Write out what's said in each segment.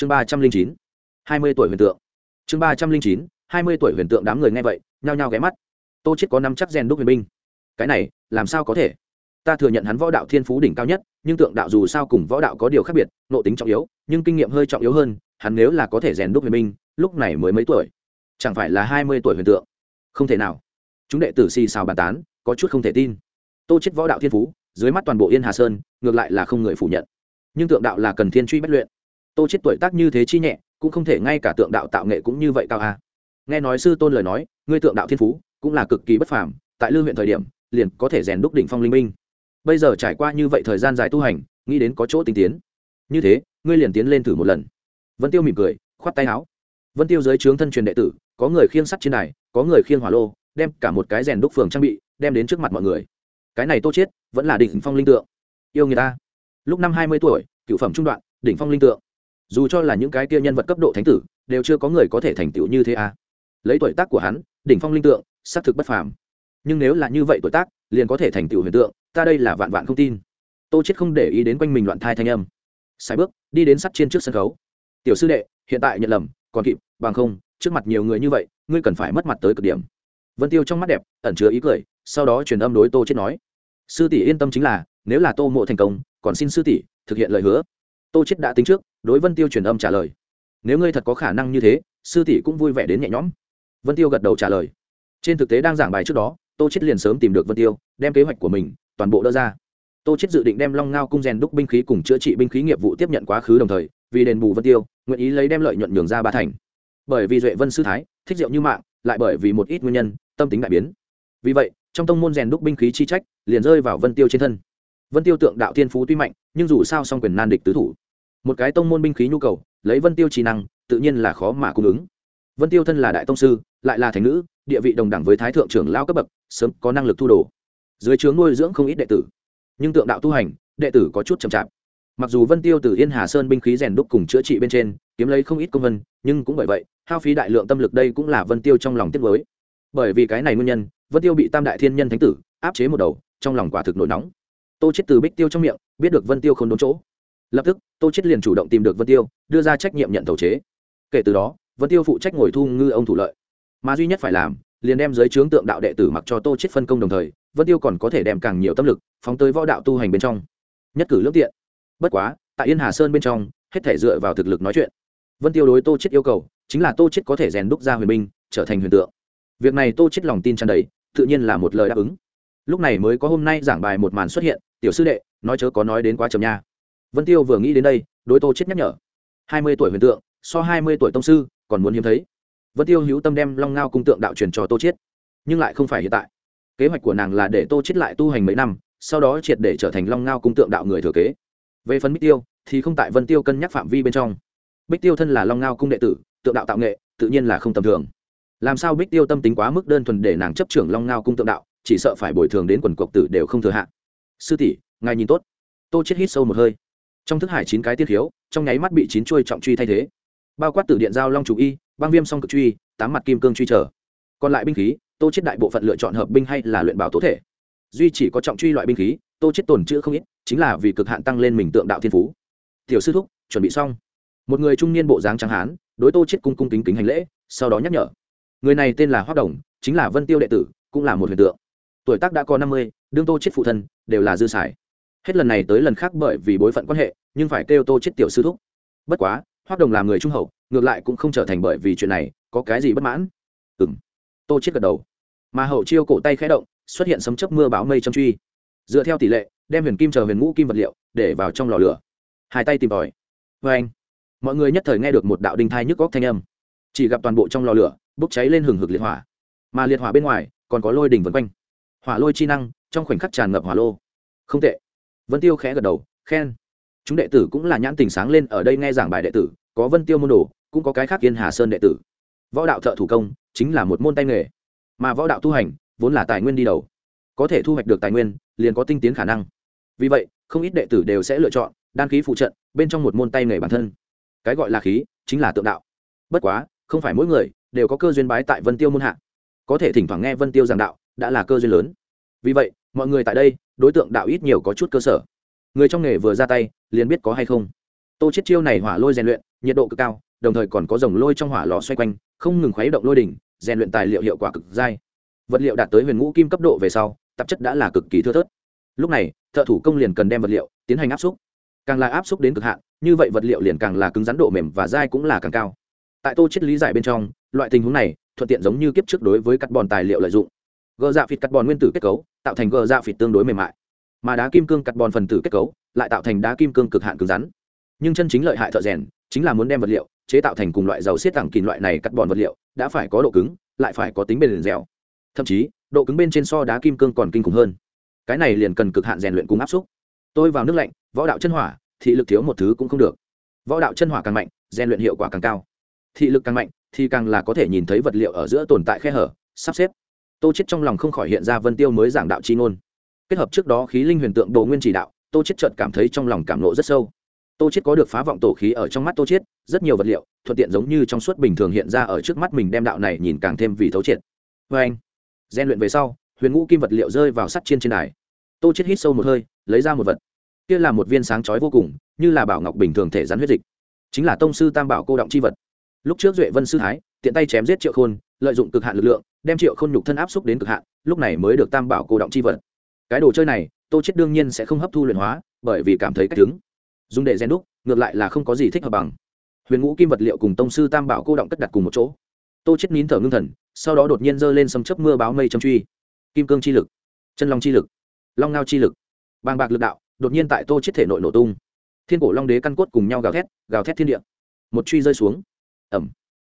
chương ba trăm linh chín, hai mươi tuổi huyền tượng. Chương ba trăm linh chín, hai mươi tuổi huyền tượng đám người nghe vậy, nhao nhao ghé mắt. Tô chết có năm chắc rèn đúc huyền binh. Cái này, làm sao có thể? Ta thừa nhận hắn võ đạo thiên phú đỉnh cao nhất, nhưng tượng đạo dù sao cùng võ đạo có điều khác biệt, nội tính trọng yếu, nhưng kinh nghiệm hơi trọng yếu hơn, hắn nếu là có thể rèn đúc huyền binh, lúc này mới mấy tuổi? Chẳng phải là hai mươi tuổi huyền tượng? Không thể nào. Chúng đệ tử xì xào bàn tán, có chút không thể tin. Tô chết võ đạo thiên phú, dưới mắt toàn bộ yên hà sơn, ngược lại là không người phủ nhận. Nhưng tượng đạo là cần thiên truy bất luyện tô chết tuổi tác như thế chi nhẹ, cũng không thể ngay cả tượng đạo tạo nghệ cũng như vậy cao a nghe nói sư tôn lời nói, ngươi tượng đạo thiên phú, cũng là cực kỳ bất phàm, tại lư huyện thời điểm, liền có thể rèn đúc đỉnh phong linh minh. Bây giờ trải qua như vậy thời gian dài tu hành, nghĩ đến có chỗ tinh tiến. Như thế, ngươi liền tiến lên thử một lần. Vân tiêu mỉm cười, khoát tay áo. Vân tiêu dưới trướng thân truyền đệ tử, có người khiêng sắt trên này có người khiêng hỏa lô, đem cả một cái rèn đúc phường trang bị, đem đến trước mặt mọi người. Cái này tô chết, vẫn là đỉnh phong linh tượng. Yêu người ta. Lúc năm hai mươi tuổi, cựu phẩm trung đoạn, đỉnh phong linh tượng dù cho là những cái kia nhân vật cấp độ thánh tử, đều chưa có người có thể thành tựu như thế à. Lấy tuổi tác của hắn, đỉnh phong linh tượng, xác thực bất phàm. Nhưng nếu là như vậy tuổi tác, liền có thể thành tựu huyền tượng, ta đây là vạn vạn không tin. Tô chết không để ý đến quanh mình loạn thai thanh âm. Sai bước, đi đến sắt trên trước sân khấu. Tiểu sư đệ, hiện tại nhận lầm, còn kịp, bằng không, trước mặt nhiều người như vậy, ngươi cần phải mất mặt tới cực điểm. Vân tiêu trong mắt đẹp, ẩn chứa ý cười, sau đó truyền âm đối tô chết nói. Sư tỷ yên tâm chính là, nếu là tô mộ thành công, còn xin sư tỷ thực hiện lời hứa. Tô chết đã tính trước đối vân tiêu truyền âm trả lời nếu ngươi thật có khả năng như thế sư tỷ cũng vui vẻ đến nhẹ nhõm vân tiêu gật đầu trả lời trên thực tế đang giảng bài trước đó tô chết liền sớm tìm được vân tiêu đem kế hoạch của mình toàn bộ đỡ ra tô chết dự định đem long ngao cung rèn đúc binh khí cùng chữa trị binh khí nghiệp vụ tiếp nhận quá khứ đồng thời vì đền bù vân tiêu nguyện ý lấy đem lợi nhuận nhường ra ba thành bởi vì duệ vân sư thái thích rượu như mạng lại bởi vì một ít nguyên nhân tâm tính đại biến vì vậy trong tông môn rèn đúc binh khí chi trách liền rơi vào vân tiêu trên thân vân tiêu tượng đạo thiên phú tuy mạnh nhưng dù sao song quyền nan địch tứ thủ một cái tông môn binh khí nhu cầu, lấy vân tiêu trí năng, tự nhiên là khó mà cung ứng. Vân tiêu thân là đại tông sư, lại là thành nữ, địa vị đồng đẳng với thái thượng trưởng lao cấp bậc, sớm có năng lực thu đồ. Dưới trướng nuôi dưỡng không ít đệ tử, nhưng tượng đạo tu hành, đệ tử có chút chậm chạp. Mặc dù vân tiêu từ yên hà sơn binh khí rèn đúc cùng chữa trị bên trên, kiếm lấy không ít công vân, nhưng cũng bởi vậy, hao phí đại lượng tâm lực đây cũng là vân tiêu trong lòng tiếc với bởi vì cái này nguyên nhân, vân tiêu bị tam đại thiên nhân thánh tử áp chế một đầu, trong lòng quả thực nổi nóng. Tô chết từ bích tiêu trong miệng, biết được vân tiêu không đốn chỗ lập tức, tô chết liền chủ động tìm được vân tiêu, đưa ra trách nhiệm nhận thầu chế. Kể từ đó, vân tiêu phụ trách ngồi thu ngư ông thủ lợi. Mà duy nhất phải làm, liền đem giới trướng tượng đạo đệ tử mặc cho tô chết phân công đồng thời, vân tiêu còn có thể đem càng nhiều tâm lực, phóng tới võ đạo tu hành bên trong. Nhất cử lương tiện. Bất quá, tại yên hà sơn bên trong, hết thể dựa vào thực lực nói chuyện. Vân tiêu đối tô chết yêu cầu, chính là tô chết có thể rèn đúc ra huyền binh, trở thành huyền tượng. Việc này tô chết lòng tin tràn đầy, tự nhiên là một lời đáp ứng. Lúc này mới có hôm nay giảng bài một màn xuất hiện, tiểu sư đệ, nói chớ có nói đến quá chậm nha vân tiêu vừa nghĩ đến đây, đối tô chết nhắc nhở. Hai mươi tuổi huyền tượng, so hai mươi tuổi tông sư, còn muốn hiếm thấy. Vân tiêu hữu tâm đem long ngao cung tượng đạo truyền cho tô chết, nhưng lại không phải hiện tại. Kế hoạch của nàng là để tô chết lại tu hành mấy năm, sau đó triệt để trở thành long ngao cung tượng đạo người thừa kế. Về phần bích tiêu, thì không tại vân tiêu cân nhắc phạm vi bên trong. Bích tiêu thân là long ngao cung đệ tử, tượng đạo tạo nghệ, tự nhiên là không tầm thường. Làm sao bích tiêu tâm tính quá mức đơn thuần để nàng chấp trưởng long ngao cung tượng đạo, chỉ sợ phải bồi thường đến quần cộc tử đều không thừa hạn sư tỷ, ngài nhìn tốt. Tô chết hít sâu một hơi trong thức hải chín cái tiết khiếu, trong nháy mắt bị chín chuôi trọng truy thay thế. Bao quát tử điện giao long chủ y, băng viêm song cực truy, tám mặt kim cương truy trở. Còn lại binh khí, tô chết đại bộ phận lựa chọn hợp binh hay là luyện bảo tố thể. Duy chỉ có trọng truy loại binh khí, tô chết tồn chữ không ít, chính là vì cực hạn tăng lên mình tượng đạo thiên phú. Tiểu sư thúc, chuẩn bị xong. Một người trung niên bộ dáng trắng hán, đối tô chết cung cung kính kính hành lễ, sau đó nhắc nhở. Người này tên là hoác đồng, chính là vân tiêu đệ tử, cũng là một huyền tượng. Tuổi tác đã có năm mươi, đương tô chết phụ thân, đều là dư sải hết lần này tới lần khác bởi vì bối phận quan hệ, nhưng phải kêu tô chết tiểu sư thúc. Bất quá hoác đồng là người trung hậu, ngược lại cũng không trở thành bởi vì chuyện này, có cái gì bất mãn? Ừng tô chết gật đầu. Mà hậu chiêu cổ tay khẽ động, xuất hiện sấm chớp mưa bão mây châm truy. Dựa theo tỷ lệ, đem huyền kim chờ huyền ngũ kim vật liệu để vào trong lò lửa. Hai tay tìm tòi. Vê anh, mọi người nhất thời nghe được một đạo đinh thai nhức góc thanh âm. Chỉ gặp toàn bộ trong lò lửa, bốc cháy lên hừng hực liệt hỏa. Mà liệt hỏa bên ngoài, còn có lôi đỉnh vân quanh. Hỏa lôi chi năng, trong khoảnh khắc tràn ngập hỏa lô. Không tệ vân tiêu khẽ gật đầu, khen. Chúng đệ tử cũng là nhãn tình sáng lên ở đây nghe giảng bài đệ tử, có vân tiêu môn đồ, cũng có cái khác yên hà sơn đệ tử. Võ đạo thợ thủ công, chính là một môn tay nghề. Mà võ đạo tu hành, vốn là tài nguyên đi đầu. Có thể thu hoạch được tài nguyên, liền có tinh tiến khả năng. Vì vậy, không ít đệ tử đều sẽ lựa chọn, đan khí phụ trận, bên trong một môn tay nghề bản thân. Cái gọi là khí, chính là tượng đạo. Bất quá, không phải mỗi người đều có cơ duyên bái tại vân tiêu môn hạ. Có thể thỉnh thoảng nghe vân tiêu giảng đạo, đã là cơ duyên lớn. Vì vậy mọi người tại đây, đối tượng đạo ít nhiều có chút cơ sở. Người trong nghề vừa ra tay, liền biết có hay không. Tô chết chiêu này hỏa lôi rèn luyện, nhiệt độ cực cao, đồng thời còn có dòng lôi trong hỏa lò xoay quanh, không ngừng khuấy động lôi đỉnh, rèn luyện tài liệu hiệu quả cực dai. Vật liệu đạt tới huyền ngũ kim cấp độ về sau, tạp chất đã là cực kỳ thưa thớt. Lúc này, thợ thủ công liền cần đem vật liệu tiến hành áp xúc. Càng là áp xúc đến cực hạn, như vậy vật liệu liền càng là cứng rắn độ mềm và dai cũng là càng cao. Tại tô chết lý giải bên trong, loại tình huống này, thuận tiện giống như kiếp trước đối với carbon tài liệu lợi dụng. Gờ dạ phịt bòn nguyên tử kết cấu tạo thành gờ dạ phịt tương đối mềm mại. Mà đá kim cương cắt bòn phần tử kết cấu lại tạo thành đá kim cương cực hạn cứng rắn. Nhưng chân chính lợi hại thợ rèn chính là muốn đem vật liệu chế tạo thành cùng loại dầu xiết thẳng kìm loại này cắt bòn vật liệu, đã phải có độ cứng, lại phải có tính bền dẻo. Thậm chí, độ cứng bên trên so đá kim cương còn kinh khủng hơn. Cái này liền cần cực hạn rèn luyện cùng áp xúc. Tôi vào nước lạnh, võ đạo chân hỏa, thị lực thiếu một thứ cũng không được. Võ đạo chân hỏa càng mạnh, rèn luyện hiệu quả càng cao. Thị lực càng mạnh thì càng là có thể nhìn thấy vật liệu ở giữa tồn tại khe hở, sắp xếp tô chết trong lòng không khỏi hiện ra vân tiêu mới giảng đạo chi ngôn. Kết hợp trước đó khí linh huyền tượng đồ nguyên chỉ đạo, tô chết chợt cảm thấy trong lòng cảm nộ rất sâu. Tô chết có được phá vọng tổ khí ở trong mắt tô chết rất nhiều vật liệu, thuận tiện giống như trong suốt bình thường hiện ra ở trước mắt mình đem đạo này nhìn càng thêm vì thấu triệt. Với anh gian luyện về sau, huyền ngũ kim vật liệu rơi vào sắt trên trên đài. Tô chết hít sâu một hơi, lấy ra một vật. Kia là một viên sáng chói vô cùng, như là bảo ngọc bình thường thể rắn huyết dịch. Chính là tông sư tam bảo cô động chi vật. Lúc trước duệ vân sư thái, tiện tay chém giết triệu khôn, lợi dụng cực hạn lực lượng đem triệu khôn nhục thân áp xúc đến cực hạn, lúc này mới được tam bảo cô động chi vật. Cái đồ chơi này, tô chết đương nhiên sẽ không hấp thu luyện hóa, bởi vì cảm thấy cách chứng. dùng để rèn đúc, ngược lại là không có gì thích hợp bằng. Huyền ngũ kim vật liệu cùng tông sư tam bảo cô động cất đặt cùng một chỗ. Tô chết nín thở ngưng thần, sau đó đột nhiên giơ lên sấm chớp mưa báo mây châm truy. Kim cương chi lực, chân long chi lực, long ngao chi lực, bàng bạc lực đạo, đột nhiên tại tô chết thể nội nổ tung. Thiên cổ long đế căn cốt cùng nhau gào thét gào thét thiên địa. Một truy rơi xuống. Ẩm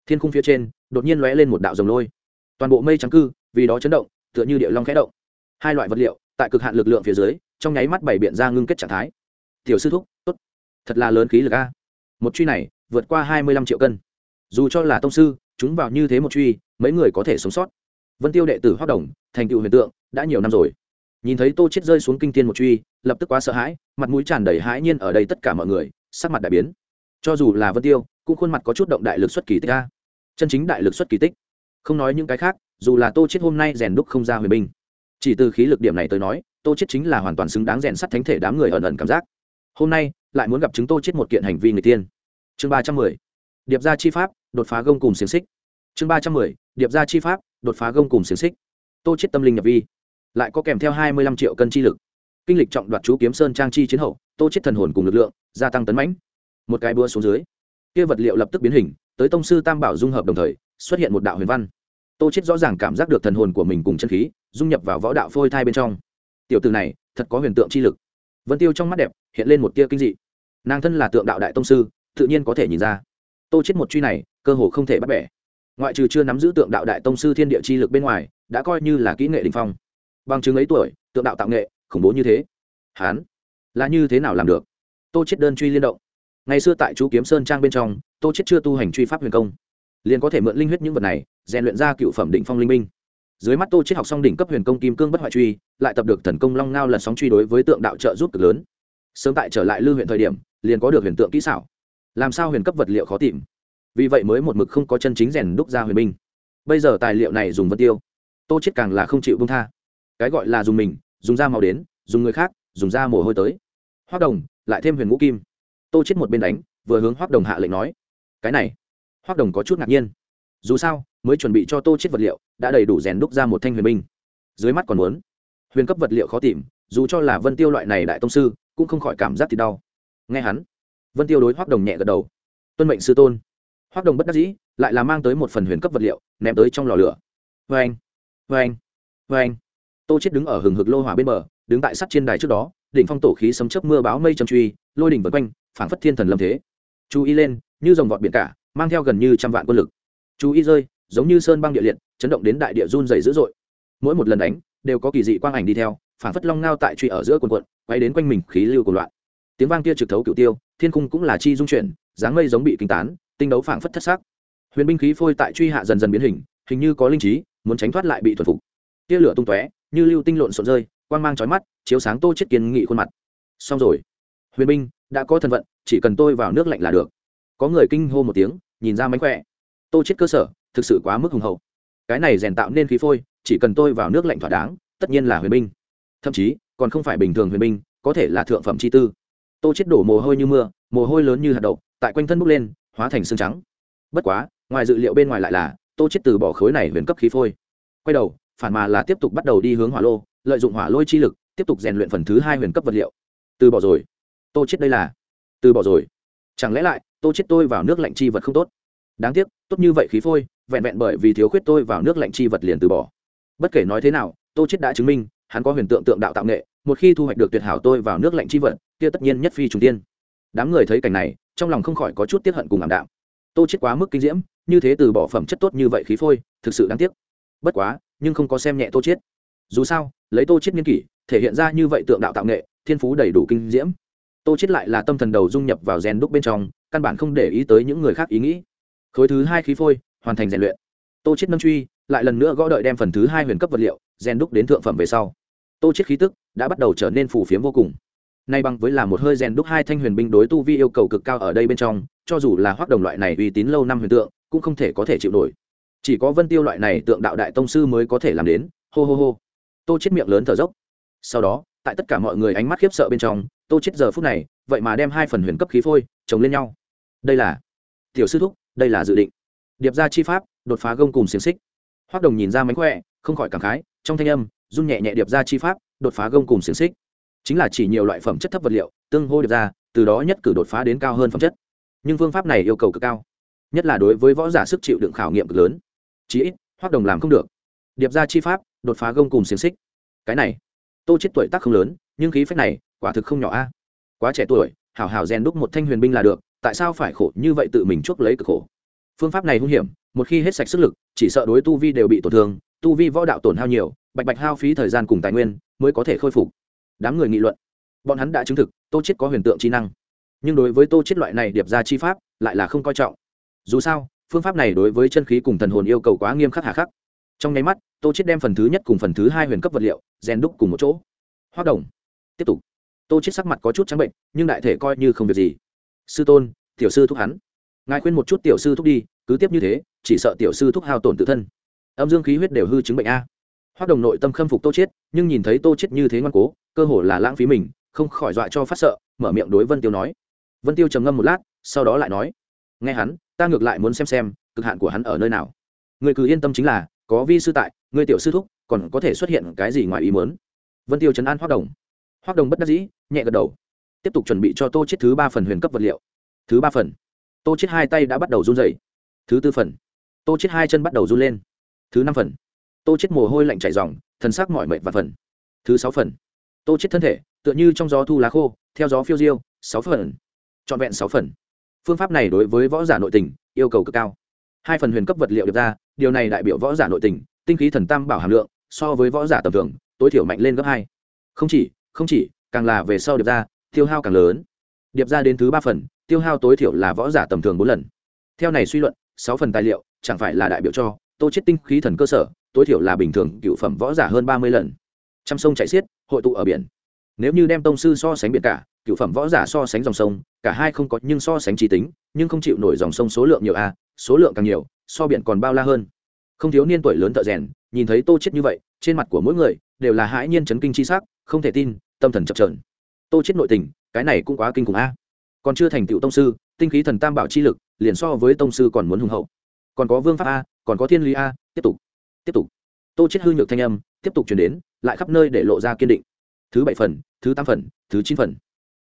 thiên khung phía trên, đột nhiên lóe lên một đạo rồng lôi toàn bộ mây trắng cư, vì đó chấn động, tựa như địa long khẽ động. Hai loại vật liệu, tại cực hạn lực lượng phía dưới, trong nháy mắt bảy biện ra ngưng kết trạng thái. Tiểu sư thúc, tốt. Thật là lớn khí lực a. Một truy này, vượt qua hai mươi lăm triệu cân. Dù cho là tông sư, chúng vào như thế một truy, mấy người có thể sống sót. Vân tiêu đệ tử hoạt động thành tựu huyền tượng, đã nhiều năm rồi. Nhìn thấy tô chết rơi xuống kinh thiên một truy, lập tức quá sợ hãi, mặt mũi tràn đầy hãi nhiên ở đây tất cả mọi người, sắc mặt đại biến. Cho dù là vân tiêu, cũng khuôn mặt có chút động đại lực xuất kỳ tích a. Chân chính đại lực xuất kỳ tích không nói những cái khác, dù là tô chết hôm nay rèn đúc không ra huyền binh, chỉ từ khí lực điểm này tới nói, tô chết chính là hoàn toàn xứng đáng rèn sắt thánh thể đám người ẩn ẩn cảm giác. Hôm nay, lại muốn gặp chứng tô chết một kiện hành vi người tiên chương ba trăm mười, điệp gia chi pháp, đột phá gông cùng xiềng xích. Chương ba trăm mười, điệp gia chi pháp, đột phá gông cùng xiềng xích. Tô chết tâm linh nhập vi, lại có kèm theo hai mươi lăm triệu cân chi lực. Kinh lịch trọng đoạt chú kiếm sơn trang chi chiến hậu, tô chết thần hồn cùng lực lượng, gia tăng tấn mãnh. Một cái búa xuống dưới, kia vật liệu lập tức biến hình, tới tông sư tam bảo dung hợp đồng thời xuất hiện một đạo huyền văn. Tô chết rõ ràng cảm giác được thần hồn của mình cùng chân khí dung nhập vào võ đạo phôi thai bên trong. Tiểu từ này, thật có huyền tượng chi lực. Vân tiêu trong mắt đẹp, hiện lên một tia kinh dị. Nàng thân là tượng đạo đại tông sư, tự nhiên có thể nhìn ra. Tô chết một truy này, cơ hồ không thể bắt bẻ. Ngoại trừ chưa nắm giữ tượng đạo đại tông sư thiên địa chi lực bên ngoài, đã coi như là kỹ nghệ đình phong. Bằng chứng ấy tuổi, tượng đạo tạo nghệ, khủng bố như thế. Hán, là như thế nào làm được? Tô chết đơn truy liên động. Ngày xưa tại chú kiếm sơn trang bên trong, tô chết chưa tu hành truy pháp huyền công liền có thể mượn linh huyết những vật này, rèn luyện ra cựu phẩm định phong linh minh. Dưới mắt tô chết học xong đỉnh cấp huyền công kim cương bất hoại truy, lại tập được thần công long ngao lần sóng truy đối với tượng đạo trợ giúp cực lớn. Sớm tại trở lại lưu huyện thời điểm, liền có được huyền tượng kỹ xảo. Làm sao huyền cấp vật liệu khó tìm? Vì vậy mới một mực không có chân chính rèn đúc ra huyền minh. bây giờ tài liệu này dùng vân tiêu. Tô chết càng là không chịu buông tha. Cái gọi là dùng mình, dùng da màu đến, dùng người khác, dùng da mồ hôi tới. Hoác đồng, lại thêm huyền ngũ kim. Tô chết một bên đánh, vừa hướng hoác đồng hạ lệnh nói, cái này Hoắc đồng có chút ngạc nhiên dù sao mới chuẩn bị cho tô chết vật liệu đã đầy đủ rèn đúc ra một thanh huyền binh dưới mắt còn muốn huyền cấp vật liệu khó tìm dù cho là vân tiêu loại này đại tông sư cũng không khỏi cảm giác thì đau nghe hắn vân tiêu đối Hoắc đồng nhẹ gật đầu tuân mệnh sư tôn Hoắc đồng bất đắc dĩ lại là mang tới một phần huyền cấp vật liệu ném tới trong lò lửa vê anh vê anh vê anh tô chết đứng ở hừng hực lô hỏa bên bờ đứng tại sắt trên đài trước đó đỉnh phong tổ khí sấm chớp mưa báo mây trầm truy lôi đỉnh vần quanh phảng phất thiên thần lâm thế chú ý lên như dòng vọt biển cả mang theo gần như trăm vạn quân lực. Chú ý rơi, giống như sơn băng địa liệt, chấn động đến đại địa run dày dữ dội. Mỗi một lần đánh, đều có kỳ dị quang ảnh đi theo phảng phất long ngao tại truy ở giữa quần quận, quay đến quanh mình khí lưu của loạn. Tiếng vang kia trực thấu cửu tiêu, thiên cung cũng là chi dung chuyển, dáng mây giống bị kinh tán, tinh đấu phảng phất thất sắc. Huyền binh khí phôi tại truy hạ dần dần biến hình hình như có linh trí, muốn tránh thoát lại bị thuần phục. Tia lửa tung tóe, như lưu tinh lộn xộn rơi, quang mang chói mắt, chiếu sáng tô chết kiên nghị khuôn mặt. Xong rồi. Huyền binh, đã có thần vận chỉ cần tôi vào nước lạnh là được có người kinh hô một tiếng, nhìn ra mánh khỏe. Tô chết cơ sở, thực sự quá mức hùng hậu. Cái này rèn tạo nên khí phôi, chỉ cần tôi vào nước lạnh thỏa đáng, tất nhiên là huyền binh. Thậm chí, còn không phải bình thường huyền binh, có thể là thượng phẩm chi tư. Tô chết đổ mồ hôi như mưa, mồ hôi lớn như hạt đậu, tại quanh thân bốc lên, hóa thành xương trắng. Bất quá, ngoài dự liệu bên ngoài lại là, tô chết từ bỏ khối này huyền cấp khí phôi. Quay đầu, phản mà là tiếp tục bắt đầu đi hướng hỏa lô, lợi dụng hỏa lôi chi lực, tiếp tục rèn luyện phần thứ hai huyền cấp vật liệu. Từ bỏ rồi. Tô chết đây là, từ bỏ rồi. Chẳng lẽ lại tô chết tôi vào nước lạnh chi vật không tốt. Đáng tiếc, tốt như vậy khí phôi, vẹn vẹn bởi vì thiếu khuyết tôi vào nước lạnh chi vật liền từ bỏ. Bất kể nói thế nào, tô chết đã chứng minh, hắn có huyền tượng tượng đạo tạo nghệ, một khi thu hoạch được tuyệt hảo tôi vào nước lạnh chi vật, kia tất nhiên nhất phi trùng tiên. Đám người thấy cảnh này, trong lòng không khỏi có chút tiếc hận cùng ảm đạm. Tô chết quá mức kinh diễm, như thế từ bỏ phẩm chất tốt như vậy khí phôi, thực sự đáng tiếc. Bất quá, nhưng không có xem nhẹ tô chết. Dù sao, lấy tô chết nghiên kỷ, thể hiện ra như vậy tượng đạo tạo nghệ, thiên phú đầy đủ kinh diễm. Tô chết lại là tâm thần đầu dung nhập vào gen đúc bên trong căn bản không để ý tới những người khác ý nghĩ. Khối thứ hai khí phôi, hoàn thành rèn luyện. Tô chết nâng truy lại lần nữa gõ đợi đem phần thứ hai huyền cấp vật liệu, rèn đúc đến thượng phẩm về sau. Tô chết khí tức đã bắt đầu trở nên phủ phiếm vô cùng. Nay bằng với là một hơi rèn đúc hai thanh huyền binh đối tu vi yêu cầu cực cao ở đây bên trong, cho dù là hoác đồng loại này uy tín lâu năm huyền tượng, cũng không thể có thể chịu nổi. Chỉ có vân tiêu loại này tượng đạo đại tông sư mới có thể làm đến. Hô hô hô. Tô chết miệng lớn thở dốc. Sau đó, tại tất cả mọi người ánh mắt khiếp sợ bên trong, tô chết giờ phút này, vậy mà đem hai phần huyền cấp khí phôi chồng lên nhau đây là tiểu sư thúc, đây là dự định. Điệp ra chi pháp, đột phá gông cùng xiềng xích. Hoác đồng nhìn ra mánh khỏe, không khỏi cảm khái, trong thanh âm, run nhẹ nhẹ điệp ra chi pháp, đột phá gông cùng xiềng xích. Chính là chỉ nhiều loại phẩm chất thấp vật liệu, tương hô điệp ra, từ đó nhất cử đột phá đến cao hơn phẩm chất. Nhưng phương pháp này yêu cầu cực cao, nhất là đối với võ giả sức chịu đựng khảo nghiệm cực lớn. Chí ít, hoác đồng làm không được. Điệp ra chi pháp, đột phá gông cùng xiềng xích. Cái này, tô chết tuổi tác không lớn, nhưng khí phách này, quả thực không nhỏ a. Quá trẻ tuổi, hảo hảo rèn đúc một thanh huyền binh là được tại sao phải khổ như vậy tự mình chuốc lấy cực khổ? Phương pháp này hung hiểm, một khi hết sạch sức lực, chỉ sợ đối tu vi đều bị tổn thương, tu vi võ đạo tổn hao nhiều, bạch bạch hao phí thời gian cùng tài nguyên mới có thể khôi phục. Đám người nghị luận, bọn hắn đã chứng thực, tô chết có huyền tượng trí năng. Nhưng đối với tô chết loại này điệp ra chi pháp, lại là không coi trọng. Dù sao, phương pháp này đối với chân khí cùng thần hồn yêu cầu quá nghiêm khắc hà khắc. Trong nháy mắt, tô chết đem phần thứ nhất cùng phần thứ hai huyền cấp vật liệu, rèn đúc cùng một chỗ. Hoa đồng, tiếp tục. Tô chết sắc mặt có chút trắng bệnh, nhưng đại thể coi như không việc gì sư tôn, tiểu sư thúc hắn. Ngài khuyên một chút tiểu sư thúc đi, cứ tiếp như thế, chỉ sợ tiểu sư thúc hao tổn tự thân. Âm dương khí huyết đều hư chứng bệnh a. Hoa đồng nội tâm khâm phục tô chết nhưng nhìn thấy tô chết như thế ngoan cố, cơ hồ là lãng phí mình, không khỏi dọa cho phát sợ, mở miệng đối vân tiêu nói. Vân tiêu trầm ngâm một lát, sau đó lại nói. Nghe hắn, ta ngược lại muốn xem xem, cực hạn của hắn ở nơi nào. Người cứ yên tâm chính là, có vi sư tại, người tiểu sư thúc, còn có thể xuất hiện cái gì ngoài ý muốn. Vân tiêu chấn an hoác đồng. Hoác đồng bất đắc dĩ, nhẹ gật đầu tiếp tục chuẩn bị cho tô chết thứ ba phần huyền cấp vật liệu. Thứ ba phần. Tô chết hai tay đã bắt đầu run rẩy. Thứ tư phần. Tô chết hai chân bắt đầu run lên. Thứ năm phần. Tô chết mồ hôi lạnh chảy ròng, thần sắc mỏi mệt và phần. Thứ sáu phần. Tô chết thân thể, tựa như trong gió thu lá khô, theo gió phiêu diêu, sáu phần. Trọn vẹn sáu phần. Phương pháp này đối với võ giả nội tình, yêu cầu cực cao. Hai phần huyền cấp vật liệu được ra, điều này đại biểu võ giả nội tình, tinh khí thần tam bảo hàm lượng, so với võ giả tầm thường, tối thiểu mạnh lên gấp hai. Không chỉ không chỉ, càng là về sau được ra tiêu hao càng lớn. Điệp ra đến thứ ba phần, tiêu hao tối thiểu là võ giả tầm thường bốn lần. Theo này suy luận, sáu phần tài liệu chẳng phải là đại biểu cho tô chết tinh khí thần cơ sở, tối thiểu là bình thường cựu phẩm võ giả hơn ba mươi lần. Trăm sông chảy xiết, hội tụ ở biển. Nếu như đem tông sư so sánh biển cả, cựu phẩm võ giả so sánh dòng sông, cả hai không có nhưng so sánh trí tính, nhưng không chịu nổi dòng sông số lượng nhiều a, số lượng càng nhiều, so biển còn bao la hơn. Không thiếu niên tuổi lớn thợ rèn, nhìn thấy tô chết như vậy, trên mặt của mỗi người đều là hãi nhiên chấn kinh chi sắc, không thể tin, tâm thần chập trờn tô chết nội tình, cái này cũng quá kinh khủng a. Còn chưa thành tựu tông sư, tinh khí thần tam bảo chi lực, liền so với tông sư còn muốn hùng hậu. Còn có vương pháp a, còn có thiên lý a, tiếp tục tiếp tục. Tô chết hư nhược thanh âm, tiếp tục truyền đến, lại khắp nơi để lộ ra kiên định. Thứ bảy phần, thứ tám phần, thứ chín phần.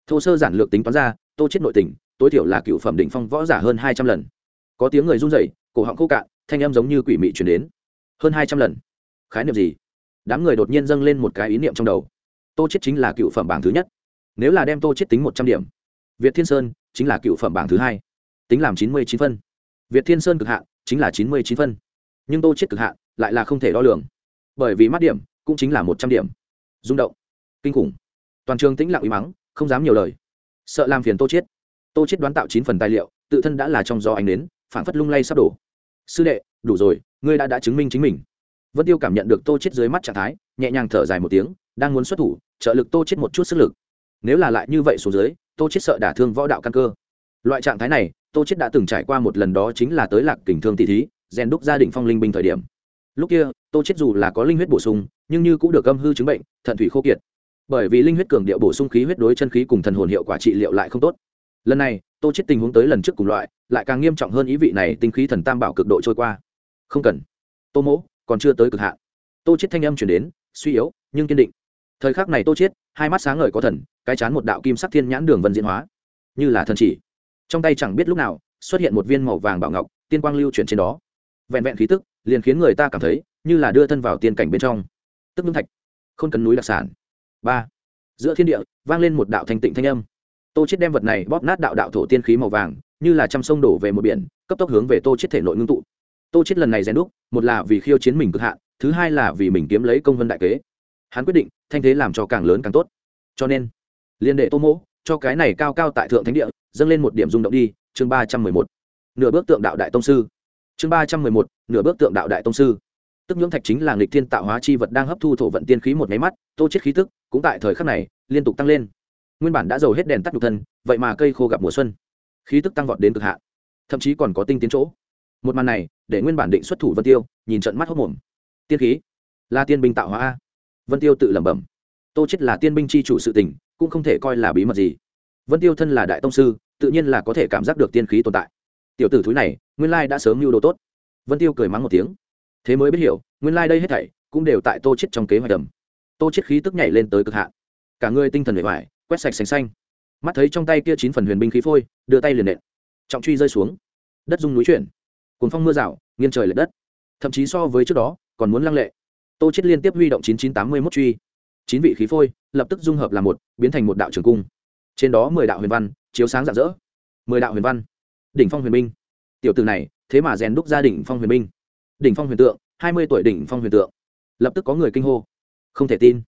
Thô sơ giản lược tính toán ra, tô chết nội tình, tối thiểu là cựu phẩm đỉnh phong võ giả hơn hai trăm lần. Có tiếng người run rẩy, cổ họng khô cạn, thanh âm giống như quỷ mị truyền đến. Hơn hai trăm lần. Khái niệm gì? Đám người đột nhiên dâng lên một cái ý niệm trong đầu. Tô chết chính là cựu phẩm bảng thứ nhất nếu là đem tô chết tính một trăm điểm, việt thiên sơn chính là cựu phẩm bảng thứ hai, tính làm chín mươi chín phân. Việt thiên sơn cực hạn chính là chín mươi chín phân, nhưng tô chết cực hạn lại là không thể đo lường, bởi vì mắt điểm cũng chính là một trăm điểm. Rung động, kinh khủng, toàn trường tĩnh lặng uy mắng, không dám nhiều lời, sợ làm phiền tô chết. Tô chết đoán tạo chín phần tài liệu, tự thân đã là trong gió ánh đến phản phất lung lay sắp đổ. Sư đệ, đủ rồi, ngươi đã đã chứng minh chính mình. Vân tiêu cảm nhận được tô chết dưới mắt trạng thái, nhẹ nhàng thở dài một tiếng, đang muốn xuất thủ, trợ lực tô chết một chút sức lực nếu là lại như vậy xuống dưới, tô chết sợ đả thương võ đạo căn cơ. Loại trạng thái này, tô chết đã từng trải qua một lần đó chính là tới lạc kình thương tỷ thí, rèn đúc gia đình phong linh binh thời điểm. Lúc kia, tô chết dù là có linh huyết bổ sung, nhưng như cũng được âm hư chứng bệnh, thận thủy khô kiệt. Bởi vì linh huyết cường điệu bổ sung khí huyết đối chân khí cùng thần hồn hiệu quả trị liệu lại không tốt. Lần này, tô chết tình huống tới lần trước cùng loại, lại càng nghiêm trọng hơn ý vị này tinh khí thần tam bảo cực độ trôi qua. Không cần. Tô mỗ, còn chưa tới cực hạn. Tô chết thanh âm chuyển đến, suy yếu, nhưng kiên định. Thời khắc này tô chết hai mắt sáng ngời có thần, cái chán một đạo kim sắc thiên nhãn đường vân diễn hóa. Như là thần chỉ. Trong tay chẳng biết lúc nào, xuất hiện một viên màu vàng bảo ngọc, tiên quang lưu chuyển trên đó. Vẹn vẹn khí tức, liền khiến người ta cảm thấy như là đưa thân vào tiên cảnh bên trong. Tức ngưng thạch. Không cần núi đặc sản. Ba. Giữa thiên địa, vang lên một đạo thanh tịnh thanh âm. Tô chết đem vật này bóp nát đạo đạo thổ tiên khí màu vàng, như là trăm sông đổ về một biển, cấp tốc hướng về tô chết thể nội ngưng tụ. Tô chết lần này rèn đúc, một là vì khiêu chiến mình cực hạn, thứ hai là vì mình kiếm lấy công vân đại kế hắn quyết định thanh thế làm cho càng lớn càng tốt. Cho nên, liên đệ tô mỗ, cho cái này cao cao tại thượng thánh địa, dâng lên một điểm rung động đi, chương ba trăm mười một. Nửa bước tượng đạo đại tông sư. Chương ba trăm mười một, nửa bước tượng đạo đại tông sư. Tức nhưỡng thạch chính là nghịch thiên tạo hóa chi vật đang hấp thu thổ vận tiên khí một máy mắt, tô chết khí tức cũng tại thời khắc này liên tục tăng lên. Nguyên bản đã dầu hết đèn tắt nhục thân, vậy mà cây khô gặp mùa xuân. Khí tức tăng vọt đến cực hạn, thậm chí còn có tinh tiến chỗ. Một màn này, để nguyên bản định xuất thủ vân tiêu, nhìn trận mắt hốc mồm. Tiên khí, là tiên binh tạo hóa a vân tiêu tự lẩm bẩm. Tô chết là tiên binh chi chủ sự tình, cũng không thể coi là bí mật gì. Vân tiêu thân là đại tông sư, tự nhiên là có thể cảm giác được tiên khí tồn tại. Tiểu tử thúi này, nguyên lai đã sớm mưu đồ tốt. Vân tiêu cười mắng một tiếng. Thế mới biết hiểu, nguyên lai đây hết thảy cũng đều tại tô chết trong kế hoạch đầm. Tô chết khí tức nhảy lên tới cực hạn. Cả người tinh thần bề ngoài quét sạch sành xanh. Mắt thấy trong tay kia chín phần huyền binh khí phôi, đưa tay liền nện. Trọng truy rơi xuống. Đất rung núi chuyển. Cuốn phong mưa rào, nghiêng trời l ệ đất. Thậm chí so với trước đó, còn muốn lăng lệ tô chết liên tiếp huy động chín chín tám mươi mốt truy. Chín vị khí phôi lập tức dung hợp làm một biến thành một đạo trường cung. Trên đó mười đạo huyền văn chiếu sáng rạng rỡ. Mười đạo huyền văn. Đỉnh phong huyền minh. tiểu từ này thế mà rèn đúc ra đỉnh phong huyền minh, đỉnh phong huyền tượng hai mươi tuổi đỉnh phong huyền tượng. Lập tức có người kinh hô. Không thể tin.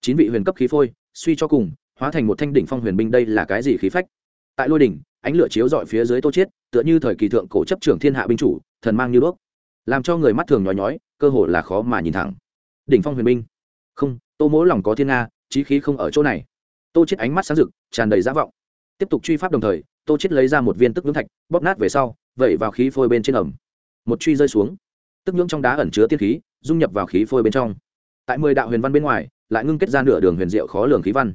Chín vị huyền cấp khí phôi suy cho cùng hóa thành một thanh đỉnh phong huyền binh đây là cái gì khí phách? Tại lôi đỉnh ánh lửa chiếu dọi phía dưới tô chiết tựa như thời kỳ thượng cổ chấp trưởng thiên hạ binh chủ thần mang như đuốc. Làm cho người mắt thường nhói nhói cơ hồ là khó mà nhìn thẳng đỉnh phong huyền Minh, không tô mỗ lòng có thiên nga trí khí không ở chỗ này. Tô chết ánh mắt sáng rực tràn đầy giả vọng. Tiếp tục truy pháp đồng thời tô chết lấy ra một viên tức nhưỡng thạch bóp nát về sau vẩy vào khí phôi bên trên ẩm. Một truy rơi xuống. Tức nhưỡng trong đá ẩn chứa tiên khí dung nhập vào khí phôi bên trong. Tại mười đạo huyền văn bên ngoài lại ngưng kết ra nửa đường huyền diệu khó lường khí văn.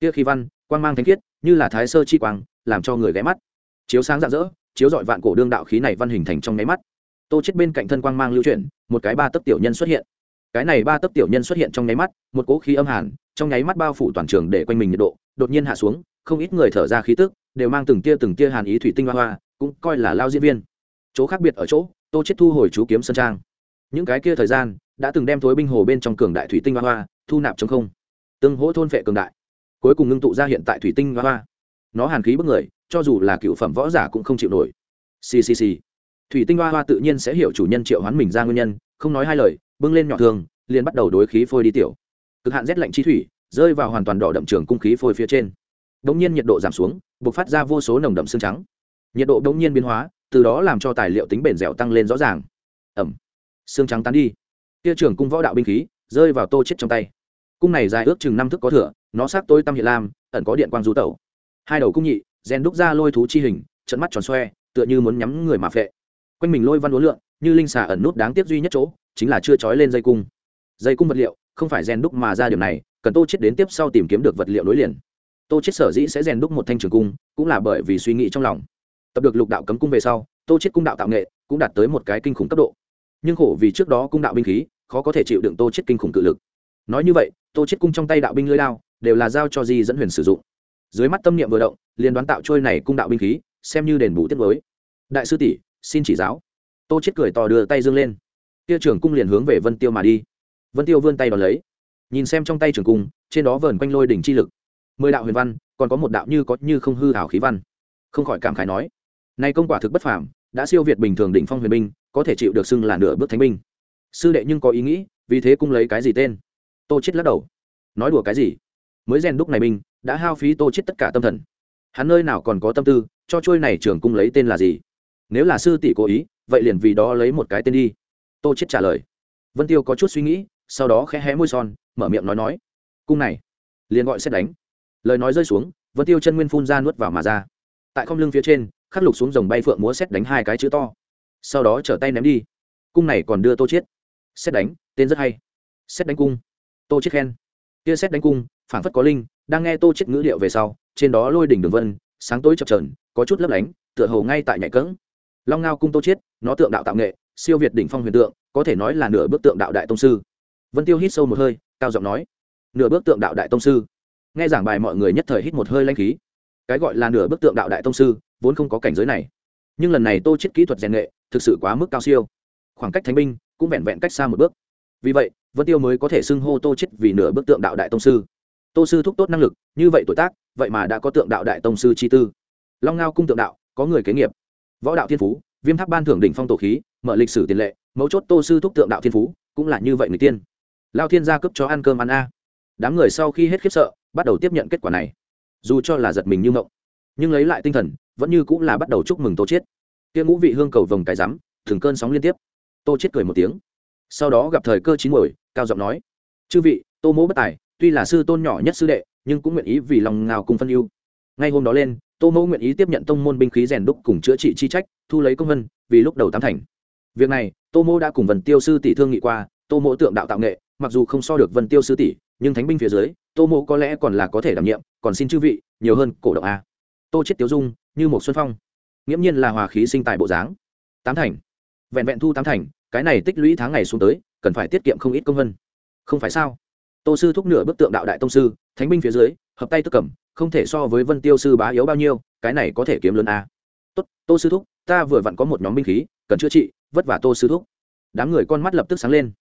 Kia khí văn quang mang thánh khiết như là thái sơ chi quang làm cho người ghé mắt. Chiếu sáng rạng rỡ chiếu dọi vạn cổ đương đạo khí này văn hình thành trong nháy mắt. Tô chết bên cạnh thân quang mang lưu chuyển một cái ba tấc tiểu nhân xuất hiện cái này ba tấc tiểu nhân xuất hiện trong nháy mắt, một cỗ khí âm hàn, trong nháy mắt bao phủ toàn trường để quanh mình nhiệt độ, đột nhiên hạ xuống, không ít người thở ra khí tức, đều mang từng tia từng tia hàn ý thủy tinh hoa hoa, cũng coi là lao diễn viên. Chỗ khác biệt ở chỗ, tô chết thu hồi chú kiếm sơn trang. Những cái kia thời gian, đã từng đem thối binh hồ bên trong cường đại thủy tinh hoa hoa, thu nạp trong không. Tương hỗ thôn phệ cường đại. Cuối cùng ngưng tụ ra hiện tại thủy tinh hoa hoa. Nó hàn khí bức người, cho dù là cựu phẩm võ giả cũng không chịu nổi. Ccc thủy tinh hoa hoa tự nhiên sẽ hiểu chủ nhân triệu hoán mình ra nguyên nhân, không nói hai lời bưng lên nhỏ thường liền bắt đầu đối khí phôi đi tiểu. Cực hạn rét lạnh chi thủy, rơi vào hoàn toàn đỏ đậm trường cung khí phôi phía trên. Đ ỗ n g nhiên nhiệt độ giảm xuống b ộ c phát ra vô số nồng đậm xương trắng. Nhiệt độ đ ỗ n g nhiên biến hóa, từ đó làm cho tài liệu tính bền dẻo tăng lên rõ ràng. Ẩm. Xương trắng tán đi. Tia trường cung võ đạo binh khí, rơi vào tô chết trong tay. Cung này dài ước chừng năm thước có thửa, nó sát tôi tăm hiện lam, ẩn có điện quang du tẩu. Hai đầu cung nhị, rèn đúc ra lôi thú chi hình trận mắt tròn xoe, tựa như muốn nhắm người mà phệ. Quanh mình lôi văn uốn lượn, như linh xà ẩn nút đáng tiếc duy nhất chỗ chính là chưa trói lên dây cung. Dây cung vật liệu, không phải rèn đúc mà ra điểm này, cần tô chết đến tiếp sau tìm kiếm được vật liệu nối liền. Tô chết sở dĩ sẽ rèn đúc một thanh trường cung, cũng là bởi vì suy nghĩ trong lòng. Tập được lục đạo cấm cung về sau, tô chết cung đạo tạo nghệ cũng đạt tới một cái kinh khủng cấp độ. Nhưng khổ vì trước đó cung đạo binh khí, khó có thể chịu đựng tô chết kinh khủng cự lực. Nói như vậy, tô chết cung trong tay đạo binh lưỡi đao đều là giao cho di dẫn huyền sử dụng. Dưới mắt tâm niệm vừa động, liền đoán tạo trôi này cung đạo binh khí, xem như đền bù tiết với đại sư tỷ, xin chỉ giáo. Tô chết cười to đưa tay dương lên kia trưởng cung liền hướng về vân tiêu mà đi. Vân tiêu vươn tay đón lấy. Nhìn xem trong tay trường cung, trên đó vờn quanh lôi đỉnh chi lực. Mười đạo huyền văn, còn có một đạo như có như không hư hảo khí văn. Không khỏi cảm khái nói nay công quả thực bất phàm, đã siêu việt bình thường đỉnh phong huyền binh, có thể chịu được xưng là nửa bước thánh binh. Sư đệ nhưng có ý nghĩ, vì thế cung lấy cái gì tên? Tô chết lắc đầu. Nói đùa cái gì? Mới rèn đúc này binh, đã hao phí tô chết tất cả tâm thần. Hắn nơi nào còn có tâm tư, cho trôi này trường cung lấy tên là gì? Nếu là sư tỷ cố ý, vậy liền vì đó lấy một cái tên đi tô chết trả lời. Vân tiêu có chút suy nghĩ, sau đó khẽ hé môi son, mở miệng nói nói. Cung này, liền gọi xét đánh. Lời nói rơi xuống, vân tiêu chân nguyên phun ra nuốt vào mà ra. Tại không lưng phía trên, khắc lục xuống dòng bay phượng múa xét đánh hai cái chữ to. Sau đó trở tay ném đi. Cung này còn đưa tô chết xét đánh, tên rất hay. Xét đánh cung. Tô chết khen. Kia xét đánh cung phản phất có linh, đang nghe tô chết ngữ điệu về sau, trên đó lôi đỉnh đường vân, sáng tối chập trờn có chút lấp lánh, tựa hồ ngay tại nhạy cỡng long ngao cung tô chiết, nó tượng đạo tạo nghệ siêu việt đỉnh phong huyền tượng, có thể nói là nửa bước tượng đạo đại tông sư. Vân tiêu hít sâu một hơi, cao giọng nói, nửa bước tượng đạo đại tông sư. Nghe giảng bài mọi người nhất thời hít một hơi lanh khí. Cái gọi là nửa bước tượng đạo đại tông sư, vốn không có cảnh giới này. Nhưng lần này tô chiết kỹ thuật rèn nghệ, thực sự quá mức cao siêu. Khoảng cách thánh binh cũng vẹn vẹn cách xa một bước. Vì vậy, vân tiêu mới có thể xưng hô tô chiết vì nửa bước tượng đạo đại tông sư. Tô sư thúc tốt năng lực, như vậy tuổi tác, vậy mà đã có tượng đạo đại tông sư chi tư. Long ngao cung tượng đạo, có người kế nghiệp. Võ đạo thiên phú, viêm tháp ban thưởng đỉnh phong tổ khí mở lịch sử tiền lệ, mấu chốt tô sư thúc tượng đạo thiên phú, cũng là như vậy người tiên. Lao thiên gia cấp cho ăn cơm ăn a. Đám người sau khi hết khiếp sợ, bắt đầu tiếp nhận kết quả này. Dù cho là giật mình như ngộng nhưng lấy lại tinh thần, vẫn như cũng là bắt đầu chúc mừng tô chiết. Kia ngũ vị hương cầu vồng cái rắm, thường cơn sóng liên tiếp. Tô chiết cười một tiếng. Sau đó gặp thời cơ chín muồi, cao giọng nói, chư vị, tô mỗ bất tài, tuy là sư tôn nhỏ nhất sư đệ, nhưng cũng nguyện ý vì lòng ngào cùng phân ưu. Ngay hôm đó lên, tô mỗ nguyện ý tiếp nhận tông môn binh khí rèn đúc cùng chữa trị chi trách, thu lấy công vân, vì lúc đầu tám thành việc này, tô Mô đã cùng vần tiêu sư tỷ thương nghị qua, tô Mô tượng đạo tạo nghệ, mặc dù không so được vân tiêu sư tỷ, nhưng thánh binh phía dưới, tô Mô có lẽ còn là có thể đảm nhiệm, còn xin chư vị, nhiều hơn cổ động a. Tô chết tiêu dung, như một xuân phong. Nghiễm nhiên là hòa khí sinh tài bộ dáng. Tám thành. Vẹn vẹn thu tám thành, cái này tích lũy tháng ngày xuống tới, cần phải tiết kiệm không ít công vân không phải sao? Tô sư thúc nửa bức tượng đạo đại tông sư, thánh binh phía dưới, hợp tay tức cầm, không thể so với vân tiêu sư bá yếu bao nhiêu, cái này có thể kiếm lớn a. Tốt, tô sư thúc, ta vừa vặn có một nhóm binh khí, cần chữa trị vất vả tô sư thúc. Đám người con mắt lập tức sáng lên.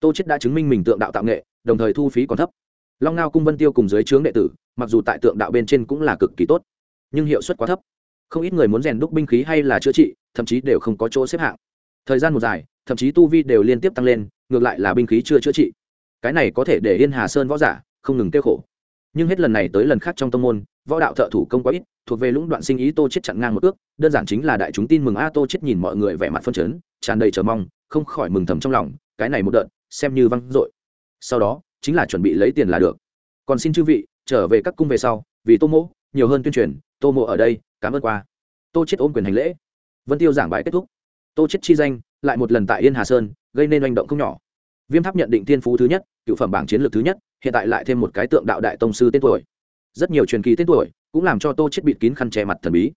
Tô chết đã chứng minh mình tượng đạo tạo nghệ, đồng thời thu phí còn thấp. Long ngao cung vân tiêu cùng dưới trướng đệ tử, mặc dù tại tượng đạo bên trên cũng là cực kỳ tốt, nhưng hiệu suất quá thấp. Không ít người muốn rèn đúc binh khí hay là chữa trị, thậm chí đều không có chỗ xếp hạng. Thời gian một dài, thậm chí tu vi đều liên tiếp tăng lên, ngược lại là binh khí chưa chữa trị. Cái này có thể để yên hà sơn võ giả không ngừng tiêu khổ. Nhưng hết lần này tới lần khác trong tông môn võ đạo thợ thủ công quá ít, thuộc về lũng đoạn sinh ý tô chết chặn ngang một ước, đơn giản chính là đại chúng tin mừng a, tô chết nhìn mọi người vẻ mặt phân chấn, tràn đầy chờ mong, không khỏi mừng thầm trong lòng, cái này một đợt, xem như văng dội. Sau đó, chính là chuẩn bị lấy tiền là được. Còn xin chư vị, trở về các cung về sau, vì tô mỗ, nhiều hơn tuyên truyền, tô mỗ ở đây, cảm ơn qua. Tô chết ôm quyền hành lễ. Vân tiêu giảng bài kết thúc. Tô chết chi danh, lại một lần tại yên hà sơn, gây nên oanh động không nhỏ. Viêm tháp nhận định thiên phú thứ nhất, cựu phẩm bảng chiến lược thứ nhất, hiện tại lại thêm một cái tượng đạo đại tông sư tên tuổi rất nhiều truyền kỳ tên tuổi cũng làm cho tô chết bịt kín khăn che mặt thần bí.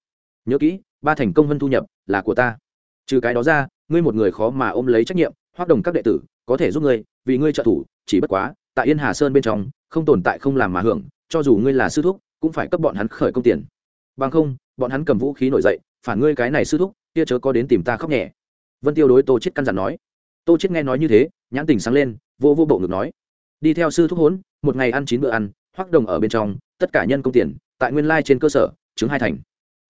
Nhớ kỹ, ba thành công hơn thu nhập là của ta. Trừ cái đó ra, ngươi một người khó mà ôm lấy trách nhiệm hoạt động các đệ tử, có thể giúp ngươi, vì ngươi trợ thủ, chỉ bất quá, tại yên hà sơn bên trong, không tồn tại không làm mà hưởng, cho dù ngươi là sư thúc, cũng phải cấp bọn hắn khởi công tiền. Bằng không, bọn hắn cầm vũ khí nổi dậy, phản ngươi cái này sư thúc, kia chớ có đến tìm ta khóc nhẹ. Vân tiêu đối tô chết căn dặn nói. Tô chết nghe nói như thế, nhãn tình sáng lên, vô vô bộ ngực nói. Đi theo sư thúc hốn, một ngày ăn chín bữa ăn hoắc đồng ở bên trong, tất cả nhân công tiền, tại nguyên lai trên cơ sở, chứng hai thành.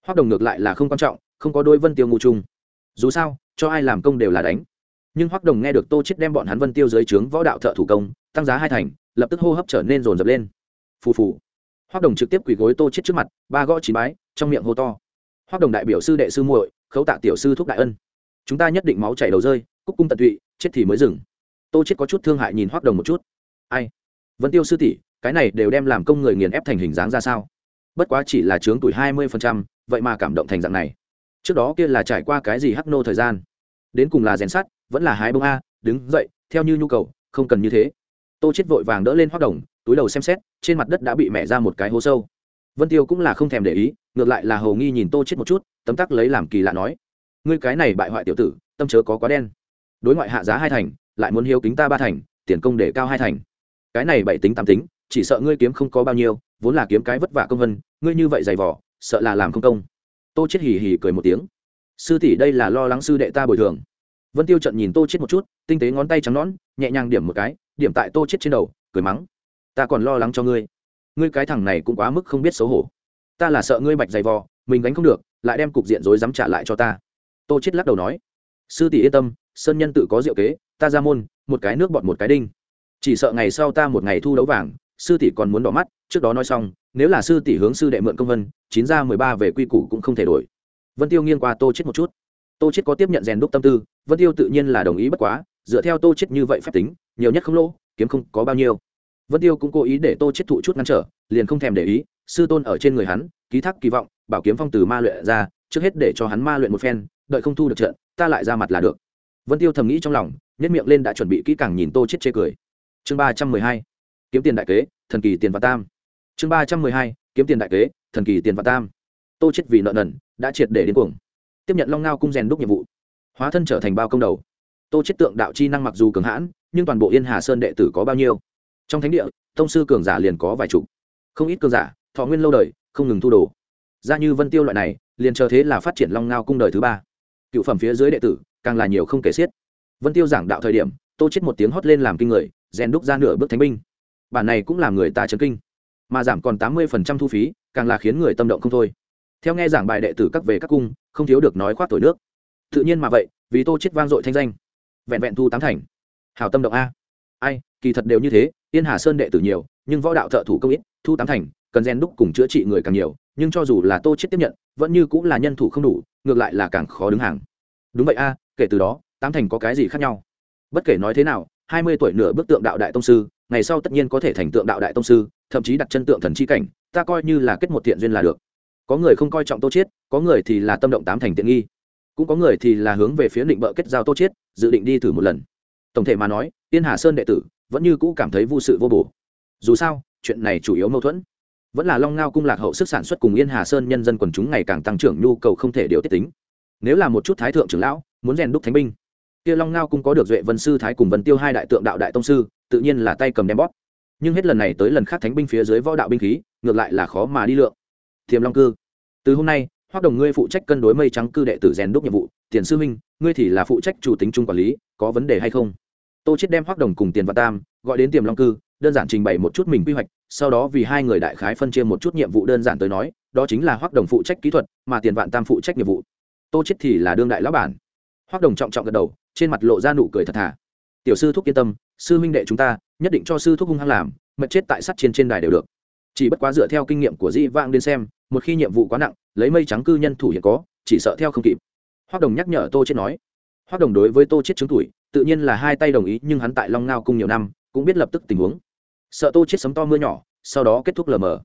Hoắc đồng ngược lại là không quan trọng, không có đôi vân tiêu ngu chung. Dù sao, cho ai làm công đều là đánh. Nhưng hoắc đồng nghe được tô chết đem bọn hắn vân tiêu dưới trướng võ đạo thợ thủ công, tăng giá hai thành, lập tức hô hấp trở nên rồn rập lên. Phù phù. Hoắc đồng trực tiếp quỳ gối tô chết trước mặt, ba gõ chín bái, trong miệng hô to. Hoắc đồng đại biểu sư đệ sư muội, khấu tạ tiểu sư thúc đại ân. Chúng ta nhất định máu chảy đầu rơi, cúc cung tận tụy, chết thì mới dừng. Tô chết có chút thương hại nhìn hoắc đồng một chút. Ai? Vân tiêu sư tỷ cái này đều đem làm công người nghiền ép thành hình dáng ra sao? Bất quá chỉ là chướng tuổi hai mươi phần trăm, vậy mà cảm động thành dạng này. Trước đó kia là trải qua cái gì hắc nô thời gian? Đến cùng là rèn sắt vẫn là hái bông a đứng dậy theo như nhu cầu không cần như thế. Tô chết vội vàng đỡ lên hoác đồng túi đầu xem xét trên mặt đất đã bị mẹ ra một cái hố sâu. Vân tiêu cũng là không thèm để ý ngược lại là hầu nghi nhìn tô chết một chút tấm tắc lấy làm kỳ lạ nói ngươi cái này bại hoại tiểu tử tâm chớ có quá đen. Đối ngoại hạ giá hai thành lại muốn hiếu kính ta ba thành tiền công để cao hai thành. Cái này bảy tính tám tính chỉ sợ ngươi kiếm không có bao nhiêu, vốn là kiếm cái vất vả công vân, ngươi như vậy dày vỏ sợ là làm không công. Tô chết hì hì cười một tiếng. Sư tỷ đây là lo lắng sư đệ ta bồi thường. Vân tiêu trận nhìn tô chết một chút, tinh tế ngón tay trắng nõn, nhẹ nhàng điểm một cái, điểm tại tô chết trên đầu, cười mắng. Ta còn lo lắng cho ngươi. Ngươi cái thằng này cũng quá mức không biết xấu hổ. Ta là sợ ngươi bạch dày vò, mình gánh không được, lại đem cục diện rối dám trả lại cho ta. Tô chết lắc đầu nói. Sư tỷ yên tâm, sơn nhân tự có diệu kế, ta ra môn, một cái nước bọt một cái đinh. Chỉ sợ ngày sau ta một ngày thu đấu vàng sư tỷ còn muốn đỏ mắt, trước đó nói xong, nếu là sư tỷ hướng sư đệ mượn công vân, chín ra mười ba về quy củ cũng không thể đổi. Vân tiêu nghiêng qua tô chết một chút. Tô chết có tiếp nhận rèn đúc tâm tư, vân tiêu tự nhiên là đồng ý bất quá, dựa theo tô chết như vậy phép tính, nhiều nhất không lỗ, kiếm không có bao nhiêu. Vân tiêu cũng cố ý để tô chết thụ chút ngăn trở, liền không thèm để ý, sư tôn ở trên người hắn, ký thác kỳ vọng, bảo kiếm phong từ ma luyện ra, trước hết để cho hắn ma luyện một phen, đợi không thu được trận, ta lại ra mặt là được. Vân tiêu thầm nghĩ trong lòng nhất miệng lên đã chuẩn bị kỹ càng nhìn tô chết chê cười. Chương ba trăm mười hai kiếm tiền đại kế, thần kỳ tiền và tam. Chương ba trăm mười hai, kiếm tiền đại kế, thần kỳ tiền và tam. Tô chết vì nợ nần, đã triệt để đến cuồng. Tiếp nhận long ngao cung rèn đúc nhiệm vụ. Hóa thân trở thành bao công đầu. Tô chết tượng đạo chi năng mặc dù cường hãn, nhưng toàn bộ yên hà sơn đệ tử có bao nhiêu? Trong thánh địa, tông sư cường giả liền có vài chục. Không ít cường giả, thọ nguyên lâu đời, không ngừng thu đồ. Ra như vân tiêu loại này, liền chờ thế là phát triển long ngao cung đời thứ ba. Cựu phẩm phía dưới đệ tử, càng là nhiều không kể xiết. Vân tiêu giảng đạo thời điểm, tô chết một tiếng hót lên làm kinh người, rèn đúc ra nửa bước thánh binh bản này cũng làm người ta chấn kinh. Mà giảm còn tám mươi thu phí, càng là khiến người tâm động không thôi. Theo nghe giảng bài đệ tử các về các cung, không thiếu được nói khoác tuổi nước. Tự nhiên mà vậy, vì tô chết vang dội thanh danh. Vẹn vẹn thu tám thành. Hào tâm động a. Ai, kỳ thật đều như thế, yên hà sơn đệ tử nhiều, nhưng võ đạo thợ thủ công ít, thu tám thành, cần gen đúc cùng chữa trị người càng nhiều, nhưng cho dù là tô chết tiếp nhận, vẫn như cũng là nhân thủ không đủ, ngược lại là càng khó đứng hàng. Đúng vậy a, kể từ đó, tám thành có cái gì khác nhau? Bất kể nói thế nào, hai mươi tuổi nửa bước tượng đạo đại tông sư ngày sau tất nhiên có thể thành tượng đạo đại tông sư, thậm chí đặt chân tượng thần chi cảnh, ta coi như là kết một thiện duyên là được. Có người không coi trọng tô chiết, có người thì là tâm động tám thành tiện nghi. Cũng có người thì là hướng về phía định bợ kết giao tô chiết, dự định đi thử một lần. Tổng thể mà nói, tiên hà sơn đệ tử vẫn như cũ cảm thấy vô sự vô bổ. Dù sao, chuyện này chủ yếu mâu thuẫn. Vẫn là long ngao cung lạc hậu sức sản xuất cùng yên hà sơn nhân dân quần chúng ngày càng tăng trưởng, nhu cầu không thể điều tiết tính. Nếu là một chút thái thượng trưởng lão, muốn rèn đúc thánh binh, kia long ngao cung có được duệ vân sư thái cùng vân tiêu hai đại tượng đạo đại tông sư tự nhiên là tay cầm đem bóp. Nhưng hết lần này tới lần khác thánh binh phía dưới võ đạo binh khí, ngược lại là khó mà đi lượng. Thiềm long cư, từ hôm nay hoác đồng ngươi phụ trách cân đối mây trắng cư đệ tử rèn đúc nhiệm vụ, tiền sư minh, ngươi thì là phụ trách chủ tính trung quản lý, có vấn đề hay không? Tô chết đem hoác đồng cùng tiền và tam gọi đến tiềm long cư, đơn giản trình bày một chút mình quy hoạch, sau đó vì hai người đại khái phân chia một chút nhiệm vụ đơn giản tới nói, đó chính là hoác đồng phụ trách kỹ thuật, mà tiền vạn tam phụ trách nghiệp vụ. Tô chết thì là đương đại lão bản. Hoác đồng trọng trọng gật đầu, trên mặt lộ ra nụ cười thật thà tiểu sư thúc yên tâm, sư minh đệ chúng ta, nhất định cho sư thúc hung hăng làm, mật chết tại sắt trên trên đài đều được. Chỉ bất quá dựa theo kinh nghiệm của dĩ vang đến xem, một khi nhiệm vụ quá nặng, lấy mây trắng cư nhân thủ hiện có, chỉ sợ theo không kịp. Hoác đồng nhắc nhở tô chết nói. Hoác đồng đối với tô chết chứng tuổi, tự nhiên là hai tay đồng ý, nhưng hắn tại long ngao cung nhiều năm, cũng biết lập tức tình huống. Sợ tô chết sấm to mưa nhỏ, sau đó kết thúc lờ mờ.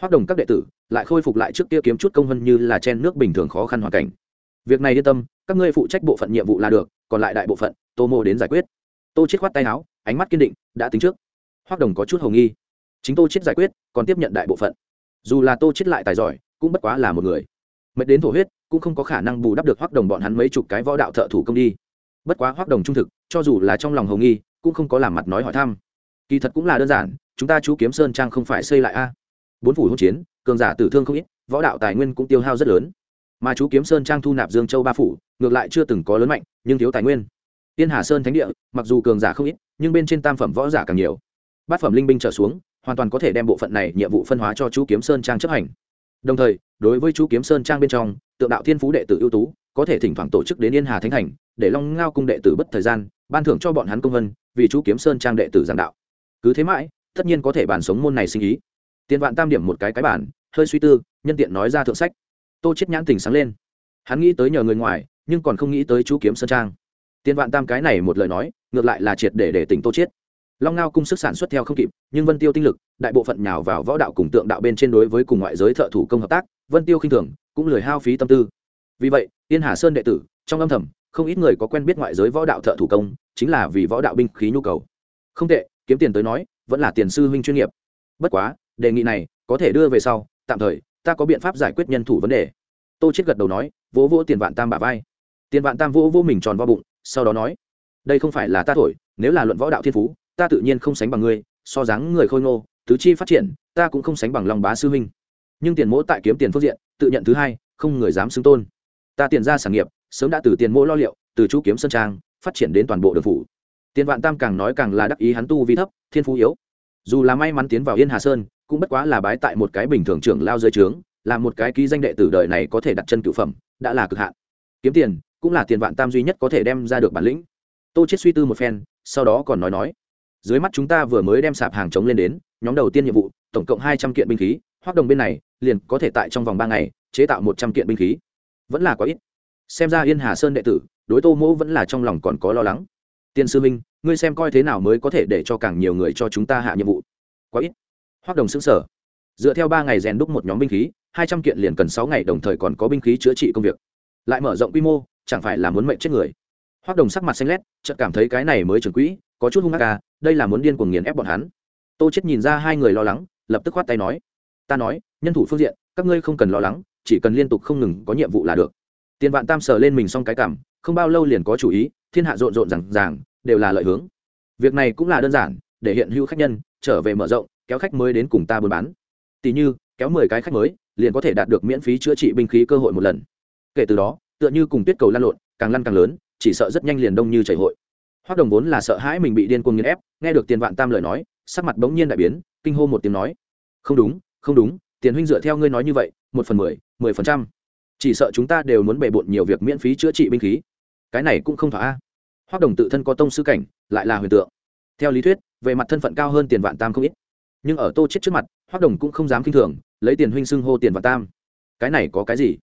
Hoác đồng các đệ tử, lại khôi phục lại trước kia kiếm chút công hơn như là chen nước bình thường khó khăn hoàn cảnh. Việc này yên tâm, các ngươi phụ trách bộ phận nhiệm vụ là được, còn lại đại bộ phận, tô mô đến giải quyết tô chết khoát tay áo, ánh mắt kiên định, đã tính trước. Hoắc đồng có chút hồng nghi. Chính tô chết giải quyết, còn tiếp nhận đại bộ phận. Dù là tô chết lại tài giỏi, cũng bất quá là một người. Mệt đến thổ huyết, cũng không có khả năng bù đắp được Hoắc đồng bọn hắn mấy chục cái võ đạo thợ thủ công đi. Bất quá Hoắc đồng trung thực, cho dù là trong lòng hồng nghi, cũng không có làm mặt nói hỏi thăm. Kỳ thật cũng là đơn giản, chúng ta chú kiếm sơn trang không phải xây lại a. Bốn phủ hỗn chiến, cường giả tử thương không ít, võ đạo tài nguyên cũng tiêu hao rất lớn. Mà chú kiếm sơn trang thu nạp dương châu ba phủ, ngược lại chưa từng có lớn mạnh, nhưng thiếu tài nguyên tiên hà sơn thánh địa, mặc dù cường giả không ít, nhưng bên trên tam phẩm võ giả càng nhiều. Bát phẩm linh binh trở xuống, hoàn toàn có thể đem bộ phận này nhiệm vụ phân hóa cho chú kiếm sơn trang chấp hành. Đồng thời, đối với chú kiếm sơn trang bên trong, tượng đạo thiên phú đệ tử ưu tú, có thể thỉnh thoảng tổ chức đến yên hà thánh thành, để long ngao cung đệ tử bất thời gian, ban thưởng cho bọn hắn công vân, vì chú kiếm sơn trang đệ tử giảng đạo. Cứ thế mãi, tất nhiên có thể bàn sống môn này sinh ý. Tiên vạn tam điểm một cái cái bản hơi suy tư, nhân tiện nói ra thượng sách. Tô chết nhãn tỉnh sáng lên. Hắn nghĩ tới nhờ người ngoài, nhưng còn không nghĩ tới chú kiếm sơn trang tiền vạn tam cái này một lời nói, ngược lại là triệt để để tỉnh tô chết long ngao cung sức sản xuất theo không kịp, nhưng vân tiêu tinh lực, đại bộ phận nhào vào võ đạo cùng tượng đạo bên trên đối với cùng ngoại giới thợ thủ công hợp tác, vân tiêu khinh thường, cũng lười hao phí tâm tư. Vì vậy tiên hà sơn đệ tử, trong âm thầm, không ít người có quen biết ngoại giới võ đạo thợ thủ công, chính là vì võ đạo binh khí nhu cầu. Không tệ, kiếm tiền tới nói, vẫn là tiền sư huynh chuyên nghiệp. Bất quá, đề nghị này, có thể đưa về sau, tạm thời, ta có biện pháp giải quyết nhân thủ vấn đề. Tô chết gật đầu nói, vỗ vỗ tiền vạn tam bả vai. Tiền vạn tam vỗ vỗ mình tròn vo bụng sau đó nói, đây không phải là ta thổi, nếu là luận võ đạo thiên phú, ta tự nhiên không sánh bằng ngươi, so dáng người khôi ngô, tứ chi phát triển, ta cũng không sánh bằng lòng bá sư huynh. Nhưng tiền mỗ tại kiếm tiền phương diện, tự nhận thứ hai, không người dám xưng tôn. Ta tiền ra sản nghiệp, sớm đã từ tiền mỗ lo liệu, từ chú kiếm sơn trang, phát triển đến toàn bộ đường phủ. Tiền vạn tam càng nói càng là đắc ý hắn tu vi thấp, thiên phú yếu. Dù là may mắn tiến vào yên hà sơn, cũng bất quá là bái tại một cái bình thường trưởng lao dưới trướng, là một cái ký danh đệ tử đời này có thể đặt chân cựu phẩm, đã là cực hạn. Kiếm tiền cũng là tiền vạn tam duy nhất có thể đem ra được bản lĩnh. Tô chết suy tư một phen, sau đó còn nói nói, dưới mắt chúng ta vừa mới đem sạp hàng chống lên đến, nhóm đầu tiên nhiệm vụ, tổng cộng hai trăm kiện binh khí hoạt động bên này, liền có thể tại trong vòng ba ngày, chế tạo một trăm kiện binh khí. Vẫn là quá ít. Xem ra yên hà sơn đệ tử, đối tô mỗ vẫn là trong lòng còn có lo lắng. Tiên sư minh ngươi xem coi thế nào mới có thể để cho càng nhiều người cho chúng ta hạ nhiệm vụ. Quá ít. Hoạt động xứng sở dựa theo ba ngày rèn đúc một nhóm binh khí, hai trăm kiện liền cần sáu ngày, đồng thời còn có binh khí chữa trị công việc. Lại mở rộng quy mô chẳng phải là muốn mệnh chết người. Hoạt Đồng sắc mặt xanh lét, chợt cảm thấy cái này mới trưởng quỹ, có chút hung ác ca đây là muốn điên cuồng nghiền ép bọn hắn. Tô chết nhìn ra hai người lo lắng, lập tức khoát tay nói, ta nói, nhân thủ phương diện, các ngươi không cần lo lắng, chỉ cần liên tục không ngừng có nhiệm vụ là được. Tiền vạn tam sờ lên mình xong cái cảm, không bao lâu liền có chủ ý, thiên hạ rộn rộn rằng ràng, đều là lợi hướng. Việc này cũng là đơn giản, để hiện hữu khách nhân trở về mở rộng, kéo khách mới đến cùng ta buôn bán. Tỷ như, kéo mười cái khách mới, liền có thể đạt được miễn phí chữa trị binh khí cơ hội một lần. Kể từ đó tựa như cùng tuyết cầu lăn lộn, càng lăn càng lớn, chỉ sợ rất nhanh liền đông như chảy hội. Hoác đồng vốn là sợ hãi mình bị điên cuồng nghiền ép, nghe được tiền vạn tam lời nói, sắc mặt bỗng nhiên đại biến, kinh hô một tiếng nói, không đúng không đúng, tiền huynh dựa theo ngươi nói như vậy, một phần mười mười phần trăm. Chỉ sợ chúng ta đều muốn bề bộn nhiều việc miễn phí chữa trị binh khí. Cái này cũng không thỏa a. Hoác đồng tự thân có tông sư cảnh, lại là huyền tượng. Theo lý thuyết, về mặt thân phận cao hơn tiền vạn tam không ít. Nhưng ở tô chết trước mặt, hoác đồng cũng không dám k i n h thường, lấy tiền huynh xưng hô tiền vạn tam. Cái này có cái gì?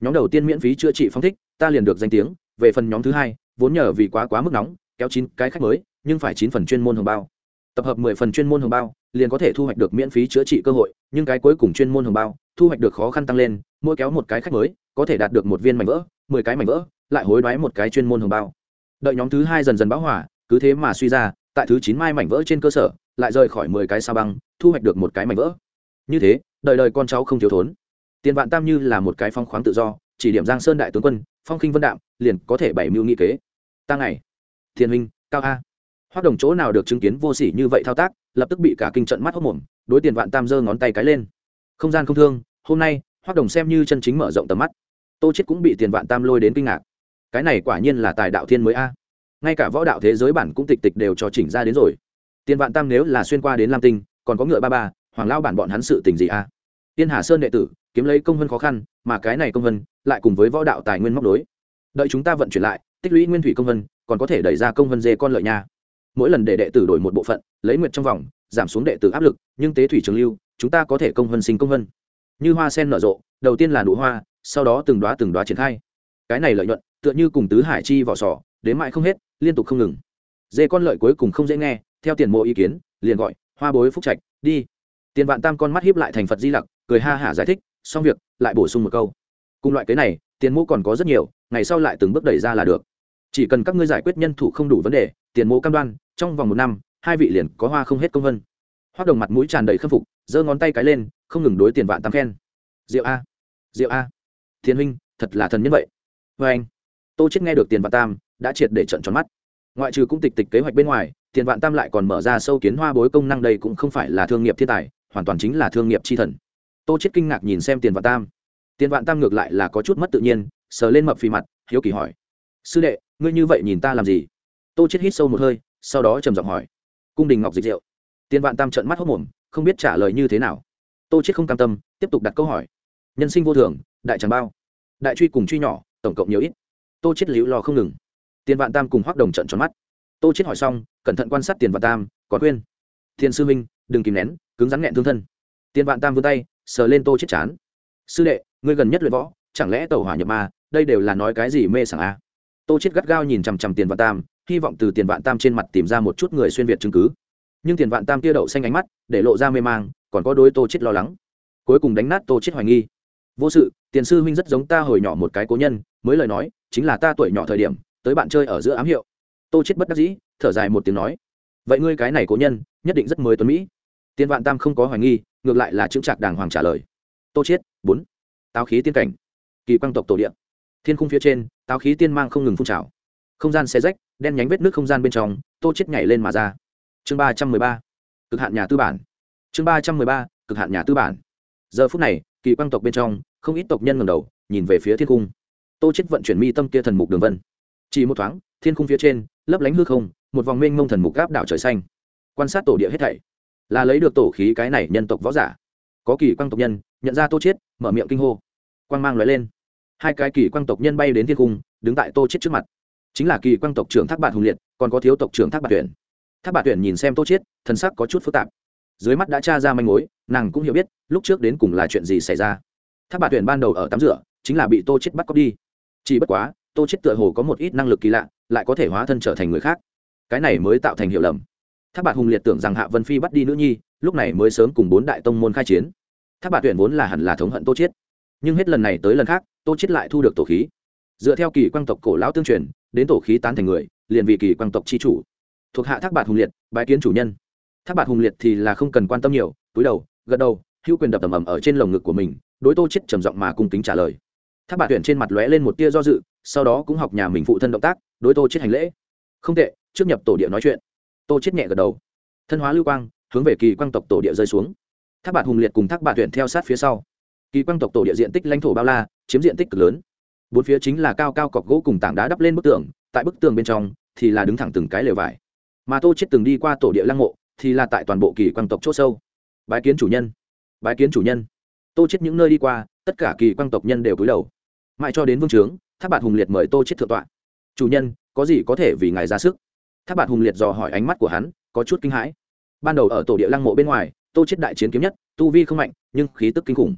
Nhóm đầu tiên miễn phí chữa trị phong thích, ta liền được danh tiếng, về phần nhóm thứ hai, vốn nhờ vì quá quá mức nóng, kéo chín cái khách mới, nhưng phải chín phần chuyên môn hồng bao. Tập hợp mười phần chuyên môn hồng bao, liền có thể thu hoạch được miễn phí chữa trị cơ hội, nhưng cái cuối cùng chuyên môn hồng bao, thu hoạch được khó khăn tăng lên, mỗi kéo một cái khách mới, có thể đạt được một viên mảnh vỡ, mười cái mảnh vỡ, lại hối đoái một cái chuyên môn hồng bao. Đợi nhóm thứ hai dần dần bão hỏa cứ thế mà suy ra, tại thứ chín mai mảnh vỡ trên cơ sở, lại rời khỏi mười cái sao băng, thu hoạch được một cái mảnh vỡ. Như thế, đời đời con cháu không thiếu thốn tiền vạn tam như là một cái phong khoáng tự do, chỉ điểm giang sơn đại tướng quân, phong khinh vân đạm, liền có thể bảy mưu nghị kế. Ta ngày thiên huynh, cao a. Hoạt động chỗ nào được chứng kiến vô sỉ như vậy thao tác, lập tức bị cả kinh trận mắt hốc mồm, đối tiền vạn tam giơ ngón tay cái lên. Không gian không thương, hôm nay hoạt động xem như chân chính mở rộng tầm mắt. Tô chết cũng bị tiền vạn tam lôi đến kinh ngạc. Cái này quả nhiên là tài đạo thiên mới a. Ngay cả võ đạo thế giới bản cũng tịch tịch đều cho chỉnh ra đến rồi. Tiền vạn tam nếu là xuyên qua đến lam tinh, còn có ngựa ba ba, hoàng lao bản bọn hắn sự tình gì a? Tiên hà sơn đệ tử kiếm lấy công vân khó khăn, mà cái này công vân lại cùng với võ đạo tài nguyên móc đối. Đợi chúng ta vận chuyển lại, tích lũy nguyên thủy công vân, còn có thể đẩy ra công vân dê con lợi nha. Mỗi lần để đệ tử đổi một bộ phận, lấy nguyệt trong vòng, giảm xuống đệ tử áp lực, nhưng tế thủy trường lưu, chúng ta có thể công vân sinh công vân. Như hoa sen nở rộ, đầu tiên là nụ hoa, sau đó từng đoá từng đoá triển khai. Cái này lợi nhuận, tựa như cùng tứ hải chi vỏ sò, đến mãi không hết, liên tục không ngừng. Dê con lợi cuối cùng không dễ nghe, theo tiền mộ ý kiến, liền gọi, hoa bối phúc trạch, đi. Tiền vạn tam con mắt hiếp lại thành phật di lặc, cười ha hả giải thích xong việc, lại bổ sung một câu. Cùng loại cái này, tiền mô còn có rất nhiều, ngày sau lại từng bước đẩy ra là được. Chỉ cần các ngươi giải quyết nhân thủ không đủ vấn đề, tiền mô cam đoan, trong vòng một năm, hai vị liền có hoa không hết công vân. Hoa đồng mặt mũi tràn đầy khâm phục, giơ ngón tay cái lên, không ngừng đối tiền vạn tam khen. Diệu a diệu a. Thiên huynh, thật là thần nhân vậy. Vê anh, tô chết nghe được tiền vạn tam, đã triệt để trận tròn mắt. Ngoại trừ cũng tịch tịch kế hoạch bên ngoài, tiền vạn tam lại còn mở ra sâu kiến hoa bối công năng đây cũng không phải là thương nghiệp thiên tài, hoàn toàn chính là thương nghiệp chi thần tô chết kinh ngạc nhìn xem tiền vạn tam. Tiền vạn tam ngược lại là có chút mất tự nhiên, sờ lên mập phì mặt, hiếu kỳ hỏi. Sư đệ, ngươi như vậy nhìn ta làm gì? Tô chết hít sâu một hơi, sau đó trầm giọng hỏi. Cung đình ngọc dịch rượu. Tiền vạn tam trợn mắt hốc mồm, không biết trả lời như thế nào. Tô chết không cam tâm, tiếp tục đặt câu hỏi. Nhân sinh vô thường, đại tràng bao. Đại truy cùng truy nhỏ, tổng cộng nhiều ít. Tô chết liễu lo không ngừng. Tiền vạn tam cùng hoắc đồng trận tròn mắt. Tô chết hỏi xong, cẩn thận quan sát tiền vạn tam, còn khuyên. Thiên sư minh đừng kìm nén, cứng rắn nghẹn thương thân. Tiền vạn tam vươn tay sờ lên tô chết chán. Sư đệ, ngươi gần nhất luyện võ, chẳng lẽ tàu hỏa nhập ma, đây đều là nói cái gì mê sảng a? Tô chết gắt gao nhìn chằm chằm tiền vạn tam, hy vọng từ tiền vạn tam trên mặt tìm ra một chút người xuyên việt chứng cứ. Nhưng tiền vạn tam kia đậu xanh ánh mắt, để lộ ra mê mang, còn có đôi tô chết lo lắng. Cuối cùng đánh nát tô chết hoài nghi. Vô sự, tiền sư huynh rất giống ta hồi nhỏ một cái cố nhân, mới lời nói, chính là ta tuổi nhỏ thời điểm, tới bạn chơi ở giữa ám hiệu. Tô chết bất đắc dĩ, thở dài một tiếng nói. Vậy ngươi cái này cố nhân, nhất định rất mới tuấn mỹ. Tiền vạn tam không có hoài nghi ngược lại là chững chạc đàng hoàng trả lời. Tô chết bốn. Táo khí tiên cảnh. Kỳ quang tộc tổ điện thiên khung phía trên, táo khí tiên mang không ngừng phun trào. Không gian xe rách, đen nhánh vết nước không gian bên trong, tô chết nhảy lên mà ra. Chương ba trăm mười ba. Cực hạn nhà tư bản. Chương ba trăm mười ba, cực hạn nhà tư bản. Giờ phút này, kỳ quang tộc bên trong, không ít tộc nhân ngầm đầu, nhìn về phía thiên cung tô chết vận chuyển mi tâm kia thần mục đường vân. Chỉ một thoáng, thiên cung phía trên, lấp lánh hư không, một vòng mênh mông thần mục gáp đảo trời xanh. Quan sát tổ địa hết thảy là lấy được tổ khí cái này nhân tộc võ giả. Có kỳ quang tộc nhân, nhận ra tô chết mở miệng kinh hô. Quang mang lóe lên. Hai cái kỳ quang tộc nhân bay đến thiên cung, đứng tại tô chết trước mặt. Chính là kỳ quang tộc trưởng thác bạt hùng liệt, còn có thiếu tộc trưởng thác bạt tuyển. Thác bạt tuyển nhìn xem tô chết thần sắc có chút phức tạp. Dưới mắt đã tra ra manh mối, nàng cũng hiểu biết, lúc trước đến cùng là chuyện gì xảy ra. Thác bạt tuyển ban đầu ở tắm rửa, chính là bị tô chết bắt cóc đi. Chỉ bất quá, tô chết tựa hồ có một ít năng lực kỳ lạ, lại có thể hóa thân trở thành người khác. Cái này mới tạo thành hiểu lầm thác bạt hùng liệt tưởng rằng hạ vân phi bắt đi nữ nhi lúc này mới sớm cùng bốn đại tông môn khai chiến. Thác bạt tuyển vốn là hẳn là thống hận tô Chiết, nhưng hết lần này tới lần khác tô Chiết lại thu được tổ khí. Dựa theo kỳ quang tộc cổ lão tương truyền đến tổ khí tán thành người liền vì kỳ quang tộc chi chủ. Thuộc hạ thác bạt hùng liệt bái kiến chủ nhân. Thác bạt hùng liệt thì là không cần quan tâm nhiều túi đầu gật đầu hữu quyền đập tầm ầm ở trên lồng ngực của mình đối tô chết trầm giọng mà cung kính trả lời. Thác bạt tuyển trên mặt lóe lên một tia do dự sau đó cũng học nhà mình phụ thân động tác đối tô chết hành lễ. Không tệ trước nhập tổ địa nói chuyện tô chết nhẹ gật đầu. Thân hóa lưu quang, hướng về kỳ quang tộc tổ địa rơi xuống. Thác bạt hùng liệt cùng thác bạt huyện theo sát phía sau. Kỳ quang tộc tổ địa diện tích lãnh thổ bao la, chiếm diện tích cực lớn. Bốn phía chính là cao cao cọc gỗ cùng tảng đá đắp lên bức tường, tại bức tường bên trong thì là đứng thẳng từng cái lều vải. Mà tô chết từng đi qua tổ địa lăng mộ thì là tại toàn bộ kỳ quang tộc chỗ sâu. Bái kiến chủ nhân. Bái kiến chủ nhân. Tô chết những nơi đi qua, tất cả kỳ quang tộc nhân đều cúi đầu. Mãi cho đến vương trướng tháp bạt hùng liệt mời tô chết thượng tọa. Chủ nhân, có gì có thể vì ngài ra sức? Tháp bạt hùng liệt dò hỏi ánh mắt của hắn, có chút kinh hãi. Ban đầu ở tổ địa lăng mộ bên ngoài, tô chết đại chiến kiếm nhất, tu vi không mạnh, nhưng khí tức kinh khủng.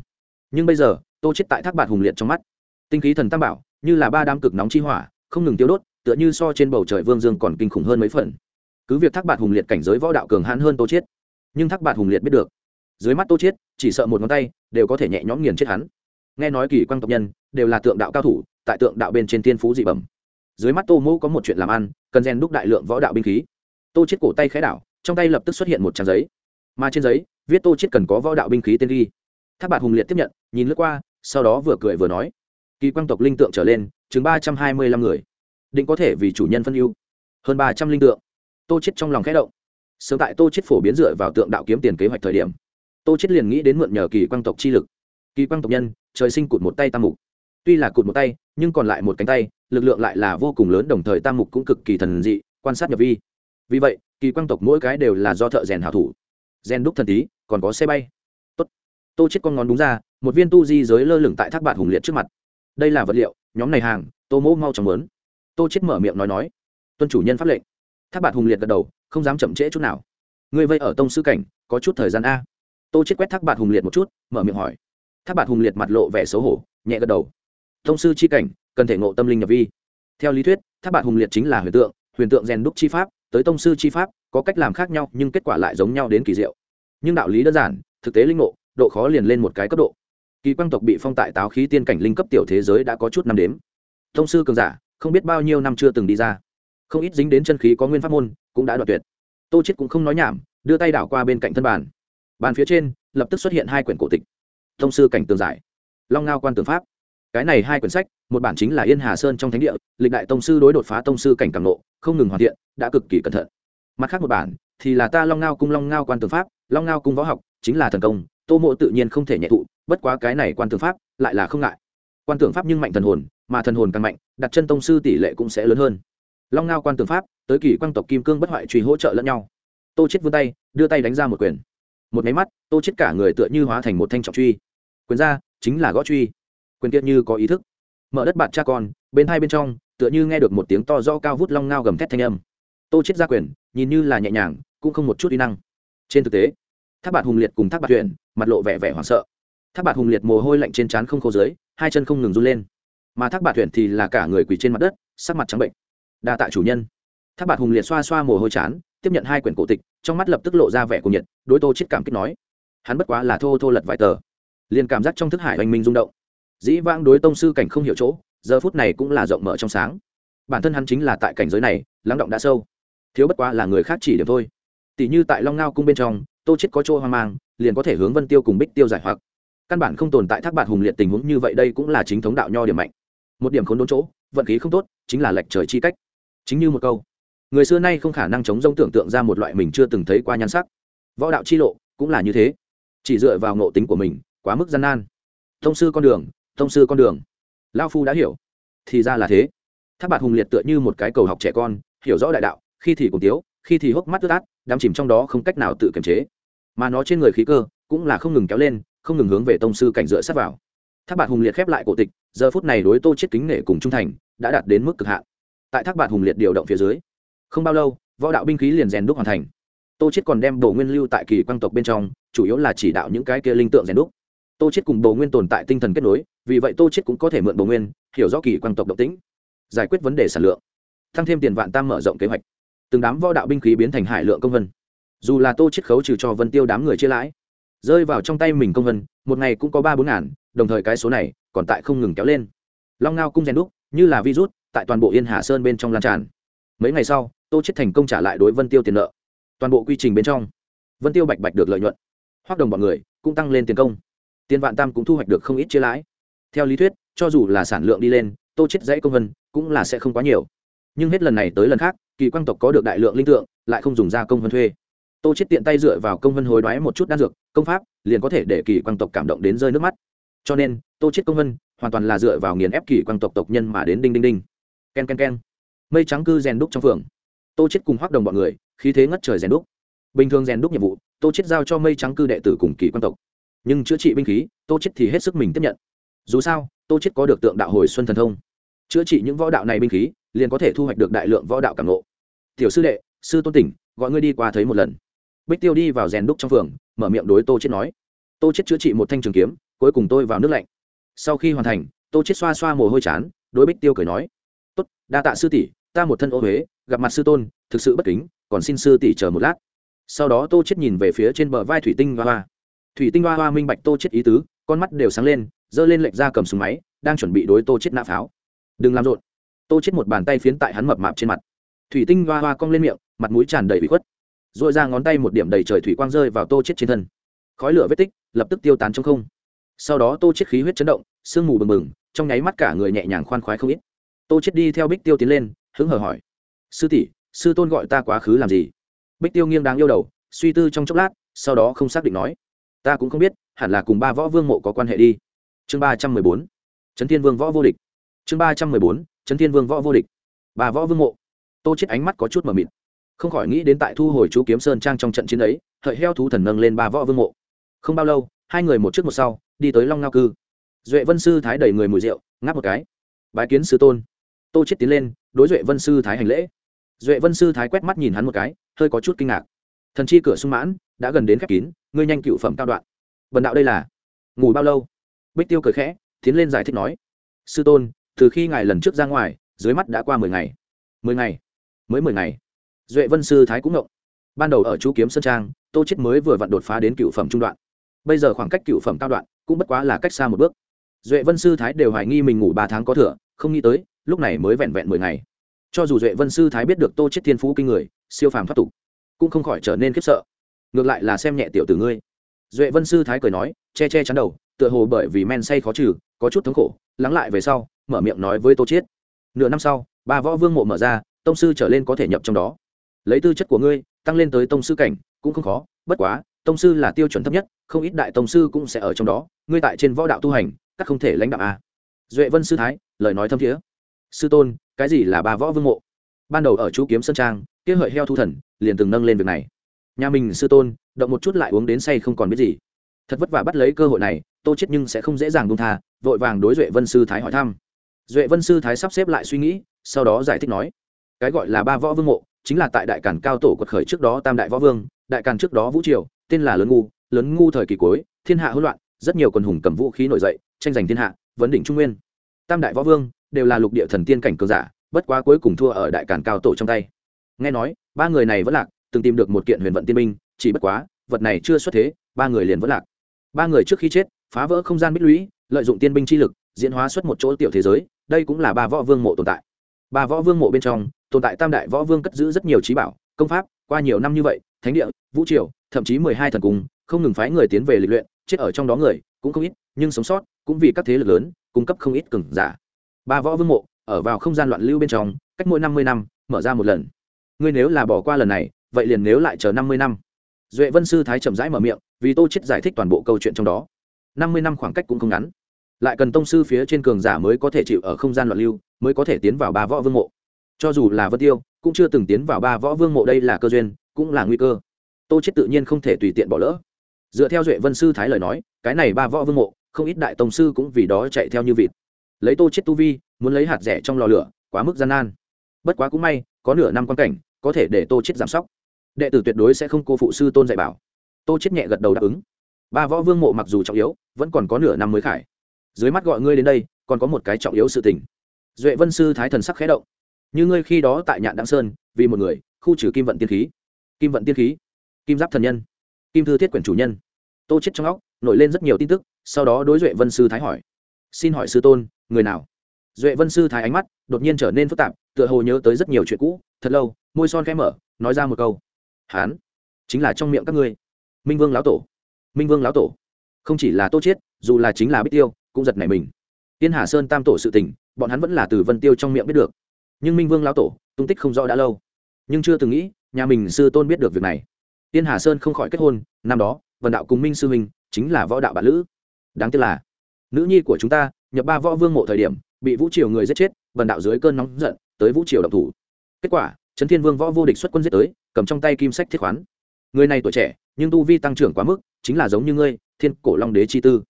Nhưng bây giờ, tô chết tại thác bạt hùng liệt trong mắt, tinh khí thần tam bảo, như là ba đám cực nóng chi hỏa, không ngừng tiêu đốt, tựa như so trên bầu trời vương dương còn kinh khủng hơn mấy phần. Cứ việc thác bạt hùng liệt cảnh giới võ đạo cường hãn hơn tô chết nhưng thác bạt hùng liệt biết được, dưới mắt tô chết chỉ sợ một ngón tay, đều có thể nhẹ nhõm nghiền chết hắn. Nghe nói kỳ quang tộc nhân, đều là tượng đạo cao thủ, tại tượng đạo bên trên tiên phú dị bẩm dưới mắt tô mô có một chuyện làm ăn, cần rèn đúc đại lượng võ đạo binh khí. Tô chết cổ tay khẽ đảo, trong tay lập tức xuất hiện một trang giấy. Mà trên giấy, viết tô chết cần có võ đạo binh khí tên ghi. Tháp bạt hùng liệt tiếp nhận, nhìn lướt qua, sau đó vừa cười vừa nói, kỳ quang tộc linh tượng trở lên, chừng ba trăm hai mươi lăm người. Định có thể vì chủ nhân phân ưu. Hơn ba trăm linh tượng. Tô chết trong lòng khẽ động. Sớm tại tô chết phổ biến dựa vào tượng đạo kiếm tiền kế hoạch thời điểm, tô chết liền nghĩ đến mượn nhờ kỳ quang tộc chi lực. Kỳ quang tộc nhân, trời sinh cụt một tay tam mục tuy là cụt một tay, nhưng còn lại một cánh tay, lực lượng lại là vô cùng lớn, đồng thời tam mục cũng cực kỳ thần dị, quan sát nhập vi. Vì vậy, kỳ quang tộc mỗi cái đều là do thợ rèn hảo thủ. Rèn đúc thần tí, còn có xe bay. Tốt. Tô chết con ngón đúng ra, một viên tu di giới lơ lửng tại thác bạn hùng liệt trước mặt. Đây là vật liệu, nhóm này hàng, tô mỗ mau chóng lớn tô chết mở miệng nói nói. Tuân chủ nhân pháp lệnh. Thác bạn hùng liệt gật đầu, không dám chậm trễ chút nào. Ngươi vây ở tông sư cảnh, có chút thời gian a. Tô chết quét thác bạn hùng liệt một chút, mở miệng hỏi. Thác bạn hùng liệt mặt lộ vẻ xấu hổ, nhẹ gật đầu. Thông sư chi cảnh, cần thể ngộ tâm linh nhập vi. Theo lý thuyết, tháp bạn hùng liệt chính là huyền tượng huyền tượng rèn đúc chi pháp, tới tông sư chi pháp, có cách làm khác nhau, nhưng kết quả lại giống nhau đến kỳ diệu. Nhưng đạo lý đơn giản, thực tế linh ngộ, độ khó liền lên một cái cấp độ. Kỳ quang tộc bị phong tại táo khí tiên cảnh linh cấp tiểu thế giới đã có chút năm đếm. Thông sư cường giả, không biết bao nhiêu năm chưa từng đi ra. Không ít dính đến chân khí có nguyên pháp môn, cũng đã đoạt tuyệt. Tô chết cũng không nói nhảm, đưa tay đảo qua bên cạnh thân bàn. Bàn phía trên, lập tức xuất hiện hai quyển cổ tịch. Thông sư cảnh tường giải. Long ngao quan tường pháp cái này hai quyển sách, một bản chính là yên hà sơn trong thánh địa, lịch đại tông sư đối đột phá tông sư cảnh càng nộ không ngừng hoàn thiện, đã cực kỳ cẩn thận. Mặt khác một bản thì là ta long ngao cung long ngao quan tướng pháp, long ngao cung võ học, chính là thần công, tô mộ tự nhiên không thể nhẹ thụ, bất quá cái này quan tướng pháp lại là không ngại. Quan tưởng pháp nhưng mạnh thần hồn, mà thần hồn càng mạnh, đặt chân tông sư tỷ lệ cũng sẽ lớn hơn. Long ngao quan Tưởng pháp, tới kỳ quang tộc kim cương bất hoại truy hỗ trợ lẫn nhau. Tô chết vươn tay, đưa tay đánh ra một quyền. Một máy mắt, tô chết cả người tựa như hóa thành một thanh trọng truy. Quyền ra, chính là gõ truy quyền tiết như có ý thức. Mở đất bạt cha con bên hai bên trong tựa như nghe được một tiếng to do cao vút long ngao gầm thét thanh âm. Tô chết ra quyền nhìn như là nhẹ nhàng cũng không một chút uy năng. Trên thực tế thác bạt hùng liệt cùng thác bạt Tuyển, mặt lộ vẻ vẻ hoảng sợ. Thác bạt hùng liệt mồ hôi lạnh trên trán không khô dưới hai chân không ngừng run lên. Mà thác bạt Tuyển thì là cả người quỳ trên mặt đất sắc mặt trắng bệnh. Đa tạ chủ nhân. Thác bạt hùng liệt xoa xoa mồ hôi chán tiếp nhận hai quyển cổ tịch trong mắt lập tức lộ ra vẻ của nhiệt đối tô chết cảm kích nói. Hắn bất quá là thô thô lật vài tờ. Liền cảm giác trong thức hải hoành minh rung động dĩ vãng đối tông sư cảnh không hiểu chỗ, giờ phút này cũng là rộng mở trong sáng. Bản thân hắn chính là tại cảnh giới này, lắng động đã sâu. Thiếu bất quá là người khác chỉ điểm thôi. Tỷ như tại long ngao cung bên trong, tô chết có chỗ hoang mang, liền có thể hướng vân tiêu cùng bích tiêu giải hoặc. Căn bản không tồn tại thác bạt hùng liệt tình huống như vậy đây cũng là chính thống đạo nho điểm mạnh. Một điểm khốn đốn chỗ, vận khí không tốt, chính là lệch trời chi cách. Chính như một câu, người xưa nay không khả năng chống rông tưởng tượng ra một loại mình chưa từng thấy qua nhan sắc. Võ đạo chi lộ cũng là như thế. Chỉ dựa vào ngộ tính của mình, quá mức gian nan. Thông sư con đường tông sư con đường. Lao phu đã hiểu. Thì ra là thế. Tháp bạt hùng liệt tựa như một cái cầu học trẻ con, hiểu rõ đại đạo, khi thì cùng tiếu, khi thì hốc mắt ướt át, đắm chìm trong đó không cách nào tự kiềm chế. Mà nó trên người khí cơ cũng là không ngừng kéo lên, không ngừng hướng về tông sư cảnh dựa sát vào. Tháp bạt hùng liệt khép lại cổ tịch, giờ phút này đối tô chết kính nể cùng trung thành đã đạt đến mức cực hạn. Tại tháp bạt hùng liệt điều động phía dưới, không bao lâu, võ đạo binh khí liền rèn đúc hoàn thành. Tô chết còn đem đồ nguyên lưu tại kỳ quang tộc bên trong, chủ yếu là chỉ đạo những cái kia linh tượng rèn đúc. Tô chết cùng đồ nguyên tồn tại tinh thần kết nối vì vậy tô chết cũng có thể mượn bổ nguyên, hiểu rõ kỳ quang tộc động tĩnh, giải quyết vấn đề sản lượng tăng thêm tiền vạn tam mở rộng kế hoạch. Từng đám võ đạo binh khí biến thành hải lượng công vân. Dù là tô chiết khấu trừ cho vân tiêu đám người chia lãi, rơi vào trong tay mình công vân, một ngày cũng có ba bốn ngàn, đồng thời cái số này còn tại không ngừng kéo lên. Long ngao cung rèn đúc, như là virus, tại toàn bộ yên hà sơn bên trong lan tràn. Mấy ngày sau, tô chiết thành công trả lại đối vân tiêu tiền nợ. Toàn bộ quy trình bên trong, vân tiêu bạch bạch được lợi nhuận. Hoác đồng bọn người cũng tăng lên tiền công. Tiền vạn tam cũng thu hoạch được không ít chia lãi theo lý thuyết, cho dù là sản lượng đi lên, tô chết dãy công vân cũng là sẽ không quá nhiều. Nhưng hết lần này tới lần khác, kỳ quang tộc có được đại lượng linh tượng, lại không dùng ra công vân thuê. Tô chết tiện tay dựa vào công vân hối đoái một chút đan dược, công pháp, liền có thể để kỳ quang tộc cảm động đến rơi nước mắt. Cho nên, tô chết công vân hoàn toàn là dựa vào nghiền ép kỳ quang tộc tộc nhân mà đến đinh đinh đinh. Ken ken ken. Mây trắng cư rèn đúc trong phường tô chết cùng hoác đồng bọn người, khí thế ngất trời rèn đúc. Bình thường rèn đúc nhiệm vụ, tô chết giao cho mây trắng cư đệ tử cùng kỳ quan tộc. Nhưng chữa trị binh khí, tô chết thì hết sức mình tiếp nhận dù sao, tô chết có được tượng đạo hồi xuân thần thông. Chữa trị những võ đạo này binh khí, liền có thể thu hoạch được đại lượng võ đạo cảm ngộ. Tiểu sư đệ, sư tôn tỉnh, gọi ngươi đi qua thấy một lần. Bích tiêu đi vào rèn đúc trong phường, mở miệng đối tô chết nói. Tô chết chữa trị một thanh trường kiếm, cuối cùng tôi vào nước lạnh. Sau khi hoàn thành, tô chết xoa xoa mồ hôi chán, đối bích tiêu cười nói. Tốt, đa tạ sư tỷ, ta một thân ô huế, gặp mặt sư tôn, thực sự bất kính, còn xin sư tỷ chờ một lát. Sau đó tô chết nhìn về phía trên bờ vai thủy tinh hoa hoa. Thủy tinh hoa hoa minh bạch tô chết ý tứ, con mắt đều sáng lên giơ lên lệnh ra cầm súng máy, đang chuẩn bị đối tô chết nã pháo. Đừng làm rộn. Tô chết một bàn tay phiến tại hắn mập mạp trên mặt. Thủy tinh hoa hoa cong lên miệng, mặt mũi tràn đầy bị khuất. Rồi ra ngón tay một điểm đầy trời thủy quang rơi vào tô chết trên thân. Khói lửa vết tích lập tức tiêu tán trong không. Sau đó tô chết khí huyết chấn động, sương mù bừng bừng, trong nháy mắt cả người nhẹ nhàng khoan khoái không ít. Tô chết đi theo bích tiêu tiến lên, hứng hờ hỏi, sư tỷ, sư tôn gọi ta quá khứ làm gì? Bích tiêu nghiêng đáng yêu đầu, suy tư trong chốc lát, sau đó không xác định nói, ta cũng không biết, hẳn là cùng ba võ vương mộ có quan hệ đi chương ba trăm mười bốn trấn thiên vương võ vô địch. Chương ba trăm mười bốn trấn thiên vương võ vô địch. Bà võ vương mộ. Tô chết ánh mắt có chút mờ mịt. Không khỏi nghĩ đến tại thu hồi chú kiếm sơn trang trong trận chiến ấy, hợi heo thú thần nâng lên ba võ vương mộ. Không bao lâu, hai người một trước một sau, đi tới long ngao cư. Duệ vân sư thái đẩy người mùi rượu, ngáp một cái. Bái kiến sư tôn. Tô chết tiến lên, đối duệ vân sư thái hành lễ. Duệ vân sư thái quét mắt nhìn hắn một cái, hơi có chút kinh ngạc. Thần chi cửa sung mãn, đã gần đến khép kín, ngươi nhanh cựu phẩm cao đoạn. Bần đạo đây là? Ngủ bao lâu? Bích tiêu cười khẽ, tiến lên giải thích nói, sư tôn, từ khi ngài lần trước ra ngoài, dưới mắt đã qua mười ngày. Mười ngày? Mới mười ngày? Duệ vân sư thái cũng ngộng. Ban đầu ở chú kiếm sơn trang, tô chết mới vừa vặn đột phá đến cựu phẩm trung đoạn. Bây giờ khoảng cách cựu phẩm cao đoạn cũng bất quá là cách xa một bước. Duệ vân sư thái đều hoài nghi mình ngủ ba tháng có thừa, không nghĩ tới, lúc này mới vẹn vẹn mười ngày. Cho dù duệ vân sư thái biết được tô chết thiên phú kinh người, siêu phàm thoát tục, cũng không khỏi trở nên khiếp sợ. Ngược lại là xem nhẹ tiểu tử ngươi duệ vân sư thái cười nói, che che chắn đầu, tựa hồ bởi vì men say khó trừ, có chút thống khổ, lắng lại về sau, mở miệng nói với tô chiết. Nửa năm sau, ba võ vương mộ mở ra, tông sư trở lên có thể nhập trong đó. Lấy tư chất của ngươi, tăng lên tới tông sư cảnh, cũng không khó, bất quá, tông sư là tiêu chuẩn thấp nhất, không ít đại tông sư cũng sẽ ở trong đó, ngươi tại trên võ đạo tu hành, các không thể lãnh đạo a à. duệ vân sư thái, lời nói thâm thiế. Sư tôn, cái gì là ba võ vương mộ? Ban đầu ở chú kiếm sơn trang, kia hợi heo thu thần, liền từng nâng lên việc này nhà mình sư tôn, động một chút lại uống đến say không còn biết gì. Thật vất vả bắt lấy cơ hội này, tô chết nhưng sẽ không dễ dàng buông tha, vội vàng đối duệ vân sư thái hỏi thăm. Duệ vân sư thái sắp xếp lại suy nghĩ, sau đó giải thích nói, cái gọi là ba võ vương mộ, chính là tại đại càn cao tổ quật khởi trước đó tam đại võ vương, đại càn trước đó vũ triều, tên là lớn ngu lớn ngu thời kỳ cuối, thiên hạ hỗn loạn, rất nhiều quần hùng cầm vũ khí nổi dậy, tranh giành thiên hạ, vấn đỉnh trung nguyên. Tam đại võ vương đều là lục địa thần tiên cảnh cường giả, bất quá cuối cùng thua ở đại càn cao tổ trong tay. Nghe nói, ba người này vẫn lạc từng tìm được một kiện huyền vận tiên minh chỉ bất quá, vật này chưa xuất thế, ba người liền vẫn lạc. Ba người trước khi chết, phá vỡ không gian bích lũy, lợi dụng tiên binh chi lực, diễn hóa xuất một chỗ tiểu thế giới, đây cũng là ba võ vương mộ tồn tại. Ba võ vương mộ bên trong, tồn tại tam đại võ vương cất giữ rất nhiều trí bảo, công pháp, qua nhiều năm như vậy, thánh địa, vũ triều, thậm chí mười hai thần cung, không ngừng phái người tiến về lịch luyện, chết ở trong đó người, cũng không ít, nhưng sống sót, cũng vì các thế lực lớn, cung cấp không ít cừng giả. Ba võ vương mộ, ở vào không gian loạn lưu bên trong, cách mỗi năm mươi năm, mở ra một lần. Ngươi nếu là bỏ qua lần này vậy liền nếu lại chờ năm mươi năm. Duệ vân sư thái chậm rãi mở miệng, vì tô chết giải thích toàn bộ câu chuyện trong đó. năm mươi năm khoảng cách cũng không ngắn. Lại cần tông sư phía trên cường giả mới có thể chịu ở không gian loạn lưu, mới có thể tiến vào ba võ vương mộ. Cho dù là vân tiêu, cũng chưa từng tiến vào ba võ vương mộ đây là cơ duyên, cũng là nguy cơ. Tô chết tự nhiên không thể tùy tiện bỏ lỡ. Dựa theo duệ vân sư thái lời nói, cái này ba võ vương mộ, không ít đại tông sư cũng vì đó chạy theo như vịt. Lấy tô chết tu vi, muốn lấy hạt rẻ trong lò lửa, quá mức gian nan. Bất quá cũng may, có nửa năm quan cảnh, có thể để tô chết giảm sóc đệ tử tuyệt đối sẽ không cô phụ sư tôn dạy bảo. Tô chết nhẹ gật đầu đáp ứng. Ba võ vương mộ mặc dù trọng yếu, vẫn còn có nửa năm mới khải. Dưới mắt gọi ngươi đến đây, còn có một cái trọng yếu sự tình. Duệ vân sư thái thần sắc khẽ động. Như ngươi khi đó tại nhạn đặng sơn, vì một người, khu trừ kim vận tiên khí. Kim vận tiên khí. Kim giáp thần nhân. Kim thư thiết quyển chủ nhân. Tô chết trong óc, nổi lên rất nhiều tin tức, sau đó đối duệ vân sư thái hỏi. Xin hỏi sư tôn, người nào? Duệ vân sư thái ánh mắt đột nhiên trở nên phức tạp, tựa hồ nhớ tới rất nhiều chuyện cũ, thật lâu, môi son khẽ mở, nói ra một câu hán, chính là trong miệng các ngươi. Minh vương lão tổ, minh vương lão tổ, không chỉ là tô chiết, dù là chính là bích tiêu, cũng giật nảy mình. Tiên hà sơn tam tổ sự tình, bọn hắn vẫn là từ vân tiêu trong miệng biết được. Nhưng minh vương lão tổ, tung tích không rõ đã lâu. Nhưng chưa từng nghĩ, nhà mình sư tôn biết được việc này. Tiên hà sơn không khỏi kết hôn, năm đó vần đạo cùng minh sư huynh chính là võ đạo bản lữ. Đáng tiếc là, nữ nhi của chúng ta, nhập ba võ vương mộ thời điểm, bị vũ triều người giết chết vần đạo dưới cơn nóng giận, tới vũ triều động thủ. Kết quả trấn thiên vương võ vô địch xuất quân giết tới cầm trong tay kim sách thiết khoán. Người này tuổi trẻ, nhưng tu vi tăng trưởng quá mức, chính là giống như ngươi, thiên cổ long đế chi tư.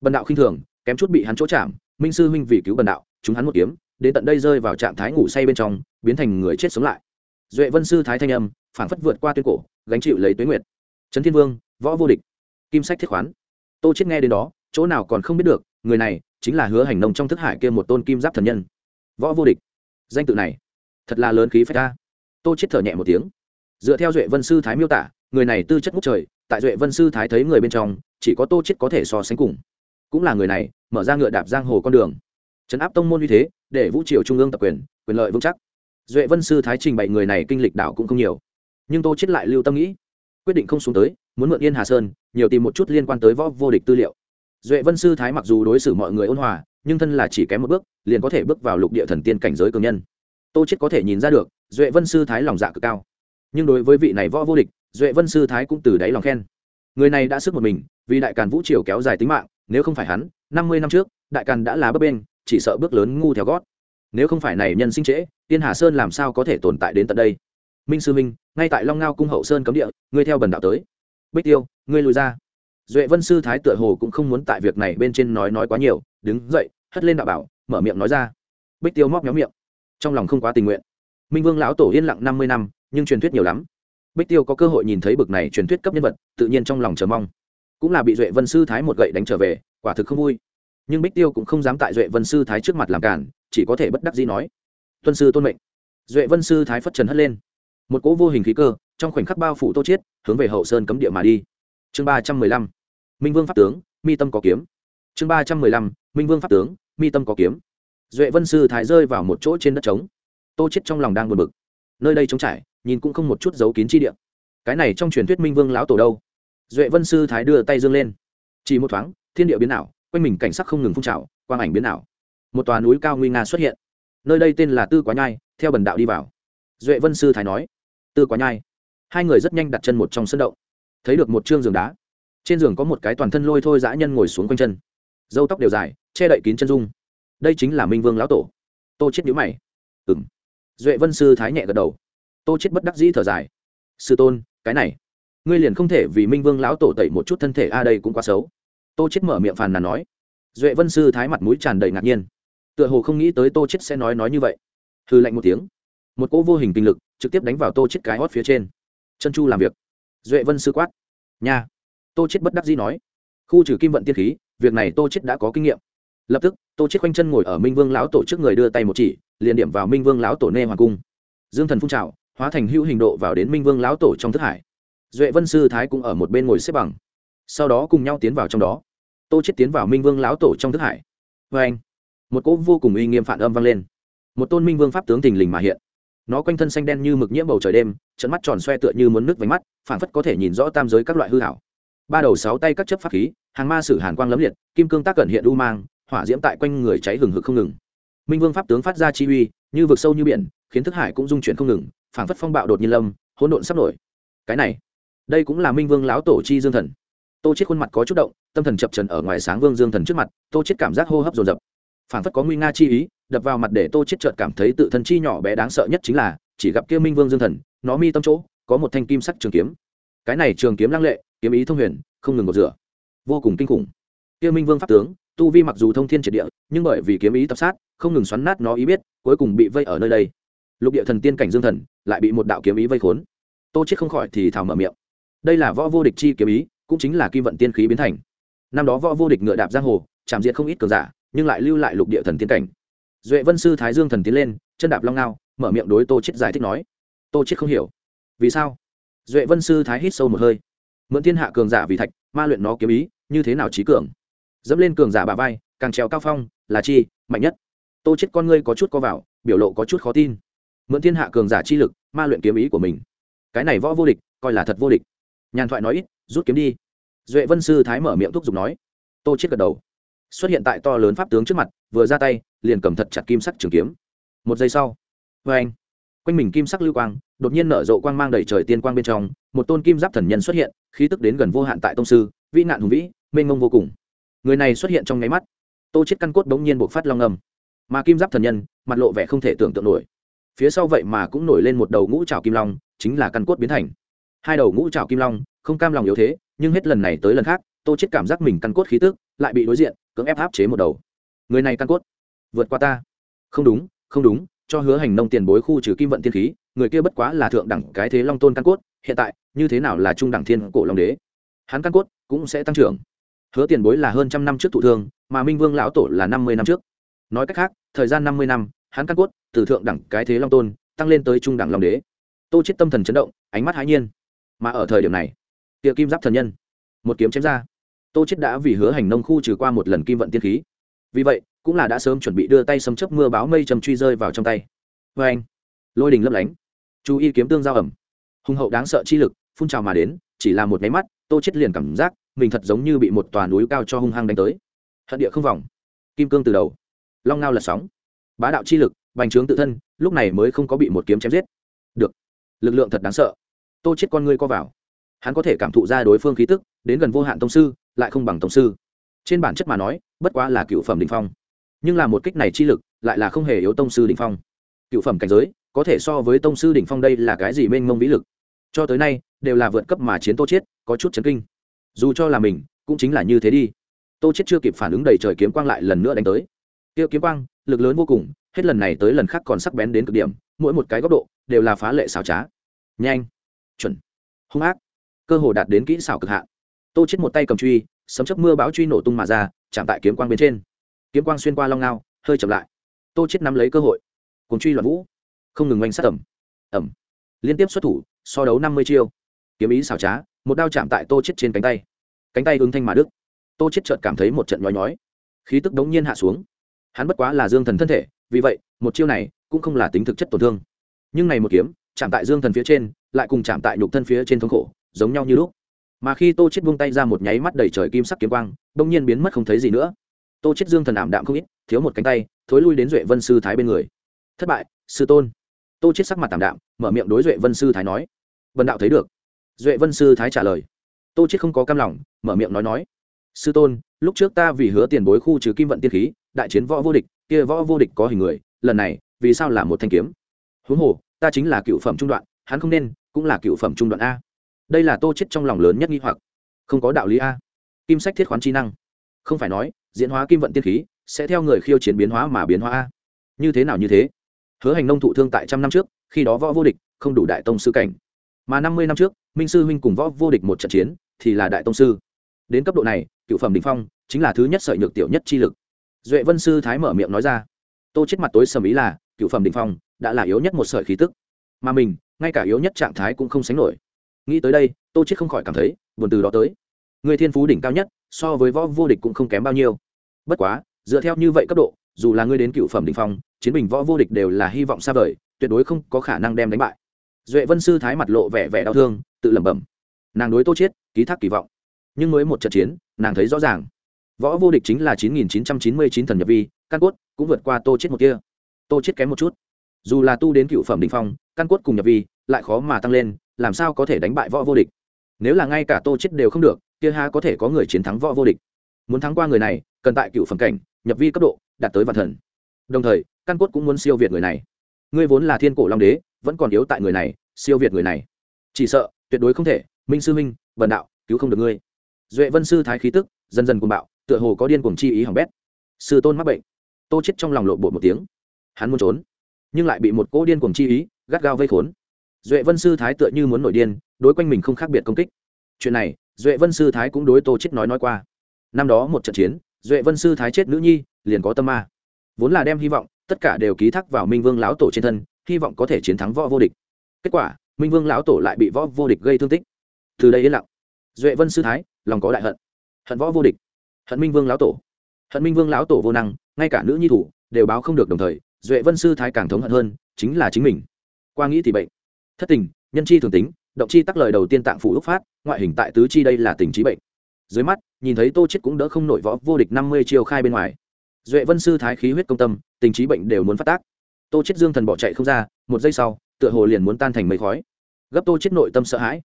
Bần đạo khinh thường, kém chút bị hắn chỗ chạm, minh sư huynh vì cứu bần đạo, chúng hắn một kiếm đến tận đây rơi vào trạng thái ngủ say bên trong, biến thành người chết sống lại. Duệ vân sư thái thanh âm phản phất vượt qua tuyên cổ, gánh chịu lấy tuế nguyệt. Trấn thiên vương, võ vô địch. Kim sách thiết khoán. Tô chết nghe đến đó, chỗ nào còn không biết được, người này chính là hứa hành nông trong thức hải kia một tôn kim giáp thần nhân. Võ vô địch. Danh tự này, thật là lớn khí phách ta. Tô chết thở nhẹ một tiếng dựa theo duệ vân sư thái miêu tả, người này tư chất ngút trời, tại duệ vân sư thái thấy người bên trong, chỉ có tô chết có thể so sánh cùng. Cũng là người này, mở ra ngựa đạp giang hồ con đường. Chấn áp tông môn như thế, để vũ triều trung ương tập quyền quyền lợi vững chắc. Duệ vân sư thái trình bày người này kinh lịch đảo cũng không nhiều. Nhưng tô chết lại lưu tâm nghĩ, quyết định không xuống tới, muốn mượn yên hà sơn, nhiều tìm một chút liên quan tới võ vô địch tư liệu. Duệ vân sư thái mặc dù đối xử mọi người ôn hòa, nhưng thân là chỉ kém một bước, liền có thể bước vào lục địa thần tiên cảnh giới cường nhân. Tô chết có thể nhìn ra được, duệ vân sư thái lòng dạ cực cao nhưng đối với vị này võ vô địch, duệ vân sư thái cũng từ đáy lòng khen. Người này đã sức một mình, vì đại càn vũ triều kéo dài tính mạng, nếu không phải hắn, năm mươi năm trước, đại càn đã là bấp bên chỉ sợ bước lớn ngu theo gót. Nếu không phải này nhân sinh trễ, tiên hà sơn làm sao có thể tồn tại đến tận đây? Minh sư minh ngay tại long ngao cung hậu sơn cấm địa, ngươi theo bần đạo tới. Bích tiêu, ngươi lùi ra. Duệ vân sư thái tựa hồ cũng không muốn tại việc này bên trên nói nói quá nhiều, đứng dậy, hất lên đạo bảo, mở miệng nói ra. Bích tiêu móc nhóm miệng. Trong lòng không quá tình nguyện. Minh vương lão tổ yên lặng năm mươi năm nhưng truyền thuyết nhiều lắm. Bích tiêu có cơ hội nhìn thấy bực này truyền thuyết cấp nhân vật, tự nhiên trong lòng chờ mong. Cũng là bị duệ vân sư thái một gậy đánh trở về, quả thực không vui. Nhưng bích tiêu cũng không dám tại duệ vân sư thái trước mặt làm cản, chỉ có thể bất đắc dĩ nói, tuân sư tôn mệnh. Duệ vân sư thái phất trần hất lên. Một cỗ vô hình khí cơ, trong khoảnh khắc bao phủ tô chiết, hướng về hậu sơn cấm địa mà đi. Chương ba trăm mười lăm, minh vương pháp tướng, mi tâm có kiếm. Chương ba trăm mười lăm, minh vương pháp tướng, mi tâm có kiếm. Duệ vân sư thái rơi vào một chỗ trên đất trống. Tô chết trong lòng đang buồn bực. Nơi đây trống trải nhìn cũng không một chút dấu kín chi địa. Cái này trong truyền thuyết minh vương lão tổ đâu? Duệ vân sư thái đưa tay dương lên. Chỉ một thoáng, thiên địa biến ảo, quanh mình cảnh sắc không ngừng phun trào, quang ảnh biến ảo. Một tòa núi cao nguy nga xuất hiện. Nơi đây tên là tư quá nhai, theo bần đạo đi vào. Duệ vân sư thái nói, tư quá nhai. Hai người rất nhanh đặt chân một trong sân động. Thấy được một chương giường đá. Trên giường có một cái toàn thân lôi thôi dã nhân ngồi xuống quanh chân. Dâu tóc đều dài, che đậy kín chân dung. Đây chính là minh vương lão tổ. Tô chết nhíu mày. Ừng duệ vân sư thái nhẹ gật đầu tô chết bất đắc dĩ thở dài. Sư tôn, cái này, ngươi liền không thể vì minh vương lão tổ tẩy một chút thân thể, a, đây cũng quá xấu. Tô chết mở miệng phàn nàn nói. Duệ vân sư thái mặt mũi tràn đầy ngạc nhiên. Tựa hồ không nghĩ tới tô chết sẽ nói nói như vậy. Hư lạnh một tiếng. Một cỗ vô hình kinh lực trực tiếp đánh vào tô chết cái hót phía trên. Chân chu làm việc. Duệ vân sư quát. Nha. Tô chết bất đắc dĩ nói. Khu trừ kim vận tiên khí, việc này tô chết đã có kinh nghiệm. Lập tức, tô chết quanh chân ngồi ở minh vương lão tổ trước người đưa tay một chỉ, liền điểm vào minh vương lão tổ nê hoàng cung. Dương thần phun trào hóa thành hữu hình độ vào đến minh vương lão tổ trong thức hải. Duệ vân sư thái cũng ở một bên ngồi xếp bằng. Sau đó cùng nhau tiến vào trong đó. Tô chết tiến vào minh vương lão tổ trong thức hải. Vê anh, một cỗ vô cùng uy nghiêm phản âm vang lên. Một tôn minh vương pháp tướng thình lình mà hiện. Nó quanh thân xanh đen như mực nhiễm bầu trời đêm trận mắt tròn xoe tựa như muốn nước vánh mắt phản phất có thể nhìn rõ tam giới các loại hư hảo ba đầu sáu tay các chấp pháp khí, hàng ma sử hàn quang lấm liệt, kim cương tác cẩn hiện u mang, hỏa diễm tại quanh người cháy hừng hực không ngừng. Minh vương pháp tướng phát ra chi uy, như vực sâu như biển, khiến thức hải cũng dung chuyển không ngừng phảng phất phong bạo đột nhiên lâm, hỗn độn sắp nổi. Cái này, đây cũng là minh vương lão tổ chi dương thần. Tô chết khuôn mặt có chút động, tâm thần chập trần ở ngoài sáng vương dương thần trước mặt, tô chết cảm giác hô hấp dồn dập. Phảng phất có nguy nga chi ý, đập vào mặt để tô chết chợt cảm thấy tự thân chi nhỏ bé đáng sợ nhất chính là, chỉ gặp kia minh vương dương thần, nó mi tâm chỗ, có một thanh kim sắc trường kiếm. Cái này trường kiếm lăng lệ, kiếm ý thông huyền, không ngừng một rửa. Vô cùng kinh khủng. Kia minh vương pháp tướng, tu vi mặc dù thông thiên triệt địa, nhưng bởi vì kiếm ý tập sát, không ngừng xoắn nát nó ý biết, cuối cùng bị vây ở nơi đây lục địa thần tiên cảnh dương thần lại bị một đạo kiếm ý vây khốn. Tô chết không khỏi thì thào mở miệng. Đây là võ vô địch chi kiếm ý, cũng chính là kim vận tiên khí biến thành. Năm đó võ vô địch ngựa đạp giang hồ, chạm diệt không ít cường giả, nhưng lại lưu lại lục địa thần tiên cảnh. Duệ vân sư thái dương thần tiến lên, chân đạp long ngao, mở miệng đối tô chết giải thích nói. Tô chết không hiểu. Vì sao? Duệ vân sư thái hít sâu một hơi. Mượn thiên hạ cường giả vì thạch, ma luyện nó kiếm ý, như thế nào trí cường? Dẫm lên cường giả bà vai, càng trèo cao phong, là chi, mạnh nhất. Tô chết con ngươi có chút co vào, biểu lộ có chút khó tin mượn thiên hạ cường giả chi lực, ma luyện kiếm ý của mình. Cái này võ vô địch, coi là thật vô địch. Nhàn thoại nói ít, rút kiếm đi. Duệ vân sư thái mở miệng thúc giục nói. Tô chết gật đầu. Xuất hiện tại to lớn pháp tướng trước mặt, vừa ra tay, liền cầm thật chặt kim sắc trường kiếm. Một giây sau vê anh. Quanh mình kim sắc lưu quang, đột nhiên nở rộ quang mang đầy trời tiên quang bên trong, một tôn kim giáp thần nhân xuất hiện, khí tức đến gần vô hạn tại tông sư, vĩ nạn hùng vĩ, mênh mông vô cùng. Người này xuất hiện trong nháy mắt. Tô chết căn cốt đống nhiên buộc phát long âm. Mà kim giáp thần nhân, mặt lộ vẻ không thể tưởng tượng nổi phía sau vậy mà cũng nổi lên một đầu ngũ trào kim long, chính là căn cốt biến thành. Hai đầu ngũ trào kim long, không cam lòng yếu thế, nhưng hết lần này tới lần khác, tô chết cảm giác mình căn cốt khí tức lại bị đối diện, cưỡng ép áp chế một đầu. Người này căn cốt, vượt qua ta. Không đúng không đúng, cho hứa hành nông tiền bối khu trừ kim vận tiên khí, người kia bất quá là thượng đẳng cái thế long tôn căn cốt, hiện tại, như thế nào là trung đẳng thiên cổ long đế? Hắn căn cốt cũng sẽ tăng trưởng. Hứa tiền bối là hơn trăm năm trước thụ thương, mà minh vương lão tổ là năm mươi năm trước. Nói cách khác, thời gian năm mươi năm hắn căn cốt, từ thượng đẳng cái thế long tôn, tăng lên tới trung đẳng long đế. Tô chết tâm thần chấn động, ánh mắt hãi nhiên. Mà ở thời điểm này, tiệ kim giáp thần nhân, một kiếm chém ra. Tô chết đã vì hứa hành nông khu trừ qua một lần kim vận tiên khí. Vì vậy, cũng là đã sớm chuẩn bị đưa tay sấm chớp mưa báo mây trầm truy rơi vào trong tay. Vê anh, lôi đình lấp lánh. Chú ý kiếm tương giao ẩm. Hùng hậu đáng sợ chi lực, phun trào mà đến, chỉ là một máy mắt, tô chết liền cảm giác mình thật giống như bị một tòa núi cao cho hung hăng đánh tới. Hận địa không vòng. Kim cương từ đầu. Long ngao lật sóng bá đạo chi lực, bành trướng tự thân, lúc này mới không có bị một kiếm chém giết. Được. Lực lượng thật đáng sợ. Tô chết con ngươi co vào. Hắn có thể cảm thụ ra đối phương khí tức, đến gần vô hạn tông sư, lại không bằng tông sư. Trên bản chất mà nói, bất quá là cựu phẩm đ ỉ n h phong. Nhưng là một kích này chi lực, lại là không hề yếu tông sư đ ỉ n h phong. Cựu phẩm cảnh giới, có thể so với tông sư đ ỉ n h phong đây là cái gì mênh mông vĩ lực? Cho tới nay, đều là vượt cấp mà chiến tô chiết có chút chấn kinh. Dù cho là mình, cũng chính là như thế đi. Tô chiết chưa kịp phản ứng đầy trời kiếm quang lại lần nữa đánh tới. Tiêu kiếm quang lực lớn vô cùng, hết lần này tới lần khác còn sắc bén đến cực điểm, mỗi một cái góc độ đều là phá lệ xảo trá. Nhanh, chuẩn, hung ác, cơ hồ đạt đến kỹ xảo cực hạn. Tô chết một tay cầm truy, sấm chớp mưa bão truy nổ tung mà ra, chạm tại kiếm quang bên trên. Kiếm quang xuyên qua long ngao, hơi chậm lại. Tô chết nắm lấy cơ hội cùng truy loạn vũ, không ngừng oanh sát ẩm ẩm. Liên tiếp xuất thủ, so đấu năm mươi chiêu. Kiếm ý xảo trá, một đao chạm tại tô chết trên cánh tay. Cánh tay ứng thanh mà đức tô chết chợt cảm thấy một trận nhói nhói. Khí tức đống nhiên hạ xuống hắn bất quá là dương thần thân thể, vì vậy, một chiêu này cũng không là tính thực chất tổn thương. Nhưng này một kiếm, chạm tại dương thần phía trên, lại cùng chạm tại nhục thân phía trên thống khổ, giống nhau như lúc. Mà khi tô chết buông tay ra một nháy mắt đầy trời kim sắc kiếm quang bỗng nhiên biến mất không thấy gì nữa. Tô chết dương thần ảm đạm không ít, thiếu một cánh tay, thối lui đến duệ vân sư thái bên người. Thất bại, sư tôn. Tô chết sắc mặt tạm đạm, mở miệng đối duệ vân sư thái nói. Vân đạo thấy được. Duệ vân sư thái trả lời. Tô chết không có cam lòng, mở miệng nói nói. Sư tôn, lúc trước ta vì hứa tiền bối khu trừ kim vận tiên khí đại chiến võ vô địch, kia võ vô địch có hình người, lần này, vì sao là một thanh kiếm? Huống hồ, ta chính là cựu phẩm trung đoạn, hắn không nên, cũng là cựu phẩm trung đoạn a. Đây là tô chết trong lòng lớn nhất nghi hoặc. Không có đạo lý a. Kim sách thiết khoán chi năng. Không phải nói, diễn hóa kim vận tiên khí, sẽ theo người khiêu chiến biến hóa mà biến hóa a. Như thế nào như thế? Hứa hành nông thụ thương tại trăm năm trước, khi đó võ vô địch, không đủ đại tông sư cảnh. Mà năm mươi năm trước, minh sư huynh cùng võ vô địch một trận chiến, thì là đại tông sư. Đến cấp độ này, cựu phẩm đình phong, chính là thứ nhất sợi nhược tiểu nhất chi lực duệ vân sư thái mở miệng nói ra. Tô chết mặt tối sầm ý là, cựu phẩm đình phong, đã là yếu nhất một sợi khí tức. Mà mình, ngay cả yếu nhất trạng thái cũng không sánh nổi. Nghĩ tới đây, tô chết không khỏi cảm thấy buồn từ đó tới. Người thiên phú đỉnh cao nhất, so với võ vô địch cũng không kém bao nhiêu. Bất quá, dựa theo như vậy cấp độ, dù là ngươi đến cựu phẩm đỉnh phong, chiến bình võ vô địch đều là hy vọng xa vời, tuyệt đối không có khả năng đem đánh bại. Duệ vân sư thái mặt lộ vẻ vẻ đau thương, tự lẩm bẩm. Nàng đối tô chết, ký thác kỳ vọng. Nhưng mới một trận chiến, nàng thấy rõ ràng võ vô địch chính là chín nghìn chín trăm chín mươi chín thần nhập vi, căn cốt cũng vượt qua tô chết một kia. Tô chết kém một chút. Dù là tu đến cựu phẩm đỉnh phong, căn cốt cùng nhập vi lại khó mà tăng lên, làm sao có thể đánh bại võ vô địch? Nếu là ngay cả tô chết đều không được, kia ha có thể có người chiến thắng võ vô địch? Muốn thắng qua người này, cần tại cựu phẩm cảnh, nhập vi cấp độ, đạt tới vạn thần. Đồng thời, căn cốt cũng muốn siêu việt người này. Ngươi vốn là thiên cổ long đế, vẫn còn yếu tại người này, siêu việt người này. Chỉ sợ, tuyệt đối không thể. Minh sư minh vần đạo, cứu không được ngươi. Duệ vân sư thái khí tức, dần dần cuồng bạo tựa hồ có điên cuồng chi ý hỏng bét. Sư tôn mắc bệnh. Tô chết trong lòng lộ bộ một tiếng. Hắn muốn trốn, nhưng lại bị một cỗ điên cuồng chi ý gắt gao vây khốn. Duệ vân sư thái tựa như muốn nổi điên, đối quanh mình không khác biệt công kích. Chuyện này, duệ vân sư thái cũng đối tô chết nói nói qua. Năm đó một trận chiến, duệ vân sư thái chết nữ nhi, liền có tâm ma. Vốn là đem hy vọng, tất cả đều ký thác vào minh vương lão tổ trên thân, hy vọng có thể chiến thắng võ vô địch. Kết quả, minh vương lão tổ lại bị võ vô địch gây thương tích. Từ đây yên lặng. Duệ vân sư thái, lòng có đại hận. Hận võ vô địch hận minh vương lão tổ. Hận minh vương lão tổ vô năng, ngay cả nữ nhi thủ đều báo không được đồng thời, duệ vân sư thái càng thống hận hơn, chính là chính mình. Qua nghĩ thì bệnh. Thất tình, nhân chi thường tính, động chi tắc lời đầu tiên tạng phủ úc phát, ngoại hình tại tứ chi đây là tình trí bệnh. Dưới mắt, nhìn thấy tô chết cũng đỡ không nổi võ vô địch năm mươi chiêu khai bên ngoài. Duệ vân sư thái khí huyết công tâm, tình trí bệnh đều muốn phát tác. Tô chết dương thần bỏ chạy không ra, một giây sau, tựa hồ liền muốn tan thành mây khói. Gấp tô chết nội tâm sợ hãi.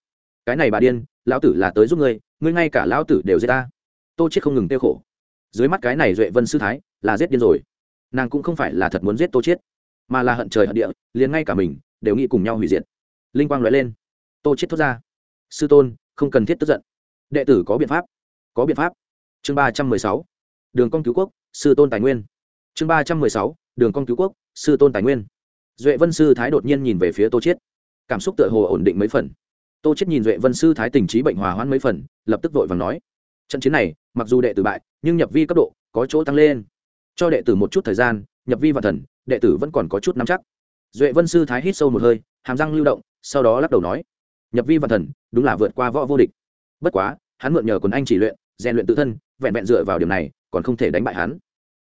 Cái này bà điên, lão tử là tới giúp ngươi ngươi ngay cả lão tử đều giết ta tô chết không ngừng tiêu khổ. Dưới mắt cái này duệ vân sư thái là giết điên rồi. Nàng cũng không phải là thật muốn giết tô chết, mà là hận trời hận địa, liền ngay cả mình đều nghĩ cùng nhau hủy diệt. Linh quang lóe lên. Tô chết thốt ra. Sư tôn, không cần thiết tức giận. Đệ tử có biện pháp. Có biện pháp. Chương ba trăm mười sáu. Đường công cứu quốc, sư tôn tài nguyên. Chương ba trăm mười sáu. Đường công cứu quốc, sư tôn tài nguyên. Duệ vân sư thái đột nhiên nhìn về phía tô chiết cảm xúc tựa hồ ổn định mấy phần. Tô chiết nhìn duệ vân sư thái tình trí bệnh hòa hoãn mấy phần, lập tức vội vàng nói trận chiến này, mặc dù đệ tử bại, nhưng nhập vi cấp độ có chỗ tăng lên. Cho đệ tử một chút thời gian, nhập vi và thần, đệ tử vẫn còn có chút nắm chắc. Duệ vân sư thái hít sâu một hơi, hàm răng lưu động, sau đó lắc đầu nói, nhập vi và thần, đúng là vượt qua võ vô địch. Bất quá, hắn mượn nhờ quần anh chỉ luyện, rèn luyện tự thân, vẹn vẹn dựa vào điểm này, còn không thể đánh bại hắn.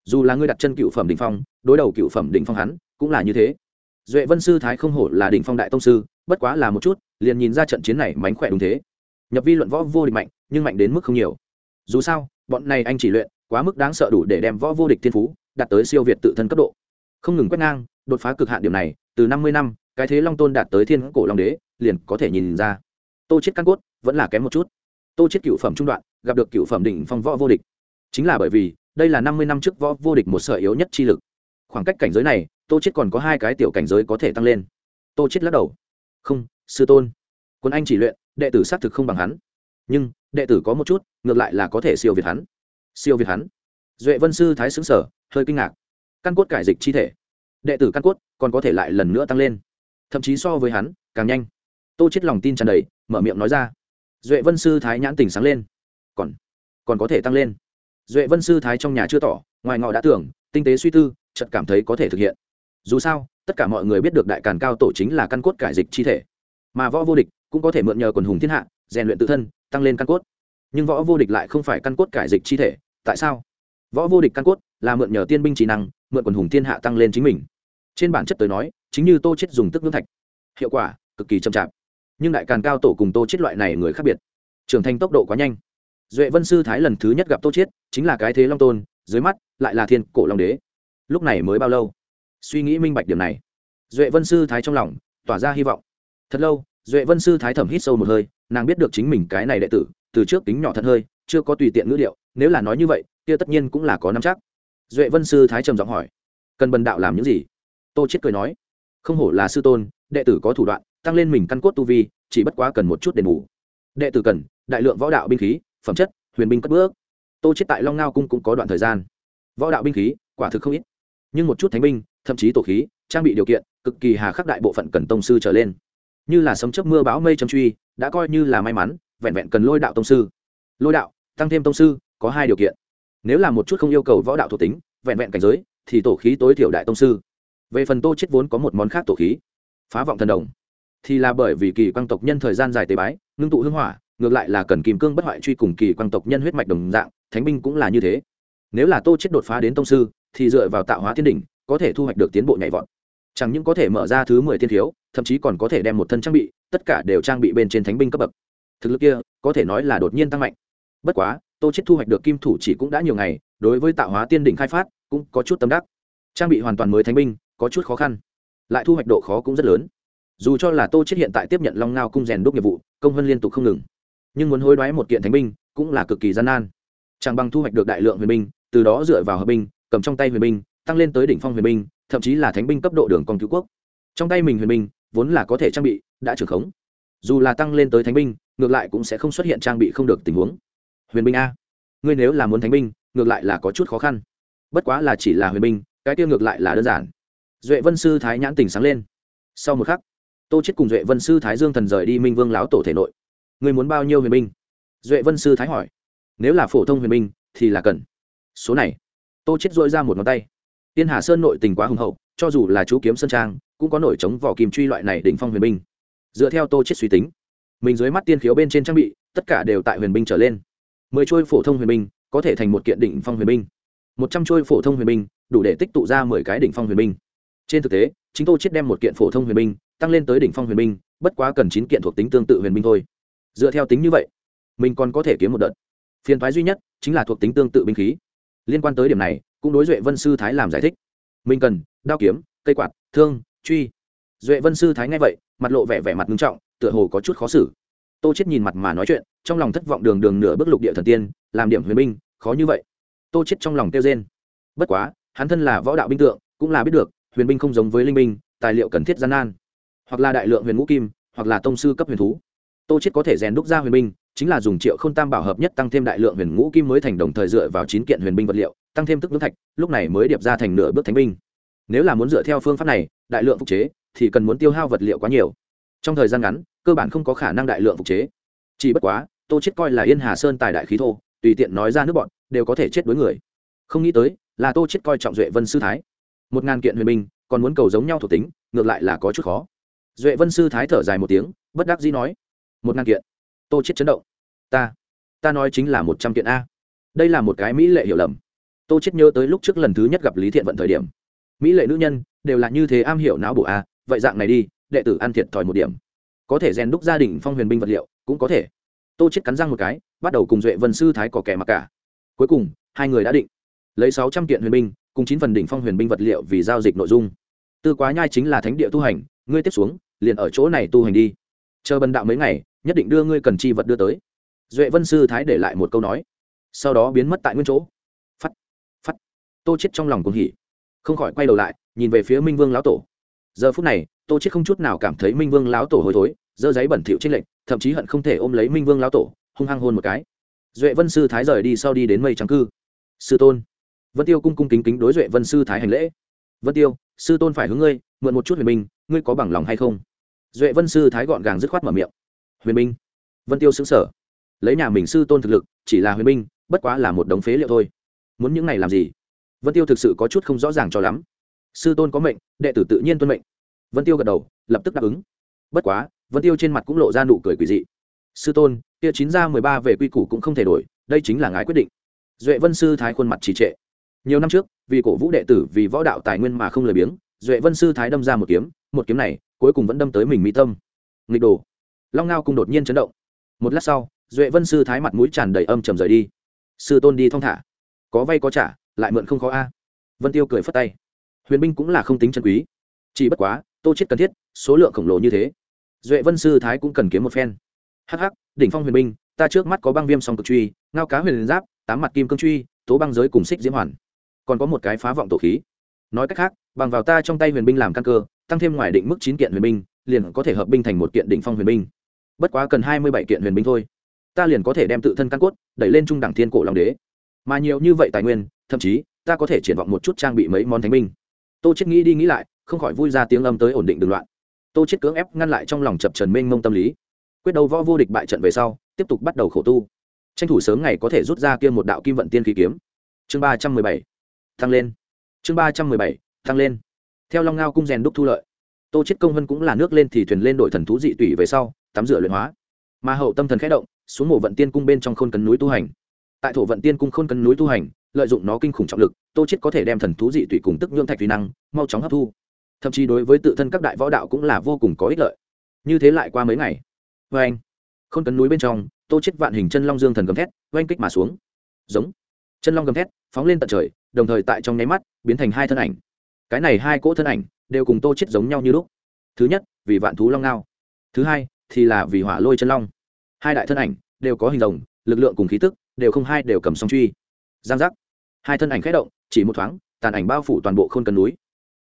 Dù là ngươi đặt chân cựu phẩm đỉnh phong, đối đầu cựu phẩm đỉnh phong hắn, cũng là như thế. Duệ vân sư thái không hổ là đỉnh phong đại tông sư, bất quá là một chút, liền nhìn ra trận chiến này mánh khỏe đúng thế. Nhập vi luận võ vô địch mạnh, nhưng mạnh đến mức không nhiều dù sao, bọn này anh chỉ luyện, quá mức đáng sợ đủ để đem võ vô địch thiên phú đạt tới siêu việt tự thân cấp độ. Không ngừng quét ngang, đột phá cực hạn điểm này, từ năm mươi năm, cái thế long tôn đạt tới thiên cổ long đế, liền có thể nhìn ra. Tô chết căn cốt vẫn là kém một chút. Tô chết cựu phẩm trung đoạn, gặp được cựu phẩm đỉnh phong võ vô địch. Chính là bởi vì, đây là năm mươi năm trước võ vô địch một sở yếu nhất chi lực. Khoảng cách cảnh giới này, tô chết còn có hai cái tiểu cảnh giới có thể tăng lên. Tô chết lắc đầu. Không, sư tôn. Quân anh chỉ luyện, đệ tử xác thực không bằng hắn. Nhưng đệ tử có một chút, ngược lại là có thể siêu việt hắn. Siêu việt hắn. Duệ vân sư thái xứng sở hơi kinh ngạc. Căn cốt cải dịch chi thể. Đệ tử căn cốt còn có thể lại lần nữa tăng lên. Thậm chí so với hắn, càng nhanh. Tô chết lòng tin tràn đầy, mở miệng nói ra. Duệ vân sư thái nhãn tình sáng lên. Còn còn có thể tăng lên. Duệ vân sư thái trong nhà chưa tỏ, ngoài ngọ đã tưởng, tinh tế suy tư, chợt cảm thấy có thể thực hiện. Dù sao, tất cả mọi người biết được đại càn cao tổ chính là căn cốt cải dịch chi thể. Mà võ vô địch cũng có thể mượn nhờ quần hùng thiên hạ rèn luyện tự thân, tăng lên căn cốt. Nhưng võ vô địch lại không phải căn cốt cải dịch chi thể, tại sao? Võ vô địch căn cốt là mượn nhờ tiên binh trí năng, mượn quần hùng thiên hạ tăng lên chính mình. Trên bản chất tới nói, chính như tô chết dùng tức ngưỡng thạch. Hiệu quả cực kỳ chậm chạp. Nhưng đại càn cao tổ cùng tô chết loại này người khác biệt. Trưởng thành tốc độ quá nhanh. Duệ vân sư thái lần thứ nhất gặp tô chết chính là cái thế long tôn, dưới mắt lại là thiên cổ long đế. Lúc này mới bao lâu? Suy nghĩ minh bạch điểm này. Duệ vân sư thái trong lòng tỏa ra hy vọng. Thật lâu, duệ vân sư thái thẩm hít sâu một hơi nàng biết được chính mình cái này đệ tử, từ trước tính nhỏ thật hơi, chưa có tùy tiện ngữ liệu nếu là nói như vậy, kia tất nhiên cũng là có nắm chắc. Duệ vân sư thái trầm giọng hỏi, cần bần đạo làm những gì? Tô chết cười nói, không hổ là sư tôn, đệ tử có thủ đoạn, tăng lên mình căn cốt tu vi, chỉ bất quá cần một chút đền bù. Đệ tử cần, đại lượng võ đạo binh khí, phẩm chất, huyền binh cất bước. Tô chết tại long ngao cung cũng có đoạn thời gian. Võ đạo binh khí, quả thực không ít. Nhưng một chút thánh binh, thậm chí tổ khí, trang bị điều kiện, cực kỳ hà khắc đại bộ phận cần tông sư trở lên như là sấm chớp mưa bão mây chấm truy, đã coi như là may mắn, vẹn vẹn cần lôi đạo tông sư. Lôi đạo, tăng thêm tông sư, có hai điều kiện. Nếu là một chút không yêu cầu võ đạo thuộc tính, vẹn vẹn cảnh giới, thì tổ khí tối thiểu đại tông sư. Về phần tô chết vốn có một món khác tổ khí, phá vọng thần đồng. Thì là bởi vì kỳ quang tộc nhân thời gian dài tế bái, ngưng tụ hương hỏa, ngược lại là cần kìm cương bất hoại truy cùng kỳ quang tộc nhân huyết mạch đồng dạng, thánh binh cũng là như thế. Nếu là tô chết đột phá đến tông sư, thì dựa vào tạo hóa thiên đỉnh, có thể thu hoạch được tiến bộ nhảy vọt. Chẳng những có thể mở ra thứ mười thiên thiếu thậm chí còn có thể đem một thân trang bị, tất cả đều trang bị bên trên thánh binh cấp bậc. Thực lực kia, có thể nói là đột nhiên tăng mạnh. Bất quá, tô chết thu hoạch được kim thủ chỉ cũng đã nhiều ngày, đối với tạo hóa tiên đỉnh khai phát, cũng có chút tâm đắc. Trang bị hoàn toàn mới thánh binh, có chút khó khăn. Lại thu hoạch độ khó cũng rất lớn. Dù cho là tô chết hiện tại tiếp nhận long ngao cung rèn đúc nghiệp vụ, công vân liên tục không ngừng. Nhưng muốn hối đoái một kiện thánh binh, cũng là cực kỳ gian nan. Chẳng bằng thu hoạch được đại lượng huyền binh, từ đó dựa vào hợp binh, cầm trong tay huyền binh, tăng lên tới đỉnh phong huyền binh, thậm chí là thánh binh cấp độ đường con cứu quốc. Trong tay mình huyền binh vốn là có thể trang bị, đã trưởng khống. Dù là tăng lên tới thánh binh, ngược lại cũng sẽ không xuất hiện trang bị không được tình huống. Huyền binh a, ngươi nếu là muốn thánh binh, ngược lại là có chút khó khăn. Bất quá là chỉ là huyền binh, cái tiêu ngược lại là đơn giản. Duệ vân sư thái nhãn tình sáng lên. Sau một khắc, tô chết cùng duệ vân sư thái dương thần rời đi minh vương lão tổ thể nội. Ngươi muốn bao nhiêu huyền binh? Duệ vân sư thái hỏi. Nếu là phổ thông huyền binh, thì là cần. Số này. Tô chết dội ra một ngón tay. Tiên hà sơn nội tình quá hùng hậu, cho dù là chú kiếm sơn trang cũng có nổi chống vỏ kim truy loại này đỉnh phong huyền binh. Dựa theo tô chết suy tính, mình dưới mắt tiên khiếu bên trên trang bị, tất cả đều tại huyền binh trở lên. Mười trôi phổ thông huyền binh có thể thành một kiện đỉnh phong huyền binh. Một trăm trôi phổ thông huyền binh đủ để tích tụ ra mười cái đỉnh phong huyền binh. Trên thực tế, chính tô chết đem một kiện phổ thông huyền binh tăng lên tới đỉnh phong huyền binh, bất quá cần chín kiện thuộc tính tương tự huyền binh thôi. Dựa theo tính như vậy, mình còn có thể kiếm một đợt. Phiền thoái duy nhất chính là thuộc tính tương tự binh khí. Liên quan tới điểm này, cũng đối duệ vân sư thái làm giải thích. Mình cần đao kiếm, cây quạt, thương truy. Duệ vân sư thái nghe vậy, mặt lộ vẻ vẻ mặt nghiêm trọng, tựa hồ có chút khó xử. Tô chết nhìn mặt mà nói chuyện, trong lòng thất vọng đường đường nửa bước lục địa thần tiên, làm điểm huyền binh, khó như vậy. Tô chết trong lòng tiêu rên. Bất quá, hắn thân là võ đạo binh tượng, cũng là biết được, huyền binh không giống với linh binh, tài liệu cần thiết gian nan. Hoặc là đại lượng huyền ngũ kim, hoặc là tông sư cấp huyền thú. Tô chết có thể rèn đúc ra huyền binh, chính là dùng triệu không tam bảo hợp nhất tăng thêm đại lượng huyền ngũ kim mới thành đồng thời dựa vào chín kiện huyền binh vật liệu, tăng thêm tức nước thạch, lúc này mới điệp ra thành nửa bước thánh binh nếu là muốn dựa theo phương pháp này, đại lượng phục chế, thì cần muốn tiêu hao vật liệu quá nhiều. Trong thời gian ngắn, cơ bản không có khả năng đại lượng phục chế. Chỉ bất quá, tô chết coi là yên hà sơn tài đại khí thô, tùy tiện nói ra nước bọn, đều có thể chết đối người. Không nghĩ tới, là tô chết coi trọng duệ vân sư thái. Một ngàn kiện huyền minh còn muốn cầu giống nhau thuộc tính, ngược lại là có chút khó. Duệ vân sư thái thở dài một tiếng, bất đắc dĩ nói, một ngàn kiện. Tô chết chấn động. Ta ta nói chính là một trăm kiện a. Đây là một cái mỹ lệ hiểu lầm. Tô chết nhớ tới lúc trước lần thứ nhất gặp lý thiện vận thời điểm mỹ lệ nữ nhân, đều là như thế am hiểu não bộ a à, vậy dạng này đi, đệ tử ăn thiệt thòi một điểm. Có thể rèn đúc gia đình phong huyền binh vật liệu, cũng có thể. Tô chết cắn răng một cái, bắt đầu cùng duệ vân sư thái có kẻ mặc cả. Cuối cùng, hai người đã định. Lấy sáu trăm kiện huyền binh, cùng chín phần đỉnh phong huyền binh vật liệu vì giao dịch nội dung. Tư quá nhai chính là thánh địa tu hành, ngươi tiếp xuống, liền ở chỗ này tu hành đi. Chờ bần đạo mấy ngày, nhất định đưa ngươi cần chi vật đưa tới. Duệ vân sư thái để lại một câu nói. Sau đó biến mất tại nguyên chỗ. Phắt phắt. Tô chết trong lòng cũng hỉ không khỏi quay đầu lại, nhìn về phía minh vương lão tổ. Giờ phút này, tô chết không chút nào cảm thấy minh vương lão tổ hối thối dơ giấy bẩn thỉu trên lệnh thậm chí hận không thể ôm lấy minh vương lão tổ, hung hăng hôn một cái. Duệ vân sư thái rời đi sau đi đến mây trắng cư. Sư tôn. Vân tiêu cung cung kính kính đối duệ vân sư thái hành lễ. Vân tiêu, sư tôn phải hướng ngươi, mượn một chút huyền minh, ngươi có bằng lòng hay không? Duệ vân sư thái gọn gàng dứt khoát mở miệng. Huyền minh. Vân tiêu xứng sở lấy nhà mình sư tôn thực lực, chỉ là huyền minh, bất quá là một đống phế liệu thôi. Muốn những này làm gì? Vân tiêu thực sự có chút không rõ ràng cho lắm. Sư tôn có mệnh, đệ tử tự nhiên tuân mệnh. Vân tiêu gật đầu, lập tức đáp ứng. Bất quá, vân tiêu trên mặt cũng lộ ra nụ cười quỷ dị. Sư tôn, kia chín ra mười ba về quy củ cũng không thể đổi, đây chính là ngài quyết định. Duệ vân sư thái khuôn mặt trì trệ. Nhiều năm trước, vì cổ vũ đệ tử, vì võ đạo tài nguyên mà không lười biếng, duệ vân sư thái đâm ra một kiếm một kiếm này, cuối cùng vẫn đâm tới mình mỹ tâm. Nghịch đồ. Long ngao cùng đột nhiên chấn động. Một lát sau, duệ vân sư thái mặt mũi tràn đầy âm trầm rời đi. Sư tôn đi thong thả. Có vay có trả lại mượn không khó a. Vân tiêu cười phất tay. Huyền binh cũng là không tính chân quý. Chỉ bất quá, tô chết cần thiết, số lượng khổng lồ như thế. Duệ vân sư thái cũng cần kiếm một phen. Hh đỉnh phong huyền binh, ta trước mắt có băng viêm song cực truy, ngao cá huyền giáp, tám mặt kim cương truy, tố băng giới cùng xích diễm hoàn. Còn có một cái phá vọng tổ khí. Nói cách khác, bằng vào ta trong tay huyền binh làm căn cơ, tăng thêm ngoài định mức chín kiện huyền binh, liền có thể hợp binh thành một kiện đỉnh phong huyền binh. Bất quá cần hai mươi bảy kiện huyền binh thôi. Ta liền có thể đem tự thân căn cốt, đẩy lên trung đẳng thiên cổ long đế. Mà nhiều như vậy tài nguyên thậm chí, ta có thể triển vọng một chút trang bị mấy món thánh binh. Tô chết nghĩ đi nghĩ lại, không khỏi vui ra tiếng âm tới ổn định đường loạn. Tô chết cưỡng ép ngăn lại trong lòng chập trần mênh mông tâm lý. Quyết đấu võ vô địch bại trận về sau, tiếp tục bắt đầu khổ tu. Tranh thủ sớm ngày có thể rút ra kia một đạo kim vận tiên khí kiếm. Chương ba trăm mười bảy tăng lên. Chương ba trăm mười bảy tăng lên. Theo long ngao cung rèn đúc thu lợi, tô chết công vân cũng là nước lên thì thuyền lên đội thần thú dị tủy về sau, tắm rửa luyện hóa. Mà hậu tâm thần khẽ động, xuống mộ vận tiên cung bên trong khôn cấn núi tu hành. Tại thổ vận tiên cung khôn cấn núi tu hành lợi dụng nó kinh khủng trọng lực, tô chết có thể đem thần thú dị tủy cùng tức nhượng thạch vi năng, mau chóng hấp thu. Thậm chí đối với tự thân các đại võ đạo cũng là vô cùng có ích lợi. Như thế lại qua mấy ngày vê anh khôn cấn núi bên trong, tô chết vạn hình chân long dương thần gầm thét, oanh kích mà xuống. Giống, chân long gầm thét, phóng lên tận trời, đồng thời tại trong nháy mắt, biến thành hai thân ảnh. Cái này hai cỗ thân ảnh, đều cùng tô chết giống nhau như lúc. Thứ nhất, vì vạn thú long ngao. Thứ hai, thì là vì hỏa lôi chân long. Hai đại thân ảnh, đều có hình rồng, lực lượng cùng khí tức, đều không hai đều cầm song truy giang giác. Hai thân ảnh khẽ động, chỉ một thoáng, tàn ảnh bao phủ toàn bộ khôn cần núi.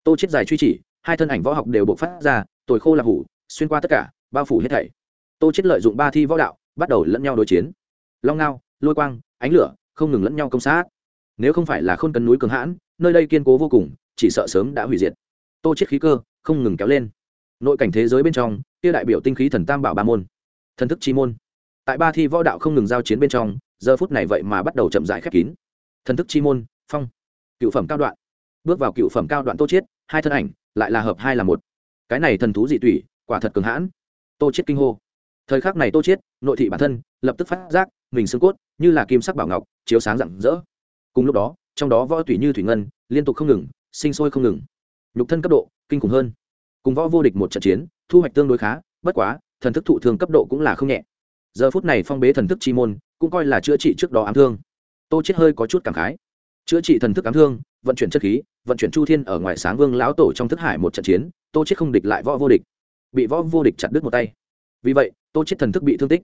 Tô chết dài truy chỉ, hai thân ảnh võ học đều bộc phát ra, tồi khô là hủ, xuyên qua tất cả, bao phủ hết thảy. Tô chết lợi dụng ba thi võ đạo, bắt đầu lẫn nhau đối chiến. Long ngao, lôi quang, ánh lửa, không ngừng lẫn nhau công sát. Nếu không phải là khôn cần núi cường hãn, nơi đây kiên cố vô cùng, chỉ sợ sớm đã hủy diệt. Tô chết khí cơ, không ngừng kéo lên. Nội cảnh thế giới bên trong, kia đại biểu tinh khí thần tam bảo ba môn, thần thức chi môn. Tại ba thi võ đạo không ngừng giao chiến bên trong, giờ phút này vậy mà bắt đầu chậm rãi khép kín thần thức chi môn, phong. Cựu phẩm cao đoạn. Bước vào cựu phẩm cao đoạn tô chiết, hai thân ảnh, lại là hợp hai là một. Cái này thần thú dị tủy, quả thật cường hãn. Tô chiết kinh hô. Thời khắc này tô chiết, nội thị bản thân, lập tức phát giác, mình xương cốt, như là kim sắc bảo ngọc, chiếu sáng rạng rỡ. Cùng lúc đó, trong đó võ tủy như thủy ngân, liên tục không ngừng, sinh sôi không ngừng. Nhục thân cấp độ, kinh khủng hơn. Cùng võ vô địch một trận chiến, thu hoạch tương đối khá, bất quá, thần thức thụ thương cấp độ cũng là không nhẹ. Giờ phút này phong bế thần thức chi môn, cũng coi là chữa trị trước đó ám thương tô chết hơi có chút cảm khái. Chữa trị thần thức cám thương, vận chuyển chất khí, vận chuyển chu thiên ở ngoài sáng vương lão tổ trong thức hải một trận chiến, tô chết không địch lại võ vô địch. Bị võ vô địch chặt đứt một tay. Vì vậy, tô chết thần thức bị thương tích.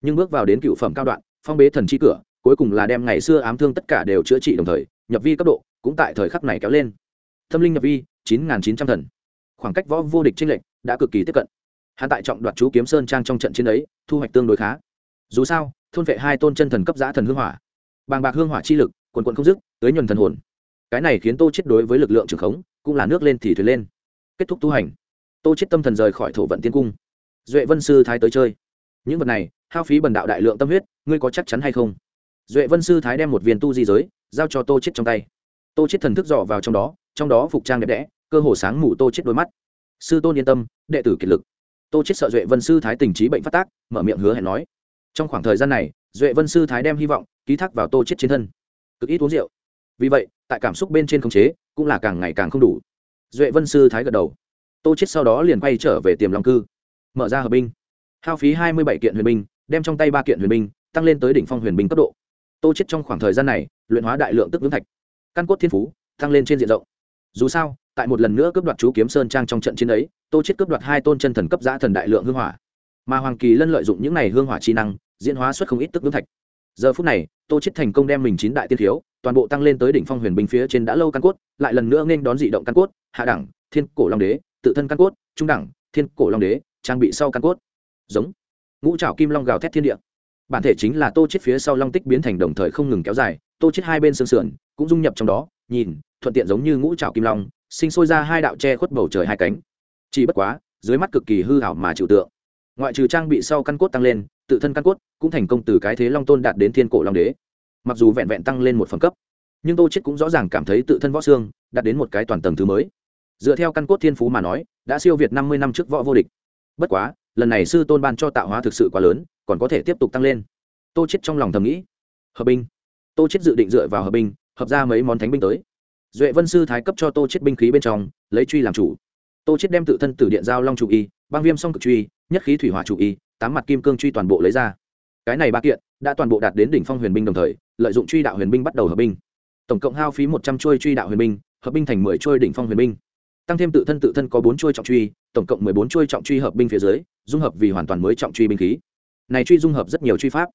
Nhưng bước vào đến cựu phẩm cao đoạn, phong bế thần chi cửa, cuối cùng là đem ngày xưa ám thương tất cả đều chữa trị đồng thời, nhập vi cấp độ, cũng tại thời khắc này kéo lên. Thâm linh nhập vi, chín nghìn chín trăm thần. Khoảng cách võ vô địch tranh lệch đã cực kỳ tiếp cận. Hắn tại trọng đoạt chú kiếm sơn trang trong trận chiến ấy, thu hoạch tương đối khá. Dù sao, thôn vệ hai tôn chân thần cấp giã thần hư hỏa bàng bạc hương hỏa chi lực, quần quận không dứt, tới nhuần thần hồn. Cái này khiến tô chết đối với lực lượng trường khống, cũng là nước lên thì thuyền lên. Kết thúc tu hành. Tô chết tâm thần rời khỏi thổ vận tiên cung. Duệ vân sư thái tới chơi. Những vật này, hao phí bần đạo đại lượng tâm huyết, ngươi có chắc chắn hay không? Duệ vân sư thái đem một viên tu di giới, giao cho tô chết trong tay. Tô chết thần thức dò vào trong đó trong đó phục trang đẹp đẽ, cơ hồ sáng mù tô chết đôi mắt. Sư tôn yên tâm, đệ tử kiệt lực. Tô chết sợ duệ vân sư thái tình trí bệnh phát tác, mở miệng hứa hẹn nói trong khoảng thời gian này, duệ vân sư thái đem hy vọng, ký thác vào tô chết trên thân. Cực ít uống rượu. Vì vậy, tại cảm xúc bên trên khống chế, cũng là càng ngày càng không đủ. Duệ vân sư thái gật đầu. Tô chết sau đó liền quay trở về tiềm long cư. Mở ra hợp binh. Hao phí hai mươi bảy kiện huyền binh, đem trong tay ba kiện huyền binh, tăng lên tới đỉnh phong huyền binh cấp độ. Tô chết trong khoảng thời gian này, luyện hóa đại lượng tức lưỡng thạch. Căn cốt thiên phú, tăng lên trên diện rộng. Dù sao, tại một lần nữa cướp đoạt chú kiếm sơn trang trong trận chiến ấy, tô chết cướp đoạt hai tôn chân thần cấp giã thần đại lượng hương hỏa mà hoàng kỳ lân lợi dụng những này hương hỏa chi năng, diễn hóa xuất không ít tức lưỡng thạch. Giờ phút này, tô chết thành công đem mình chín đại tiên thiếu toàn bộ tăng lên tới đỉnh phong huyền binh phía trên đã lâu căn cốt, lại lần nữa nên đón dị động căn cốt, hạ đẳng, thiên cổ long đế, tự thân căn cốt, trung đẳng, thiên cổ long đế, trang bị sau căn cốt. Giống. Ngũ trảo kim long gào thét thiên địa. Bản thể chính là tô chết phía sau long tích biến thành đồng thời không ngừng kéo dài, tô chết hai bên xương sườn, cũng dung nhập trong đó, nhìn, thuận tiện giống như ngũ trảo kim long, sinh sôi ra hai đạo che khuất bầu trời hai cánh. Chỉ bất quá, dưới mắt cực kỳ hư hảo mà chịu tượng ngoại trừ trang bị sau căn cốt tăng lên, tự thân căn cốt cũng thành công từ cái thế long tôn đạt đến thiên cổ long đế. Mặc dù vẹn vẹn tăng lên một phẩm cấp, nhưng tô chết cũng rõ ràng cảm thấy tự thân võ xương đạt đến một cái toàn tầng thứ mới. Dựa theo căn cốt thiên phú mà nói, đã siêu việt năm mươi năm trước võ vô địch. Bất quá, lần này sư tôn ban cho tạo hóa thực sự quá lớn, còn có thể tiếp tục tăng lên. Tô chết trong lòng thầm nghĩ, hợp binh. Tô chết dự định dựa vào hợp binh, hợp ra mấy món thánh binh tới. Duệ vân sư thái cấp cho tô chết binh khí bên trong, lấy truy làm chủ. Tô chết đem tự thân Tử điện giao long chủ y, băng viêm song cực truy nhất khí thủy hỏa chủ y, tám mặt kim cương truy toàn bộ lấy ra. Cái này ba kiện đã toàn bộ đạt đến đỉnh phong huyền binh đồng thời, lợi dụng truy đạo huyền binh bắt đầu hợp binh. Tổng cộng hao phí một trăm chuôi truy đạo huyền binh, hợp binh thành mười chuôi đỉnh phong huyền binh. Tăng thêm tự thân tự thân có bốn chuôi trọng truy, tổng cộng mười bốn chuôi trọng truy hợp binh phía dưới, dung hợp vì hoàn toàn mới trọng truy binh khí. Này truy dung hợp rất nhiều truy pháp.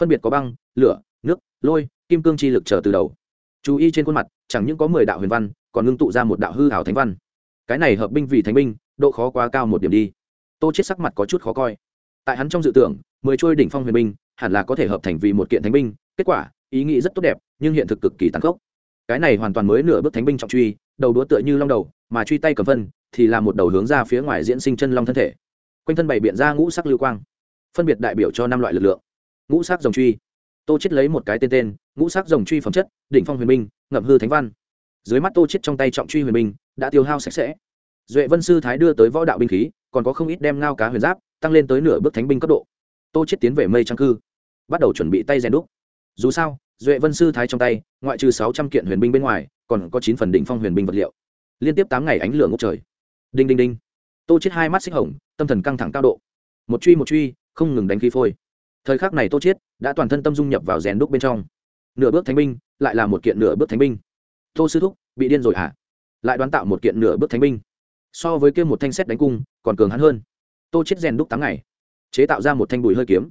Phân biệt có băng, lửa, nước, lôi, kim cương chi lực trở từ đầu. Chú ý trên khuôn mặt, chẳng những có mười đạo huyền văn, còn ngưng tụ ra một đạo hư hảo thánh văn. Cái này hợp binh vì thánh binh, độ khó quá cao một điểm đi tô chết sắc mặt có chút khó coi. Tại hắn trong dự tưởng, mười trôi đỉnh phong huyền binh hẳn là có thể hợp thành vì một kiện thánh binh, kết quả, ý nghĩ rất tốt đẹp, nhưng hiện thực cực kỳ tàn khốc. Cái này hoàn toàn mới nửa bước thánh binh trọng truy, đầu đũa tựa như long đầu, mà truy tay cầm phân thì là một đầu hướng ra phía ngoài diễn sinh chân long thân thể. Quanh thân bảy biện ra ngũ sắc lưu quang, phân biệt đại biểu cho năm loại lực lượng. Ngũ sắc dòng truy. Tô chết lấy một cái tên tên, ngũ sắc dòng truy phẩm chất, đỉnh phong huyền binh, ngậm hư thánh văn. Dưới mắt tô chết trong tay trọng truy huyền binh đã tiêu hao sạch sẽ. Duệ vân sư thái đưa tới võ đạo binh khí còn có không ít đem ngao cá huyền giáp tăng lên tới nửa bước thánh binh cấp độ. Tô chết tiến về mây trang cư, bắt đầu chuẩn bị tay rèn đúc. Dù sao, duệ vân sư thái trong tay, ngoại trừ sáu trăm kiện huyền binh bên ngoài, còn có chín phần đỉnh phong huyền binh vật liệu. Liên tiếp tám ngày ánh lửa ngốc trời. Đinh đinh đinh. Tô chết hai mắt xích hồng, tâm thần căng thẳng cao độ. Một truy một truy, không ngừng đánh khí phôi. Thời khắc này tô chết đã toàn thân tâm dung nhập vào rèn đúc bên trong. Nửa bước thánh binh, lại là một kiện nửa bước thánh binh. Tô sư thúc, bị điên rồi hả? Lại đoán tạo một kiện nửa bước thánh binh so với kia một thanh xét đánh cung, còn cường hắn hơn. Tô chết rèn đúc tám ngày, chế tạo ra một thanh bùi hơi kiếm.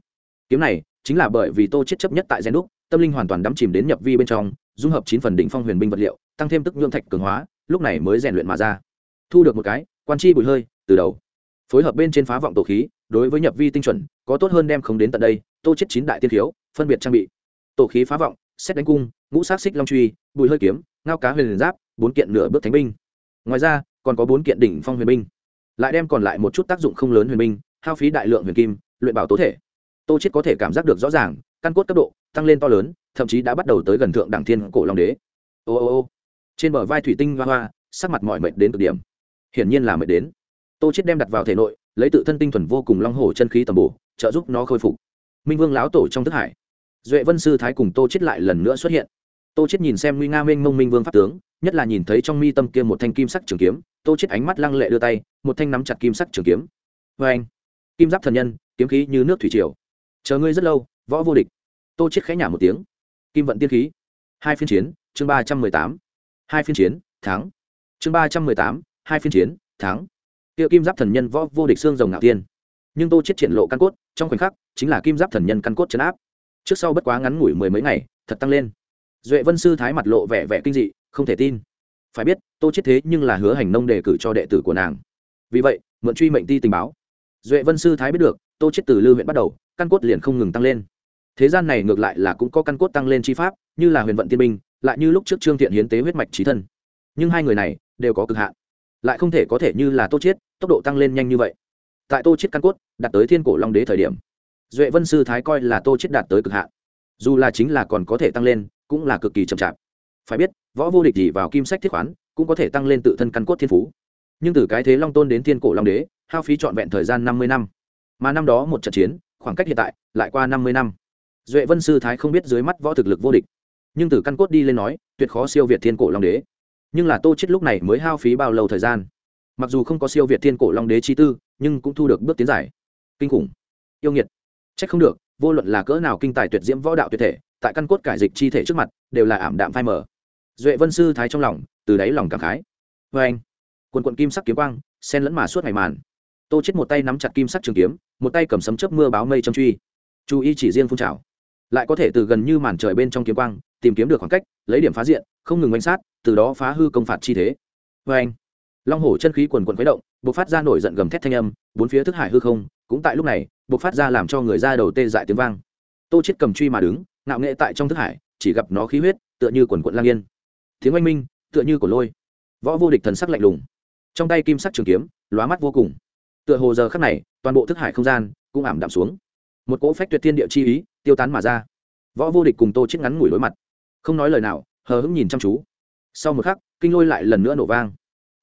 Kiếm này chính là bởi vì tô chết chấp nhất tại rèn đúc, tâm linh hoàn toàn đắm chìm đến nhập vi bên trong, dung hợp chín phần đỉnh phong huyền binh vật liệu, tăng thêm tức nhuộm thạch cường hóa, lúc này mới rèn luyện mà ra. Thu được một cái, quan chi bùi hơi, từ đầu. Phối hợp bên trên phá vọng tổ khí, đối với nhập vi tinh chuẩn, có tốt hơn đem không đến tận đây, tô chết chín đại tiên thiếu phân biệt trang bị. Tổ khí phá vọng xét đánh cung, ngũ sát xích long truy, bùi hơi kiếm, ngao cá huyền giáp, bốn kiện nửa bước thánh binh. Ngoài ra còn có bốn kiện đỉnh phong huyền binh. Lại đem còn lại một chút tác dụng không lớn huyền binh, hao phí đại lượng huyền kim, luyện bảo tố thể. Tô chết có thể cảm giác được rõ ràng, căn cốt cấp độ tăng lên to lớn, thậm chí đã bắt đầu tới gần thượng đẳng thiên cổ long đế. Ô ô ô. Trên bờ vai thủy tinh hoa hoa, sắc mặt mỏi mệt đến cực điểm. Hiển nhiên là mệt đến. Tô chết đem đặt vào thể nội, lấy tự thân tinh thuần vô cùng long hổ chân khí tầm bổ, trợ giúp nó khôi phục. Minh vương lão tổ trong thức hải. Duệ vân sư thái cùng tô chết lại lần nữa xuất hiện tô chết nhìn xem nguy nga minh mông minh vương pháp tướng, nhất là nhìn thấy trong mi tâm kia một thanh kim sắc trường kiếm, tô chết ánh mắt lăng lệ đưa tay, một thanh nắm chặt kim sắc trường kiếm. Vê anh, kim giáp thần nhân, kiếm khí như nước thủy triều. Chờ ngươi rất lâu, võ vô địch. Tô chết khẽ nhả một tiếng. Kim vận tiên khí. Hai phiên chiến, chương ba trăm mười tám. Hai phiên chiến, thắng. Chương ba trăm mười tám, hai phiên chiến, thắng. Kia kim giáp thần nhân võ vô địch xương rồng ngạo tiên. Nhưng tô chết triển lộ căn cốt, trong khoảnh khắc, chính là kim giáp thần nhân căn cốt chấn áp. Trước sau bất quá ngắn ngủi mười mấy ngày, thật tăng lên duệ vân sư thái mặt lộ vẻ vẻ kinh dị, không thể tin. Phải biết, tô chết thế nhưng là hứa hành nông đề cử cho đệ tử của nàng. Vì vậy, mượn truy mệnh ti tình báo. Duệ vân sư thái biết được, tô chết từ lư huyện bắt đầu, căn cốt liền không ngừng tăng lên. Thế gian này ngược lại là cũng có căn cốt tăng lên chi pháp, như là huyền vận tiên binh, lại như lúc trước trương thiện hiến tế huyết mạch trí thân. Nhưng hai người này đều có cực hạn. Lại không thể có thể như là tô chiết, tốc độ tăng lên nhanh như vậy. Tại tô chiết căn cốt, đạt tới thiên cổ long đế thời điểm, duệ vân sư thái coi là tô chiết đạt tới cực hạn. Dù là chính là còn có thể tăng lên cũng là cực kỳ chậm chạp. Phải biết, võ vô địch gì vào kim sách thiết khoán, cũng có thể tăng lên tự thân căn cốt thiên phú. Nhưng từ cái thế long tôn đến thiên cổ long đế, hao phí trọn vẹn thời gian năm mươi năm. Mà năm đó một trận chiến, khoảng cách hiện tại lại qua năm mươi năm. Duệ vân sư thái không biết dưới mắt võ thực lực vô địch. Nhưng từ căn cốt đi lên nói, tuyệt khó siêu việt thiên cổ long đế. Nhưng là tô chết lúc này mới hao phí bao lâu thời gian? Mặc dù không có siêu việt thiên cổ long đế chi tư, nhưng cũng thu được bước tiến giải. Kinh khủng. Yêu nghiệt. Trách không được, vô luận là cỡ nào kinh tài tuyệt diễm võ đạo tuyệt thể tại căn cốt cải dịch chi thể trước mặt, đều là ảm đạm phai mờ. Duệ vân sư thái trong lòng, từ đáy lòng cảm khái. Vê anh, quần quận kim sắc kiếm quang sen lẫn mà suốt ngày màn. Tô chết một tay nắm chặt kim sắc trường kiếm, một tay cầm sấm chớp mưa báo mây châm truy. Chú ý chỉ riêng phun trào. Lại có thể từ gần như màn trời bên trong kiếm quang, tìm kiếm được khoảng cách, lấy điểm phá diện, không ngừng quanh sát, từ đó phá hư công phạt chi thế. Vê anh, long hổ chân khí quần quần khuấy động b ộ c phát ra nổi giận gầm thét thanh âm, bốn phía thức hải hư không, cũng tại lúc này b ộ c phát ra làm cho người ra đầu tê dại tiếng vang. Tô chết cầm truy mà đứng ngạo nghệ tại trong thức hải, chỉ gặp nó khí huyết, tựa như quần quận lang yên. Tiếng oanh minh, tựa như của lôi. Võ vô địch thần sắc lạnh lùng. Trong tay kim sắc trường kiếm, lóa mắt vô cùng. Tựa hồ giờ khắc này, toàn bộ thức hải không gian cũng ảm đạm xuống. Một cỗ phách tuyệt thiên địa chi ý tiêu tán mà ra. Võ vô địch cùng tô chết ngắn ngủi đối mặt. Không nói lời nào, hờ hững nhìn chăm chú. Sau một khắc, kinh lôi lại lần nữa nổ vang.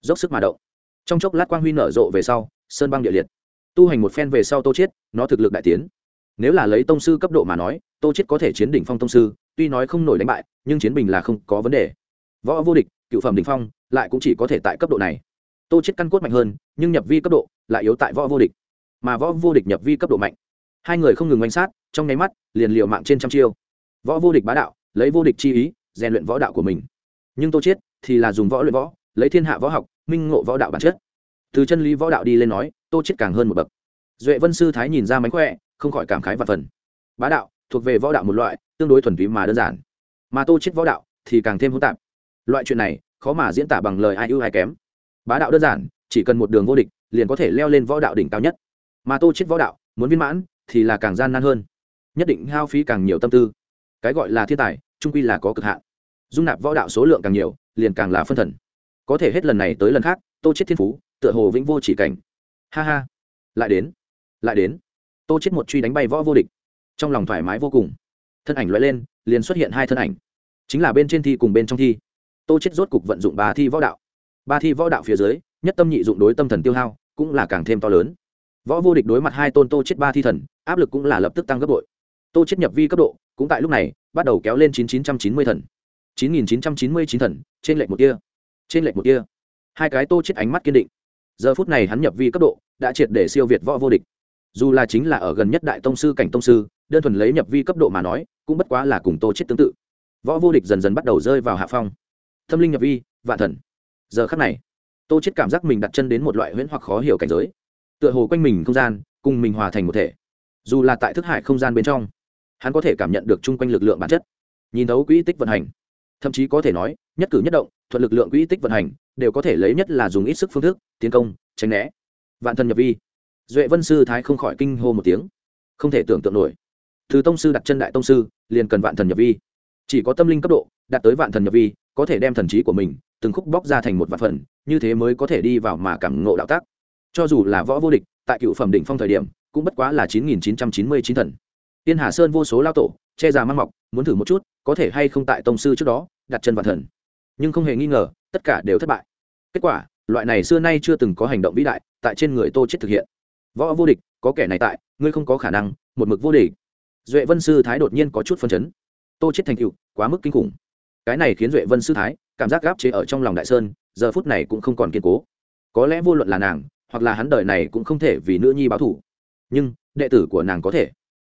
Dốc sức mà động. Trong chốc lát quang huy nở rộ về sau, sơn băng địa liệt. Tu hành một phen về sau tô chiết nó thực lực đại tiến. Nếu là lấy tông sư cấp độ mà nói tô chết có thể chiến đỉnh phong tông sư, tuy nói không nổi đánh bại, nhưng chiến bình là không có vấn đề. Võ vô địch, cựu phẩm đỉnh phong, lại cũng chỉ có thể tại cấp độ này. Tô chết căn cốt mạnh hơn, nhưng nhập vi cấp độ lại yếu tại võ vô địch. Mà võ vô địch nhập vi cấp độ mạnh. Hai người không ngừng oanh sát, trong nháy mắt, liền liều mạng trên trăm chiêu. Võ vô địch bá đạo, lấy vô địch chi ý, rèn luyện võ đạo của mình. Nhưng tô chết thì là dùng võ luyện võ, lấy thiên hạ võ học, minh ngộ võ đạo bản chất. Từ chân lý võ đạo đi lên nói, tô chết càng hơn một bậc. Duệ vân sư thái nhìn ra mánh khỏe, không khỏi cảm khái và phần. Bá đạo thuộc về võ đạo một loại, tương đối thuần túy mà đơn giản. Mà tô chiết võ đạo thì càng thêm hỗn tạp. Loại chuyện này, khó mà diễn tả bằng lời ai ưu ai kém. Bá đạo đơn giản, chỉ cần một đường vô địch, liền có thể leo lên võ đạo đỉnh cao nhất. Mà tô chiết võ đạo, muốn viên mãn, thì là càng gian nan hơn. Nhất định hao phí càng nhiều tâm tư. Cái gọi là thiên tài, trung quy là có cực hạn. Dung nạp võ đạo số lượng càng nhiều, liền càng là phân thần. Có thể hết lần này tới lần khác, tô chết thiên phú, tựa hồ vĩnh vô chỉ cảnh. Ha ha. Lại đến. Lại đến. Tô chết một truy đánh bay võ vô địch trong lòng thoải mái vô cùng. Thân ảnh loại lên, liền xuất hiện hai thân ảnh. Chính là bên trên thi cùng bên trong thi. Tô chết rốt cục vận dụng ba thi võ đạo. Ba thi võ đạo phía dưới, nhất tâm nhị dụng đối tâm thần tiêu hao cũng là càng thêm to lớn. Võ vô địch đối mặt hai tôn tô chết ba thi thần, áp lực cũng là lập tức tăng gấp bội. Tô chết nhập vi cấp độ, cũng tại lúc này, bắt đầu kéo lên chín chín trăm chín mươi thần. chín nghìn chín trăm chín mươi chín thần, trên lệch một kia trên lệch một kia hai cái tô chết ánh mắt kiên định. Giờ phút này hắn nhập vi cấp độ, đã triệt để siêu việt võ vô địch. Dù là chính là ở gần nhất đại tông sư, cảnh tông sư đơn thuần lấy nhập vi cấp độ mà nói, cũng bất quá là cùng tô chết tương tự. Võ vô địch dần dần bắt đầu rơi vào hạ phong. Tâm linh nhập vi, vạn thần. Giờ khắc này, tô chết cảm giác mình đặt chân đến một loại huyễn hoặc khó hiểu cảnh giới. Tựa hồ quanh mình không gian, cùng mình hòa thành một thể. Dù là tại thức hải không gian bên trong, hắn có thể cảm nhận được chung quanh lực lượng bản chất. Nhìn thấu quỹ tích vận hành, thậm chí có thể nói, nhất cử nhất động, thuận lực lượng quỹ tích vận hành, đều có thể lấy nhất là dùng ít sức phương thức, tiến công, tránh né. Vạn thần nhập vi. Duệ vân sư thái không khỏi kinh hô một tiếng. Không thể tưởng tượng nổi từ tông sư đặt chân đại tông sư, liền cần vạn thần nhập vi. Chỉ có tâm linh cấp độ, đạt tới vạn thần nhập vi, có thể đem thần trí của mình, từng khúc bóc ra thành một vạn phần, như thế mới có thể đi vào mà cảm ngộ đạo tác. Cho dù là võ vô địch, tại cựu phẩm đỉnh phong thời điểm, cũng bất quá là chín nghìn chín trăm chín mươi chín thần. Tiên hà sơn vô số lao tổ, che già mang mọc, muốn thử một chút, có thể hay không tại tông sư trước đó, đặt chân vạn thần. Nhưng không hề nghi ngờ, tất cả đều thất bại. Kết quả, loại này xưa nay chưa từng có hành động vĩ đại, tại trên người tô chết thực hiện. Võ vô địch, có kẻ này tại, ngươi không có khả năng, một mực vô địch duệ vân sư thái đột nhiên có chút phân chấn. Tô chết thành cựu quá mức kinh khủng. Cái này khiến duệ vân sư thái cảm giác gáp chế ở trong lòng đại sơn, giờ phút này cũng không còn kiên cố. Có lẽ vô luận là nàng, hoặc là hắn đời này cũng không thể vì nữ nhi báo thủ nhưng, đệ tử của nàng có thể.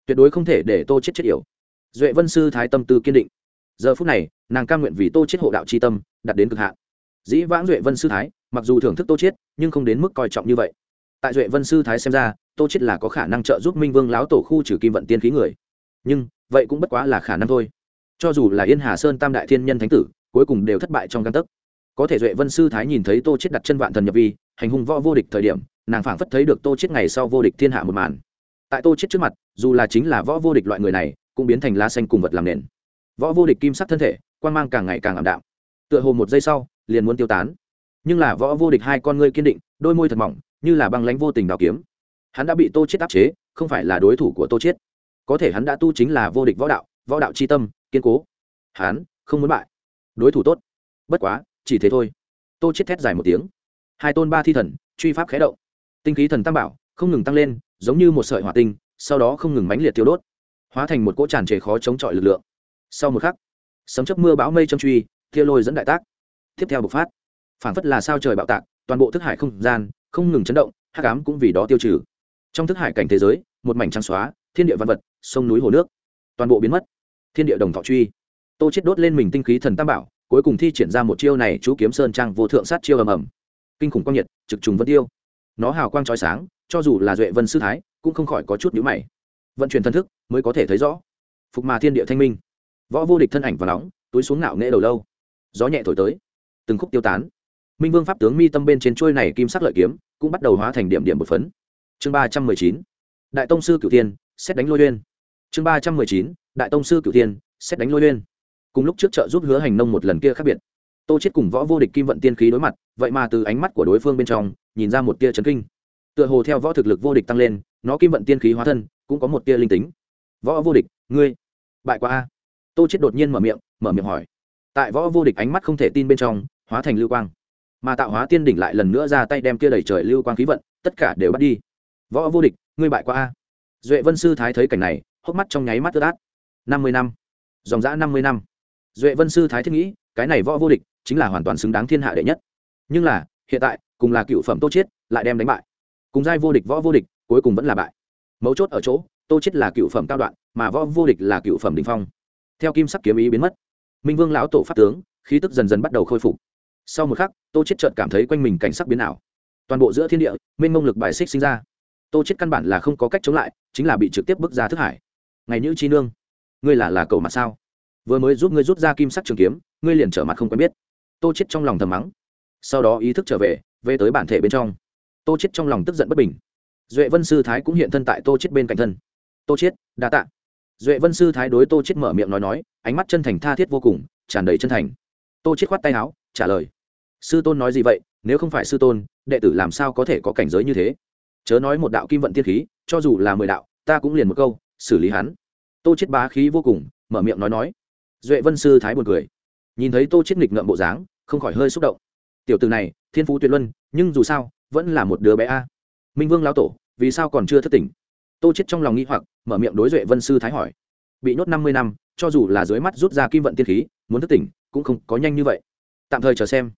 Tuyệt đối không thể để tô chết chết yểu. Duệ vân sư thái tâm tư kiên định. Giờ phút này, nàng cam nguyện vì tô chết hộ đạo c tâm đặt đến cực hạn. Dĩ vãng duệ vân sư thái, mặc dù thưởng thức tô chết, nhưng không đến mức coi trọng như vậy. Tại duệ vân sư thái xem ra tô chết là có khả năng trợ giúp minh vương lão tổ khu trừ kim vận tiên khí người. Nhưng, vậy cũng bất quá là khả năng thôi. Cho dù là yên hà sơn tam đại thiên nhân thánh tử, cuối cùng đều thất bại trong căn tấc. Có thể duệ vân sư thái nhìn thấy tô chết đặt chân vạn thần nhập vi, hành hung võ vô địch thời điểm, nàng phảng phất thấy được tô chết ngày sau vô địch thiên hạ một màn. Tại tô chết trước mặt, dù là chính là võ vô địch loại người này, cũng biến thành lá xanh cùng vật làm nền. Võ vô địch kim sắc thân thể quan mang càng ngày càng ảm đạm. Tựa hồ một giây sau, liền muốn tiêu tán. Nhưng là võ vô địch hai con ngươi kiên định, đôi môi thật mỏng, như là băng lãnh vô tình đào kiếm hắn đã bị tô chết áp chế, không phải là đối thủ của tô chết. Có thể hắn đã tu chính là vô địch võ đạo võ đạo c h i tâm, kiên cố. Hắn không muốn bại. Đối thủ tốt. Bất quá, chỉ thế thôi. Tô chết thét dài một tiếng. Hai tôn ba thi thần, truy pháp khé động. Tinh khí thần tam bảo, không ngừng tăng lên, giống như một sợi hỏa tinh, sau đó không ngừng mãnh liệt tiêu đốt, hóa thành một cỗ tràn trề khó chống chọi lực lượng. Sau một khắc, sấm chấp mưa bão mây châm truy thia lôi dẫn đại tác. Tiếp theo bộc phát. Phảng phất là sao trời bạo tạc, toàn bộ thức hải không gian, không ngừng chấn động, hắc ám cũng vì đó tiêu trừ trong thức hải cảnh thế giới, một mảnh trắng xóa, thiên địa văn vật, sông núi hồ nước, toàn bộ biến mất. Thiên địa đồng thọ truy. Tô chết đốt lên mình tinh khí thần tam bảo, cuối cùng thi triển ra một chiêu này, chú kiếm sơn trang vô thượng sát chiêu ầm ầm. Kinh khủng quang nhiệt, trực trùng vân tiêu. Nó hào quang chói sáng, cho dù là duệ vân sư thái, cũng không khỏi có chút nhíu mày. Vận chuyển thân thức, mới có thể thấy rõ. Phục mà thiên địa thanh minh. Võ vô địch thân ảnh và nóng, túi xuống não nghễ đầu lâu. Gió nhẹ thổi tới. Từng khúc tiêu tán. Minh vương pháp tướng mi tâm bên trên trôi này kim sắc lợi kiếm, cũng bắt đầu hóa thành điểm điểm một phấn chương ba trăm mười chín, đại tông sư cửu tiên xét đánh lôi uyên. Chương ba trăm mười chín, đại tông sư cửu tiên xét đánh lôi uyên. Cùng lúc trước trợ giúp hứa hành nông một lần kia khác biệt. Tô chết cùng võ vô địch kim vận tiên khí đối mặt, vậy mà từ ánh mắt của đối phương bên trong, nhìn ra một tia chấn kinh. Tựa hồ theo võ thực lực vô địch tăng lên, nó kim vận tiên khí hóa thân, cũng có một tia linh tính. Võ vô địch, ngươi, bại qua a. Tô chết đột nhiên mở miệng mở miệng hỏi. Tại võ vô địch ánh mắt không thể tin bên trong, hóa thành lưu quang. Mà tạo hóa tiên đỉnh lại lần nữa ra tay đem kia đẩy trời lưu quang khí vận, tất cả đều bắt đi võ vô địch, ngươi bại qua a. Duệ vân sư thái thấy cảnh này, hốc mắt trong nháy mắt tơ át. Năm mươi năm. Dòng dã năm mươi năm. Duệ vân sư thái thiết nghĩ, cái này võ vô địch chính là hoàn toàn xứng đáng thiên hạ đệ nhất. Nhưng là, hiện tại, cùng là cựu phẩm tô chiết, lại đem đánh bại. Cùng giai vô địch võ vô địch, cuối cùng vẫn là bại. Mấu chốt ở chỗ, tô chiết là cựu phẩm cao đoạn, mà võ vô địch là cựu phẩm đỉnh phong. Theo kim sắc kiếm ý biến mất, minh vương lão tổ pháp tướng, khí tức dần dần bắt đầu khôi phục. Sau một khắc, tô chiết chợt cảm thấy quanh mình cảnh sắc biến ảo. Toàn bộ giữa thiên địa, mênh mông lực bài xích sinh ra tô chiết căn bản là không có cách chống lại, chính là bị trực tiếp bước ra thức hải. Ngày nữ chi nương, ngươi là là cầu mặt sao? Vừa mới giúp ngươi rút ra kim sắc trường kiếm, ngươi liền trở mặt không quen biết. Tô chết trong lòng thầm mắng. Sau đó ý thức trở về về tới bản thể bên trong. Tô chết trong lòng tức giận bất bình. Duệ vân sư thái cũng hiện thân tại tô chết bên cạnh thân. Tô chết, đa tạ. Duệ vân sư thái đối tô chết mở miệng nói nói, ánh mắt chân thành tha thiết vô cùng, tràn đầy chân thành. Tô chết khoát tay áo, trả lời. Sư tôn nói gì vậy, nếu không phải sư tôn, đệ tử làm sao có thể có cảnh giới như thế? Chớ nói một đạo kim vận tiên khí, cho dù là mười đạo, ta cũng liền một câu, xử lý hắn. Tô chết bá khí vô cùng, mở miệng nói nói. Duệ vân sư thái buồn cười. Nhìn thấy tô chết nghịch ngợm bộ dáng, không khỏi hơi xúc động. Tiểu từ này, thiên phú tuyệt luân, nhưng dù sao, vẫn là một đứa bé a. Minh vương lão tổ, vì sao còn chưa thất tỉnh? Tô chết trong lòng nghi hoặc, mở miệng đối duệ vân sư thái hỏi. Bị nhốt năm mươi năm, cho dù là dưới mắt rút ra kim vận tiên khí, muốn thất tỉnh, cũng không có nhanh như vậy. Tạm thời chờ xem.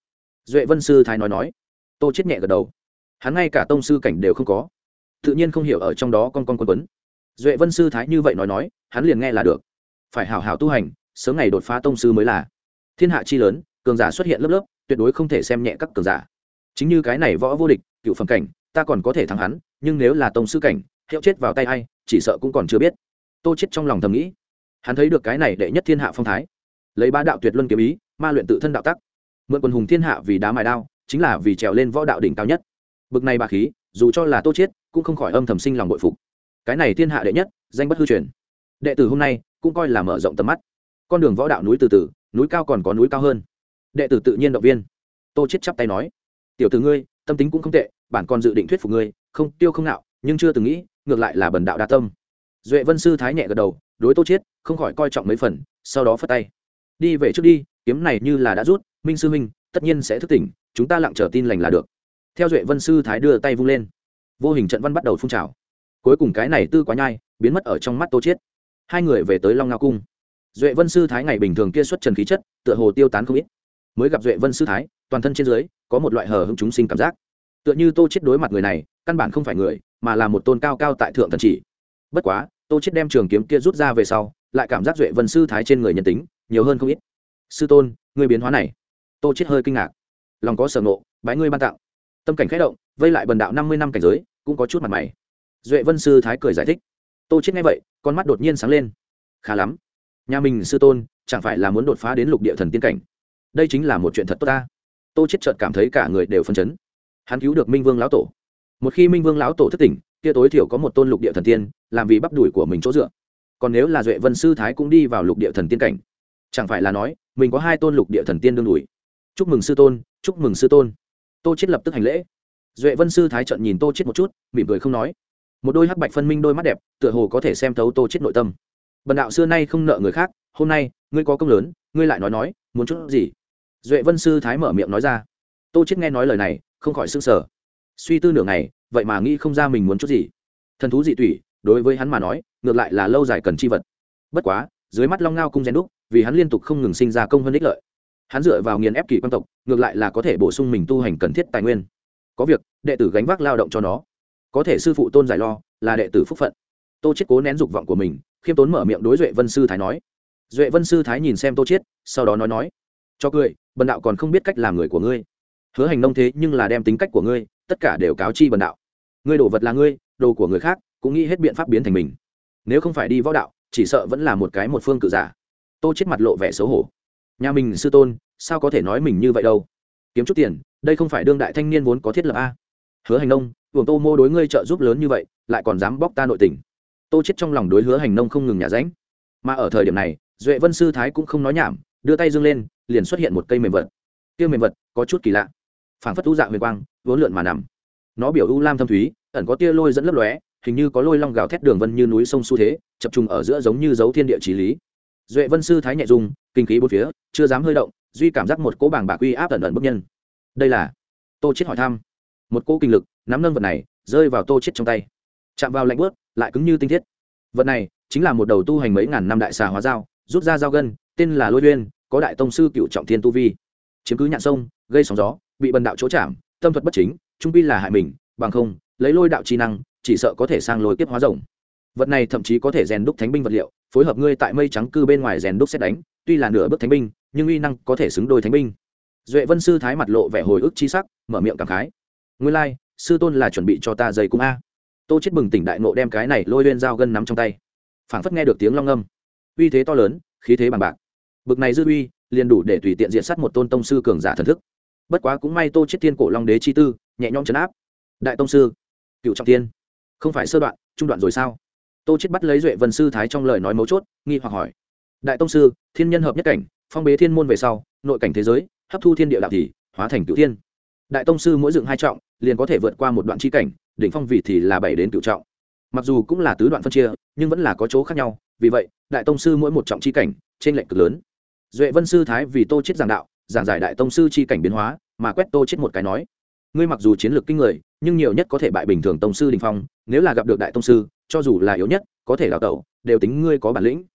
Duệ vân sư thái nói nói. Tô chết nhẹ gật đầu hắn ngay cả tông sư cảnh đều không có. Tự nhiên không hiểu ở trong đó con con quân quấn. Duệ vân sư thái như vậy nói nói, hắn liền nghe là được. Phải hảo hảo tu hành, sớm ngày đột phá tông sư mới là. Thiên hạ chi lớn, cường giả xuất hiện lớp lớp, tuyệt đối không thể xem nhẹ các cường giả. Chính như cái này võ vô địch, cựu phẩm cảnh, ta còn có thể thắng hắn, nhưng nếu là tông sư cảnh, hiệu chết vào tay a i chỉ sợ cũng còn chưa biết. Tô chết trong lòng thầm nghĩ. Hắn thấy được cái này đệ nhất thiên hạ phong thái. Lấy ba đạo tuyệt luân kiếm ý, ma luyện tự thân đạo tắc. Mượn quần hùng thiên hạ vì đá mài đao, chính là vì trèo lên võ đạo đỉnh cao nhất bực này bà khí, dù cho là tô chết, cũng không khỏi âm thầm sinh lòng bội phục. Cái này thiên hạ đệ nhất, danh bất hư truyền. Đệ tử hôm nay, cũng coi là mở rộng tầm mắt. Con đường võ đạo núi từ từ, núi cao còn có núi cao hơn. Đệ tử tự nhiên động viên. Tô chết chắp tay nói, tiểu tử ngươi, tâm tính cũng không tệ, bản còn dự định thuyết phục ngươi, không tiêu không nạo nhưng chưa từng nghĩ, ngược lại là bần đạo đa tâm. Duệ vân sư thái nhẹ gật đầu, đối tô chết, không khỏi coi trọng mấy phần, sau đó phất tay. Đi về trước đi, kiếm này như là đã rút, minh sư minh tất nhiên sẽ thức tỉnh, chúng ta lặng chờ tin lành là được theo duệ vân sư thái đưa tay vung lên. Vô hình trận văn bắt đầu phun trào. Cuối cùng cái này tư quá nhai, biến mất ở trong mắt tô chiết. Hai người về tới long ngao cung. Duệ vân sư thái ngày bình thường kia xuất trần khí chất, tựa hồ tiêu tán không ít. Mới gặp duệ vân sư thái, toàn thân trên dưới, có một loại hờ hững chúng sinh cảm giác. Tựa như tô chết đối mặt người này, căn bản không phải người, mà là một tôn cao cao tại thượng thần chỉ. Bất quá, tô chết đem trường kiếm kia rút ra về sau, lại cảm giác duệ vân sư thái trên người nhân tính, nhiều hơn không ít. Sư tôn người biến hóa này. Tô chết hơi kinh ngạc. Lòng có sở nộ bái ngươi ban tặng tâm cảnh khẽ động, vây lại bần đạo năm mươi năm cảnh giới, cũng có chút mặt mày. Duệ vân sư thái cười giải thích. Tô chết nghe vậy, con mắt đột nhiên sáng lên. Khá lắm. Nhà mình sư tôn, chẳng phải là muốn đột phá đến lục địa thần tiên cảnh? Đây chính là một chuyện thật tốt ta. Tô chết chợt cảm thấy cả người đều phân chấn. Hắn cứu được minh vương lão tổ. Một khi minh vương lão tổ thất tỉnh, kia tối thiểu có một tôn lục địa thần tiên, làm vì bắp đùi của mình chỗ dựa. Còn nếu là duệ vân sư thái cũng đi vào lục địa thần tiên cảnh, chẳng phải là nói, mình có hai tôn lục địa thần tiên đương đùi chúc mừng sư tôn, chúc mừng sư tôn tô chết lập tức hành lễ. Duệ vân sư thái trận nhìn tô chết một chút, mỉm cười không nói. Một đôi hắc bạch phân minh đôi mắt đẹp, tựa hồ có thể xem thấu tô chết nội tâm. Bần đạo xưa nay không nợ người khác, hôm nay, ngươi có công lớn, ngươi lại nói nói, muốn chút gì? Duệ vân sư thái mở miệng nói ra. Tô chết nghe nói lời này, không khỏi sưng sở suy tư nửa ngày, vậy mà nghĩ không ra mình muốn chút gì. Thần thú dị tủy, đối với hắn mà nói, ngược lại là lâu dài cần chi vật. Bất quá, dưới mắt long ngao cung rèn đúc, vì hắn liên tục không ngừng sinh ra công hơn ích lợi hắn dựa vào nghiền ép kỳ quan tộc, ngược lại là có thể bổ sung mình tu hành cần thiết tài nguyên. Có việc, đệ tử gánh vác lao động cho nó. Có thể sư phụ tôn giải lo, là đệ tử phúc phận. Tô chết cố nén dục vọng của mình, khiêm tốn mở miệng đối duệ vân sư thái nói. Duệ vân sư thái nhìn xem tô chết sau đó nói nói. Cho cười, bần đạo còn không biết cách làm người của ngươi. Hứa hành nông thế nhưng là đem tính cách của ngươi, tất cả đều cáo chi bần đạo. Ngươi đồ vật là ngươi, đồ của người khác, cũng nghĩ hết biện pháp biến thành mình. Nếu không phải đi võ đạo, chỉ sợ vẫn là một cái một phương cự giả. Tô chết mặt lộ vẻ xấu hổ nhà mình sư tôn, sao có thể nói mình như vậy đâu? Kiếm chút tiền, đây không phải đương đại thanh niên vốn có thiết lập a? Hứa hành nông buồng tô mô đối ngươi trợ giúp lớn như vậy, lại còn dám bóc ta nội tình. Tô chết trong lòng đối hứa hành nông không ngừng nhả ránh. Mà ở thời điểm này, duệ vân sư thái cũng không nói nhảm, đưa tay dương lên, liền xuất hiện một cây mềm vật. Kia mềm vật có chút kỳ lạ. Phảng phất u dạng huyền quang, vốn lượn mà nằm. Nó biểu u lam thâm thúy, ẩn có tia lôi dẫn lấp lóe, hình như có lôi long gào thét đường vân như núi sông xu thế, chập trùng ở giữa giống như dấu thiên địa trí lý. Duệ vân sư thái nhẹ dung kinh khí bốn phía, chưa dám hơi động, duy cảm giác một cỗ bảng bạc uy áp ẩn ẩn bức nhân. Đây là tô chết hỏi thăm. Một cỗ kinh lực, nắm nâng vật này, rơi vào tô chết trong tay. Chạm vào lạnh bớt lại cứng như tinh thiết. Vật này chính là một đầu tu hành mấy ngàn năm đại xà hóa dao, rút ra dao gân, tên là lôi uyên, có đại tông sư cựu trọng thiên tu vi. Chiếm cứ nhạn sông, gây sóng gió, bị bần đạo chỗ chạm, tâm thuật bất chính, trung pi là hại mình, bằng không, lấy lôi đạo chi năng, chỉ sợ có thể sang lôi kiếp hóa rồng. Vật này thậm chí có thể rèn đúc thánh binh vật liệu, phối hợp ngươi tại mây trắng cư bên ngoài rèn đúc xét đánh tuy là nửa bước thánh binh, nhưng uy năng có thể xứng đôi thánh binh. Duệ vân sư thái mặt lộ vẻ hồi ức chi sắc, mở miệng cảm khái. Nguyên lai, sư tôn là chuẩn bị cho ta dày cung a. Tô chết bừng tỉnh đại nộ đem cái này lôi lên dao gân nắm trong tay. Phảng phất nghe được tiếng long âm uy thế to lớn, khí thế bằng bạc. Bực này dư uy, liền đủ để tùy tiện diện sát một tôn tông sư cường giả thần thức. Bất quá cũng may tô chết thiên cổ long đế chi tư, nhẹ nhõm chấn áp. Đại tông sư, cựu trọng tiên. Không phải sơ đoạn, trung đoạn rồi sao? Tô chết bắt lấy duệ vân sư thái trong lời nói mấu chốt, nghi hoặc hỏi đại tông sư, thiên nhân hợp nhất cảnh, phong bế thiên môn về sau, nội cảnh thế giới, hấp thu thiên địa đạo thì, hóa thành cựu thiên. Đại tông sư mỗi dựng hai trọng, liền có thể vượt qua một đoạn chi cảnh, đỉnh phong vị thì là bảy đến cựu trọng. Mặc dù cũng là tứ đoạn phân chia, nhưng vẫn là có chỗ khác nhau, vì vậy, đại tông sư mỗi một trọng chi cảnh trên lệnh cực lớn. Duệ vân sư thái vì tô chết giảng đạo, giảng giải đại tông sư chi cảnh biến hóa, mà quét tô chết một cái nói. Ngươi mặc dù chiến lược kinh người, nhưng nhiều nhất có thể bại bình thường tông sư đình phong, nếu là gặp được đại tông sư, cho dù là yếu nhất, có thể đào tẩu, đều tính ngươi có bản lĩnh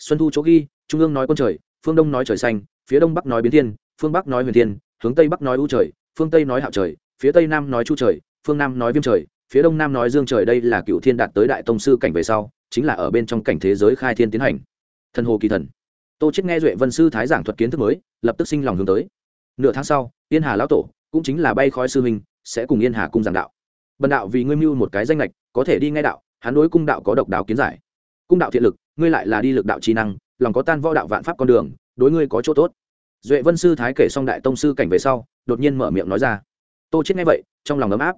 xuân thu chỗ ghi, trung ương nói quân trời, phương đông nói trời xanh, phía đông bắc nói biến thiên, phương bắc nói huyền thiên, hướng tây bắc nói u trời, phương tây nói hạo trời, phía tây nam nói chu trời, phương nam nói viêm trời, phía đông nam nói dương trời. Đây là cựu thiên đạt tới đại tông sư cảnh về sau, chính là ở bên trong cảnh thế giới khai thiên tiến hành. Thần hồ kỳ thần. Tô chết nghe duệ vân sư thái giảng thuật kiến thức mới, lập tức sinh lòng hướng tới. Nửa tháng sau, yên hà lão tổ, cũng chính là bay khói sư huynh, sẽ cùng yên hà cung giảng đạo. Bần đạo vì ngươi mưu một cái danh lệch, có thể đi ngay đạo, hắn đối cung đạo có độc đáo kiến giải. Cung đạo thiện lực ngươi lại là đi lực đạo trí năng, lòng có tan võ đạo vạn pháp con đường, đối ngươi có chỗ tốt. Duệ vân sư thái kể xong đại tông sư cảnh về sau, đột nhiên mở miệng nói ra. Tô chết nghe vậy, trong lòng ấm áp.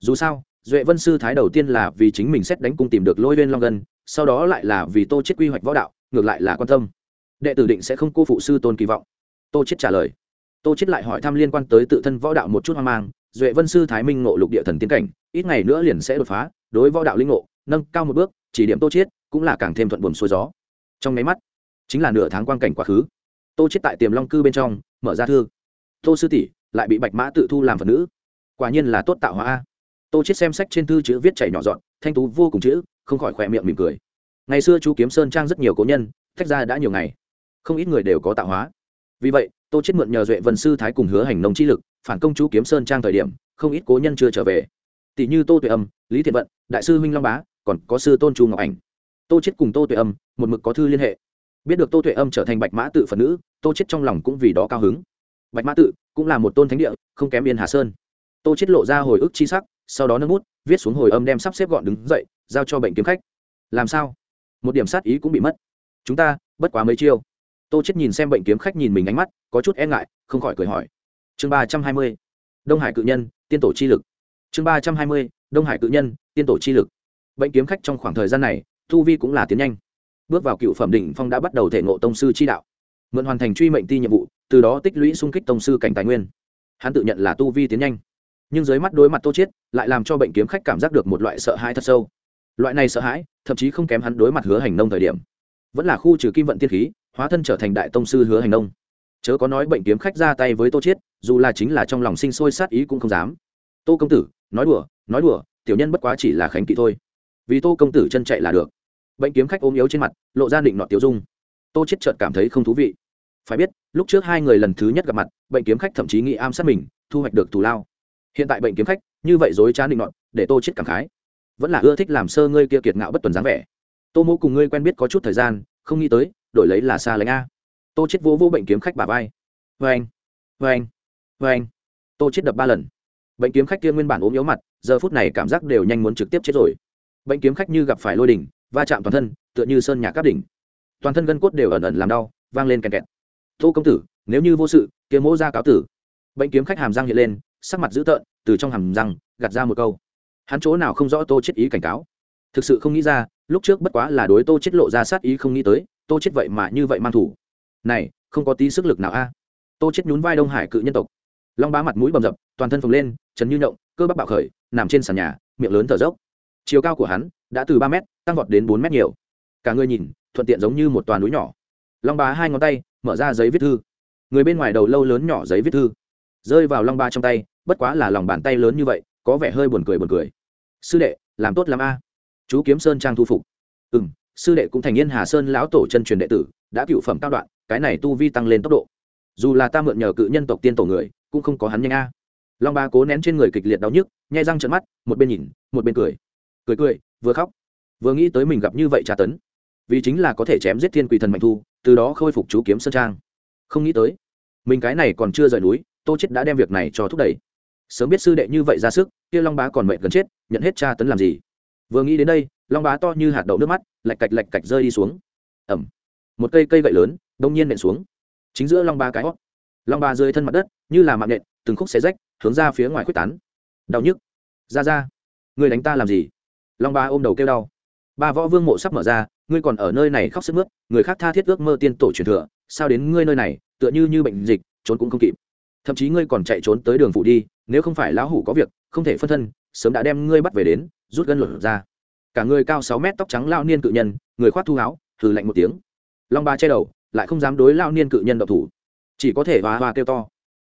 Dù sao, duệ vân sư thái đầu tiên là vì chính mình xét đánh cung tìm được lôi lên long gân sau đó lại là vì tô chết quy hoạch võ đạo, ngược lại là quan tâm. Đệ tử định sẽ không cô phụ sư tôn kỳ vọng. Tô chết trả lời. Tô chết lại hỏi thăm liên quan tới tự thân võ đạo một chút hoang mang, duệ vân sư thái minh ngộ lục địa thần tiến cảnh, ít ngày nữa liền sẽ đột phá, đối võ đạo linh ngộ, nâng cao một bước, chỉ điểm tô chết cũng là càng thêm thuận buồm xuôi gió. Trong máy mắt, chính là nửa tháng quan cảnh quá khứ. Tô chết tại tiềm long cư bên trong, mở ra thư. Tô sư tỷ, lại bị bạch mã tự thu làm phật nữ. Quả nhiên là tốt tạo hóa tô chết xem sách trên thư chữ viết chảy nhỏ dọn thanh tú vô cùng chữ, không khỏi khỏe miệng mỉm cười. Ngày xưa chú kiếm sơn trang rất nhiều cố nhân, tách ra đã nhiều ngày. Không ít người đều có tạo hóa. Vì vậy, tô chết mượn nhờ duệ vân sư thái cùng hứa hành nông chi lực, phản công chú kiếm sơn trang thời điểm, không ít cố nhân chưa trở về. Tỷ như tô tuệ âm, lý thiện vận, đại sư huynh long bá, còn có sư tôn chu ngọc ảnh tô chết cùng tô tuệ âm, một mực có thư liên hệ. Biết được tô tuệ âm trở thành bạch mã tự phật nữ, tô chết trong lòng cũng vì đó cao hứng. Bạch mã tự cũng là một tôn thánh địa, không kém yên hà sơn. Tô chết lộ ra hồi ức chi sắc, sau đó nâng bút, viết xuống hồi âm đem sắp xếp gọn đứng dậy, giao cho bệnh kiếm khách. Làm sao? Một điểm sát ý cũng bị mất. Chúng ta, bất quá mấy chiêu. Tô chết nhìn xem bệnh kiếm khách nhìn mình ánh mắt, có chút e ngại, không khỏi cười hỏi. Chương ba trăm hai mươi, đông hải cự nhân, tiên tổ chi lực. Chương ba trăm hai mươi, đông hải cự nhân, tiên tổ chi lực. Bệnh kiếm khách trong khoảng thời gian này thu vi cũng là tiến nhanh. Bước vào cựu phẩm đỉnh phong đã bắt đầu thể ngộ tông sư chi đạo. Mượn hoàn thành truy mệnh ti nhiệm vụ, từ đó tích lũy xung kích tông sư cảnh tài nguyên. Hắn tự nhận là tu vi tiến nhanh, nhưng dưới mắt đối mặt tô chiết, lại làm cho bệnh kiếm khách cảm giác được một loại sợ hãi thật sâu. Loại này sợ hãi, thậm chí không kém hắn đối mặt hứa hành nông thời điểm. Vẫn là khu trừ kim vận tiên khí, hóa thân trở thành đại tông sư hứa hành nông. Chớ có nói bệnh kiếm khách ra tay với tô chiết, dù là chính là trong lòng sinh sôi sát ý cũng không dám. Tô công tử, nói đùa nói đùa, tiểu nhân bất quá chỉ là khánh kỵ thôi vì tô công tử chân chạy là được. Bệnh kiếm khách ốm yếu trên mặt, lộ ra định nọ tiểu dung. Tô chết chợt cảm thấy không thú vị. Phải biết, lúc trước hai người lần thứ nhất gặp mặt, bệnh kiếm khách thậm chí nghĩ am sát mình, thu hoạch được thù lao. Hiện tại bệnh kiếm khách, như vậy dối trá định nọ để tô chết cảm khái. Vẫn là ưa thích làm sơ ngươi kia kiệt ngạo bất tuần dáng vẻ. Tô mô cùng ngươi quen biết có chút thời gian, không nghĩ tới, đổi lấy là xa lánh a. Tô chết vô vô bệnh kiếm khách bà vai. Vê anh vê anh vê anh. Tô chết đập ba lần. Bệnh kiếm khách kia nguyên bản ốm yếu mặt, giờ phút này cảm giác đều nhanh muốn trực tiếp chết rồi bệnh kiếm khách như gặp phải lôi đỉnh, va chạm toàn thân, tựa như sơn nhà cáp đỉnh. Toàn thân gân cốt đều ẩn ẩn làm đau, vang lên kèn kẹt. Tô công tử, nếu như vô sự kiếm mỗ ra cáo tử. Bệnh kiếm khách hàm răng hiện lên, sắc mặt dữ tợn, từ trong hàm răng, gạt ra một câu. Hắn chỗ nào không rõ tô chết ý cảnh cáo. Thực sự không nghĩ ra, lúc trước bất quá là đối tô chết lộ ra sát ý không nghĩ tới, tô chết vậy mà như vậy mang thủ. Này, không có tí sức lực nào a. Tô chết nhún vai đông hải cự nhân tộc. Long bá mặt mũi bầm dập, toàn thân phồng lên chấn như nhộng, cơ bắp bạo khởi, nằm trên sàn nhà, miệng lớn thở dốc chiều cao của hắn đã từ ba m tăng vọt đến bốn m nhiều. Cả người nhìn, thuận tiện giống như một toàn núi nhỏ. Long bá hai ngón tay, mở ra giấy viết thư. Người bên ngoài đầu lâu lớn nhỏ giấy viết thư. Rơi vào long ba trong tay, bất quá là lòng bàn tay lớn như vậy, có vẻ hơi buồn cười buồn cười. Sư đệ, làm tốt l a. Chú kiếm sơn trang thu phục. Ừ m sư đệ cũng thành yên hà sơn lão tổ chân truyền đệ tử, đã cựu phẩm cao đoạn, cái này tu vi tăng lên tốc độ. Dù là ta mượn nhờ cự nhân tộc tiên tổ người, cũng không có hắn nhanh a. Long ba cố nén trên người kịch liệt đau nhức, nhai răng trận mắt, một bên nhìn, một bên cười cười cười, vừa khóc, vừa nghĩ tới mình gặp như vậy tra tấn. Vì chính là có thể chém giết thiên quỷ thần mạnh thu, từ đó khôi phục chú kiếm sơn trang. Không nghĩ tới, mình cái này còn chưa rời núi, tô chết đã đem việc này cho thúc đẩy. Sớm biết sư đệ như vậy ra sức, kia long bá còn mệt gần chết, nhận hết tra tấn làm gì? Vừa nghĩ đến đây, long bá to như hạt đậu nước mắt, lạch cạch lạch cạch rơi đi xuống. Ẩm. Một cây cây gậy lớn, đông nhiên nện xuống. Chính giữa long ba cái hót. Long ba rơi thân mặt đất, như là mạng nện từng khúc xé rách, hướng ra phía ngoài quyết tán. Đau nhức. Ra ra. Người đánh ta làm gì? Long ba ôm đầu kêu đau. Ba võ vương mộ sắp mở ra, ngươi còn ở nơi này khóc sức mướt, người khác tha thiết ước mơ tiên tổ truyền thừa, sao đến ngươi nơi này, tựa như như bệnh dịch, trốn cũng không kịp. Thậm chí ngươi còn chạy trốn tới đường phụ đi, nếu không phải lão hủ có việc, không thể phân thân, sớm đã đem ngươi bắt về đến, rút gân lột ra. Cả người cao sáu mét tóc trắng lao niên cự nhân, người khoác thu áo thử lạnh một tiếng. Long ba che đầu, lại không dám đối lao niên cự nhân độc thủ. Chỉ có thể hòa hòa kêu to.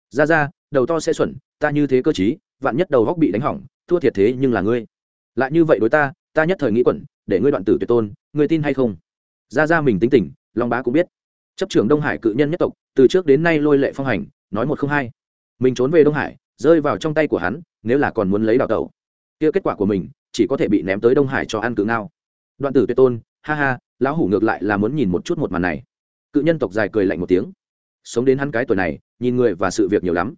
Ra ra, đầu to sẽ xuẩn, ta như thế cơ chí vạn nhất đầu góc bị đánh hỏng, thua thiệt thế nhưng là ngươi lại như vậy đối ta ta nhất thời nghĩ quẩn, để ngươi đoạn tử tuyệt tôn, ngươi tin hay không? Ra ra mình tính tình, long bá cũng biết. Chấp trưởng đông hải cự nhân nhất tộc, từ trước đến nay lôi lệ phong hành, nói một không hai. Mình trốn về đông hải, rơi vào trong tay của hắn, nếu là còn muốn lấy đào tẩu. Kia kết quả của mình, chỉ có thể bị ném tới đông hải cho ăn cự ngao. Đoạn tử tuyệt tôn, ha ha, lão hủ ngược lại là muốn nhìn một chút một màn này. Cự nhân tộc dài cười lạnh một tiếng. Sống đến hắn cái tuổi này, nhìn người và sự việc nhiều lắm.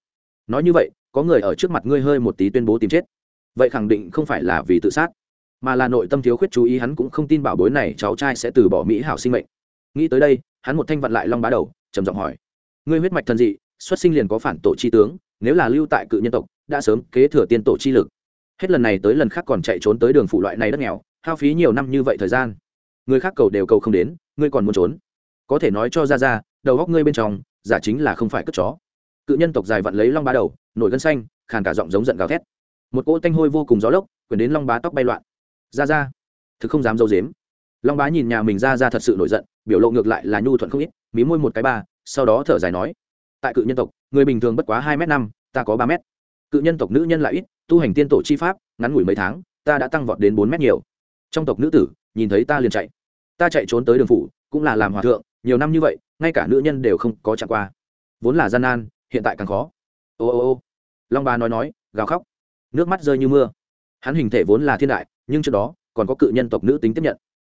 Nói như vậy, có người ở trước mặt ngươi hơi một tí tuyên bố tìm chết vậy khẳng định không phải là vì tự sát, mà là nội tâm thiếu khuyết chú ý, hắn cũng không tin bảo bối này cháu trai sẽ từ bỏ mỹ hảo sinh mệnh. Nghĩ tới đây, hắn một thanh vặn lại long bá đầu, trầm giọng hỏi, ngươi huyết mạch thần dị, xuất sinh liền có phản tổ chi tướng, nếu là lưu tại cự nhân tộc, đã sớm kế thừa tiên tổ chi lực. Hết lần này tới lần khác còn chạy trốn tới đường phủ loại này đất nghèo, hao phí nhiều năm như vậy thời gian. Người khác cầu đều cầu không đến, ngươi còn muốn trốn. Có thể nói cho ra ra đầu góc ngươi bên trong, giả chính là không phải cất chó. Cự nhân tộc dài vặn lấy long bá đầu, nổi gân xanh, khàn cả giọng giống giận gào thét một cỗ tanh hôi vô cùng gió lốc quyển đến long bá tóc bay loạn. Ra ra, thực không dám dâu dếm long bá nhìn nhà mình ra ra thật sự nổi giận, biểu lộ ngược lại là nhu thuận không ít, mí môi một cái ba, sau đó thở dài nói, tại cự nhân tộc, người bình thường bất quá hai m năm, ta có ba m cự nhân tộc nữ nhân lại ít, tu hành tiên tổ chi pháp, ngắn ngủi mấy tháng, ta đã tăng vọt đến bốn m nhiều. Trong tộc nữ tử, nhìn thấy ta liền chạy. Ta chạy trốn tới đường phủ, cũng là làm hòa thượng, nhiều năm như vậy, ngay cả nữ nhân đều không có chạm qua. Vốn là gian nan, hiện tại càng khó. Ô ô ô. Long Bá nói nói, gào khóc nước mắt rơi như mưa. Hắn hình thể vốn là thiên đại, nhưng trước đó, còn có cự nhân tộc nữ tính tiếp nhận.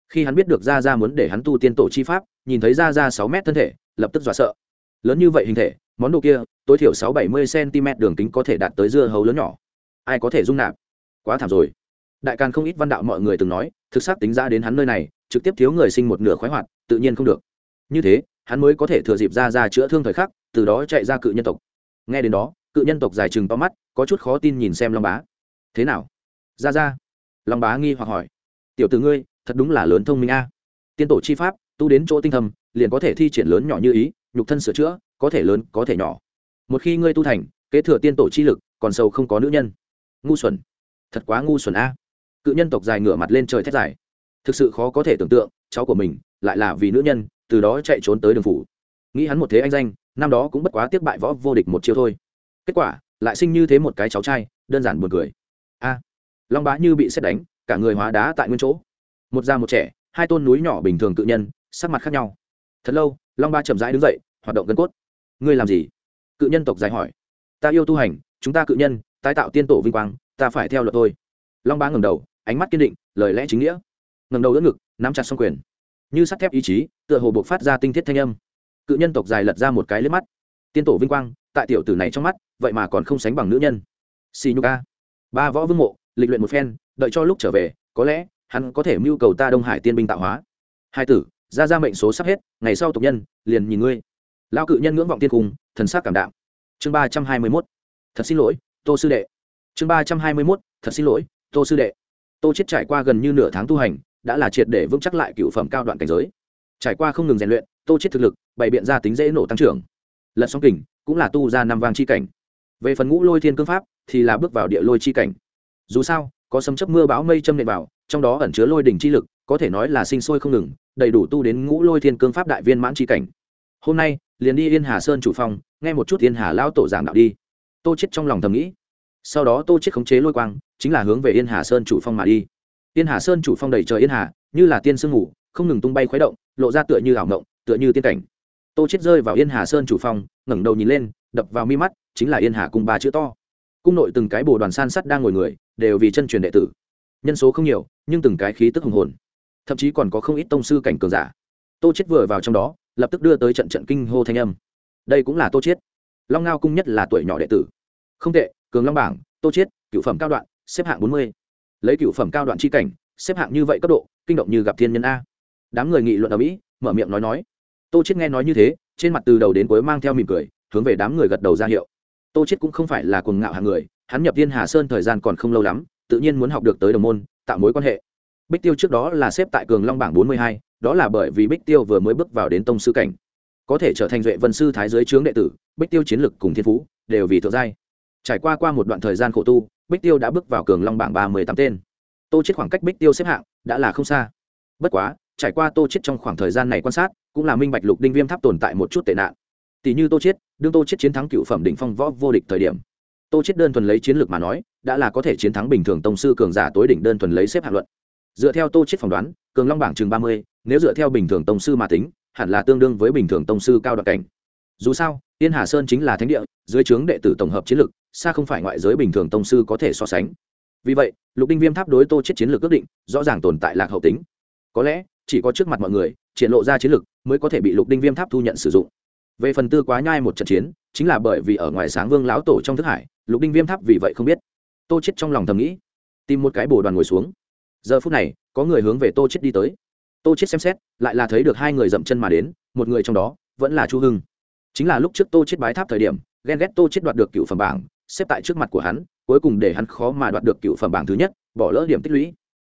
Khi hắn biết được ra ra muốn để hắn tu tiên tổ chi pháp, nhìn thấy ra ra sáu mét thân thể, lập tức dọa sợ. Lớn như vậy hình thể, món đồ kia, tối thiểu sáu bảy mươi cm đường kính có thể đạt tới dưa hấu lớn nhỏ. Ai có thể dung nạp? Quá thảm rồi. Đại càn không ít văn đạo mọi người từng nói, thực xác tính ra đến hắn nơi này, trực tiếp thiếu người sinh một nửa khoái hoạt, tự nhiên không được. Như thế, hắn mới có thể thừa dịp ra ra chữa thương thời khắc, từ đó chạy ra cự nhân tộc. Nghe đến đó, cự nhân tộc dài chừng to mắt có chút khó tin nhìn xem long bá. Thế nào? Ra ra. Long bá nghi hoặc hỏi. Tiểu t ử ngươi, thật đúng là lớn thông minh a. Tiên tổ chi pháp, tu đến chỗ tinh thầm liền có thể thi triển lớn nhỏ như ý, nhục thân sửa chữa, có thể lớn, có thể nhỏ. Một khi ngươi tu thành, kế thừa tiên tổ chi lực, còn sâu không có nữ nhân. Ngu xuẩn. Thật quá ngu xuẩn a. Cự nhân tộc dài ngửa mặt lên trời thét dài. Thực sự khó có thể tưởng tượng, cháu của mình, lại là vì nữ nhân, từ đó chạy trốn tới đường phủ. Nghĩ hắn một thế anh danh, năm đó cũng bất quá tiếp bại võ vô địch một chiêu thôi. Kết quả lại sinh như thế một cái cháu trai, đơn giản buồn cười. A, long bá như bị xét đánh, cả người hóa đá tại nguyên chỗ. Một già một trẻ, hai tôn núi nhỏ bình thường cự nhân, sắc mặt khác nhau. Thật lâu, long ba chậm rãi đứng dậy, hoạt động gân cốt. Ngươi làm gì? Cự nhân tộc dài hỏi. Ta yêu tu hành, chúng ta cự nhân, tái tạo tiên tổ vinh quang, ta phải theo luật thôi. Long ba ngầm đầu, ánh mắt kiên định, lời lẽ chính nghĩa. Ngầm đầu đỡ ngực, nắm chặt xong quyền. Như sắt thép ý chí, tựa hồ buộc phát ra tinh thiết thanh âm. Cự nhân tộc dài lật ra một cái lướp mắt tiên tổ vinh quang, tại tiểu tử này trong mắt, vậy mà còn không sánh bằng nữ nhân. Xì nhu ca ba võ vương mộ, lịch luyện một phen, đợi cho lúc trở về, có lẽ, hắn có thể mưu cầu ta đông hải tiên binh tạo hóa. Hai tử, ra ra mệnh số sắp hết, ngày sau tộc nhân, liền nhìn ngươi. Lao cự nhân ngưỡng vọng tiên cung, thần sắc cảm đạm. Chương ba trăm hai mươi mốt. Thật xin lỗi, tô sư đệ. Chương ba trăm hai mươi mốt. Thật xin lỗi, tô sư đệ. Tô chết trải qua gần như nửa tháng tu hành, đã là triệt để vững chắc lại cựu phẩm cao đoạn cảnh giới. Trải qua không ngừng rèn luyện, tô chết thực lực bày biện ra tính dễ nổ tăng trưởng lật sóng kình, cũng là tu ra năm vang chi cảnh. Về phần ngũ lôi thiên cương pháp, thì là bước vào địa lôi chi cảnh. Dù sao, có sấm chấp mưa bão mây châm nệ vào, trong đó ẩn chứa lôi đỉnh chi lực, có thể nói là sinh sôi không ngừng, đầy đủ tu đến ngũ lôi thiên cương pháp đại viên mãn chi cảnh. Hôm nay, liền đi yên hà sơn chủ phong nghe một chút yên hà lao tổ giảng đạo đi. Tô chết trong lòng thầm nghĩ. Sau đó tô chết khống chế lôi quang, chính là hướng về yên hà sơn chủ phong mà đi. Yên hà sơn chủ phong đầy trời yên hà, như là tiên sương ngủ, không ngừng tung bay khuấy động, lộ ra tựa như ảo ngộng tựa như tiên cảnh tô chết rơi vào yên hà sơn chủ phòng, ngẩng đầu nhìn lên đập vào mi mắt chính là yên hà cung ba chữ to. Cung nội từng cái bồ đoàn san sắt đang ngồi người đều vì chân truyền đệ tử. Nhân số không nhiều nhưng từng cái khí tức hùng hồn. Thậm chí còn có không ít tông sư cảnh cường giả. Tô chết vừa vào trong đó lập tức đưa tới trận trận kinh hô thanh âm. Đây cũng là tô chết long ngao cung nhất là tuổi nhỏ đệ tử. Không tệ cường long bảng tô chết cựu phẩm cao đoạn xếp hạng bốn mươi. Lấy cựu phẩm cao đoạn chi cảnh xếp hạng như vậy cấp độ kinh động như gặp thiên nhân a. Đám người nghị luận ở mỹ mở miệng nói nói tô chết nghe nói như thế, trên mặt từ đầu đến cuối mang theo mỉm cười, hướng về đám người gật đầu ra hiệu. Tô chết cũng không phải là cuồng ngạo hàng người, hắn nhập thiên hà sơn thời gian còn không lâu lắm, tự nhiên muốn học được tới đồng môn, tạo mối quan hệ. Bích tiêu trước đó là xếp tại cường long bảng bốn mươi hai, đó là bởi vì bích tiêu vừa mới bước vào đến tông sư cảnh. Có thể trở thành duệ vân sư thái dưới trướng đệ tử, bích tiêu chiến lực cùng thiên phú đều vì thượng giai. Trải qua qua một đoạn thời gian khổ tu, bích tiêu đã bước vào cường long bảng ba mươi tám tên. Tô chết khoảng cách bích tiêu xếp hạng đã là không xa. Bất quá, trải qua tô chết trong khoảng thời gian này quan sát cũng là minh bạch lục đinh viêm tháp tồn tại một chút tệ nạn. Tỷ như tô chết đương tô chết chiến thắng cựu phẩm đỉnh phong võ vô địch thời điểm, tô chết đơn thuần lấy chiến lược mà nói, đã là có thể chiến thắng bình thường tông sư cường giả tối đỉnh đơn thuần lấy xếp hạng luận. Dựa theo tô chết phỏng đoán, cường long bảng chừng ba mươi, nếu dựa theo bình thường tông sư mà tính, hẳn là tương đương với bình thường tông sư cao đoạn cảnh. Dù sao, yên hà sơn chính là thánh địa, dưới trướng đệ tử tổng hợp chiến lược, xa không phải ngoại giới bình thường tông sư có thể so sánh. Vì vậy, lục đinh viêm tháp đối tô chết chiến lược ước định, rõ ràng tồn tại lạc hậu tính. Có lẽ, chỉ có trước mặt mọi người triển lộ ra chiến lược mới có thể bị lục đinh viêm tháp thu nhận sử dụng. Về phần tư quá nhai một trận chiến, chính là bởi vì ở ngoài sáng vương lão tổ trong thức hải, lục đinh viêm tháp vì vậy không biết. Tô chết trong lòng thầm nghĩ, tìm một cái bồ đoàn ngồi xuống. Giờ phút này, có người hướng về tô chết đi tới. Tô chết xem xét, lại là thấy được hai người dậm chân mà đến, một người trong đó vẫn là chu hưng. Chính là lúc trước tô chết bái tháp thời điểm, ghen ghét tô chết đoạt được cựu phẩm bảng, xếp tại trước mặt của hắn, cuối cùng để hắn khó mà đoạt được cựu phẩm bảng thứ nhất, bỏ lỡ điểm tích lũy.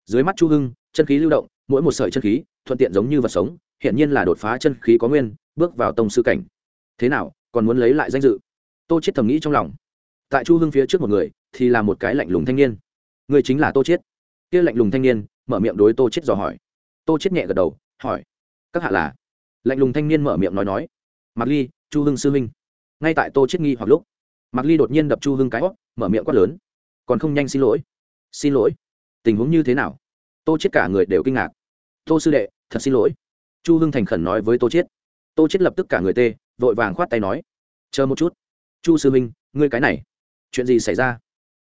Dưới mắt chu hưng, chân khí lưu động mỗi một sợi chân khí thuận tiện giống như vật sống hiện nhiên là đột phá chân khí có nguyên, bước vào tông sư cảnh. Thế nào, còn muốn lấy lại danh dự? Tô chết thầm nghĩ trong lòng. Tại chu hưng phía trước một người, thì là một cái lạnh lùng thanh niên. Người chính là tô chết kia lạnh lùng thanh niên, mở miệng đối tô chết dò hỏi. Tô chết nhẹ gật đầu, hỏi. Các hạ là? Lạnh lùng thanh niên mở miệng nói nói. Mạc ly, chu hưng sư huynh. ngay tại tô chết nghi hoặc lúc, mạc ly đột nhiên đập chu hưng cái hót mở miệng quát lớn. Còn không nhanh xin lỗi. Xin lỗi. Tình huống như thế nào? Tô chết cả người đều kinh ngạc. Tô sư đệ, thật xin lỗi. Chu hưng thành khẩn nói với tô chết tô chết lập tức cả người tê, vội vàng khoát tay nói, chờ một chút. Chu sư minh ngươi cái này, chuyện gì xảy ra?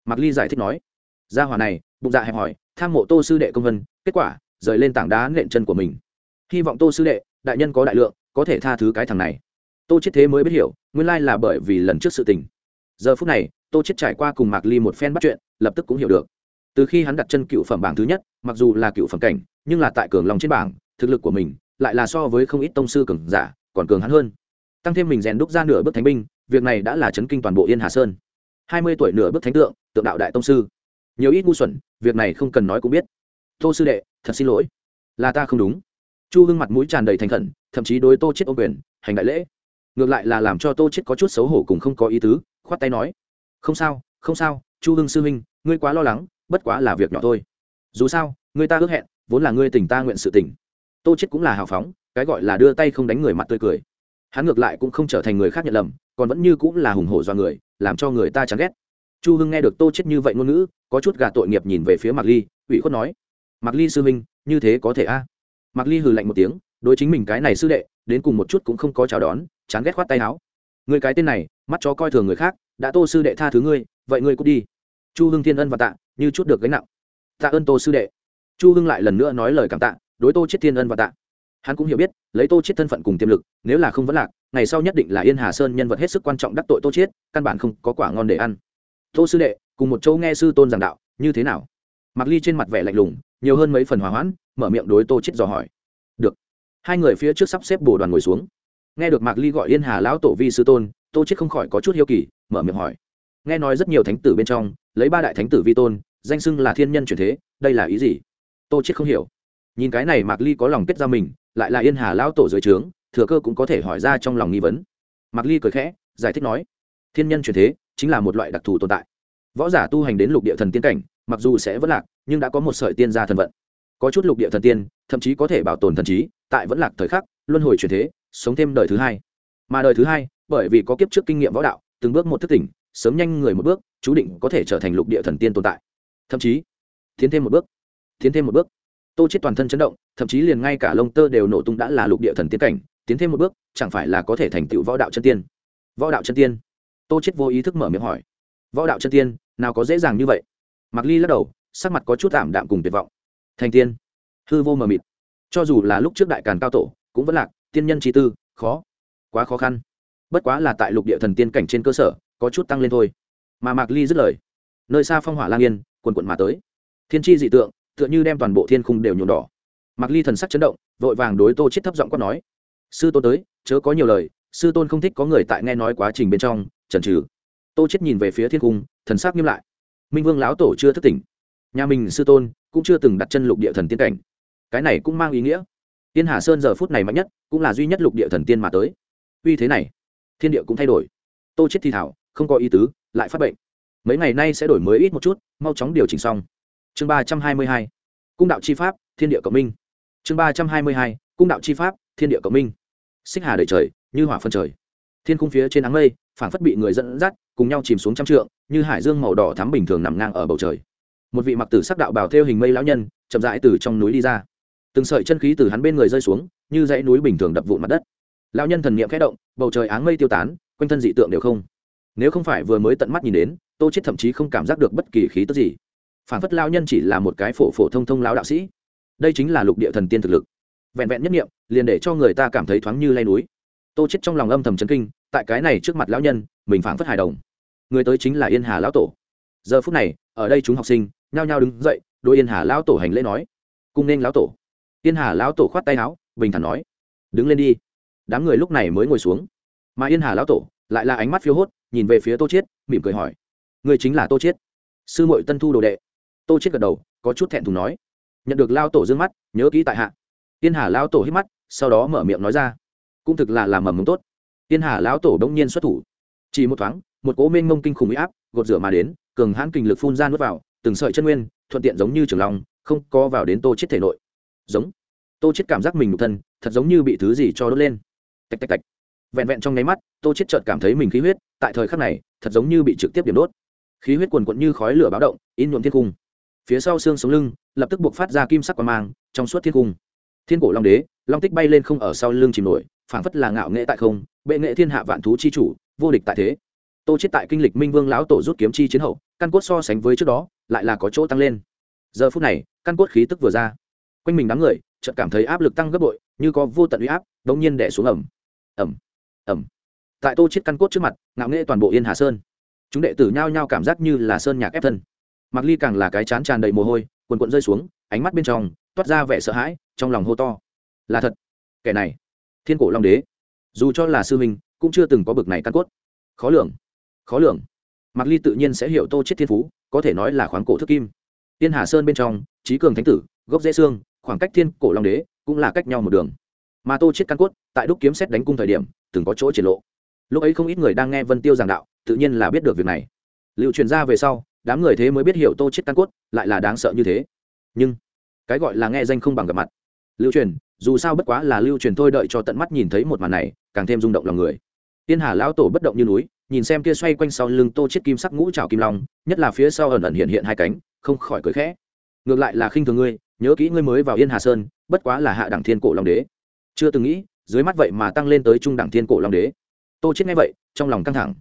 Mạc ly giải thích nói, gia hỏa này, bụng dạ hẹp hỏi tham mộ tô sư đệ công vân, kết quả, rời lên tảng đá nện chân của mình. Hy vọng tô sư đệ, đại nhân có đại lượng, có thể tha thứ cái thằng này. Tô chết thế mới biết hiểu, nguyên lai là bởi vì lần trước sự tình. Giờ phút này, tô chết trải qua cùng mạc ly một phen bắt chuyện, lập tức cũng hiểu được từ khi hắn đặt chân cựu phẩm bảng thứ nhất, mặc dù là cựu phẩm cảnh, nhưng là tại cường lòng trên bảng, thực lực của mình lại là so với không ít tông sư cường giả, còn cường hắn hơn. Tăng thêm mình rèn đúc ra nửa bước thánh binh, việc này đã là chấn kinh toàn bộ yên hà sơn. Hai mươi tuổi nửa bước thánh tượng tượng đạo đại tông sư. Nhiều ít ngu xuẩn, việc này không cần nói cũng biết. Tô sư đệ, thật xin lỗi. Là ta không đúng. Chu hưng mặt mũi tràn đầy thành khẩn, thậm chí đối tô chết ô quyền, hành đại lễ. Ngược lại là làm cho tô chết có chút xấu hổ cùng không có ý tứ, khoát tay nói. Không sao không sao, chu hưng sư huynh, ngươi quá lo lắng bất quá là việc nhỏ thôi. Dù sao, người ta ước hẹn, vốn là ngươi tỉnh ta nguyện sự tỉnh tô chết cũng là hào phóng, cái gọi là đưa tay không đánh người mặt tươi cười. Hắn ngược lại cũng không trở thành người khác nhận lầm, còn vẫn như cũng là hùng hổ do người, làm cho người ta chán ghét. Chu hưng nghe được tô chết như vậy ngôn ngữ, có chút gà tội nghiệp nhìn về phía mạc ly, ủy khuất nói, mạc ly sư huynh, như thế có thể a? À? mạc ly hừ lạnh một tiếng, đối chính mình cái này sư đệ, đến cùng một chút cũng không có chào đón, chán ghét khoát tay áo. Người cái tên này, mắt chó coi thường người khác, đã tô sư đệ tha thứ ngươi, vậy ngươi cút đi chu hưng thiên ân và tạ, như chút được gánh nặng. Tạ ơn tô sư đệ. Chu hưng lại lần nữa nói lời cảm tạ, đối tô chết thiên ân và tạ. Hắn cũng hiểu biết, lấy tô chết thân phận cùng tiềm lực, nếu là không vấn lạc, ngày sau nhất định là yên hà sơn nhân vật hết sức quan trọng đắc tội tô chết căn bản không có quả ngon để ăn. Tô sư đệ, cùng một chỗ nghe sư tôn giảng đạo, như thế nào? Mặc ly trên mặt vẻ lạnh lùng, nhiều hơn mấy phần hòa hoãn, mở miệng đối tô chết dò hỏi. Được. Hai người phía trước sắp xếp bồ đoàn ngồi xuống. Nghe được mạc ly gọi yên hà lão tổ vi sư tôn, tô chết không khỏi có chút hiếu kỳ, mở miệng hỏi. Nghe nói rất nhiều thánh tử bên trong lấy ba đại thánh tử vi tôn, danh xưng là thiên nhân truyền thế, đây là ý gì? Tô chết không hiểu. Nhìn cái này mạc ly có lòng kết ra mình, lại là yên hà lão tổ dưới trướng, thừa cơ cũng có thể hỏi ra trong lòng nghi vấn. Mạc ly cười khẽ, giải thích nói, thiên nhân truyền thế chính là một loại đặc thù tồn tại. Võ giả tu hành đến lục địa thần tiên cảnh, mặc dù sẽ vất lạc, nhưng đã có một sợi tiên gia thần vận. Có chút lục địa thần tiên, thậm chí có thể bảo tồn thần trí, tại vẫn lạc thời khắc, luân hồi truyền thế, sống thêm đời thứ hai. Mà đời thứ hai, bởi vì có kiếp trước kinh nghiệm võ đạo, từng bước một thức tỉnh sớm nhanh người một bước, chú định có thể trở thành lục địa thần tiên tồn tại. Thậm chí, tiến thêm một bước, tiến thêm một bước. Tô chết toàn thân chấn động, thậm chí liền ngay cả lông tơ đều nổ tung đã là lục địa thần tiên cảnh, tiến thêm một bước, chẳng phải là có thể thành tựu võ đạo chân tiên? Võ đạo chân tiên? Tô chết vô ý thức mở miệng hỏi. Võ đạo chân tiên, nào có dễ dàng như vậy? Mặc ly lắc đầu, sắc mặt có chút ảm đạm cùng tuyệt vọng. Thành tiên? Hư vô mờ mịt. Cho dù là lúc trước đại càn cao tổ, cũng vẫn lạc, tiên nhân trí tư, khó, quá khó khăn. Bất quá là tại lục địa thần tiên cảnh trên cơ sở có chút tăng lên thôi. Mà mạc ly dứt lời, nơi xa phong hỏa lang yên quần quận mà tới. Thiên tri dị tượng, tựa như đem toàn bộ thiên khung đều nhuộm đỏ. Mạc ly thần sắc chấn động, vội vàng đối tô chết thấp giọng quát nói, sư tôn tới, chớ có nhiều lời, sư tôn không thích có người tại nghe nói quá trình bên trong, chần trừ tô chết nhìn về phía thiên cung thần sắc nghiêm lại. Minh vương lão tổ chưa thức tỉnh. Nhà mình sư tôn cũng chưa từng đặt chân lục địa thần tiên cảnh. Cái này cũng mang ý nghĩa. Tiên hà sơn giờ phút này mạnh nhất, cũng là duy nhất lục địa thần tiên mà tới. Uy thế này, thiên địa cũng thay đổi. Tô chết thi thảo không có ý tứ, lại phát bệnh. Mấy ngày nay sẽ đổi mới ít một chút, mau chóng điều chỉnh xong. Chương ba trăm hai mươi hai, cung đạo chi pháp, thiên địa cộng minh. Chương ba trăm hai mươi hai, cung đạo chi pháp, thiên địa cộng minh. Xích hà đầy trời, như hỏa phân trời. Thiên cung phía trên áng mây, phảng phất bị người dẫn dắt, cùng nhau chìm xuống trăm trượng, như hải dương màu đỏ thắm bình thường nằm ngang ở bầu trời. Một vị mặc tử sắc đạo bào theo hình mây lão nhân, chậm rãi từ trong núi đi ra. Từng sợi chân khí từ hắn bên người rơi xuống, như dãy núi bình thường đập vụn mặt đất. Lão nhân thần niệm khẽ động, bầu trời áng mây tiêu tán, quanh thân dị tượng đều không nếu không phải vừa mới tận mắt nhìn đến, tô chết thậm chí không cảm giác được bất kỳ khí tức gì. Phản phất lão nhân chỉ là một cái phổ phổ thông thông lão đạo sĩ. Đây chính là lục địa thần tiên thực lực. Vẹn vẹn nhất niệm, liền để cho người ta cảm thấy thoáng như lay núi. Tô chết trong lòng âm thầm chấn kinh, tại cái này trước mặt lão nhân, mình phảng phất hài đồng. Người tới chính là yên hà lão tổ. Giờ phút này, ở đây chúng học sinh, nhao nhao đứng dậy đôi yên hà lão tổ hành lễ nói. Cung nên lão tổ. Yên hà lão tổ khoát tay áo, bình thản nói. Đứng lên đi. Đám người lúc này mới ngồi xuống. Mà yên hà lão tổ lại là ánh mắt phiêu hốt, nhìn về phía tô chiết, mỉm cười hỏi người chính là tô chiết? Sư muội tân thu đồ đệ. Tô chiết gật đầu, có chút thẹn thùng nói, nhận được lao tổ dương mắt, nhớ kỹ tại hạ. Tiên hà lão tổ hít mắt, sau đó mở miệng nói ra, cũng thực là làm mầm mống tốt. Tiên hà lão tổ đông nhiên xuất thủ, chỉ một thoáng, một cỗ mênh mông kinh khủng uy áp, gột rửa mà đến, cường hãn kinh lực phun ra nuốt vào, từng sợi chân nguyên, thuận tiện giống như trường long, không co vào đến tô chết thể nội. Giống. Tô chết cảm giác mình nhục thân, thật giống như bị thứ gì cho đốt lên. Tạch tạch tạch vẹn vẹn trong nháy mắt, tô chết chợt cảm thấy mình khí huyết, tại thời khắc này, thật giống như bị trực tiếp điểm đốt. Khí huyết cuồn cuộn như khói lửa báo động, in nhuộm thiên cung. Phía sau xương sống lưng, lập tức buộc phát ra kim sắc quang mang, trong suốt thiên cung. Thiên cổ long đế, long tích bay lên không ở sau lưng chìm nổi, phảng phất là ngạo nghệ tại không, bệ nghệ thiên hạ vạn thú chi chủ, vô địch tại thế. Tô chết tại kinh lịch minh vương lão tổ rút kiếm chi chiến hậu, căn cốt so sánh với trước đó, lại là có chỗ tăng lên. Giờ phút này, căn cốt khí tức vừa ra. Quanh mình đám người, chợt cảm thấy áp lực tăng gấp bội, như có vô tận uy áp, đống nhiên đè xuống ẩm ẩm ẩm. Tại tô chết căn cốt trước mặt, ngạo nghệ toàn bộ yên hà sơn. Chúng đệ tử nhao nhao cảm giác như là sơn nhạc ép thân. Mặc ly càng là cái chán tràn đầy mồ hôi, quần quần rơi xuống, ánh mắt bên trong toát ra vẻ sợ hãi, trong lòng hô to. Là thật. Kẻ này, thiên cổ long đế. Dù cho là sư huynh, cũng chưa từng có bực này căn cốt. Khó lường. Khó lường. Mặc ly tự nhiên sẽ hiểu tô chết thiên phú, có thể nói là khoáng cổ thức kim. Tiên hà sơn bên trong, trí cường thánh tử, gốc dễ xương, khoảng cách thiên cổ long đế cũng là cách nhau một đường mà tô chết căn cốt, tại đúc kiếm xét đánh cung thời điểm, từng có chỗ triển lộ. Lúc ấy không ít người đang nghe vân tiêu giảng đạo, tự nhiên là biết được việc này. Lưu truyền ra về sau, đám người thế mới biết hiểu tô chết căn cốt, lại là đáng sợ như thế. Nhưng, cái gọi là nghe danh không bằng gặp mặt. Lưu truyền, dù sao bất quá là lưu truyền thôi đợi cho tận mắt nhìn thấy một màn này, càng thêm rung động lòng người. Tiên hà lão tổ bất động như núi, nhìn xem kia xoay quanh sau lưng tô chết kim sắc ngũ trào kim long, nhất là phía sau ẩn ẩn hiện hiện hai cánh, không khỏi cười khẽ. Ngược lại là khinh thường ngươi, nhớ kỹ ngươi mới vào yên hà sơn, bất quá là hạ đẳng thiên cổ long đế chưa từng nghĩ, dưới mắt vậy mà tăng lên tới trung đẳng thiên cổ long đế. Tô chết nghe vậy, trong lòng căng thẳng.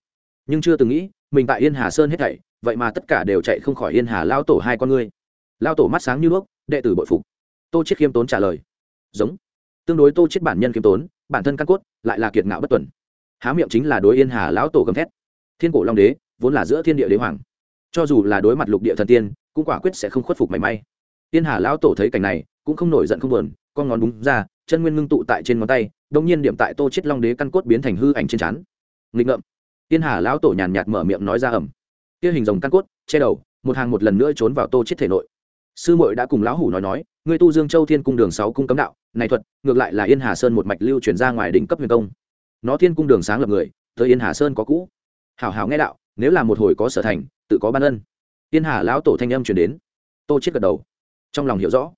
Nhưng chưa từng nghĩ, mình tại yên hà sơn hết thảy, vậy mà tất cả đều chạy không khỏi yên hà lao tổ hai con ngươi. Lao tổ mắt sáng như đuốc, đệ tử bội phục. Tô chết khiêm tốn trả lời. Giống. Tương đối tô chết bản nhân khiêm tốn, bản thân căn cốt, lại là kiệt ngạo bất tuần. Há miệng chính là đối yên hà lão tổ gầm thét. Thiên cổ long đế, vốn là giữa thiên địa đế hoàng. Cho dù là đối mặt lục địa thần tiên, cũng quả quyết sẽ không khuất phục mảy may. Yên hà lão tổ thấy cảnh này, cũng không nổi giận không buồn, con ngón búng ra chân nguyên ngưng tụ tại trên ngón tay đông nhiên điểm tại tô chết long đế căn cốt biến thành hư ảnh trên chán. nghịch ngợm. Tiên hà lão tổ nhàn nhạt mở miệng nói ra ẩm kia hình rồng căn cốt, che đầu, một hàng một lần nữa trốn vào tô chết thể nội. Sư muội đã cùng lão hủ nói nói, ngươi tu dương châu thiên cung đường sáu cung cấm đạo, này thuật, ngược lại là yên hà sơn một mạch lưu truyền ra ngoài đỉnh cấp huyền công. Nó thiên cung đường sáng lập người, tới yên hà sơn có cũ. Hảo hảo nghe đạo, nếu là một hồi có sở thành, tự có ban ân. Yên hà lão tổ thanh âm truyền đến. Tô chết gật đầu. Trong lòng hiểu rõ,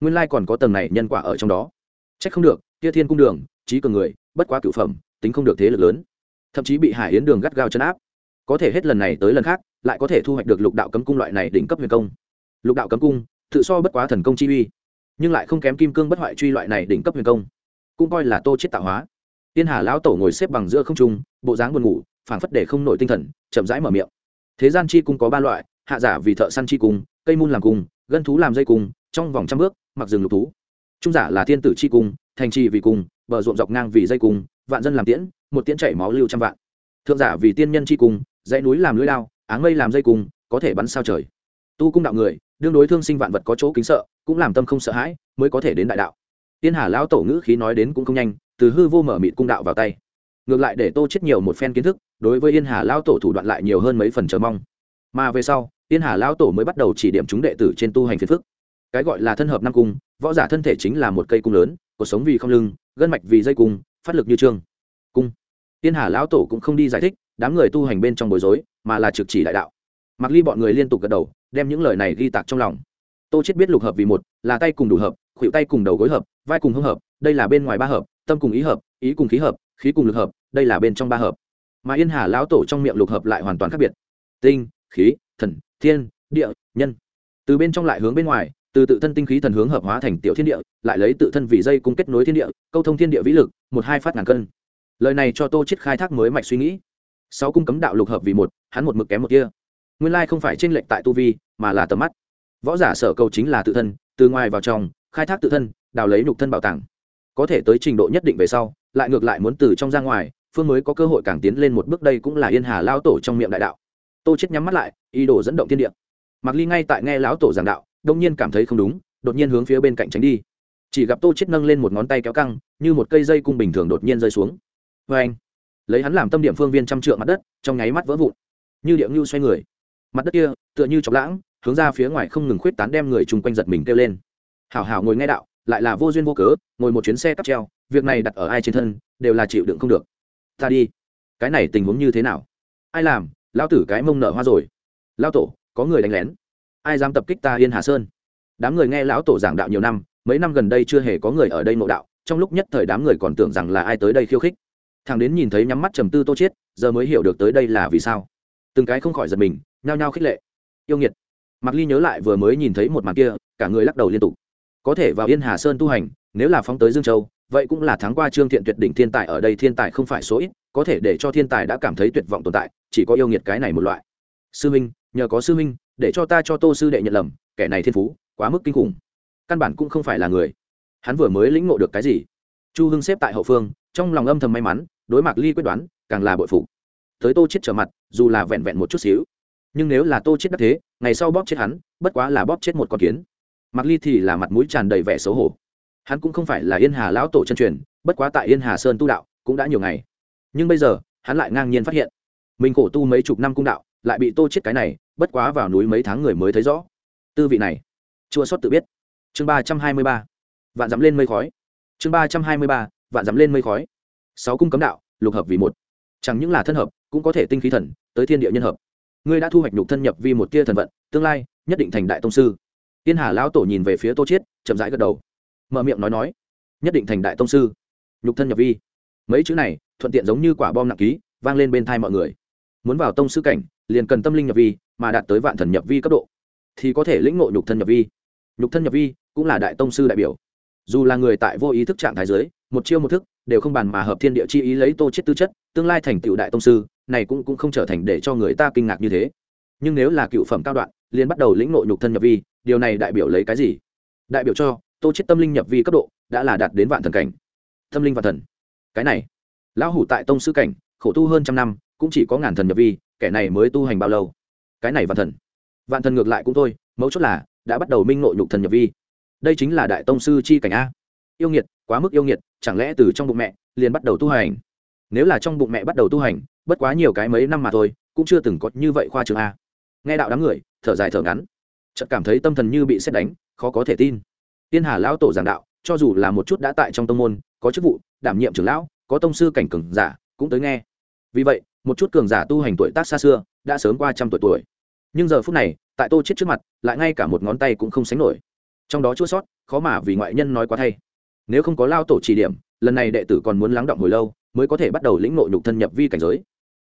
nguyên lai còn có tầng này nhân quả ở trong đó trách không được, kia thiên cung đường, trí cường người, bất quá cửu phẩm, tính không được thế lực lớn. Thậm chí bị hải yến đường gắt gao chấn áp. Có thể hết lần này tới lần khác, lại có thể thu hoạch được lục đạo cấm cung loại này đỉnh cấp huyền công. Lục đạo cấm cung, tự so bất quá thần công chi uy, nhưng lại không kém kim cương bất hoại truy loại này đỉnh cấp huyền công. Cũng coi là tô chết tạo hóa. Tiên hà lão tổ ngồi xếp bằng giữa không trung, bộ dáng buồn ngủ, phảng phất để không nổi tinh thần, chậm rãi mở miệng. Thế gian chi cung có ba loại, hạ giả vì thợ săn chi cung, cây mun làm cung, gân thú làm dây cung, trong vòng trăm bước, mặc rừng lục thú trung giả là thiên tử chi cung, thành trì vì cung, bờ ruộng dọc ngang vì dây cung, vạn dân làm tiễn, một tiễn chảy máu lưu trăm vạn. Thượng giả vì tiên nhân chi cung, dãy núi làm lưỡi lao, áng mây làm dây cung, có thể bắn sao trời. Tu cung đạo người, đương đối thương sinh vạn vật có chỗ kính sợ, cũng làm tâm không sợ hãi, mới có thể đến đại đạo. Tiên hà lão tổ ngữ khí nói đến cũng không nhanh, từ hư vô mở mịt cung đạo vào tay. Ngược lại để tô chết nhiều một phen kiến thức, đối với yên hà lão tổ thủ đoạn lại nhiều hơn mấy phần chờ mong. Mà về sau, yên hà lão tổ mới bắt đầu chỉ điểm chúng đệ tử trên tu hành phiền phức. Cái gọi là thân hợp năm cung võ giả thân thể chính là một cây cung lớn, cuộc sống vì không lưng, gân mạch vì dây cung, phát lực như trương. Cung. Tiên hà lão tổ cũng không đi giải thích, đám người tu hành bên trong bối rối, mà là trực chỉ đại đạo. Mặc ly bọn người liên tục gật đầu, đem những lời này ghi tạc trong lòng. Tô chết biết lục hợp vì một, là tay cùng đủ hợp, khuỷu tay cùng đầu gối hợp, vai cùng hông hợp, đây là bên ngoài ba hợp, tâm cùng ý hợp, ý cùng khí hợp, khí cùng lực hợp, đây là bên trong ba hợp. Mà yên hà lão tổ trong miệng lục hợp lại hoàn toàn khác biệt. Tinh, khí, thần, thiên, địa, nhân. Từ bên trong lại hướng bên ngoài từ tự thân tinh khí thần hướng hợp hóa thành tiểu thiên địa, lại lấy tự thân vì dây cung kết nối thiên địa, câu thông thiên địa vĩ lực, một hai phát ngàn cân. Lời này cho tô chết khai thác mới mạch suy nghĩ. Sáu cung cấm đạo lục hợp vì một, hắn một mực kém một kia. Nguyên lai không phải trên lệnh tại tu vi, mà là tầm mắt. Võ giả sở cầu chính là tự thân, từ ngoài vào trong, khai thác tự thân, đào lấy nhục thân bảo tàng. Có thể tới trình độ nhất định về sau, lại ngược lại muốn từ trong ra ngoài, phương mới có cơ hội càng tiến lên một bước đây cũng là yên hà lao tổ trong miệng đại đạo. Tô chết nhắm mắt lại, ý đồ dẫn động thiên địa. Mặc ly ngay tại nghe lão tổ giảng đạo đông nhiên cảm thấy không đúng, đột nhiên hướng phía bên cạnh tránh đi. Chỉ gặp tô chết nâng lên một ngón tay kéo căng, như một cây dây cung bình thường đột nhiên rơi xuống. Vê anh, lấy hắn làm tâm điểm phương viên trăm trượng mặt đất, trong nháy mắt vỡ vụn. Như điệu ngưu xoay người. Mặt đất kia, tựa như chọc lãng, hướng ra phía ngoài không ngừng khuyết tán đem người chung quanh giật mình kêu lên. Hảo hảo ngồi nghe đạo, lại là vô duyên vô cớ, ngồi một chuyến xe cắp treo, việc này đặt ở ai trên thân, đều là chịu đựng không được. Ta đi. Cái này tình huống như thế nào? Ai làm? Lao tử cái mông nở hoa rồi. Lao tổ, có người đánh lén ai dám tập kích ta yên hà sơn? Đám người nghe lão tổ giảng đạo nhiều năm, mấy năm gần đây chưa hề có người ở đây nộ đạo, trong lúc nhất thời đám người còn tưởng rằng là ai tới đây khiêu khích. Thằng đến nhìn thấy nhắm mắt trầm tư tô chết giờ mới hiểu được tới đây là vì sao. Từng cái không khỏi giật mình, nhao nhao khích lệ. Yêu nghiệt. Mặc ly nhớ lại vừa mới nhìn thấy một màn kia, cả người lắc đầu liên tục. Có thể vào yên hà sơn tu hành, nếu là phóng tới dương châu, vậy cũng là thắng qua trương thiện tuyệt đỉnh thiên tài ở đây thiên tài không phải số ít, có thể để cho thiên tài đã cảm thấy tuyệt vọng tồn tại, chỉ có yêu nghiệt cái này một loại. Sư minh, nhờ có sư minh để cho ta cho tô sư đệ nhận lầm, kẻ này thiên phú, quá mức kinh khủng. Căn bản cũng không phải là người. Hắn vừa mới lĩnh ngộ được cái gì? Chu hưng xếp tại hậu phương, trong lòng âm thầm may mắn, đối mặt ly quyết đoán, càng là bội phụ tới tô chết trở mặt, dù là vẹn vẹn một chút xíu, nhưng nếu là tô chết đắc thế, ngày sau bóp chết hắn, bất quá là bóp chết một con kiến. Mặc ly thì là mặt mũi tràn đầy vẻ xấu hổ. Hắn cũng không phải là yên hà lão tổ chân truyền, bất quá tại yên hà sơn tu đạo cũng đã nhiều ngày. Nhưng bây giờ, hắn lại ngang nhiên phát hiện, mình khổ tu mấy chục năm cung đạo lại bị tô chết cái này, bất quá vào núi mấy tháng người mới thấy rõ. Tư vị này, chua xót tự biết. Chương ba trăm hai mươi ba, vạn dắm lên mây khói. Chương ba trăm hai mươi ba, vạn dắm lên mây khói. Sáu cung cấm đạo, lục hợp vì một. Chẳng những là thân hợp, cũng có thể tinh khí thần, tới thiên địa nhân hợp. Ngươi đã thu hoạch nhục thân nhập vi một tia thần vận, tương lai, nhất định thành đại tông sư. Tiên hà lão tổ nhìn về phía tô chiết chậm rãi gật đầu. Mở miệng nói nói. Nhất định thành đại tông sư. Nhục thân nhập vi. Mấy chữ này, thuận tiện giống như quả bom nặng ký, vang lên bên thai mọi người. Muốn vào tông sư cảnh liền cần tâm linh nhập vi, mà đạt tới vạn thần nhập vi cấp độ, thì có thể lĩnh ngộ nhục thân nhập vi. Nhục thân nhập vi cũng là đại tông sư đại biểu. Dù là người tại vô ý thức trạng thái giới, một chiêu một thức, đều không bàn mà hợp thiên địa chi ý lấy tô chết tư chất, tương lai thành tựu đại tông sư, này cũng cũng không trở thành để cho người ta kinh ngạc như thế. Nhưng nếu là cựu phẩm cao đoạn, liền bắt đầu lĩnh ngộ nhục thân nhập vi, điều này đại biểu lấy cái gì? Đại biểu cho, tô chết tâm linh nhập vi cấp độ đã là đạt đến vạn thần cảnh. Tâm linh và thần. Cái này, lão hủ tại tông sư cảnh, khổ tu hơn trăm năm cũng chỉ có ngàn thần nhập vi, kẻ này mới tu hành bao lâu? Cái này vạn thần. Vạn thần ngược lại cũng thôi, mấu chốt là đã bắt đầu minh nội nhục thần nhập vi. Đây chính là đại tông sư chi cảnh a. Yêu nghiệt, quá mức yêu nghiệt, chẳng lẽ từ trong bụng mẹ liền bắt đầu tu hành? Nếu là trong bụng mẹ bắt đầu tu hành, bất quá nhiều cái mấy năm mà thôi, cũng chưa từng có như vậy khoa trường a. Nghe đạo đám người, thở dài thở ngắn. Chợt cảm thấy tâm thần như bị xét đánh, khó có thể tin. Tiên hà lão tổ giảng đạo, cho dù là một chút đã tại trong tông môn, có chức vụ, đảm nhiệm trưởng lão, có tông sư cảnh cường giả, cũng tới nghe. Vì vậy một chút cường giả tu hành tuổi tác xa xưa, đã sớm qua trăm tuổi tuổi. Nhưng giờ phút này, tại tô chết trước mặt, lại ngay cả một ngón tay cũng không sánh nổi. Trong đó chua sót, khó mà vì ngoại nhân nói quá thay. Nếu không có lao tổ chỉ điểm, lần này đệ tử còn muốn lắng động hồi lâu, mới có thể bắt đầu lĩnh ngộ nhục thân nhập vi cảnh giới.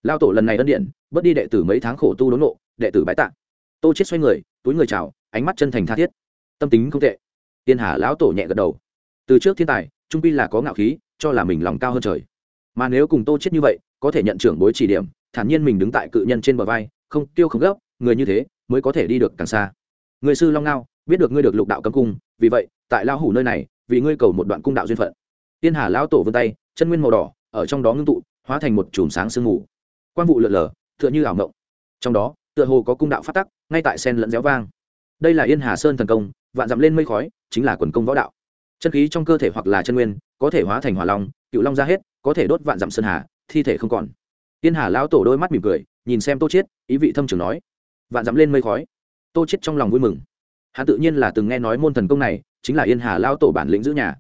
Lao tổ lần này ân điện, bớt đi đệ tử mấy tháng khổ tu đốn ngộ, đệ tử bái tạ. Tô chết xoay người, túi người chào, ánh mắt chân thành tha thiết. Tâm tính không tệ. Tiên hà lão tổ nhẹ gật đầu. Từ trước thiên tài, trung pi là có ngạo khí, cho là mình lòng cao hơn trời. Mà nếu cùng tô chết như vậy có thể nhận trưởng bối chỉ điểm, thản nhiên mình đứng tại cự nhân trên bờ vai, không tiêu không gấp, người như thế mới có thể đi được càng xa. Người sư long ngao, biết được ngươi được lục đạo cấm cung, vì vậy, tại lao hủ nơi này, vì ngươi cầu một đoạn cung đạo duyên phận. Tiên hà lao tổ vươn tay, chân nguyên màu đỏ, ở trong đó ngưng tụ, hóa thành một chùm sáng sương mù. Quan vụ lượn lờ, tựa như ảo ngộng trong đó, tựa hồ có cung đạo phát tắc, ngay tại sen lẫn réo vang. Đây là yên hà sơn thần công, vạn dặm lên mây khói, chính là quần công võ đạo. Chân khí trong cơ thể hoặc là chân nguyên, có thể hóa thành hỏa long, cựu long ra hết, có thể đốt vạn dặm sơn hà thi thể không còn. Tiên hà lão tổ đôi mắt mỉm cười, nhìn xem tô chiết, ý vị thâm trường nói, vạn dặm lên mây khói. Tô chiết trong lòng vui mừng. Hắn tự nhiên là từng nghe nói môn thần công này, chính là yên hà lão tổ bản lĩnh giữ nhà.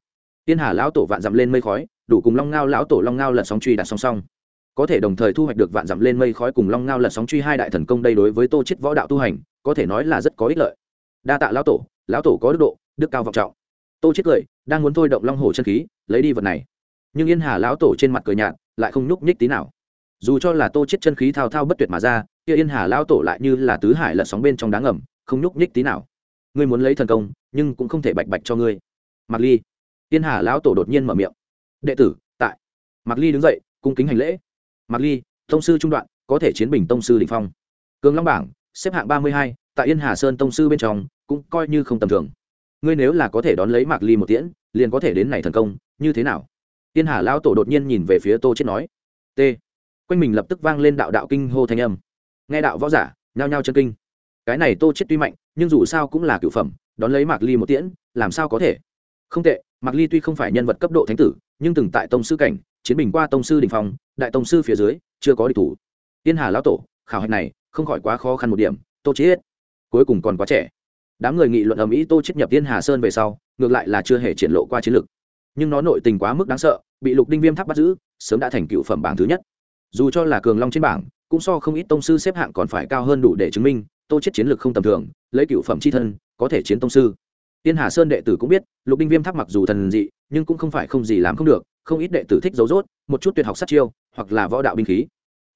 Yên hà lão tổ vạn dặm lên mây khói, đủ cùng long ngao lão tổ long ngao lật sóng truy đặt song song. Có thể đồng thời thu hoạch được vạn dặm lên mây khói cùng long ngao lật sóng truy hai đại thần công đây đối với tô chiết võ đạo tu hành, có thể nói là rất có ích lợi. Đa tạ lão tổ lão tổ có đức độ, đức cao vọng trọng. Tô chiết cười, đang muốn thôi động long hồ chân khí, lấy đi vật này. Nhưng yên hà lão tổ trên mặt cười nhạt lại không nhúc nhích tí nào. Dù cho là tô chết chân khí thao thao bất tuyệt mà ra, kia yên hà lão tổ lại như là tứ hải lật sóng bên trong đá ngầm, không nhúc nhích tí nào. Ngươi muốn lấy thần công, nhưng cũng không thể bạch bạch cho ngươi. Mặc ly. Yên hà lão tổ đột nhiên mở miệng. Đệ tử, tại. Mặc ly đứng dậy, cung kính hành lễ. Mặc ly, tông sư trung đoạn, có thể chiến bình tông sư đỉnh phong. Cường long bảng, xếp hạng ba mươi hai, tại yên hà sơn tông sư bên trong, cũng coi như không tầm thường. Ngươi nếu là có thể đón lấy mạc ly một tiễn, liền có thể đến này thần công, như thế nào? Tiên hà lão tổ đột nhiên nhìn về phía tô chết nói, t. Quanh mình lập tức vang lên đạo đạo kinh hô thanh âm. Nghe đạo võ giả, nhao nhao chân kinh. Cái này tô chết tuy mạnh, nhưng dù sao cũng là cửu phẩm, đón lấy mạc ly một tiễn, làm sao có thể? Không tệ, mạc ly tuy không phải nhân vật cấp độ thánh tử, nhưng từng tại tông sư cảnh, chiến bình qua tông sư đình phong, đại tông sư phía dưới, chưa có địch thủ. Tiên hà lão tổ, khảo hạch này, không khỏi quá khó khăn một điểm, tô chết. Cuối cùng còn quá trẻ. Đám người nghị luận ầm ĩ tô chết nhập tiên hà sơn về sau, ngược lại là chưa hề triển lộ qua chiến lược nhưng nó nội tình quá mức đáng sợ, bị lục đinh viêm tháp bắt giữ, sớm đã thành cựu phẩm bảng thứ nhất. Dù cho là cường long trên bảng, cũng so không ít tông sư xếp hạng còn phải cao hơn đủ để chứng minh, tô chết chiến lược không tầm thường, lấy cựu phẩm c h i thân, có thể chiến tông sư. Tiên hà sơn đệ tử cũng biết, lục đinh viêm tháp mặc dù thần dị, nhưng cũng không phải không gì làm không được, không ít đệ tử thích dấu dốt, một chút tuyệt học sát chiêu, hoặc là võ đạo binh khí.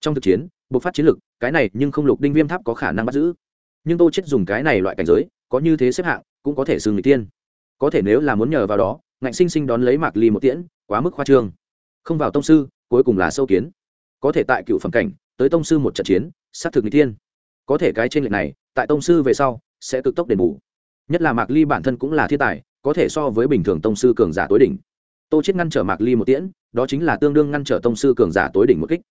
Trong thực chiến, bộc phát chiến lược, cái này nhưng không lục đinh viêm tháp có khả năng bắt giữ. Nhưng tô chết dùng cái này loại cảnh giới, có như thế xếp hạng, cũng có thể xưng người tiên. Có thể nếu là muốn nhờ vào đó ngạnh sinh sinh đón lấy mạc ly một tiễn, quá mức khoa trương. Không vào tông sư, cuối cùng là sâu kiến. Có thể tại cựu phẩm cảnh, tới tông sư một trận chiến xác thực n g tiên có thể cái trên lệch này, tại tông sư về sau, sẽ cực tốc đền bù. Nhất là mạc ly bản thân cũng là thiên tài, có thể so với bình thường tông sư cường giả tối đỉnh. Tô chết ngăn trở mạc ly một tiễn, đó chính là tương đương ngăn trở tông sư cường giả tối đỉnh một kích.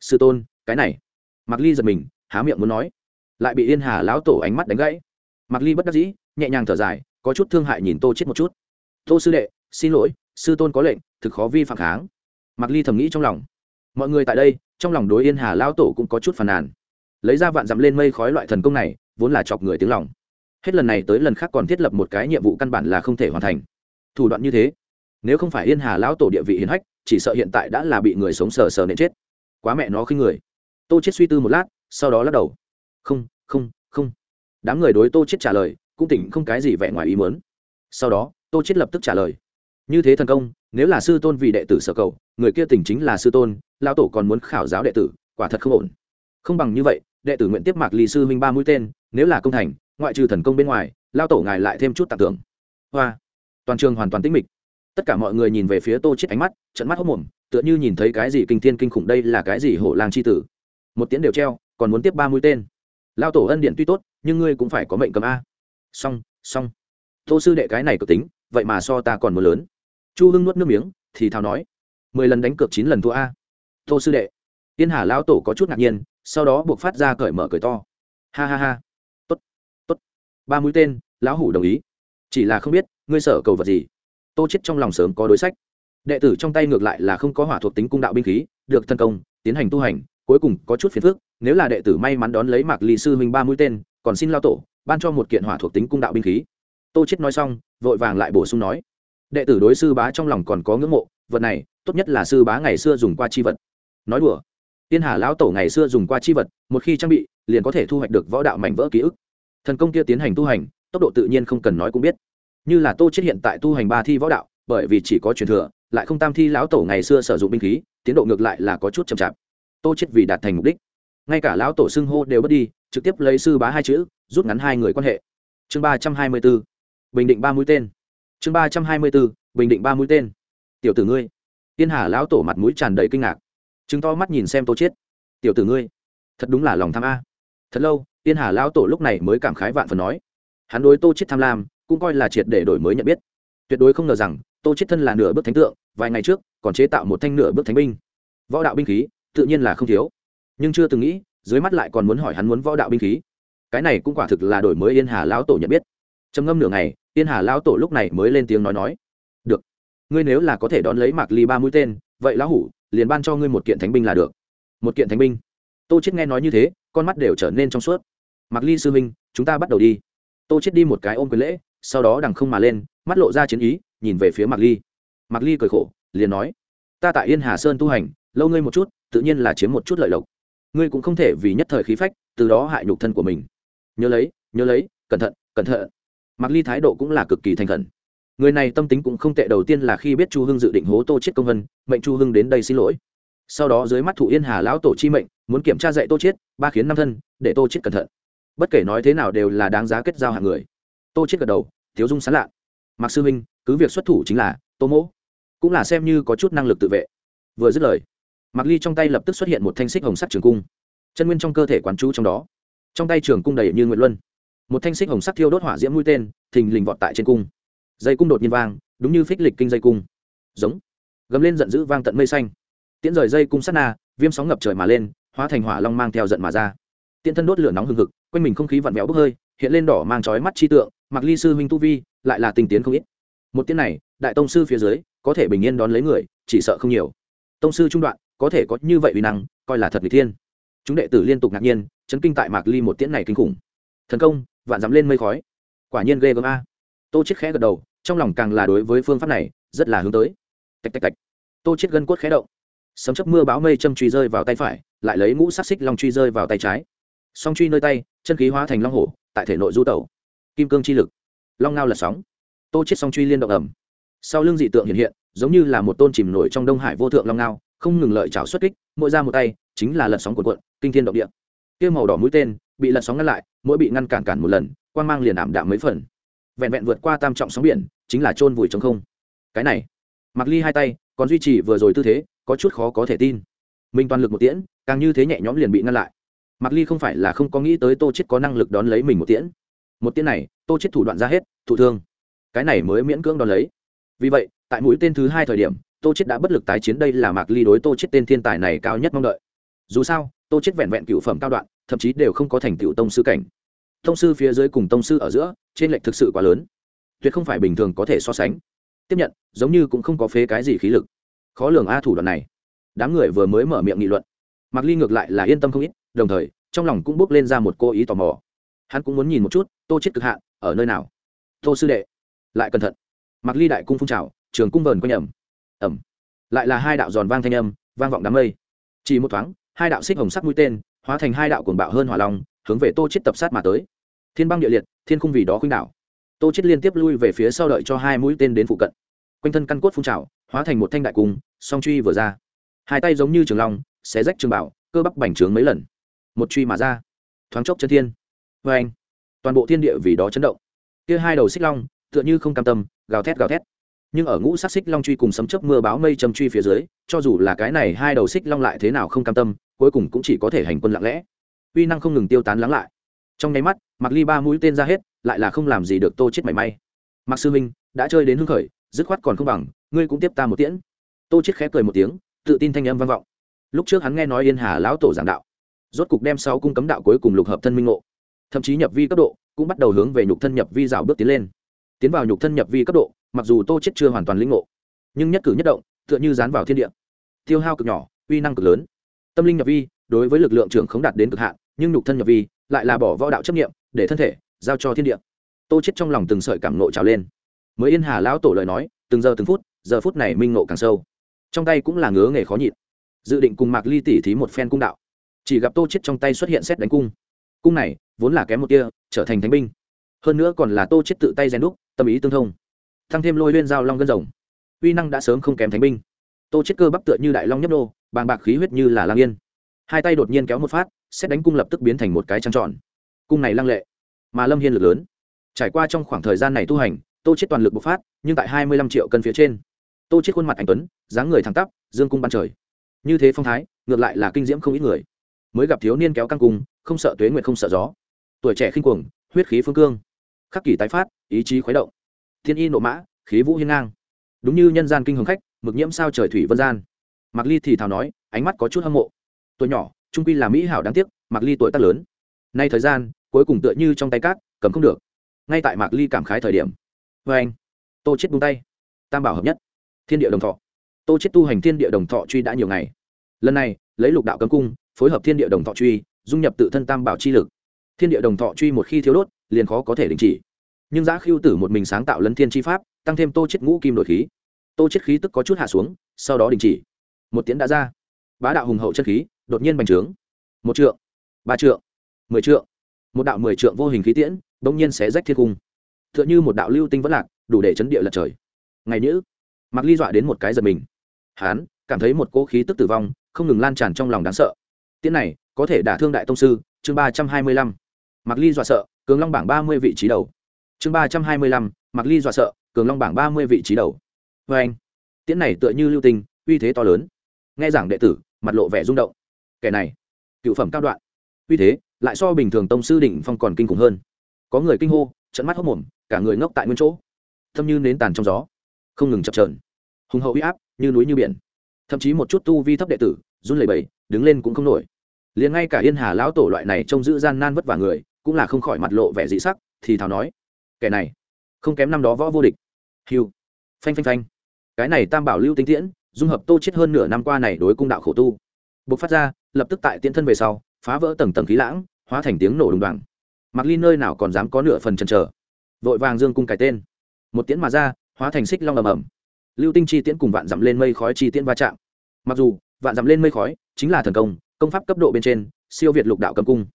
Sư tôn, cái này. Mạc ly giật mình, há miệng muốn nói. Lại bị yên hà lão tổ ánh mắt đánh gãy. Mạc ly bất đắc dĩ, nhẹ nhàng thở dài, có chút thương hại nhìn tô chết một chút. Tô sư đệ xin lỗi, sư tôn có lệnh, thực khó vi phạm kháng. Mặc ly thầm nghĩ trong lòng. Mọi người tại đây, trong lòng đối yên hà lão tổ cũng có chút phàn nàn. Lấy ra vạn dặm lên mây khói loại thần công này, vốn là chọc người tiếng lòng. Hết lần này tới lần khác còn thiết lập một cái nhiệm vụ căn bản là không thể hoàn thành. Thủ đoạn như thế, nếu không phải yên hà lão tổ địa vị hiền hách, chỉ sợ hiện tại đã là bị người sống sờ sờ nện chết. Quá mẹ nó khi người. Tô chết suy tư một lát, sau đó lắc đầu. Không không không. Đám người đối tô chết trả lời, cũng tỉnh không cái gì vẻ ngoài ý muốn. Sau đó, tô chết lập tức trả lời như thế thần công, nếu là sư tôn vì đệ tử sở cầu, người kia tỉnh chính là sư tôn, lão tổ còn muốn khảo giáo đệ tử, quả thật không ổn. Không bằng như vậy, đệ tử nguyện tiếp mạc lý sư minh ba mũi tên, nếu là công thành, ngoại trừ thần công bên ngoài lao tổ ngài lại thêm chút tặng thưởng. Hoa. Toàn trường hoàn toàn tĩnh mịch. Tất cả mọi người nhìn về phía tô chết ánh mắt trận mắt hốc mồm tựa như nhìn thấy cái gì kinh thiên kinh khủng đây là cái gì hổ lang chi tử. Một tiếng đều treo, còn muốn tiếp ba mũi tên. Lao tổ ân điện tuy tốt, nhưng ngươi cũng phải có mệnh cầm a. Song song tô sư đệ cái này cực tính, vậy mà so ta còn muốn lớn chu hưng nuốt nước miếng, thì thào nói, mười lần đánh cược chín lần thua a. Tô sư đệ. Tiên hà lão tổ có chút ngạc nhiên, sau đó buộc phát ra cởi mở cởi to. Ha ha ha. Tốt tốt. Ba mũi tên, lão hủ đồng ý. Chỉ là không biết, ngươi sở cầu vật gì? Tô chết trong lòng sớm có đối sách. Đệ tử trong tay ngược lại là không có hỏa thuộc tính cung đạo binh khí, được thân công, tiến hành tu hành, cuối cùng có chút phiền phức, nếu là đệ tử may mắn đón lấy mạc lý sư huynh ba mũi tên, còn xin lao tổ ban cho một kiện hỏa thuộc tính cung đạo binh khí. Tô chết nói xong, vội vàng lại bổ sung nói đệ tử đối sư bá trong lòng còn có ngưỡng mộ vật này tốt nhất là sư bá ngày xưa dùng qua chi vật. Nói đùa tiên hà lão tổ ngày xưa dùng qua chi vật một khi trang bị liền có thể thu hoạch được võ đạo mảnh vỡ ký ức. Thần công kia tiến hành tu hành tốc độ tự nhiên không cần nói cũng biết. Như là tô chết hiện tại tu hành ba thi võ đạo bởi vì chỉ có truyền thừa lại không tam thi lão tổ ngày xưa sử dụng binh khí tiến độ ngược lại là có chút chậm chạp. Tô chết vì đạt thành mục đích ngay cả lão tổ xưng hô đều bất đi trực tiếp lấy sư bá hai chữ rút ngắn hai người quan hệ. Chương ba trăm hai mươi bốn, bình định ba mũi tên chương ba trăm hai mươi bốn bình định ba mũi tên. Tiểu tử ngươi. Tiên hà lão tổ mặt mũi tràn đầy kinh ngạc. Chứng to mắt nhìn xem tô chết tiểu tử ngươi, thật đúng là lòng tham a. Thật lâu, tiên hà lão tổ lúc này mới cảm khái vạn phần nói. Hắn đối tô chết tham lam, cũng coi là triệt để đổi mới nhận biết. Tuyệt đối không ngờ rằng, tô chết thân là nửa bước thánh tượng, vài ngày trước, còn chế tạo một thanh nửa bước thánh binh. Võ đạo binh khí, tự nhiên là không thiếu. Nhưng chưa từng nghĩ, dưới mắt lại còn muốn hỏi hắn muốn võ đạo binh khí. Cái này cũng quả thực là đổi mới yên hà lão tổ nhận biết. Trầm ngâm nửa ngày Tiên hà lão tổ lúc này mới lên tiếng nói nói, được, ngươi nếu là có thể đón lấy mạc ly ba mũi tên, vậy lão hủ, liền ban cho ngươi một kiện thánh binh là được. Một kiện thánh binh? Tô chết nghe nói như thế, con mắt đều trở nên trong suốt. Mạc ly sư huynh, chúng ta bắt đầu đi. Tô chết đi một cái ôm quyền lễ, sau đó đằng không mà lên, mắt lộ ra chiến ý, nhìn về phía mạc ly. Mạc ly cười khổ, liền nói, ta tại yên hà sơn tu hành, lâu ngươi một chút, tự nhiên là chiếm một chút lợi lộc. Ngươi cũng không thể vì nhất thời khí phách, từ đó hại nhục thân của mình. Nhớ lấy nhớ lấy, cẩn thận cẩn thận mạc ly thái độ cũng là cực kỳ thành khẩn. Người này tâm tính cũng không tệ, đầu tiên là khi biết chu hưng dự định hố tô chết công vân, mệnh chu hưng đến đây xin lỗi. Sau đó dưới mắt thủ yên hà lão tổ chi mệnh, muốn kiểm tra dạy tô chết ba khiến năm thân, để tô chết cẩn thận. Bất kể nói thế nào đều là đáng giá kết giao hàng người. Tô chết gật đầu, thiếu dung sán lạ. Mạc sư minh cứ việc xuất thủ chính là tô mỗ, cũng là xem như có chút năng lực tự vệ. Vừa dứt lời, mạc ly trong tay lập tức xuất hiện một thanh xích hồng sắt trường cung. Chân nguyên trong cơ thể quán chú trong đó. Trong tay trường cung đầy như nguyện luân một thanh xích hồng sắc thiêu đốt hỏa diễm mũi tên, thình lình vọt tại trên cung. Dây cung đột nhiên vang, đúng như phích lịch kinh dây cung. Giống. Gầm lên giận dữ vang tận mây xanh. Tiễn rời dây cung sát na, viêm sóng ngập trời mà lên, hóa thành hỏa long mang theo giận mà ra. Tiễn thân đốt lửa nóng hừng hực, quanh mình không khí vặn vẹo bốc hơi, hiện lên đỏ mang chói mắt chi tượng, mặc ly sư huynh tu vi, lại là tinh tiến không ít. Một tiễn này, đại tông sư phía dưới, có thể bình yên đón lấy người, chỉ sợ không nhiều. Tông sư trung đoạn, có thể có như vậy uy năng, coi là thật người thiên. Chúng đệ tử liên tục ngạc nhiên, chấn kinh tại mạc ly một tiễn này kinh khủng. Thần công vạn dám lên mây khói. Quả nhiên ghê gớm a. Tô chết khẽ gật đầu, trong lòng càng là đối với phương pháp này rất là hướng tới. Tạch tạch tạch. Tô chết gân cốt khẽ động. Sấm chớp mưa bão mây châm truy rơi vào tay phải, lại lấy ngũ sắc xích long truy rơi vào tay trái. Song truy nơi tay, chân khí hóa thành long hổ, tại thể nội du tẩu. Kim cương chi lực. Long ngao là sóng. Tô chết song truy liên động ẩm sau lưng dị tượng hiện hiện, giống như là một tôn chìm nổi trong đông hải vô thượng long ngao, không ngừng lợi chảo xuất kích, mỗi ra một tay, chính là lật sóng cuộn cuộn, kinh thiên động địa. Kia màu đỏ mũi tên, bị lật sóng ngăn lại mỗi bị ngăn cản cản một lần quan mang liền ảm đạm mấy phần. Vẹn vẹn vượt qua tam trọng sóng biển, chính là chôn vùi trong không. Cái này mặc ly hai tay, còn duy trì vừa rồi tư thế, có chút khó có thể tin. Mình toàn lực một tiễn, càng như thế nhẹ nhõm liền bị ngăn lại. Mặc ly không phải là không có nghĩ tới tô chết có năng lực đón lấy mình một tiễn. Một tiễn này, tô chết thủ đoạn ra hết, thụ thương. Cái này mới miễn cưỡng đón lấy. Vì vậy, tại mũi tên thứ hai thời điểm, tô chết đã bất lực tái chiến đây là mạc ly đối tô chết tên thiên tài này cao nhất mong đợi. Dù sao, tô chết vẹn vẹn cựu phẩm cao đoạn thậm chí đều không có thành tựu tông sư cảnh. Tông sư phía dưới cùng tông sư ở giữa, trên lệch thực sự quá lớn. Tuyệt không phải bình thường có thể so sánh. Tiếp nhận, giống như cũng không có phế cái gì khí lực. Khó lường a thủ đoạn này. Đám người vừa mới mở miệng nghị luận. Mạc ly ngược lại là yên tâm không ít, đồng thời, trong lòng cũng bước lên ra một cô ý tò mò. Hắn cũng muốn nhìn một chút, tô chết cực hạn ở nơi nào? Tô sư đệ, lại cẩn thận. Mạc ly đại cung phun trào, trường cung vờn quanh ẩm. Ẩm. Lại là hai đạo giòn vang thanh âm, vang vọng đám mây. Chỉ một thoáng, hai đạo xích hồng sắc mũi tên hóa thành hai đạo cuồng bạo hơn hỏa long, hướng về tô chết tập sát mà tới. Thiên băng địa liệt, thiên khung vì đó khuynh đảo. Tô chết liên tiếp lui về phía sau đợi cho hai mũi tên đến phụ cận. Quanh thân căn cốt phun trào, hóa thành một thanh đại cung, song truy vừa ra. Hai tay giống như trường long, xé rách trường bảo, cơ bắp bành trướng mấy lần. Một truy mà ra. Thoáng chốc chân thiên. Vê anh, toàn bộ thiên địa vì đó chấn động. Kia hai đầu xích long, tựa như không cam tâm, gào thét gào thét. Nhưng ở ngũ sát xích long truy cùng sấm chớp mưa báo mây châm truy phía dưới, cho dù là cái này hai đầu xích long lại thế nào không cam tâm cuối cùng cũng chỉ có thể hành quân lặng lẽ. Uy năng không ngừng tiêu tán lắng lại. Trong nháy mắt mặc ly ba mũi tên ra hết, lại là không làm gì được tô chết mảy may. Mặc sư minh đã chơi đến hưng khởi, dứt khoát còn không bằng, ngươi cũng tiếp ta một tiễn. Tô chết khẽ cười một tiếng, tự tin thanh âm vang vọng. Lúc trước hắn nghe nói yên hà lão tổ giảng đạo, rốt cục đem sáu cung cấm đạo cuối cùng lục hợp thân minh ngộ. Thậm chí nhập vi cấp độ, cũng bắt đầu hướng về nhục thân nhập vi rào bước tiến lên. Tiến vào nhục thân nhập vi cấp độ, mặc dù tô chết chưa hoàn toàn lĩnh ngộ, nhưng nhất cử nhất động, tựa như dán vào thiên địa. Tiêu hao cực nhỏ, uy năng cực lớn tâm linh nhập vi, đối với lực lượng trưởng không đạt đến cực hạn, nhưng nhục thân nhập vi, lại là bỏ võ đạo chấp nghiệm để thân thể giao cho thiên địa. Tô chết trong lòng từng sợi cảm nộ trào lên. Mới yên hà lão tổ lời nói, từng giờ từng phút, giờ phút này minh nộ càng sâu. Trong tay cũng là ngứa nghề khó nhịn. Dự định cùng mạc ly tỉ thí một phen cung đạo. Chỉ gặp tô chết trong tay xuất hiện xét đánh cung. Cung này, vốn là kém một tia, trở thành thánh binh. Hơn nữa còn là tô chết tự tay rèn đúc, tâm ý tương thông. Thăng thêm lôi lên dao long gân rồng. Uy năng đã sớm không kém thánh binh. Tô chết cơ bắp tựa như đại long nhấp đô bàng bạc khí huyết như là lang yên. Hai tay đột nhiên kéo một phát, xét đánh cung lập tức biến thành một cái trăng tròn. Cung này lăng lệ, mà lâm hiên lực lớn. Trải qua trong khoảng thời gian này tu hành, tô chết toàn lực bộc phát, nhưng tại hai mươi lăm triệu cân phía trên. Tô chết khuôn mặt anh tuấn, dáng người thẳng tắp, dương cung ban trời. Như thế phong thái, ngược lại là kinh diễm không ít người. Mới gặp thiếu niên kéo căng cung, không sợ tuế nguyệt không sợ gió. Tuổi trẻ khinh cuồng, huyết khí phương cương. Khắc kỷ tái phát, ý chí khuấy động. Thiên y nộ mã, khí vũ hiên ngang. Đúng như nhân gian kinh hồng khách, mực nhiễm sao trời thủy vân gian mạc ly thì thào nói, ánh mắt có chút hâm mộ. Tuổi nhỏ, trung quy là mỹ hảo đáng tiếc, mạc ly tuổi tác lớn. Nay thời gian, cuối cùng tựa như trong tay cát, cầm không được. Ngay tại mạc ly cảm khái thời điểm. Vê anh, tô chết buông tay. Tam bảo hợp nhất. Thiên địa đồng thọ. Tô chết tu hành thiên địa đồng thọ truy đã nhiều ngày. Lần này, lấy lục đạo cấm cung, phối hợp thiên địa đồng thọ truy, dung nhập tự thân tam bảo chi lực. Thiên địa đồng thọ truy một khi thiếu đốt, liền khó có thể đình chỉ. Nhưng giá khiêu tử một mình sáng tạo lấn thiên chi pháp, tăng thêm tô chết ngũ kim đổi khí. Tô chết khí tức có chút hạ xuống, sau đó đình chỉ một tiếng đã ra. Bá đạo hùng hậu chân khí, đột nhiên bành trướng. Một trượng, ba trượng, mười trượng. Một đạo mười trượng vô hình khí tiễn, bỗng nhiên sẽ rách thiên cung. Tựa như một đạo lưu tinh vẫn lạc, đủ để chấn địa lật trời. Ngày nhữ mặc ly dọa đến một cái giật mình. Hán, cảm thấy một cỗ khí tức tử vong, không ngừng lan tràn trong lòng đáng sợ. Tiễn này, có thể đả thương đại tông sư, chương ba trăm hai mươi lăm. Mặc ly dọa sợ, cường long bảng ba mươi vị trí đầu. Chương ba trăm hai mươi lăm mặc ly dọa sợ, cường long bảng ba mươi vị trí đầu. Vê anh. Tiễn này tựa như lưu tinh, uy thế to lớn nghe giảng đệ tử, mặt lộ vẻ rung động. Kẻ này, cựu phẩm cao đoạn. Uy thế, lại so bình thường tông sư đỉnh phong còn kinh khủng hơn. Có người kinh hô trận mắt hốc mồm, cả người ngốc tại nguyên chỗ. Thâm như nến tàn trong gió, không ngừng chập trờn hùng hậu uy áp, như núi như biển. Thậm chí một chút tu vi thấp đệ tử, run lẩy bẩy, đứng lên cũng không nổi. Liền ngay cả yên hà lão tổ loại này trông giữ gian nan vất vả người, cũng là không khỏi mặt lộ vẻ dị sắc, thì thào nói, kẻ này, không kém năm đó võ vô địch. Hiu phanh phanh phanh. Cái này tam bảo lưu tinh tiễn dung hợp tô chết hơn nửa năm qua này đối cung đạo khổ tu. Bộc phát ra, lập tức tại tiễn thân về sau, phá vỡ tầng tầng khí lãng, hóa thành tiếng nổ đùng đoàng. Mặc ly nơi nào còn dám có nửa phần chần chờ. Vội vàng dương cung cái tên. Một tiễn mà ra, hóa thành xích long ầm ầm. Lưu tinh chi tiễn cùng vạn dặm lên mây khói chi tiễn va chạm. Mặc dù, vạn dặm lên mây khói chính là thần công công pháp cấp độ bên trên, siêu việt lục đạo cấm cung.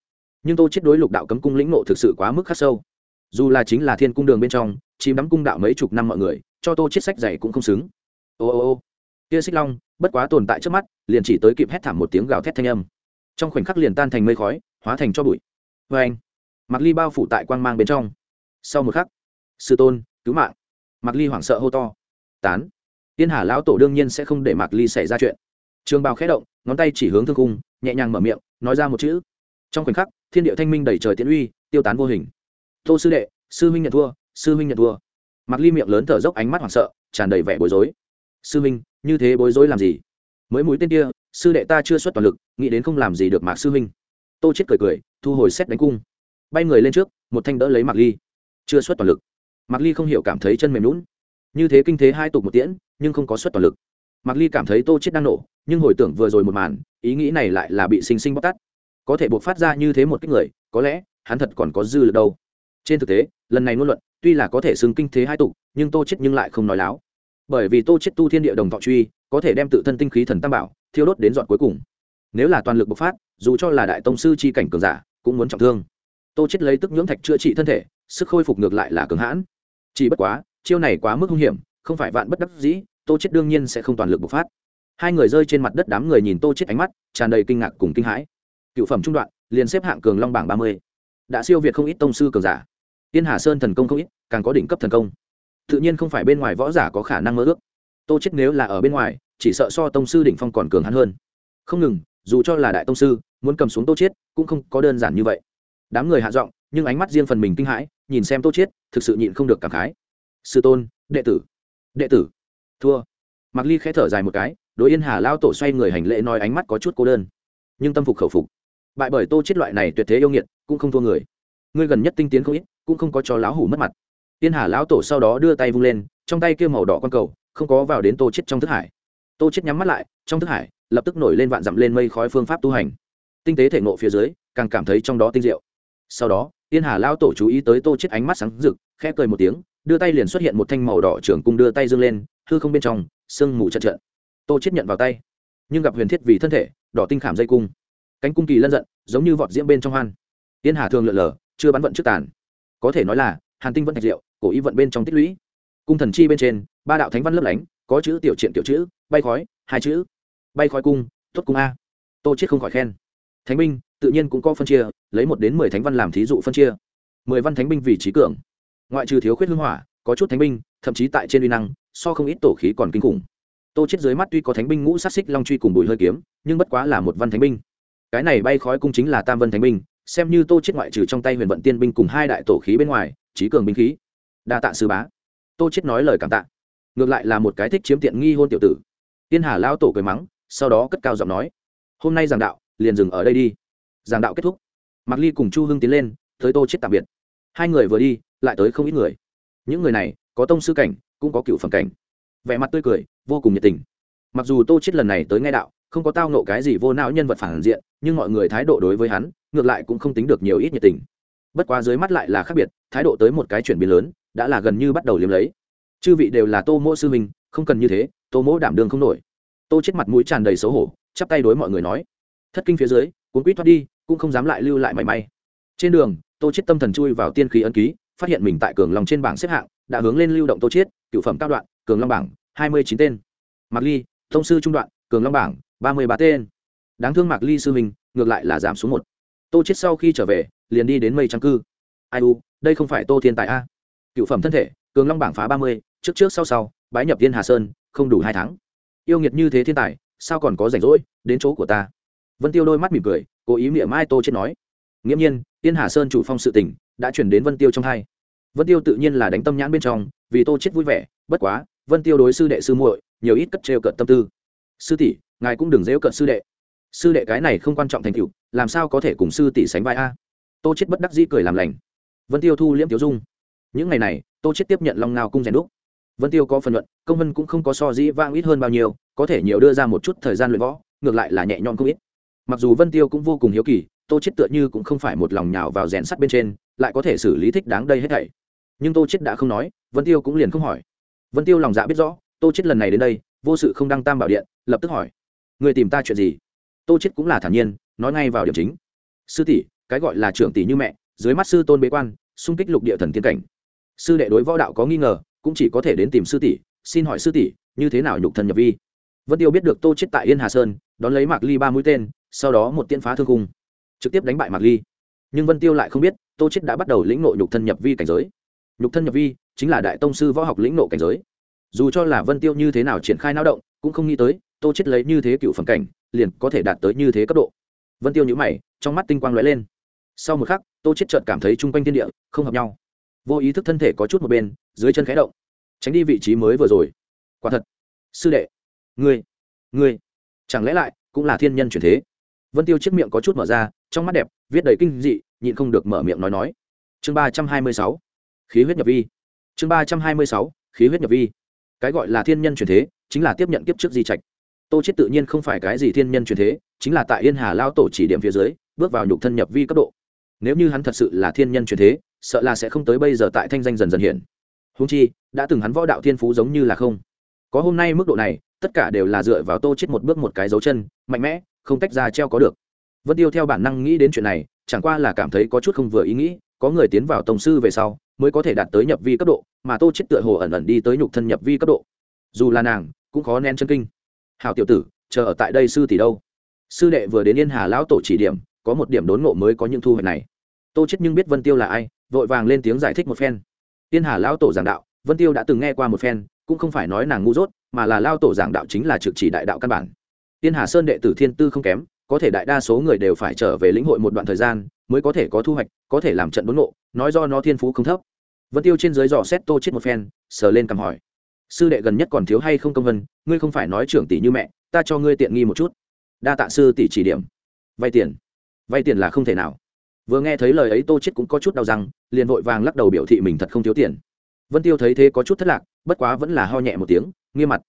Nhưng tô chết đối lục đạo cấm cung lĩnh nộ thực sự quá mức khắc sâu. Dù là chính là thiên cung đường bên trong, chìm đắm cung đạo mấy chục năm mọi người, cho tô chết sách dày cũng không xứng. Ô ô ô kia xích long, bất quá tồn tại trước mắt, liền chỉ tới kịp hét thảm một tiếng gào thét thanh âm. Trong khoảnh khắc liền tan thành mây khói, hóa thành cho bụi. Vê anh mặc ly bao phủ tại quang mang bên trong. Sau một khắc, sư tôn, cứu mạng. Mặc ly hoảng sợ hô to. Tán. Tiên hà lão tổ đương nhiên sẽ không để mặc ly xảy ra chuyện. Trường bào khẽ động, ngón tay chỉ hướng thương cung nhẹ nhàng mở miệng, nói ra một chữ. Trong khoảnh khắc, thiên địa thanh minh đẩy trời tiễn uy, tiêu tán vô hình. Tô sư đệ, sư huynh nhận thua, sư huynh nhận thua. Mặc ly miệng lớn thở dốc ánh mắt hoảng sợ, tràn đầy vẻ bối rối. Sư minh như thế bối rối làm gì? Mới mũi tên kia, sư đệ ta chưa xuất toàn lực, nghĩ đến không làm gì được mạc sư minh. Tô chết cười cười, thu hồi xét đánh cung. Bay người lên trước, một thanh đỡ lấy mặc ly. Chưa xuất toàn lực. Mặc ly không hiểu cảm thấy chân mềm lún như thế kinh thế hai tục một tiễn, nhưng không có xuất toàn lực. Mặc ly cảm thấy tô chết đang nổ, nhưng hồi tưởng vừa rồi một màn, ý nghĩ này lại là bị sinh sinh bóc tát. Có thể buộc phát ra như thế một kích người, có lẽ, hắn thật còn có dư lực đâu. Trên thực tế, lần này ngôn luận, tuy là có thể xưng kinh thế hai tục, nhưng tô chết nhưng lại không nói láo bởi vì tô chết tu thiên địa đồng thọ truy, có thể đem tự thân tinh khí thần tam bảo, thiêu đốt đến dọn cuối cùng. Nếu là toàn lực bộc phát, dù cho là đại tông sư chi cảnh cường giả, cũng muốn trọng thương. Tô chết lấy tức nhưỡng thạch chữa trị thân thể, sức khôi phục ngược lại là cường hãn. Chỉ bất quá, chiêu này quá mức hung hiểm, không phải vạn bất đắc dĩ, tô chết đương nhiên sẽ không toàn lực bộc phát. Hai người rơi trên mặt đất đám người nhìn tô chết ánh mắt, tràn đầy kinh ngạc cùng kinh hãi. Cựu phẩm trung đoạn, liền xếp hạng cường long bảng ba mươi. Đã siêu việt không ít tông sư cường giả. Tiên hà sơn thần công không ít, càng có đỉnh cấp thần công tự nhiên không phải bên ngoài võ giả có khả năng mơ ước. Tô chết nếu là ở bên ngoài, chỉ sợ so tông sư đỉnh phong còn cường hắn hơn. Không ngừng, dù cho là đại tông sư, muốn cầm xuống tô chết, cũng không có đơn giản như vậy. Đám người hạ giọng, nhưng ánh mắt riêng phần mình kinh hãi, nhìn xem tô chết, thực sự nhịn không được cảm khái. Sư tôn, đệ tử đệ tử, thua. Mặc ly khẽ thở dài một cái, đối yên hà lao tổ xoay người hành lễ nói ánh mắt có chút cô đơn. Nhưng tâm phục khẩu phục. Bại bởi tô chết loại này tuyệt thế yêu nghiệt, cũng không thua người. Ngươi gần nhất tinh tiến không ít, cũng không có cho lão hủ mất mặt. Tiên hà lão tổ sau đó đưa tay vung lên, trong tay kia màu đỏ con cầu, không có vào đến tô chết trong thức hải. Tô chết nhắm mắt lại, trong thức hải, lập tức nổi lên vạn dặm lên mây khói phương pháp tu hành. Tinh tế thể ngộ phía dưới, càng cảm thấy trong đó tinh diệu. Sau đó Tiên hà lão tổ chú ý tới tô chết ánh mắt sáng rực, khẽ cười một tiếng, đưa tay liền xuất hiện một thanh màu đỏ trưởng cung đưa tay dương lên, hư không bên trong, sương mù trận trận tô chết nhận vào tay, nhưng gặp huyền thiết vì thân thể, đỏ tinh khảm dây cung. Cánh cung kỳ lân giận, giống như vọt diễm bên trong hoan. Tiên hà thường lượn lờ, chưa bắn vận trước tàn. Có thể nói là hàn tinh vận thạch diệu, cổ ý vận bên trong tích lũy. Cung thần chi bên trên, ba đạo thánh văn lấp lánh, có chữ tiểu triện tiểu chữ, bay khói, hai chữ. Bay khói cung, tốt cung a. Tô chết không khỏi khen. Thánh binh, tự nhiên cũng có phân chia, lấy một đến mười thánh văn làm thí dụ phân chia. Mười văn thánh binh vì trí cường. Ngoại trừ thiếu khuyết hưng hỏa, có chút thánh binh, thậm chí tại trên uy năng, so không ít tổ khí còn kinh khủng. Tô chết dưới mắt tuy có thánh binh ngũ sát xích long truy cùng bùi hơi kiếm, nhưng bất quá là một văn thánh binh. Cái này bay khói cung chính là tam vân thánh binh, xem như tô chết ngoại trừ trong tay huyền vận tiên binh cùng hai đại tổ khí bên ngoài trí cường binh khí. Đa tạ sư bá. Tô chết nói lời cảm tạ. Ngược lại là một cái thích chiếm tiện nghi hôn tiểu tử. Tiên hà lao tổ cười mắng, sau đó cất cao giọng nói. Hôm nay giảng đạo, liền dừng ở đây đi. Giảng đạo kết thúc. Mạc ly cùng chu hưng tiến lên, tới tô chết tạm biệt. Hai người vừa đi, lại tới không ít người. Những người này, có tông sư cảnh, cũng có cựu phẩm cảnh. Vẻ mặt tươi cười, vô cùng nhiệt tình. Mặc dù tô chết lần này tới nghe đạo, không có tao nộ cái gì vô não nhân vật phản diện, nhưng mọi người thái độ đối với hắn, ngược lại cũng không tính được nhiều ít nhiệt tình. Bất quá dưới mắt lại là khác biệt thái độ tới một cái chuyển biến lớn, đã là gần như bắt đầu liếm lấy. Chư vị đều là tô mỗ sư minh không cần như thế, tô mỗ đảm đương không nổi. Tô chết mặt mũi tràn đầy xấu hổ, chắp tay đối mọi người nói. Thất kinh phía dưới, cuốn quýt thoát đi, cũng không dám lại lưu lại mảy may. Trên đường, tô chết tâm thần chui vào tiên khí ấn ký, phát hiện mình tại cường long trên bảng xếp hạng, đã hướng lên lưu động tô chết, cựu phẩm cao đoạn, cường long bảng, hai mươi chín tên. Mạc ly, thông sư trung đoạn, cường long bảng, ba mươi ba tên. Đáng thương mạc ly sư mình ngược lại là giảm xuống một. Tô chết sau khi trở về, liền đi đến mây trăng cư. Ai u đây không phải tô thiên tài a. Cựu phẩm thân thể, cường long bảng phá ba mươi, trước trước sau sau, bái nhập viên hà sơn, không đủ hai tháng. Yêu nghiệt như thế thiên tài, sao còn có rảnh rỗi đến chỗ của ta? Vân tiêu đôi mắt mỉm cười, cố ý miệng mai tô chết nói. Nghiễm nhiên tiên hà sơn chủ phong sự tình đã chuyển đến vân tiêu trong hai. Vân tiêu tự nhiên là đánh tâm nhãn bên trong, vì tô chết vui vẻ, bất quá, vân tiêu đối sư đệ sư muội nhiều ít cất trêu cợt tâm tư. Sư tỷ, ngài cũng đừng dễu cợt sư đệ. Sư đệ cái này không quan trọng thành tựu, làm sao có thể cùng sư tỷ sánh vai a? Tô chết bất đắc dĩ cười làm lành vân tiêu thu liễm tiểu dung. Những ngày này, tô chết tiếp nhận long ngao cung rèn đúc. Vân tiêu có phần luận công vân cũng không có so dĩ vang ít hơn bao nhiêu, có thể nhiều đưa ra một chút thời gian luyện võ, ngược lại là nhẹ nhõm không ít. Mặc dù vân tiêu cũng vô cùng hiếu kỳ, tô chết tựa như cũng không phải một lòng nhào vào rèn sắt bên trên, lại có thể xử lý thích đáng đây hết thảy. Nhưng tô chết đã không nói, vân tiêu cũng liền không hỏi. Vân tiêu lòng dạ biết rõ, tô chết lần này đến đây, vô sự không đăng tam bảo điện, lập tức hỏi, người tìm ta chuyện gì? Tô chết cũng là thản nhiên, nói ngay vào điểm chính, sư tỷ, cái gọi là trưởng tỷ như mẹ dưới mắt sư tôn bế quan, xung kích lục địa thần tiên cảnh. Sư đệ đối võ đạo có nghi ngờ, cũng chỉ có thể đến tìm sư tỷ, xin hỏi sư tỷ, như thế nào nhục thân nhập vi? Vân tiêu biết được tô chết tại yên hà sơn, đón lấy mạc ly ba mũi tên, sau đó một tiên phá thương cung trực tiếp đánh bại mạc ly. Nhưng vân tiêu lại không biết, tô chết đã bắt đầu lĩnh nội nhục thân nhập vi cảnh giới. Nhục thân nhập vi chính là đại tông sư võ học lĩnh nội cảnh giới. Dù cho là vân tiêu như thế nào triển khai não động, cũng không nghĩ tới, tô chết lấy như thế cựu phẩm cảnh, liền có thể đạt tới như thế cấp độ. Vân tiêu nhíu mày, trong mắt tinh quang lóe lên. Sau một khắc tô chết chợt cảm thấy chung quanh thiên địa không hợp nhau. Vô ý thức thân thể có chút một bên, dưới chân khẽ động, tránh đi vị trí mới vừa rồi. Quả thật, sư đệ, ngươi ngươi, chẳng lẽ lại cũng là thiên nhân chuyển thế? Vân tiêu chiếc miệng có chút mở ra, trong mắt đẹp, viết đầy kinh dị, nhịn không được mở miệng nói nói. Chương ba trăm hai mươi sáu, khí huyết nhập vi. Chương ba trăm hai mươi sáu, khí huyết nhập vi. Cái gọi là thiên nhân chuyển thế, chính là tiếp nhận kiếp trước di trạch. Tô chết tự nhiên không phải cái gì thiên nhân chuyển thế, chính là tại yên hà lao tổ chỉ điểm phía dưới, bước vào nhục thân nhập vi cấp độ nếu như hắn thật sự là thiên nhân truyền thế, sợ là sẽ không tới bây giờ tại thanh danh dần dần hiện. Húng chi, đã từng hắn võ đạo thiên phú giống như là không. Có hôm nay mức độ này, tất cả đều là dựa vào tô chết một bước một cái dấu chân, mạnh mẽ, không tách ra treo có được. Vân tiêu theo bản năng nghĩ đến chuyện này, chẳng qua là cảm thấy có chút không vừa ý nghĩ, có người tiến vào tổng sư về sau, mới có thể đạt tới nhập vi cấp độ, mà tô chết tựa hồ ẩn ẩn đi tới nhục thân nhập vi cấp độ. Dù là nàng, cũng khó nén chân kinh. Hào tiểu tử, chờ ở tại đây sư tỷ đâu? Sư đệ vừa đến yên hà lão tổ chỉ điểm có một điểm đốn ngộ mới có những thu hoạch này. Tô chết nhưng biết vân tiêu là ai, vội vàng lên tiếng giải thích một phen. Tiên hà lão tổ giảng đạo, vân tiêu đã từng nghe qua một phen, cũng không phải nói nàng ngu dốt, mà là lao tổ giảng đạo chính là trực chỉ đại đạo căn bản. Tiên hà sơn đệ tử thiên tư không kém, có thể đại đa số người đều phải trở về lĩnh hội một đoạn thời gian, mới có thể có thu hoạch, có thể làm trận đốn ngộ, nói do nó thiên phú không thấp. Vân tiêu trên dưới dò xét tô chết một phen, sờ lên cầm hỏi. Sư đệ gần nhất còn thiếu hay không công vân, ngươi không phải nói trưởng tỷ như mẹ, ta cho ngươi tiện nghi một chút. Đa tạ sư tỷ chỉ điểm. Vay tiền vay tiền là không thể nào. Vừa nghe thấy lời ấy tô chết cũng có chút đau răng, liền vội vàng lắc đầu biểu thị mình thật không thiếu tiền. Vân tiêu thấy thế có chút thất lạc, bất quá vẫn là ho nhẹ một tiếng, nghiêm mặt.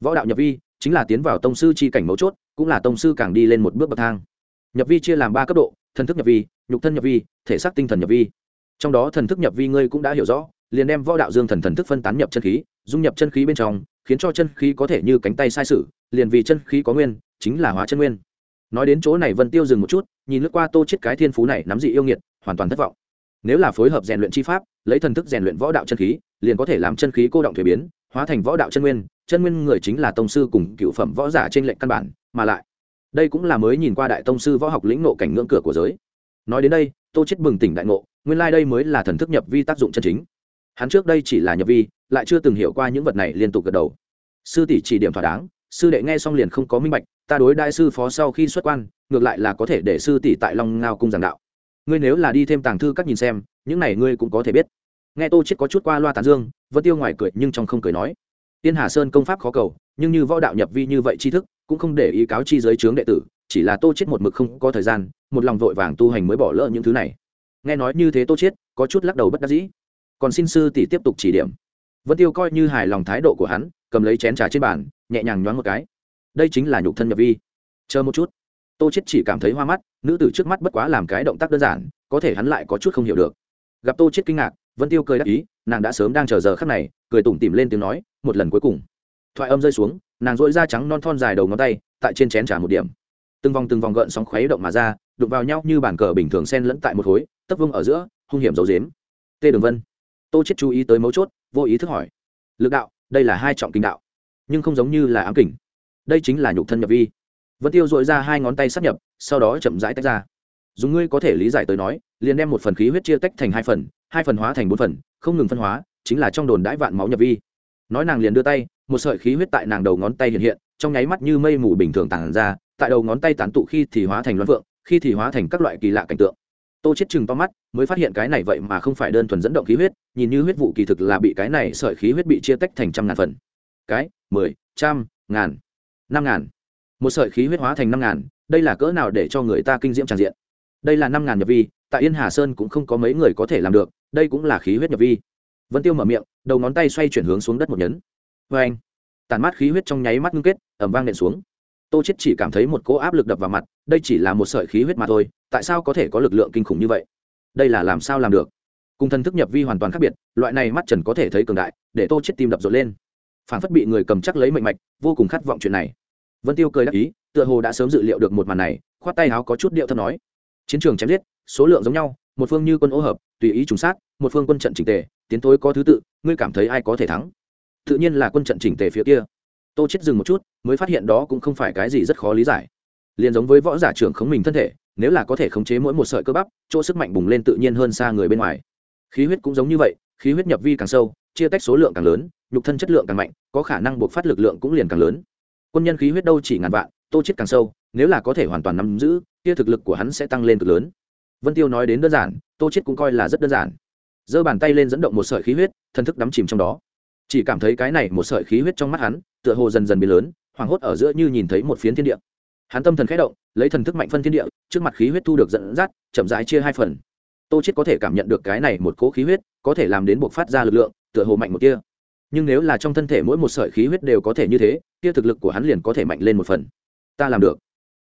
Võ đạo nhập vi chính là tiến vào tông sư chi cảnh mấu chốt, cũng là tông sư càng đi lên một bước bậc thang. Nhập vi chia làm ba cấp độ, thần thức nhập vi, nhục thân nhập vi, thể xác tinh thần nhập vi. Trong đó thần thức nhập vi ngươi cũng đã hiểu rõ, liền đem võ đạo dương thần thần thức phân tán nhập chân khí, dung nhập chân khí bên trong, khiến cho chân khí có thể như cánh tay sai sự, liền vì chân khí có nguyên, chính là hóa chân nguyên nói đến chỗ này vân tiêu dừng một chút, nhìn lướt qua tô chết cái thiên phú này nắm dị yêu nghiệt, hoàn toàn thất vọng. Nếu là phối hợp rèn luyện chi pháp, lấy thần thức rèn luyện võ đạo chân khí, liền có thể làm chân khí cô động thuế biến, hóa thành võ đạo chân nguyên chân nguyên người chính là tông sư cùng cựu phẩm võ giả trên lệnh căn bản, mà lại, đây cũng là mới nhìn qua đại tông sư võ học lĩnh nộ cảnh ngưỡng cửa của giới. Nói đến đây, tô chết bừng tỉnh đại ngộ, nguyên lai đây mới là thần thức nhập vi tác dụng chân chính. Hắn trước đây chỉ là nhập vi, lại chưa từng hiểu qua những vật này liên tục gật đầu. Sư tỷ chỉ điểm thỏa đáng sư đệ nghe xong liền không có minh bạch, ta đối đại sư phó sau khi xuất quan, ngược lại là có thể để sư tỷ tại long ngao cung giảng đạo. Ngươi nếu là đi thêm tàng thư các nhìn xem, những này ngươi cũng có thể biết. Nghe tô chết có chút qua loa tán dương vẫn tiêu ngoài cười nhưng trong không cười nói. Tiên hà sơn công pháp khó cầu, nhưng như võ đạo nhập vi như vậy tri thức, cũng không để ý cáo chi giới trướng đệ tử, chỉ là tô chết một mực không có thời gian, một lòng vội vàng tu hành mới bỏ lỡ những thứ này. Nghe nói như thế tô chết có chút lắc đầu bất đắc dĩ. Còn xin sư tỷ tiếp tục chỉ điểm. Vân tiêu coi như hài lòng thái độ của hắn cầm lấy chén trà trên bàn, nhẹ nhàng nhoáng một cái. Đây chính là nhục thân nhập vi. Chờ một chút. Tô chết chỉ cảm thấy hoa mắt, nữ tử trước mắt bất quá làm cái động tác đơn giản, có thể hắn lại có chút không hiểu được. Gặp tô chết kinh ngạc, vân tiêu cười đáp ý, nàng đã sớm đang chờ giờ khắc này, cười tủm tỉm lên tiếng nói, một lần cuối cùng. Thoại âm rơi xuống, nàng dội da trắng non thon dài đầu ngón tay, tại trên chén trà một điểm. Từng vòng từng vòng gợn sóng khuấy động mà ra, đụng vào nhau như bản cờ bình thường xen lẫn tại một khối, tấp vương ở giữa, hung hiểm dấu dếm tê đường vân. Tô chết chú ý tới mấu chốt, vô ý thức hỏi. Lực đạo đây là hai trọng kinh đạo, nhưng không giống như là ám kình. Đây chính là nhục thân nhập vi. Vân tiêu dội ra hai ngón tay sắp nhập, sau đó chậm rãi tách ra. Dùng ngươi có thể lý giải tới nói, liền đem một phần khí huyết chia tách thành hai phần hai phần hóa thành bốn phần, không ngừng phân hóa, chính là trong đồn đãi vạn máu nhập vi. Nói nàng liền đưa tay, một sợi khí huyết tại nàng đầu ngón tay hiện hiện, trong nháy mắt như mây mù bình thường tàn ra, tại đầu ngón tay tán tụ khi thì hóa thành loan vượng khi thì hóa thành các loại kỳ lạ cảnh tượng tô chết chừng to mắt, mới phát hiện cái này vậy mà không phải đơn thuần dẫn động khí huyết, nhìn như huyết vụ kỳ thực là bị cái này sợi khí huyết bị chia tách thành trăm ngàn phần. Cái, mười, trăm, ngàn, năm ngàn. Một sợi khí huyết hóa thành năm ngàn, đây là cỡ nào để cho người ta kinh diễm tràn diện? Đây là năm ngàn nhập vi, tại yên hà sơn cũng không có mấy người có thể làm được, đây cũng là khí huyết nhập vi. Vân tiêu mở miệng, đầu ngón tay xoay chuyển hướng xuống đất một nhấn. Vê anh, tàn mát khí huyết trong nháy mắt ngưng kết ẩm vang nện xuống. Tô chết chỉ cảm thấy một cỗ áp lực đập vào mặt đây chỉ là một sợi khí huyết mà thôi, tại sao có thể có lực lượng kinh khủng như vậy? Đây là làm sao làm được? Cùng thần thức nhập vi hoàn toàn khác biệt, loại này mắt trần có thể thấy cường đại, để tô chết tim đập rộn lên. Phản phất bị người cầm chắc lấy mệnh mạch, vô cùng khát vọng chuyện này. Vân tiêu cười đáp ý, tựa hồ đã sớm dự liệu được một màn này, khoát tay áo có chút điệu thâm nói. Chiến trường chém giết, số lượng giống nhau, một phương như quân ô hợp, tùy ý trùng sát, một phương quân trận chỉnh tề, tiến tối có thứ tự, ngươi cảm thấy ai có thể thắng? Tự nhiên là quân trận chỉnh tề phía kia. Tô chết dừng một chút, mới phát hiện đó cũng không phải cái gì rất khó lý giải liền giống với võ giả trưởng khống mình thân thể, nếu là có thể khống chế mỗi một sợi cơ bắp, chỗ sức mạnh bùng lên tự nhiên hơn xa người bên ngoài. Khí huyết cũng giống như vậy, khí huyết nhập vi càng sâu, chia tách số lượng càng lớn, nhục thân chất lượng càng mạnh, có khả năng buộc phát lực lượng cũng liền càng lớn. Quân nhân khí huyết đâu chỉ ngàn vạn, tô chết càng sâu, nếu là có thể hoàn toàn nắm giữ, kia thực lực của hắn sẽ tăng lên cực lớn. Vân tiêu nói đến đơn giản, tô chết cũng coi là rất đơn giản. Giơ bàn tay lên dẫn động một sợi khí huyết, thân thức đắm chìm trong đó. Chỉ cảm thấy cái này một sợi khí huyết trong mắt hắn, tựa hồ dần dần biến lớn, hoảng hốt ở giữa như nhìn thấy một phiến thiên địa hắn tâm thần khẽ động, lấy thần thức mạnh phân thiên địa, trước mặt khí huyết thu được dẫn dắt, chậm rãi chia hai phần. Tô chết có thể cảm nhận được cái này một cỗ khí huyết, có thể làm đến buộc phát ra lực lượng, tựa hồ mạnh một kia nhưng nếu là trong thân thể mỗi một sợi khí huyết đều có thể như thế kia thực lực của hắn liền có thể mạnh lên một phần. Ta làm được.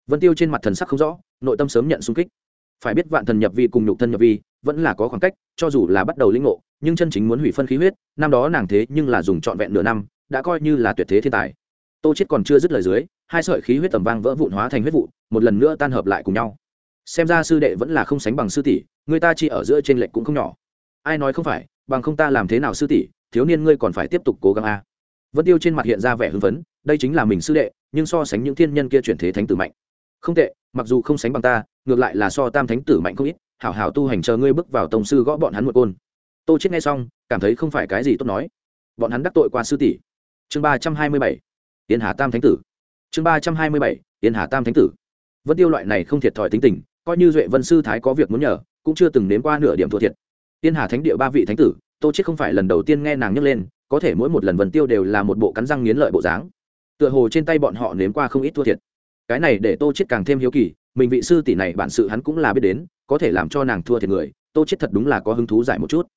Vân tiêu trên mặt thần sắc không rõ, nội tâm sớm nhận xung kích. Phải biết vạn thần nhập vi cùng nhục thân nhập vi, vẫn là có khoảng cách, cho dù là bắt đầu linh ngộ, nhưng chân chính muốn hủy phân khí huyết, năm đó nàng thế nhưng là dùng trọn vẹn nửa năm, đã coi như là tuyệt thế thiên tài. Tô chết còn chưa dứt lời dưới hai sợi khí huyết tầm vang vỡ vụn hóa thành huyết vụ, một lần nữa tan hợp lại cùng nhau. Xem ra sư đệ vẫn là không sánh bằng sư tỷ, người ta chỉ ở giữa trên lệnh cũng không nhỏ. Ai nói không phải, bằng không ta làm thế nào sư tỷ, thiếu niên ngươi còn phải tiếp tục cố gắng a. Vân tiêu trên mặt hiện ra vẻ hưng phấn, đây chính là mình sư đệ, nhưng so sánh những thiên nhân kia chuyển thế thánh tử mạnh. Không tệ, mặc dù không sánh bằng ta, ngược lại là so tam thánh tử mạnh không ít, hảo hảo tu hành chờ ngươi bước vào tổng sư gõ bọn hắn một côn. Tô chết nghe xong, cảm thấy không phải cái gì tốt nói. Bọn hắn đắc tội qua sư tỷ. Chương ba trăm hai mươi bảy. Tiến hà tam thánh tử chương ba trăm hai mươi bảy, yên hà tam thánh tử. Vân tiêu loại này không thiệt thòi tính tình, coi như duệ vân sư thái có việc muốn nhờ, cũng chưa từng nếm qua nửa điểm thua thiệt. Tiên hà thánh địa ba vị thánh tử, tô chết không phải lần đầu tiên nghe nàng nhắc lên, có thể mỗi một lần vân tiêu đều là một bộ cắn răng nghiến lợi bộ dáng. Tựa hồ trên tay bọn họ nếm qua không ít thua thiệt. Cái này để tô chết càng thêm hiếu kỳ, mình vị sư tỷ này bản sự hắn cũng là biết đến, có thể làm cho nàng thua thiệt người, tô chết thật đúng là có hứng thú giải một chút.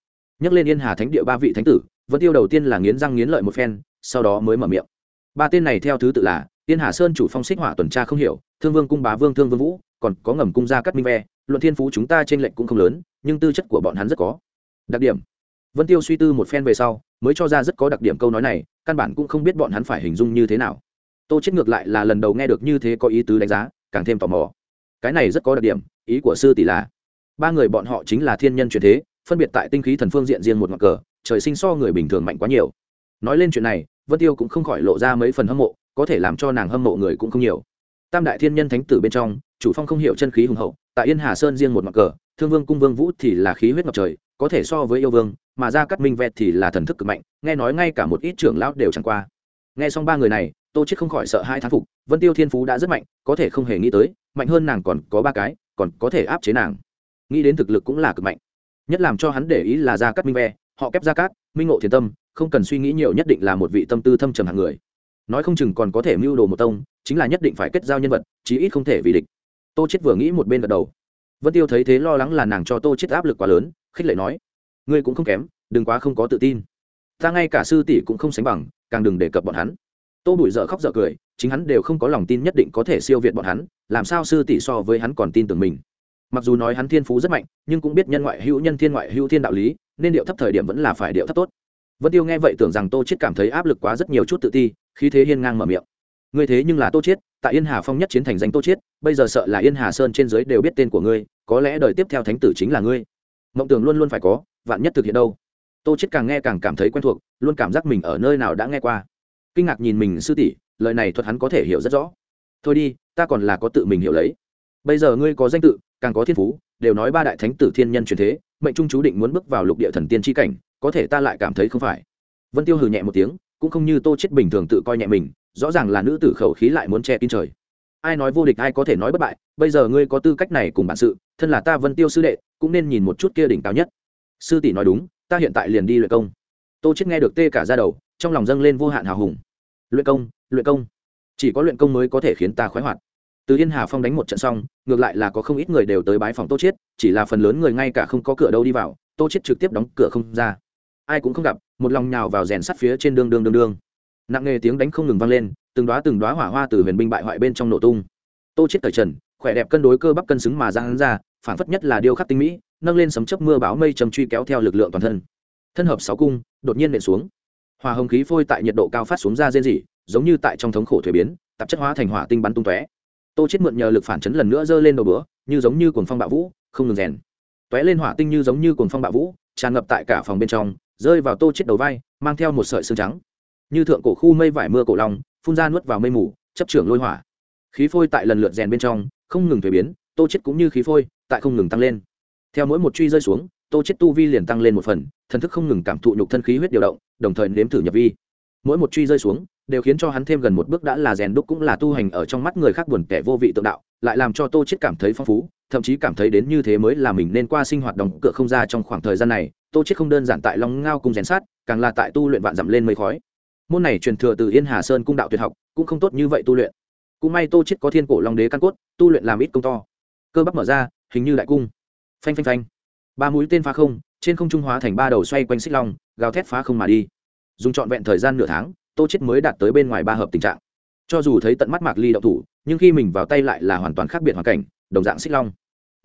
Nhắc lên yên hà thánh địa ba vị thánh tử, vân tiêu đầu tiên là nghiến răng nghiến lợi một phen, sau đó mới mở miệng. Ba tên này theo thứ tự là Tiên hà sơn chủ phong xích hỏa tuần tra không hiểu, thương vương cung bá vương thương vương vũ, còn có ngầm cung gia cắt minh ve, luận thiên phú chúng ta trên lệnh cũng không lớn, nhưng tư chất của bọn hắn rất có. Đặc điểm. Vân tiêu suy tư một phen về sau, mới cho ra rất có đặc điểm câu nói này, căn bản cũng không biết bọn hắn phải hình dung như thế nào. Tô chết ngược lại là lần đầu nghe được như thế có ý tứ đánh giá, càng thêm tò mò. Cái này rất có đặc điểm, ý của sư tỷ là, ba người bọn họ chính là thiên nhân truyền thế, phân biệt tại tinh khí thần phương diện riêng một ngọn cờ, trời sinh so người bình thường mạnh quá nhiều. Nói lên chuyện này, vân tiêu cũng không khỏi lộ ra mấy phần hâm mộ có thể làm cho nàng hâm mộ người cũng không nhiều. Tam đại thiên nhân thánh tử bên trong, chủ phong không hiểu chân khí hùng hậu, tại yên hà sơn riêng một mặt cờ, thương vương cung vương vũ thì là khí huyết ngập trời, có thể so với yêu vương, mà ra cắt minh vẹt thì là thần thức cực mạnh, nghe nói ngay cả một ít trưởng lão đều chẳng qua. Nghe xong ba người này, tô chết không khỏi sợ hai thán phục, vân tiêu thiên phú đã rất mạnh, có thể không hề nghĩ tới, mạnh hơn nàng còn có ba cái, còn có thể áp chế nàng. Nghĩ đến thực lực cũng là cực mạnh. Nhất làm cho hắn để ý là ra cắt minh ve họ kép ra cát, minh ngộ thiền tâm, không cần suy nghĩ nhiều nhất định là một vị tâm tư thâm trầm hạng người nói không chừng còn có thể mưu đồ một tông, chính là nhất định phải kết giao nhân vật, chí ít không thể vì địch. Tô chết vừa nghĩ một bên gật đầu. Vân tiêu thấy thế lo lắng là nàng cho tô chết áp lực quá lớn, khích lệ nói, ngươi cũng không kém, đừng quá không có tự tin. Ta ngay cả sư tỷ cũng không sánh bằng, càng đừng đề cập bọn hắn. Tô bụi dở khóc dở cười, chính hắn đều không có lòng tin nhất định có thể siêu việt bọn hắn, làm sao sư tỷ so với hắn còn tin tưởng mình. Mặc dù nói hắn thiên phú rất mạnh, nhưng cũng biết nhân ngoại hữu nhân thiên ngoại hữu thiên đạo lý, nên điệu thấp thời điểm vẫn là phải điệu thấp tốt. Vân tiêu nghe vậy tưởng rằng tô chết cảm thấy áp lực quá rất nhiều chút tự ti khi thế hiên ngang mở miệng. Ngươi thế nhưng là tô chiết, tại yên hà phong nhất chiến thành danh tô chiết, bây giờ sợ là yên hà sơn trên dưới đều biết tên của ngươi có lẽ đời tiếp theo thánh tử chính là ngươi. Mộng tưởng luôn luôn phải có vạn nhất thực hiện đâu? Tô chiết càng nghe càng cảm thấy quen thuộc luôn cảm giác mình ở nơi nào đã nghe qua. Kinh ngạc nhìn mình sư tỷ lời này thuật hắn có thể hiểu rất rõ. Thôi đi ta còn là có tự mình hiểu lấy. Bây giờ ngươi có danh tự càng có thiên phú đều nói ba đại thánh tử thiên nhân truyền thế mệnh trung chú định muốn bước vào lục địa thần tiên tri cảnh có thể ta lại cảm thấy không phải. Vân tiêu hừ nhẹ một tiếng cũng không như tô chết bình thường tự coi nhẹ mình, rõ ràng là nữ tử khẩu khí lại muốn che kín trời. Ai nói vô địch ai có thể nói bất bại, bây giờ ngươi có tư cách này cùng bản sự, thân là ta vân tiêu sư đệ, cũng nên nhìn một chút kia đỉnh cao nhất. Sư tỷ nói đúng, ta hiện tại liền đi luyện công. Tô chết nghe được tê cả ra đầu, trong lòng dâng lên vô hạn hào hùng. Luyện công luyện công. Chỉ có luyện công mới có thể khiến ta khoái hoạt. Từ yên hà phong đánh một trận xong, ngược lại là có không ít người đều tới bái phòng tô chết chỉ là phần lớn người ngay cả không có cửa đâu đi vào, tô chết trực tiếp đóng cửa không ra ai cũng không gặp, một lòng nhào vào rèn sắt phía trên đường đường đường đường nặng nghề tiếng đánh không ngừng vang lên, từng đóa từng đóa hỏa hoa từ huyền binh bại hoại bên trong nổ tung. Tô chết cởi trần, khỏe đẹp cân đối cơ bắp cân xứng mà ra hắn ra phản phất nhất là điêu khắc tinh mỹ, nâng lên sấm chớp mưa bão mây trầm truy kéo theo lực lượng toàn thân. Thân hợp sáu cung, đột nhiên nện xuống. Hòa hồng khí phôi tại nhiệt độ cao phát xuống ra rên rỉ, giống như tại trong thống khổ thuế biến, tạp chất hóa thành hỏa tinh bắn tung tóe. Tô chết mượn nhờ lực phản chấn lần nữa giơ lên đầu bữa, như giống như cuồng phong bạo vũ, không ngừng rèn. Tóe lên hỏa tinh như giống như cuồng phong bạo vũ, tràn ngập tại cả phòng bên trong rơi vào tô chết đầu vai, mang theo một sợi xương trắng. Như thượng cổ khu mây vải mưa cổ long, phun ra nuốt vào mây mù, chấp trưởng lôi hỏa. Khí phôi tại lần lượt rèn bên trong, không ngừng thuế biến, tô chết cũng như khí phôi, tại không ngừng tăng lên. Theo mỗi một truy rơi xuống, tô chết tu vi liền tăng lên một phần, thần thức không ngừng cảm thụ nhục thân khí huyết điều động, đồng thời nếm thử nhập vi. Mỗi một truy rơi xuống, đều khiến cho hắn thêm gần một bước đã là rèn đúc cũng là tu hành ở trong mắt người khác buồn kẻ vô vị tượng đạo, lại làm cho tô chết cảm thấy phong phú, thậm chí cảm thấy đến như thế mới là mình nên qua sinh hoạt đóng cửa không ra trong khoảng thời gian này tô chết không đơn giản tại long ngao cung rèn sát, càng là tại tu luyện vạn dặm lên mây khói. Môn này truyền thừa từ yên hà sơn cung đạo tuyệt học, cũng không tốt như vậy tu luyện. Cũng may tô chết có thiên cổ long đế căn cốt, tu luyện làm ít công to. Cơ bắp mở ra, hình như đại cung. Phanh phanh phanh. Ba mũi tên phá không, trên không trung hóa thành ba đầu xoay quanh xích long, gào thét phá không mà đi. Dùng trọn vẹn thời gian nửa tháng, tô chết mới đạt tới bên ngoài ba hợp tình trạng. Cho dù thấy tận mắt mạc ly động thủ, nhưng khi mình vào tay lại là hoàn toàn khác biệt hoàn cảnh, đồng dạng xích long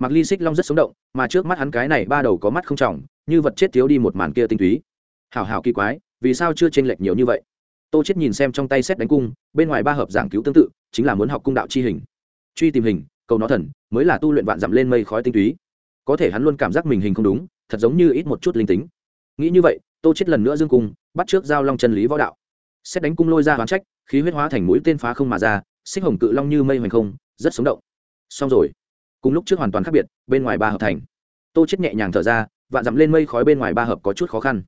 mạc ly xích long rất sống động, mà trước mắt hắn cái này ba đầu có mắt không trỏng như vật chết thiếu đi một màn kia tinh túy. Hảo hảo kỳ quái, vì sao chưa chênh lệch nhiều như vậy? Tô chết nhìn xem trong tay xét đánh cung, bên ngoài ba hợp giảng cứu tương tự, chính là muốn học cung đạo chi hình. Truy tìm hình, cầu nó thần, mới là tu luyện vạn dặm lên mây khói tinh túy. Có thể hắn luôn cảm giác mình hình không đúng, thật giống như ít một chút linh tính. Nghĩ như vậy, tô chết lần nữa dương cung, bắt trước giao long chân lý võ đạo. Xét đánh cung lôi ra hoán trách, khí huyết hóa thành mũi tên phá không mà ra, xích hồng cự long như mây hoành không, rất sống động. Xong rồi cùng lúc trước hoàn toàn khác biệt, bên ngoài ba hợp thành. Tô chết nhẹ nhàng thở ra, vạn dặm lên mây khói bên ngoài ba hợp có chút khó khăn.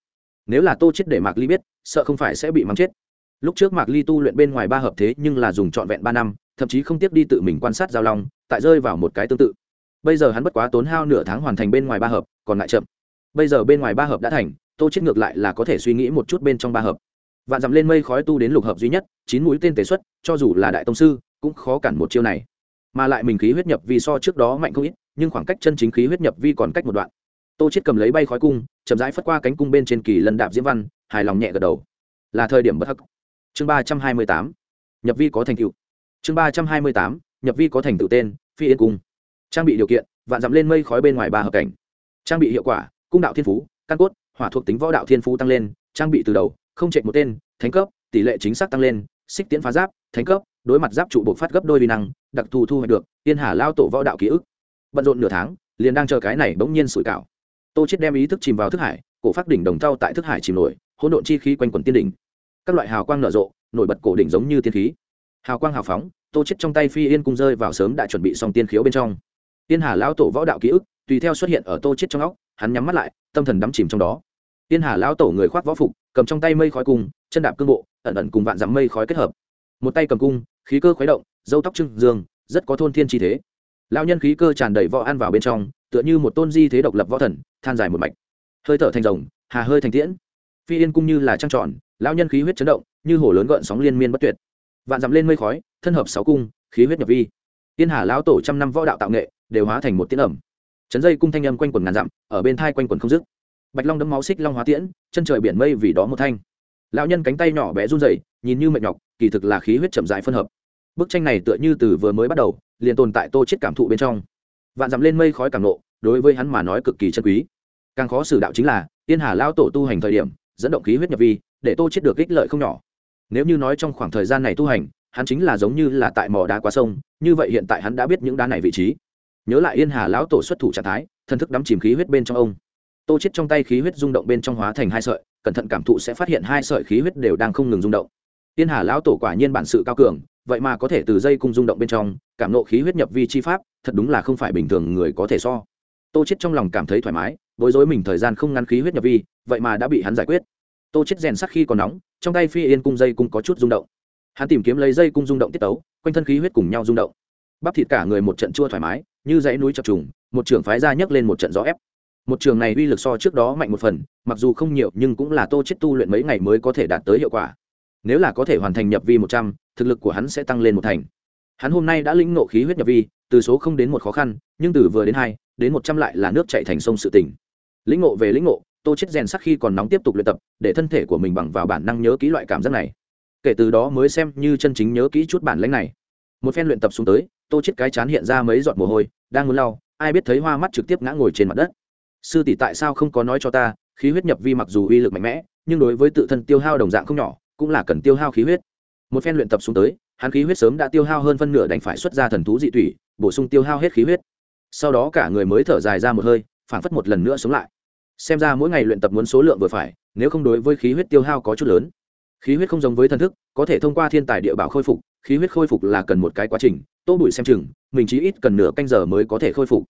Nếu là tô chết để mạc ly biết, sợ không phải sẽ bị mắng chết. Lúc trước mạc ly tu luyện bên ngoài ba hợp thế nhưng là dùng trọn vẹn ba năm, thậm chí không tiếp đi tự mình quan sát giao long, tại rơi vào một cái tương tự. Bây giờ hắn bất quá tốn hao nửa tháng hoàn thành bên ngoài ba hợp, còn lại chậm. Bây giờ bên ngoài ba hợp đã thành, tô chết ngược lại là có thể suy nghĩ một chút bên trong ba hợp. Vạn dặm lên mây khói tu đến lục hợp duy nhất, chín mũi tên tề xuất, cho dù là đại tông sư, cũng khó cản một chiêu này mà lại mình khí huyết nhập vi so trước đó mạnh không ít, nhưng khoảng cách chân chính khí huyết nhập vi còn cách một đoạn. Tô chết cầm lấy bay khói cung, chậm rãi phất qua cánh cung bên trên kỳ lân đạp diễm văn, hài lòng nhẹ gật đầu. Là thời điểm bất hắc. Chương ba trăm hai mươi tám. Nhập vi có thành tựu. Chương ba trăm hai mươi tám. Nhập vi có thành tựu tên, phi yên cung. Trang bị điều kiện, vạn dặm lên mây khói bên ngoài ba hợp cảnh. Trang bị hiệu quả, cung đạo thiên phú, căn cốt, hỏa thuộc tính võ đạo thiên phú tăng lên, trang bị từ đầu, không chạy một tên, thánh cấp, tỷ lệ chính xác tăng lên, xích tiễn phá giáp, thánh cấp đối mặt giáp trụ buộc phát gấp đôi vi năng, đặc thù thu hoạch được tiên hà lao tổ võ đạo ký ức. Bận rộn nửa tháng, liền đang chờ cái này bỗng nhiên sủi cảo. Tô chết đem ý thức chìm vào thức hải, cổ phát đỉnh đồng thau tại thức hải chìm nổi, hỗn độn chi khí quanh quần tiên đỉnh. Các loại hào quang nở rộ, nổi bật cổ đỉnh giống như tiên khí. Hào quang hào phóng, tô chết trong tay phi yên cung rơi vào sớm đã chuẩn bị xong tiên khiếu bên trong. Tiên hà lão tổ võ đạo ký ức, tùy theo xuất hiện ở tô chết trong óc, hắn nhắm mắt lại, tâm thần đắm chìm trong đó. Tiên hà lão tổ người khoác võ phục, cầm trong tay mây khói cung, chân đạp cương bộ, ẩn ẩn cùng vạn dặm mây khói kết hợp. Một tay cầm cung khí cơ khuấy động, dâu tóc trưng dương, rất có thôn thiên chi thế. Lão nhân khí cơ tràn đầy võ ăn vào bên trong, tựa như một tôn di thế độc lập võ thần, than dài một mạch. Hơi thở thành rồng, hà hơi thành tiễn. Phi yên cung như là trăng tròn, lão nhân khí huyết chấn động, như hồ lớn gợn sóng liên miên bất tuyệt. Vạn dặm lên mây khói, thân hợp sáu cung, khí huyết nhập vi. Tiên hà lão tổ trăm năm võ đạo tạo nghệ, đều hóa thành một tiễn ẩm. Chấn dây cung thanh âm quanh quần ngàn dặm, ở bên thai quanh quần không dứt. Bạch long đấm máu xích long hóa tiễn, chân trời biển mây vì đó một thanh lão nhân cánh tay nhỏ bé run rẩy, nhìn như mệt nhọc, kỳ thực là khí huyết chậm dài phân hợp. Bức tranh này tựa như từ vừa mới bắt đầu, liền tồn tại tô chết cảm thụ bên trong. Vạn dặm lên mây khói càng nộ, đối với hắn mà nói cực kỳ chân quý. Càng khó xử đạo chính là tiên hà lao tổ tu hành thời điểm, dẫn động khí huyết nhập vi, để tô chết được ích lợi không nhỏ. Nếu như nói trong khoảng thời gian này tu hành, hắn chính là giống như là tại mỏ đá qua sông, như vậy hiện tại hắn đã biết những đá này vị trí. Nhớ lại yên hà lão tổ xuất thủ trạng thái, thân thức đắm chìm khí huyết bên trong ông tô chết trong tay khí huyết rung động bên trong hóa thành hai sợi, cẩn thận cảm thụ sẽ phát hiện hai sợi khí huyết đều đang không ngừng rung động. Tiên hà lão tổ quả nhiên bản sự cao cường, vậy mà có thể từ dây cung rung động bên trong, cảm nộ khí huyết nhập vi chi pháp, thật đúng là không phải bình thường người có thể so. Tô chết trong lòng cảm thấy thoải mái, bối rối mình thời gian không ngăn khí huyết nhập vi, vậy mà đã bị hắn giải quyết. Tô chết rèn sắc khi còn nóng, trong tay phi yên cung dây cung có chút rung động. Hắn tìm kiếm lấy dây cung rung động tiết tấu, quanh thân khí huyết cùng nhau rung động. Bắp thịt cả người một trận chua thoải mái, như dãy núi chập trùng, một trưởng phái ra nhấc lên một trận gió ép một trường này uy lực so trước đó mạnh một phần, mặc dù không nhiều nhưng cũng là tô chết tu luyện mấy ngày mới có thể đạt tới hiệu quả. Nếu là có thể hoàn thành nhập vi một trăm, thực lực của hắn sẽ tăng lên một thành. Hắn hôm nay đã lĩnh ngộ khí huyết nhập vi, từ số không đến một khó khăn, nhưng từ vừa đến hai, đến một trăm lại là nước chạy thành sông sự tỉnh lĩnh ngộ về lĩnh ngộ, tô chết rèn sắc khi còn nóng tiếp tục luyện tập, để thân thể của mình bằng vào bản năng nhớ kỹ loại cảm giác này. Kể từ đó mới xem như chân chính nhớ kỹ chút bản lãnh này. Một phen luyện tập xuống tới, tô chết cái chán hiện ra mấy giọt mồ hôi, đang muốn lau, ai biết thấy hoa mắt trực tiếp ngã ngồi trên mặt đất sư tỷ tại sao không có nói cho ta, khí huyết nhập vi mặc dù uy lực mạnh mẽ, nhưng đối với tự thân tiêu hao đồng dạng không nhỏ, cũng là cần tiêu hao khí huyết. Một phen luyện tập xuống tới, hắn khí huyết sớm đã tiêu hao hơn phân nửa đành phải xuất ra thần thú dị thủy bổ sung tiêu hao hết khí huyết. Sau đó cả người mới thở dài ra một hơi, phảng phất một lần nữa sống lại. Xem ra mỗi ngày luyện tập muốn số lượng vừa phải, nếu không đối với khí huyết tiêu hao có chút lớn. Khí huyết không giống với thần thức, có thể thông qua thiên tài địa bảo khôi phục, khí huyết khôi phục là cần một cái quá trình, tô bụi xem chừng, mình chỉ ít cần nửa canh giờ mới có thể khôi phục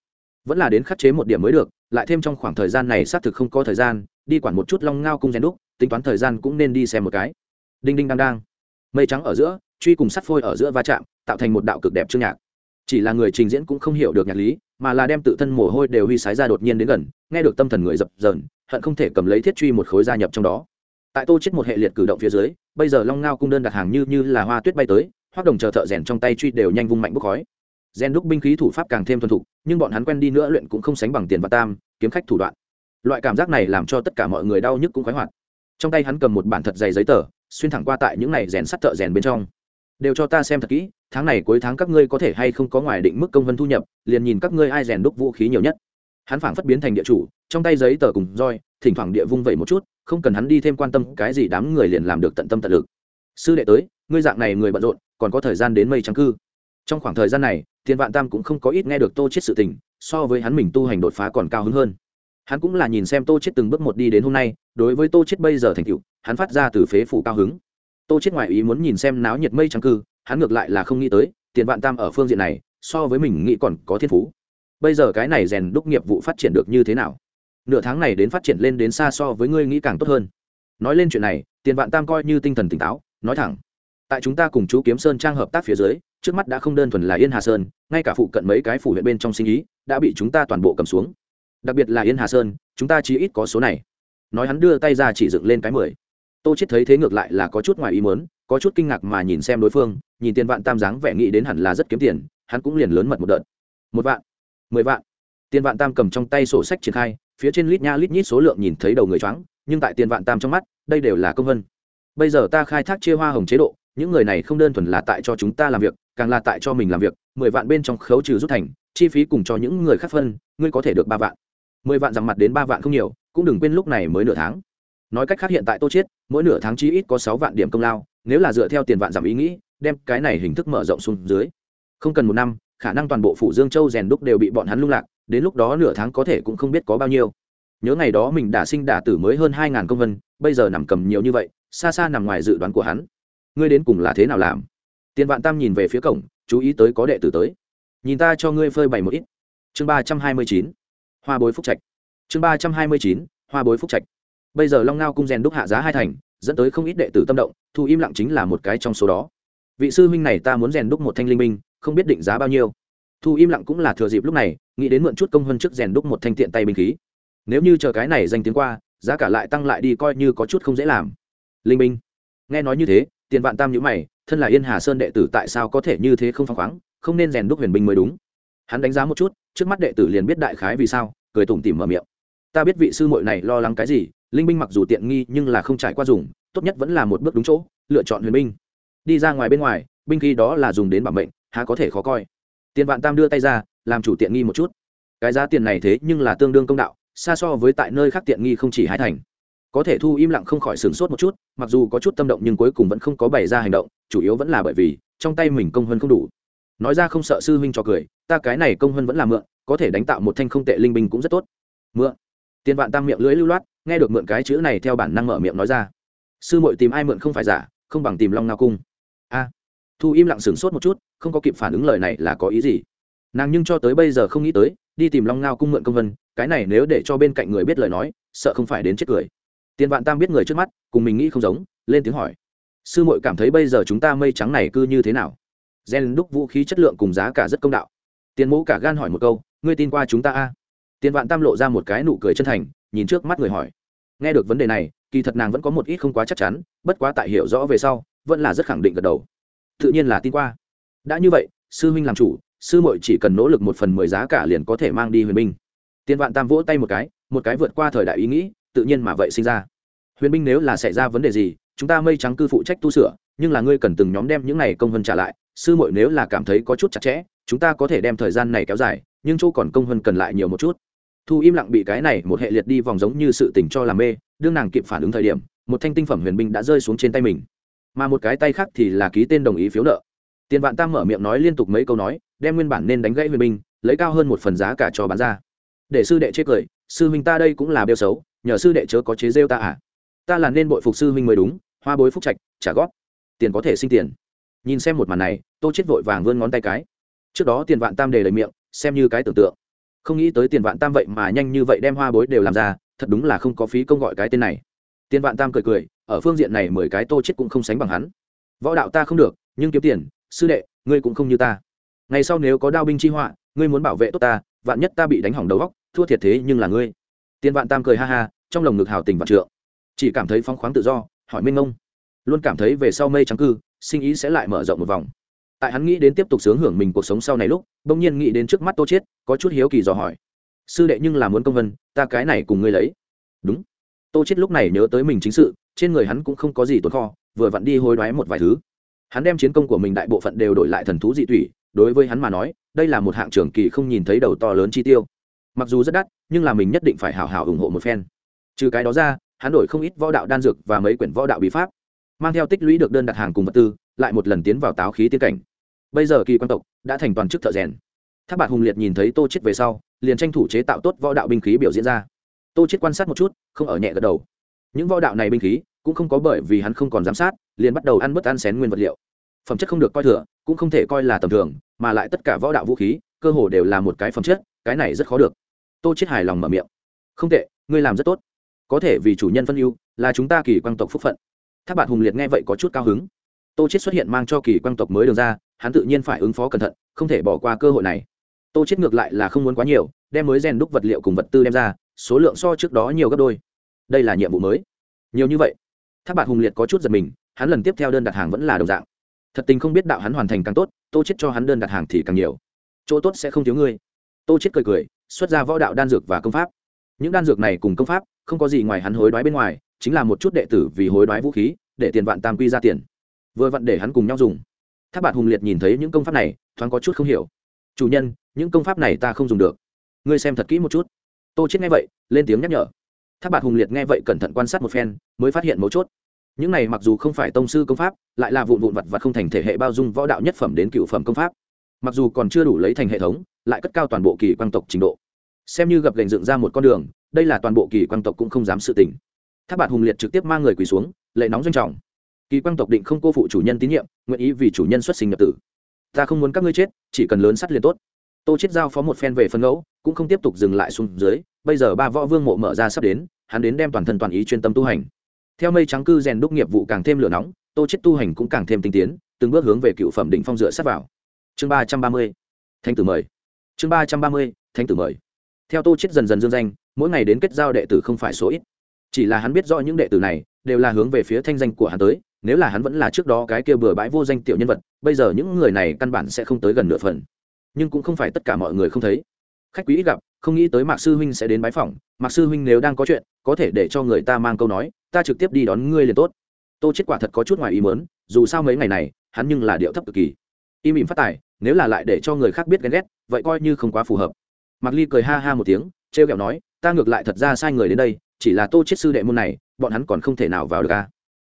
vẫn là đến khắc chế một điểm mới được, lại thêm trong khoảng thời gian này xác thực không có thời gian, đi quản một chút long ngao cung rèn đúc, tính toán thời gian cũng nên đi xem một cái. Đinh đinh đang đang. Mây trắng ở giữa, truy cùng sắt phôi ở giữa va chạm, tạo thành một đạo cực đẹp chương nhạc. Chỉ là người trình diễn cũng không hiểu được nhạc lý, mà là đem tự thân mồ hôi đều huy sái ra đột nhiên đến gần, nghe được tâm thần người dập dờn, hận không thể cầm lấy thiết truy một khối gia nhập trong đó. Tại tô chết một hệ liệt cử động phía dưới, bây giờ long ngao cung đơn đặt hàng như như là hoa tuyết bay tới, hoác đồng chờ thợ rèn trong tay truy đều nhanh vung mạnh bốc khói rèn đúc binh khí thủ pháp càng thêm thuần thục, nhưng bọn hắn quen đi nữa luyện cũng không sánh bằng tiền và tam, kiếm khách thủ đoạn. Loại cảm giác này làm cho tất cả mọi người đau nhức cũng khoái hoạt. Trong tay hắn cầm một bản thật dày giấy tờ, xuyên thẳng qua tại những này rèn sắt thợ rèn bên trong. Đều cho ta xem thật kỹ, tháng này cuối tháng các ngươi có thể hay không có ngoài định mức công vân thu nhập, liền nhìn các ngươi ai rèn đúc vũ khí nhiều nhất. Hắn phảng phất biến thành địa chủ, trong tay giấy tờ cùng roi, thỉnh thoảng địa vung vẩy một chút, không cần hắn đi thêm quan tâm cái gì đám người liền làm được tận tâm tận lực. Sư đệ tới, ngươi dạng này người bận rộn, còn có thời gian đến mây trắng cư. Trong khoảng thời gian này tiền vạn tam cũng không có ít nghe được tô chết sự tình, so với hắn mình tu hành đột phá còn cao hứng hơn. Hắn cũng là nhìn xem tô chết từng bước một đi đến hôm nay, đối với tô chết bây giờ thành tựu, hắn phát ra từ phế phủ cao hứng. Tô chết ngoại ý muốn nhìn xem náo nhiệt mây trắng cư, hắn ngược lại là không nghĩ tới tiền vạn tam ở phương diện này, so với mình nghĩ còn có thiên phú. Bây giờ cái này rèn đúc nghiệp vụ phát triển được như thế nào? Nửa tháng này đến phát triển lên đến xa so với ngươi nghĩ càng tốt hơn. Nói lên chuyện này tiền vạn tam coi như tinh thần tỉnh táo, nói thẳng tại chúng ta cùng chú kiếm sơn trang hợp tác phía dưới, trước mắt đã không đơn thuần là yên hà sơn, ngay cả phụ cận mấy cái phủ huyện bên trong sinh ý, đã bị chúng ta toàn bộ cầm xuống. Đặc biệt là yên hà sơn, chúng ta chỉ ít có số này. Nói hắn đưa tay ra chỉ dựng lên cái mười. Tô chết thấy thế ngược lại là có chút ngoài ý muốn, có chút kinh ngạc mà nhìn xem đối phương, nhìn tiền vạn tam dáng vẻ nghĩ đến hẳn là rất kiếm tiền, hắn cũng liền lớn mật một đợt. Một vạn. Mười vạn. Tiền vạn tam cầm trong tay sổ sách triển khai, phía trên lít nha lít nhít số lượng nhìn thấy đầu người choáng, nhưng tại tiền vạn tam trong mắt, đây đều là công vân. Bây giờ ta khai thác chia hoa hồng chế độ những người này không đơn thuần là tại cho chúng ta làm việc, càng là tại cho mình làm việc, mười vạn bên trong khấu trừ rút thành, chi phí cùng cho những người khác phân, ngươi có thể được ba vạn. Mười vạn rằng mặt đến ba vạn không nhiều, cũng đừng quên lúc này mới nửa tháng. Nói cách khác hiện tại tô chiết, mỗi nửa tháng chi ít có sáu vạn điểm công lao, nếu là dựa theo tiền vạn giảm ý nghĩ, đem cái này hình thức mở rộng xuống dưới. Không cần một năm, khả năng toàn bộ phủ dương châu rèn đúc đều bị bọn hắn lung lạc, đến lúc đó nửa tháng có thể cũng không biết có bao nhiêu. Nhớ ngày đó mình đã sinh đả tử mới hơn hai ngàn công vân, bây giờ nằm cầm nhiều như vậy, xa xa nằm ngoài dự đoán của hắn ngươi đến cùng là thế nào làm? Tiền vạn tam nhìn về phía cổng, chú ý tới có đệ tử tới. Nhìn ta cho ngươi phơi bày một ít. Chương ba trăm hai mươi chín, hoa bối phúc trạch. Chương ba trăm hai mươi chín, hoa bối phúc trạch. Bây giờ long ngao cung rèn đúc hạ giá hai thành, dẫn tới không ít đệ tử tâm động, thu im lặng chính là một cái trong số đó. Vị sư huynh này ta muốn rèn đúc một thanh linh minh không biết định giá bao nhiêu. Thu im lặng cũng là thừa dịp lúc này, nghĩ đến mượn chút công hơn trước rèn đúc một thanh tiện tay binh khí. Nếu như chờ cái này danh tiếng qua, giá cả lại tăng lại đi coi như có chút không dễ làm. Linh minh nghe nói như thế tiền vạn tam nhữ mày, thân là yên hà sơn đệ tử tại sao có thể như thế không phăng khoáng, không nên rèn đúc huyền binh mới đúng. Hắn đánh giá một chút, trước mắt đệ tử liền biết đại khái vì sao, cười tủm tỉm mở miệng. Ta biết vị sư muội này lo lắng cái gì, linh binh mặc dù tiện nghi nhưng là không trải qua dùng, tốt nhất vẫn là một bước đúng chỗ, lựa chọn huyền binh. Đi ra ngoài bên ngoài, binh khí đó là dùng đến bảo mệnh, há có thể khó coi. Tiền vạn tam đưa tay ra, làm chủ tiện nghi một chút. Cái giá tiền này thế nhưng là tương đương công đạo, xa so với tại nơi khác tiện nghi không chỉ hai thành có thể thu im lặng không khỏi sửng sốt một chút, mặc dù có chút tâm động nhưng cuối cùng vẫn không có bày ra hành động, chủ yếu vẫn là bởi vì, trong tay mình công hơn không đủ. Nói ra không sợ sư huynh cho cười, ta cái này công hơn vẫn là mượn, có thể đánh tạo một thanh không tệ linh binh cũng rất tốt. Mượn. Tiền vạn tam miệng lưỡi lưu loát, nghe được mượn cái chữ này theo bản năng mở miệng nói ra. Sư muội tìm ai mượn không phải giả, không bằng tìm long ngao cung. A. Thu im lặng sửng sốt một chút, không có kịp phản ứng lời này là có ý gì. Nàng nhưng cho tới bây giờ không nghĩ tới, đi tìm long ngao cung mượn công vân cái này nếu để cho bên cạnh người biết lời nói, sợ không phải đến chết cười tiền vạn tam biết người trước mắt, cùng mình nghĩ không giống, lên tiếng hỏi. Sư muội cảm thấy bây giờ chúng ta mây trắng này cư như thế nào? Gen đúc vũ khí chất lượng cùng giá cả rất công đạo. Tiền Mũ cả gan hỏi một câu, ngươi tin qua chúng ta a? Tiền vạn tam lộ ra một cái nụ cười chân thành, nhìn trước mắt người hỏi. Nghe được vấn đề này, kỳ thật nàng vẫn có một ít không quá chắc chắn, bất quá tại hiểu rõ về sau, vẫn là rất khẳng định gật đầu. Tự nhiên là tin qua. Đã như vậy, sư huynh làm chủ, sư muội chỉ cần nỗ lực một phần mười giá cả liền có thể mang đi huyền binh. Tiền vạn tam vỗ tay một cái một cái vượt qua thời đại ý nghĩ tự nhiên mà vậy sinh ra. Huyền binh nếu là xảy ra vấn đề gì, chúng ta mây trắng cư phụ trách tu sửa, nhưng là ngươi cần từng nhóm đem những này công hơn trả lại, sư muội nếu là cảm thấy có chút chặt chẽ, chúng ta có thể đem thời gian này kéo dài, nhưng chỗ còn công hơn cần lại nhiều một chút. Thu im lặng bị cái này một hệ liệt đi vòng giống như sự tình cho làm mê, đương nàng kịp phản ứng thời điểm, một thanh tinh phẩm huyền binh đã rơi xuống trên tay mình. Mà một cái tay khác thì là ký tên đồng ý phiếu nợ. Tiền vạn tam mở miệng nói liên tục mấy câu nói, đem nguyên bản nên đánh gãy huyền binh, lấy cao hơn một phần giá cả cho bán ra. Để sư đệ chê cười, sư huynh ta đây cũng là bêu xấu nhờ sư đệ chớ có chế rêu ta à. Ta là nên bội phục sư huynh mới đúng, hoa bối phúc trạch, trả góp. Tiền có thể sinh tiền. Nhìn xem một màn này, tô chết vội vàng vươn ngón tay cái. Trước đó tiền vạn tam đề lời miệng, xem như cái tưởng tượng. Không nghĩ tới tiền vạn tam vậy mà nhanh như vậy đem hoa bối đều làm ra, thật đúng là không có phí công gọi cái tên này. Tiền vạn tam cười cười, ở phương diện này mười cái tô chết cũng không sánh bằng hắn. Võ đạo ta không được, nhưng kiếm tiền, sư đệ, ngươi cũng không như ta. Ngày sau nếu có đao binh chi họa, ngươi muốn bảo vệ tốt ta, vạn nhất ta bị đánh hỏng đầu góc thua thiệt thế nhưng là ngươi tiên vạn tam cười ha ha trong lồng ngực hào tình vạn trượng. Chỉ cảm thấy phóng khoáng tự do hỏi minh ngông. Luôn cảm thấy về sau mây trắng cư sinh ý sẽ lại mở rộng một vòng. Tại hắn nghĩ đến tiếp tục sướng hưởng mình cuộc sống sau này lúc bỗng nhiên nghĩ đến trước mắt tô chết, có chút hiếu kỳ dò hỏi. Sư đệ nhưng là muốn công vân ta cái này cùng ngươi lấy. Đúng. Tô chết lúc này nhớ tới mình chính sự trên người hắn cũng không có gì tồn kho vừa vặn đi hối đoái một vài thứ. Hắn đem chiến công của mình đại bộ phận đều đổi lại thần thú dị thủy đối với hắn mà nói đây là một hạng trưởng kỳ không nhìn thấy đầu to lớn chi tiêu mặc dù rất đắt, nhưng là mình nhất định phải hào hào ủng hộ một phen. Trừ cái đó ra, hắn đổi không ít võ đạo đan dược và mấy quyển võ đạo bí pháp. Mang theo tích lũy được đơn đặt hàng cùng vật tư, lại một lần tiến vào táo khí tiên cảnh. Bây giờ kỳ quan tộc đã thành toàn chức thợ rèn. Tháp bạc hùng liệt nhìn thấy tô chết về sau, liền tranh thủ chế tạo tốt võ đạo binh khí biểu diễn ra. Tô chết quan sát một chút, không ở nhẹ gật đầu. Những võ đạo này binh khí cũng không có bởi vì hắn không còn giám sát, liền bắt đầu ăn bớt ăn xén nguyên vật liệu. Phẩm chất không được coi thừa, cũng không thể coi là tầm thường, mà lại tất cả võ đạo vũ khí, cơ hồ đều là một cái phẩm chất, cái này rất khó được tô chết hài lòng mở miệng. Không tệ, ngươi làm rất tốt. Có thể vì chủ nhân phân ưu, là chúng ta kỳ quang tộc phúc phận. Tháp bạn hùng liệt nghe vậy có chút cao hứng. Tô chết xuất hiện mang cho kỳ quang tộc mới đường ra, hắn tự nhiên phải ứng phó cẩn thận, không thể bỏ qua cơ hội này. Tô chết ngược lại là không muốn quá nhiều, đem mới rèn đúc vật liệu cùng vật tư đem ra, số lượng so trước đó nhiều gấp đôi. Đây là nhiệm vụ mới. Nhiều như vậy. Tháp bạn hùng liệt có chút giật mình, hắn lần tiếp theo đơn đặt hàng vẫn là đồng dạng. Thật tình không biết đạo hắn hoàn thành càng tốt, tô chết cho hắn đơn đặt hàng thì càng nhiều. Chỗ tốt sẽ không thiếu ngươi. Tô chết cười cười xuất ra võ đạo đan dược và công pháp. Những đan dược này cùng công pháp, không có gì ngoài hắn hối đoái bên ngoài, chính là một chút đệ tử vì hối đoái vũ khí, để tiền vạn tam quy ra tiền. Vừa vặn để hắn cùng nhau dùng. Tháp bạt hùng liệt nhìn thấy những công pháp này, thoáng có chút không hiểu. Chủ nhân, những công pháp này ta không dùng được. Ngươi xem thật kỹ một chút. Tô chết nghe vậy, lên tiếng nhắc nhở. Tháp bạt hùng liệt nghe vậy cẩn thận quan sát một phen, mới phát hiện mấu chốt. Những này mặc dù không phải tông sư công pháp, lại là vụn vụn vặt và không thành thể hệ bao dung võ đạo nhất phẩm đến cựu phẩm công pháp. Mặc dù còn chưa đủ lấy thành hệ thống, lại cất cao toàn bộ kỳ quan tộc trình độ xem như gặp gành dựng ra một con đường, đây là toàn bộ kỳ quan tộc cũng không dám sự tỉnh tháp bạt hùng liệt trực tiếp mang người quỳ xuống, lệ nóng doanh trọng. Kỳ quan tộc định không cô phụ chủ nhân tín nhiệm, nguyện ý vì chủ nhân xuất sinh nhập tử. Ta không muốn các ngươi chết, chỉ cần lớn sắt liền tốt. Tô chết giao phó một phen về phân ngẫu, cũng không tiếp tục dừng lại xuống dưới, bây giờ ba võ vương mộ mở ra sắp đến, hắn đến đem toàn thân toàn ý chuyên tâm tu hành. Theo mây trắng cư rèn đúc nghiệp vụ càng thêm lửa nóng, tô chết tu hành cũng càng thêm tinh tiến, từng bước hướng về cựu phẩm định phong dựa sát vào. Chương ba trăm ba mươi, thánh tử mời. Chương ba trăm ba mươi, thánh tử mời theo tô chết dần dần dương danh, mỗi ngày đến kết giao đệ tử không phải số ít. Chỉ là hắn biết rõ những đệ tử này đều là hướng về phía thanh danh của hắn tới, nếu là hắn vẫn là trước đó cái kia bừa bãi vô danh tiểu nhân vật, bây giờ những người này căn bản sẽ không tới gần nửa phần. Nhưng cũng không phải tất cả mọi người không thấy. Khách quý ít gặp, không nghĩ tới mạc sư huynh sẽ đến bái phỏng. Mạc sư huynh nếu đang có chuyện, có thể để cho người ta mang câu nói, ta trực tiếp đi đón ngươi liền tốt. Tô chết quả thật có chút ngoài ý mớn dù sao mấy ngày này, hắn nhưng là điệu thấp cực kỳ. Im ỉm phát tài, nếu là lại để cho người khác biết ghen ghét, vậy coi như không quá phù hợp mạc ly cười ha ha một tiếng, trêu kẹo nói, ta ngược lại thật ra sai người đến đây, chỉ là tô chết sư đệ môn này, bọn hắn còn không thể nào vào được ca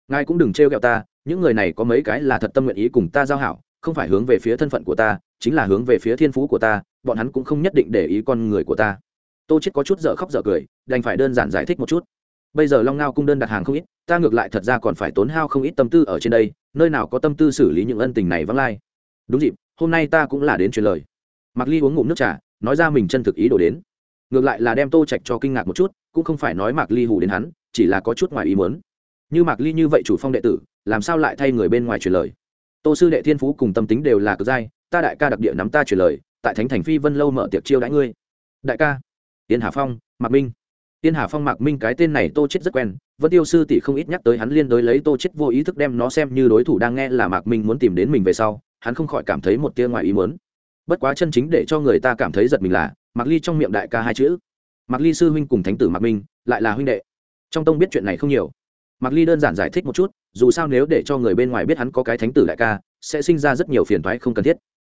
ngài cũng đừng trêu kẹo ta, những người này có mấy cái là thật tâm nguyện ý cùng ta giao hảo, không phải hướng về phía thân phận của ta, chính là hướng về phía thiên phú của ta, bọn hắn cũng không nhất định để ý con người của ta. Tô chết có chút dở khóc dở cười, đành phải đơn giản giải thích một chút. Bây giờ long ngao cung đơn đặt hàng không ít, ta ngược lại thật ra còn phải tốn hao không ít tâm tư ở trên đây, nơi nào có tâm tư xử lý những ân tình này vắng lai. Đúng dịp, hôm nay ta cũng là đến truyền lời. Mặc ly uống ngụm nước trà nói ra mình chân thực ý đồ đến. Ngược lại là đem tô trạch cho kinh ngạc một chút, cũng không phải nói mạc ly hù đến hắn, chỉ là có chút ngoài ý muốn. Như mạc ly như vậy chủ phong đệ tử, làm sao lại thay người bên ngoài truyền lời? Tô sư đệ thiên phú cùng tâm tính đều là cực giai, ta đại ca đặc địa nắm ta truyền lời, tại thánh thành phi vân lâu mở tiệc chiêu đãi ngươi. Đại ca. Tiên hà phong, mạc minh. Tiên hà phong, mạc minh cái tên này tô chết rất quen, vân tiêu sư tỷ không ít nhắc tới hắn liên đối lấy tô chết vô ý thức đem nó xem như đối thủ đang nghe là mạc minh muốn tìm đến mình về sau, hắn không khỏi cảm thấy một tia ngoài ý muốn bất quá chân chính để cho người ta cảm thấy giật mình là, mạc ly trong miệng đại ca hai chữ. Mạc ly sư huynh cùng thánh tử mạc minh, lại là huynh đệ. Trong tông biết chuyện này không nhiều. Mạc ly đơn giản giải thích một chút, dù sao nếu để cho người bên ngoài biết hắn có cái thánh tử đại ca, sẽ sinh ra rất nhiều phiền thoái không cần thiết.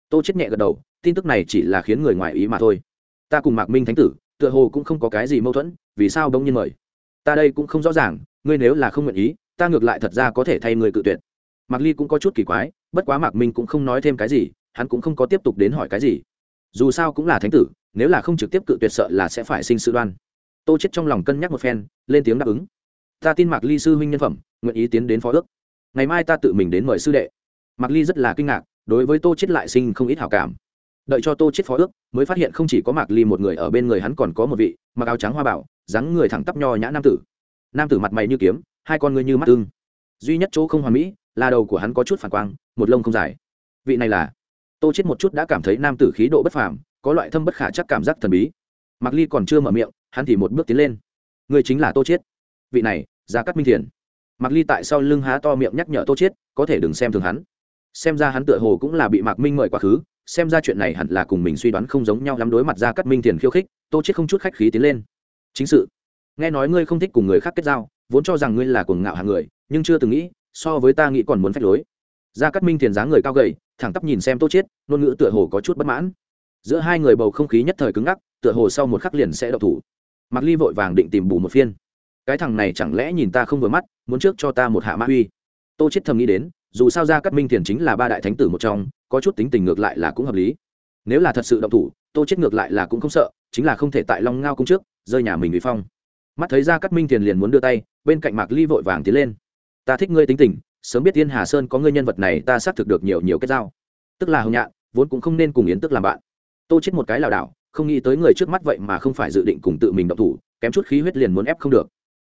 Tô chết nhẹ gật đầu, tin tức này chỉ là khiến người ngoài ý mà thôi. Ta cùng mạc minh thánh tử, tựa hồ cũng không có cái gì mâu thuẫn, vì sao bỗng nhiên mời? Ta đây cũng không rõ ràng, ngươi nếu là không nguyện ý, ta ngược lại thật ra có thể thay người cự tuyệt. Mạc ly cũng có chút kỳ quái, bất quá mạc minh cũng không nói thêm cái gì hắn cũng không có tiếp tục đến hỏi cái gì. Dù sao cũng là thánh tử, nếu là không trực tiếp cự tuyệt sợ là sẽ phải sinh sự đoan. Tô chết trong lòng cân nhắc một phen, lên tiếng đáp ứng. Ta tin mạc ly sư huynh nhân phẩm, nguyện ý tiến đến phó ước. Ngày mai ta tự mình đến mời sư đệ. Mạc ly rất là kinh ngạc, đối với tô chết lại sinh không ít hảo cảm. Đợi cho tô chết phó ước, mới phát hiện không chỉ có mạc ly một người ở bên người hắn còn có một vị, mặc áo trắng hoa bảo, dáng người thẳng tắp nho nhã nam tử. Nam tử mặt mày như kiếm, hai con ngươi như mắt tương duy nhất chỗ không hoàn mỹ, là đầu của hắn có chút phản quang, một lông không dài. Vị này là tô chết một chút đã cảm thấy nam tử khí độ bất phàm, có loại thâm bất khả chắc cảm giác thần bí. Mặc ly còn chưa mở miệng, hắn thì một bước tiến lên. Người chính là tô chết. Vị này, gia cát minh thiền. Mặc ly tại sau lưng há to miệng nhắc nhở tô chết, có thể đừng xem thường hắn. Xem ra hắn tựa hồ cũng là bị mạc minh mời quá khứ, xem ra chuyện này hẳn là cùng mình suy đoán không giống nhau lắm đối mặt gia cát minh thiền khiêu khích, tô chết không chút khách khí tiến lên. Chính sự. Nghe nói ngươi không thích cùng người khác kết giao, vốn cho rằng ngươi là cuồng ngạo hàng người, nhưng chưa từng nghĩ, so với ta nghĩ còn muốn phách lối gia cát minh thiền dáng người cao gầy, thẳng tắp nhìn xem tô chết ngôn ngữ tựa hồ có chút bất mãn. Giữa hai người bầu không khí nhất thời cứng ngắc, tựa hồ sau một khắc liền sẽ đậu thủ. Mặc ly vội vàng định tìm bù một phiên. Cái thằng này chẳng lẽ nhìn ta không vừa mắt, muốn trước cho ta một hạ mã uy. Tô chết thầm nghĩ đến, dù sao Gia cát minh thiền chính là ba đại thánh tử một trong, có chút tính tình ngược lại là cũng hợp lý. Nếu là thật sự động thủ, tô chết ngược lại là cũng không sợ, chính là không thể tại long ngao cung trước, rơi nhà mình bị phong. Mắt thấy Gia cát minh thiền liền muốn đưa tay, bên cạnh mạc ly vội vàng tiến lên. Ta thích ngươi tính tình sớm biết tiên hà sơn có ngươi nhân vật này, ta xác thực được nhiều nhiều kết giao. Tức là hồng nhạn, vốn cũng không nên cùng yến tức làm bạn. Tô chết một cái lảo đảo, không nghĩ tới người trước mắt vậy mà không phải dự định cùng tự mình động thủ, kém chút khí huyết liền muốn ép không được.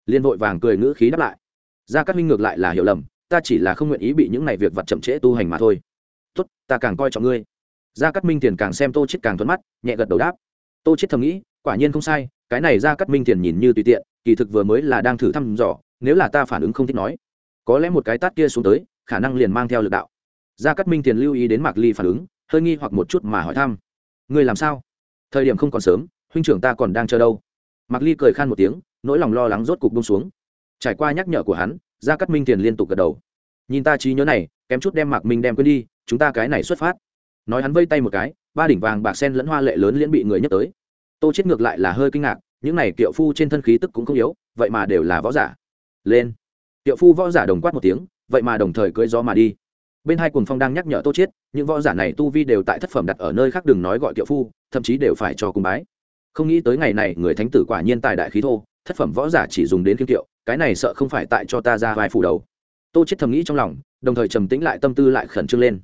Liền vội vàng cười ngữ khí đáp lại. Gia cát minh ngược lại là hiểu lầm, ta chỉ là không nguyện ý bị những này việc vặt chậm trễ tu hành mà thôi. Tốt, ta càng coi trọng ngươi. Gia cát minh tiền càng xem tô chết càng thuận mắt, nhẹ gật đầu đáp. Tô chết thầm nghĩ, quả nhiên không sai, cái này gia cát minh tiền nhìn như tùy tiện, kỳ thực vừa mới là đang thử thăm dò, nếu là ta phản ứng không thích nói có lẽ một cái tát kia xuống tới, khả năng liền mang theo lực đạo. Gia cát minh tiền lưu ý đến mạc ly phản ứng, hơi nghi hoặc một chút mà hỏi thăm. Ngươi làm sao? Thời điểm không còn sớm, huynh trưởng ta còn đang chờ đâu. Mạc ly cười khan một tiếng, nỗi lòng lo lắng rốt cục bông xuống. Trải qua nhắc nhở của hắn, gia cát minh tiền liên tục gật đầu. Nhìn ta trí nhớ này, kém chút đem mạc minh đem quên đi, chúng ta cái này xuất phát. Nói hắn vây tay một cái, ba đỉnh vàng bạc sen lẫn hoa lệ lớn liễn bị người nhấc tới. Tô chết ngược lại là hơi kinh ngạc, những này kiệu phu trên thân khí tức cũng không yếu, vậy mà đều là võ giả. Lên hiệu phu võ giả đồng quát một tiếng vậy mà đồng thời cưới gió mà đi. Bên hai cuồng phong đang nhắc nhở tô chiết, những võ giả này tu vi đều tại thất phẩm đặt ở nơi khác đừng nói gọi kiệu phu thậm chí đều phải cho cung bái. Không nghĩ tới ngày này người thánh tử quả nhiên tài đại khí thô thất phẩm võ giả chỉ dùng đến kiêm kiệu cái này sợ không phải tại cho ta ra vài phủ đầu. Tô chiết thầm nghĩ trong lòng đồng thời trầm tĩnh lại tâm tư lại khẩn trương lên.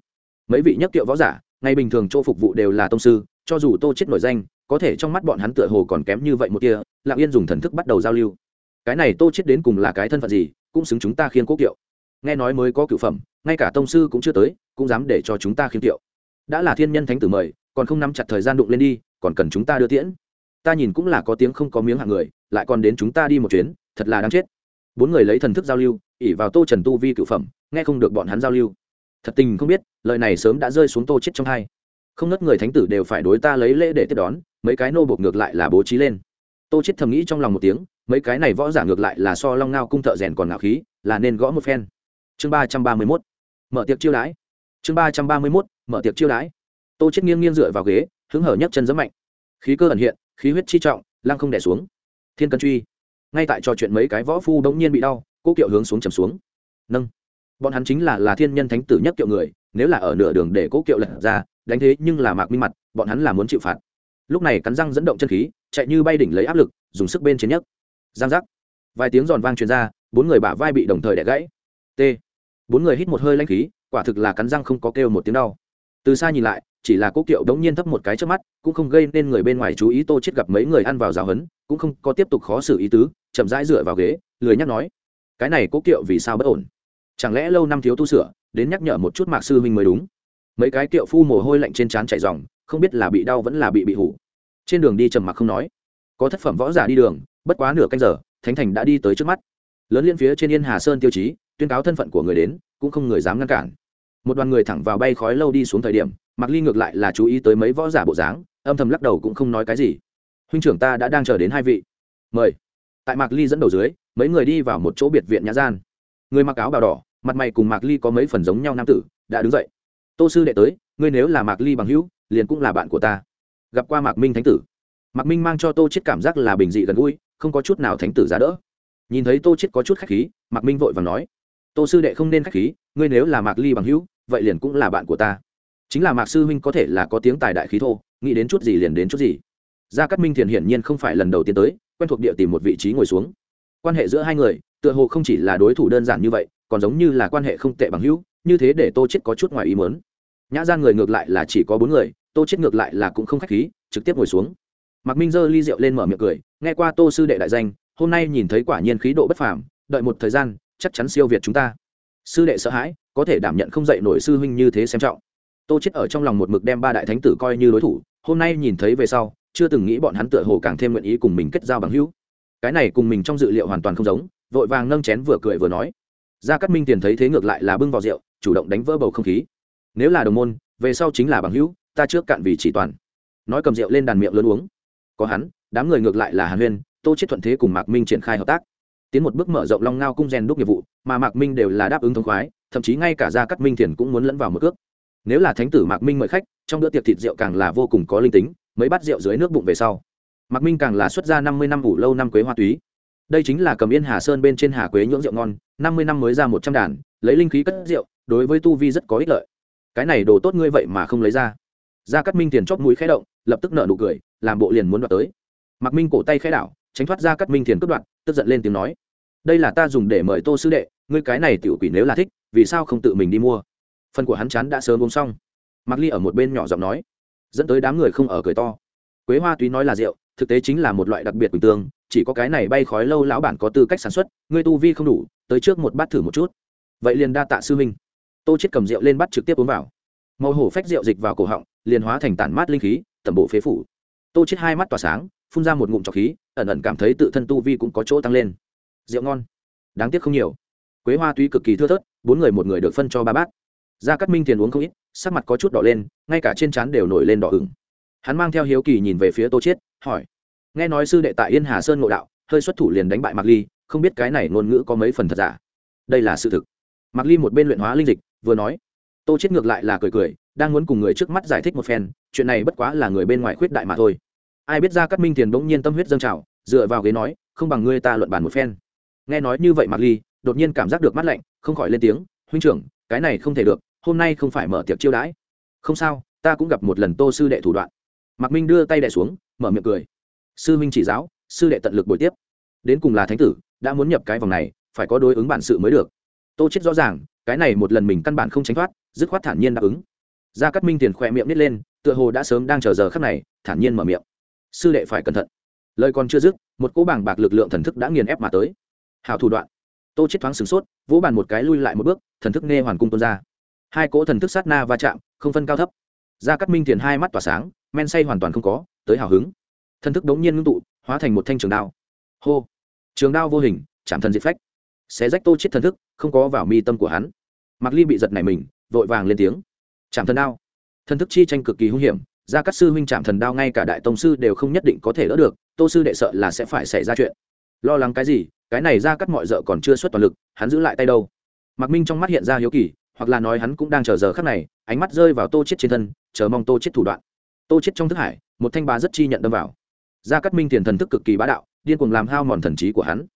Mấy vị nhất kiệu võ giả ngày bình thường chỗ phục vụ đều là tông sư cho dù tô chiết nổi danh có thể trong mắt bọn hắn tựa hồ còn kém như vậy một tia lặng yên dùng thần thức bắt đầu giao lưu cái này tô chết đến cùng là cái thân phận gì, cũng xứng chúng ta khiên cố kiệu. Nghe nói mới có cựu phẩm, ngay cả tông sư cũng chưa tới, cũng dám để cho chúng ta khiên kiệu. Đã là thiên nhân thánh tử mời, còn không nắm chặt thời gian đụng lên đi, còn cần chúng ta đưa tiễn. Ta nhìn cũng là có tiếng không có miếng hạng người, lại còn đến chúng ta đi một chuyến, thật là đáng chết. Bốn người lấy thần thức giao lưu ỉ vào tô trần tu vi cựu phẩm, nghe không được bọn hắn giao lưu. Thật tình không biết, lời này sớm đã rơi xuống tô chết trong hai. Không nớt người thánh tử đều phải đối ta lấy lễ để tiếp đón, mấy cái nô buộc ngược lại là bố trí lên tô chết thầm nghĩ trong lòng một tiếng, mấy cái này võ giả ngược lại là so long ngao cung thợ rèn còn ngạo khí, là nên gõ một phen. Chương ba trăm ba mươi mốt, mở tiệc chiêu đãi. Chương ba trăm ba mươi mốt, mở tiệc chiêu đãi. Tô chết nghiêng nghiêng dựa vào ghế, hứng hở nhấc chân rất mạnh. Khí cơ ẩn hiện, khí huyết chi trọng, lăng không đẻ xuống. Thiên cân truy. Ngay tại trò chuyện mấy cái võ phu đống nhiên bị đau cố kiệu hướng xuống trầm xuống. Nâng. Bọn hắn chính là là thiên nhân thánh tử nhất kiệu người, nếu là ở nửa đường để cố kiệu lật ra, đánh thế nhưng là mạc minh mặt, bọn hắn là muốn chịu phạt. Lúc này cắn răng dẫn động chân khí chạy như bay đỉnh lấy áp lực, dùng sức bên trên nhất giang giác. Vài tiếng giòn vang truyền ra, bốn người bả vai bị đồng thời đẻ gãy. T. Bốn người hít một hơi lanh khí, quả thực là cắn răng không có kêu một tiếng đau. Từ xa nhìn lại, chỉ là cố kiệu đống nhiên thấp một cái trước mắt, cũng không gây nên người bên ngoài chú ý tô chết gặp mấy người ăn vào giáo hấn cũng không có tiếp tục khó xử ý tứ, chậm rãi dựa vào ghế, lười nhắc nói. Cái này cố kiệu vì sao bất ổn? Chẳng lẽ lâu năm thiếu tu sửa, đến nhắc nhở một chút mạc sư huynh mới đúng? Mấy cái kiệu phu mồ hôi lạnh trên trán chạy ròng, không biết là bị đau vẫn là bị bị hủ trên đường đi trầm mặc không nói. Có thất phẩm võ giả đi đường, bất quá nửa canh giờ, thánh thành đã đi tới trước mắt. Lớn liên phía trên yên hà sơn tiêu chí, tuyên cáo thân phận của người đến, cũng không người dám ngăn cản. Một đoàn người thẳng vào bay khói lâu đi xuống thời điểm mặc ly ngược lại là chú ý tới mấy võ giả bộ dáng, âm thầm lắc đầu cũng không nói cái gì. Huynh trưởng ta đã đang chờ đến hai vị. Mời. Tại mạc ly dẫn đầu dưới, mấy người đi vào một chỗ biệt viện nhã gian. Người mặc áo bào đỏ, mặt mày cùng mạc ly có mấy phần giống nhau nam tử, đã đứng dậy. Tô sư đệ tới, ngươi nếu là mạc ly bằng hữu, liền cũng là bạn của ta gặp qua mạc minh thánh tử. Mạc minh mang cho tô chết cảm giác là bình dị gần gũi, không có chút nào thánh tử giá đỡ. Nhìn thấy tô chết có chút khách khí, mạc minh vội vàng nói, tô sư đệ không nên khách khí, ngươi nếu là mạc ly bằng hữu, vậy liền cũng là bạn của ta. Chính là mạc sư huynh có thể là có tiếng tài đại khí thô, nghĩ đến chút gì liền đến chút gì. Gia cát minh thiền hiển nhiên không phải lần đầu tiên tới, quen thuộc địa tìm một vị trí ngồi xuống. Quan hệ giữa hai người, tựa hồ không chỉ là đối thủ đơn giản như vậy, còn giống như là quan hệ không tệ bằng hữu, như thế để tô chết có chút ngoài ý muốn. Nhã gian người ngược lại là chỉ có bốn người tô chết ngược lại là cũng không khách khí, trực tiếp ngồi xuống. Mạc minh giơ ly rượu lên mở miệng cười, nghe qua tô sư đệ đại danh, hôm nay nhìn thấy quả nhiên khí độ bất phàm, đợi một thời gian, chắc chắn siêu việt chúng ta. Sư đệ sợ hãi, có thể đảm nhận không dạy nổi sư huynh như thế xem trọng. Tô chết ở trong lòng một mực đem ba đại thánh tử coi như đối thủ, hôm nay nhìn thấy về sau, chưa từng nghĩ bọn hắn tựa hồ càng thêm nguyện ý cùng mình kết giao bằng hữu. Cái này cùng mình trong dự liệu hoàn toàn không giống, vội vàng nâng chén vừa cười vừa nói. Gia cát minh tiền thấy thế ngược lại là bưng vào rượu, chủ động đánh vỡ bầu không khí. Nếu là đồng môn, về sau chính là bằng hữu ta trước cạn vì chỉ toàn. Nói cầm rượu lên đàn miệng lớn uống. Có hắn, đám người ngược lại là hàn huyên, tô chết thuận thế cùng mạc minh triển khai hợp tác. Tiến một bước mở rộng long ngao cung rèn đúc nghiệp vụ, mà mạc minh đều là đáp ứng thông khoái, thậm chí ngay cả gia cát minh thiền cũng muốn lẫn vào một cước. Nếu là thánh tử mạc minh mời khách, trong bữa tiệc thịt rượu càng là vô cùng có linh tính, mấy bát rượu dưới nước bụng về sau, mạc minh càng là xuất ra năm mươi năm ủ lâu năm quế hoa túy. Đây chính là cầm yên hà sơn bên trên hà quế nhưỡng rượu ngon, năm mươi năm mới ra một trăm đàn, lấy linh khí cất rượu, đối với tu vi rất có ích lợi. Cái này đồ tốt ngươi vậy mà không lấy ra gia cát minh tiền chóp mũi khẽ động, lập tức nở nụ cười, làm bộ liền muốn đoạt tới. Mặc minh cổ tay khẽ đảo, tránh thoát gia cát minh tiền cướp đoạt, tức giận lên tiếng nói, đây là ta dùng để mời tô sư đệ, ngươi cái này tiểu quỷ nếu là thích, vì sao không tự mình đi mua? Phần của hắn chán đã sớm uống xong. Mặc ly ở một bên nhỏ giọng nói, dẫn tới đám người không ở cười to. Quế hoa túy nói là rượu, thực tế chính là một loại đặc biệt quỳnh tương, chỉ có cái này bay khói lâu lão bản có tư cách sản xuất ngươi tu vi không đủ, tới trước một bát thử một chút. Vậy liền đa tạ sư minh tô chết cầm rượu lên bắt trực tiếp uống vào. Màu hổ phách rượu dịch vào cổ họng liền hóa thành tản mát linh khí, tẩm bộ phế phủ. Tô chết hai mắt tỏa sáng, phun ra một ngụm trọc khí, ẩn ẩn cảm thấy tự thân tu vi cũng có chỗ tăng lên. Rượu ngon. Đáng tiếc không nhiều. Quế hoa tuy cực kỳ thưa thớt, bốn người một người được phân cho ba bát. Gia cát minh tiền uống không ít, sắc mặt có chút đỏ lên, ngay cả trên trán đều nổi lên đỏ ửng. Hắn mang theo hiếu kỳ nhìn về phía tô chiết hỏi nghe nói sư đệ tại yên hà sơn ngộ đạo, hơi xuất thủ liền đánh bại mạc ly, không biết cái này ngôn ngữ có mấy phần thật giả? Đây là sự thực. Mạc ly một bên luyện hóa linh dịch, vừa nói. Tô chiết ngược lại là cười cười đang muốn cùng người trước mắt giải thích một phen, chuyện này bất quá là người bên ngoài khuyết đại mà thôi. Ai biết ra cát minh tiền bỗng nhiên tâm huyết dâng trào, dựa vào ghế nói, không bằng ngươi ta luận bàn một phen. Nghe nói như vậy mạc ly, đột nhiên cảm giác được mắt lạnh, không khỏi lên tiếng, huynh trưởng, cái này không thể được, hôm nay không phải mở tiệc chiêu đãi. Không sao, ta cũng gặp một lần tô sư đệ thủ đoạn. Mạc minh đưa tay đẻ xuống, mở miệng cười. Sư minh chỉ giáo, sư đệ tận lực bồi tiếp. Đến cùng là thánh tử, đã muốn nhập cái vòng này, phải có đối ứng bản sự mới được. Tô chết rõ ràng, cái này một lần mình căn bản không tránh thoát, dứt khoát thản nhiên đáp ứng gia cát minh tiền khỏe miệng nít lên, tựa hồ đã sớm đang chờ giờ khắc này, thản nhiên mở miệng. Sư đệ phải cẩn thận. Lời còn chưa dứt, một cỗ bảng bạc lực lượng thần thức đã nghiền ép mà tới. Hào thủ đoạn. Tô chết thoáng sửng sốt, vỗ bàn một cái lui lại một bước, thần thức nghe hoàn cung tuôn ra. Hai cỗ thần thức sát na va chạm, không phân cao thấp. Gia cát minh tiền hai mắt tỏa sáng, men say hoàn toàn không có, tới hào hứng. Thần thức đống nhiên ngưng tụ, hóa thành một thanh trường đao. Hô. Trường đao vô hình, chạm thần diệt phách. Xé rách tô chết thần thức, không có vào mi tâm của hắn. Mặc ly bị giật này mình, vội vàng lên tiếng chạm thần đao. Thần thức chi tranh cực kỳ hung hiểm, gia cát sư huynh chạm thần đao ngay cả đại tông sư đều không nhất định có thể đỡ được, tô sư đệ sợ là sẽ phải xảy ra chuyện. Lo lắng cái gì, cái này gia cát mọi d còn chưa xuất toàn lực, hắn giữ lại tay đâu? Mạc minh trong mắt hiện ra hiếu kỳ, hoặc là nói hắn cũng đang chờ giờ khắc này, ánh mắt rơi vào tô chết trên thân, chờ mong tô chết thủ đoạn. Tô chết trong thức hải, một thanh bá rất chi nhận đâm vào. Gia cát minh tiền thần thức cực kỳ bá đạo, điên cuồng làm hao mòn thần trí của hắn.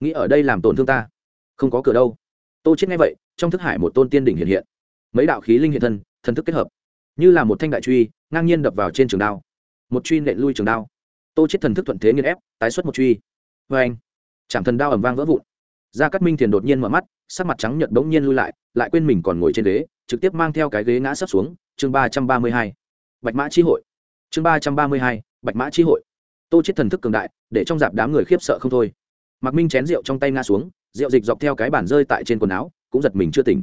Nghĩ ở đây làm tổn thương ta? Không có cửa đâu. Tô chết nghe vậy, trong thức hải một tôn tiên đỉnh hiện hiện. Mấy đạo khí linh hiện thân thần thức kết hợp. Như là một thanh đại truy, ngang nhiên đập vào trên trường đao. Một truy nện lui trường đao. Tô chết thần thức thuận thế nghiên ép, tái xuất một truy. Vê anh, chạm thần đao ầm vang vỡ vụn. Gia cát minh thiền đột nhiên mở mắt, sắc mặt trắng nhợt đống nhiên lui lại lại quên mình còn ngồi trên ghế, trực tiếp mang theo cái ghế ngã sấp xuống. Chương ba trăm ba mươi hai, bạch mã chi hội. Chương ba trăm ba mươi hai, bạch mã chi hội. Tô chết thần thức cường đại, để trong dạp đám người khiếp sợ không thôi. Mạc minh chén rượu trong tay ngã xuống, rượu dịch dọc theo cái bản rơi tại trên quần áo, cũng giật mình chưa tỉnh.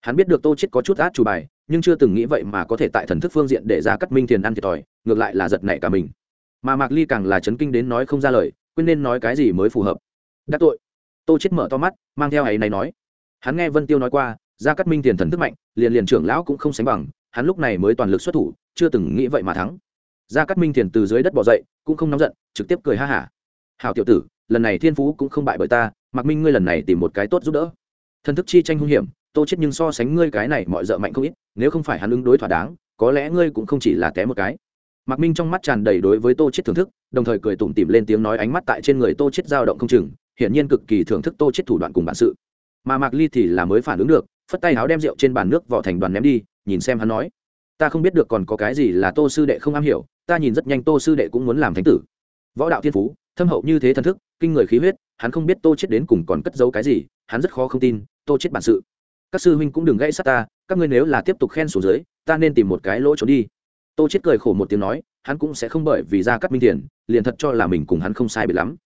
Hắn biết được tô chết có chút át chủ bài nhưng chưa từng nghĩ vậy mà có thể tại thần thức phương diện để ra cắt minh thiền ăn thiệt thòi, ngược lại là giật nảy cả mình. Mà mạc ly càng là chấn kinh đến nói không ra lời, quên nên nói cái gì mới phù hợp. Đắc tội. Tô chết mở to mắt, mang theo ấy này nói. Hắn nghe vân tiêu nói qua, ra cắt minh thiền thần thức mạnh, liền liền trưởng lão cũng không sánh bằng, hắn lúc này mới toàn lực xuất thủ, chưa từng nghĩ vậy mà thắng. Ra cắt minh thiền từ dưới đất bỏ dậy, cũng không nóng giận, trực tiếp cười ha hả. Hào tiểu tử, lần này thiên phú cũng không bại bởi ta, mạc minh ngươi lần này tìm một cái tốt giúp đỡ. Thần thức chi tranh hung hiểm, tô chết nhưng so sánh ngươi cái này mọi dợ mạnh không ít nếu không phải hắn ứng đối thỏa đáng, có lẽ ngươi cũng không chỉ là té một cái. Mạc minh trong mắt tràn đầy đối với tô chết thưởng thức, đồng thời cười tủm tỉm lên tiếng nói ánh mắt tại trên người tô chết dao động không chừng, hiển nhiên cực kỳ thưởng thức tô chết thủ đoạn cùng bản sự. Mà mạc ly thì là mới phản ứng được, phất tay áo đem rượu trên bàn nước vỏ thành đoàn ném đi, nhìn xem hắn nói. Ta không biết được còn có cái gì là tô sư đệ không am hiểu, ta nhìn rất nhanh tô sư đệ cũng muốn làm thánh tử. Võ đạo thiên phú, thâm hậu như thế thần thức, kinh người khí huyết, hắn không biết tô chết đến cùng còn cất giấu cái gì, hắn rất khó không tin, tô chết bản sự. Các sư huynh cũng đừng gãy sát ta các ngươi nếu là tiếp tục khen xuống dưới, ta nên tìm một cái lỗ trốn đi. Tô chết cười khổ một tiếng nói, hắn cũng sẽ không bởi vì ra cắt minh tiền, liền thật cho là mình cùng hắn không sai biệt lắm.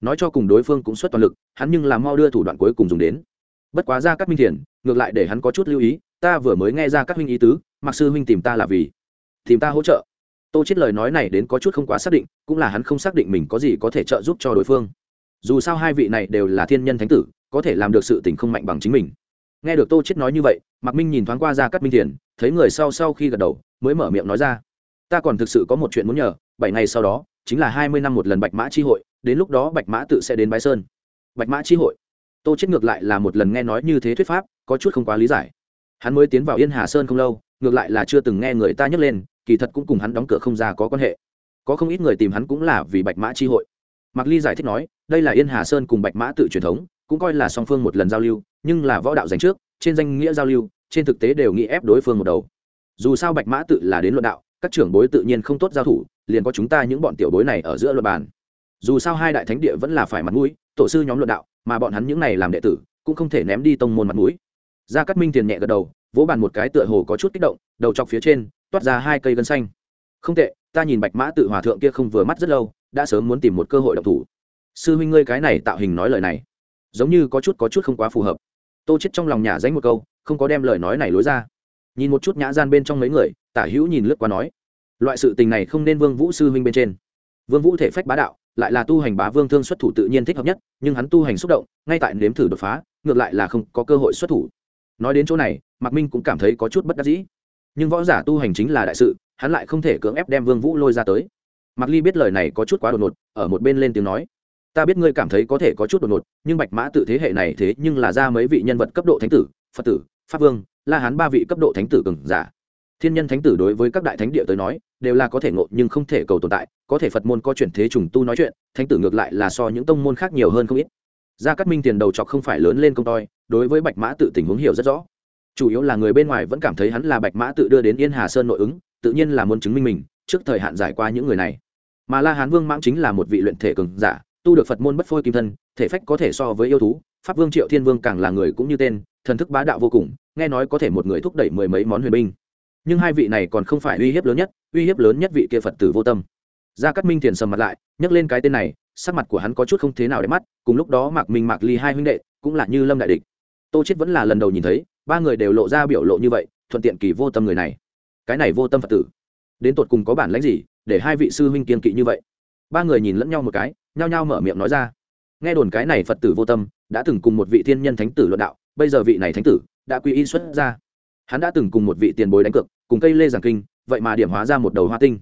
Nói cho cùng đối phương cũng xuất toàn lực, hắn nhưng là mau đưa thủ đoạn cuối cùng dùng đến. Bất quá ra cắt minh tiền, ngược lại để hắn có chút lưu ý, ta vừa mới nghe ra các huynh ý tứ, mặc sư huynh tìm ta là vì, tìm ta hỗ trợ. Tô chết lời nói này đến có chút không quá xác định, cũng là hắn không xác định mình có gì có thể trợ giúp cho đối phương. Dù sao hai vị này đều là thiên nhân thánh tử, có thể làm được sự tình không mạnh bằng chính mình nghe được tô chết nói như vậy, mạc minh nhìn thoáng qua ra cắt minh thiền, thấy người sau sau khi gật đầu, mới mở miệng nói ra. Ta còn thực sự có một chuyện muốn nhờ, bảy ngày sau đó, chính là hai mươi năm một lần bạch mã chi hội, đến lúc đó bạch mã tự sẽ đến bái sơn. Bạch mã chi hội. Tô chết ngược lại là một lần nghe nói như thế thuyết pháp, có chút không quá lý giải. Hắn mới tiến vào yên hà sơn không lâu, ngược lại là chưa từng nghe người ta nhắc lên, kỳ thật cũng cùng hắn đóng cửa không ra có quan hệ. Có không ít người tìm hắn cũng là vì bạch mã chi hội. Mạc ly giải thích nói, đây là yên hà sơn cùng bạch mã tự truyền thống, cũng coi là song phương một lần giao lưu nhưng là võ đạo dành trước, trên danh nghĩa giao lưu, trên thực tế đều nghĩ ép đối phương một đầu. Dù sao bạch mã tự là đến luận đạo, các trưởng bối tự nhiên không tốt giao thủ, liền có chúng ta những bọn tiểu bối này ở giữa luật bàn. Dù sao hai đại thánh địa vẫn là phải mặt mũi, tổ sư nhóm luận đạo, mà bọn hắn những này làm đệ tử, cũng không thể ném đi tông môn mặt mũi. Gia cát minh tiền nhẹ gật đầu, vỗ bàn một cái tựa hồ có chút kích động, đầu chọc phía trên, toát ra hai cây gân xanh. Không tệ, ta nhìn bạch mã tự hòa thượng kia không vừa mắt rất lâu, đã sớm muốn tìm một cơ hội độc thủ. Sư huynh ngươi cái này tạo hình nói lời này, giống như có chút có chút không quá phù hợp tô chết trong lòng nhà danh một câu, không có đem lời nói này lối ra. Nhìn một chút nhã gian bên trong mấy người, tả hữu nhìn lướt qua nói, loại sự tình này không nên vương vũ sư huynh bên trên. Vương vũ thể phách bá đạo, lại là tu hành bá vương thương xuất thủ tự nhiên thích hợp nhất, nhưng hắn tu hành xúc động, ngay tại nếm thử đột phá, ngược lại là không có cơ hội xuất thủ. Nói đến chỗ này, mạc minh cũng cảm thấy có chút bất đắc dĩ. Nhưng võ giả tu hành chính là đại sự, hắn lại không thể cưỡng ép đem vương vũ lôi ra tới. Mạc ly biết lời này có chút quá đột ngột, ở một bên lên tiếng nói ta biết ngươi cảm thấy có thể có chút đột ngột, nhưng bạch mã tự thế hệ này thế nhưng là ra mấy vị nhân vật cấp độ thánh tử, phật tử, pháp vương, la hán ba vị cấp độ thánh tử cường giả. Thiên nhân thánh tử đối với các đại thánh địa tới nói, đều là có thể ngộ nhưng không thể cầu tồn tại, có thể phật môn có chuyển thế trùng tu nói chuyện, thánh tử ngược lại là so những tông môn khác nhiều hơn không ít. Gia cát minh tiền đầu chọc không phải lớn lên công toi, đối với bạch mã tự tình huống hiểu rất rõ. Chủ yếu là người bên ngoài vẫn cảm thấy hắn là bạch mã tự đưa đến yên hà sơn nội ứng, tự nhiên là muốn chứng minh mình, trước thời hạn giải qua những người này. Mà la hán vương mãng chính là một vị luyện thể cường giả tu được phật môn bất phôi kim thân, thể phách có thể so với yêu thú, pháp vương triệu thiên vương càng là người cũng như tên, thần thức bá đạo vô cùng, nghe nói có thể một người thúc đẩy mười mấy món huyền binh. Nhưng hai vị này còn không phải uy hiếp lớn nhất, uy hiếp lớn nhất vị kia phật tử vô tâm. Gia cát minh thiền sầm mặt lại nhắc lên cái tên này, sắc mặt của hắn có chút không thế nào để mắt, cùng lúc đó mạc minh mạc ly hai huynh đệ, cũng là như lâm đại địch. Tô chết vẫn là lần đầu nhìn thấy, ba người đều lộ ra biểu lộ như vậy, thuận tiện kỳ vô tâm người này. Cái này vô tâm phật tử, đến tột cùng có bản lãnh gì, để hai vị sư huynh kiên kỵ như vậy? Ba người nhìn lẫn nhau một cái nhao nhao mở miệng nói ra. Nghe đồn cái này phật tử vô tâm, đã từng cùng một vị thiên nhân thánh tử luận đạo, bây giờ vị này thánh tử đã quy y xuất ra. Hắn đã từng cùng một vị tiền bối đánh cược, cùng cây lê giảng kinh, vậy mà điểm hóa ra một đầu hoa tinh.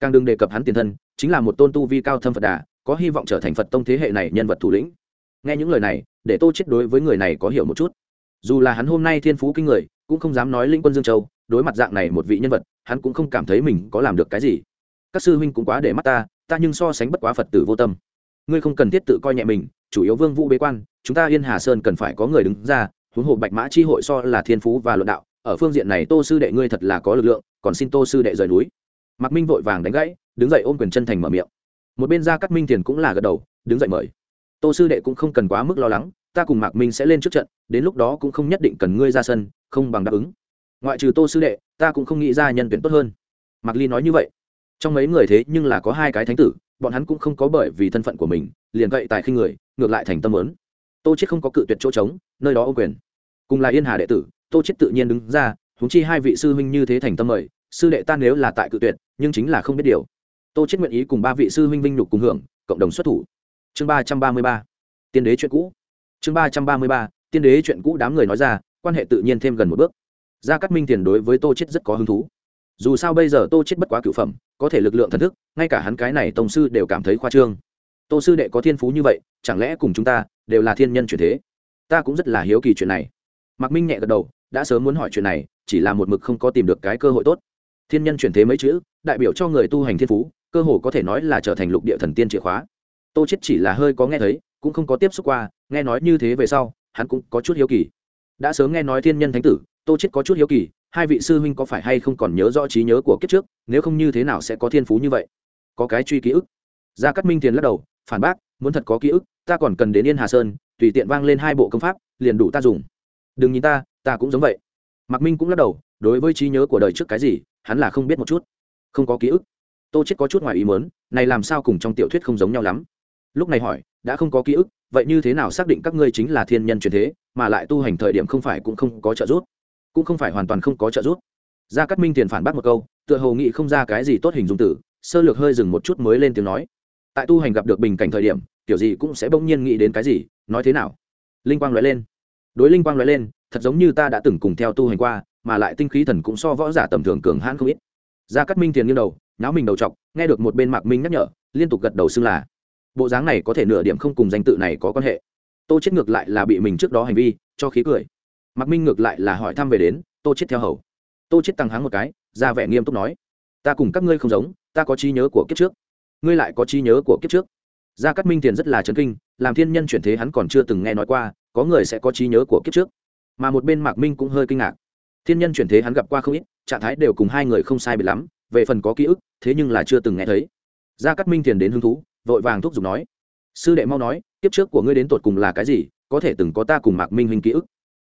Càng đừng đề cập hắn tiền thân, chính là một tôn tu vi cao thâm phật đà, có hy vọng trở thành phật tông thế hệ này nhân vật thủ lĩnh. Nghe những lời này, để tô chết đối với người này có hiểu một chút. Dù là hắn hôm nay thiên phú kinh người, cũng không dám nói linh quân dương châu, đối mặt dạng này một vị nhân vật, hắn cũng không cảm thấy mình có làm được cái gì. Các sư huynh cũng quá để mắt ta ta nhưng so sánh bất quá phật tử vô tâm ngươi không cần thiết tự coi nhẹ mình, chủ yếu vương vũ bế quan, chúng ta yên hà sơn cần phải có người đứng ra, huống hồ bạch mã chi hội so là thiên phú và luận đạo, ở phương diện này tô sư đệ ngươi thật là có lực lượng, còn xin tô sư đệ rời núi. Mạc minh vội vàng đánh gãy, đứng dậy ôm quyền chân thành mở miệng. Một bên gia cát minh tiền cũng là gật đầu, đứng dậy mời. Tô sư đệ cũng không cần quá mức lo lắng, ta cùng mạc minh sẽ lên trước trận, đến lúc đó cũng không nhất định cần ngươi ra sân, không bằng đáp ứng. Ngoại trừ tô sư đệ, ta cũng không nghĩ ra nhân tuyển tốt hơn. Mạc ly nói như vậy. Trong mấy người thế nhưng là có hai cái thánh tử bọn hắn cũng không có bởi vì thân phận của mình, liền gậy tại khi người, ngược lại thành tâm lớn tô chết không có cự tuyệt chỗ trống, nơi đó ô quyền. Cùng là yên hà đệ tử, tô chết tự nhiên đứng ra, huống chi hai vị sư huynh như thế thành tâm mời, sư đệ ta nếu là tại cự tuyệt, nhưng chính là không biết điều. Tô chết nguyện ý cùng ba vị sư huynh vinh nhục cùng hưởng, cộng đồng xuất thủ. Chương ba trăm ba mươi ba. Tiên đế chuyện cũ. Chương ba trăm ba mươi ba, tiên đế chuyện cũ đám người nói ra, quan hệ tự nhiên thêm gần một bước. Gia cát minh tiền đối với tô chết rất có hứng thú dù sao bây giờ tô chết bất quá cửu phẩm, có thể lực lượng thần thức, ngay cả hắn cái này tông sư đều cảm thấy khoa trương. Tô sư đệ có thiên phú như vậy, chẳng lẽ cùng chúng ta đều là thiên nhân chuyển thế? Ta cũng rất là hiếu kỳ chuyện này. Mạc minh nhẹ gật đầu, đã sớm muốn hỏi chuyện này, chỉ là một mực không có tìm được cái cơ hội tốt. Thiên nhân chuyển thế mấy chữ, đại biểu cho người tu hành thiên phú, cơ hồ có thể nói là trở thành lục địa thần tiên chìa khóa. Tô chết chỉ là hơi có nghe thấy, cũng không có tiếp xúc qua, nghe nói như thế về sau, hắn cũng có chút hiếu kỳ. Đã sớm nghe nói thiên nhân thánh tử, tô chết có chút hiếu kỳ hai vị sư huynh có phải hay không còn nhớ rõ trí nhớ của kiếp trước, nếu không như thế nào sẽ có thiên phú như vậy? Có cái truy ký ức. Gia cát minh tiền lắc đầu, phản bác, muốn thật có ký ức, ta còn cần đến yên hà sơn, tùy tiện vang lên hai bộ công pháp, liền đủ ta dùng. Đừng nhìn ta ta cũng giống vậy. Mạc minh cũng lắc đầu, đối với trí nhớ của đời trước cái gì, hắn là không biết một chút. Không có ký ức. Tô chết có chút ngoài ý muốn, này làm sao cùng trong tiểu thuyết không giống nhau lắm. Lúc này hỏi, đã không có ký ức, vậy như thế nào xác định các ngươi chính là thiên nhân truyền thế, mà lại tu hành thời điểm không phải cũng không có trợ giúp? Cũng không phải hoàn toàn không có trợ giúp. Gia cát minh tiền phản bác một câu, tựa hồ nghĩ không ra cái gì tốt hình dung tử sơ lược hơi dừng một chút mới lên tiếng nói. Tại tu hành gặp được bình cảnh thời điểm, kiểu gì cũng sẽ bỗng nhiên nghĩ đến cái gì, nói thế nào? Linh quang nói lên. Đối linh quang nói lên, thật giống như ta đã từng cùng theo tu hành qua, mà lại tinh khí thần cũng so võ giả tầm thường cường hãn không ít. Gia cát minh tiền nghiêng đầu, nháo mình đầu chọc, nghe được một bên mạc minh nhắc nhở, liên tục gật đầu xưng là. Bộ dáng này có thể nửa điểm không cùng danh tự này có quan hệ. Tô chết ngược lại là bị mình trước đó hành vi, cho khí cười mạc minh ngược lại là hỏi thăm về đến, tô chết theo hầu. Tô chết tăng háng một cái, ra vẻ nghiêm túc nói, ta cùng các ngươi không giống, ta có trí nhớ của kiếp trước. Ngươi lại có trí nhớ của kiếp trước. Gia cát minh tiền rất là chấn kinh, làm thiên nhân chuyển thế hắn còn chưa từng nghe nói qua, có người sẽ có trí nhớ của kiếp trước. Mà một bên mạc minh cũng hơi kinh ngạc. Thiên nhân chuyển thế hắn gặp qua không ít, trạng thái đều cùng hai người không sai biệt lắm, về phần có ký ức, thế nhưng là chưa từng nghe thấy. Gia cát minh tiền đến hứng thú, vội vàng thúc giục nói, sư đệ mau nói, kiếp trước của ngươi đến tột cùng là cái gì, có thể từng có ta cùng mạc minh hình ký ức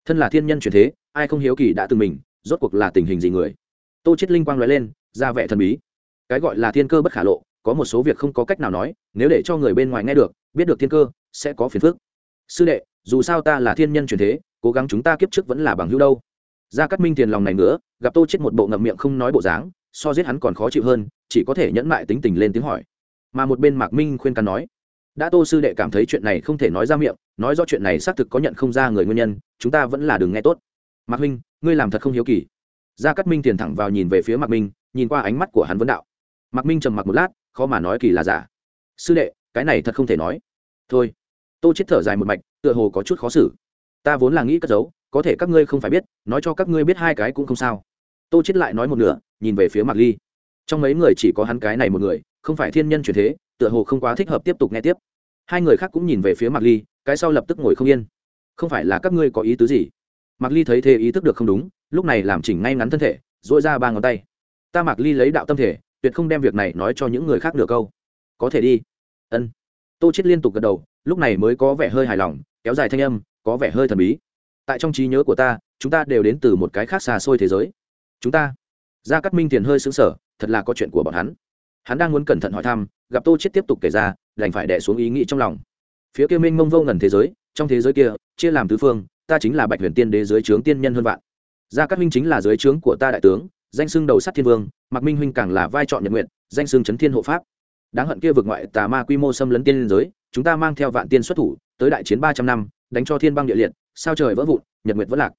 thân là thiên nhân chuyển thế, ai không hiếu kỳ đã từng mình, rốt cuộc là tình hình gì người? Tô chết linh quang nói lên, ra vẻ thần bí. Cái gọi là thiên cơ bất khả lộ, có một số việc không có cách nào nói, nếu để cho người bên ngoài nghe được, biết được thiên cơ, sẽ có phiền phức. Sư đệ, dù sao ta là thiên nhân chuyển thế, cố gắng chúng ta kiếp trước vẫn là bằng hữu đâu. Gia cát minh tiền lòng này nữa, gặp tô chết một bộ ngậm miệng không nói bộ dáng, so giết hắn còn khó chịu hơn, chỉ có thể nhẫn mại tính tình lên tiếng hỏi. Mà một bên mạc minh khuyên can nói đã tô sư đệ cảm thấy chuyện này không thể nói ra miệng, nói do chuyện này xác thực có nhận không ra người nguyên nhân, chúng ta vẫn là đừng nghe tốt. Mạc minh, ngươi làm thật không hiếu kỳ. Gia cát minh tiền thẳng vào nhìn về phía mạc minh, nhìn qua ánh mắt của hắn vấn đạo. Mạc minh trầm mặc một lát, khó mà nói kỳ là giả. Sư đệ, cái này thật không thể nói. Thôi. Tô chết thở dài một mạch, tựa hồ có chút khó xử. Ta vốn là nghĩ cất giấu, có thể các ngươi không phải biết, nói cho các ngươi biết hai cái cũng không sao. Tô chết lại nói một nửa, nhìn về phía mạc ly. Trong mấy người chỉ có hắn cái này một người, không phải thiên nhân chuyển thế tựa hồ không quá thích hợp tiếp tục nghe tiếp. Hai người khác cũng nhìn về phía mạc ly, cái sau lập tức ngồi không yên. Không phải là các ngươi có ý tứ gì? Mạc ly thấy thế ý thức được không đúng, lúc này làm chỉnh ngay ngắn thân thể dội ra ba ngón tay. Ta mạc ly lấy đạo tâm thể, tuyệt không đem việc này nói cho những người khác nửa câu. Có thể đi. Ân. Tô chết liên tục gật đầu, lúc này mới có vẻ hơi hài lòng, kéo dài thanh âm, có vẻ hơi thần bí. Tại trong trí nhớ của ta, chúng ta đều đến từ một cái khác xa xôi thế giới. Chúng ta. Gia cát minh tiền hơi xứng sở thật là có chuyện của bọn hắn hắn đang muốn cẩn thận hỏi thăm, gặp tô chết tiếp tục kể ra, đành phải đẻ xuống ý nghĩ trong lòng. Phía kia minh mông vô ngần thế giới, trong thế giới kia, chia làm tứ phương, ta chính là bạch huyền tiên đế dưới trướng tiên nhân hơn vạn. Gia cát minh chính là dưới trướng của ta đại tướng, danh xưng đầu sắt thiên vương, mạc minh huynh càng là vai trọn nhật nguyện, danh xưng chấn thiên hộ pháp. Đáng hận kia vượt ngoại tà ma quy mô xâm lấn tiên giới, chúng ta mang theo vạn tiên xuất thủ, tới đại chiến ba trăm năm, đánh cho thiên băng địa liệt, sao trời vỡ vụn, nhật nguyệt vỡ lạc.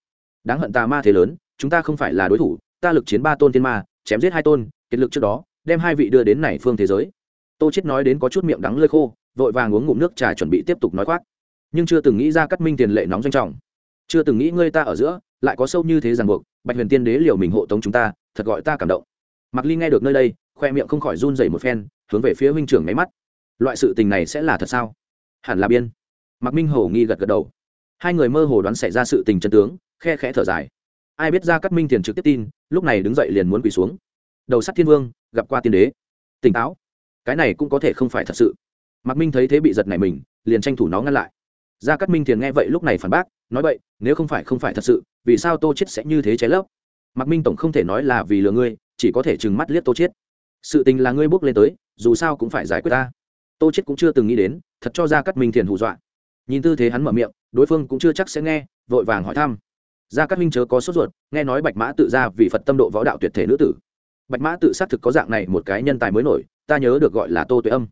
Đáng hận tà ma thế lớn, chúng ta không phải là đối thủ, ta lực chiến ba tôn thiên ma, chém giết hai tôn kiệt lực trước đó đem hai vị đưa đến này phương thế giới. Tô chết nói đến có chút miệng đắng lơi khô, vội vàng uống ngụm nước trà chuẩn bị tiếp tục nói khoác. Nhưng chưa từng nghĩ ra cắt minh tiền lệ nóng doanh trọng. Chưa từng nghĩ ngươi ta ở giữa, lại có sâu như thế ràng buộc, bạch huyền tiên đế liều mình hộ tống chúng ta, thật gọi ta cảm động. Mặc ly nghe được nơi đây, khoe miệng không khỏi run rẩy một phen, hướng về phía huynh trưởng máy mắt. Loại sự tình này sẽ là thật sao? Hẳn là biên. Mạc minh hổ nghi gật gật đầu. Hai người mơ hồ đoán xảy ra sự tình chân tướng, khe khẽ thở dài. Ai biết ra cắt minh tiền trực tiếp tin, lúc này đứng dậy liền muốn quỳ xuống. Đầu sắt thiên vương gặp qua tiên đế. Tỉnh táo. Cái này cũng có thể không phải thật sự. Mạc minh thấy thế bị giật này mình, liền tranh thủ nó ngăn lại. Gia cát minh thiền nghe vậy lúc này phản bác, nói vậy, nếu không phải không phải thật sự, vì sao tô chết sẽ như thế cháy lấp? Mạc minh tổng không thể nói là vì lừa ngươi, chỉ có thể trừng mắt liếc tô chết sự tình là ngươi bước lên tới, dù sao cũng phải giải quyết ta. Tô chết cũng chưa từng nghĩ đến, thật cho gia cát minh thiền hù dọa. Nhìn tư thế hắn mở miệng, đối phương cũng chưa chắc sẽ nghe, vội vàng hỏi thăm. Gia cát minh chớ có sốt ruột, nghe nói bạch mã tự ra vì phật tâm độ võ đạo tuyệt thể nữ tử bạch mã tự xác thực có dạng này một cái nhân tài mới nổi, ta nhớ được gọi là tô tuệ âm.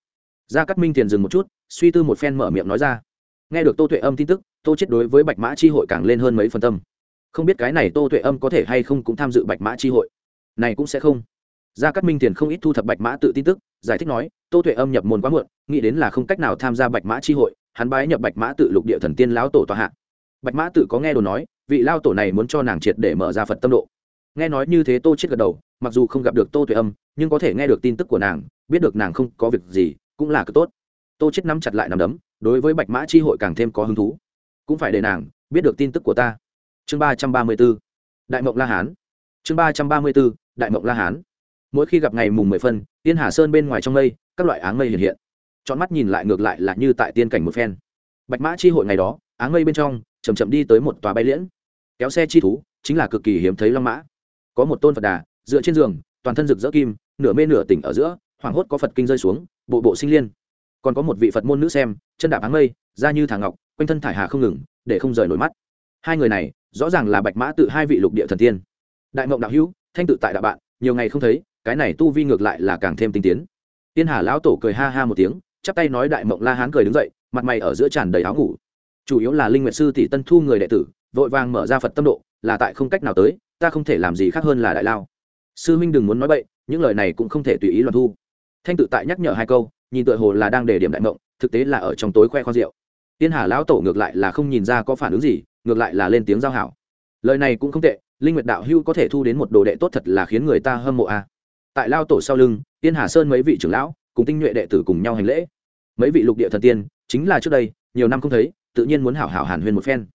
Gia cát minh thiền dừng một chút, suy tư một phen mở miệng nói ra. Nghe được tô tuệ âm tin tức, tô chết đối với bạch mã chi hội càng lên hơn mấy phần tâm. Không biết cái này tô tuệ âm có thể hay không cũng tham dự bạch mã chi hội. Này cũng sẽ không. Gia cát minh tiền không ít thu thập bạch mã tự tin tức, giải thích nói, tô tuệ âm nhập môn quá muộn, nghĩ đến là không cách nào tham gia bạch mã chi hội, hắn bái nhập bạch mã tự lục địa thần tiên lão tổ tòa hạ. Bạch mã tự có nghe đồn nói, vị lao tổ này muốn cho nàng triệt để mở ra phật tâm độ. Nghe nói như thế tô chết gật đầu mặc dù không gặp được tô tuệ âm, nhưng có thể nghe được tin tức của nàng, biết được nàng không có việc gì, cũng là cực tốt. Tô chết nắm chặt lại nằm đấm, đối với bạch mã chi hội càng thêm có hứng thú. Cũng phải để nàng biết được tin tức của ta. Chương ba trăm ba mươi b ố đại mộng la hán. Chương ba trăm ba mươi b ố đại mộng la hán. Mỗi khi gặp ngày mùng mười phân tiên hà sơn bên ngoài trong mây, các loại áng mây hiện hiện. Chọn mắt nhìn lại ngược lại là như tại tiên cảnh một phen. Bạch mã chi hội ngày đó, áng mây bên trong chầm chậm đi tới một tòa bay liễn. Kéo xe chi thú, chính là cực kỳ hiếm thấy long mã. Có một tôn phật đà dựa trên giường, toàn thân rực rỡ kim, nửa mê nửa tỉnh ở giữa, hoảng hốt có phật kinh rơi xuống, bộ bộ sinh liên. Còn có một vị phật môn nữ xem, chân đạp áng mây, da như thả ngọc, quanh thân thải hà không ngừng, để không rời nổi mắt. Hai người này, rõ ràng là bạch mã tự hai vị lục địa thần tiên. Đại mộng đạo hữu, thanh tự tại đạo bạn, nhiều ngày không thấy, cái này tu vi ngược lại là càng thêm tinh tiến. Tiên hà lão tổ cười ha ha một tiếng, chắp tay nói đại mộng la hán cười đứng dậy, mặt mày ở giữa tràn đầy áo ngủ. Chủ yếu là linh nguyệt sư tỷ tân thu người đệ tử, vội vàng mở ra phật tâm độ, là tại không cách nào tới, ta không thể làm gì khác hơn là đại lao sư huynh đừng muốn nói bậy, những lời này cũng không thể tùy ý loạn thu. Thanh tự tại nhắc nhở hai câu, nhìn tựa hồ là đang để điểm đại mộng thực tế là ở trong tối khoe khoang rượu. Tiên hà lão tổ ngược lại là không nhìn ra có phản ứng gì, ngược lại là lên tiếng giao hảo. Lời này cũng không tệ, linh nguyệt đạo hưu có thể thu đến một đồ đệ tốt thật là khiến người ta hâm mộ a. À. tại lao tổ sau lưng, tiên hà sơn mấy vị trưởng lão, cùng tinh nhuệ đệ tử cùng nhau hành lễ. Mấy vị lục địa thần tiên, chính là trước đây, nhiều năm không thấy, tự nhiên muốn hảo hảo hàn huyên một phen.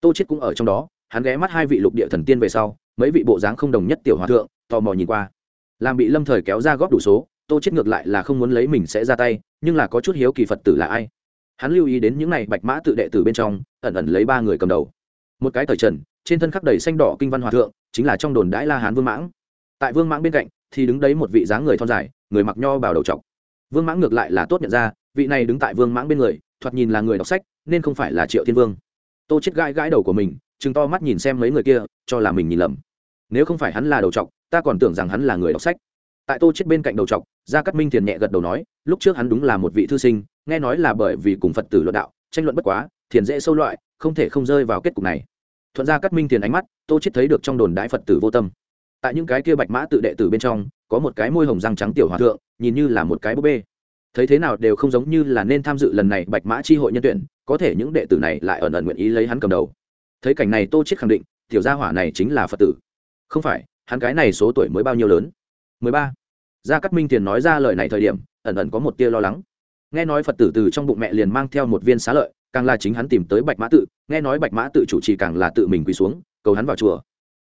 Tô chết cũng ở trong đó hắn ghé mắt hai vị lục địa thần tiên về sau, mấy vị bộ dáng không đồng nhất tiểu hòa thượng, tò mò nhìn qua. Làm bị lâm thời kéo ra góp đủ số, tô chết ngược lại là không muốn lấy mình sẽ ra tay, nhưng là có chút hiếu kỳ phật tử là ai? Hắn lưu ý đến những này bạch mã tự đệ tử bên trong, ẩn ẩn lấy ba người cầm đầu. Một cái thời trần, trên thân khắc đầy xanh đỏ kinh văn hòa thượng, chính là trong đồn đãi la hán vương mãng. Tại vương mãng bên cạnh, thì đứng đấy một vị dáng người thon dài, người mặc nho bào đầu trọc. Vương mãng ngược lại là tốt nhận ra, vị này đứng tại vương mãng bên người, thoạt nhìn là người đọc sách, nên không phải là triệu thiên vương. Tô chết gãi gãi đầu của mình chừng to mắt nhìn xem mấy người kia, cho là mình nhìn lầm. Nếu không phải hắn là đầu trọc, ta còn tưởng rằng hắn là người đọc sách. Tại tô chết bên cạnh đầu trọc, gia cát minh thiền nhẹ gật đầu nói, lúc trước hắn đúng là một vị thư sinh, nghe nói là bởi vì cùng phật tử luận đạo, tranh luận bất quá, thiền dễ sâu loại, không thể không rơi vào kết cục này. Thuận gia cát minh thiền ánh mắt, tô chết thấy được trong đồn đại phật tử vô tâm. Tại những cái kia bạch mã tự đệ tử bên trong, có một cái môi hồng răng trắng tiểu hòa thượng, nhìn như là một cái búp bê. Thấy thế nào đều không giống như là nên tham dự lần này bạch mã chi hội nhân tuyển, có thể những đệ tử này lại ẩn ẩn nguyện ý lấy hắn cầm đầu thấy cảnh này tô chết khẳng định, tiểu gia hỏa này chính là phật tử. Không phải, hắn cái này số tuổi mới bao nhiêu lớn? Mười ba. Gia cát minh tiền nói ra lời này thời điểm, ẩn ẩn có một tia lo lắng. Nghe nói phật tử từ trong bụng mẹ liền mang theo một viên xá lợi, càng là chính hắn tìm tới bạch mã tự, nghe nói bạch mã tự chủ trì càng là tự mình quỳ xuống, cầu hắn vào chùa.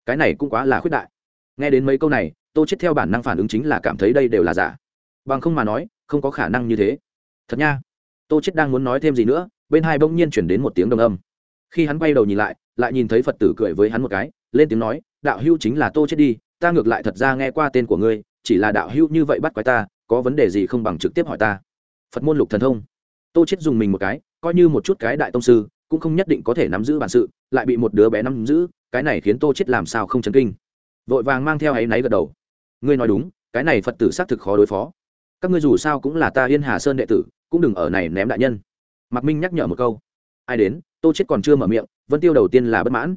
Cái này cũng quá là khuyết đại. Nghe đến mấy câu này, tô chết theo bản năng phản ứng chính là cảm thấy đây đều là giả. Bằng không mà nói, không có khả năng như thế. Thật nha. Tô chết đang muốn nói thêm gì nữa, bên hai bỗng nhiên chuyển đến một tiếng đồng âm khi hắn quay đầu nhìn lại lại nhìn thấy phật tử cười với hắn một cái, lên tiếng nói, đạo hưu chính là tô chết đi, ta ngược lại thật ra nghe qua tên của ngươi, chỉ là đạo hưu như vậy bắt quái ta, có vấn đề gì không bằng trực tiếp hỏi ta. Phật môn lục thần thông. Tô chết dùng mình một cái, coi như một chút cái đại tông sư, cũng không nhất định có thể nắm giữ bản sự, lại bị một đứa bé nắm giữ, cái này khiến tô chết làm sao không chấn kinh. Vội vàng mang theo ấy náy gật đầu. Ngươi nói đúng, cái này phật tử xác thực khó đối phó. Các ngươi dù sao cũng là ta yên hà sơn đệ tử, cũng đừng ở này ném đại nhân. Mạc minh nhắc nhở một câu ai đến, tô chết còn chưa mở miệng, vân tiêu đầu tiên là bất mãn.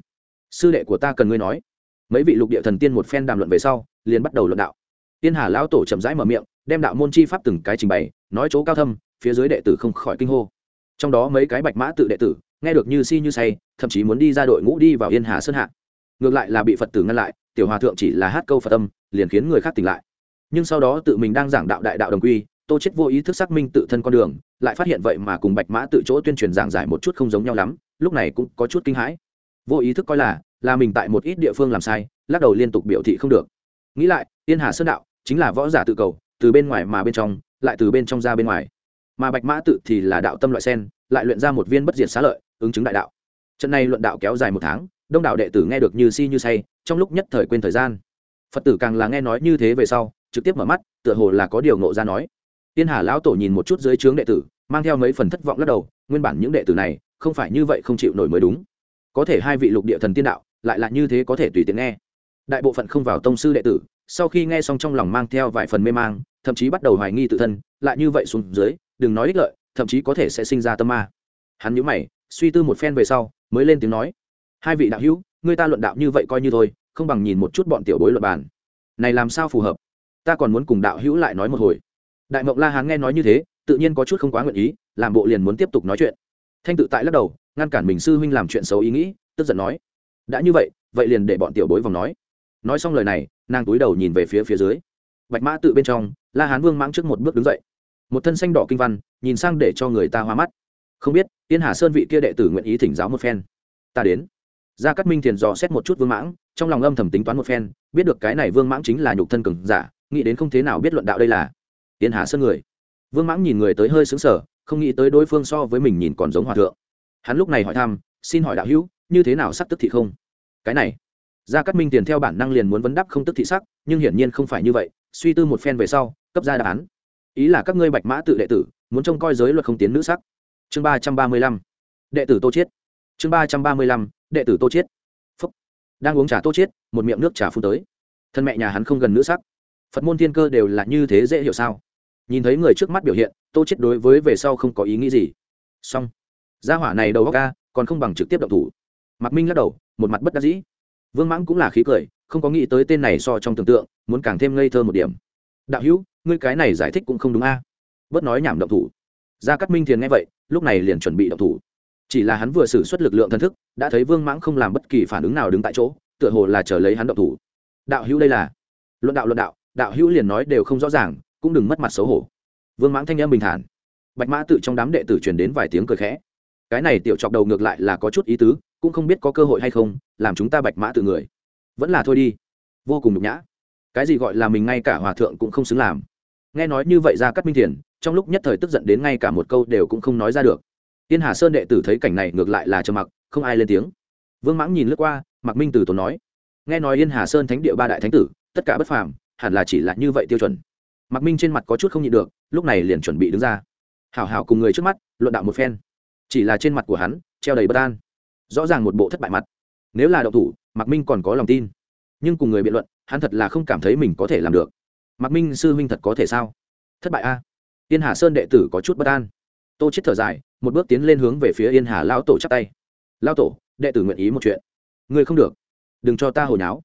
Sư đệ của ta cần ngươi nói. Mấy vị lục địa thần tiên một phen đàm luận về sau, liền bắt đầu luận đạo. Tiên hà lão tổ chậm rãi mở miệng, đem đạo môn chi pháp từng cái trình bày, nói chỗ cao thâm, phía dưới đệ tử không khỏi kinh hô. Trong đó mấy cái bạch mã tự đệ tử, nghe được như si như say, thậm chí muốn đi ra đội ngũ đi vào yên hà sơn hạ. Ngược lại là bị phật tử ngăn lại, tiểu hòa thượng chỉ là hát câu phật tâm liền khiến người khác tỉnh lại. Nhưng sau đó tự mình đang giảng đạo đại đạo đồng quy tô chết vô ý thức xác minh tự thân con đường, lại phát hiện vậy mà cùng bạch mã tự chỗ tuyên truyền giảng giải một chút không giống nhau lắm, lúc này cũng có chút kinh hãi. Vô ý thức coi là là mình tại một ít địa phương làm sai, lắc đầu liên tục biểu thị không được. Nghĩ lại tiên hà sơn đạo chính là võ giả tự cầu, từ bên ngoài mà bên trong, lại từ bên trong ra bên ngoài. Mà bạch mã tự thì là đạo tâm loại sen, lại luyện ra một viên bất diệt xá lợi, ứng chứng đại đạo. Trận này luận đạo kéo dài một tháng, đông đảo đệ tử nghe được như si như say, trong lúc nhất thời quên thời gian. Phật tử càng là nghe nói như thế về sau, trực tiếp mở mắt, tựa hồ là có điều ngộ ra nói tiên hà lão tổ nhìn một chút dưới trướng đệ tử, mang theo mấy phần thất vọng lắc đầu, nguyên bản những đệ tử này, không phải như vậy không chịu nổi mới đúng. Có thể hai vị lục địa thần tiên đạo, lại là như thế có thể tùy tiện nghe. Đại bộ phận không vào tông sư đệ tử, sau khi nghe xong trong lòng mang theo vài phần mê mang, thậm chí bắt đầu hoài nghi tự thân, lại như vậy xuống dưới, đừng nói ích lợi, thậm chí có thể sẽ sinh ra tâm ma. Hắn nhíu mày, suy tư một phen về sau, mới lên tiếng nói, hai vị đạo hữu, người ta luận đạo như vậy coi như thôi, không bằng nhìn một chút bọn tiểu bối luận bàn. Này làm sao phù hợp? Ta còn muốn cùng đạo hữu lại nói một hồi đại mộng la hán nghe nói như thế, tự nhiên có chút không quá nguyện ý, làm bộ liền muốn tiếp tục nói chuyện. Thanh tự tại lắc đầu, ngăn cản mình sư huynh làm chuyện xấu ý nghĩ, tức giận nói, đã như vậy vậy liền để bọn tiểu bối vòng nói. Nói xong lời này, nàng túi đầu nhìn về phía phía dưới. Bạch mã tự bên trong, la hán vương mãng trước một bước đứng dậy. Một thân xanh đỏ kinh văn, nhìn sang để cho người ta hoa mắt. Không biết, tiên hà sơn vị kia đệ tử nguyện ý thỉnh giáo một phen. Ta đến. Gia cát minh thiền dò xét một chút vương mãng, trong lòng âm thầm tính toán một phen, biết được cái này vương mãng chính là nhục thân cường giả, nghĩ đến không thế nào biết luận đạo đây là tiên hà sơn người. Vương mãng nhìn người tới hơi xứng sở không nghĩ tới đối phương so với mình nhìn còn giống hòa thượng. Hắn lúc này hỏi thăm, xin hỏi đạo hữu, như thế nào sắc tức thị không? Cái này, gia cát minh tiền theo bản năng liền muốn vấn đáp không tức thị sắc, nhưng hiển nhiên không phải như vậy, suy tư một phen về sau, cấp ra đáp án. Ý là các ngươi bạch mã tự đệ tử, muốn trông coi giới luật không tiến nữ sắc. Chương ba trăm ba mươi lăm. Đệ tử tô chiết chương ba trăm ba mươi lăm. Đệ tử tô chiết phúc. Đang uống trà tô chiết một miệng nước trà phun tới. Thân mẹ nhà hắn không gần nữ sắc phật môn thiên cơ đều là như thế dễ hiểu sao? Nhìn thấy người trước mắt biểu hiện tô chết đối với về sau không có ý nghĩ gì. Song, gia hỏa này đầu óc ca còn không bằng trực tiếp động thủ. Mạc minh lắc đầu một mặt bất đắc dĩ. Vương mãng cũng là khí cười không có nghĩ tới tên này so trong tưởng tượng muốn càng thêm ngây thơ một điểm. Đạo hữu ngươi cái này giải thích cũng không đúng a. À. bớt nói nhảm động thủ. Gia cát minh thiền nghe vậy lúc này liền chuẩn bị động thủ. Chỉ là hắn vừa sử xuất lực lượng thần thức đã thấy vương mãng không làm bất kỳ phản ứng nào đứng tại chỗ tựa hồ là chờ lấy hắn động thủ. Đạo hữu đây là luận đạo luận đạo đạo hữu liền nói đều không rõ ràng, cũng đừng mất mặt xấu hổ. Vương mãng thanh em bình thản. Bạch mã tự trong đám đệ tử truyền đến vài tiếng cười khẽ. Cái này tiểu chọc đầu ngược lại là có chút ý tứ, cũng không biết có cơ hội hay không, làm chúng ta bạch mã tự người. Vẫn là thôi đi. Vô cùng nhục nhã. Cái gì gọi là mình ngay cả hòa thượng cũng không xứng làm. Nghe nói như vậy ra cắt minh thiền, trong lúc nhất thời tức giận đến ngay cả một câu đều cũng không nói ra được. Tiên hà sơn đệ tử thấy cảnh này ngược lại là trầm mặc, không ai lên tiếng. Vương mãng nhìn lướt qua, mạc minh từ tốn nói, nghe nói yên hà sơn thánh địa ba đại thánh tử, tất cả bất phàm hẳn là chỉ là như vậy tiêu chuẩn. Mạc minh trên mặt có chút không nhịn được, lúc này liền chuẩn bị đứng ra. Hảo hảo cùng người trước mắt, luận đạo một phen. Chỉ là trên mặt của hắn, treo đầy bất an. Rõ ràng một bộ thất bại mặt. Nếu là đậu thủ, mạc minh còn có lòng tin. Nhưng cùng người biện luận, hắn thật là không cảm thấy mình có thể làm được. Mạc minh, sư huynh thật có thể sao? Thất bại a. Yên hà sơn đệ tử có chút bất an. Tô chết thở dài, một bước tiến lên hướng về phía yên hà lao tổ chắp tay. Lao tổ, đệ tử nguyện ý một chuyện. Ngươi không được. Đừng cho ta hồi nháo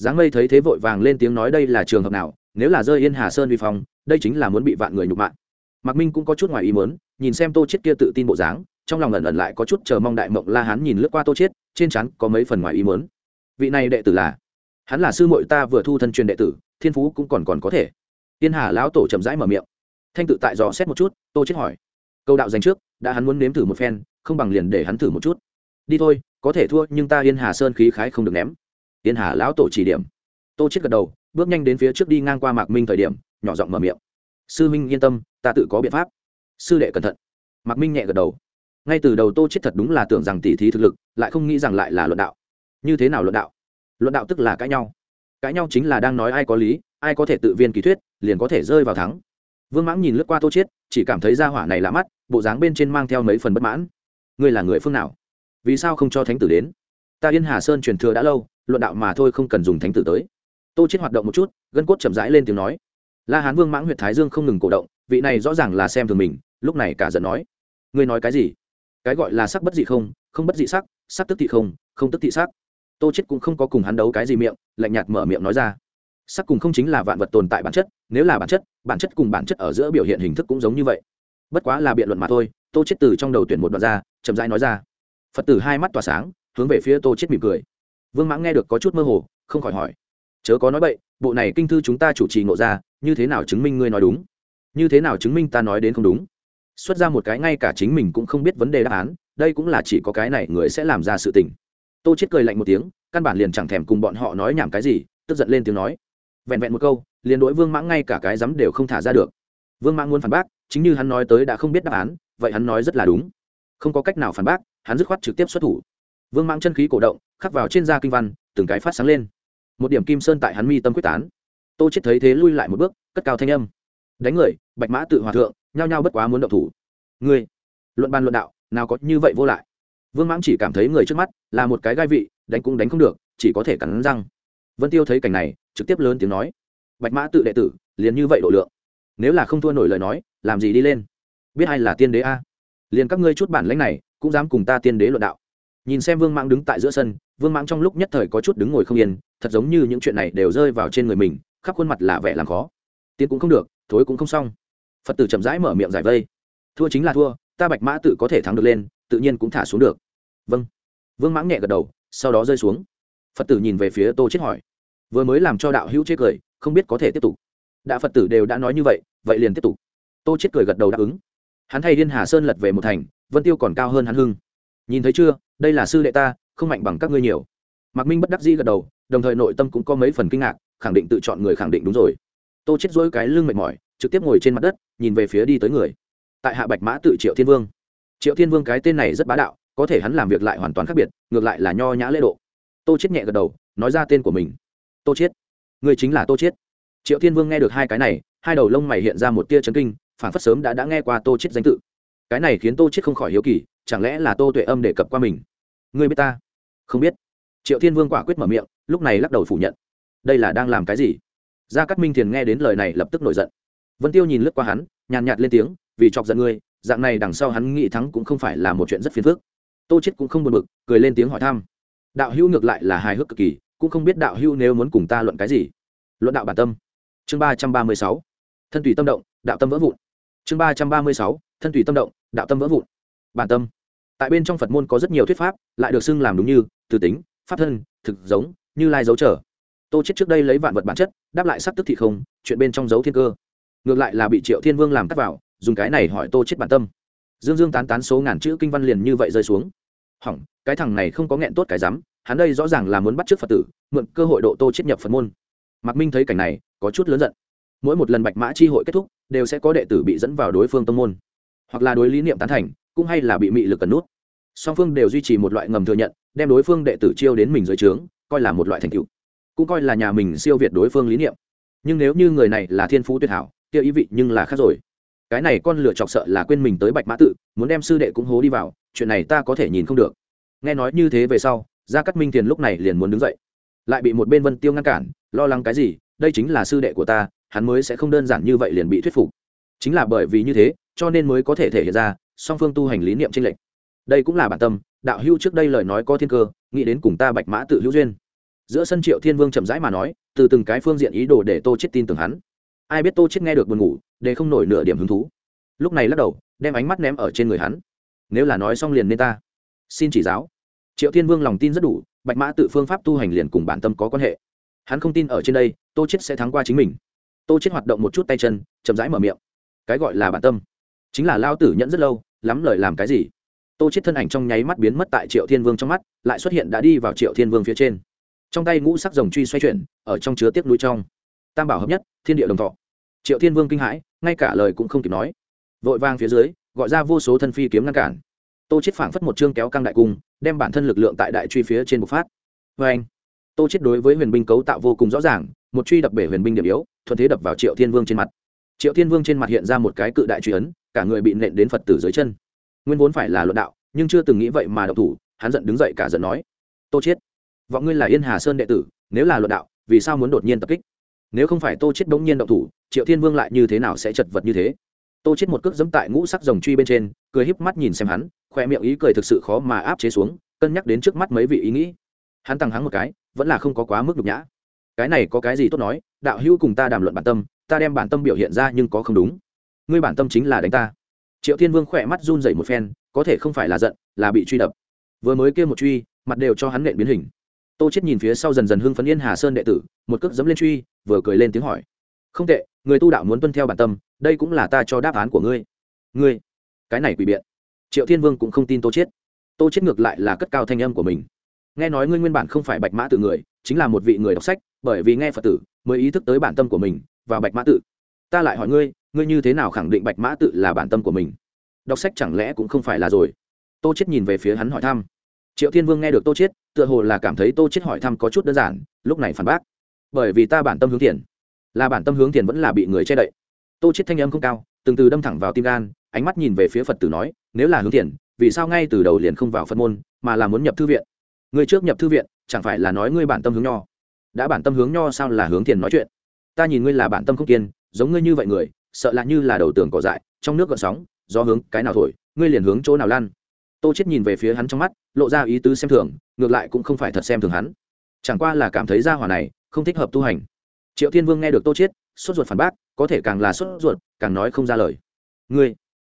giáng mây thấy thế vội vàng lên tiếng nói đây là trường hợp nào, nếu là rơi yên hà sơn vi phong, đây chính là muốn bị vạn người nhục mạ. Mạc minh cũng có chút ngoài ý muốn, nhìn xem tô chết kia tự tin bộ dáng, trong lòng ẩn ẩn lại có chút chờ mong đại mộng la hán nhìn lướt qua tô chết trên chắn có mấy phần ngoài ý muốn. Vị này đệ tử là? Hắn là sư muội ta vừa thu thân truyền đệ tử, thiên phú cũng còn còn có thể. Yên hà lão tổ chậm rãi mở miệng. Thanh tự tại dò xét một chút, tô chết hỏi. Câu đạo dành trước, đã hắn muốn nếm thử một phen, không bằng liền để hắn thử một chút. Đi thôi, có thể thua nhưng ta yên hà sơn khí khái không được ném yên hà lão tổ chỉ điểm. Tô chết gật đầu, bước nhanh đến phía trước đi ngang qua mạc minh thời điểm, nhỏ giọng mở miệng. Sư minh, yên tâm, ta tự có biện pháp. Sư đệ cẩn thận. Mạc minh nhẹ gật đầu. Ngay từ đầu tô chết thật đúng là tưởng rằng tỷ thí thực lực, lại không nghĩ rằng lại là luận đạo. Như thế nào luận đạo? Luận đạo tức là cãi nhau. Cãi nhau chính là đang nói ai có lý, ai có thể tự viên kỳ thuyết, liền có thể rơi vào thắng. Vương mãng nhìn lướt qua tô chết chỉ cảm thấy ra hỏa này lạ mắt, bộ dáng bên trên mang theo mấy phần bất mãn. Ngươi là người phương nào? Vì sao không cho thánh tử đến? Ta yên hà sơn truyền thừa đã lâu luận đạo mà thôi không cần dùng thánh tử tới. Tô chết hoạt động một chút, gân cốt chậm rãi lên tiếng nói. La hán vương mãng huyệt thái dương không ngừng cổ động, vị này rõ ràng là xem thường mình, lúc này cả giận nói. Ngươi nói cái gì? Cái gọi là sắc bất dị không không bất dị sắc sắc tức thị không không tức thị sắc. Tô chết cũng không có cùng hắn đấu cái gì miệng, lạnh nhạt mở miệng nói ra. Sắc cùng không chính là vạn vật tồn tại bản chất, nếu là bản chất bản chất cùng bản chất ở giữa biểu hiện hình thức cũng giống như vậy. Bất quá là biện luận mà thôi, tô chết từ trong đầu tuyển một đoạn ra, chậm rãi nói ra. Phật tử hai mắt tỏa sáng, hướng về phía tô chết mỉm cười vương mãng nghe được có chút mơ hồ, không khỏi hỏi. Chớ có nói bậy, bộ này kinh thư chúng ta chủ trì ngộ ra, như thế nào chứng minh ngươi nói đúng? Như thế nào chứng minh ta nói đến không đúng? Xuất ra một cái ngay cả chính mình cũng không biết vấn đề đáp án, đây cũng là chỉ có cái này người sẽ làm ra sự tình. Tô chết cười lạnh một tiếng, căn bản liền chẳng thèm cùng bọn họ nói nhảm cái gì, tức giận lên tiếng nói. Vẹn vẹn một câu, liền đối vương mãng ngay cả cái dám đều không thả ra được. Vương mãng muốn phản bác, chính như hắn nói tới đã không biết đáp án, vậy hắn nói rất là đúng. Không có cách nào phản bác, hắn dứt khoát trực tiếp xuất thủ vương mãng chân khí cổ động, khắc vào trên da kinh văn, từng cái phát sáng lên. Một điểm kim sơn tại hắn mi tâm quyết tán. Tô chết thấy thế lui lại một bước, cất cao thanh âm. Đánh người, bạch mã tự hòa thượng, nhao nhao bất quá muốn động thủ. Ngươi, luận ban luận đạo, nào có như vậy vô lại. Vương mãng chỉ cảm thấy người trước mắt là một cái gai vị, đánh cũng đánh không được, chỉ có thể cắn răng. Vân tiêu thấy cảnh này, trực tiếp lớn tiếng nói. Bạch mã tự đệ tử, liền như vậy độ lượng. Nếu là không thua nổi lời nói, làm gì đi lên? Biết ai là tiên đế a? Liền các ngươi chút bản lãnh này, cũng dám cùng ta tiên đế luận đạo nhìn xem vương mãng đứng tại giữa sân, vương mãng trong lúc nhất thời có chút đứng ngồi không yên, thật giống như những chuyện này đều rơi vào trên người mình, khắp khuôn mặt là vẻ làm khó. Tiến cũng không được, thối cũng không xong. Phật tử chậm rãi mở miệng giải vây. Thua chính là thua, ta bạch mã tự có thể thắng được lên, tự nhiên cũng thả xuống được. Vâng. Vương mãng nhẹ gật đầu, sau đó rơi xuống. Phật tử nhìn về phía tô chết hỏi. Vừa mới làm cho đạo hữu chết cười, không biết có thể tiếp tục. Đã phật tử đều đã nói như vậy vậy liền tiếp tục. Tô chết cười gật đầu đáp ứng. Hắn thay điên hà sơn lật về một thành, vân tiêu còn cao hơn hắn hưng nhìn thấy chưa, đây là sư đệ ta, không mạnh bằng các ngươi nhiều. Mạc minh bất đắc dĩ gật đầu, đồng thời nội tâm cũng có mấy phần kinh ngạc, khẳng định tự chọn người khẳng định đúng rồi. Tô chết dỗi cái lưng mệt mỏi, trực tiếp ngồi trên mặt đất, nhìn về phía đi tới người. Tại hạ bạch mã tự triệu thiên vương. Triệu thiên vương cái tên này rất bá đạo, có thể hắn làm việc lại hoàn toàn khác biệt, ngược lại là nho nhã lễ độ. Tô chết nhẹ gật đầu, nói ra tên của mình. Tô chết. Người chính là tô chết. Triệu thiên vương nghe được hai cái này, hai đầu lông mày hiện ra một tia chấn kinh phản phất sớm đã đã nghe qua tô chết danh tự. Cái này khiến tô chết không khỏi hiếu kỳ chẳng lẽ là tô tuệ âm để cập qua mình? Ngươi biết ta? Không biết. Triệu thiên vương quả quyết mở miệng, lúc này lắc đầu phủ nhận. Đây là đang làm cái gì? Gia cát minh thiền nghe đến lời này lập tức nổi giận. Vân tiêu nhìn lướt qua hắn, nhàn nhạt lên tiếng, vì chọc giận ngươi, dạng này đằng sau hắn nghĩ thắng cũng không phải là một chuyện rất phiền phức. Tô chết cũng không buồn bực, cười lên tiếng hỏi thăm. Đạo hữu ngược lại là hài hước cực kỳ, cũng không biết đạo hữu nếu muốn cùng ta luận cái gì. Luận đạo bản tâm. Chương ba trăm ba mươi sáu. Thân tùy tâm động, đạo tâm vỡ vụn. Chương ba trăm ba mươi sáu. Thân tùy tâm động, đạo tâm vỡ vụn bản tâm. Tại bên trong phật môn có rất nhiều thuyết pháp, lại được xưng làm đúng như từ tính, pháp thân, thực giống, như lai dấu trở. Tô chết trước đây lấy vạn vật bản chất, đáp lại sắp tức thị không, chuyện bên trong dấu thiên cơ. Ngược lại là bị triệu thiên vương làm cắt vào, dùng cái này hỏi tô chết bản tâm. Dương dương tán tán số ngàn chữ kinh văn liền như vậy rơi xuống. Hỏng, cái thằng này không có nghẹn tốt cái dám hắn đây rõ ràng là muốn bắt trước phật tử, mượn cơ hội độ tô chết nhập phật môn. Mạc minh thấy cảnh này, có chút lớn giận. Mỗi một lần bạch mã chi hội kết thúc, đều sẽ có đệ tử bị dẫn vào đối phương tông môn, hoặc là đối lý niệm tán thành cũng hay là bị mị lực cần nút. Song phương đều duy trì một loại ngầm thừa nhận, đem đối phương đệ tử chiêu đến mình dưới trướng, coi là một loại thành tựu, cũng coi là nhà mình siêu việt đối phương lý niệm. Nhưng nếu như người này là thiên phú tuyệt hảo tiêu ý vị nhưng là khác rồi. Cái này con lựa chọc sợ là quên mình tới bạch mã tự, muốn đem sư đệ cũng hố đi vào, chuyện này ta có thể nhìn không được. Nghe nói như thế về sau, gia cát minh thiền lúc này liền muốn đứng dậy. Lại bị một bên vân tiêu ngăn cản, lo lắng cái gì, đây chính là sư đệ của ta, hắn mới sẽ không đơn giản như vậy liền bị thuyết phục. Chính là bởi vì như thế, cho nên mới có thể thể hiện ra song phương tu hành lý niệm tranh lệch. Đây cũng là bản tâm, đạo hữu trước đây lời nói có thiên cơ, nghĩ đến cùng ta bạch mã tự hữu duyên. Giữa sân triệu thiên vương chậm rãi mà nói, từ từng cái phương diện ý đồ để tô chết tin tưởng hắn. Ai biết tô chết nghe được buồn ngủ, để không nổi nửa điểm hứng thú. Lúc này lắc đầu, đem ánh mắt ném ở trên người hắn. Nếu là nói xong liền nên ta. Xin chỉ giáo. Triệu thiên vương lòng tin rất đủ, bạch mã tự phương pháp tu hành liền cùng bản tâm có quan hệ. Hắn không tin ở trên đây, tô chết sẽ thắng qua chính mình. Tô chết hoạt động một chút tay chân, chậm rãi mở miệng. Cái gọi là bản tâm, chính là lao tử nhận rất lâu lắm lời làm cái gì? Tô chết thân ảnh trong nháy mắt biến mất tại triệu thiên vương trong mắt, lại xuất hiện đã đi vào triệu thiên vương phía trên. Trong tay ngũ sắc rồng truy xoay chuyển, ở trong chứa tiếp núi trong. Tam bảo hợp nhất, thiên địa đồng thọ. Triệu thiên vương kinh hãi, ngay cả lời cũng không kịp nói. Vội vang phía dưới, gọi ra vô số thân phi kiếm ngăn cản. Tô chết phảng phất một chương kéo căng đại cung, đem bản thân lực lượng tại đại truy phía trên bộc phát. Vê anh, tô chết đối với huyền binh cấu tạo vô cùng rõ ràng, một truy đập bể huyền binh điểm yếu, thuận thế đập vào triệu thiên vương trên mặt. Triệu thiên vương trên mặt hiện ra một cái cự đại truy ấn cả người bị nện đến phật tử dưới chân. Nguyên vốn phải là luận đạo, nhưng chưa từng nghĩ vậy mà độc thủ, hắn giận đứng dậy cả giận nói, tô chết vọng ngươi là yên hà sơn đệ tử, nếu là luận đạo, vì sao muốn đột nhiên tập kích? Nếu không phải tô chết đống nhiên động thủ, triệu thiên vương lại như thế nào sẽ chật vật như thế? Tô chết một cước giẫm tại ngũ sắc rồng truy bên trên, cười híp mắt nhìn xem hắn, khoe miệng ý cười thực sự khó mà áp chế xuống, cân nhắc đến trước mắt mấy vị ý nghĩ. Hắn tăng hắng một cái, vẫn là không có quá mức nhục nhã. Cái này có cái gì tốt nói, đạo hữu cùng ta đàm luận bản tâm, ta đem bản tâm biểu hiện ra nhưng có không đúng ngươi bản tâm chính là đánh ta. Triệu thiên vương khỏe mắt run rẩy một phen, có thể không phải là giận, là bị truy đập. Vừa mới kêu một truy, mặt đều cho hắn nện biến hình. Tô chết nhìn phía sau dần dần hưng phấn yên hà sơn đệ tử, một cước dẫm lên truy, vừa cười lên tiếng hỏi. Không tệ, người tu đạo muốn tuân theo bản tâm, đây cũng là ta cho đáp án của ngươi. Ngươi, cái này quỷ biện. Triệu thiên vương cũng không tin tô chết tô chết ngược lại là cất cao thanh âm của mình. Nghe nói ngươi nguyên bản không phải bạch mã tự người, chính là một vị người đọc sách, bởi vì nghe phật tử mới ý thức tới bản tâm của mình và bạch mã tự ta lại hỏi ngươi ngươi như thế nào khẳng định bạch mã tự là bản tâm của mình? Đọc sách chẳng lẽ cũng không phải là rồi? Tô chết nhìn về phía hắn hỏi thăm. Triệu thiên vương nghe được tô chết tựa hồ là cảm thấy tô chết hỏi thăm có chút đơn giản, lúc này phản bác. Bởi vì ta bản tâm hướng tiền là bản tâm hướng tiền vẫn là bị người che đậy. Tô chết thanh âm không cao, từng từ đâm thẳng vào tim gan, ánh mắt nhìn về phía phật tử nói, nếu là hướng tiền vì sao ngay từ đầu liền không vào phật môn, mà là muốn nhập thư viện? Người trước nhập thư viện, chẳng phải là nói ngươi bản tâm hướng nho? Đã bản tâm hướng nho sao là hướng tiền nói chuyện? Ta nhìn ngươi là bản tâm không kiên, giống ngươi như vậy người sợ là như là đầu tường cỏ dại, trong nước gợn sóng do hướng cái nào thổi, ngươi liền hướng chỗ nào lan tô chết nhìn về phía hắn trong mắt, lộ ra ý tứ xem thường, ngược lại cũng không phải thật xem thường hắn. Chẳng qua là cảm thấy gia hỏa này không thích hợp tu hành. Triệu thiên vương nghe được tô chết sốt ruột phản bác, có thể càng là sốt ruột, càng nói không ra lời. Ngươi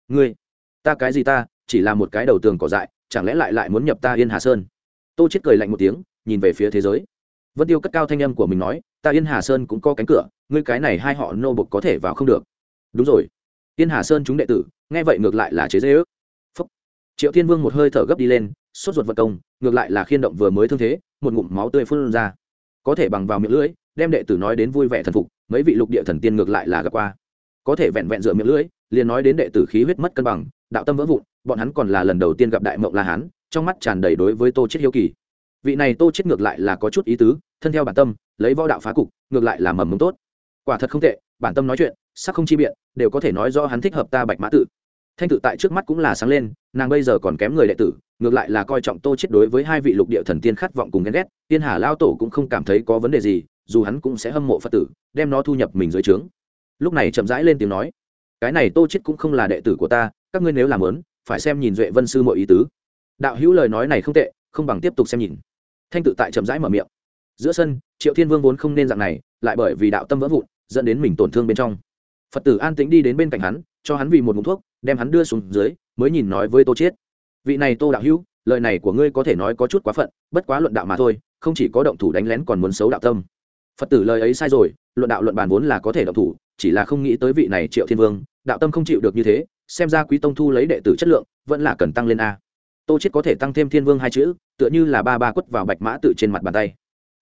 ngươi, ta cái gì ta, chỉ là một cái đầu tường cỏ dại, chẳng lẽ lại lại muốn nhập ta yên hà sơn? Tô chết cười lạnh một tiếng, nhìn về phía thế giới. Vân tiêu cất cao thanh âm của mình nói, ta yên hà sơn cũng có cánh cửa, ngươi cái này hai họ nô bộc có thể vào không được đúng rồi. Tiên hà sơn chúng đệ tử, nghe vậy ngược lại là chế dễ ước. Phúc. triệu thiên vương một hơi thở gấp đi lên, sốt ruột vật công, ngược lại là khiên động vừa mới thương thế, một ngụm máu tươi phun ra. Có thể bằng vào miệng lưỡi, đem đệ tử nói đến vui vẻ thần phục, mấy vị lục địa thần tiên ngược lại là gặp qua. Có thể vẹn vẹn dựa miệng lưỡi, liền nói đến đệ tử khí huyết mất cân bằng, đạo tâm vỡ vụn, bọn hắn còn là lần đầu tiên gặp đại mộng la hán, trong mắt tràn đầy đối với tô chết hiếu kỳ. Vị này tô chết ngược lại là có chút ý tứ, thân theo bản tâm, lấy võ đạo phá cục, ngược lại là mầm mống tốt. Quả thật không tệ bản tâm nói chuyện, sắc không chi biện, đều có thể nói do hắn thích hợp ta bạch mã tự thanh tự tại trước mắt cũng là sáng lên, nàng bây giờ còn kém người đệ tử, ngược lại là coi trọng tô chết đối với hai vị lục địa thần tiên khát vọng cùng ghen ghét, tiên hà lao tổ cũng không cảm thấy có vấn đề gì, dù hắn cũng sẽ hâm mộ phật tử, đem nó thu nhập mình dưới trướng. Lúc này chậm rãi lên tiếng nói, cái này tô chết cũng không là đệ tử của ta, các ngươi nếu làm lớn, phải xem nhìn duệ vân sư mọi ý tứ. Đạo hữu lời nói này không tệ, không bằng tiếp tục xem nhìn. Thanh tự tại chậm rãi mở miệng, giữa sân, triệu thiên vương vốn không nên dạng này, lại bởi vì đạo tâm vỡ vụn dẫn đến mình tổn thương bên trong. Phật tử an tĩnh đi đến bên cạnh hắn, cho hắn vì một ngụm thuốc, đem hắn đưa xuống dưới, mới nhìn nói với tô chiết. Vị này tô đạo hữu, lời này của ngươi có thể nói có chút quá phận, bất quá luận đạo mà thôi, không chỉ có động thủ đánh lén còn muốn xấu đạo tâm. Phật tử lời ấy sai rồi, luận đạo luận bàn vốn là có thể động thủ, chỉ là không nghĩ tới vị này triệu thiên vương, đạo tâm không chịu được như thế, xem ra quý tông thu lấy đệ tử chất lượng, vẫn là cần tăng lên a. Tô chết có thể tăng thêm thiên vương hai chữ, tựa như là ba ba quất vào bạch mã tự trên mặt bàn tay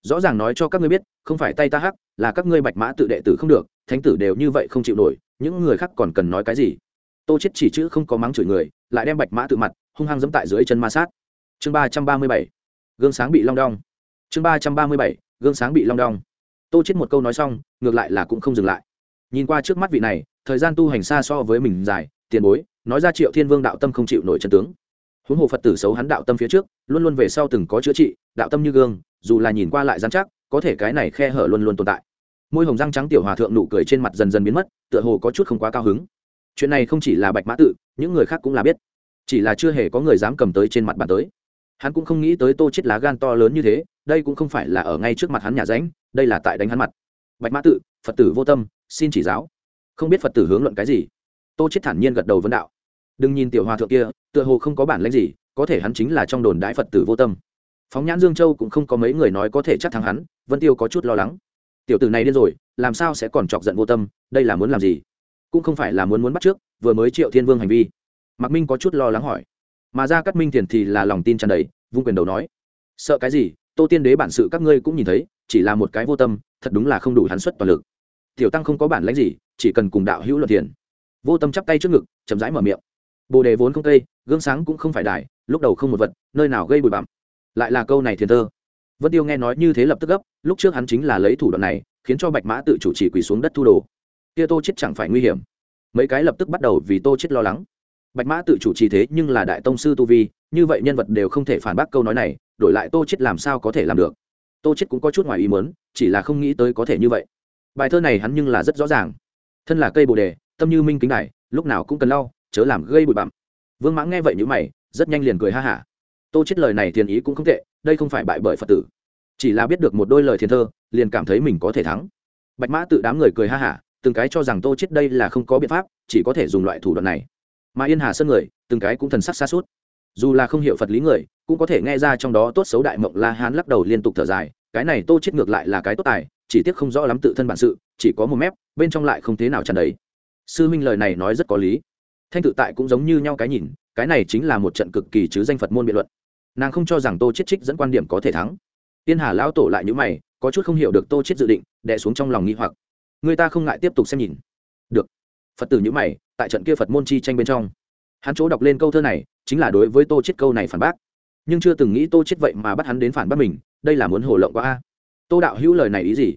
rõ ràng nói cho các ngươi biết, không phải tay ta hắc, là các ngươi bạch mã tự đệ tử không được, thánh tử đều như vậy không chịu nổi, những người khác còn cần nói cái gì? Tô chết chỉ chữ không có mắng chửi người, lại đem bạch mã tự mặt, hung hăng dẫm tại dưới chân ma sát. Chương ba trăm ba mươi bảy, gương sáng bị long đong. Chương ba trăm ba mươi bảy, gương sáng bị long đong. Tô chết một câu nói xong, ngược lại là cũng không dừng lại. Nhìn qua trước mắt vị này, thời gian tu hành xa so với mình dài, tiền bối, nói ra triệu thiên vương đạo tâm không chịu nổi chân tướng. Huống hồ phật tử xấu hắn đạo tâm phía trước, luôn luôn về sau từng có chữa trị, đạo tâm như gương dù là nhìn qua lại dán chắc, có thể cái này khe hở luôn luôn tồn tại. Môi hồng răng trắng tiểu hòa thượng nụ cười trên mặt dần dần biến mất, tựa hồ có chút không quá cao hứng. Chuyện này không chỉ là bạch mã tự, những người khác cũng là biết. Chỉ là chưa hề có người dám cầm tới trên mặt bàn tới. Hắn cũng không nghĩ tới tô chết lá gan to lớn như thế, đây cũng không phải là ở ngay trước mặt hắn nhà ránh, đây là tại đánh hắn mặt. Bạch mã tự, phật tử vô tâm, xin chỉ giáo. Không biết phật tử hướng luận cái gì. Tô chết thản nhiên gật đầu vấn đạo. Đừng nhìn tiểu hòa thượng kia, tựa hồ không có bản lãnh gì, có thể hắn chính là trong đồn đái phật tử vô tâm phóng nhãn dương châu cũng không có mấy người nói có thể chắc thắng hắn, vân tiêu có chút lo lắng. Tiểu tử này điên rồi, làm sao sẽ còn chọc giận vô tâm, đây là muốn làm gì? Cũng không phải là muốn muốn bắt trước, vừa mới triệu thiên vương hành vi. Mạc minh có chút lo lắng hỏi. Mà ra cắt minh thiền thì là lòng tin tràn đầy, vung quyền đầu nói. Sợ cái gì? Tô tiên đế bản sự các ngươi cũng nhìn thấy, chỉ là một cái vô tâm, thật đúng là không đủ hắn xuất toàn lực. Tiểu tăng không có bản lãnh gì, chỉ cần cùng đạo hữu luận thiền vô tâm chắp tay trước ngực, chậm rãi mở miệng. Bồ đề vốn không cây, gương sáng cũng không phải đài, lúc đầu không một vật, nơi nào gây bụi bặm lại là câu này thiền thơ. Vân tiêu nghe nói như thế lập tức gấp lúc trước hắn chính là lấy thủ đoạn này khiến cho bạch mã tự chủ chỉ quỳ xuống đất thu đồ. Kia tô chết chẳng phải nguy hiểm. Mấy cái lập tức bắt đầu vì tô chết lo lắng. Bạch mã tự chủ trì thế nhưng là đại tông sư tu vi như vậy nhân vật đều không thể phản bác câu nói này đổi lại tô chết làm sao có thể làm được? Tô chết cũng có chút ngoài ý muốn chỉ là không nghĩ tới có thể như vậy. Bài thơ này hắn nhưng là rất rõ ràng. Thân là cây bồ đề tâm như minh kính này, lúc nào cũng cần lau chớ làm gây bụi bặm. Vương mãng nghe vậy như mày rất nhanh liền cười ha hả tô chết lời này thiền ý cũng không tệ, đây không phải bại bởi phật tử. Chỉ là biết được một đôi lời thiền thơ, liền cảm thấy mình có thể thắng. Bạch mã tự đám người cười ha hả, từng cái cho rằng tô chết đây là không có biện pháp, chỉ có thể dùng loại thủ đoạn này. Mà yên hà sơn người, từng cái cũng thần sắc xa suốt. Dù là không hiểu phật lý người, cũng có thể nghe ra trong đó tốt xấu đại mộng la hán lắc đầu liên tục thở dài, cái này tô chết ngược lại là cái tốt tài, chỉ tiếc không rõ lắm tự thân bản sự, chỉ có một mép, bên trong lại không thế nào tràn đầy. Sư minh lời này nói rất có lý. Thanh tự tại cũng giống như nhau cái nhìn, cái này chính là một trận cực kỳ chứ danh phật môn biện luận nàng không cho rằng tô chết trích dẫn quan điểm có thể thắng. Tiên hà lão tổ lại nhữ mày, có chút không hiểu được tô chết dự định, đè xuống trong lòng nghi hoặc. Người ta không ngại tiếp tục xem nhìn. Được. Phật tử nhữ mày, tại trận kia phật môn chi tranh bên trong. Hắn chỗ đọc lên câu thơ này, chính là đối với tô chết câu này phản bác. Nhưng chưa từng nghĩ tô chết vậy mà bắt hắn đến phản bác mình, đây là muốn hồ lộng quá a. Tô đạo hữu lời này ý gì?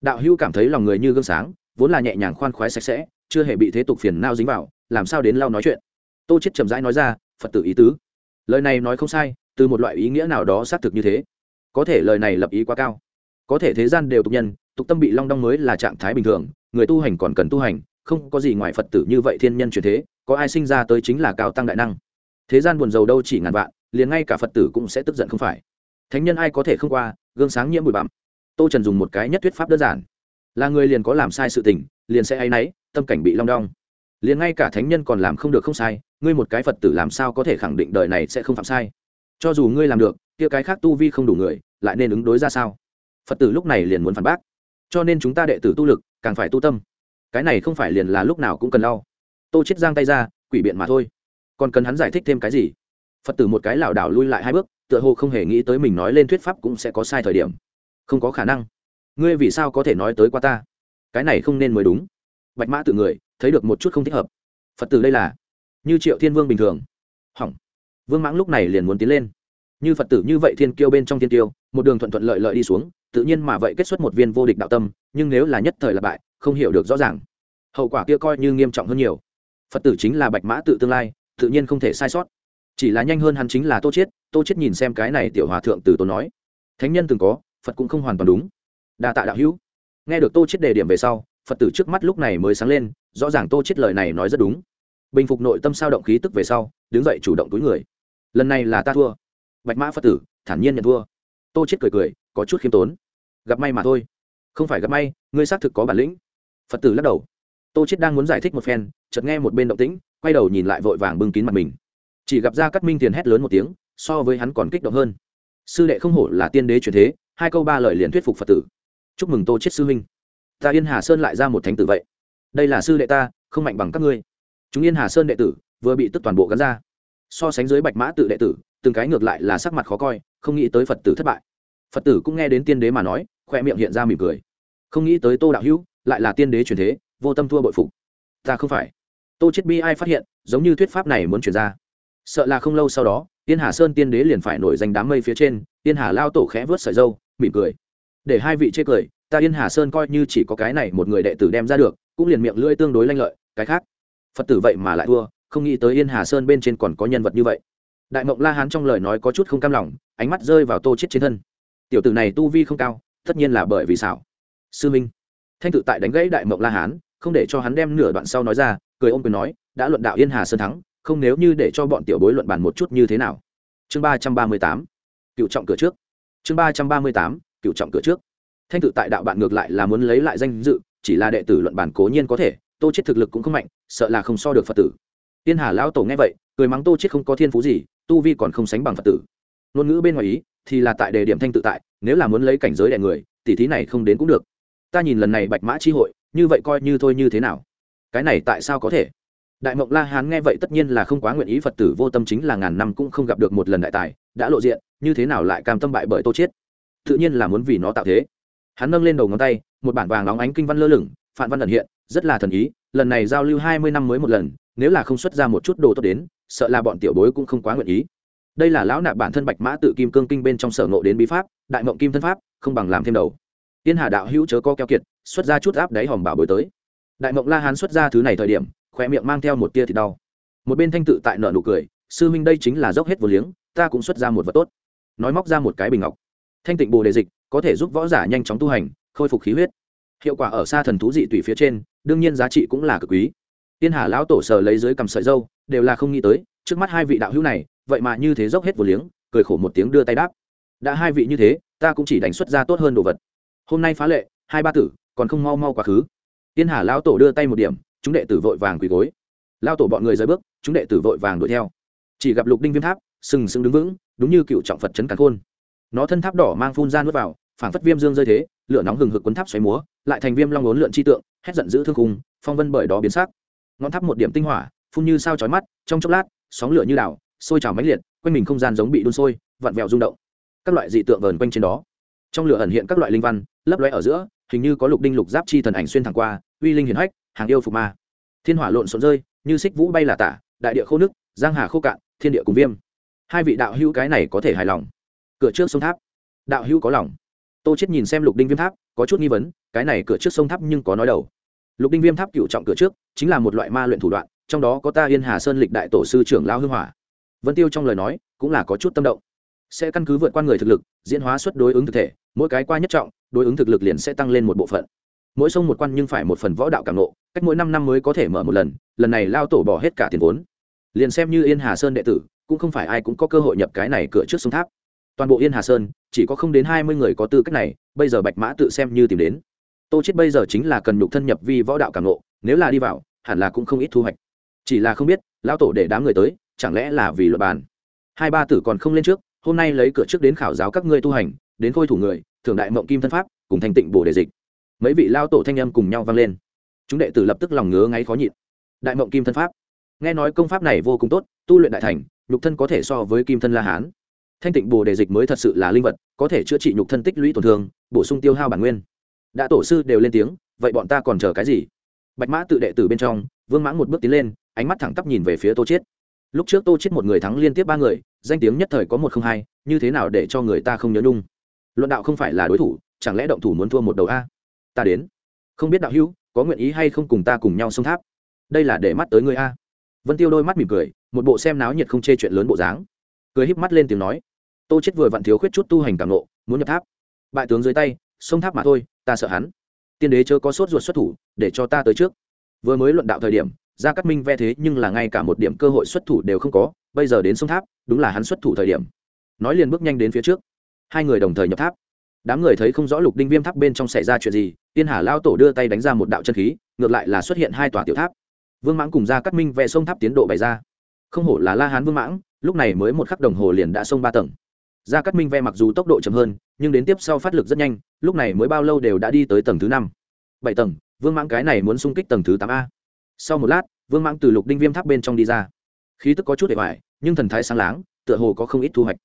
Đạo hữu cảm thấy lòng người như gương sáng, vốn là nhẹ nhàng khoan khoái sạch sẽ, chưa hề bị thế tục phiền nao dính vào, làm sao đến lau nói chuyện? Tô chết chậm rãi nói ra, phật tử ý tứ. Lời này nói không sai từ một loại ý nghĩa nào đó xác thực như thế. Có thể lời này lập ý quá cao. Có thể thế gian đều tục nhân, tục tâm bị long đong mới là trạng thái bình thường, người tu hành còn cần tu hành, không có gì ngoài phật tử như vậy thiên nhân truyền thế, có ai sinh ra tới chính là cao tăng đại năng. Thế gian buồn giàu đâu chỉ ngàn vạn, liền ngay cả phật tử cũng sẽ tức giận không phải. Thánh nhân ai có thể không qua, gương sáng nhiễm bụi bặm. Tô trần dùng một cái nhất thuyết pháp đơn giản. Là người liền có làm sai sự tình, liền sẽ hay náy, tâm cảnh bị long đong. Liền ngay cả thánh nhân còn làm không được không sai, ngươi một cái phật tử làm sao có thể khẳng định đời này sẽ không phạm sai? Cho dù ngươi làm được, kia cái khác tu vi không đủ người, lại nên ứng đối ra sao? Phật tử lúc này liền muốn phản bác. Cho nên chúng ta đệ tử tu lực, càng phải tu tâm. Cái này không phải liền là lúc nào cũng cần lau. Tô chết giang tay ra, quỷ biện mà thôi. Còn cần hắn giải thích thêm cái gì? Phật tử một cái lảo đảo lui lại hai bước, tựa hồ không hề nghĩ tới mình nói lên thuyết pháp cũng sẽ có sai thời điểm. Không có khả năng. Ngươi vì sao có thể nói tới qua ta? Cái này không nên mới đúng. Bạch mã tự người, thấy được một chút không thích hợp. Phật tử đây là như triệu thiên vương bình thường. Hỏng vương mãng lúc này liền muốn tiến lên. Như phật tử như vậy thiên kiêu bên trong thiên kiêu, một đường thuận thuận lợi lợi đi xuống, tự nhiên mà vậy kết xuất một viên vô địch đạo tâm, nhưng nếu là nhất thời là bại, không hiểu được rõ ràng. Hậu quả kia coi như nghiêm trọng hơn nhiều. Phật tử chính là bạch mã tự tương lai, tự nhiên không thể sai sót. Chỉ là nhanh hơn hắn chính là tô chiết tô chiết nhìn xem cái này tiểu hòa thượng từ tốn nói. Thánh nhân từng có, phật cũng không hoàn toàn đúng. Đa tạ đạo hữu. Nghe được tô chiết đề điểm về sau, phật tử trước mắt lúc này mới sáng lên, rõ ràng tô chiết lời này nói rất đúng. Bình phục nội tâm sao động khí tức về sau, đứng dậy chủ động túi người lần này là ta thua. Bạch mã phật tử, thản nhiên nhận thua. Tô chiết cười cười, có chút khiêm tốn. Gặp may mà thôi. Không phải gặp may, ngươi xác thực có bản lĩnh. Phật tử lắc đầu. Tô chiết đang muốn giải thích một phen, chợt nghe một bên động tĩnh, quay đầu nhìn lại vội vàng bưng kín mặt mình. Chỉ gặp ra cắt minh tiền hét lớn một tiếng, so với hắn còn kích động hơn. Sư đệ không hổ là tiên đế truyền thế, hai câu ba lời liền thuyết phục phật tử. Chúc mừng tô chết sư huynh. Ta yên hà sơn lại ra một thánh tử vậy. Đây là sư đệ ta, không mạnh bằng các ngươi. Chúng yên hà sơn đệ tử, vừa bị tức toàn bộ gắn ra so sánh dưới bạch mã tự đệ tử, từng cái ngược lại là sắc mặt khó coi, không nghĩ tới phật tử thất bại. Phật tử cũng nghe đến tiên đế mà nói, khoe miệng hiện ra mỉm cười. Không nghĩ tới tô đạo hữu, lại là tiên đế truyền thế, vô tâm thua bội phục. Ta không phải. Tô chết bi ai phát hiện, giống như thuyết pháp này muốn truyền ra. Sợ là không lâu sau đó, tiên hà sơn tiên đế liền phải nổi danh đám mây phía trên, tiên hà lao tổ khẽ vớt sợi dâu mỉm cười. Để hai vị chê cười, ta yên hà sơn coi như chỉ có cái này một người đệ tử đem ra được, cũng liền miệng lưỡi tương đối lanh lợi, cái khác. Phật tử vậy mà lại thua không nghĩ tới yên hà sơn bên trên còn có nhân vật như vậy đại mộng la hán trong lời nói có chút không cam lòng ánh mắt rơi vào tô chết trên thân tiểu tử này tu vi không cao tất nhiên là bởi vì xảo sư minh thanh tự tại đánh gãy đại mộng la hán không để cho hắn đem nửa đoạn sau nói ra cười ôm quyền nói đã luận đạo yên hà sơn thắng không nếu như để cho bọn tiểu bối luận bàn một chút như thế nào chương ba trăm ba mươi tám cựu trọng cửa trước chương ba trăm ba mươi tám cựu trọng cửa trước thanh tự tại đạo bạn ngược lại là muốn lấy lại danh dự chỉ là đệ tử luận bàn cố nhiên có thể tô chết thực lực cũng không mạnh sợ là không so được phật tử tiên hà lão tổ nghe vậy, cười mắng tô chết không có thiên phú gì, tu vi còn không sánh bằng phật tử. Ngôn ngữ bên ngoài ý, thì là tại đề điểm thanh tự tại, nếu là muốn lấy cảnh giới đẻ người tỷ thí này không đến cũng được. Ta nhìn lần này bạch mã chi hội, như vậy coi như thôi như thế nào? Cái này tại sao có thể? Đại mộng la hán nghe vậy tất nhiên là không quá nguyện ý, phật tử vô tâm chính là ngàn năm cũng không gặp được một lần đại tài, đã lộ diện, như thế nào lại cam tâm bại bởi tô chết? tự nhiên là muốn vì nó tạo thế. Hắn nâng lên đầu ngón tay, một bản vàng óng ánh kinh văn lơ lửng phạn văn ẩn hiện, rất là thần ý, lần này giao lưu hai mươi năm mới một lần nếu là không xuất ra một chút đồ tốt đến, sợ là bọn tiểu bối cũng không quá nguyện ý. Đây là lão nạp bản thân bạch mã tự kim cương kinh bên trong sở ngộ đến bí pháp, đại mộng kim thân pháp, không bằng làm thêm đầu. Tiên hà đạo hữu chớ co keo kiệt, xuất ra chút áp đáy hòm bảo bối tới. Đại mộng la hán xuất ra thứ này thời điểm khoe miệng mang theo một tia thì đau. Một bên thanh tự tại nợ nụ cười, sư huynh đây chính là dốc hết vô liếng, ta cũng xuất ra một vật tốt. Nói móc ra một cái bình ngọc. Thanh tịnh bồ đề dịch, có thể giúp võ giả nhanh chóng tu hành, khôi phục khí huyết. Hiệu quả ở xa thần thú dị tùy phía trên, đương nhiên giá trị cũng là cực quý tiên hà lão tổ sờ lấy dưới cầm sợi dâu, đều là không nghĩ tới, trước mắt hai vị đạo hữu này, vậy mà như thế dốc hết vô liếng, cười khổ một tiếng đưa tay đáp. Đã hai vị như thế, ta cũng chỉ đánh xuất ra tốt hơn đồ vật. Hôm nay phá lệ, hai ba tử, còn không mau mau quá khứ. Tiên hà lão tổ đưa tay một điểm, chúng đệ tử vội vàng quỳ gối. Lao tổ bọn người rời bước, chúng đệ tử vội vàng đuổi theo. Chỉ gặp lục đinh viêm tháp, sừng sững đứng vững, đúng như cựu trọng phật trấn càn khôn. Nó thân tháp đỏ mang phun ra nuốt vào phản phất viêm dương rơi thế, lửa nóng hừng hực quấn tháp xoáy múa, lại thành viêm long ốn lượn chi tượng, hét giận dữ thương khung, phong vân bởi đó biến sắc ngọn tháp một điểm tinh hỏa, phun như sao chói mắt, trong chốc lát, sóng lửa như đảo, sôi trào mãnh liệt, quanh mình không gian giống bị đun sôi, vặn vẹo rung động. Các loại dị tượng vờn quanh trên đó. Trong lửa ẩn hiện các loại linh văn, lấp lóe ở giữa, hình như có lục đinh lục giáp chi thần ảnh xuyên thẳng qua, uy linh hiển hách, hàng yêu phục ma. Thiên hỏa lộn xộn rơi, như xích vũ bay là tả, đại địa khô nước, giang hà khô cạn, thiên địa cùng viêm. Hai vị đạo hữu cái này có thể hài lòng. Cửa trước sông tháp. Đạo hữu có lòng. Tô chết nhìn xem lục đinh viêm tháp, có chút nghi vấn, cái này cửa trước sông tháp nhưng có nói đầu lục đinh viêm tháp cựu trọng cửa trước, chính là một loại ma luyện thủ đoạn, trong đó có ta yên hà sơn lịch đại tổ sư trưởng lao hưng hỏa. Vân tiêu trong lời nói, cũng là có chút tâm động. Sẽ căn cứ vượt qua người thực lực, diễn hóa suất đối ứng thực thể, mỗi cái qua nhất trọng, đối ứng thực lực liền sẽ tăng lên một bộ phận. Mỗi sông một quan nhưng phải một phần võ đạo càng nộ cách mỗi năm năm mới có thể mở một lần lần này lao tổ bỏ hết cả tiền vốn. Liền xem như yên hà sơn đệ tử, cũng không phải ai cũng có cơ hội nhập cái này cửa trước sông tháp. Toàn bộ yên hà sơn, chỉ có không đến hai mươi người có tư cách này, bây giờ bạch mã tự xem như tìm đến tô chết bây giờ chính là cần nhục thân nhập vi võ đạo cảm nộ nếu là đi vào, hẳn là cũng không ít thu hoạch. Chỉ là không biết, lão tổ để đám người tới, chẳng lẽ là vì luật bàn? Hai ba tử còn không lên trước, hôm nay lấy cửa trước đến khảo giáo các ngươi tu hành, đến khôi thủ người thường đại mộng kim thân pháp, cùng thanh tịnh bổ đề dịch. Mấy vị lao tổ thanh âm cùng nhau vang lên. Chúng đệ tử lập tức lòng ngứa ngáy khó nhịn. Đại mộng kim thân pháp. Nghe nói công pháp này vô cùng tốt, tu luyện đại thành, nhục thân có thể so với kim thân la hán. Thanh tịnh bồ đề dịch mới thật sự là linh vật, có thể chữa trị nhục thân tích lũy tổn thương, bổ sung tiêu hao bản nguyên đã tổ sư đều lên tiếng, vậy bọn ta còn chờ cái gì? Bạch mã tự đệ tử bên trong, vương mãng một bước tiến lên, ánh mắt thẳng tắp nhìn về phía tô chiết. Lúc trước tô chiết một người thắng liên tiếp ba người, danh tiếng nhất thời có một không hai, như thế nào để cho người ta không nhớ nhung? Luận đạo không phải là đối thủ, chẳng lẽ động thủ muốn thua một đầu a? Ta đến. Không biết đạo hữu, có nguyện ý hay không cùng ta cùng nhau xông tháp? Đây là để mắt tới người a. Vân tiêu đôi mắt mỉm cười, một bộ xem náo nhiệt không chê chuyện lớn bộ dáng. Cười híp mắt lên tiếng nói. Tô chết vừa vặn thiếu khuyết chút tu hành cảm nộ muốn nhập tháp. Bại tướng dưới tay, xông tháp mà thôi ta sợ hắn. Tiên đế chớ có sốt ruột xuất thủ, để cho ta tới trước. Vừa mới luận đạo thời điểm, gia cát minh ve thế nhưng là ngay cả một điểm cơ hội xuất thủ đều không có, bây giờ đến sông tháp, đúng là hắn xuất thủ thời điểm. Nói liền bước nhanh đến phía trước. Hai người đồng thời nhập tháp. Đám người thấy không rõ lục đinh viêm tháp bên trong xảy ra chuyện gì, tiên hà lao tổ đưa tay đánh ra một đạo chân khí, ngược lại là xuất hiện hai tòa tiểu tháp. Vương mãng cùng gia cát minh ve sông tháp tiến độ bày ra. Không hổ là la hán vương mãng, lúc này mới một khắc đồng hồ liền đã sông ba tầng. Gia cát minh ve mặc dù tốc độ chậm hơn, nhưng đến tiếp sau phát lực rất nhanh lúc này mới bao lâu đều đã đi tới tầng thứ năm. Bảy tầng, vương mãng cái này muốn xung kích tầng thứ tám a. Sau một lát, vương mãng từ lục đinh viêm tháp bên trong đi ra. Khí tức có chút để hoài nhưng thần thái sáng láng, tựa hồ có không ít thu hoạch.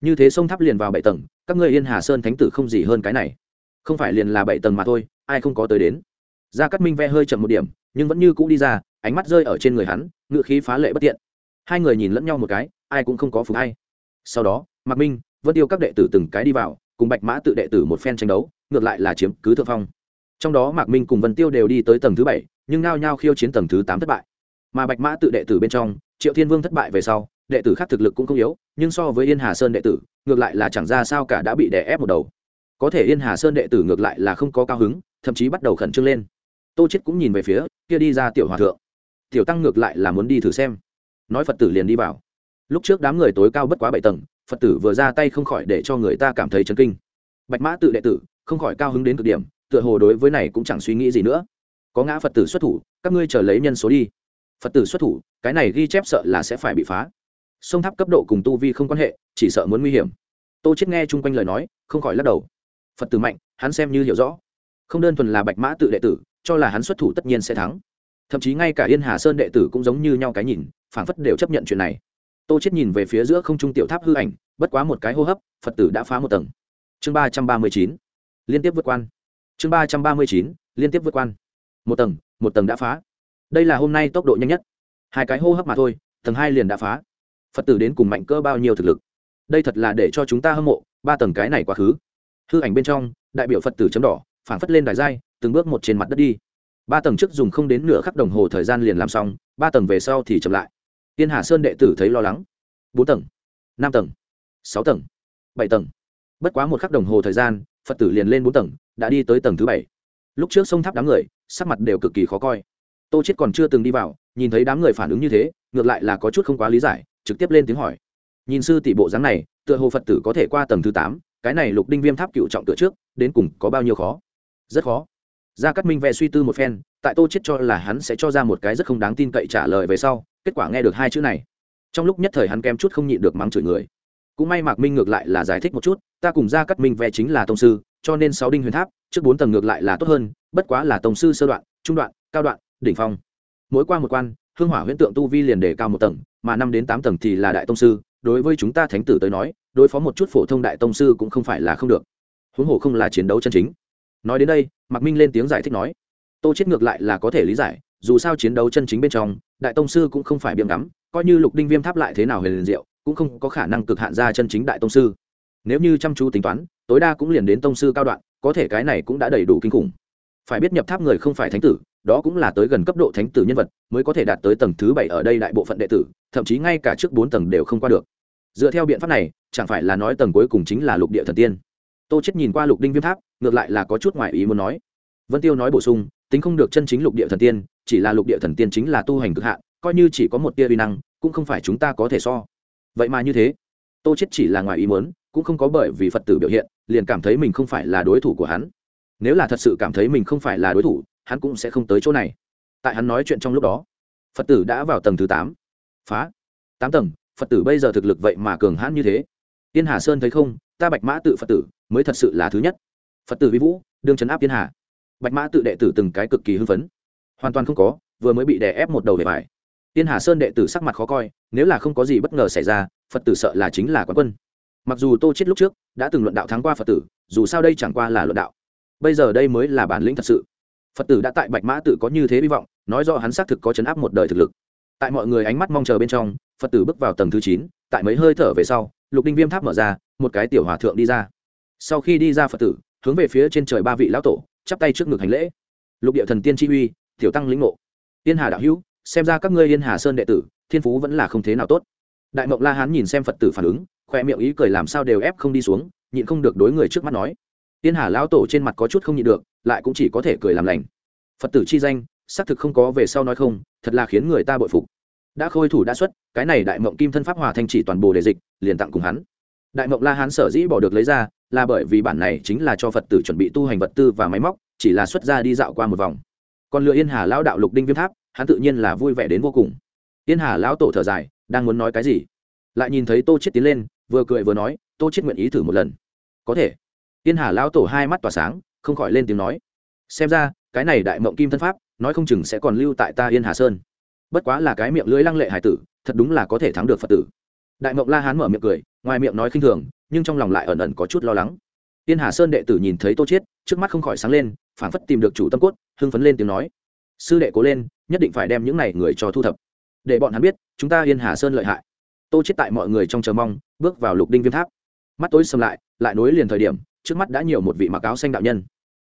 Như thế sông tháp liền vào bảy tầng, các ngươi yên hà sơn thánh tử không gì hơn cái này. Không phải liền là bảy tầng mà thôi, ai không có tới đến. Gia cát minh ve hơi chậm một điểm, nhưng vẫn như cũ đi ra, ánh mắt rơi ở trên người hắn ngự khí phá lệ bất tiện. Hai người nhìn lẫn nhau một cái, ai cũng không có phục hay. Sau đó, mạc minh, vân tiêu các đệ tử từng cái đi vào cùng bạch mã tự đệ tử một phen tranh đấu, ngược lại là chiếm cứ thượng phong. Trong đó mạc minh cùng vân tiêu đều đi tới tầng thứ bảy, nhưng nao nhao khiêu chiến tầng thứ tám thất bại. Mà bạch mã tự đệ tử bên trong, triệu thiên vương thất bại về sau, đệ tử khác thực lực cũng không yếu, nhưng so với yên hà sơn đệ tử, ngược lại là chẳng ra sao cả đã bị đè ép một đầu. Có thể yên hà sơn đệ tử ngược lại là không có cao hứng, thậm chí bắt đầu khẩn trương lên. Tô chết cũng nhìn về phía, kia đi ra tiểu hòa thượng. Tiểu tăng ngược lại là muốn đi thử xem. Nói phật tử liền đi vào. Lúc trước đám người tối cao bất quá bảy tầng phật tử vừa ra tay không khỏi để cho người ta cảm thấy chấn kinh. Bạch mã tự đệ tử, không khỏi cao hứng đến cực điểm, tựa hồ đối với này cũng chẳng suy nghĩ gì nữa. Có ngã phật tử xuất thủ, các ngươi chờ lấy nhân số đi. Phật tử xuất thủ, cái này ghi chép sợ là sẽ phải bị phá. Sông tháp cấp độ cùng tu vi không quan hệ, chỉ sợ muốn nguy hiểm. Tô chết nghe chung quanh lời nói, không khỏi lắc đầu. Phật tử mạnh, hắn xem như hiểu rõ. Không đơn thuần là bạch mã tự đệ tử, cho là hắn xuất thủ tất nhiên sẽ thắng. Thậm chí ngay cả yên hà sơn đệ tử cũng giống như nhau cái nhìn, phảng phất đều chấp nhận chuyện này tô chết nhìn về phía giữa không trung tiểu tháp hư ảnh, bất quá một cái hô hấp, phật tử đã phá một tầng. Chương ba trăm ba mươi chín, liên tiếp vượt quan. Chương ba trăm ba mươi chín, liên tiếp vượt quan. Một tầng một tầng đã phá. Đây là hôm nay tốc độ nhanh nhất. Hai cái hô hấp mà thôi, tầng hai liền đã phá. Phật tử đến cùng mạnh cỡ bao nhiêu thực lực? Đây thật là để cho chúng ta hâm mộ, ba tầng cái này quá khứ. Hư ảnh bên trong, đại biểu phật tử chấm đỏ phản phất lên đài giai, từng bước một trên mặt đất đi. Ba tầng trước dùng không đến nửa khắc đồng hồ thời gian liền làm xong, ba tầng về sau thì chậm lại tiên hà sơn đệ tử thấy lo lắng. Bốn tầng, năm tầng, sáu tầng, bảy tầng. Bất quá một khắc đồng hồ thời gian, phật tử liền lên bốn tầng, đã đi tới tầng thứ bảy. Lúc trước sông tháp đám người, sắc mặt đều cực kỳ khó coi. Tô chết còn chưa từng đi vào, nhìn thấy đám người phản ứng như thế, ngược lại là có chút không quá lý giải, trực tiếp lên tiếng hỏi. Nhìn sư tỷ bộ dáng này, tựa hồ phật tử có thể qua tầng thứ tám, cái này lục đinh viêm tháp cựu trọng cửa trước, đến cùng có bao nhiêu khó? Rất khó. Gia cát minh vẽ suy tư một phen, tại tô chết cho là hắn sẽ cho ra một cái rất không đáng tin cậy trả lời về sau kết quả nghe được hai chữ này. Trong lúc nhất thời hắn kém chút không nhịn được mắng chửi người. Cũng may mạc minh ngược lại là giải thích một chút, ta cùng gia cát minh vẽ chính là tông sư, cho nên sáu đinh huyền tháp, trước bốn tầng ngược lại là tốt hơn, bất quá là tông sư sơ đoạn, trung đoạn, cao đoạn, đỉnh phong. Mỗi qua một quan, hương hỏa huyễn tượng tu vi liền đề cao một tầng, mà năm đến tám tầng thì là đại tông sư, đối với chúng ta thánh tử tới nói, đối phó một chút phổ thông đại tông sư cũng không phải là không được. Huống hồ không là chiến đấu chân chính. Nói đến đây, mạc minh lên tiếng giải thích nói, tô chết ngược lại là có thể lý giải dù sao chiến đấu chân chính bên trong, đại tông sư cũng không phải biếm ngắm, coi như lục đinh viêm tháp lại thế nào huyền diệu, cũng không có khả năng cực hạn ra chân chính đại tông sư. Nếu như chăm chú tính toán, tối đa cũng liền đến tông sư cao đoạn, có thể cái này cũng đã đầy đủ kinh khủng. Phải biết nhập tháp người không phải thánh tử, đó cũng là tới gần cấp độ thánh tử nhân vật, mới có thể đạt tới tầng thứ bảy ở đây đại bộ phận đệ tử, thậm chí ngay cả trước bốn tầng đều không qua được. Dựa theo biện pháp này, chẳng phải là nói tầng cuối cùng chính là lục địa thần tiên. Tô chết nhìn qua lục đinh viêm tháp, ngược lại là có chút ngoại ý muốn nói. Vân tiêu nói bổ sung tính không được chân chính lục địa thần tiên, chỉ là lục địa thần tiên chính là tu hành cực hạn, coi như chỉ có một tia uy năng, cũng không phải chúng ta có thể so. Vậy mà như thế, tô chết chỉ là ngoài ý muốn, cũng không có bởi vì phật tử biểu hiện, liền cảm thấy mình không phải là đối thủ của hắn. Nếu là thật sự cảm thấy mình không phải là đối thủ, hắn cũng sẽ không tới chỗ này. Tại hắn nói chuyện trong lúc đó, phật tử đã vào tầng thứ tám. Phá. Tám tầng, phật tử bây giờ thực lực vậy mà cường hãn như thế. Tiên hà sơn thấy không, ta bạch mã tự phật tử, mới thật sự là thứ nhất. Phật tử vi vũ, đương chấn áp tiên hà bạch mã tự đệ tử từng cái cực kỳ hưng phấn. Hoàn toàn không có, vừa mới bị đè ép một đầu về vải tiên hà sơn đệ tử sắc mặt khó coi, nếu là không có gì bất ngờ xảy ra, phật tử sợ là chính là quán quân. Mặc dù tô chết lúc trước, đã từng luận đạo thắng qua phật tử, dù sao đây chẳng qua là luận đạo. Bây giờ đây mới là bản lĩnh thật sự. Phật tử đã tại bạch mã tự có như thế hy vọng, nói do hắn xác thực có chấn áp một đời thực lực. Tại mọi người ánh mắt mong chờ bên trong, phật tử bước vào tầng thứ chín, tại mấy hơi thở về sau, lục đinh viêm tháp mở ra, một cái tiểu hòa thượng đi ra. Sau khi đi ra phật tử, hướng về phía trên trời ba vị lão tổ chắp tay trước ngực hành lễ. Lục địa thần tiên chi uy, tiểu tăng lĩnh ngộ. Yên hà đạo hữu, xem ra các ngươi yên hà sơn đệ tử, thiên phú vẫn là không thế nào tốt. Đại mộng la hán nhìn xem phật tử phản ứng, khoe miệng ý cười làm sao đều ép không đi xuống, nhịn không được đối người trước mắt nói. Yên hà lão tổ trên mặt có chút không nhịn được, lại cũng chỉ có thể cười làm lành. Phật tử chi danh, xác thực không có về sau nói không, thật là khiến người ta bội phục. Đã khôi thủ đã xuất, cái này đại mộng kim thân pháp hòa thanh chỉ toàn bộ đề dịch, liền tặng cùng hắn. Đại mộng la hán sở dĩ bỏ được lấy ra là bởi vì bản này chính là cho phật tử chuẩn bị tu hành vật tư và máy móc, chỉ là xuất ra đi dạo qua một vòng. Còn lựa yên hà lão đạo lục đinh viêm tháp, hắn tự nhiên là vui vẻ đến vô cùng. Yên hà lão tổ thở dài, đang muốn nói cái gì? Lại nhìn thấy tô chết tiến lên, vừa cười vừa nói, tô chết nguyện ý thử một lần. Có thể. Yên hà lão tổ hai mắt tỏa sáng, không khỏi lên tiếng nói, xem ra, cái này đại mộng kim thân pháp, nói không chừng sẽ còn lưu tại ta yên hà sơn. Bất quá là cái miệng lưỡi lăng lệ hải tử, thật đúng là có thể thắng được phật tử. Đại mộng la hán mở miệng cười, ngoài miệng nói khinh thường nhưng trong lòng lại ẩn ẩn có chút lo lắng. Tiên hà sơn đệ tử nhìn thấy tô chiết, trước mắt không khỏi sáng lên, phảng phất tìm được chủ tâm cốt, hưng phấn lên tiếng nói. Sư đệ cố lên, nhất định phải đem những này người cho thu thập. Để bọn hắn biết, chúng ta yên hà sơn lợi hại. Tô chết tại mọi người trong chờ mong, bước vào lục đinh viêm tháp. Mắt tối sầm lại lại nối liền thời điểm, trước mắt đã nhiều một vị mặc áo xanh đạo nhân.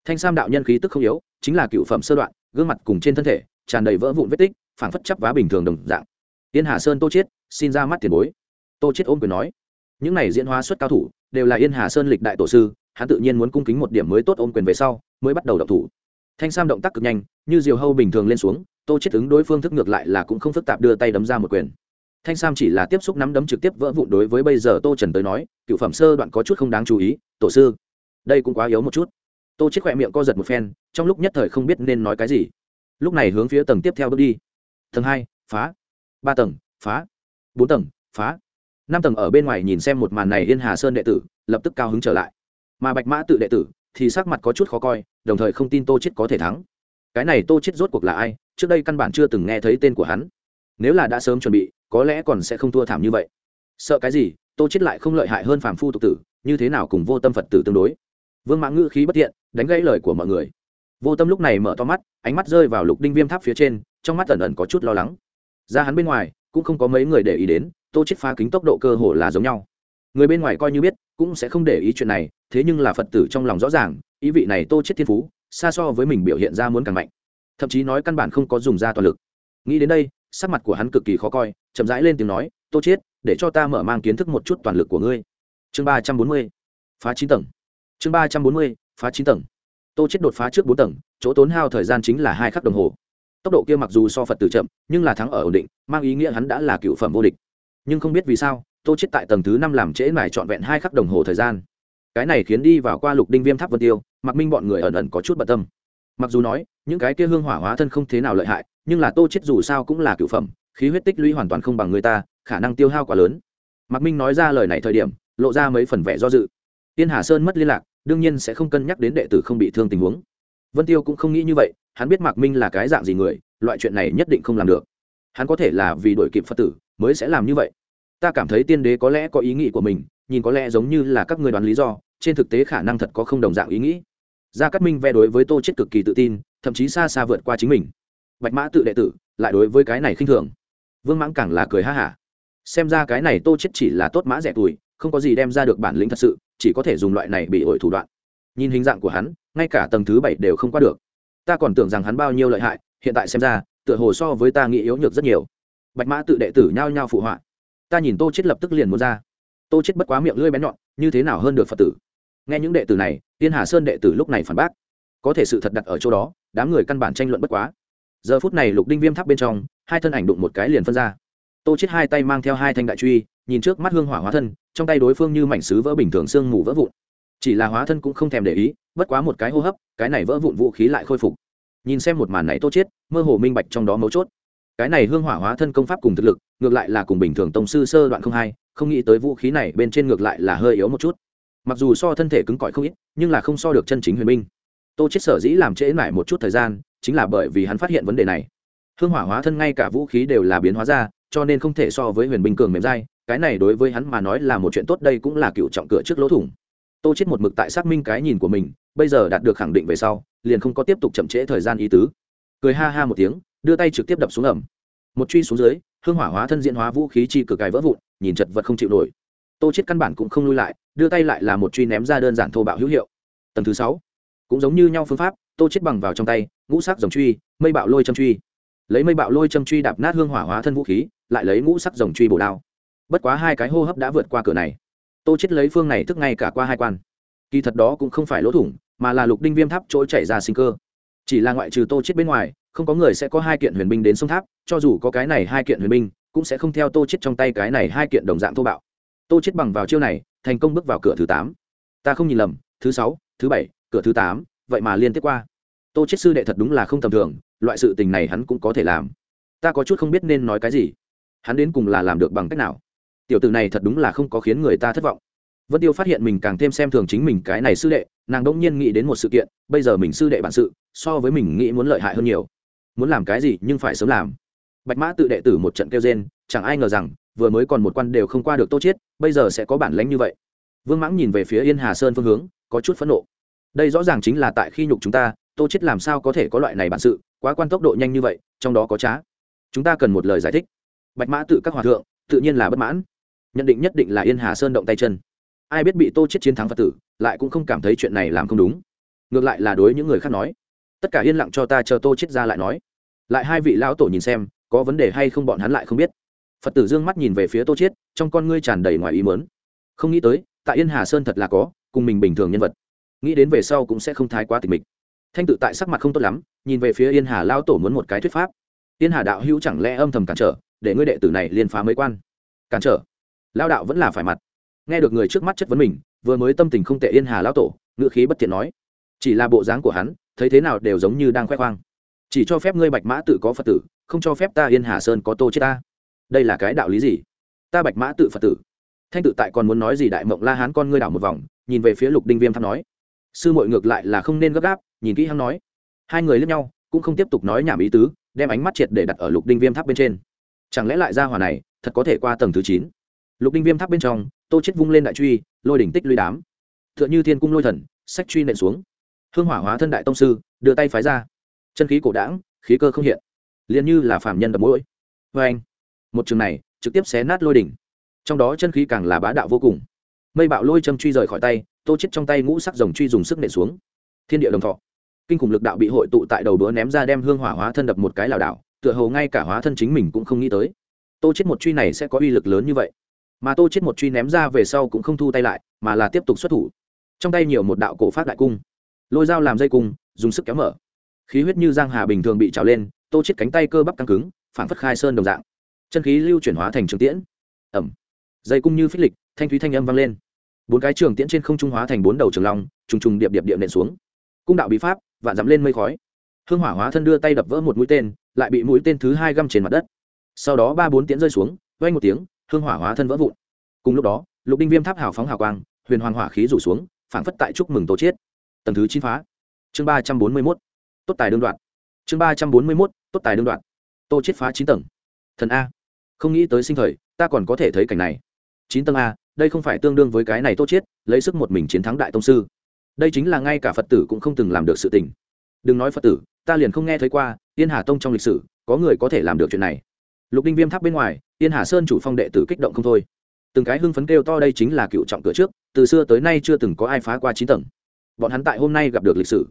Thanh sam đạo nhân khí tức không yếu, chính là cựu phẩm sơ đoạn, gương mặt cùng trên thân thể, tràn đầy vỡ vụn vết tích, phảng phất chấp vá bình thường đồng dạng. Yên hà sơn tô chiết, xin ra mắt tiền bối. Tô chiết ôm quyền nói những này diễn hóa xuất cao thủ, đều là yên hà sơn lịch đại tổ sư, hắn tự nhiên muốn cung kính một điểm mới tốt ôm quyền về sau, mới bắt đầu động thủ. Thanh sam động tác cực nhanh, như diều hâu bình thường lên xuống, tô chết ứng đối phương thức ngược lại là cũng không phức tạp đưa tay đấm ra một quyền. Thanh sam chỉ là tiếp xúc nắm đấm trực tiếp vỡ vụn đối với bây giờ tô trần tới nói, cựu phẩm sơ đoạn có chút không đáng chú ý, tổ sư. Đây cũng quá yếu một chút. Tô chết khỏe miệng co giật một phen, trong lúc nhất thời không biết nên nói cái gì. Lúc này hướng phía tầng tiếp theo bước đi. Tầng hai, phá. Ba tầng, phá. Bốn tầng, phá năm tầng ở bên ngoài nhìn xem một màn này yên hà sơn đệ tử, lập tức cao hứng trở lại. Mà bạch mã tự đệ tử thì sắc mặt có chút khó coi, đồng thời không tin tô chết có thể thắng. Cái này tô chết rốt cuộc là ai? Trước đây căn bản chưa từng nghe thấy tên của hắn. Nếu là đã sớm chuẩn bị, có lẽ còn sẽ không thua thảm như vậy. Sợ cái gì? Tô chết lại không lợi hại hơn phàm phu tục tử, như thế nào cùng vô tâm phật tử tương đối? Vương mãng ngữ khí bất thiện, đánh gãy lời của mọi người. Vô tâm lúc này mở to mắt, ánh mắt rơi vào lục đinh viêm tháp phía trên, trong mắt ẩn ẩn có chút lo lắng. Ra hắn bên ngoài cũng không có mấy người để ý đến, tô chết phá kính tốc độ cơ hồ là giống nhau. Người bên ngoài coi như biết, cũng sẽ không để ý chuyện này, thế nhưng là phật tử trong lòng rõ ràng, ý vị này tô chết thiên phú, xa so với mình biểu hiện ra muốn càng mạnh. Thậm chí nói căn bản không có dùng ra toàn lực. Nghĩ đến đây, sắc mặt của hắn cực kỳ khó coi, chậm rãi lên tiếng nói, tô chết, để cho ta mở mang kiến thức một chút toàn lực của ngươi. Chương ba trăm bốn mươi, phá chín tầng. Chương ba trăm bốn mươi, phá chín tầng. Tô chết đột phá trước bốn tầng, chỗ tốn hao thời gian chính là hai khắc đồng hồ tốc độ kia mặc dù so phật tử chậm, nhưng là thắng ở ổn định, mang ý nghĩa hắn đã là cựu phẩm vô địch. Nhưng không biết vì sao, tô chết tại tầng thứ năm làm trễ mải trọn vẹn hai khắc đồng hồ thời gian. Cái này khiến đi vào qua lục đinh viêm tháp vân tiêu, mặc minh bọn người ẩn ẩn có chút bận tâm. Mặc dù nói, những cái kia hương hỏa hóa thân không thế nào lợi hại, nhưng là tô chết dù sao cũng là cựu phẩm, khí huyết tích lũy hoàn toàn không bằng người ta, khả năng tiêu hao quá lớn. Mặc minh nói ra lời này thời điểm, lộ ra mấy phần vẻ do dự. Tiên hà sơn mất liên lạc, đương nhiên sẽ không cân nhắc đến đệ tử không bị thương tình huống. Vân tiêu cũng không nghĩ như vậy hắn biết mạc minh là cái dạng gì người, loại chuyện này nhất định không làm được. Hắn có thể là vì đổi kịp phật tử, mới sẽ làm như vậy. Ta cảm thấy tiên đế có lẽ có ý nghĩ của mình, nhìn có lẽ giống như là các người đoán lý do, trên thực tế khả năng thật có không đồng dạng ý nghĩ. Gia cát minh ve đối với tô chết cực kỳ tự tin, thậm chí xa xa vượt qua chính mình. Bạch mã tự đệ tử, lại đối với cái này khinh thường. Vương mãng càng là cười ha hả. Xem ra cái này tô chết chỉ là tốt mã rẻ tuổi, không có gì đem ra được bản lĩnh thật sự, chỉ có thể dùng loại này bị ổi thủ đoạn. Nhìn hình dạng của hắn, ngay cả tầng thứ bảy đều không qua được ta còn tưởng rằng hắn bao nhiêu lợi hại, hiện tại xem ra, tựa hồ so với ta nghĩ yếu nhược rất nhiều. Bạch mã tự đệ tử nhao nhao phụ họa. Ta nhìn tô chết lập tức liền muốn ra. Tô chết bất quá miệng lưỡi bén nhọn, như thế nào hơn được phật tử? Nghe những đệ tử này, tiên hà sơn đệ tử lúc này phản bác. Có thể sự thật đặt ở chỗ đó, đám người căn bản tranh luận bất quá. Giờ phút này lục đinh viêm tháp bên trong, hai thân ảnh đụng một cái liền phân ra. Tô chết hai tay mang theo hai thanh đại truy, nhìn trước mắt hương hỏa hóa thân, trong tay đối phương như mảnh sứ vỡ bình thường xương mù vỡ vụn. Chỉ là hóa thân cũng không thèm để ý, bất quá một cái hô hấp, cái này vỡ vụn vũ khí lại khôi phục nhìn xem một màn này tô chết, mơ hồ minh bạch trong đó mấu chốt. Cái này hương hỏa hóa thân công pháp cùng thực lực, ngược lại là cùng bình thường tông sư sơ đoạn không hai, không nghĩ tới vũ khí này bên trên ngược lại là hơi yếu một chút. Mặc dù so thân thể cứng cỏi không ít, nhưng là không so được chân chính huyền minh. Tô chết sở dĩ làm trễ lại một chút thời gian, chính là bởi vì hắn phát hiện vấn đề này. Hương hỏa hóa thân ngay cả vũ khí đều là biến hóa ra, cho nên không thể so với huyền binh cường mềm dai, cái này đối với hắn mà nói là một chuyện tốt, đây cũng là cựu trọng cửa trước lỗ thủng. Tô chết một mực tại xác minh cái nhìn của mình, bây giờ đạt được khẳng định về sau liền không có tiếp tục chậm trễ thời gian ý tứ. Cười ha ha một tiếng, đưa tay trực tiếp đập xuống ẩm. Một truy xuống dưới, hương hỏa hóa thân diễn hóa vũ khí chi cực cài vỡ vụn, nhìn chật vật không chịu nổi. Tô chết căn bản cũng không lui lại, đưa tay lại là một truy ném ra đơn giản thô bạo hữu hiệu. Tầng thứ sáu, cũng giống như nhau phương pháp, tô chết bằng vào trong tay, ngũ sắc dòng truy, mây bạo lôi châm truy. Lấy mây bạo lôi châm truy đạp nát hương hỏa hóa thân vũ khí, lại lấy ngũ sắc rồng truy bổ đao. Bất quá hai cái hô hấp đã vượt qua cửa này. Tô chết lấy phương này thức ngay cả qua hai quan. Kỳ thật đó cũng không phải lỗ thủng mà là lục đinh viêm tháp chỗ chảy ra sinh cơ. Chỉ là ngoại trừ tô chết bên ngoài, không có người sẽ có hai kiện huyền binh đến sông tháp, cho dù có cái này hai kiện huyền binh, cũng sẽ không theo tô chết trong tay cái này hai kiện đồng dạng thô bạo. Tô chết bằng vào chiêu này, thành công bước vào cửa thứ tám. Ta không nhìn lầm, thứ sáu, thứ bảy, cửa thứ tám, vậy mà liên tiếp qua. Tô chết sư đệ thật đúng là không tầm thường, loại sự tình này hắn cũng có thể làm. Ta có chút không biết nên nói cái gì. Hắn đến cùng là làm được bằng cách nào? Tiểu tử này thật đúng là không có khiến người ta thất vọng vân tiêu phát hiện mình càng thêm xem thường chính mình cái này sư đệ, nàng đông nhiên nghĩ đến một sự kiện, bây giờ mình sư đệ bản sự, so với mình nghĩ muốn lợi hại hơn nhiều. Muốn làm cái gì nhưng phải sớm làm. Bạch mã tự đệ tử một trận kêu gen chẳng ai ngờ rằng, vừa mới còn một quan đều không qua được tô chiết, bây giờ sẽ có bản lãnh như vậy. Vương mãng nhìn về phía yên hà sơn phương hướng, có chút phẫn nộ. Đây rõ ràng chính là tại khi nhục chúng ta, tô chiết làm sao có thể có loại này bản sự, quá quan tốc độ nhanh như vậy, trong đó có trá. Chúng ta cần một lời giải thích. Bạch mã tự các hòa thượng, tự nhiên là bất mãn. Nhận định nhất định là yên hà sơn động tay chân ai biết bị tô chết chiến thắng phật tử, lại cũng không cảm thấy chuyện này làm không đúng. Ngược lại là đối những người khác nói. Tất cả yên lặng cho ta chờ tô chết ra lại nói. Lại hai vị lão tổ nhìn xem, có vấn đề hay không bọn hắn lại không biết. Phật tử dương mắt nhìn về phía tô chết, trong con ngươi tràn đầy ngoài ý mớn không nghĩ tới, tại yên hà sơn thật là có, cùng mình bình thường nhân vật. Nghĩ đến về sau cũng sẽ không thái quá tịch mịch. Thanh tự tại sắc mặt không tốt lắm, nhìn về phía yên hà lão tổ muốn một cái thuyết pháp. Yên hà đạo hữu chẳng lẽ âm thầm cản trở, để ngươi đệ tử này liên phá mấy quan? Cản trở? Lao đạo vẫn là phải mặt nghe được người trước mắt chất vấn mình, vừa mới tâm tình không tệ yên hà lão tổ, ngữ khí bất thiện nói. Chỉ là bộ dáng của hắn, thấy thế nào đều giống như đang khoe khoang. Chỉ cho phép ngươi bạch mã tự có phật tử, không cho phép ta yên hà sơn có tô chết ta. Đây là cái đạo lý gì? Ta bạch mã tự phật tử. Thanh tự tại còn muốn nói gì đại mộng la hán con ngươi đảo một vòng, nhìn về phía lục đinh viêm thăm nói. Sư mội ngược lại là không nên gấp gáp, nhìn kỹ hắn nói. Hai người lướt nhau, cũng không tiếp tục nói nhảm ý tứ, đem ánh mắt triệt để đặt ở lục đinh viêm tháp bên trên. Chẳng lẽ lại ra hỏa này, thật có thể qua tầng thứ chín? Lục đinh viêm tháp bên trong tô chết vung lên đại truy, lôi đỉnh tích lũy đám. Tựa như thiên cung lôi thần, sách truy nện xuống. Hương hỏa hóa thân đại tông sư, đưa tay phái ra. Chân khí cổ đảng khí cơ không hiện. Liền như là phạm nhân đập mũi. Vê anh, một trường này, trực tiếp xé nát lôi đỉnh. Trong đó chân khí càng là bá đạo vô cùng. Mây bạo lôi châm truy rời khỏi tay, tô chết trong tay ngũ sắc rồng truy dùng sức nện xuống. Thiên địa đồng thọ. Kinh khủng lực đạo bị hội tụ tại đầu đũa ném ra đem hương hỏa hóa thân đập một cái lảo đảo, tựa hồ ngay cả hóa thân chính mình cũng không nghĩ tới. Tô chết một truy này sẽ có uy lực lớn như vậy mà tô chết một truy ném ra về sau cũng không thu tay lại, mà là tiếp tục xuất thủ. Trong tay nhiều một đạo cổ phát đại cung, lôi dao làm dây cung, dùng sức kéo mở. Khí huyết như giang hà bình thường bị trào lên, tô chết cánh tay cơ bắp căng cứng, phản phất khai sơn đồng dạng. Chân khí lưu chuyển hóa thành trường tiễn. Ẩm dây cung như phích lịch, thanh thúy thanh âm vang lên. Bốn cái trường tiễn trên không trung hóa thành bốn đầu trường long, trùng trùng điệp điệp điệp nện xuống. Cung đạo bí pháp, vạn dắm lên mây khói. Hương hỏa hóa thân đưa tay đập vỡ một mũi tên, lại bị mũi tên thứ hai găm trên mặt đất. Sau đó ba bốn tiễn rơi xuống vay một tiếng hương hỏa hóa thân vỡ vụn. Cùng lúc đó, lục đinh viêm tháp hào phóng hào quang, huyền hoàng hỏa khí rủ xuống, phảng phất tại chúc mừng tổ chiết. Tầng thứ chín phá. Chương ba trăm bốn mươi mốt. Tốt tài đương đoạn. Chương ba trăm bốn mươi mốt. Tốt tài đương đoạn. Tô chiết phá chín tầng. Thần a. Không nghĩ tới sinh thời, ta còn có thể thấy cảnh này. Chín tầng a, đây không phải tương đương với cái này tô chiết, lấy sức một mình chiến thắng đại tông sư. Đây chính là ngay cả phật tử cũng không từng làm được sự tình. Đừng nói phật tử, ta liền không nghe thấy qua yên hà tông trong lịch sử, có người có thể làm được chuyện này lục đinh viêm tháp bên ngoài, yên hà sơn chủ phong đệ tử kích động không thôi. Từng cái hưng phấn kêu to đây chính là cựu trọng cửa trước, từ xưa tới nay chưa từng có ai phá qua chín tầng. Bọn hắn tại hôm nay gặp được lịch sử.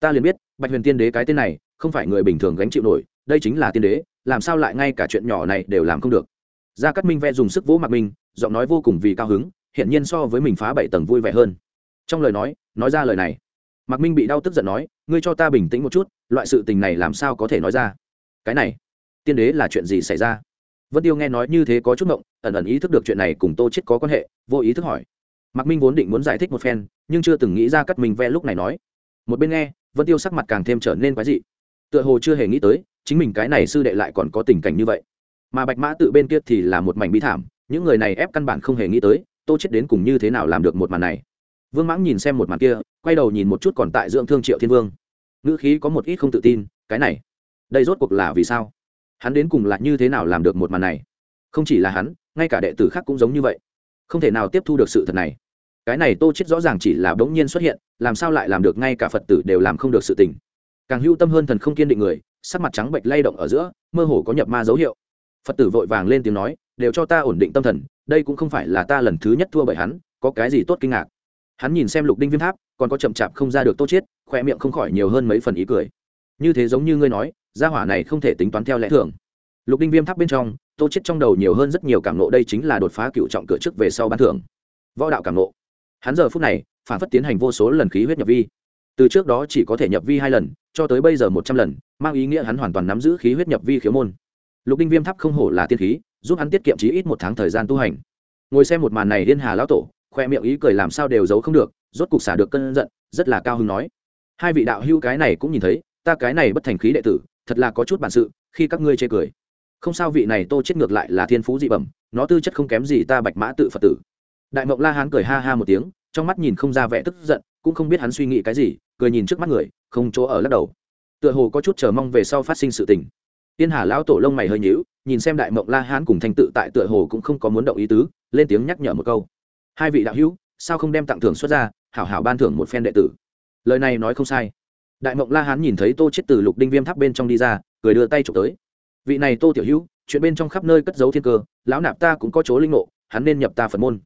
Ta liền biết, bạch huyền tiên đế cái tên này, không phải người bình thường gánh chịu nổi, đây chính là tiên đế, làm sao lại ngay cả chuyện nhỏ này đều làm không được. Gia cát minh vẽ dùng sức vỗ mặt mình, giọng nói vô cùng vì cao hứng hiện nhiên so với mình phá bảy tầng vui vẻ hơn. Trong lời nói nói ra lời này, mạc minh bị đau tức giận nói, ngươi cho ta bình tĩnh một chút, loại sự tình này làm sao có thể nói ra? Cái này tiên đế là chuyện gì xảy ra? Vân tiêu nghe nói như thế có chút mộng ẩn ẩn ý thức được chuyện này cùng tô chết có quan hệ, vô ý thức hỏi. Mạc minh vốn định muốn giải thích một phen, nhưng chưa từng nghĩ ra cắt mình ve lúc này nói. Một bên nghe, vân tiêu sắc mặt càng thêm trở nên quái dị. Tựa hồ chưa hề nghĩ tới, chính mình cái này sư đệ lại còn có tình cảnh như vậy. Mà bạch mã tự bên kia thì là một mảnh bi thảm, những người này ép căn bản không hề nghĩ tới, tô chết đến cùng như thế nào làm được một màn này. Vương mãng nhìn xem một màn kia, quay đầu nhìn một chút còn tại dưỡng thương triệu thiên vương. Ngữ khí có một ít không tự tin, cái này, đây rốt cuộc là vì sao? Hắn đến cùng là như thế nào làm được một màn này? Không chỉ là hắn, ngay cả đệ tử khác cũng giống như vậy. Không thể nào tiếp thu được sự thật này. Cái này tô chết rõ ràng chỉ là bỗng nhiên xuất hiện, làm sao lại làm được ngay cả phật tử đều làm không được sự tình. Càng hưu tâm hơn thần không kiên định người, sắc mặt trắng bệnh lay động ở giữa, mơ hồ có nhập ma dấu hiệu. Phật tử vội vàng lên tiếng nói, đều cho ta ổn định tâm thần, đây cũng không phải là ta lần thứ nhất thua bởi hắn, có cái gì tốt kinh ngạc? Hắn nhìn xem lục đinh viêm tháp, còn có chậm chạp không ra được tô chết khoe miệng không khỏi nhiều hơn mấy phần ý cười. Như thế giống như ngươi nói gia hỏa này không thể tính toán theo lẽ thường. Lục đinh viêm tháp bên trong, tô chết trong đầu nhiều hơn rất nhiều cảm nộ đây chính là đột phá cựu trọng cửa trước về sau ban thưởng. Võ đạo cảm nộ hắn giờ phút này, phản phất tiến hành vô số lần khí huyết nhập vi. Từ trước đó chỉ có thể nhập vi hai lần, cho tới bây giờ một trăm lần, mang ý nghĩa hắn hoàn toàn nắm giữ khí huyết nhập vi khiếu môn. Lục đinh viêm tháp không hổ là tiên khí, giúp hắn tiết kiệm chí ít một tháng thời gian tu hành. Ngồi xem một màn này liên hà lão tổ, khoe miệng ý cười làm sao đều giấu không được, rốt cục xả được cơn giận, rất là cao hứng nói. Hai vị đạo hữu cái này cũng nhìn thấy, ta cái này bất thành khí đệ tử thật là có chút bản sự, khi các ngươi chê cười. Không sao vị này tô chết ngược lại là thiên phú dị bẩm, nó tư chất không kém gì ta bạch mã tự phật tử. Đại mộng la hán cười ha ha một tiếng, trong mắt nhìn không ra vẻ tức giận, cũng không biết hắn suy nghĩ cái gì, cười nhìn trước mắt người, không chỗ ở lắc đầu. Tựa hồ có chút chờ mong về sau phát sinh sự tình. Tiên hà lão tổ lông mày hơi nhíu, nhìn xem đại mộng la hán cùng thanh tự tại tựa hồ cũng không có muốn động ý tứ, lên tiếng nhắc nhở một câu. Hai vị đạo hữu, sao không đem tặng thưởng xuất ra, hảo hảo ban thưởng một phen đệ tử. Lời này nói không sai đại mộng la hán nhìn thấy tô chết từ lục đinh viêm tháp bên trong đi ra, cười đưa tay chụp tới. Vị này tô tiểu hữu, chuyện bên trong khắp nơi cất giấu thiên cơ, lão nạp ta cũng có chỗ linh ngộ, hắn nên nhập ta phật môn.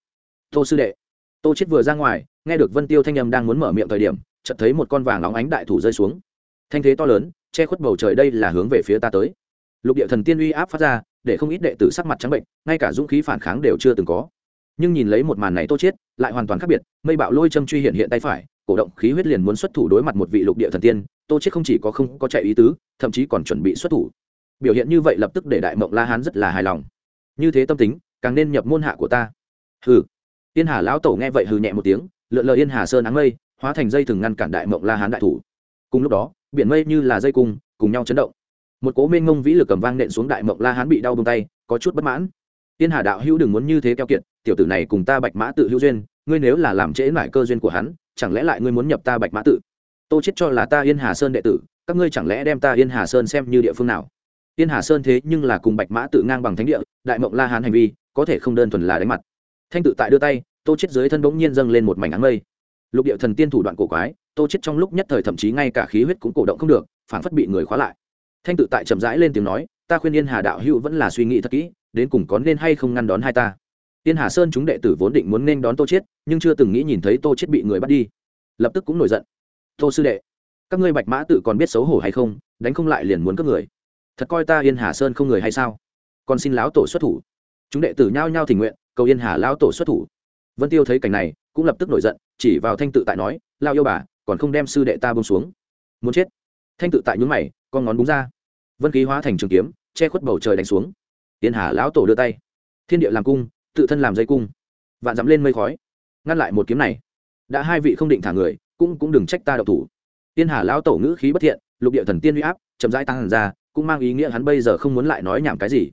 Tô sư đệ. Tô chết vừa ra ngoài, nghe được vân tiêu thanh âm đang muốn mở miệng thời điểm, chợt thấy một con vàng óng ánh đại thủ rơi xuống. Thanh thế to lớn, che khuất bầu trời đây là hướng về phía ta tới. Lục địa thần tiên uy áp phát ra, để không ít đệ tử sắc mặt trắng bệnh, ngay cả dũng khí phản kháng đều chưa từng có. Nhưng nhìn lấy một màn này tô chết, lại hoàn toàn khác biệt, mây bạo lôi châm truy hiện hiện tay phải cổ động khí huyết liền muốn xuất thủ đối mặt một vị lục địa thần tiên, tô chết không chỉ có không có chạy ý tứ, thậm chí còn chuẩn bị xuất thủ. Biểu hiện như vậy lập tức để đại mộng la hán rất là hài lòng. Như thế tâm tính, càng nên nhập môn hạ của ta. Hừ. Yên hà lão tổ nghe vậy hừ nhẹ một tiếng, lượn lờ yên hà sơn áng mây, hóa thành dây thừng ngăn cản đại mộng la hán đại thủ. Cùng lúc đó, biển mây như là dây cung, cùng nhau chấn động. Một cố mênh ngông vĩ lực cầm vang nện xuống đại mộng la hán bị đau bông tay, có chút bất mãn. Tiên hà đạo hữu đừng muốn như thế keo kiệt, tiểu tử này cùng ta bạch mã tự hữu duyên, ngươi nếu là làm trễ mải cơ duyên của hắn chẳng lẽ lại ngươi muốn nhập ta bạch mã tự tô chết cho là ta yên hà sơn đệ tử, các ngươi chẳng lẽ đem ta yên hà sơn xem như địa phương nào? Yên hà sơn thế nhưng là cùng bạch mã tự ngang bằng thánh địa, đại mộng la hán hành vi, có thể không đơn thuần là đánh mặt. Thanh tự tại đưa tay, tô chết dưới thân bỗng nhiên dâng lên một mảnh áng mây. Lục địa thần tiên thủ đoạn cổ quái, tô chết trong lúc nhất thời thậm chí ngay cả khí huyết cũng cổ động không được phản phất bị người khóa lại. Thanh tự tại chậm rãi lên tiếng nói, ta khuyên yên hà đạo hữu vẫn là suy nghĩ thật kỹ, đến cùng có nên hay không ngăn đón hai ta? Tiên hà sơn chúng đệ tử vốn định muốn nên đón tô chết nhưng chưa từng nghĩ nhìn thấy tô chết bị người bắt đi. Lập tức cũng nổi giận. Tô sư đệ, các ngươi bạch mã tự còn biết xấu hổ hay không, đánh không lại liền muốn cướp người. Thật coi ta yên hà sơn không người hay sao? Còn xin lão tổ xuất thủ. Chúng đệ tử nhao nhao thỉnh nguyện, cầu yên hà lão tổ xuất thủ. Vân tiêu thấy cảnh này, cũng lập tức nổi giận, chỉ vào thanh tự tại nói lao yêu bà, còn không đem sư đệ ta bông xuống. Muốn chết? Thanh tự tại nhún mày, con ngón búng ra. Vân khí hóa thành trường kiếm, che khuất bầu trời đánh xuống. Yên hà lão tổ đưa tay. Thiên địa làm cung tự thân làm dây cung. Vạn dắm lên mây khói. Ngăn lại một kiếm này. Đã hai vị không định thả người, cũng cũng đừng trách ta đậu thủ. Tiên hà lão tổ ngữ khí bất thiện, lục địa thần tiên uy áp, chậm rãi tăng hẳn ra, cũng mang ý nghĩa hắn bây giờ không muốn lại nói nhảm cái gì.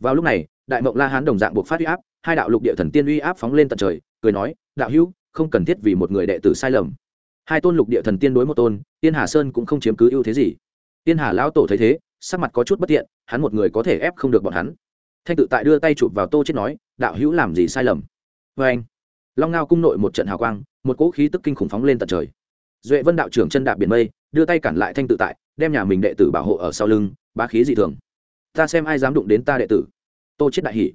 Vào lúc này, đại mộng la hán đồng dạng buộc phát uy áp, hai đạo lục địa thần tiên uy áp phóng lên tận trời, cười nói, đạo hữu, không cần thiết vì một người đệ tử sai lầm. Hai tôn lục địa thần tiên đối một tôn, tiên hà sơn cũng không chiếm cứ ưu thế gì. Tiên hà lão tổ thấy thế, sắc mặt có chút bất tiện, hắn một người có thể ép không được bọn hắn. Thanh tự tại đưa tay chụp vào tô chết nói đạo hữu làm gì sai lầm? Vê anh. Long ngao cung nội một trận hào quang một cỗ khí tức kinh khủng phóng lên tận trời. Duệ vân đạo trưởng chân đạp biển mây đưa tay cản lại thanh tự tại đem nhà mình đệ tử bảo hộ ở sau lưng bá khí dị thường. Ta xem ai dám đụng đến ta đệ tử. Tô chết đại Hỷ,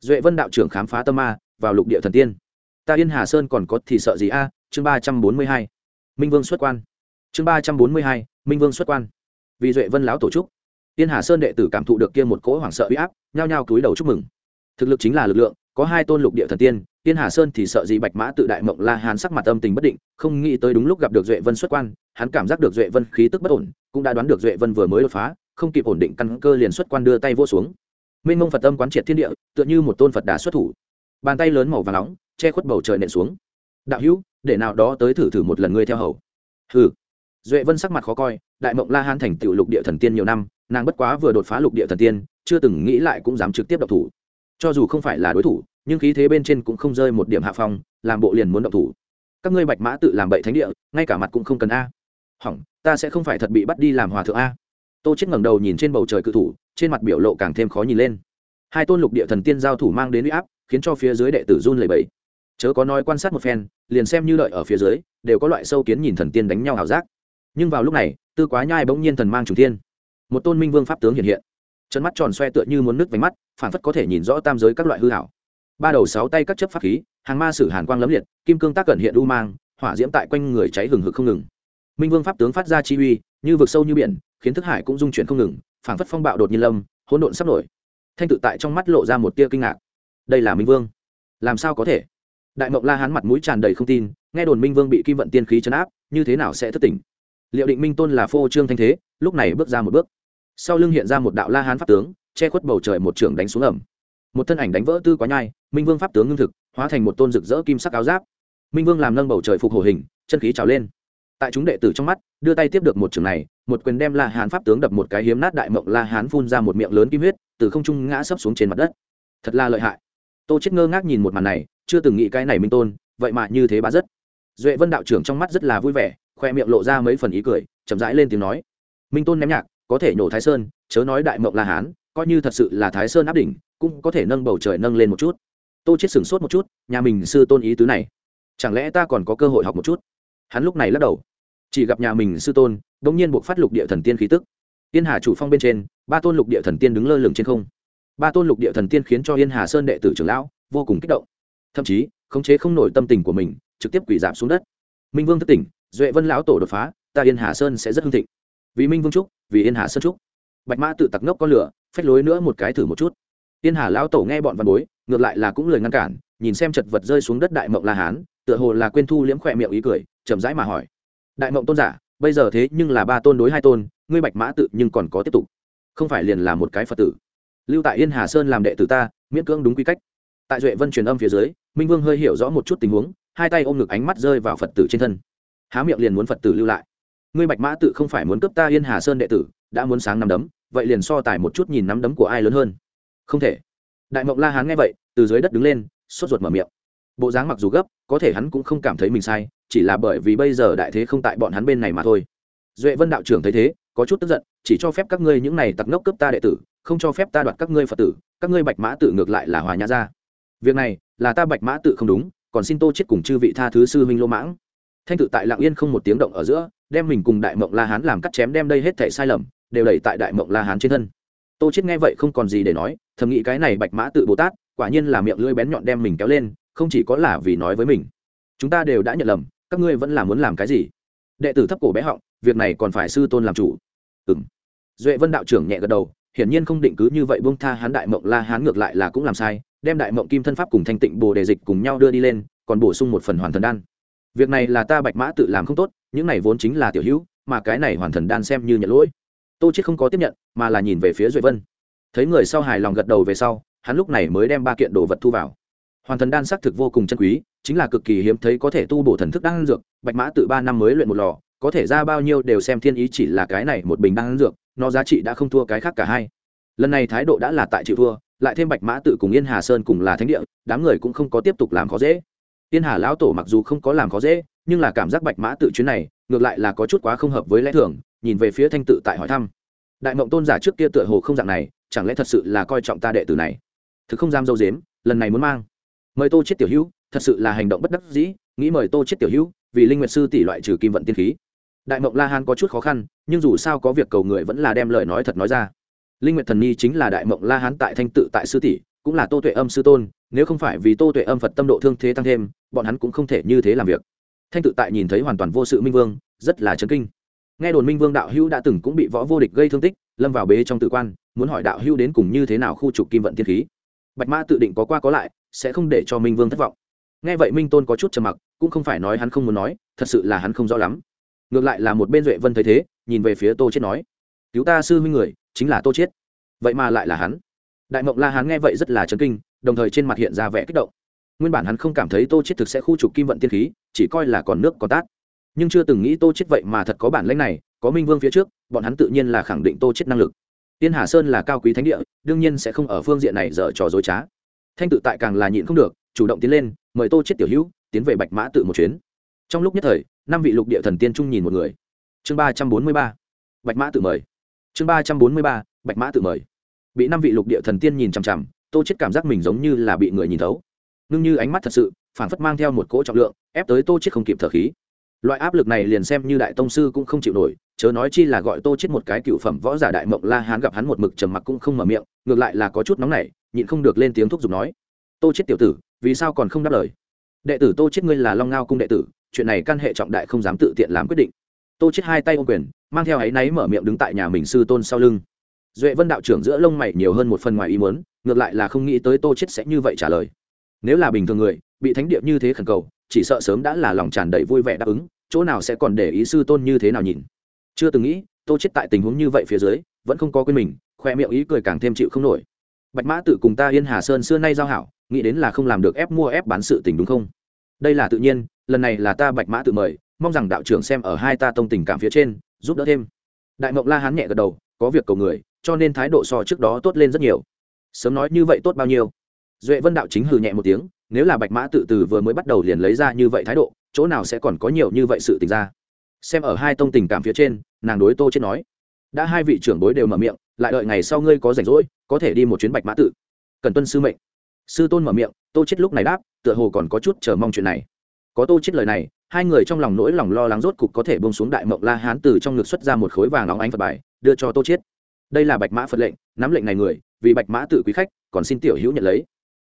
duệ vân đạo trưởng khám phá tâm ma vào lục địa thần tiên. Ta yên hà sơn còn có thì sợ gì a? Chương ba trăm bốn mươi hai. Minh vương xuất quan. Chương ba trăm bốn mươi hai minh vương xuất quan. Vì duệ vân lão tổ trúc yên hà sơn đệ tử cảm thụ được kia một cỗ hoảng sợ uy áp nhao nhao cúi đầu chúc mừng thực lực chính là lực lượng, có hai tôn lục địa thần tiên tiên hà sơn thì sợ gì bạch mã tự đại mộng la hán sắc mặt âm tình bất định, không nghĩ tới đúng lúc gặp được duệ vân xuất quan, hắn cảm giác được duệ vân khí tức bất ổn, cũng đã đoán được duệ vân vừa mới đột phá, không kịp ổn định căn cơ liền xuất quan đưa tay vô xuống. Minh mông phật tâm quán triệt thiên địa, tựa như một tôn phật đà xuất thủ. Bàn tay lớn màu và nóng, che khuất bầu trời nện xuống. Đạo hữu, để nào đó tới thử thử một lần ngươi theo hầu. Hừ. Duệ vân sắc mặt khó coi, đại mộng la hán thành tựu lục địa thần tiên nhiều năm, nàng bất quá vừa đột phá lục địa thần tiên, chưa từng nghĩ lại cũng dám trực tiếp độc thủ cho dù không phải là đối thủ, nhưng khí thế bên trên cũng không rơi một điểm hạ phong, làm bộ liền muốn động thủ. Các ngươi bạch mã tự làm bậy thánh địa, ngay cả mặt cũng không cần a. Hỏng, ta sẽ không phải thật bị bắt đi làm hòa thượng a. Tô chết ngẩng đầu nhìn trên bầu trời cự thủ, trên mặt biểu lộ càng thêm khó nhìn lên. Hai tôn lục địa thần tiên giao thủ mang đến uy áp, khiến cho phía dưới đệ tử run lẩy bẩy. Chớ có nói quan sát một phen, liền xem như lợi ở phía dưới, đều có loại sâu kiến nhìn thần tiên đánh nhau hào giác. Nhưng vào lúc này, tư quá nhai bỗng nhiên thần mang trùng tiên một tôn minh vương pháp tướng hiện hiện. Chân mắt tròn xoe tựa như muốn nước vánh mắt phản phất có thể nhìn rõ tam giới các loại hư hảo. Ba đầu sáu tay các chấp pháp khí, hàng ma sử hàn quang lấm liệt, kim cương tác cẩn hiện u mang, hỏa diễm tại quanh người cháy hừng hực không ngừng. Minh vương pháp tướng phát ra chi uy, như vực sâu như biển, khiến thức hải cũng dung chuyển không ngừng Phản phất phong bạo đột nhiên lâm, hỗn độn sắp nổi. Thanh tự tại trong mắt lộ ra một tia kinh ngạc. Đây là minh vương. Làm sao có thể? Đại mộng la hán mặt mũi tràn đầy không tin, nghe đồn minh vương bị kim vận tiên khí chấn áp, như thế nào sẽ thất tỉnh? Liệu định minh tôn là phô trương thanh thế, lúc này bước ra một bước. Sau lưng hiện ra một đạo la hán pháp tướng che khuất bầu trời một trường đánh xuống ẩm. Một thân ảnh đánh vỡ tư quá nhai, minh vương pháp tướng ngưng thực, hóa thành một tôn rực rỡ kim sắc áo giáp. Minh vương làm nâng bầu trời phục hồ hình, chân khí trào lên. Tại chúng đệ tử trong mắt, đưa tay tiếp được một trường này, một quyền đem la hán pháp tướng đập một cái hiếm nát đại mộng la hán phun ra một miệng lớn kim huyết, từ không trung ngã sấp xuống trên mặt đất. Thật là lợi hại. Tô chết ngơ ngác nhìn một màn này, chưa từng nghĩ cái này minh tôn, vậy mà như thế bá rất. Duệ vân đạo trưởng trong mắt rất là vui vẻ, khoe miệng lộ ra mấy phần ý cười, chậm rãi lên tiếng nói. Minh tôn ném nhạc, có thể nhổ thái sơn, chớ nói đại mộng la hán coi như thật sự là thái sơn áp đỉnh, cũng có thể nâng bầu trời nâng lên một chút. Tô chết sửng sốt một chút, nhà mình sư tôn ý tứ này. Chẳng lẽ ta còn có cơ hội học một chút? Hắn lúc này lắc đầu. Chỉ gặp nhà mình sư tôn bỗng nhiên buộc phát lục địa thần tiên khí tức. Yên hà chủ phong bên trên, ba tôn lục địa thần tiên đứng lơ lửng trên không. Ba tôn lục địa thần tiên khiến cho yên hà sơn đệ tử trưởng lão vô cùng kích động. Thậm chí, khống chế không nổi tâm tình của mình, trực tiếp quỷ giảm xuống đất. Minh vương thất tỉnh, duệ vân lão tổ đột phá, ta yên hà sơn sẽ rất hưng thịnh. Vì minh vương trúc vì yên hà sơn trúc bạch mã tự tặc ngốc con lửa phách lối nữa một cái thử một chút. Tiên hà lão tổ nghe bọn văn bối, ngược lại là cũng lời ngăn cản, nhìn xem chật vật rơi xuống đất đại mộng la hán, tựa hồ là quên thu liễm khỏe miệng ý cười, chậm rãi mà hỏi. Đại mộng tôn giả, bây giờ thế nhưng là ba tôn đối hai tôn, ngươi bạch mã tự nhưng còn có tiếp tục. Không phải liền là một cái phật tử. Lưu tại yên hà sơn làm đệ tử ta, miễn cưỡng đúng quy cách. Tại duệ vân truyền âm phía dưới, minh vương hơi hiểu rõ một chút tình huống, hai tay ôm ngực ánh mắt rơi vào phật tử trên thân. Há miệng liền muốn phật tử lưu lại. Ngươi bạch mã tự không phải muốn cướp ta yên hà sơn đệ tử, đã muốn sáng năm đấm vậy liền so tài một chút nhìn nắm đấm của ai lớn hơn. Không thể. Đại mộng la hán nghe vậy, từ dưới đất đứng lên, sốt ruột mở miệng. Bộ dáng mặc dù gấp, có thể hắn cũng không cảm thấy mình sai, chỉ là bởi vì bây giờ đại thế không tại bọn hắn bên này mà thôi. Duệ vân đạo trưởng thấy thế, có chút tức giận, chỉ cho phép các ngươi những này tặc ngốc cướp ta đệ tử, không cho phép ta đoạt các ngươi phật tử, các ngươi bạch mã tự ngược lại là hòa nhã ra. Việc này, là ta bạch mã tự không đúng, còn xin tô chết cùng chư vị tha thứ sư huynh lô mãng. Thanh tự tại lạng yên không một tiếng động ở giữa, đem mình cùng đại mộng la hán làm cắt chém đem đây hết thảy sai lầm đều đẩy tại đại mộng la hán trên thân. Tô chết nghe vậy không còn gì để nói, thầm nghĩ cái này bạch mã tự bồ tát, quả nhiên là miệng lưỡi bén nhọn đem mình kéo lên, không chỉ có là vì nói với mình. Chúng ta đều đã nhận lầm, các ngươi vẫn là muốn làm cái gì? Đệ tử thấp cổ bé họng, việc này còn phải sư tôn làm chủ. Ừm. Duệ vân đạo trưởng nhẹ gật đầu, hiển nhiên không định cứ như vậy buông tha hắn đại mộng la hán ngược lại là cũng làm sai, đem đại mộng kim thân pháp cùng thanh tịnh bồ đề dịch cùng nhau đưa đi lên, còn bổ sung một phần hoàn thần đan. Việc này là ta bạch mã tự làm không tốt, những này vốn chính là tiểu hữu, mà cái này hoàn thần đan xem như nhận lỗi tô chết không có tiếp nhận, mà là nhìn về phía duệ vân. Thấy người sau hài lòng gật đầu về sau, hắn lúc này mới đem ba kiện đồ vật thu vào. Hoàn thần đan xác thực vô cùng chân quý, chính là cực kỳ hiếm thấy có thể tu bổ thần thức đan dược, bạch mã tự ba năm mới luyện một lò, có thể ra bao nhiêu đều xem thiên ý chỉ là cái này một bình đan dược, nó giá trị đã không thua cái khác cả hai. Lần này thái độ đã là tại chịu thua, lại thêm bạch mã tự cùng yên hà sơn cùng là thánh địa, đám người cũng không có tiếp tục làm khó dễ. Yên hà lão tổ mặc dù không có làm khó dễ, nhưng là cảm giác bạch mã tự chuyến này, ngược lại là có chút quá không hợp với lẽ thường nhìn về phía thanh tự tại hỏi thăm. Đại mộng tôn giả trước kia tựa hồ không dạng này, chẳng lẽ thật sự là coi trọng ta đệ tử này? Thực không dám dâu dếm, lần này muốn mang. Mời tô chết tiểu hữu, thật sự là hành động bất đắc dĩ, nghĩ mời tô chết tiểu hữu, vì linh nguyệt sư tỷ loại trừ kim vận tiên khí. Đại mộng la hán có chút khó khăn, nhưng dù sao có việc cầu người vẫn là đem lời nói thật nói ra. Linh nguyệt thần nhi chính là đại mộng la hán tại thanh tự tại sư tỷ, cũng là tô tuệ âm sư tôn, nếu không phải vì tô tuệ âm phật tâm độ thương thế tăng thêm, bọn hắn cũng không thể như thế làm việc. Thanh tự tại nhìn thấy hoàn toàn vô sự minh vương, rất là chấn kinh nghe đồn minh vương đạo hữu đã từng cũng bị võ vô địch gây thương tích, lâm vào bế trong tự quan, muốn hỏi đạo hữu đến cùng như thế nào khu trục kim vận tiên khí. Bạch Ma tự định có qua có lại, sẽ không để cho minh vương thất vọng. Nghe vậy minh tôn có chút trầm mặc, cũng không phải nói hắn không muốn nói, thật sự là hắn không rõ lắm. Ngược lại là một bên duệ vân thấy thế, nhìn về phía tô chết nói, cứu ta sư huynh người, chính là tô chết vậy mà lại là hắn. Đại mộng la hắn nghe vậy rất là chấn kinh, đồng thời trên mặt hiện ra vẻ kích động. Nguyên bản hắn không cảm thấy tô chết thực sẽ khu trục kim vận tiên khí, chỉ coi là còn nước còn tát nhưng chưa từng nghĩ tô chết vậy mà thật có bản lĩnh này, có minh vương phía trước, bọn hắn tự nhiên là khẳng định tô chết năng lực. Tiên hà sơn là cao quý thánh địa, đương nhiên sẽ không ở phương diện này dở trò dối trá. Thanh tự tại càng là nhịn không được, chủ động tiến lên, mời tô chết tiểu hữu, tiến về bạch mã tự một chuyến. Trong lúc nhất thời, năm vị lục địa thần tiên trung nhìn một người. Chương ba trăm bốn mươi ba, bạch mã tự mời. Chương ba trăm bốn mươi ba, bạch mã tự mời. Bị năm vị lục địa thần tiên nhìn chằm chằm, tô chết cảm giác mình giống như là bị người nhìn thấu. Ngưng như ánh mắt thật sự phản phất mang theo một cỗ trọng lượng, ép tới tô chết không kịp thở khí loại áp lực này liền xem như đại tông sư cũng không chịu nổi, chớ nói chi là gọi tô chết một cái cựu phẩm võ giả đại mộng la hán gặp hắn một mực trầm mặc cũng không mở miệng, ngược lại là có chút nóng nảy, nhịn không được lên tiếng thúc giục nói, tô chết tiểu tử, vì sao còn không đáp lời? Đệ tử tô chết ngươi là long ngao cung đệ tử, chuyện này căn hệ trọng đại không dám tự tiện làm quyết định. Tô chết hai tay ôm quyền, mang theo ấy náy mở miệng đứng tại nhà mình sư tôn sau lưng. Duệ vân đạo trưởng giữa lông mày nhiều hơn một phần ngoài ý muốn, ngược lại là không nghĩ tới tô chết sẽ như vậy trả lời. Nếu là bình thường người, bị thánh địa như thế khẩn cầu chỉ sợ sớm đã là lòng tràn đầy vui vẻ đáp ứng, chỗ nào sẽ còn để ý sư tôn như thế nào nhìn. Chưa từng nghĩ, tô chết tại tình huống như vậy phía dưới, vẫn không có quên mình, khoe miệng ý cười càng thêm chịu không nổi. Bạch mã tự cùng ta yên hà sơn xưa nay giao hảo, nghĩ đến là không làm được ép mua ép bán sự tình đúng không? Đây là tự nhiên, lần này là ta bạch mã tự mời, mong rằng đạo trưởng xem ở hai ta tông tình cảm phía trên, giúp đỡ thêm. Đại mộng la hán nhẹ gật đầu, có việc cầu người, cho nên thái độ so trước đó tốt lên rất nhiều. Sớm nói như vậy tốt bao nhiêu? Duệ vân đạo chính hừ nhẹ một tiếng nếu là bạch mã tự từ vừa mới bắt đầu liền lấy ra như vậy thái độ, chỗ nào sẽ còn có nhiều như vậy sự tình ra? Xem ở hai tông tình cảm phía trên, nàng đối tô chết nói, đã hai vị trưởng bối đều mở miệng, lại đợi ngày sau ngươi có rảnh rỗi, có thể đi một chuyến bạch mã tự. Cần tuân sư mệnh. Sư tôn mở miệng, tô chết lúc này đáp, tựa hồ còn có chút chờ mong chuyện này. Có tô chết lời này, hai người trong lòng nỗi lòng lo lắng rốt cục có thể buông xuống đại mộng la hán từ trong ngực xuất ra một khối vàng óng ánh phật bài, đưa cho tô chết. Đây là bạch mã phật lệnh, nắm lệnh này người, vì bạch mã tự quý khách, còn xin tiểu hữu nhận lấy.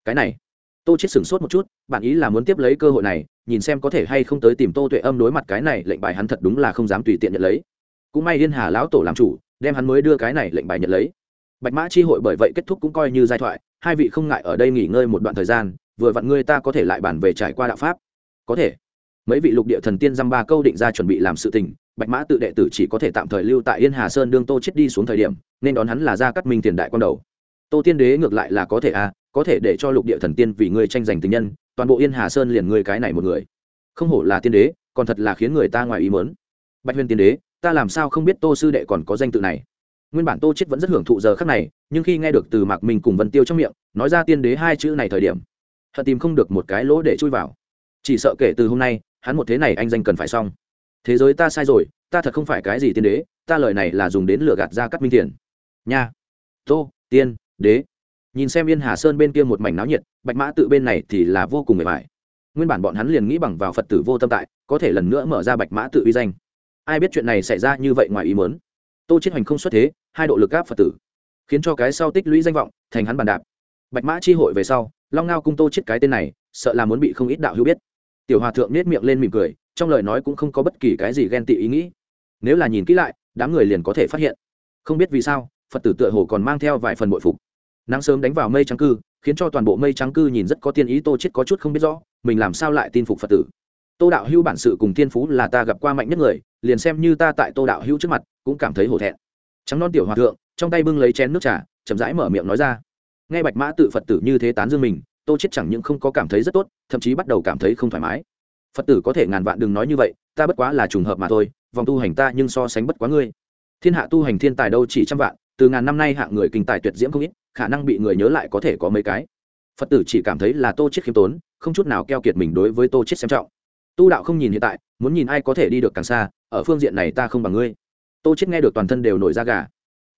Cái này tô chết sửng sốt một chút bản ý là muốn tiếp lấy cơ hội này, nhìn xem có thể hay không tới tìm tô tuệ âm đối mặt cái này, lệnh bài hắn thật đúng là không dám tùy tiện nhận lấy. Cũng may yên hà lão tổ làm chủ, đem hắn mới đưa cái này lệnh bài nhận lấy. Bạch mã chi hội bởi vậy kết thúc cũng coi như giai thoại, hai vị không ngại ở đây nghỉ ngơi một đoạn thời gian, vừa vặn ngươi ta có thể lại bàn về trải qua đạo pháp. Có thể. Mấy vị lục địa thần tiên dăm ba câu định ra chuẩn bị làm sự tình, bạch mã tự đệ tử chỉ có thể tạm thời lưu tại yên hà sơn đương tô chết đi xuống thời điểm, nên đón hắn là ra cắt minh tiền đại quan đầu tô tiên đế ngược lại là có thể à có thể để cho lục địa thần tiên vì ngươi tranh giành tình nhân, toàn bộ yên hà sơn liền ngươi cái này một người. Không hổ là tiên đế, còn thật là khiến người ta ngoài ý mớn bạch huyền tiên đế, ta làm sao không biết tô sư đệ còn có danh tự này? Nguyên bản tô chết vẫn rất hưởng thụ giờ khắc này, nhưng khi nghe được từ mạc minh cùng vân tiêu trong miệng, nói ra tiên đế hai chữ này thời điểm, hận tìm không được một cái lỗ để chui vào. Chỉ sợ kể từ hôm nay, hắn một thế này anh danh cần phải xong. Thế giới ta sai rồi, ta thật không phải cái gì tiên đế, ta lời này là dùng đến lừa gạt ra cắt minh tiền nha. Tô, tiên đế. Nhìn xem yên hà sơn bên kia một mảnh náo nhiệt, bạch mã tự bên này thì là vô cùng mệt mỏi. Nguyên bản bọn hắn liền nghĩ bằng vào phật tử vô tâm tại, có thể lần nữa mở ra bạch mã tự uy danh. Ai biết chuyện này xảy ra như vậy ngoài ý mớn tô chết hoành không xuất thế, hai độ lực áp phật tử, khiến cho cái sau tích lũy danh vọng, thành hắn bàn đạp. Bạch mã chi hội về sau, long ngao cung tô chết cái tên này, sợ là muốn bị không ít đạo hữu biết. Tiểu hòa thượng nết miệng lên mỉm cười, trong lời nói cũng không có bất kỳ cái gì ghen tị ý nghĩ. Nếu là nhìn kỹ lại, đám người liền có thể phát hiện. Không biết vì sao, phật tử tựa hồ còn mang theo vài phần bội phục nắng sớm đánh vào mây trắng cư, khiến cho toàn bộ mây trắng cư nhìn rất có tiên ý, tô chết có chút không biết rõ, mình làm sao lại tin phục phật tử. Tô đạo hữu bản sự cùng thiên phú là ta gặp qua mạnh nhất người, liền xem như ta tại tô đạo hữu trước mặt, cũng cảm thấy hổ thẹn. Trắng non tiểu hòa thượng, trong tay bưng lấy chén nước trà, chậm rãi mở miệng nói ra. Nghe bạch mã tự phật tử như thế tán dương mình, tô chết chẳng những không có cảm thấy rất tốt, thậm chí bắt đầu cảm thấy không thoải mái. Phật tử có thể ngàn vạn đừng nói như vậy, ta bất quá là trùng hợp mà thôi, vòng tu hành ta nhưng so sánh bất quá ngươi. Thiên hạ tu hành thiên tài đâu chỉ trăm vạn từ ngàn năm nay hạng người kinh tài tuyệt diễm không ít, khả năng bị người nhớ lại có thể có mấy cái. Phật tử chỉ cảm thấy là tô chết khiêm tốn, không chút nào keo kiệt mình đối với tô chết xem trọng. Tu đạo không nhìn hiện tại, muốn nhìn ai có thể đi được càng xa, ở phương diện này ta không bằng ngươi. Tô chết nghe được toàn thân đều nổi da gà.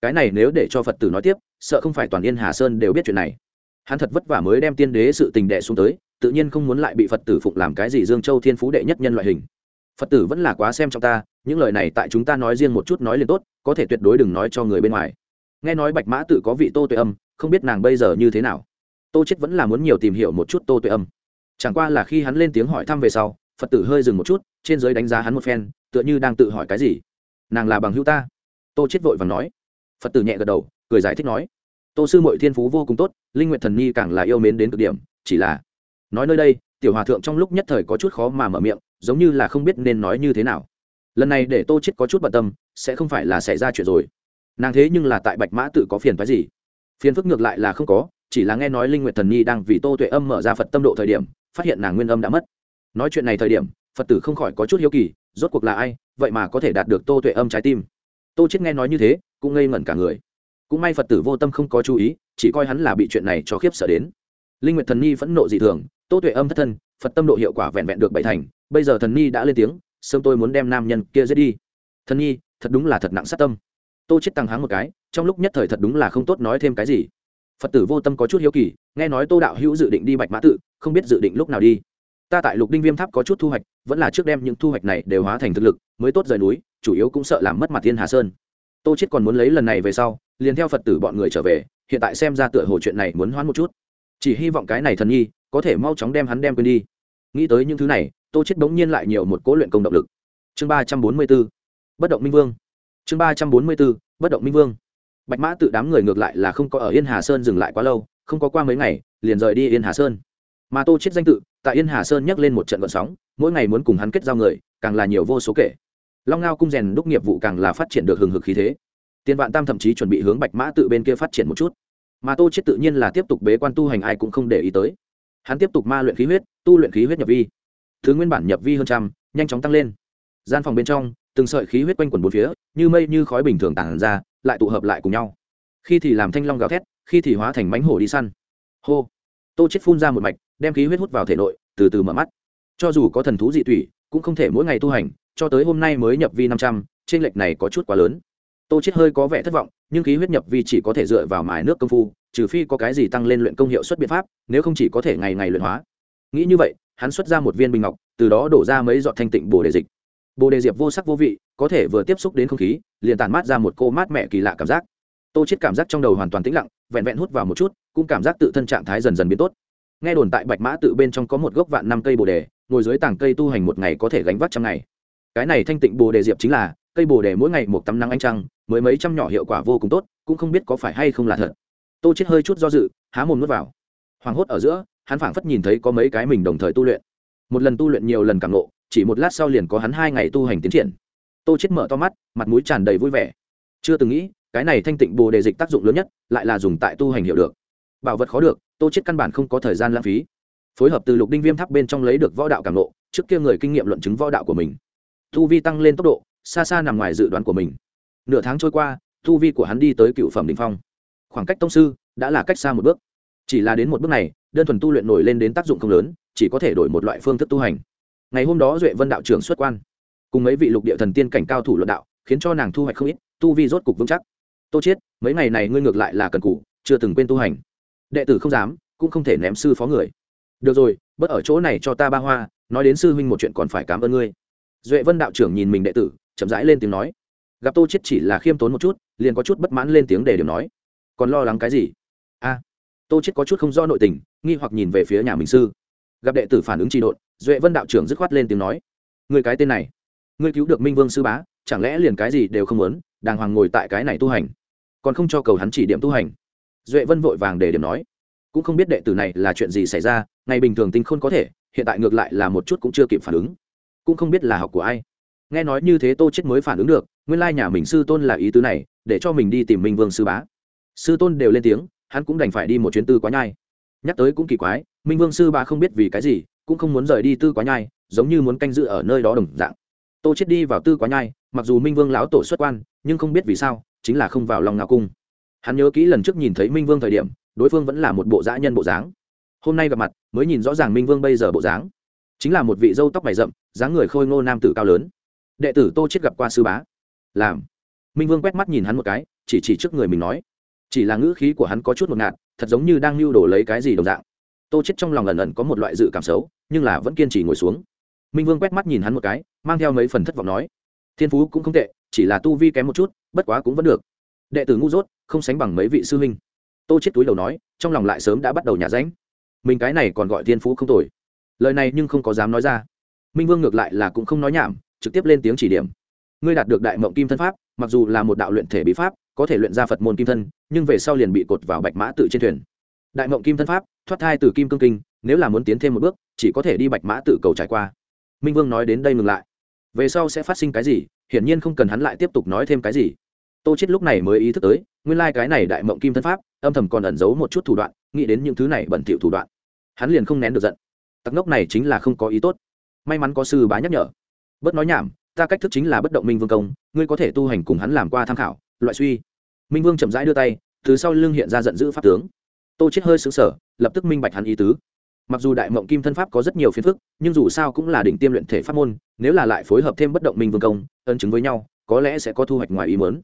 Cái này nếu để cho phật tử nói tiếp, sợ không phải toàn yên hà sơn đều biết chuyện này. Hắn thật vất vả mới đem tiên đế sự tình đệ xuống tới, tự nhiên không muốn lại bị phật tử phụng làm cái gì dương châu thiên phú đệ nhất nhân loại hình. Phật tử vẫn là quá xem trong ta, những lời này tại chúng ta nói riêng một chút nói liền tốt, có thể tuyệt đối đừng nói cho người bên ngoài nghe nói bạch mã tự có vị tô tuệ âm, không biết nàng bây giờ như thế nào. Tô chết vẫn là muốn nhiều tìm hiểu một chút tô tuệ âm. Chẳng qua là khi hắn lên tiếng hỏi thăm về sau, phật tử hơi dừng một chút, trên giới đánh giá hắn một phen, tựa như đang tự hỏi cái gì. Nàng là bằng hữu ta. Tô chết vội và nói. Phật tử nhẹ gật đầu, cười giải thích nói. Tô sư mội thiên phú vô cùng tốt, linh nguyện thần nhi càng là yêu mến đến cực điểm, chỉ là, nói nơi đây, tiểu hòa thượng trong lúc nhất thời có chút khó mà mở miệng, giống như là không biết nên nói như thế nào. Lần này để tô chết có chút bận tâm, sẽ không phải là xảy ra chuyện rồi nàng thế nhưng là tại bạch mã tự có phiền phái gì? Phiền phức ngược lại là không có, chỉ là nghe nói linh nguyện thần nhi đang vì tô tuệ âm mở ra phật tâm độ thời điểm, phát hiện nàng nguyên âm đã mất. Nói chuyện này thời điểm, phật tử không khỏi có chút hiếu kỳ, rốt cuộc là ai, vậy mà có thể đạt được tô tuệ âm trái tim? Tô chết nghe nói như thế, cũng ngây ngẩn cả người. Cũng may phật tử vô tâm không có chú ý, chỉ coi hắn là bị chuyện này cho khiếp sợ đến. Linh nguyệt thần nhi phẫn nộ dị thường, tô tuệ âm thất thân, phật tâm độ hiệu quả vẹn vẹn được bảy thành, bây giờ thần nhi đã lên tiếng, sớm tôi muốn đem nam nhân kia giết đi. Thần nhi, thật đúng là thật nặng sát tâm tô chết tăng háng một cái, trong lúc nhất thời thật đúng là không tốt nói thêm cái gì. Phật tử vô tâm có chút hiếu kỳ, nghe nói tô đạo hữu dự định đi bạch mã tự, không biết dự định lúc nào đi. Ta tại lục đinh viêm tháp có chút thu hoạch, vẫn là trước đem những thu hoạch này đều hóa thành thực lực, mới tốt rời núi, chủ yếu cũng sợ làm mất mặt thiên hà sơn. Tô chết còn muốn lấy lần này về sau, liền theo phật tử bọn người trở về, hiện tại xem ra tựa hồ chuyện này muốn hoãn một chút. Chỉ hy vọng cái này thần nhi, có thể mau chóng đem hắn đem quên đi. Nghĩ tới những thứ này, tô chết bỗng nhiên lại nhiều một cố luyện công động lực. Chương ba trăm bốn mươi 344 bất động minh vương chương ba trăm bốn mươi bốn, bất động minh vương. Bạch mã tự đám người ngược lại là không có ở yên hà sơn dừng lại quá lâu, không có qua mấy ngày, liền rời đi yên hà sơn. Mà tô chết danh tự, tại yên hà sơn nhắc lên một trận vận sóng, mỗi ngày muốn cùng hắn kết giao người, càng là nhiều vô số kể. Long ngao cung rèn đúc nghiệp vụ càng là phát triển được hừng hực khí thế. Tiên vạn tam thậm chí chuẩn bị hướng bạch mã tự bên kia phát triển một chút. Mà tô chết tự nhiên là tiếp tục bế quan tu hành, ai cũng không để ý tới. Hắn tiếp tục ma luyện khí huyết, tu luyện khí huyết nhập vi. Thứ nguyên bản nhập vi hơn trăm, nhanh chóng tăng lên. Gian phòng bên trong từng sợi khí huyết quanh quần bốn phía, như mây như khói bình thường tản ra, lại tụ hợp lại cùng nhau. Khi thì làm thanh long gào thét, khi thì hóa thành mánh hổ đi săn. Hô. Tô chết phun ra một mạch, đem khí huyết hút vào thể nội, từ từ mở mắt. Cho dù có thần thú dị thủy cũng không thể mỗi ngày tu hành, cho tới hôm nay mới nhập vi năm trăm trên lệch này có chút quá lớn. Tô chết hơi có vẻ thất vọng, nhưng khí huyết nhập vi chỉ có thể dựa vào mài nước công phu, trừ phi có cái gì tăng lên luyện công hiệu suất biện pháp, nếu không chỉ có thể ngày ngày luyện hóa. Nghĩ như vậy, hắn xuất ra một viên bình ngọc, từ đó đổ ra mấy giọt thanh tịnh bổ đề dịch bồ đề diệp vô sắc vô vị, có thể vừa tiếp xúc đến không khí, liền tàn mát ra một cô mát mẹ kỳ lạ cảm giác. Tô chết cảm giác trong đầu hoàn toàn tĩnh lặng, vẹn vẹn hút vào một chút, cũng cảm giác tự thân trạng thái dần dần biến tốt. Nghe đồn tại bạch mã tự bên trong có một gốc vạn năm cây bồ đề, ngồi dưới tảng cây tu hành một ngày có thể gánh vác trăm ngày. Cái này thanh tịnh bồ đề diệp chính là, cây bồ đề mỗi ngày một tắm nắng ánh trăng, mới mấy trăm nhỏ hiệu quả vô cùng tốt, cũng không biết có phải hay không là thật. Tô chết hơi chút do dự, há mồm nuốt vào. Hoàng hốt ở giữa, hắn phảng phất nhìn thấy có mấy cái mình đồng thời tu luyện. Một lần tu luyện nhiều lần càng ngộ chỉ một lát sau liền có hắn hai ngày tu hành tiến triển. Tô chết mở to mắt, mặt mũi tràn đầy vui vẻ. Chưa từng nghĩ, cái này thanh tịnh bồ đề dịch tác dụng lớn nhất lại là dùng tại tu hành hiểu được. Bảo vật khó được, tô chết căn bản không có thời gian lãng phí. Phối hợp từ lục đinh viêm tháp bên trong lấy được võ đạo cảm lộ trước kia người kinh nghiệm luận chứng võ đạo của mình. Tu vi tăng lên tốc độ, xa xa nằm ngoài dự đoán của mình. Nửa tháng trôi qua, tu vi của hắn đi tới cựu phẩm đ ỉ n h phong. Khoảng cách tông sư đã là cách xa một bước. Chỉ là đến một bước này, đơn thuần tu luyện nổi lên đến tác dụng không lớn, chỉ có thể đổi một loại phương thức tu hành ngày hôm đó duệ vân đạo trưởng xuất quan, cùng mấy vị lục địa thần tiên cảnh cao thủ luận đạo, khiến cho nàng thu hoạch không ít, tu vi rốt cục vững chắc. Tô chiết, mấy ngày này ngươi ngược lại là cần cù, chưa từng quên tu hành. Đệ tử không dám, cũng không thể ném sư phó người. Được rồi, bớt ở chỗ này cho ta ba hoa, nói đến sư huynh một chuyện còn phải cảm ơn ngươi. Duệ vân đạo trưởng nhìn mình đệ tử, chậm rãi lên tiếng nói. Gặp tô chết chỉ là khiêm tốn một chút, liền có chút bất mãn lên tiếng để điểm nói. Còn lo lắng cái gì? A, tô chết có chút không do nội tình, nghi hoặc nhìn về phía nhà mình sư. Gặp đệ tử phản ứng trị độn duệ vân đạo trưởng dứt khoát lên tiếng nói người cái tên này ngươi cứu được minh vương sư bá chẳng lẽ liền cái gì đều không muốn đàng hoàng ngồi tại cái này tu hành còn không cho cầu hắn chỉ điểm tu hành duệ vân vội vàng để điểm nói cũng không biết đệ tử này là chuyện gì xảy ra ngày bình thường tinh khôn có thể hiện tại ngược lại là một chút cũng chưa kịp phản ứng cũng không biết là học của ai nghe nói như thế tô chết mới phản ứng được nguyên lai nhà mình sư tôn là ý tứ này để cho mình đi tìm minh vương sư bá sư tôn đều lên tiếng hắn cũng đành phải đi một chuyến tư quá nhai nhắc tới cũng kỳ quái minh vương sư bá không biết vì cái gì cũng không muốn rời đi tư quá nhai, giống như muốn canh giữ ở nơi đó đồng dạng. Tô chết đi vào tư quá nhai, mặc dù minh vương lão tổ xuất quan, nhưng không biết vì sao, chính là không vào lòng ngạo cung. Hắn nhớ kỹ lần trước nhìn thấy minh vương thời điểm, đối phương vẫn là một bộ dã nhân bộ dáng. Hôm nay gặp mặt, mới nhìn rõ ràng minh vương bây giờ bộ dáng. Chính là một vị dâu tóc mày rậm, dáng người khôi ngô nam tử cao lớn. Đệ tử tô chết gặp qua sư bá. Làm. Minh vương quét mắt nhìn hắn một cái, chỉ chỉ trước người mình nói. Chỉ là ngữ khí của hắn có chút một ngạt, thật giống như đang lưu đổ lấy cái gì đồng dạng tô chết trong lòng lần ẩn có một loại dự cảm xấu, nhưng là vẫn kiên trì ngồi xuống. Minh vương quét mắt nhìn hắn một cái, mang theo mấy phần thất vọng nói, thiên phú cũng không tệ, chỉ là tu vi kém một chút, bất quá cũng vẫn được. Đệ tử ngu dốt, không sánh bằng mấy vị sư huynh. Tô chết túi đầu nói, trong lòng lại sớm đã bắt đầu nhả ránh. Mình cái này còn gọi thiên phú không tồi. Lời này nhưng không có dám nói ra. Minh vương ngược lại là cũng không nói nhảm, trực tiếp lên tiếng chỉ điểm. Ngươi đạt được đại mộng kim thân pháp, mặc dù là một đạo luyện thể bí pháp, có thể luyện ra phật môn kim thân, nhưng về sau liền bị cột vào bạch mã tự trên thuyền. Đại mộng kim thân pháp thoát thai từ kim cương kinh, nếu là muốn tiến thêm một bước, chỉ có thể đi bạch mã tự cầu trải qua. Minh vương nói đến đây ngừng lại. Về sau sẽ phát sinh cái gì, hiển nhiên không cần hắn lại tiếp tục nói thêm cái gì. Tô chết lúc này mới ý thức tới, nguyên lai cái này đại mộng kim thân pháp, âm thầm còn ẩn giấu một chút thủ đoạn, nghĩ đến những thứ này bẩn thỉu thủ đoạn. Hắn liền không nén được giận. Tặc ngốc này chính là không có ý tốt. May mắn có sư bá nhắc nhở. Bớt nói nhảm, ta cách thức chính là bất động minh vương công, ngươi có thể tu hành cùng hắn làm qua tham khảo, loại suy. Minh vương chậm rãi đưa tay, từ sau lưng hiện ra giận dữ pháp tướng tô chết hơi sững sờ, lập tức minh bạch hắn ý tứ. Mặc dù đại mộng kim thân pháp có rất nhiều phiền phức, nhưng dù sao cũng là đỉnh tiêm luyện thể pháp môn, nếu là lại phối hợp thêm bất động minh vương công ân chứng với nhau, có lẽ sẽ có thu hoạch ngoài ý muốn.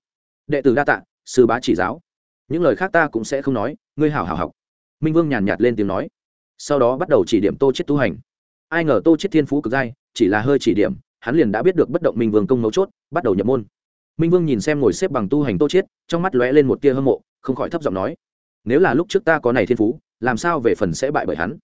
Đệ tử đa tạ, sư bá chỉ giáo. Những lời khác ta cũng sẽ không nói, ngươi hảo hảo học. Minh vương nhàn nhạt lên tiếng nói. Sau đó bắt đầu chỉ điểm tô chết tu hành. Ai ngờ tô chết thiên phú cực dai, chỉ là hơi chỉ điểm, hắn liền đã biết được bất động minh vương công mấu chốt, bắt đầu nhập môn. Minh vương nhìn xem ngồi xếp bằng tu hành tô chết trong mắt lóe lên một tia hâm mộ, không khỏi thấp giọng nói nếu là lúc trước ta có này thiên phú, làm sao về phần sẽ bại bởi hắn?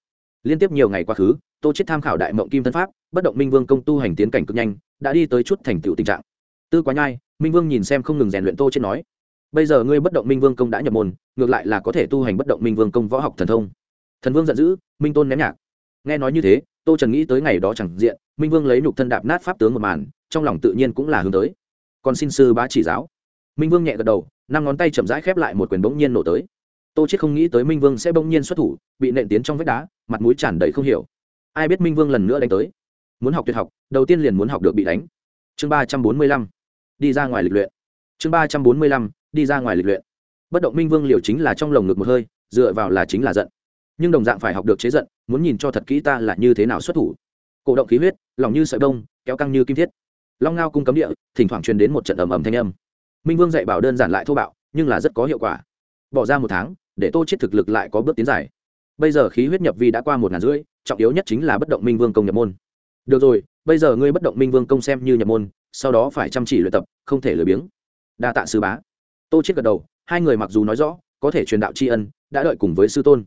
Liên tiếp nhiều ngày quá khứ, tô chết tham khảo đại mộng kim thân pháp, bất động minh vương công tu hành tiến cảnh cực nhanh, đã đi tới chút thành tựu tình trạng. Tư quá nhai, minh vương nhìn xem không ngừng rèn luyện tô chết nói, bây giờ ngươi bất động minh vương công đã nhập môn, ngược lại là có thể tu hành bất động minh vương công võ học thần thông. Thần vương giận dữ, minh tôn ném nhạc. Nghe nói như thế, tô trần nghĩ tới ngày đó chẳng diện, minh vương lấy nhục thân đạp nát pháp tướng một màn, trong lòng tự nhiên cũng là hướng tới. Còn xin sư bá chỉ giáo. Minh vương nhẹ gật đầu, năm ngón tay chậm rãi khép lại một quyền bỗng nhiên nổ tới tô chết không nghĩ tới minh vương sẽ bỗng nhiên xuất thủ, bị nện tiến trong vách đá, mặt mũi tràn đầy không hiểu. Ai biết minh vương lần nữa đánh tới? Muốn học tuyệt học, đầu tiên liền muốn học được bị đánh. Chương ba trăm bốn mươi lăm, đi ra ngoài lịch luyện. Chương ba trăm bốn mươi lăm, đi ra ngoài lịch luyện. Bất động minh vương liều chính là trong lồng ngực một hơi, dựa vào là chính là giận. Nhưng đồng dạng phải học được chế giận, muốn nhìn cho thật kỹ ta là như thế nào xuất thủ. Cổ động khí huyết, lòng như sợi đông kéo căng như kim thiết. Long ngao cung cấm địa, thỉnh thoảng truyền đến một trận ầm ầm thanh âm. Minh vương dạy bảo đơn giản lại thô bạo, nhưng là rất có hiệu quả. Bỏ ra một tháng để tô chết thực lực lại có bước tiến dài. Bây giờ khí huyết nhập vi đã qua một ngàn rưỡi, trọng yếu nhất chính là bất động minh vương công nhập môn. Được rồi, bây giờ ngươi bất động minh vương công xem như nhập môn, sau đó phải chăm chỉ luyện tập, không thể lười biếng. Đa tạ sư bá. Tô chết gật đầu, hai người mặc dù nói rõ, có thể truyền đạo tri ân, đã đợi cùng với sư tôn.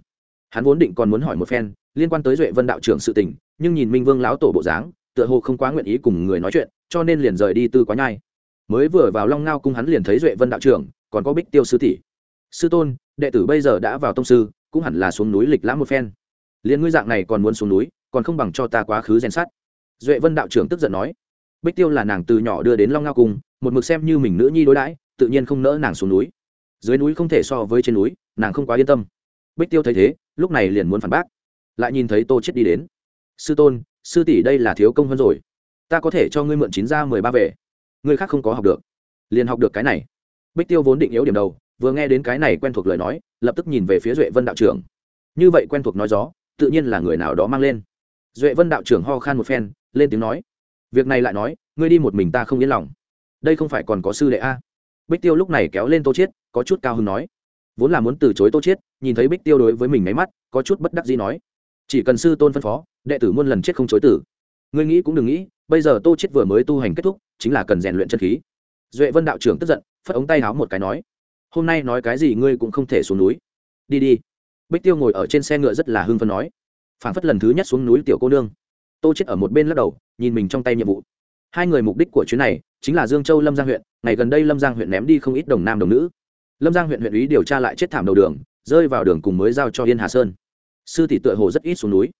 Hắn vốn định còn muốn hỏi một phen, liên quan tới duệ vân đạo trưởng sự tình, nhưng nhìn minh vương lão tổ bộ dáng, tựa hồ không quá nguyện ý cùng người nói chuyện, cho nên liền rời đi tư quá nhai. Mới vừa vào long ngao cung hắn liền thấy duệ vân đạo trưởng, còn có bích tiêu sư tỷ. Sư tôn đệ tử bây giờ đã vào tông sư, cũng hẳn là xuống núi lịch lãm một phen. Liền ngươi dạng này còn muốn xuống núi, còn không bằng cho ta quá khứ rèn sát duệ vân đạo trưởng tức giận nói. Bích tiêu là nàng từ nhỏ đưa đến long ngao cung, một mực xem như mình nữ nhi đối đãi, tự nhiên không nỡ nàng xuống núi. Dưới núi không thể so với trên núi, nàng không quá yên tâm. Bích tiêu thấy thế, lúc này liền muốn phản bác. Lại nhìn thấy tô chết đi đến. Sư tôn, sư tỷ đây là thiếu công hơn rồi. Ta có thể cho ngươi mượn chín ra mười ba về. Ngươi khác không có học được. Liền học được cái này. Bích tiêu vốn định yếu điểm đầu vừa nghe đến cái này quen thuộc lời nói, lập tức nhìn về phía duệ vân đạo trưởng. Như vậy quen thuộc nói gió, tự nhiên là người nào đó mang lên. Duệ vân đạo trưởng ho khan một phen, lên tiếng nói, việc này lại nói, ngươi đi một mình ta không yên lòng. Đây không phải còn có sư đệ a? Bích tiêu lúc này kéo lên tô chiết, có chút cao hứng nói, vốn là muốn từ chối tô chiết, nhìn thấy bích tiêu đối với mình máy mắt, có chút bất đắc dĩ nói, chỉ cần sư tôn phân phó, đệ tử muôn lần chết không chối tử ngươi nghĩ cũng đừng nghĩ, bây giờ tô chiết vừa mới tu hành kết thúc, chính là cần rèn luyện chân khí. Duệ vân đạo trưởng tức giận, phất ống tay háo một cái nói hôm nay nói cái gì ngươi cũng không thể xuống núi. Đi đi. Bích tiêu ngồi ở trên xe ngựa rất là hưng phấn nói. Phản phất lần thứ nhất xuống núi tiểu cô nương. Tô chết ở một bên lắc đầu, nhìn mình trong tay nhiệm vụ. Hai người mục đích của chuyến này chính là dương châu lâm giang huyện, ngày gần đây lâm giang huyện ném đi không ít đồng nam đồng nữ. Lâm giang huyện huyện ý điều tra lại chết thảm đầu đường, rơi vào đường cùng mới giao cho yên hà sơn. Sư tỷ tựa hồ rất ít xuống núi.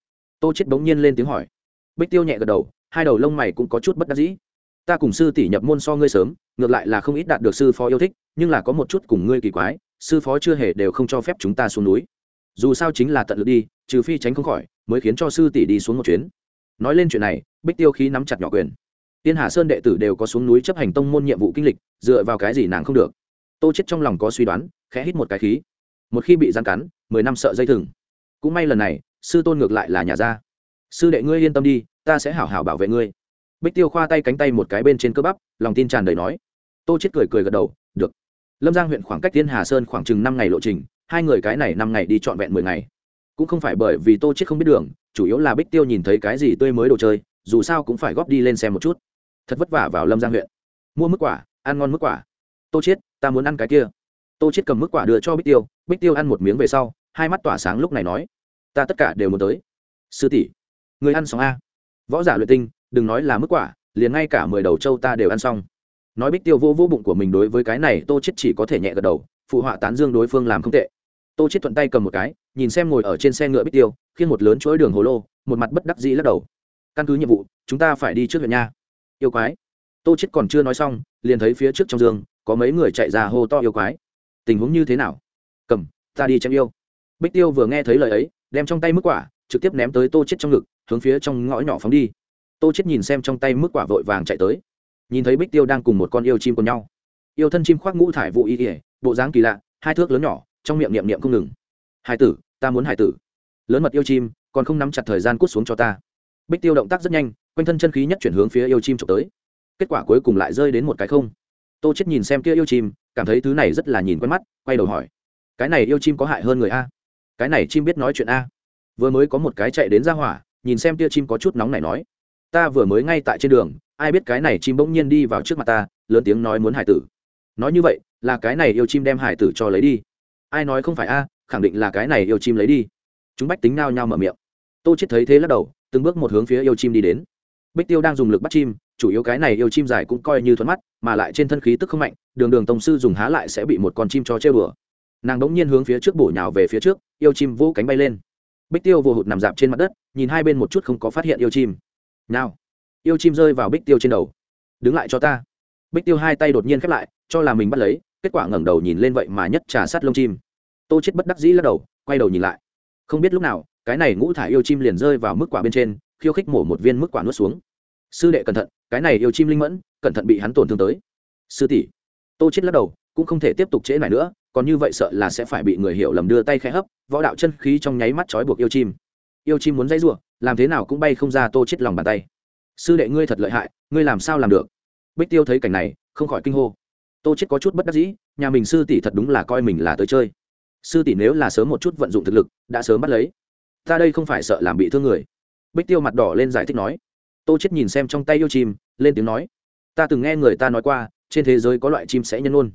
Tô chết bỗng nhiên lên tiếng hỏi. Bích tiêu nhẹ gật đầu, hai đầu lông mày cũng có chút bất đắc dĩ ta cùng sư tỷ nhập môn so ngươi sớm, ngược lại là không ít đạt được sư phó yêu thích, nhưng là có một chút cùng ngươi kỳ quái, sư phó chưa hề đều không cho phép chúng ta xuống núi. Dù sao chính là tận lực đi, trừ phi tránh không khỏi, mới khiến cho sư tỷ đi xuống một chuyến. Nói lên chuyện này, bích tiêu khí nắm chặt nhỏ quyền. Tiên hà sơn đệ tử đều có xuống núi chấp hành tông môn nhiệm vụ kinh lịch, dựa vào cái gì nàng không được? Tô chết trong lòng có suy đoán, khẽ hít một cái khí. Một khi bị gian cắn, mười năm sợ dây thừng. Cũng may lần này, sư tôn ngược lại là nhà ra sư đệ ngươi yên tâm đi, ta sẽ hảo hảo bảo vệ ngươi bích tiêu khoa tay cánh tay một cái bên trên cơ bắp, lòng tin tràn đầy nói. Tô chết cười cười gật đầu, được. Lâm giang huyện khoảng cách tiên hà sơn khoảng chừng năm ngày lộ trình, hai người cái này năm ngày đi trọn vẹn mười ngày. Cũng không phải bởi vì tô chết không biết đường, chủ yếu là bích tiêu nhìn thấy cái gì tươi mới đồ chơi, dù sao cũng phải góp đi lên xem một chút. Thật vất vả vào lâm giang huyện. Mua mức quả, ăn ngon mức quả. Tô chết ta muốn ăn cái kia. Tô chết cầm mức quả đưa cho bích tiêu bích tiêu ăn một miếng về sau, hai mắt tỏa sáng lúc này nói, ta tất cả đều muốn tới. Sư tỷ, người ăn xong a võ giả luyện tinh đừng nói là mức quả, liền ngay cả mười đầu trâu ta đều ăn xong. Nói bích tiêu vô vô bụng của mình đối với cái này, tô chết chỉ có thể nhẹ gật đầu, phụ họa tán dương đối phương làm không tệ. Tô chết thuận tay cầm một cái, nhìn xem ngồi ở trên xe ngựa bích tiêu khiên một lớn chuỗi đường hồ lô, một mặt bất đắc dĩ lắc đầu. Căn cứ nhiệm vụ, chúng ta phải đi trước huyện nha. Yêu quái. Tô chết còn chưa nói xong, liền thấy phía trước trong giường có mấy người chạy ra hô to yêu quái. Tình huống như thế nào? Cầm, ta đi chém yêu. Bích tiêu vừa nghe thấy lời ấy, đem trong tay mức quả, trực tiếp ném tới tô chết trong ngực, hướng phía trong ngõ nhỏ phóng đi tô chết nhìn xem trong tay mức quả vội vàng chạy tới. Nhìn thấy bích tiêu đang cùng một con yêu chim cùng nhau. Yêu thân chim khoác ngũ thải vụ y ỉa bộ dáng kỳ lạ, hai thước lớn nhỏ, trong miệng niệm niệm không ngừng. Hải tử, ta muốn hải tử. Lớn mật yêu chim, còn không nắm chặt thời gian cút xuống cho ta. Bích tiêu động tác rất nhanh, quanh thân chân khí nhất chuyển hướng phía yêu chim trộm tới. Kết quả cuối cùng lại rơi đến một cái không. Tô chết nhìn xem kia yêu chim, cảm thấy thứ này rất là nhìn quen mắt, quay đầu hỏi. Cái này yêu chim có hại hơn người a? Cái này chim biết nói chuyện a. Vừa mới có một cái chạy đến ra hỏa, nhìn xem kia chim có chút nóng này nói ta vừa mới ngay tại trên đường, ai biết cái này chim bỗng nhiên đi vào trước mặt ta, lớn tiếng nói muốn hải tử. Nói như vậy, là cái này yêu chim đem hải tử cho lấy đi. Ai nói không phải a, khẳng định là cái này yêu chim lấy đi. Chúng bách tính nao nhao mở miệng. Tô chết thấy thế lắc đầu, từng bước một hướng phía yêu chim đi đến. Bích tiêu đang dùng lực bắt chim, chủ yếu cái này yêu chim dài cũng coi như thuận mắt, mà lại trên thân khí tức không mạnh, đường đường tông sư dùng há lại sẽ bị một con chim cho chơi bừa nàng đống nhiên hướng phía trước bổ nhào về phía trước, yêu chim vỗ cánh bay lên. Bích tiêu vô hụt nằm dạp trên mặt đất, nhìn hai bên một chút không có phát hiện yêu chim nào, yêu chim rơi vào bích tiêu trên đầu. Đứng lại cho ta. Bích tiêu hai tay đột nhiên khép lại, cho là mình bắt lấy, kết quả ngẩng đầu nhìn lên vậy mà nhất trà sát lông chim. Tô chết bất đắc dĩ lắc đầu, quay đầu nhìn lại. Không biết lúc nào, cái này ngũ thả yêu chim liền rơi vào mức quả bên trên, khiêu khích mổ một viên mức quả nuốt xuống. Sư đệ cẩn thận, cái này yêu chim linh mẫn, cẩn thận bị hắn tổn thương tới. Sư tỷ. Tô chết lắc đầu, cũng không thể tiếp tục trễ này nữa, còn như vậy sợ là sẽ phải bị người hiểu lầm đưa tay khẽ hấp, võ đạo chân khí trong nháy mắt trói buộc yêu chim. Yêu chim muốn dây rủa làm thế nào cũng bay không ra tô chết lòng bàn tay. Sư đệ ngươi thật lợi hại, ngươi làm sao làm được? Bích tiêu thấy cảnh này, không khỏi kinh hô. Tô chết có chút bất đắc dĩ, nhà mình sư tỷ thật đúng là coi mình là tới chơi. Sư tỷ nếu là sớm một chút vận dụng thực lực, đã sớm bắt lấy. Ta đây không phải sợ làm bị thương người. Bích tiêu mặt đỏ lên giải thích nói. Tô chết nhìn xem trong tay yêu chim, lên tiếng nói. Ta từng nghe người ta nói qua, trên thế giới có loại chim sẽ nhân ôn.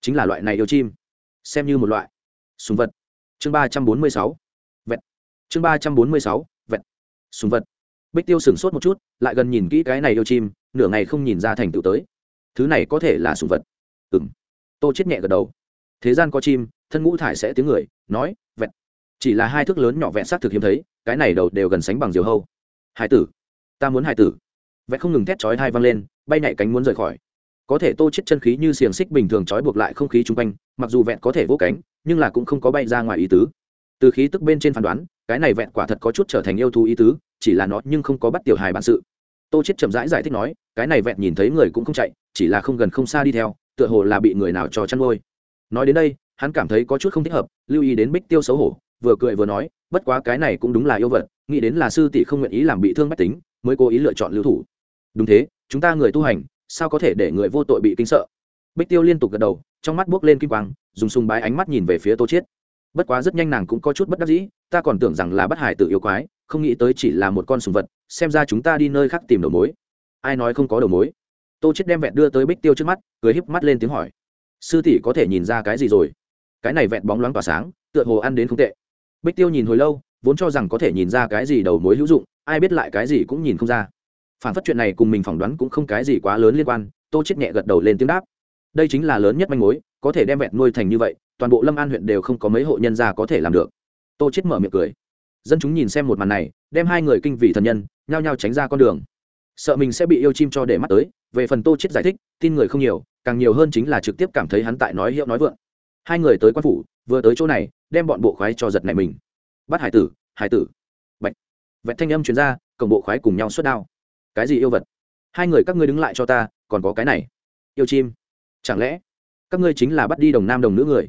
Chính là loại này yêu chim. Xem như một loại. Súng vật. Chương ba trăm bốn mươi sáu. Vẹn chương ba trăm bốn mươi sáu súng vật. Bích tiêu sửng sốt một chút, lại gần nhìn kỹ cái này yêu chim, nửa ngày không nhìn ra thành tựu tới. Thứ này có thể là sùng vật. Ừ m tô chết nhẹ gật đầu. Thế gian có chim, thân ngũ thải sẽ tiếng người, nói vẹn chỉ là hai thước lớn nhỏ vẹn xác thực hiếm thấy, cái này đầu đều gần sánh bằng diều hâu. Hải tử, ta muốn hải tử. Vẹn không ngừng thét chói hai văng lên, bay nhảy cánh muốn rời khỏi. Có thể tô chết chân khí như xiềng xích bình thường trói buộc lại không khí chung quanh, mặc dù vẹn có thể vỗ cánh, nhưng là cũng không có bay ra ngoài ý tứ từ khí tức bên trên phán đoán, cái này vẹn quả thật có chút trở thành yêu thú ý tứ, chỉ là nó nhưng không có bắt tiểu hài bản sự. Tô chết chậm rãi giải thích nói, cái này vẹn nhìn thấy người cũng không chạy, chỉ là không gần không xa đi theo, tựa hồ là bị người nào cho chăn nuôi. Nói đến đây, hắn cảm thấy có chút không thích hợp, lưu ý đến bích tiêu xấu hổ, vừa cười vừa nói, bất quá cái này cũng đúng là yêu vật, nghĩ đến là sư tỷ không nguyện ý làm bị thương bách tính, mới cố ý lựa chọn lưu thủ. Đúng thế, chúng ta người tu hành, sao có thể để người vô tội bị kinh sợ? Bích tiêu liên tục gật đầu, trong mắt buốc lên kim quang, dùng sùng bái ánh mắt nhìn về phía tô chiết bất quá rất nhanh nàng cũng có chút bất đắc dĩ, ta còn tưởng rằng là bắt hải tự yêu quái, không nghĩ tới chỉ là một con sùng vật, xem ra chúng ta đi nơi khác tìm đầu mối. Ai nói không có đầu mối? Tô chết đem vẹn đưa tới bích tiêu trước mắt, cười híp mắt lên tiếng hỏi. Sư tỷ có thể nhìn ra cái gì rồi? Cái này vẹn bóng loáng tỏa sáng, tựa hồ ăn đến không tệ. Bích tiêu nhìn hồi lâu, vốn cho rằng có thể nhìn ra cái gì đầu mối hữu dụng, ai biết lại cái gì cũng nhìn không ra. Phản phất chuyện này cùng mình phỏng đoán cũng không cái gì quá lớn liên quan, tô chết nhẹ gật đầu lên tiếng đáp. Đây chính là lớn nhất manh mối, có thể đem vẹn nuôi thành như vậy toàn bộ lâm an huyện đều không có mấy hộ nhân gia có thể làm được. Tô chết mở miệng cười. Dân chúng nhìn xem một màn này, đem hai người kinh vị thần nhân, nhao nhao tránh ra con đường. Sợ mình sẽ bị yêu chim cho để mắt tới, về phần tô chết giải thích, tin người không nhiều, càng nhiều hơn chính là trực tiếp cảm thấy hắn tại nói hiệu nói vượng. Hai người tới quan phủ, vừa tới chỗ này, đem bọn bộ khoái cho giật này mình. Bắt hải tử hải tử. Bạch. Vẹt thanh âm truyền ra, cổng bộ khoái cùng nhau xuất đao. Cái gì yêu vật? Hai người các ngươi đứng lại cho ta, còn có cái này. Yêu chim. Chẳng lẽ các ngươi chính là bắt đi đồng nam đồng nữ người?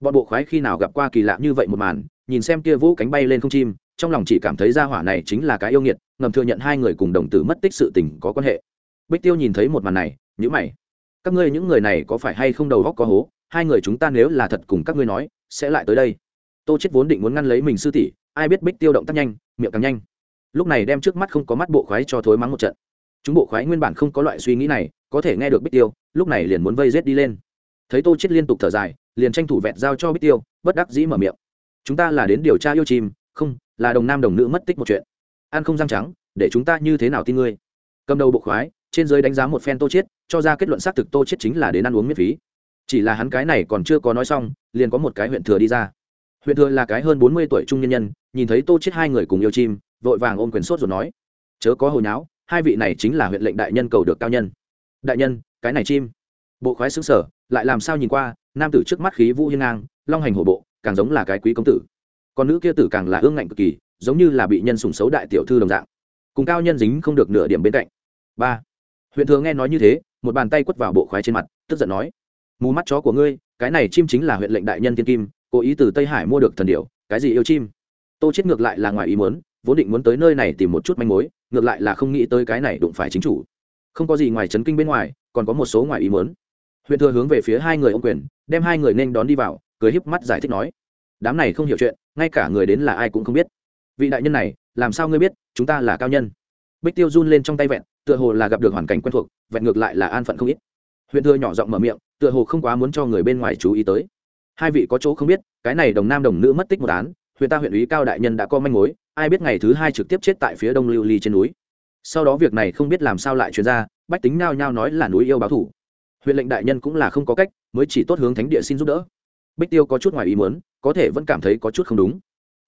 Bọn bộ khoái khi nào gặp qua kỳ lạ như vậy một màn, nhìn xem kia vũ cánh bay lên không chim, trong lòng chỉ cảm thấy ra hỏa này chính là cái yêu nghiệt, ngầm thừa nhận hai người cùng đồng tử mất tích sự tình có quan hệ. Bích tiêu nhìn thấy một màn này nhữ mày. Các ngươi những người này có phải hay không đầu góc có hố? Hai người chúng ta nếu là thật cùng các ngươi nói, sẽ lại tới đây. Tô chết vốn định muốn ngăn lấy mình sư tỷ, ai biết bích tiêu động tác nhanh, miệng càng nhanh. Lúc này đem trước mắt không có mắt bộ khoái cho thối mắng một trận. Chúng bộ khoái nguyên bản không có loại suy nghĩ này, có thể nghe được bích tiêu, lúc này liền muốn vây rết đi lên thấy tô chết liên tục thở dài, liền tranh thủ vẹn giao cho bích tiêu, bất đắc dĩ mở miệng. Chúng ta là đến điều tra yêu chim, không, là đồng nam đồng nữ mất tích một chuyện. Ăn không răng trắng, để chúng ta như thế nào tin ngươi? Cầm đầu bộ khoái, trên giới đánh giá một phen tô chết cho ra kết luận xác thực tô chết chính là đến ăn uống miễn phí. Chỉ là hắn cái này còn chưa có nói xong, liền có một cái huyện thừa đi ra. Huyện thừa là cái hơn bốn mươi tuổi trung nhân nhân, nhìn thấy tô chết hai người cùng yêu chim, vội vàng ôm quyền sốt rồi nói. Chớ có hồi nháo, hai vị này chính là huyện lệnh đại nhân cầu được cao nhân. Đại nhân, cái này chim. Bộ khoái xứng sở lại làm sao nhìn qua, nam tử trước mắt khí vũ hiên ngang, long hành hổ bộ, càng giống là cái quý công tử. Còn nữ kia tử càng là ương ngạnh cực kỳ, giống như là bị nhân sùng xấu đại tiểu thư đồng dạng. Cùng cao nhân dính không được nửa điểm bên cạnh. Ba. Huyện thừa nghe nói như thế, một bàn tay quất vào bộ khoái trên mặt, tức giận nói, mù mắt chó của ngươi, cái này chim chính là huyện lệnh đại nhân tiên kim, cố ý từ tây hải mua được thần điệu cái gì yêu chim? Tô chết ngược lại là ngoài ý muốn, vốn định muốn tới nơi này tìm một chút manh mối, ngược lại là không nghĩ tới cái này đụng phải chính chủ. Không có gì ngoài chấn kinh bên ngoài, còn có một số ngoài ý muốn huyện thừa hướng về phía hai người ông quyền, đem hai người nên đón đi vào, cười híp mắt giải thích nói, đám này không hiểu chuyện, ngay cả người đến là ai cũng không biết. Vị đại nhân này, làm sao ngươi biết, chúng ta là cao nhân? Bích tiêu run lên trong tay vẹn, tựa hồ là gặp được hoàn cảnh quen thuộc, vẹn ngược lại là an phận không ít. Huyện thừa nhỏ giọng mở miệng, tựa hồ không quá muốn cho người bên ngoài chú ý tới. Hai vị có chỗ không biết, cái này đồng nam đồng nữ mất tích một án, huyện ta huyện ủy cao đại nhân đã có manh mối, ai biết ngày thứ hai trực tiếp chết tại phía đông lưu ly trên núi. Sau đó việc này không biết làm sao lại chuyển ra, bách tính nao nhao nói là núi yêu báo thủ huyện lệnh đại nhân cũng là không có cách, mới chỉ tốt hướng thánh địa xin giúp đỡ. Bích tiêu có chút ngoài ý muốn, có thể vẫn cảm thấy có chút không đúng.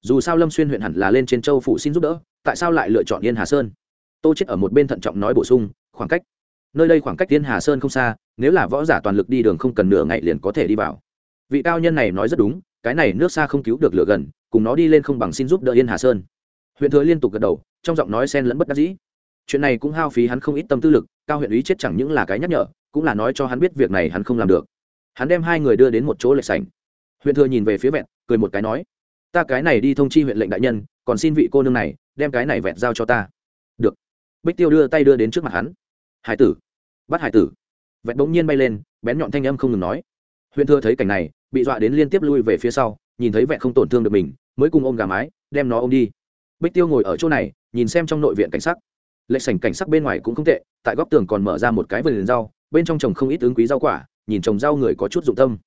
Dù sao lâm xuyên huyện hẳn là lên trên châu phủ xin giúp đỡ, tại sao lại lựa chọn yên hà sơn? Tô chết ở một bên thận trọng nói bổ sung, khoảng cách. Nơi đây khoảng cách yên hà sơn không xa, nếu là võ giả toàn lực đi đường không cần nửa ngày liền có thể đi vào. Vị cao nhân này nói rất đúng, cái này nước xa không cứu được lửa gần, cùng nó đi lên không bằng xin giúp đỡ yên hà sơn. Huyện thừa liên tục gật đầu, trong giọng nói xen lẫn bất đắc dĩ. Chuyện này cũng hao phí hắn không ít tâm tư lực, cao huyện ý chết chẳng những là cái nhắc nhở cũng là nói cho hắn biết việc này hắn không làm được. Hắn đem hai người đưa đến một chỗ lệch sảnh. Huyện thừa nhìn về phía vẹn, cười một cái nói, ta cái này đi thông chi huyện lệnh đại nhân, còn xin vị cô nương này đem cái này vẹn giao cho ta. Được. Bích tiêu đưa tay đưa đến trước mặt hắn. Hải tử. Bắt hải tử. Vẹn bỗng nhiên bay lên, bén nhọn thanh âm không ngừng nói. Huyện thừa thấy cảnh này, bị dọa đến liên tiếp lui về phía sau, nhìn thấy vẹn không tổn thương được mình, mới cùng ôm gà mái, đem nó ôm đi. Bích tiêu ngồi ở chỗ này, nhìn xem trong nội viện cảnh sắc. Lệch sảnh cảnh sắc bên ngoài cũng không tệ, tại góc tường còn mở ra một cái vườn rau bên trong trồng không ít ứng quý rau quả, nhìn trồng rau người có chút dụng tâm.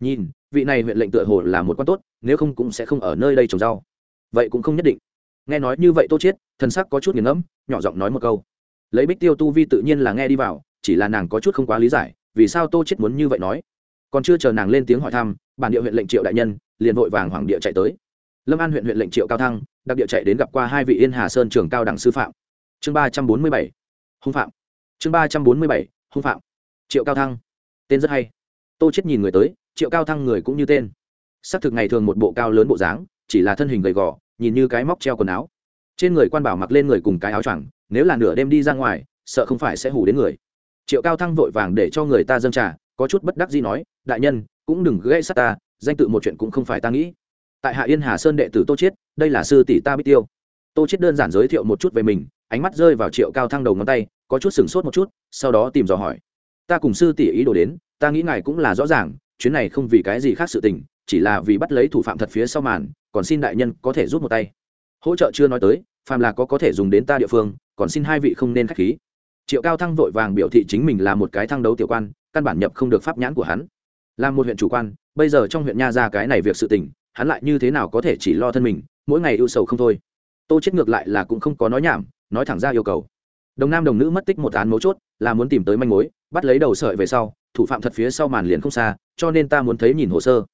Nhìn, vị này huyện lệnh tựa hồ là một quan tốt, nếu không cũng sẽ không ở nơi đây trồng rau. Vậy cũng không nhất định. Nghe nói như vậy tô chiết, thần sắc có chút nghiền ngẫm, nhỏ giọng nói một câu. Lấy bích tiêu tu vi tự nhiên là nghe đi vào, chỉ là nàng có chút không quá lý giải, vì sao tô chết muốn như vậy nói? Còn chưa chờ nàng lên tiếng hỏi thăm, bản địa huyện lệnh triệu đại nhân, liền vội vàng hoàng địa chạy tới. Lâm an huyện huyện lệnh triệu cao thăng, đặc địa chạy đến gặp qua hai vị yên hà sơn trường cao đẳng sư phạm. Chương ba trăm bốn mươi bảy, hung phạm. Chương ba trăm bốn mươi bảy, hung phạm triệu cao thăng. Tên rất hay. Tô chết nhìn người tới, triệu cao thăng người cũng như tên. Xác thực ngày thường một bộ cao lớn bộ dáng, chỉ là thân hình gầy gò, nhìn như cái móc treo quần áo. Trên người quan bảo mặc lên người cùng cái áo choàng, nếu là nửa đêm đi ra ngoài, sợ không phải sẽ hủ đến người. Triệu cao thăng vội vàng để cho người ta dâng trà, có chút bất đắc gì nói, đại nhân, cũng đừng gây sát ta, danh tự một chuyện cũng không phải ta nghĩ. Tại hạ yên hà sơn đệ tử tô chiết, đây là sư tỷ ta bích tiêu. Tô chiết đơn giản giới thiệu một chút về mình, ánh mắt rơi vào triệu cao thăng đầu ngón tay, có chút sửng sốt một chút, sau đó tìm dò hỏi ta cùng sư tỷ ý đồ đến, ta nghĩ ngài cũng là rõ ràng, chuyến này không vì cái gì khác sự tình, chỉ là vì bắt lấy thủ phạm thật phía sau màn, còn xin đại nhân có thể rút một tay. Hỗ trợ chưa nói tới, phàm là có có thể dùng đến ta địa phương, còn xin hai vị không nên khách khí. Triệu cao thăng vội vàng biểu thị chính mình là một cái thăng đấu tiểu quan, căn bản nhập không được pháp nhãn của hắn. Là một huyện chủ quan, bây giờ trong huyện nha ra cái này việc sự tình, hắn lại như thế nào có thể chỉ lo thân mình, mỗi ngày ưu sầu không thôi. Tô chết ngược lại là cũng không có nói nhảm, nói thẳng ra yêu cầu đồng nam đồng nữ mất tích một án mấu chốt là muốn tìm tới manh mối, bắt lấy đầu sợi về sau, thủ phạm thật phía sau màn liền không xa, cho nên ta muốn thấy nhìn hồ sơ.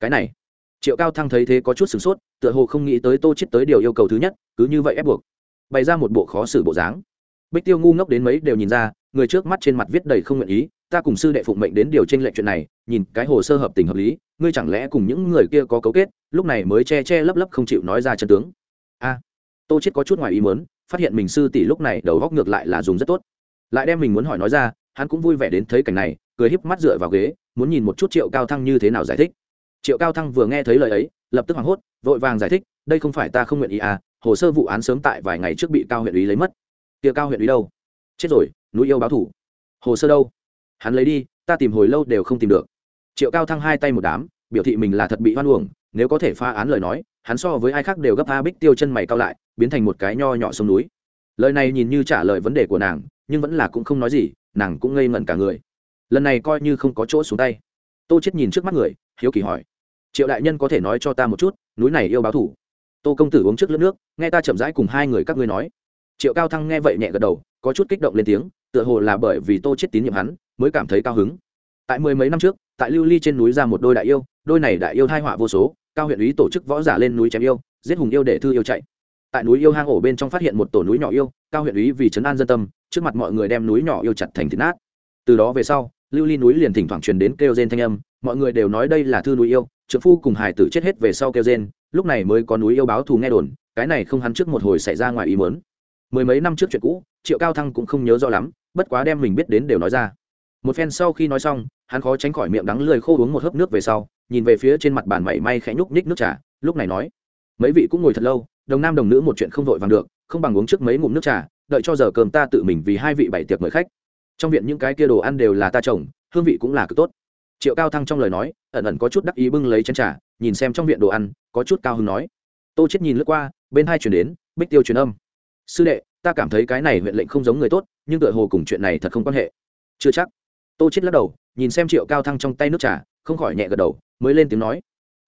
Cái này, triệu cao thăng thấy thế có chút sửng sốt, tựa hồ không nghĩ tới tô chết tới điều yêu cầu thứ nhất, cứ như vậy ép buộc. Bày ra một bộ khó xử bộ dáng. Bích tiêu ngu ngốc đến mấy đều nhìn ra, người trước mắt trên mặt viết đầy không nguyện ý, ta cùng sư đệ phụng mệnh đến điều tranh lệnh chuyện này, nhìn cái hồ sơ hợp tình hợp lý, ngươi chẳng lẽ cùng những người kia có cấu kết, lúc này mới che che lấp lấp không chịu nói ra chân tướng. A, tô chết có chút ngoài ý muốn phát hiện mình sư tỷ lúc này đầu góc ngược lại là dùng rất tốt. Lại đem mình muốn hỏi nói ra, hắn cũng vui vẻ đến thấy cảnh này, cười híp mắt dựa vào ghế, muốn nhìn một chút triệu cao thăng như thế nào giải thích. Triệu cao thăng vừa nghe thấy lời ấy, lập tức hoảng hốt, vội vàng giải thích, đây không phải ta không nguyện ý à hồ sơ vụ án sớm tại vài ngày trước bị cao huyện ý lấy mất. Kia cao huyện ý đâu? Chết rồi, núi yêu báo thủ. Hồ sơ đâu? Hắn lấy đi, ta tìm hồi lâu đều không tìm được. Triệu cao thăng hai tay một đám, biểu thị mình là thật bị hoan uổng, nếu có thể pha án lời nói, hắn so với ai khác đều gấp a bích tiêu chân mày cao lại biến thành một cái nho nhỏ sông núi. Lời này nhìn như trả lời vấn đề của nàng, nhưng vẫn là cũng không nói gì, nàng cũng ngây ngẩn cả người. Lần này coi như không có chỗ xuống tay. Tô chết nhìn trước mắt người, hiếu kỳ hỏi. Triệu đại nhân có thể nói cho ta một chút, núi này yêu báo thủ. Tô công tử uống trước lớp nước, nghe ta chậm rãi cùng hai người các ngươi nói. Triệu cao thăng nghe vậy nhẹ gật đầu, có chút kích động lên tiếng, tựa hồ là bởi vì tô chết tín nhiệm hắn, mới cảm thấy cao hứng. Tại mười mấy năm trước, tại lưu ly trên núi ra một đôi đại yêu, đôi này đại yêu thai họa vô số, cao huyện ý tổ chức võ giả lên núi chém yêu, giết hùng yêu để thư yêu chạy tại núi yêu hang ổ bên trong phát hiện một tổ núi nhỏ yêu, cao huyện ý vì trấn an dân tâm, trước mặt mọi người đem núi nhỏ yêu chặt thành thịt nát. Từ đó về sau, lưu ly núi liền thỉnh thoảng truyền đến kêu gen thanh âm, mọi người đều nói đây là thư núi yêu trợ phu cùng hải tử chết hết về sau kêu gen lúc này mới có núi yêu báo thù nghe đồn, cái này không hắn trước một hồi xảy ra ngoài ý mớn mười mấy năm trước chuyện cũ, triệu cao thăng cũng không nhớ rõ lắm, bất quá đem mình biết đến đều nói ra. Một phen sau khi nói xong, hắn khó tránh khỏi miệng đắng lười khô uống một hớp nước về sau, nhìn về phía trên mặt bàn mảy may khẽ nhúc nhích nước trà, lúc này nói, mấy vị cũng ngồi thật lâu đồng nam đồng nữ một chuyện không vội vàng được, không bằng uống trước mấy ngụm nước trà, đợi cho giờ cơm ta tự mình vì hai vị bảy tiệc mời khách. Trong viện những cái kia đồ ăn đều là ta trồng, hương vị cũng là cực tốt. Triệu cao thăng trong lời nói, ẩn ẩn có chút đắc ý bưng lấy chén trà, nhìn xem trong viện đồ ăn, có chút cao hứng nói. Tô chết nhìn lướt qua, bên hai chuyển đến, bích tiêu truyền âm. Sư đệ, ta cảm thấy cái này huyện lệnh không giống người tốt, nhưng tựa hồ cùng chuyện này thật không quan hệ. Chưa chắc. Tô chết lắc đầu, nhìn xem triệu cao thăng trong tay nước trà, không khỏi nhẹ gật đầu, mới lên tiếng nói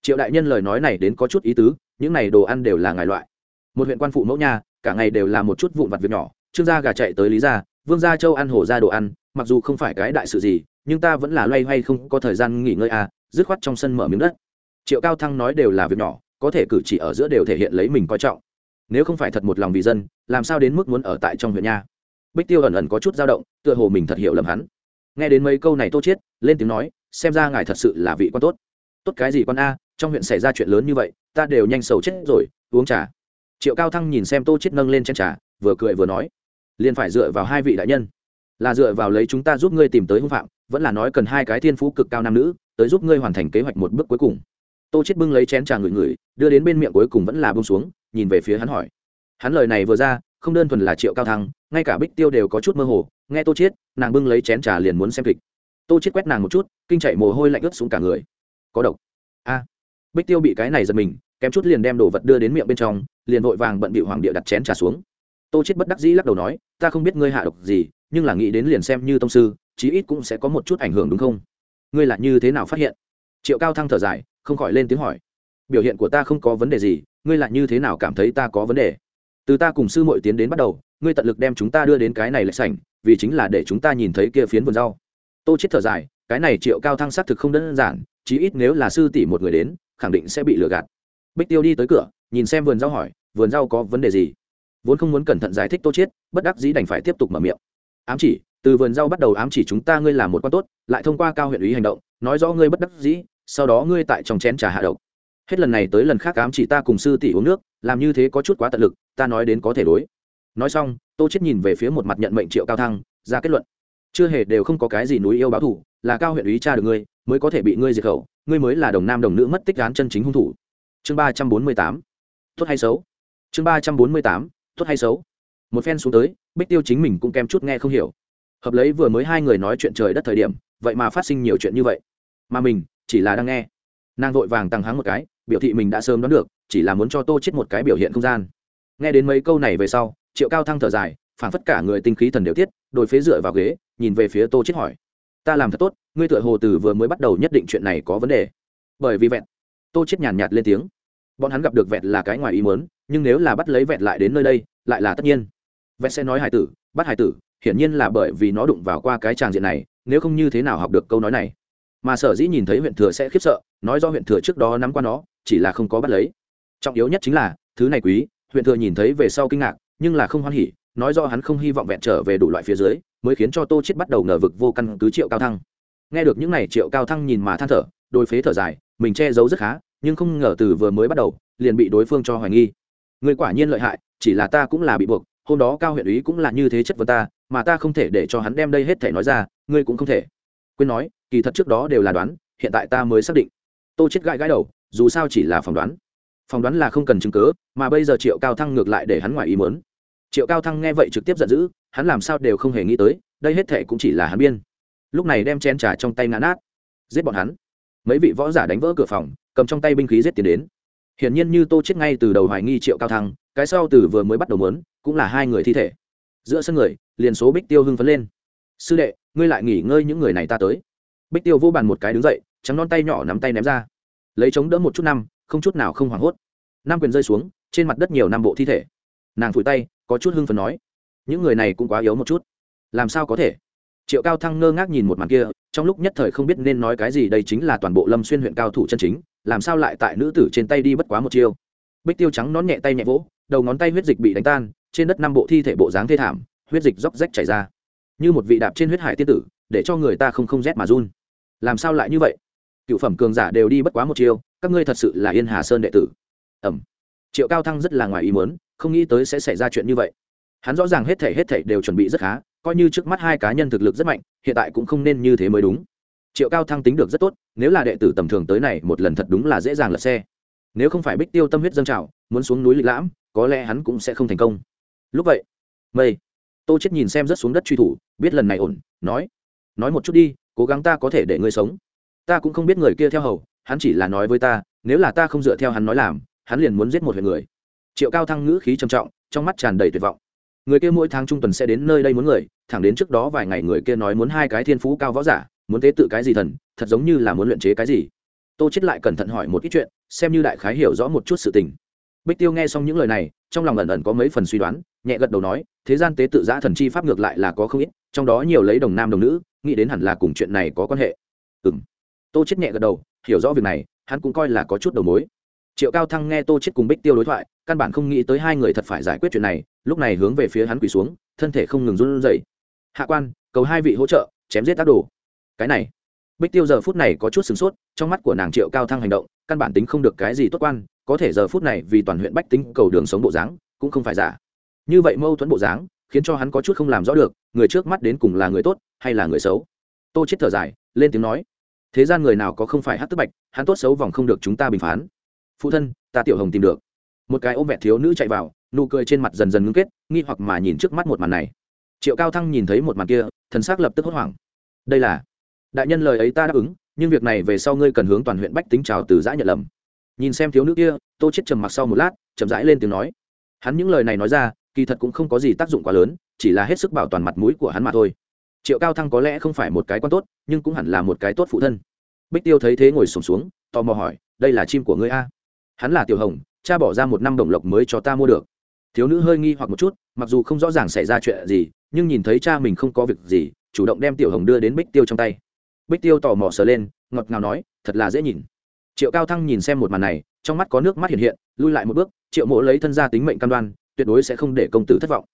triệu đại nhân lời nói này đến có chút ý tứ, những này đồ ăn đều là ngài loại. Một huyện quan phụ mẫu nha, cả ngày đều là một chút vụn vặt việc nhỏ, trương gia gà chạy tới lý gia, vương gia châu ăn hổ ra đồ ăn, mặc dù không phải cái đại sự gì, nhưng ta vẫn là loay hoay không có thời gian nghỉ ngơi à dứt khoát trong sân mở miếng đất. Triệu cao thăng nói đều là việc nhỏ, có thể cử chỉ ở giữa đều thể hiện lấy mình coi trọng. Nếu không phải thật một lòng vì dân, làm sao đến mức muốn ở tại trong huyện nha? Bích tiêu ẩn ẩn có chút dao động, tựa hồ mình thật hiểu lầm hắn. Nghe đến mấy câu này tô chiết, lên tiếng nói, xem ra ngài thật sự là vị quan tốt. Tốt cái gì quan a trong huyện xảy ra chuyện lớn như vậy, ta đều nhanh sầu chết rồi, uống trà. Triệu cao thăng nhìn xem tô chiết nâng lên chén trà, vừa cười vừa nói, liền phải dựa vào hai vị đại nhân. Là dựa vào lấy chúng ta giúp ngươi tìm tới hung phạm, vẫn là nói cần hai cái thiên phú cực cao nam nữ, tới giúp ngươi hoàn thành kế hoạch một bước cuối cùng. Tô chết bưng lấy chén trà ngửi ngửi, đưa đến bên miệng cuối cùng vẫn là bông xuống, nhìn về phía hắn hỏi. Hắn lời này vừa ra, không đơn thuần là triệu cao thăng, ngay cả bích tiêu đều có chút mơ hồ, nghe tô chết nàng bưng lấy chén trà liền muốn xem kịch. Tô chết quét nàng một chút, kinh chạy mồ hôi lạnh ướt xuống cả người. Có độc. A bích tiêu bị cái này giật mình, kém chút liền đem đồ vật đưa đến miệng bên trong, liền vội vàng bận bị hoàng địa đặt chén trà xuống. Tô chết bất đắc dĩ lắc đầu nói, ta không biết ngươi hạ độc gì, nhưng là nghĩ đến liền xem như tông sư, chí ít cũng sẽ có một chút ảnh hưởng đúng không? Ngươi là như thế nào phát hiện? Triệu cao thăng thở dài, không khỏi lên tiếng hỏi. Biểu hiện của ta không có vấn đề gì, ngươi là như thế nào cảm thấy ta có vấn đề? Từ ta cùng sư muội tiến đến bắt đầu, ngươi tận lực đem chúng ta đưa đến cái này lệch sảnh, vì chính là để chúng ta nhìn thấy kia phiến vườn rau. Tô chết thở dài, cái này triệu cao thăng xác thực không đơn giản, chí ít nếu là sư tỷ một người đến khẳng định sẽ bị lừa gạt. Bích tiêu đi tới cửa, nhìn xem vườn rau hỏi, vườn rau có vấn đề gì? Vốn không muốn cẩn thận giải thích tô chết bất đắc dĩ đành phải tiếp tục mở miệng. Ám chỉ, từ vườn rau bắt đầu ám chỉ chúng ta ngươi là một quan tốt, lại thông qua cao huyện ủy hành động, nói rõ ngươi bất đắc dĩ, sau đó ngươi tại trong chén trà hạ độc. Hết lần này tới lần khác ám chỉ ta cùng sư tỷ uống nước, làm như thế có chút quá tận lực, ta nói đến có thể đối. Nói xong, tô chết nhìn về phía một mặt nhận mệnh triệu cao thăng, ra kết luận. Chưa hề đều không có cái gì núi yêu báo thủ, là cao huyện ủy cha được ngươi, mới có thể bị ngươi diệt khẩu ngươi mới là đồng nam đồng nữ mất tích án chân chính hung thủ. Chương ba trăm bốn mươi tám. Tốt hay xấu? Chương ba trăm bốn mươi tám. Tốt hay xấu? Một phen xuống tới, bích tiêu chính mình cũng kem chút nghe không hiểu. Hợp lấy vừa mới hai người nói chuyện trời đất thời điểm, vậy mà phát sinh nhiều chuyện như vậy. Mà mình, chỉ là đang nghe. Nàng vội vàng tăng hắng một cái, biểu thị mình đã sớm đoán được, chỉ là muốn cho tô chết một cái biểu hiện không gian. Nghe đến mấy câu này về sau, triệu cao thăng thở dài, phảng phất cả người tinh khí thần đều tiết đôi phế dựa vào ghế, nhìn về phía tô chết hỏi ta làm thật tốt, ngươi tựa hồ từ vừa mới bắt đầu nhất định chuyện này có vấn đề. Bởi vì vẹn tô chết nhàn nhạt lên tiếng. Bọn hắn gặp được vẹn là cái ngoài ý muốn, nhưng nếu là bắt lấy vẹn lại đến nơi đây, lại là tất nhiên. Vẹn sẽ nói hải tử, bắt hải tử, hiển nhiên là bởi vì nó đụng vào qua cái tràng diện này, nếu không như thế nào học được câu nói này. Mà sở dĩ nhìn thấy huyện thừa sẽ khiếp sợ, nói do huyện thừa trước đó nắm qua nó, chỉ là không có bắt lấy. Trọng yếu nhất chính là, thứ này quý, huyện thừa nhìn thấy về sau kinh ngạc, nhưng là không hoan hỉ nói do hắn không hy vọng vẹn trở về đủ loại phía dưới, mới khiến cho tô chết bắt đầu ngờ vực vô căn cứ triệu cao thăng. Nghe được những này, triệu cao thăng nhìn mà than thở, đôi phế thở dài, mình che giấu rất khá, nhưng không ngờ từ vừa mới bắt đầu, liền bị đối phương cho hoài nghi. Người quả nhiên lợi hại, chỉ là ta cũng là bị buộc, hôm đó cao huyện ý cũng là như thế chất vấn ta, mà ta không thể để cho hắn đem đây hết thể nói ra, ngươi cũng không thể. Quên nói, kỳ thật trước đó đều là đoán, hiện tại ta mới xác định. Tô chết gãi gãi đầu, dù sao chỉ là phỏng đoán. Phỏng đoán là không cần chứng cứ, mà bây giờ triệu cao thăng ngược lại để hắn ngoài ý muốn triệu cao thăng nghe vậy trực tiếp giận dữ, hắn làm sao đều không hề nghĩ tới, đây hết thệ cũng chỉ là hắn biên. Lúc này đem chén trà trong tay ngã nát, giết bọn hắn. Mấy vị võ giả đánh vỡ cửa phòng, cầm trong tay binh khí giết tiến đến. Hiển nhiên như tô chết ngay từ đầu hoài nghi triệu cao thăng, cái sau từ vừa mới bắt đầu muốn, cũng là hai người thi thể. Giữa sân người, liền số bích tiêu hưng phấn lên. Sư đệ, ngươi lại nghỉ ngơi những người này ta tới. Bích tiêu vô bàn một cái đứng dậy, trắng non tay nhỏ nắm tay ném ra. Lấy chống đỡ một chút năm, không chút nào không hoảng hốt. Nam quyền rơi xuống, trên mặt đất nhiều năm bộ thi thể nàng phủi tay, có chút hưng phấn nói, những người này cũng quá yếu một chút. Làm sao có thể? Triệu cao thăng ngơ ngác nhìn một màn kia, trong lúc nhất thời không biết nên nói cái gì, đây chính là toàn bộ lâm xuyên huyện cao thủ chân chính, làm sao lại tại nữ tử trên tay đi bất quá một chiêu. Bích tiêu trắng nón nhẹ tay nhẹ vỗ, đầu ngón tay huyết dịch bị đánh tan, trên đất năm bộ thi thể bộ dáng thê thảm, huyết dịch róc rách chảy ra. Như một vị đạp trên huyết hải tiên tử, để cho người ta không không rét mà run. Làm sao lại như vậy? Cựu phẩm cường giả đều đi bất quá một chiêu, các ngươi thật sự là yên hà sơn đệ tử. Ẩm triệu cao thăng rất là ngoài ý muốn, không nghĩ tới sẽ xảy ra chuyện như vậy. Hắn rõ ràng hết thể hết thể đều chuẩn bị rất khá, coi như trước mắt hai cá nhân thực lực rất mạnh, hiện tại cũng không nên như thế mới đúng. Triệu cao thăng tính được rất tốt, nếu là đệ tử tầm thường tới này một lần thật đúng là dễ dàng lật xe. Nếu không phải bích tiêu tâm huyết dâng trào, muốn xuống núi lịch lãm, có lẽ hắn cũng sẽ không thành công. Lúc vậy, mây, tô chết nhìn xem rất xuống đất truy thủ, biết lần này ổn, nói nói một chút đi, cố gắng ta có thể để ngươi sống. Ta cũng không biết người kia theo hầu, hắn chỉ là nói với ta, nếu là ta không dựa theo hắn nói làm hắn liền muốn giết một huyện người. Triệu cao thăng ngữ khí trầm trọng, trong mắt tràn đầy tuyệt vọng. Người kia mỗi tháng trung tuần sẽ đến nơi đây muốn người, thẳng đến trước đó vài ngày người kia nói muốn hai cái thiên phú cao võ giả, muốn tế tự cái gì thần, thật giống như là muốn luyện chế cái gì. Tô chết lại cẩn thận hỏi một ít chuyện, xem như đại khái hiểu rõ một chút sự tình. Bích tiêu nghe xong những lời này, trong lòng ẩn ẩn có mấy phần suy đoán, nhẹ gật đầu nói, thế gian tế tự giã thần chi pháp ngược lại là có không ít, trong đó nhiều lấy đồng nam đồng nữ, nghĩ đến hẳn là cùng chuyện này có quan hệ. Ừ m tô chết nhẹ gật đầu, hiểu rõ việc này, hắn cũng coi là có chút đầu mối triệu cao thăng nghe tô chết cùng bích tiêu đối thoại, căn bản không nghĩ tới hai người thật phải giải quyết chuyện này, lúc này hướng về phía hắn quỳ xuống, thân thể không ngừng run rẩy. Hạ quan, cầu hai vị hỗ trợ, chém giết tác đồ. Cái này, bích tiêu giờ phút này có chút sửng sốt, trong mắt của nàng triệu cao thăng hành động, căn bản tính không được cái gì tốt quan, có thể giờ phút này vì toàn huyện bách tính cầu đường sống bộ dáng, cũng không phải giả. Như vậy mâu thuẫn bộ dáng, khiến cho hắn có chút không làm rõ được, người trước mắt đến cùng là người tốt hay là người xấu. Tô chết thở dài, lên tiếng nói, thế gian người nào có không phải hát tức bạch, hắn tốt xấu vòng không được chúng ta bình phán phụ thân ta tiểu hồng tìm được. Một cái ôm vẹt thiếu nữ chạy vào nụ cười trên mặt dần dần ngưng kết nghi hoặc mà nhìn trước mắt một màn này. Triệu cao thăng nhìn thấy một màn kia thần s ắ c lập tức hốt hoảng. Đây là đại nhân lời ấy ta đáp ứng nhưng việc này về sau ngươi cần hướng toàn huyện bách tính trào từ giã nhận lầm. Nhìn xem thiếu nữ kia tô chết trầm mặc sau một lát chậm rãi lên tiếng nói. Hắn những lời này nói ra kỳ thật cũng không có gì tác dụng quá lớn chỉ là hết sức bảo toàn mặt mũi của hắn mà thôi. Triệu cao thăng có lẽ không phải một cái quan tốt nhưng cũng hẳn là một cái tốt phụ thân. Bích tiêu thấy thế ngồi sùng xuống, xuống tò mò hỏi đây là chim của ngươi a? Hắn là tiểu hồng, cha bỏ ra một năm đồng lộc mới cho ta mua được. Thiếu nữ hơi nghi hoặc một chút, mặc dù không rõ ràng xảy ra chuyện gì, nhưng nhìn thấy cha mình không có việc gì, chủ động đem tiểu hồng đưa đến bích tiêu trong tay. Bích tiêu tò mò sờ lên, ngọt ngào nói, thật là dễ nhìn. Triệu cao thăng nhìn xem một màn này, trong mắt có nước mắt hiện hiện, lui lại một bước, triệu mộ lấy thân ra tính mệnh cam đoan, tuyệt đối sẽ không để công tử thất vọng.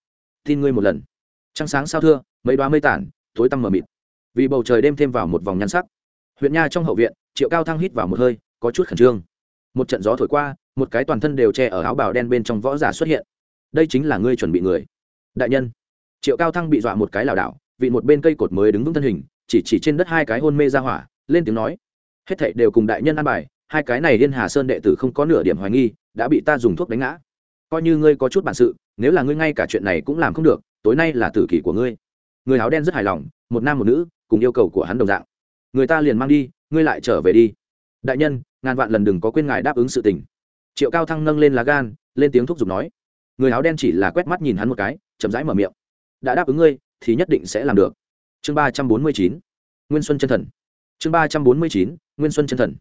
Tin ngươi một lần. Trăng sáng sao thưa, mấy đoá mây tản, tối tăm mờ mịt. Vì bầu trời đêm thêm vào một vòng nhan sắc. Huyện nha trong hậu viện, triệu cao thăng hít vào một hơi, có chút khẩn trương một trận gió thổi qua, một cái toàn thân đều che ở áo bào đen bên trong võ giả xuất hiện. Đây chính là ngươi chuẩn bị người. Đại nhân, triệu cao thăng bị dọa một cái lảo đảo, vị một bên cây cột mới đứng vững thân hình, chỉ chỉ trên đất hai cái hôn mê ra hỏa, lên tiếng nói, hết thảy đều cùng đại nhân ăn bài, hai cái này liên hà sơn đệ tử không có nửa điểm hoài nghi, đã bị ta dùng thuốc đánh ngã. Coi như ngươi có chút bản sự, nếu là ngươi ngay cả chuyện này cũng làm không được, tối nay là tử kỷ của ngươi. Người áo đen rất hài lòng, một nam một nữ, cùng yêu cầu của hắn đồng dạng. Người ta liền mang đi, ngươi lại trở về đi. Đại nhân ngàn vạn lần đừng có quên ngài đáp ứng sự tình. Triệu cao thăng nâng lên lá gan, lên tiếng thúc giục nói, người áo đen chỉ là quét mắt nhìn hắn một cái, chậm rãi mở miệng, đã đáp ứng ngươi, thì nhất định sẽ làm được. Chương ba trăm bốn mươi chín, nguyên xuân chân thần. Chương ba trăm bốn mươi chín, nguyên xuân chân thần.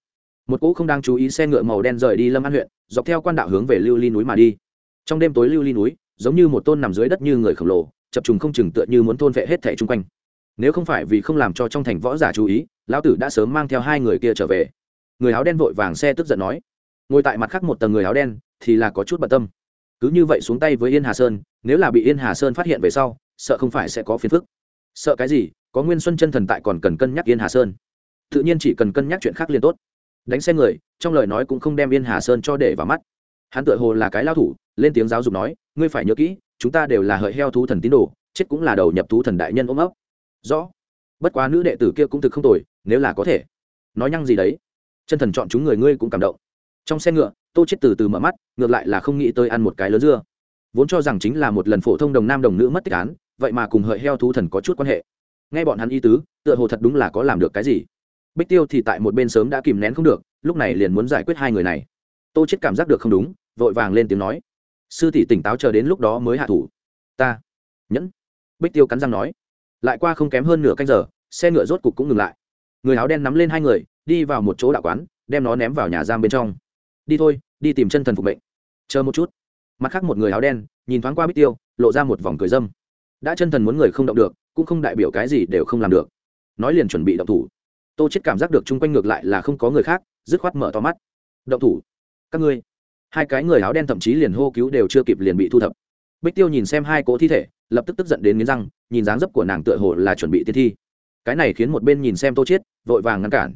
Một cỗ không đang chú ý xe ngựa màu đen rời đi lâm an huyện, dọc theo quan đạo hướng về lưu ly núi mà đi. Trong đêm tối lưu ly núi, giống như một tôn nằm dưới đất như người khổng lồ, chập trùng không chừng tựa như muốn thôn vệ hết thẻ chung quanh. Nếu không phải vì không làm cho trong thành võ giả chú ý, lão tử đã sớm mang theo hai người kia trở về người áo đen vội vàng xe tức giận nói, ngồi tại mặt khác một tầng người áo đen thì là có chút bận tâm. Cứ như vậy xuống tay với yên hà sơn, nếu là bị yên hà sơn phát hiện về sau, sợ không phải sẽ có phiền phức. Sợ cái gì? Có nguyên xuân chân thần tại còn cần cân nhắc yên hà sơn. Tự nhiên chỉ cần cân nhắc chuyện khác liền tốt. Đánh xe người, trong lời nói cũng không đem yên hà sơn cho để vào mắt. Hắn tự hồ là cái lao thủ, lên tiếng giáo dục nói, ngươi phải nhớ kỹ, chúng ta đều là hợi heo thú thần tín đồ, chết cũng là đầu nhập thú thần đại nhân ôm ấp. Rõ. Bất quá nữ đệ tử kia cũng thực không tồi, nếu là có thể. Nói nhăng gì đấy? Chân thần chọn chúng người ngươi cũng cảm động. Trong xe ngựa, tô chết từ từ mở mắt, ngược lại là không nghĩ tới ăn một cái lớn dưa. Vốn cho rằng chính là một lần phổ thông đồng nam đồng nữ mất tích án, vậy mà cùng hợi heo thú thần có chút quan hệ. Nghe bọn hắn y tứ, tựa hồ thật đúng là có làm được cái gì. Bích tiêu thì tại một bên sớm đã kìm nén không được, lúc này liền muốn giải quyết hai người này. Tô chết cảm giác được không đúng, vội vàng lên tiếng nói. Sư tỷ tỉnh táo chờ đến lúc đó mới hạ thủ. Ta, nhẫn. Bích tiêu cắn răng nói. Lại qua không kém hơn nửa canh giờ, xe ngựa rốt cục cũng ngừng lại. Người áo đen nắm lên hai người đi vào một chỗ đạo quán, đem nó ném vào nhà giam bên trong. Đi thôi, đi tìm chân thần phục mệnh. Chờ một chút. Mặt khác một người áo đen, nhìn thoáng qua bích tiêu, lộ ra một vòng cười dâm. Đã chân thần muốn người không động được, cũng không đại biểu cái gì đều không làm được. Nói liền chuẩn bị động thủ. Tô chết cảm giác được chung quanh ngược lại là không có người khác, dứt khoát mở to mắt. Động thủ. Các ngươi. Hai cái người áo đen thậm chí liền hô cứu đều chưa kịp liền bị thu thập. Bích tiêu nhìn xem hai cỗ thi thể, lập tức tức giận đến nghiến răng, nhìn dáng dấp của nàng tựa hồ là chuẩn bị tiên thi. Cái này khiến một bên nhìn xem tô chết, vội vàng ngăn cản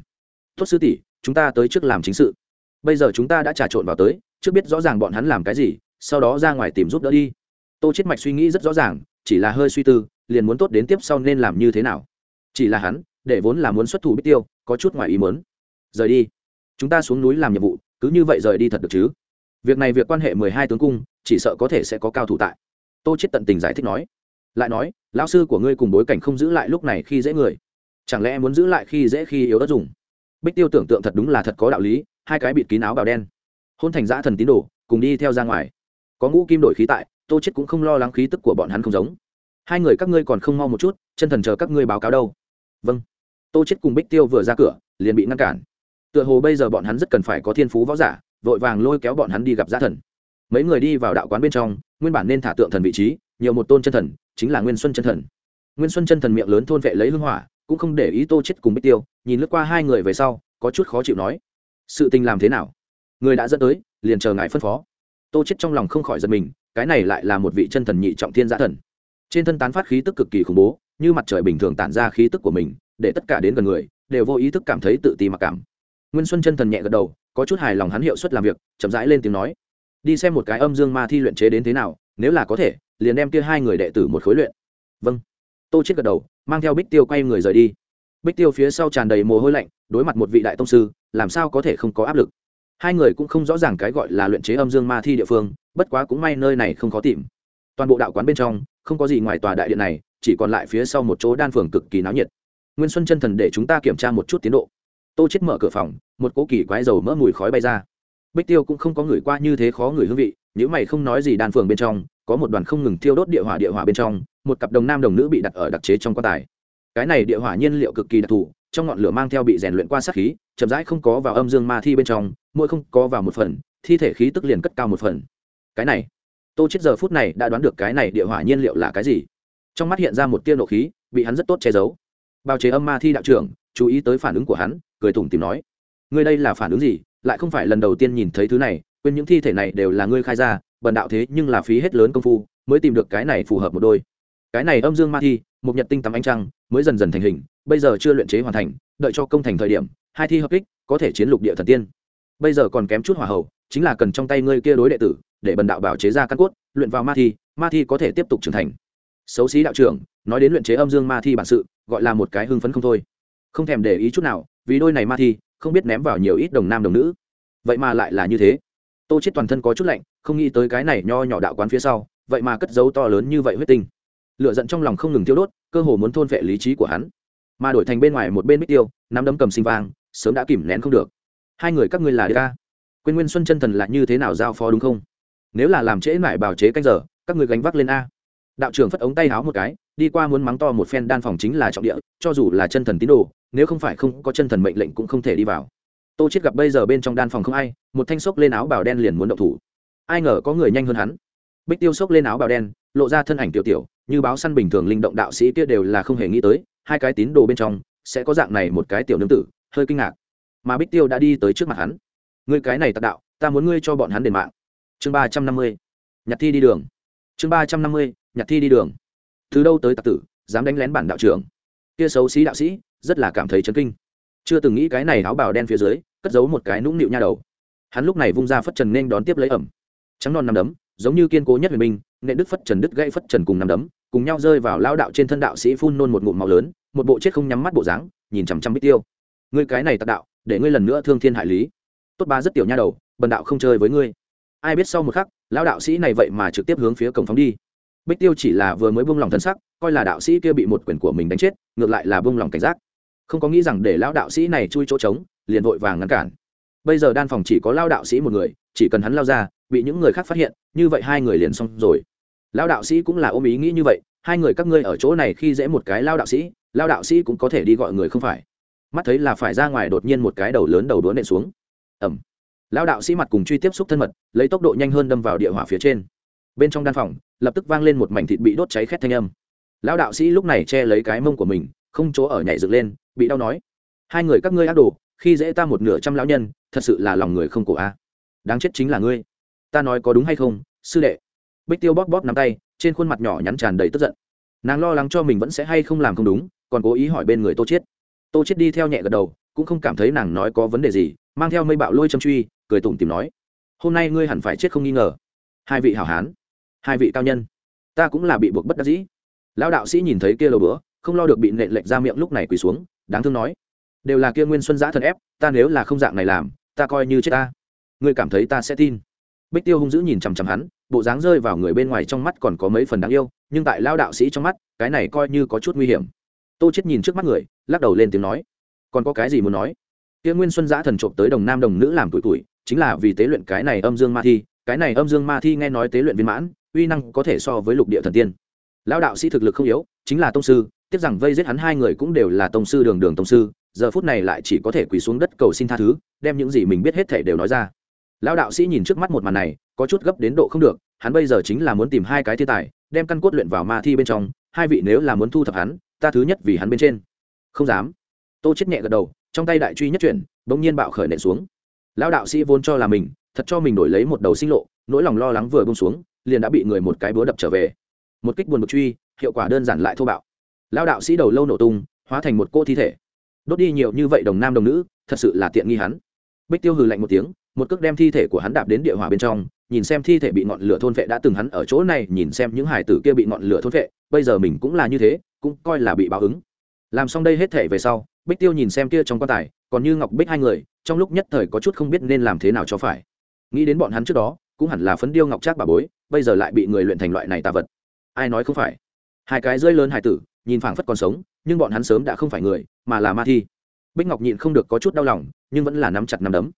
tốt sư tỷ, chúng ta tới trước làm chính sự. Bây giờ chúng ta đã trà trộn vào tới, trước biết rõ ràng bọn hắn làm cái gì, sau đó ra ngoài tìm giúp đỡ đi. Tô chết mạch suy nghĩ rất rõ ràng, chỉ là hơi suy tư, liền muốn tốt đến tiếp sau nên làm như thế nào. Chỉ là hắn, để vốn là muốn xuất thủ bích tiêu, có chút ngoài ý muốn. Rời đi. Chúng ta xuống núi làm nhiệm vụ, cứ như vậy rời đi thật được chứ? Việc này việc quan hệ mười hai tướng cung, chỉ sợ có thể sẽ có cao thủ tại. Tô chết tận tình giải thích nói. Lại nói, lão sư của ngươi cùng bối cảnh không giữ lại lúc này khi dễ người. Chẳng lẽ muốn giữ lại khi dễ khi yếu đất dùng? Bích tiêu tưởng tượng thật đúng là thật có đạo lý, hai cái bịt kín áo bào đen. Hôn thành giã thần tín đồ, cùng đi theo ra ngoài. Có ngũ kim đổi khí tại, tô chết cũng không lo lắng khí tức của bọn hắn không giống. Hai người các ngươi còn không mau một chút, chân thần chờ các ngươi báo cáo đâu. Vâng. Tô chết cùng bích tiêu vừa ra cửa, liền bị ngăn cản. Tựa hồ bây giờ bọn hắn rất cần phải có thiên phú võ giả, vội vàng lôi kéo bọn hắn đi gặp giã thần. Mấy người đi vào đạo quán bên trong, nguyên bản nên thả tượng thần vị trí, nhiều một tôn chân thần, chính là nguyên xuân chân thần. Nguyên xuân chân thần miệng lớn thôn vệ lấy hưng hỏa cũng không để ý tô chết cùng bích tiêu, nhìn lướt qua hai người về sau, có chút khó chịu nói, sự tình làm thế nào? Người đã dẫn tới, liền chờ ngài phân phó. Tô chết trong lòng không khỏi giật mình, cái này lại là một vị chân thần nhị trọng thiên giã thần. Trên thân tán phát khí tức cực kỳ khủng bố, như mặt trời bình thường tản ra khí tức của mình, để tất cả đến gần người, đều vô ý thức cảm thấy tự ti mặc cảm. Nguyên xuân chân thần nhẹ gật đầu, có chút hài lòng hắn hiệu suất làm việc, chậm rãi lên tiếng nói, đi xem một cái âm dương ma thi luyện chế đến thế nào, nếu là có thể, liền đem kia hai người đệ tử một khối luyện. Vâng. Tô chết gật đầu mang theo bích tiêu quay người rời đi. Bích tiêu phía sau tràn đầy mồ hôi lạnh, đối mặt một vị đại tông sư, làm sao có thể không có áp lực? Hai người cũng không rõ ràng cái gọi là luyện chế âm dương ma thi địa phương, bất quá cũng may nơi này không khó tìm. Toàn bộ đạo quán bên trong, không có gì ngoài tòa đại điện này, chỉ còn lại phía sau một chỗ đan phường cực kỳ náo nhiệt. Nguyên xuân chân thần để chúng ta kiểm tra một chút tiến độ. Tô chết mở cửa phòng, một cỗ kỳ quái dầu mỡ mùi khói bay ra. Bích tiêu cũng không có người qua như thế khó người hương vị, nếu mày không nói gì đan phường bên trong có một đoàn không ngừng thiêu đốt địa hỏa địa hỏa bên trong, một cặp đồng nam đồng nữ bị đặt ở đặc chế trong quan tài. Cái này địa hỏa nhiên liệu cực kỳ đặc thù, trong ngọn lửa mang theo bị rèn luyện qua sát khí, chậm rãi không có vào âm dương ma thi bên trong, mỗi không có vào một phần, thi thể khí tức liền cất cao một phần. Cái này, tô chết giờ phút này đã đoán được cái này địa hỏa nhiên liệu là cái gì. Trong mắt hiện ra một tia nộ khí, bị hắn rất tốt che giấu. Bao chế âm ma thi đạo trưởng, chú ý tới phản ứng của hắn, cười tủm tìm nói, ngươi đây là phản ứng gì? Lại không phải lần đầu tiên nhìn thấy thứ này, quên những thi thể này đều là ngươi khai ra bần đạo thế nhưng là phí hết lớn công phu, mới tìm được cái này phù hợp một đôi. Cái này âm dương ma thi, một nhật tinh tắm ánh trăng, mới dần dần thành hình, bây giờ chưa luyện chế hoàn thành, đợi cho công thành thời điểm, hai thi hợp kích, có thể chiến lục địa thần tiên. Bây giờ còn kém chút hỏa hậu chính là cần trong tay ngươi kia đối đệ tử, để bần đạo bảo chế ra căn cốt, luyện vào ma thi ma thi có thể tiếp tục trưởng thành. Xấu xí đạo trưởng, nói đến luyện chế âm dương ma thi bản sự, gọi là một cái hưng phấn không thôi. Không thèm để ý chút nào, vì đôi này ma thi, không biết ném vào nhiều ít đồng nam đồng nữ. Vậy mà lại là như thế tô chết toàn thân có chút lạnh, không nghĩ tới cái này nho nhỏ đạo quán phía sau, vậy mà cất dấu to lớn như vậy huyết tinh. Lửa giận trong lòng không ngừng tiêu đốt, cơ hồ muốn thôn vệ lý trí của hắn. Mà đổi thành bên ngoài một bên bích tiêu, nắm đấm cầm sinh vang sớm đã kìm nén không được. Hai người các ngươi là đi ca quên nguyên xuân chân thần là như thế nào giao phó đúng không? Nếu là làm trễ mải bào chế canh giờ, các ngươi gánh vác lên a. Đạo trưởng phất ống tay háo một cái, đi qua muốn mắng to một phen đan phòng chính là trọng địa, cho dù là chân thần tín đồ, nếu không phải không có chân thần mệnh lệnh cũng không thể đi vào tô chết gặp bây giờ bên trong đan phòng không ai, một thanh xốc lên áo bào đen liền muốn động thủ. Ai ngờ có người nhanh hơn hắn. Bích tiêu xốc lên áo bào đen, lộ ra thân ảnh tiểu tiểu, như báo săn bình thường linh động đạo sĩ kia đều là không hề nghĩ tới, hai cái tín đồ bên trong, sẽ có dạng này một cái tiểu nương tử, hơi kinh ngạc. Mà bích tiêu đã đi tới trước mặt hắn. Ngươi cái này tạc đạo, ta muốn ngươi cho bọn hắn đền mạng. Chương ba trăm năm mươi nhặt thi đi đường. Chương ba trăm năm mươi nhặt thi đi đường. Từ đâu tới tạc tử, dám đánh lén bản đạo trưởng? Kia xấu xí đạo sĩ, rất là cảm thấy chấn kinh chưa từng nghĩ cái này áo bào đen phía dưới, cất giấu một cái nũng nịu nha đầu. Hắn lúc này vung ra phất trần nên đón tiếp lấy ẩm. Trắng non nằm đấm, giống như kiên cố nhất huyền minh nệ đức phất trần đứt gãy phất trần cùng nằm đấm, cùng nhau rơi vào lao đạo trên thân đạo sĩ phun nôn một ngụm màu lớn, một bộ chết không nhắm mắt bộ dáng, nhìn chằm chằm bích tiêu. Ngươi cái này tạc đạo, để ngươi lần nữa thương thiên hại lý. Tốt ba rất tiểu nha đầu, bần đạo không chơi với ngươi. Ai biết sau một khắc, lao đạo sĩ này vậy mà trực tiếp hướng phía cổng phóng đi. Bích tiêu chỉ là vừa mới buông lòng thân sắc, coi là đạo sĩ kia bị một quyền của mình đánh chết, ngược lại là buông lòng cảnh giác không có nghĩ rằng để lão đạo sĩ này chui chỗ trống, liền vội vàng ngăn cản. Bây giờ đan phòng chỉ có lao đạo sĩ một người, chỉ cần hắn lao ra, bị những người khác phát hiện, như vậy hai người liền xong rồi. Lao đạo sĩ cũng là ôm ý nghĩ như vậy, hai người các ngươi ở chỗ này khi dễ một cái lao đạo sĩ lao đạo sĩ cũng có thể đi gọi người không phải. Mắt thấy là phải ra ngoài đột nhiên một cái đầu lớn đầu đũa nện xuống. Ẩm lao đạo sĩ mặt cùng truy tiếp xúc thân mật, lấy tốc độ nhanh hơn đâm vào địa hỏa phía trên. Bên trong đan phòng, lập tức vang lên một mảnh thịt bị đốt cháy khét thanh âm. Lao đạo sĩ lúc này che lấy cái mông của mình không chỗ ở nhảy dựng lên, bị đau nói, hai người các ngươi ác đồ, khi dễ ta một nửa trăm lão nhân, thật sự là lòng người không cổ a. Đáng chết chính là ngươi. Ta nói có đúng hay không, sư đệ? Bích tiêu bóp bóp nắm tay, trên khuôn mặt nhỏ nhắn tràn đầy tức giận. Nàng lo lắng cho mình vẫn sẽ hay không làm không đúng, còn cố ý hỏi bên người tô chết tô chết đi theo nhẹ gật đầu, cũng không cảm thấy nàng nói có vấn đề gì, mang theo mây bạo lôi châm truy, cười tủm tìm nói, hôm nay ngươi hẳn phải chết không nghi ngờ. Hai vị hảo hán, hai vị cao nhân, ta cũng là bị buộc bất đắc dĩ. Lão đạo sĩ nhìn thấy kia lầu bữa không lo được bị nện lệch ra miệng lúc này quỳ xuống, đáng thương nói, đều là kia nguyên xuân giã thần ép, ta nếu là không dạng này làm, ta coi như chết ta. Ngươi cảm thấy ta sẽ tin. Bích tiêu hung dữ nhìn chằm chằm hắn, bộ dáng rơi vào người bên ngoài trong mắt còn có mấy phần đáng yêu, nhưng tại lao đạo sĩ trong mắt, cái này coi như có chút nguy hiểm. Tô chết nhìn trước mắt người, lắc đầu lên tiếng nói, còn có cái gì muốn nói? Kia nguyên xuân giã thần trộm tới đồng nam đồng nữ làm tuổi tuổi, chính là vì tế luyện cái này âm dương ma thi, cái này âm dương ma thi nghe nói tế luyện viên mãn, uy năng có thể so với lục địa thần tiên. Lão đạo sĩ thực lực không yếu, chính là tông sư tiếc rằng vây giết hắn hai người cũng đều là tông sư đường đường tông sư, giờ phút này lại chỉ có thể quỳ xuống đất cầu xin tha thứ, đem những gì mình biết hết thể đều nói ra. Lão đạo sĩ nhìn trước mắt một màn này, có chút gấp đến độ không được, hắn bây giờ chính là muốn tìm hai cái thiên tài, đem căn cốt luyện vào ma thi bên trong, hai vị nếu là muốn thu thập hắn, ta thứ nhất vì hắn bên trên. Không dám. Tô chết nhẹ gật đầu, trong tay đại truy nhất chuyển, bỗng nhiên bạo khởi nện xuống. Lão đạo sĩ vốn cho là mình, thật cho mình đổi lấy một đầu sinh lộ, nỗi lòng lo lắng vừa bông xuống, liền đã bị người một cái búa đập trở về. Một kích buồn bực truy, hiệu quả đơn giản lại thô bạo lão đạo sĩ đầu lâu nổ tung, hóa thành một cô thi thể. Đốt đi nhiều như vậy đồng nam đồng nữ, thật sự là tiện nghi hắn. Bích tiêu hừ lạnh một tiếng, một cước đem thi thể của hắn đạp đến địa hỏa bên trong, nhìn xem thi thể bị ngọn lửa thôn vệ đã từng hắn ở chỗ này, nhìn xem những hải tử kia bị ngọn lửa thôn vệ, bây giờ mình cũng là như thế, cũng coi là bị báo ứng. Làm xong đây hết thể về sau, bích tiêu nhìn xem kia trong quan tài, còn như ngọc bích hai người, trong lúc nhất thời có chút không biết nên làm thế nào cho phải. Nghĩ đến bọn hắn trước đó, cũng hẳn là phấn điêu ngọc trác bà bối, bây giờ lại bị người luyện thành loại này tà vật. Ai nói không phải? Hai cái rơi lớn hải tử nhìn phảng phất còn sống, nhưng bọn hắn sớm đã không phải người, mà là ma thi. Bích ngọc nhịn không được có chút đau lòng, nhưng vẫn là nắm chặt nắm đấm.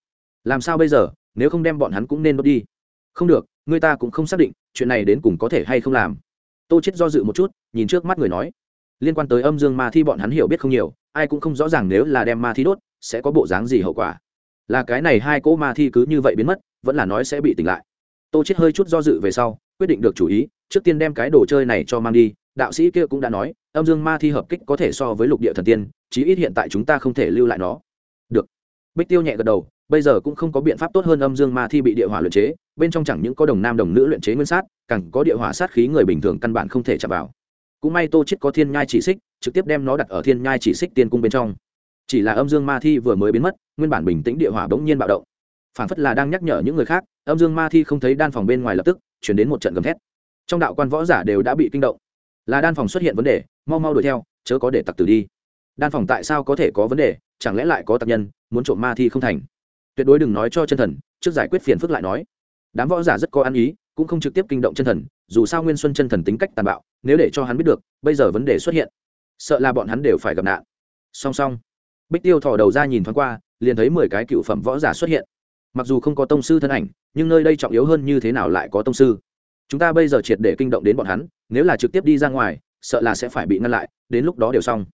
Làm sao bây giờ, nếu không đem bọn hắn cũng nên đốt đi? Không được, người ta cũng không xác định, chuyện này đến cùng có thể hay không làm. Tô chết do dự một chút, nhìn trước mắt người nói. Liên quan tới âm dương ma thi bọn hắn hiểu biết không nhiều, ai cũng không rõ ràng nếu là đem ma thi đốt, sẽ có bộ dáng gì hậu quả. Là cái này hai cỗ ma thi cứ như vậy biến mất, vẫn là nói sẽ bị tỉnh lại. Tô chết hơi chút do dự về sau, quyết định được chủ ý, trước tiên đem cái đồ chơi này cho mang đi đạo sĩ kia cũng đã nói, âm dương ma thi hợp kích có thể so với lục địa thần tiên, chí ít hiện tại chúng ta không thể lưu lại nó. Được. Bích tiêu nhẹ gật đầu, bây giờ cũng không có biện pháp tốt hơn âm dương ma thi bị địa hỏa luyện chế, bên trong chẳng những có đồng nam đồng nữ luyện chế nguyên sát, càng có địa hỏa sát khí người bình thường căn bản không thể chạm vào. Cũng may tô chết có thiên nhai chỉ xích, trực tiếp đem nó đặt ở thiên nhai chỉ xích tiên cung bên trong. Chỉ là âm dương ma thi vừa mới biến mất, nguyên bản bình tĩnh địa hỏa bỗng nhiên bạo động. Phản phất là đang nhắc nhở những người khác, âm dương ma thi không thấy đan phòng bên ngoài lập tức, chuyển đến một trận gầm thét. Trong đạo quan võ giả đều đã bị kinh động là đan phòng xuất hiện vấn đề, mau mau đuổi theo, chớ có để tặc tử đi. Đan phòng tại sao có thể có vấn đề, chẳng lẽ lại có tặc nhân, muốn trộm ma thi không thành? Tuyệt đối đừng nói cho chân thần, trước giải quyết phiền phức lại nói. Đám võ giả rất có ăn ý, cũng không trực tiếp kinh động chân thần, dù sao nguyên xuân chân thần tính cách tàn bạo, nếu để cho hắn biết được, bây giờ vấn đề xuất hiện, sợ là bọn hắn đều phải gặp nạn. Song song, bích tiêu thò đầu ra nhìn thoáng qua, liền thấy mười cái cựu phẩm võ giả xuất hiện. Mặc dù không có tông sư thân ảnh, nhưng nơi đây trọng yếu hơn như thế nào lại có tông sư? Chúng ta bây giờ triệt để kinh động đến bọn hắn, nếu là trực tiếp đi ra ngoài, sợ là sẽ phải bị ngăn lại, đến lúc đó đều xong.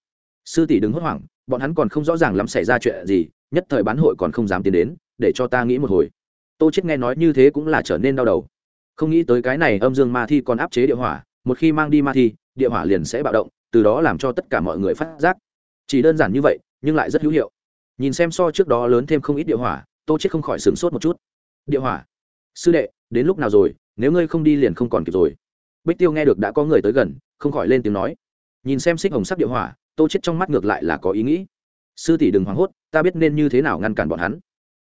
Sư tỷ đừng hốt hoảng, bọn hắn còn không rõ ràng lắm xảy ra chuyện gì, nhất thời bán hội còn không dám tiến đến, để cho ta nghĩ một hồi. Tô chết nghe nói như thế cũng là trở nên đau đầu. Không nghĩ tới cái này âm dương ma thi còn áp chế địa hỏa, một khi mang đi ma thi, địa hỏa liền sẽ bạo động, từ đó làm cho tất cả mọi người phát giác. Chỉ đơn giản như vậy, nhưng lại rất hữu hiệu. Nhìn xem so trước đó lớn thêm không ít địa hỏa, tô chết không khỏi sửng sốt một chút. Địa hỏa? Sư đệ, đến lúc nào rồi? Nếu ngươi không đi liền không còn kịp rồi. Bích tiêu nghe được đã có người tới gần, không khỏi lên tiếng nói. Nhìn xem xích hồng sắc địa hỏa, tô chết trong mắt ngược lại là có ý nghĩ. Sư tỷ đừng hoảng hốt, ta biết nên như thế nào ngăn cản bọn hắn.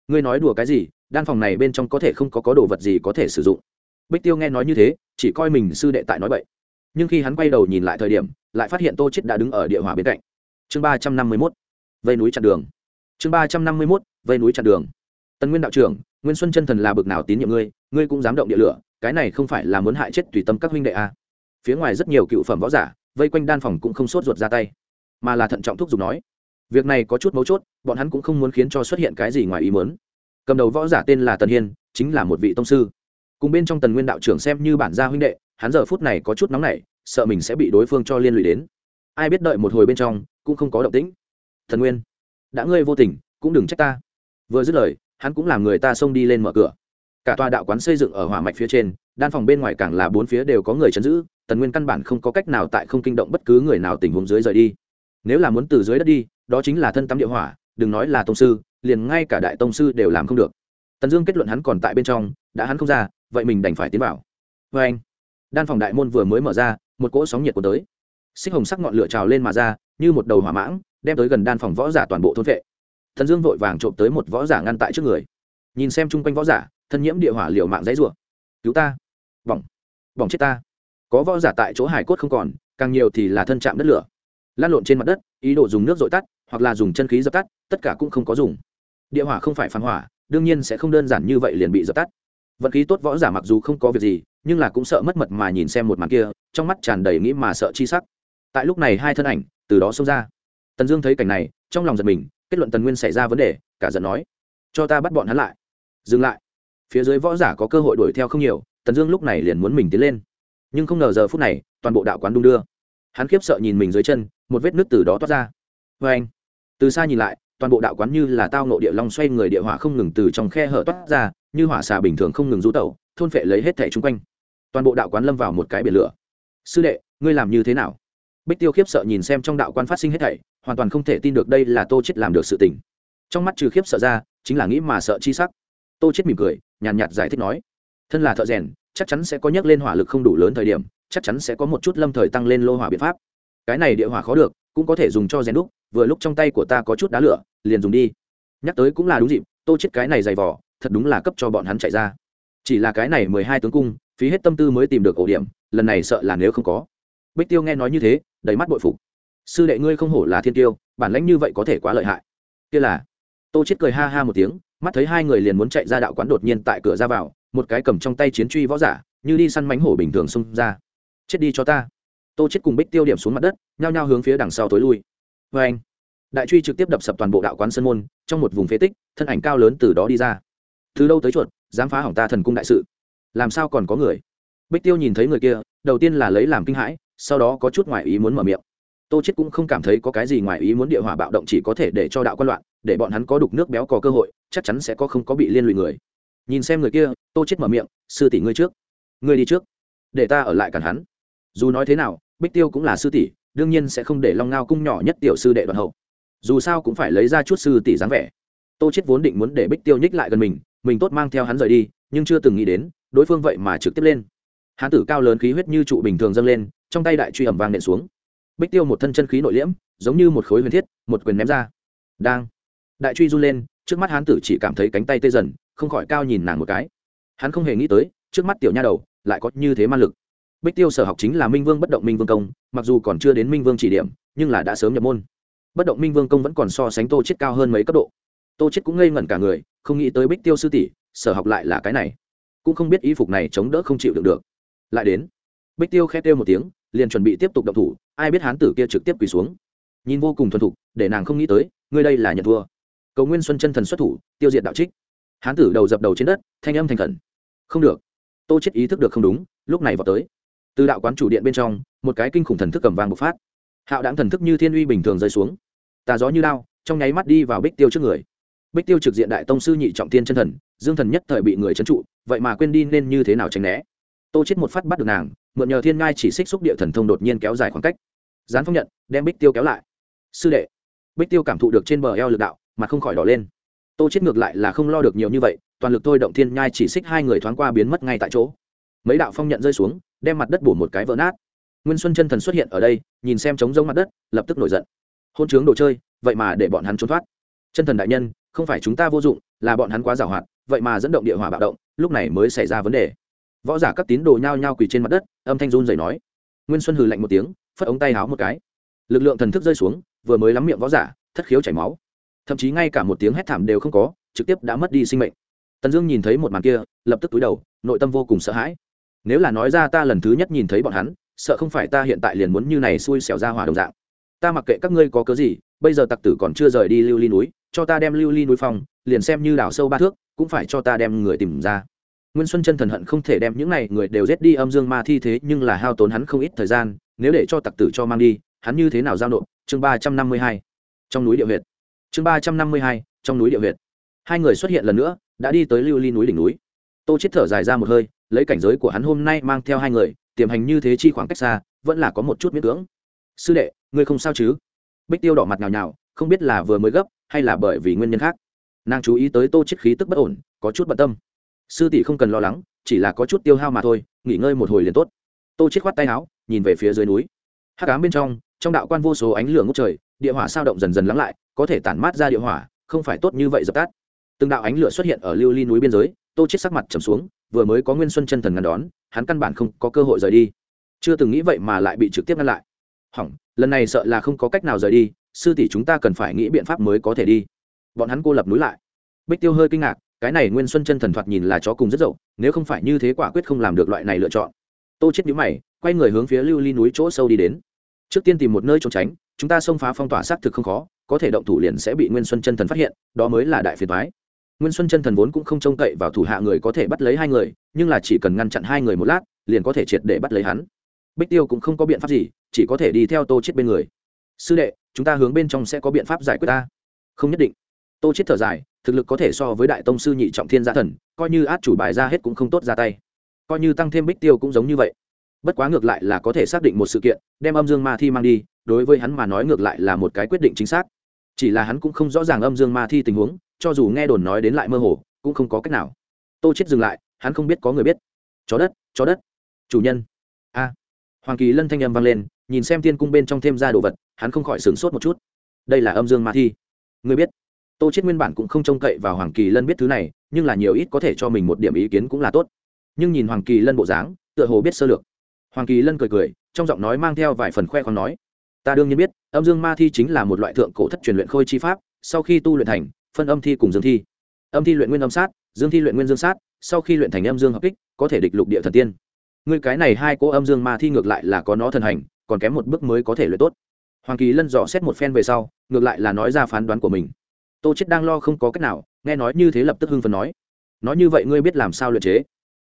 Ngươi nói đùa cái gì, đan phòng này bên trong có thể không có có đồ vật gì có thể sử dụng. Bích tiêu nghe nói như thế, chỉ coi mình sư đệ tại nói vậy nhưng khi hắn quay đầu nhìn lại thời điểm, lại phát hiện tô chết đã đứng ở địa hỏa bên cạnh. Chương ba trăm năm mươi mốt. Vây núi chặn đường. Chương ba trăm năm mươi mốt, vây núi chặn đường. Tân nguyên đạo trưởng, nguyên xuân chân thần là bực nào tín nhiệm ngươi ngươi cũng dám động địa lửa cái này không phải là muốn hại chết tùy tâm các huynh đệ à. phía ngoài rất nhiều cựu phẩm võ giả, vây quanh đan phòng cũng không sốt ruột ra tay, mà là thận trọng thúc giục nói, việc này có chút mấu chốt, bọn hắn cũng không muốn khiến cho xuất hiện cái gì ngoài ý muốn. Cầm đầu võ giả tên là tần hiên, chính là một vị tông sư. Cùng bên trong tần nguyên đạo trưởng xem như bản gia huynh đệ, hắn giờ phút này có chút nóng nảy, sợ mình sẽ bị đối phương cho liên lụy đến. Ai biết đợi một hồi bên trong, cũng không có động tĩnh. Thần nguyên, đã ngươi vô tình, cũng đừng trách ta. Vừa dứt lời, hắn cũng làm người ta xông đi lên mở cửa cả tòa đạo quán xây dựng ở hỏa mạch phía trên, đan phòng bên ngoài càng là bốn phía đều có người chấn giữ, tần nguyên căn bản không có cách nào tại không kinh động bất cứ người nào tình huống dưới rời đi. Nếu là muốn từ dưới đất đi, đó chính là thân tắm địa hỏa, đừng nói là tông sư, liền ngay cả đại tông sư đều làm không được. Tần dương kết luận hắn còn tại bên trong, đã hắn không ra, vậy mình đành phải tiến vào. Vê anh, đan phòng đại môn vừa mới mở ra, một cỗ sóng nhiệt của tới. Xích hồng sắc ngọn lửa trào lên mà ra, như một đầu hỏa mãng, đem tới gần đan phòng võ giả toàn bộ thôn vệ. Thần dương vội vàng trộm tới một võ giả ngăn tại trước người. Nhìn xem chung quanh võ giả thân nhiễm địa hỏa liệu mạng dãy rủa. Cứu ta. Bỏng. Bỏng chết ta. Có võ giả tại chỗ hải cốt không còn, càng nhiều thì là thân chạm đất lửa. Lan lộn trên mặt đất, ý đồ dùng nước dội tắt, hoặc là dùng chân khí dập tắt, tất cả cũng không có dùng. Địa hỏa không phải phán hỏa, đương nhiên sẽ không đơn giản như vậy liền bị dập tắt. Vận khí tốt võ giả mặc dù không có việc gì, nhưng là cũng sợ mất mật mà nhìn xem một màn kia, trong mắt tràn đầy nghĩ mà sợ chi sắc. Tại lúc này hai thân ảnh từ đó xông ra. Tần dương thấy cảnh này, trong lòng giật mình, kết luận tần nguyên xảy ra vấn đề, cả giận nói, cho ta bắt bọn hắn lại. Dừng lại phía dưới võ giả có cơ hội đuổi theo không nhiều, tần dương lúc này liền muốn mình tiến lên. Nhưng không ngờ giờ phút này, toàn bộ đạo quán đung đưa. Hắn khiếp sợ nhìn mình dưới chân, một vết nước từ đó toát ra. Vê anh từ xa nhìn lại, toàn bộ đạo quán như là tao nộ địa long xoay người địa hỏa không ngừng từ trong khe hở toát ra, như hỏa xà bình thường không ngừng rú tẩu, thôn phệ lấy hết thẻ chung quanh. Toàn bộ đạo quán lâm vào một cái biển lửa. Sư đệ, ngươi làm như thế nào? Bích tiêu khiếp sợ nhìn xem trong đạo quan phát sinh hết thảy, hoàn toàn không thể tin được đây là tô chết làm được sự tình. Trong mắt trừ khiếp sợ ra, chính là nghĩ mà sợ chi sắc. Tô chết mỉm cười nhàn nhạt, nhạt giải thích nói thân là thợ rèn chắc chắn sẽ có nhắc lên hỏa lực không đủ lớn thời điểm chắc chắn sẽ có một chút lâm thời tăng lên lô hỏa biện pháp. Cái này địa hỏa khó được cũng có thể dùng cho rèn đúc vừa lúc trong tay của ta có chút đá lửa liền dùng đi. Nhắc tới cũng là đúng dịp tô chết cái này dày vỏ thật đúng là cấp cho bọn hắn chạy ra. Chỉ là cái này mười hai tướng cung phí hết tâm tư mới tìm được ổ điểm lần này sợ là nếu không có. Bích tiêu nghe nói như thế đầy mắt bội phục. Sư đệ ngươi không hổ là thiên tiêu bản lãnh như vậy có thể quá lợi hại. Kia là tô chết cười ha ha một tiếng mắt thấy hai người liền muốn chạy ra đạo quán đột nhiên tại cửa ra vào, một cái cầm trong tay chiến truy võ giả, như đi săn mánh hổ bình thường xông ra. Chết đi cho ta. Tô chết cùng bích tiêu điểm xuống mặt đất, nhao nhao hướng phía đằng sau tối lui. Vê anh, đại truy trực tiếp đập sập toàn bộ đạo quán sân môn, trong một vùng phế tích, thân ảnh cao lớn từ đó đi ra. Từ đâu tới chuột, dám phá hỏng ta thần cung đại sự? Làm sao còn có người? Bích tiêu nhìn thấy người kia, đầu tiên là lấy làm kinh hãi, sau đó có chút ngoại ý muốn mở miệng. Tô chết cũng không cảm thấy có cái gì ngoài ý muốn địa hỏa bạo động chỉ có thể để cho đạo quan loạn để bọn hắn có đục nước béo có cơ hội, chắc chắn sẽ có không có bị liên lụy người. Nhìn xem người kia, tô chết mở miệng, sư tỷ ngươi trước. Ngươi đi trước. Để ta ở lại cản hắn. Dù nói thế nào, bích tiêu cũng là sư tỷ, đương nhiên sẽ không để long ngao cung nhỏ nhất tiểu sư đệ đoàn hậu. Dù sao cũng phải lấy ra chút sư tỷ dáng vẻ. Tô chết vốn định muốn để bích tiêu nhích lại gần mình mình tốt mang theo hắn rời đi, nhưng chưa từng nghĩ đến, đối phương vậy mà trực tiếp lên. Hán tử cao lớn khí huyết như trụ bình thường dâng lên, trong tay đại truy ẩm vang nện xuống. Bích tiêu một thân chân khí nội liễm, giống như một khối huyền thiết, một quyền ném ra. Đang đại truy run lên, trước mắt hán tử chỉ cảm thấy cánh tay tê dần, không khỏi cao nhìn nàng một cái. Hắn không hề nghĩ tới, trước mắt tiểu nha đầu lại có như thế ma lực. Bích tiêu sở học chính là minh vương bất động minh vương công, mặc dù còn chưa đến minh vương chỉ điểm, nhưng là đã sớm nhập môn. Bất động minh vương công vẫn còn so sánh tô chết cao hơn mấy cấp độ. Tô chết cũng ngây ngẩn cả người, không nghĩ tới bích tiêu sư tỷ, sở học lại là cái này. Cũng không biết y phục này chống đỡ không chịu được được. Lại đến, bích tiêu khét tiêu một tiếng, liền chuẩn bị tiếp tục động thủ, ai biết hán tử kia trực tiếp quỳ xuống. Nhìn vô cùng thuần thục, để nàng không nghĩ tới, ngươi đây là nhận thua cầu nguyên xuân chân thần xuất thủ, tiêu diệt đạo trích. Hán tử đầu dập đầu trên đất, thanh âm thành khẩn. Không được. Tô chết ý thức được không đúng, lúc này vào tới. Từ đạo quán chủ điện bên trong, một cái kinh khủng thần thức cầm vàng bộc phát. Hạo đáng thần thức như thiên uy bình thường rơi xuống. Tà gió như lao trong nháy mắt đi vào bích tiêu trước người. Bích tiêu trực diện đại tông sư nhị trọng tiên chân thần, dương thần nhất thời bị người trấn trụ, vậy mà quên đi nên như thế nào tránh né. Tô chết một phát bắt được nàng, mượn nhờ thiên ngai chỉ xích xúc địa thần thông đột nhiên kéo dài khoảng cách. Gián phong nhận, đem bích tiêu kéo lại. Sư đệ. Bích tiêu cảm thụ được trên bờ eo lực đạo mà không khỏi đỏ lên. Tô chết ngược lại là không lo được nhiều như vậy, toàn lực thôi động thiên nhai chỉ xích hai người thoáng qua biến mất ngay tại chỗ. Mấy đạo phong nhận rơi xuống, đem mặt đất bổ một cái vỡ nát. Nguyên xuân chân thần xuất hiện ở đây, nhìn xem trống rông mặt đất, lập tức nổi giận. Hôn chướng đồ chơi, vậy mà để bọn hắn trốn thoát. Chân thần đại nhân, không phải chúng ta vô dụng, là bọn hắn quá giàu hoạt vậy mà dẫn động địa hỏa bạo động, lúc này mới xảy ra vấn đề. Võ giả các tín đồ nhao nhao quỳ trên mặt đất, âm thanh run rẩy nói. Nguyên xuân hừ lạnh một tiếng, phất ống tay háo một cái. Lực lượng thần thức rơi xuống, vừa mới lắm miệng võ giả, thất khiếu chảy máu thậm chí ngay cả một tiếng hét thảm đều không có, trực tiếp đã mất đi sinh mệnh. Tần dương nhìn thấy một màn kia, lập tức túi đầu, nội tâm vô cùng sợ hãi. Nếu là nói ra ta lần thứ nhất nhìn thấy bọn hắn, sợ không phải ta hiện tại liền muốn như này xui xẻo ra hỏa đồng dạng. Ta mặc kệ các ngươi có cớ gì, bây giờ tặc tử còn chưa rời đi lưu ly núi, cho ta đem lưu ly núi phong liền xem như đảo sâu ba thước, cũng phải cho ta đem người tìm ra. Nguyên xuân chân thần hận không thể đem những này người đều giết đi âm dương ma thi thế, nhưng là hao tốn hắn không ít thời gian, nếu để cho tặc tử cho mang đi, hắn như thế nào giao nộp? Chương ba trăm năm mươi hai. Trong núi địa huyệt chương ba trăm năm mươi hai, trong núi địa huyệt. Hai người xuất hiện lần nữa, đã đi tới lưu ly núi đỉnh núi. Tô chết thở dài ra một hơi, lấy cảnh giới của hắn hôm nay mang theo hai người, tiềm hành như thế chi khoảng cách xa, vẫn là có một chút miễn cưỡng. Sư đệ, ngươi không sao chứ? Bích tiêu đỏ mặt nhào nhào, không biết là vừa mới gấp, hay là bởi vì nguyên nhân khác. Nàng chú ý tới tô chết khí tức bất ổn, có chút bận tâm. Sư tỷ không cần lo lắng, chỉ là có chút tiêu hao mà thôi, nghỉ ngơi một hồi liền tốt. Tô chết khoát tay áo, nhìn về phía dưới núi. Hắc ám bên trong trong đạo quan vô số ánh lửa ngút trời, địa hỏa sao động dần dần lắng lại có thể tản mát ra địa hỏa, không phải tốt như vậy dập tắt. Từng đạo ánh lửa xuất hiện ở lưu ly núi biên giới, tô chết sắc mặt trầm xuống, vừa mới có nguyên xuân chân thần ngăn đón, hắn căn bản không có cơ hội rời đi. Chưa từng nghĩ vậy mà lại bị trực tiếp ngăn lại. Hỏng, lần này sợ là không có cách nào rời đi, sư tỷ chúng ta cần phải nghĩ biện pháp mới có thể đi. Bọn hắn cô lập núi lại. Bích tiêu hơi kinh ngạc, cái này nguyên xuân chân thần thoạt nhìn là chó cùng rất dậu, nếu không phải như thế quả quyết không làm được loại này lựa chọn. Tô chết nhíu mày, quay người hướng phía lưu ly núi chỗ sâu đi đến. Trước tiên tìm một nơi trốn tránh chúng ta xông phá phong tỏa xác thực không khó, có thể động thủ liền sẽ bị nguyên xuân chân thần phát hiện, đó mới là đại phiền toái. Nguyên xuân chân thần vốn cũng không trông cậy vào thủ hạ người có thể bắt lấy hai người, nhưng là chỉ cần ngăn chặn hai người một lát, liền có thể triệt để bắt lấy hắn. Bích tiêu cũng không có biện pháp gì, chỉ có thể đi theo tô chết bên người. Sư đệ, chúng ta hướng bên trong sẽ có biện pháp giải quyết ta. Không nhất định. Tô chết thở dài, thực lực có thể so với đại tông sư nhị trọng thiên gia thần, coi như át chủ bài ra hết cũng không tốt ra tay. Coi như tăng thêm bích tiêu cũng giống như vậy. Bất quá ngược lại là có thể xác định một sự kiện, đem âm dương ma thi mang đi đối với hắn mà nói ngược lại là một cái quyết định chính xác. Chỉ là hắn cũng không rõ ràng âm dương ma thi tình huống, cho dù nghe đồn nói đến lại mơ hồ, cũng không có cách nào. Tô chết dừng lại, hắn không biết có người biết. Chó đất chó đất. Chủ nhân. A. Hoàng kỳ lân thanh âm vang lên, nhìn xem tiên cung bên trong thêm ra đồ vật, hắn không khỏi sửng sốt một chút. Đây là âm dương ma thi. Người biết. Tô chết nguyên bản cũng không trông cậy vào hoàng kỳ lân biết thứ này, nhưng là nhiều ít có thể cho mình một điểm ý kiến cũng là tốt. Nhưng nhìn hoàng kỳ lân bộ dáng, tựa hồ biết sơ lược. Hoàng kỳ lân cười cười, trong giọng nói mang theo vài phần khoe còn nói ta đương nhiên biết, âm dương ma thi chính là một loại thượng cổ thất truyền luyện khôi chi pháp, sau khi tu luyện thành, phân âm thi cùng dương thi. Âm thi luyện nguyên âm sát, dương thi luyện nguyên dương sát, sau khi luyện thành âm dương hợp kích, có thể địch lục địa thần tiên. Người cái này hai cỗ âm dương ma thi ngược lại là có nó thần hành, còn kém một bước mới có thể luyện tốt. Hoàng kỳ lân dò xét một phen về sau, ngược lại là nói ra phán đoán của mình. Tô chết đang lo không có cách nào, nghe nói như thế lập tức hưng phấn nói. Nói như vậy ngươi biết làm sao luyện chế?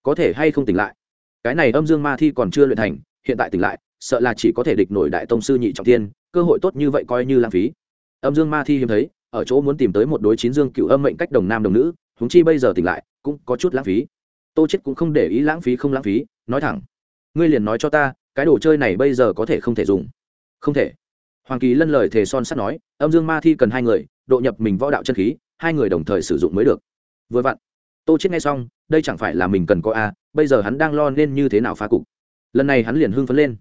Có thể hay không tỉnh lại? Cái này âm dương ma thi còn chưa luyện thành, hiện tại tỉnh lại sợ là chỉ có thể địch nổi đại tông sư nhị trọng thiên, cơ hội tốt như vậy coi như lãng phí. Âm dương ma thi hiếm thấy, ở chỗ muốn tìm tới một đối chín dương cựu âm mệnh cách đồng nam đồng nữ húng chi bây giờ tỉnh lại, cũng có chút lãng phí. Tô chết cũng không để ý lãng phí không lãng phí, nói thẳng, ngươi liền nói cho ta, cái đồ chơi này bây giờ có thể không thể dùng. Không thể. Hoàng kỳ lân lời thề son sắt nói, âm dương ma thi cần hai người, độ nhập mình võ đạo chân khí, hai người đồng thời sử dụng mới được. Vừa vặn, tô chết nghe xong, đây chẳng phải là mình cần có a, bây giờ hắn đang lo nên như thế nào phá cục? Lần này hắn liền hưng phấn lên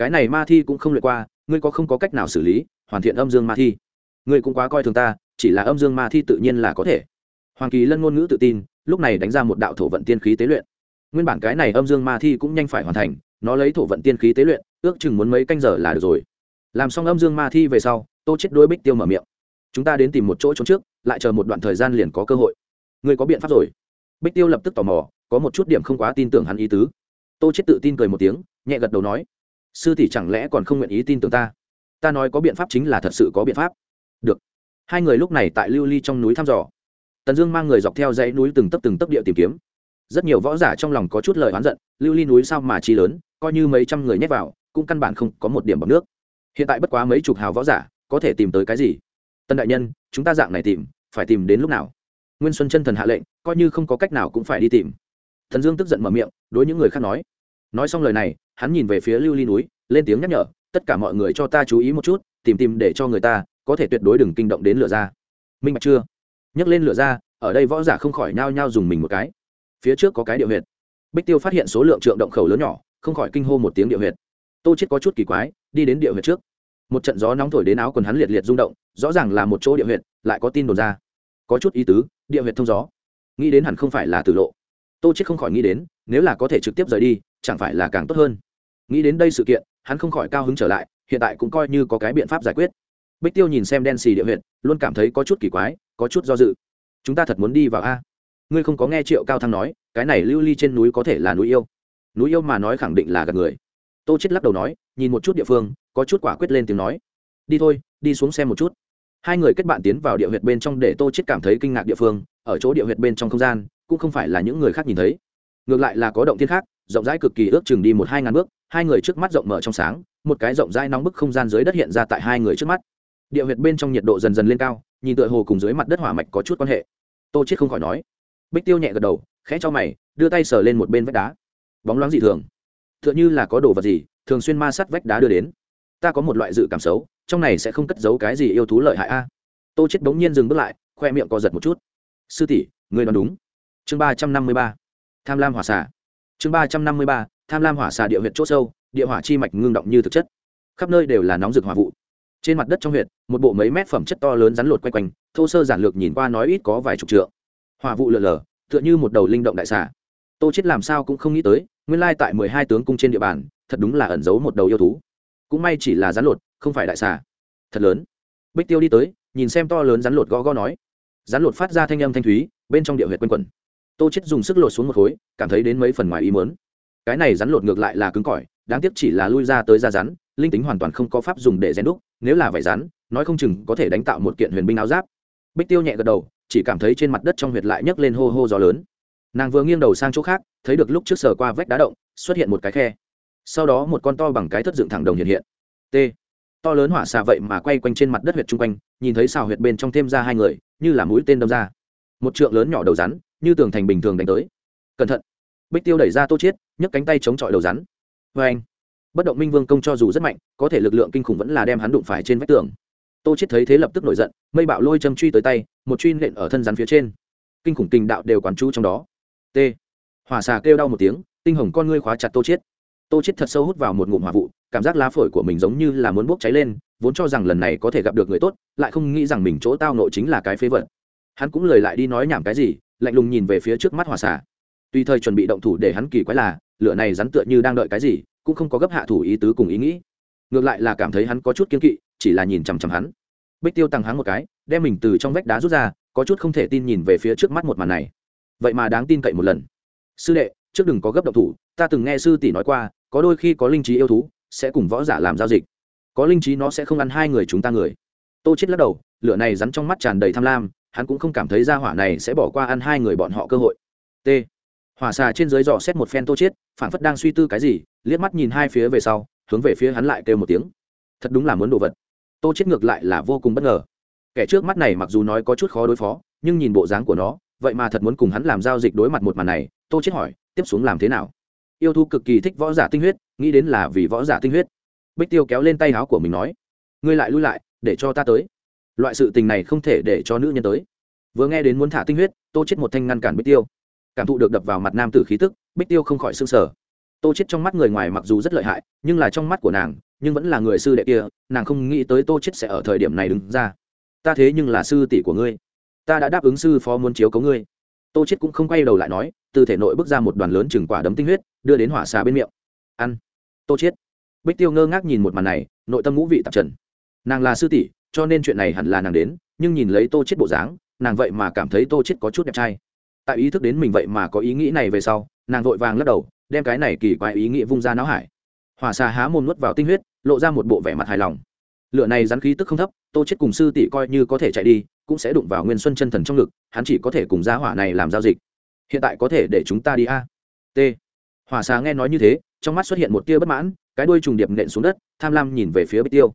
cái này ma thi cũng không luyện qua, ngươi có không có cách nào xử lý, hoàn thiện âm dương ma thi? Ngươi cũng quá coi thường ta, chỉ là âm dương ma thi tự nhiên là có thể. Hoàng kỳ lân ngôn ngữ tự tin, lúc này đánh ra một đạo thổ vận tiên khí tế luyện. Nguyên bản cái này âm dương ma thi cũng nhanh phải hoàn thành, nó lấy thổ vận tiên khí tế luyện, ước chừng muốn mấy canh giờ là được rồi. Làm xong âm dương ma thi về sau, tô chết đôi bích tiêu mở miệng. Chúng ta đến tìm một chỗ trốn trước, lại chờ một đoạn thời gian liền có cơ hội. Ngươi có biện pháp rồi? Bích tiêu lập tức tò mò, có một chút điểm không quá tin tưởng hắn ý tứ. Tô chết tự tin cười một tiếng, nhẹ gật đầu nói sư tỷ chẳng lẽ còn không nguyện ý tin tưởng ta? Ta nói có biện pháp chính là thật sự có biện pháp. Được. Hai người lúc này tại lưu ly trong núi thăm dò. Tần dương mang người dọc theo dãy núi từng tấp từng tấp địa tìm kiếm. Rất nhiều võ giả trong lòng có chút lời oán giận, lưu ly núi sao mà chi lớn, coi như mấy trăm người nhét vào, cũng căn bản không có một điểm bọc nước. Hiện tại bất quá mấy chục hào võ giả, có thể tìm tới cái gì? Tân đại nhân, chúng ta dạng này tìm, phải tìm đến lúc nào? Nguyên xuân chân thần hạ lệnh, coi như không có cách nào cũng phải đi tìm. Thần dương tức giận mở miệng, đối những người khác nói nói xong lời này, hắn nhìn về phía lưu ly núi, lên tiếng nhắc nhở, tất cả mọi người cho ta chú ý một chút, tìm tìm để cho người ta có thể tuyệt đối đừng kinh động đến lửa ra minh bạch chưa? Nhấc lên lửa ra ở đây võ giả không khỏi nhao nhao dùng mình một cái. Phía trước có cái địa huyệt. Bích tiêu phát hiện số lượng trượng động khẩu lớn nhỏ, không khỏi kinh hô một tiếng địa huyệt. Tô chết có chút kỳ quái, đi đến địa huyệt trước. Một trận gió nóng thổi đến áo quần hắn liệt liệt rung động, rõ ràng là một chỗ địa huyệt, lại có tin đồn ra. Có chút ý tứ, địa huyệt thông gió. Nghĩ đến hẳn không phải là tử lộ. Tô chết không khỏi nghĩ đến, nếu là có thể trực tiếp rời đi chẳng phải là càng tốt hơn. Nghĩ đến đây sự kiện, hắn không khỏi cao hứng trở lại, hiện tại cũng coi như có cái biện pháp giải quyết. Bích tiêu nhìn xem đen xì địa huyện luôn cảm thấy có chút kỳ quái, có chút do dự. Chúng ta thật muốn đi vào a. Ngươi không có nghe triệu cao thăng nói, cái này lưu ly trên núi có thể là núi yêu. Núi yêu mà nói khẳng định là gạt người. Tô chết lắc đầu nói, nhìn một chút địa phương, có chút quả quyết lên tiếng nói. Đi thôi, đi xuống xem một chút. Hai người kết bạn tiến vào địa huyệt bên trong để tô chết cảm thấy kinh ngạc địa phương, ở chỗ địa huyệt bên trong không gian, cũng không phải là những người khác nhìn thấy. Ngược lại là có động thiên khác rộng rãi cực kỳ ước chừng đi một hai ngàn bước, hai người trước mắt rộng mở trong sáng, một cái rộng rãi nóng bức không gian dưới đất hiện ra tại hai người trước mắt. Địa huyệt bên trong nhiệt độ dần dần lên cao, nhìn tựa hồ cùng dưới mặt đất hỏa mạch có chút quan hệ. Tô chết không khỏi nói. Bích tiêu nhẹ gật đầu, khẽ cho mày, đưa tay sờ lên một bên vách đá. Bóng loáng dị thường. Tựa như là có đồ vật gì, thường xuyên ma sát vách đá đưa đến. Ta có một loại dự cảm xấu, trong này sẽ không cất giấu cái gì yêu thú lợi hại a. Tô chết bỗng nhiên dừng bước lại, khoe miệng co giật một chút. Sư tỷ, người đoán đúng. Chương ba trăm năm mươi ba. Tham lam hỏa xà chương ba trăm năm mươi ba, tham lam hỏa xà địa huyệt c h ỗ sâu, địa hỏa chi mạch ngưng động như thực chất. Khắp nơi đều là nóng rực hỏa vụ. Trên mặt đất trong huyệt, một bộ mấy mét phẩm chất to lớn rắn lột quay quanh, thô sơ giản lược nhìn qua nói ít có vài chục trượng. Hỏa vụ lượn lờ, tựa như một đầu linh động đại xà. Tô chết làm sao cũng không nghĩ tới, nguyên lai tại mười hai tướng cung trên địa bàn, thật đúng là ẩn giấu một đầu yêu thú. Cũng may chỉ là rắn lột, không phải đại xà. Thật lớn. Bích tiêu đi tới, nhìn xem to lớn rắn lột gõ gõ nói. Rắn lột phát ra thanh âm thanh thúy, bên trong địa huyệt quanh quẩn tô chết dùng sức lột xuống một khối, cảm thấy đến mấy phần ngoài ý muốn. Cái này rắn lột ngược lại là cứng cỏi, đáng tiếc chỉ là lui ra tới da rắn, linh tính hoàn toàn không có pháp dùng để rèn đúc, nếu là vải rắn, nói không chừng có thể đánh tạo một kiện huyền binh áo giáp. Bích tiêu nhẹ gật đầu, chỉ cảm thấy trên mặt đất trong huyệt lại nhấc lên hô hô gió lớn. Nàng vừa nghiêng đầu sang chỗ khác, thấy được lúc trước sờ qua vách đá động, xuất hiện một cái khe. Sau đó một con to bằng cái thất dựng thẳng đồng hiện hiện. T. To lớn hỏa xà vậy mà quay quanh trên mặt đất huyệt chung quanh, nhìn thấy xào huyệt bên trong thêm ra hai người, như là mũi tên đâm ra. Một trượng lớn nhỏ đầu rắn như tường thành bình thường đánh tới. Cẩn thận. Bích tiêu đẩy ra tô chiết, nhấc cánh tay chống chọi đầu rắn. Vê anh. Bất động minh vương công cho dù rất mạnh, có thể lực lượng kinh khủng vẫn là đem hắn đụng phải trên vách tường. Tô chiết thấy thế lập tức nổi giận, mây bạo lôi châm truy tới tay, một truy nện ở thân rắn phía trên. Kinh khủng tình đạo đều quán chú trong đó. T. Hỏa xà kêu đau một tiếng, tinh hồng con ngươi khóa chặt tô chiết. tô chết thật sâu hút vào một ngụm hỏa vụ, cảm giác lá phổi của mình giống như là muốn bốc cháy lên, vốn cho rằng lần này có thể gặp được người tốt, lại không nghĩ rằng mình chỗ tao nội chính là cái phế vật. Hắn cũng lời lại đi nói nhảm cái gì lạnh lùng nhìn về phía trước mắt hỏa xà. Tùy thời chuẩn bị động thủ để hắn kỳ quái là, lửa này rắn tựa như đang đợi cái gì, cũng không có gấp hạ thủ ý tứ cùng ý nghĩ. Ngược lại là cảm thấy hắn có chút kiên kỵ, chỉ là nhìn chằm chằm hắn. Bích tiêu tăng hắn một cái, đem mình từ trong vách đá rút ra, có chút không thể tin nhìn về phía trước mắt một màn này. Vậy mà đáng tin cậy một lần. Sư đệ, trước đừng có gấp động thủ, ta từng nghe sư tỷ nói qua, có đôi khi có linh trí yêu thú, sẽ cùng võ giả làm giao dịch. Có linh trí nó sẽ không ăn hai người chúng ta người. Tô chết lắc đầu, lửa này rắn trong mắt tràn đầy tham lam hắn cũng không cảm thấy ra hỏa này sẽ bỏ qua ăn hai người bọn họ cơ hội. T. Hỏa xà trên dưới dò xét một phen tô chết phản phất đang suy tư cái gì, liếc mắt nhìn hai phía về sau, hướng về phía hắn lại kêu một tiếng. Thật đúng là muốn đồ vật. Tô chết ngược lại là vô cùng bất ngờ. Kẻ trước mắt này mặc dù nói có chút khó đối phó, nhưng nhìn bộ dáng của nó, vậy mà thật muốn cùng hắn làm giao dịch đối mặt một màn này, tô chết hỏi, tiếp xuống làm thế nào? Yêu thu cực kỳ thích võ giả tinh huyết, nghĩ đến là vì võ giả tinh huyết. Bích tiêu kéo lên tay áo của mình nói, ngươi lại lui lại, để cho ta tới loại sự tình này không thể để cho nữ nhân tới. Vừa nghe đến muốn thả tinh huyết, tô chết một thanh ngăn cản bích tiêu. Cảm thụ được đập vào mặt nam tử khí tức, bích tiêu không khỏi s ư n g sở tô chết trong mắt người ngoài mặc dù rất lợi hại, nhưng là trong mắt của nàng, nhưng vẫn là người sư đệ kia, nàng không nghĩ tới tô chết sẽ ở thời điểm này đứng ra. Ta thế nhưng là sư tỷ của ngươi. Ta đã đáp ứng sư phó muốn chiếu cấu ngươi. Tô chết cũng không quay đầu lại nói, từ thể nội bước ra một đoàn lớn chừng quả đấm tinh huyết, đưa đến hỏa xà bên miệng. Ăn. Tô chết bích tiêu ngơ ngác nhìn một màn này, nội tâm ngũ vị tạp trần. Nàng là sư tỷ cho nên chuyện này hẳn là nàng đến nhưng nhìn lấy tô chết bộ dáng nàng vậy mà cảm thấy tô chết có chút đẹp trai. Tại ý thức đến mình vậy mà có ý nghĩ này về sau nàng vội vàng lắc đầu đem cái này kỳ quái ý nghĩ vung ra não hải. Hỏa xà há mồm nuốt vào tinh huyết lộ ra một bộ vẻ mặt hài lòng. Lửa này rắn khí tức không thấp tô chết cùng sư tỷ coi như có thể chạy đi cũng sẽ đụng vào nguyên xuân chân thần trong lực, hắn chỉ có thể cùng gia hỏa này làm giao dịch. Hiện tại có thể để chúng ta đi a? T. Hỏa xà nghe nói như thế trong mắt xuất hiện một tia bất mãn cái đuôi trùng điệp nện xuống đất tham lam nhìn về phía bích tiêu.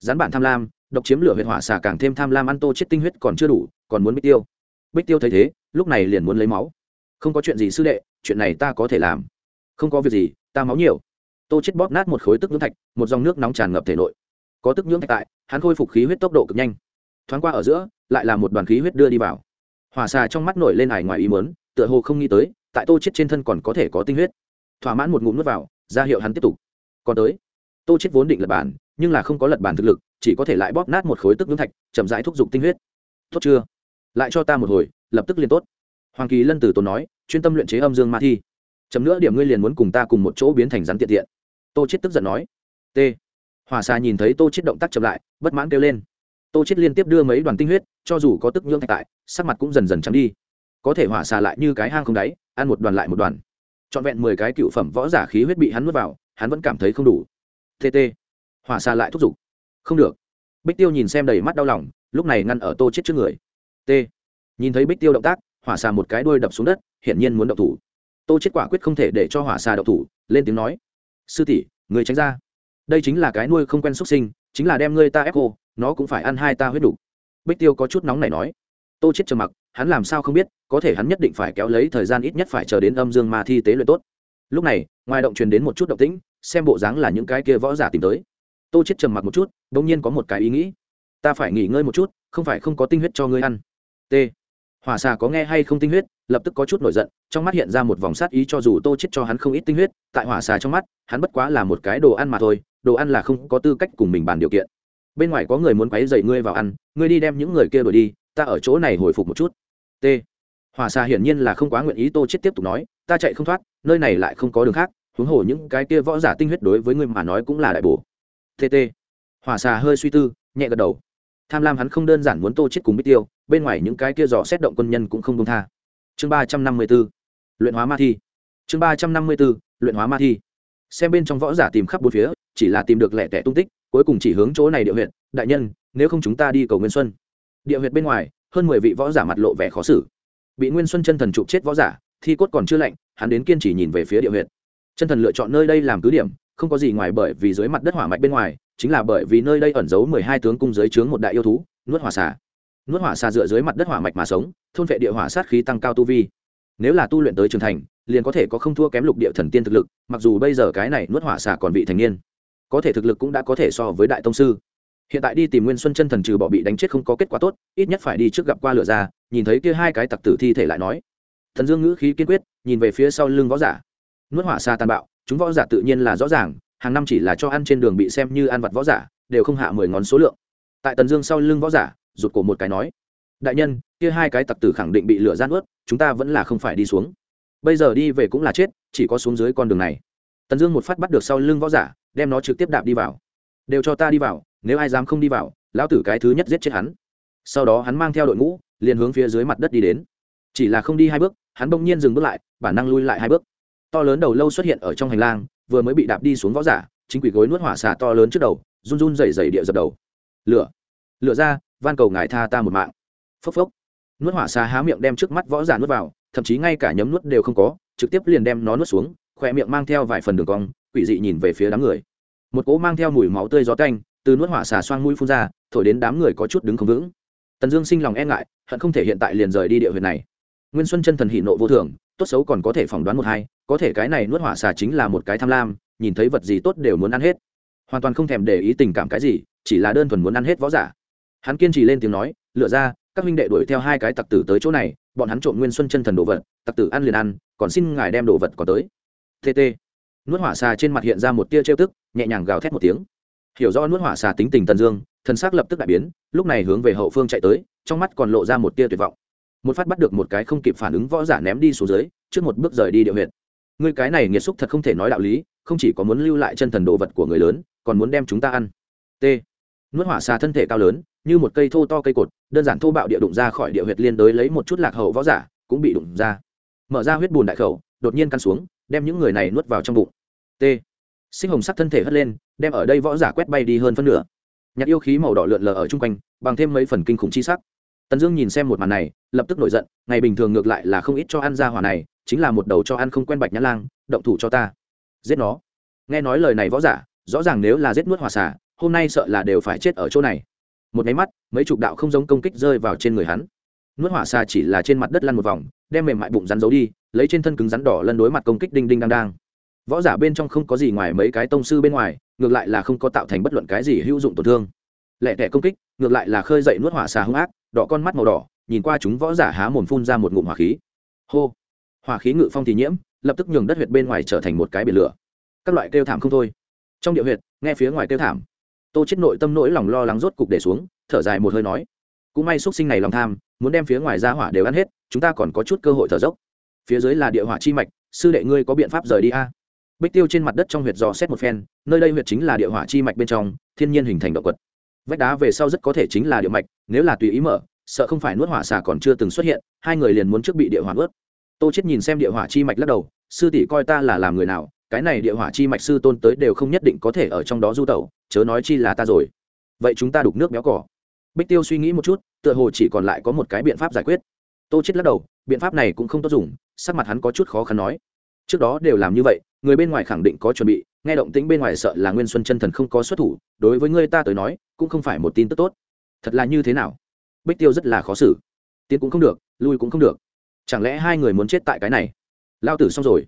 Rắn bản tham lam độc chiếm lửa huyệt hỏa xà càng thêm tham lam ăn tô chết tinh huyết còn chưa đủ, còn muốn bích tiêu. Bích tiêu thấy thế, lúc này liền muốn lấy máu. Không có chuyện gì sư đệ, chuyện này ta có thể làm. Không có việc gì, ta máu nhiều. Tô chết bóp nát một khối tức nhưỡng thạch, một dòng nước nóng tràn ngập thể nội. Có tức nhưỡng thạch tại, hắn khôi phục khí huyết tốc độ cực nhanh. Thoáng qua ở giữa, lại là một đoàn khí huyết đưa đi vào. Hỏa xà trong mắt nổi lên ải ngoài ý mớn tựa hồ không nghĩ tới, tại tô chết trên thân còn có thể có tinh huyết. Thỏa mãn một ngụm nước vào, ra hiệu hắn tiếp tục. Còn tới. Tô chết vốn định lật bản, nhưng là không có lật bản thực lực chỉ có thể lại bóp nát một khối tức ngưỡng thạch, chậm rãi thúc giục tinh huyết. Tốt chưa? Lại cho ta một hồi, lập tức liền tốt. Hoàng kỳ lân tử tốn nói, chuyên tâm luyện chế âm dương ma thi. Chấm nữa điểm ngươi liền muốn cùng ta cùng một chỗ biến thành rắn tiện tiện. Tô chết tức giận nói. T. Hòa xa nhìn thấy tô chết động tác chậm lại, bất mãn kêu lên. Tô chết liên tiếp đưa mấy đoàn tinh huyết, cho dù có tức nhưỡng thạch tại, sắc mặt cũng dần dần trắng đi. Có thể hỏa xà lại như cái hang không đáy, ăn một đoàn lại một đoàn. Trọn vẹn mười cái cựu phẩm võ giả khí huyết bị hắn nuốt vào, hắn vẫn cảm thấy không đủ. Tt hỏa xà lại thúc giục không được. Bích tiêu nhìn xem đầy mắt đau lòng, lúc này ngăn ở tô chết trước người. T. Nhìn thấy bích tiêu động tác, hỏa xà một cái đuôi đập xuống đất, hiển nhiên muốn động thủ. Tô chết quả quyết không thể để cho hỏa xà động thủ, lên tiếng nói, sư tỷ, người tránh ra. Đây chính là cái nuôi không quen xuất sinh, chính là đem ngươi ta ép cô, nó cũng phải ăn hai ta huyết đủ. Bích tiêu có chút nóng này nói. Tô chết trầm mặc, hắn làm sao không biết, có thể hắn nhất định phải kéo lấy thời gian ít nhất phải chờ đến âm dương ma thi tế luyện tốt. Lúc này, ngoài động truyền đến một chút động tĩnh, xem bộ dáng là những cái kia võ giả tìm tới tô chết trầm mặc một chút đ nhiên có một cái ý nghĩ. Ta phải nghỉ ngơi một chút, không phải không có tinh huyết cho ngươi ăn. T. Hỏa xà có nghe hay không tinh huyết, lập tức có chút nổi giận, trong mắt hiện ra một vòng sát ý cho dù tô chết cho hắn không ít tinh huyết, tại hỏa xà trong mắt, hắn bất quá là một cái đồ ăn mà thôi, đồ ăn là không có tư cách cùng mình bàn điều kiện. Bên ngoài có người muốn quấy dậy ngươi vào ăn, ngươi đi đem những người kia đuổi đi, ta ở chỗ này hồi phục một chút. T. Hỏa xà hiển nhiên là không quá nguyện ý tô chết tiếp tục nói, ta chạy không thoát, nơi này lại không có đường khác, huống hồ những cái kia võ giả tinh huyết đối với ngươi mà nói cũng là đại bổ tt hỏa xà hơi suy tư, nhẹ gật đầu. Tham lam hắn không đơn giản muốn tô chết cùng bích tiêu, bên ngoài những cái kia dò xét động quân nhân cũng không công tha. Chương ba trăm năm mươi b ố luyện hóa ma thi. Chương ba trăm năm mươi b ố luyện hóa ma thi. Xem bên trong võ giả tìm khắp bốn phía, chỉ là tìm được lẻ tẻ tung tích, cuối cùng chỉ hướng chỗ này địa huyện đại nhân, nếu không chúng ta đi cầu nguyên xuân. Địa huyện bên ngoài, hơn mười vị võ giả mặt lộ vẻ khó xử. Bị nguyên xuân chân thần chụp chết võ giả, thi cốt còn chưa lạnh, hắn đến kiên trì nhìn về phía địa huyện chân thần lựa chọn nơi đây làm cứ điểm không có gì ngoài bởi vì dưới mặt đất hỏa mạch bên ngoài, chính là bởi vì nơi đây ẩn giấu mười hai tướng cung dưới trướng một đại yêu thú, nuốt hỏa xà. Nuốt hỏa xà dựa dưới mặt đất hỏa mạch mà sống, thôn vệ địa hỏa sát khí tăng cao tu vi. Nếu là tu luyện tới trường thành, liền có thể có không thua kém lục địa thần tiên thực lực, mặc dù bây giờ cái này nuốt hỏa xà còn vị thành niên, có thể thực lực cũng đã có thể so với đại tông sư. Hiện tại đi tìm nguyên xuân chân thần trừ bỏ bị đánh chết không có kết quả tốt, ít nhất phải đi trước gặp qua lửa ra, nhìn thấy kia hai cái tặc tử thi thể lại nói. Thần dương ngữ khí kiên quyết, nhìn về phía sau lưng võ giả. Nuốt hỏa xa tàn bạo chúng võ giả tự nhiên là rõ ràng, hàng năm chỉ là cho ăn trên đường bị xem như ăn vặt võ giả, đều không hạ mười ngón số lượng. Tại tần dương sau lưng võ giả, rụt cổ một cái nói, đại nhân, kia hai cái tặc tử khẳng định bị lửa gian ướt, chúng ta vẫn là không phải đi xuống. Bây giờ đi về cũng là chết, chỉ có xuống dưới con đường này. Tần dương một phát bắt được sau lưng võ giả, đem nó trực tiếp đạp đi vào. Đều cho ta đi vào, nếu ai dám không đi vào, lão tử cái thứ nhất giết chết hắn. Sau đó hắn mang theo đội ngũ, liền hướng phía dưới mặt đất đi đến. Chỉ là không đi hai bước, hắn bỗng nhiên dừng bước lại, bản năng lui lại hai bước to lớn đầu lâu xuất hiện ở trong hành lang, vừa mới bị đạp đi xuống võ giả, chính quỷ gối nuốt hỏa xà to lớn trước đầu, run run dày dày địa dập đầu. Lửa lửa ra, van cầu ngài tha ta một mạng. Phốc phốc. Nuốt hỏa xà há miệng đem trước mắt võ giả nuốt vào, thậm chí ngay cả nhấm nuốt đều không có, trực tiếp liền đem nó nuốt xuống khỏe miệng mang theo vài phần đường cong, quỷ dị nhìn về phía đám người. Một cỗ mang theo mùi máu tươi gió canh từ nuốt hỏa xà xoang mũi phun ra, thổi đến đám người có chút đứng không vững. Tần dương sinh lòng e ngại, hận không thể hiện tại liền rời đi địa huyệt này. Nguyên xuân chân thần hỷ nộ vô thường tốt xấu còn có thể phỏng đoán một hai, có thể cái này nuốt hỏa xà chính là một cái tham lam, nhìn thấy vật gì tốt đều muốn ăn hết. Hoàn toàn không thèm để ý tình cảm cái gì, chỉ là đơn thuần muốn ăn hết võ giả. Hắn kiên trì lên tiếng nói, lựa ra, các minh đệ đuổi theo hai cái tặc tử tới chỗ này, bọn hắn trộm nguyên xuân chân thần đồ vật, tặc tử ăn liền ăn, còn xin ngài đem đồ vật có tới. Tt nuốt hỏa xà trên mặt hiện ra một tia trêu tức, nhẹ nhàng gào thét một tiếng. Hiểu rõ nuốt hỏa xà tính tình tần dương, thần s ắ c lập tức đại biến, lúc này hướng về hậu phương chạy tới, trong mắt còn lộ ra một tia tuyệt vọng một phát bắt được một cái không kịp phản ứng võ giả ném đi xuống dưới, trước một bước rời đi địa huyện người cái này nghiệt xúc thật không thể nói đạo lý, không chỉ có muốn lưu lại chân thần đồ vật của người lớn, còn muốn đem chúng ta ăn. T. Nuốt hỏa xà thân thể cao lớn, như một cây thô to cây cột, đơn giản thô bạo địa đụng ra khỏi địa huyệt liên đới lấy một chút lạc hậu võ giả, cũng bị đụng ra. Mở ra huyết bùn đại khẩu, đột nhiên căn xuống, đem những người này nuốt vào trong bụng. T. Sinh hồng sắc thân thể hất lên, đem ở đây võ giả quét bay đi hơn phân nửa. Nhặt yêu khí màu đỏ lượn lờ ở chung quanh, bằng thêm mấy phần kinh khủng chi sắc tần dương nhìn xem một màn này, lập tức nổi giận, ngày bình thường ngược lại là không ít cho ăn ra hỏa này, chính là một đầu cho ăn không quen bạch nhã lang, động thủ cho ta. Giết nó. Nghe nói lời này võ giả, rõ ràng nếu là giết nuốt hỏa xả hôm nay sợ là đều phải chết ở chỗ này. Một máy mắt, mấy chục đạo không giống công kích rơi vào trên người hắn. Nuốt hỏa xà chỉ là trên mặt đất lăn một vòng, đem mềm mại bụng rắn giấu đi, lấy trên thân cứng rắn đỏ lân đối mặt công kích đinh đinh đang đang. Võ giả bên trong không có gì ngoài mấy cái tông sư bên ngoài, ngược lại là không có tạo thành bất luận cái gì hữu dụng tổn thương. Lẹ tẻ công kích, ngược lại là khơi dậy nuốt hỏa xà hung ác đỏ con mắt màu đỏ, nhìn qua chúng võ giả há mồm phun ra một ngụm hỏa khí. Hô! Hỏa khí ngự phong thì nhiễm, lập tức nhường đất huyệt bên ngoài trở thành một cái biển lửa. Các loại kêu thảm không thôi. Trong địa huyệt, nghe phía ngoài kêu thảm. Tô chết nội tâm nỗi lòng lo lắng rốt cục để xuống, thở dài một hơi nói, cũng may xuất sinh này lòng tham, muốn đem phía ngoài ra hỏa đều ăn hết, chúng ta còn có chút cơ hội thở dốc. Phía dưới là địa hỏa chi mạch, sư đệ ngươi có biện pháp rời đi a? Bích tiêu trên mặt đất trong huyệt dò xét một phen, nơi đây huyệt chính là địa hỏa chi mạch bên trong, thiên nhiên hình thành động quật vách đá về sau rất có thể chính là địa mạch, nếu là tùy ý mở, sợ không phải nuốt hỏa xà còn chưa từng xuất hiện, hai người liền muốn trước bị địa hỏa ướt tô chết nhìn xem địa hỏa chi mạch lắc đầu, sư tỷ coi ta là làm người nào, cái này địa hỏa chi mạch sư tôn tới đều không nhất định có thể ở trong đó du tẩu, chớ nói chi là ta rồi. Vậy chúng ta đục nước béo cỏ. Bích tiêu suy nghĩ một chút, tựa hồ chỉ còn lại có một cái biện pháp giải quyết. Tô chết lắc đầu, biện pháp này cũng không tốt dùng, sắc mặt hắn có chút khó khăn nói. Trước đó đều làm như vậy, người bên ngoài khẳng định có chuẩn bị nghe động tĩnh bên ngoài sợ là nguyên xuân chân thần không có xuất thủ, đối với người ta tới nói, cũng không phải một tin tức tốt. Thật là như thế nào? Bích tiêu rất là khó xử. Tiến cũng không được, lui cũng không được. Chẳng lẽ hai người muốn chết tại cái này? Lao tử xong rồi.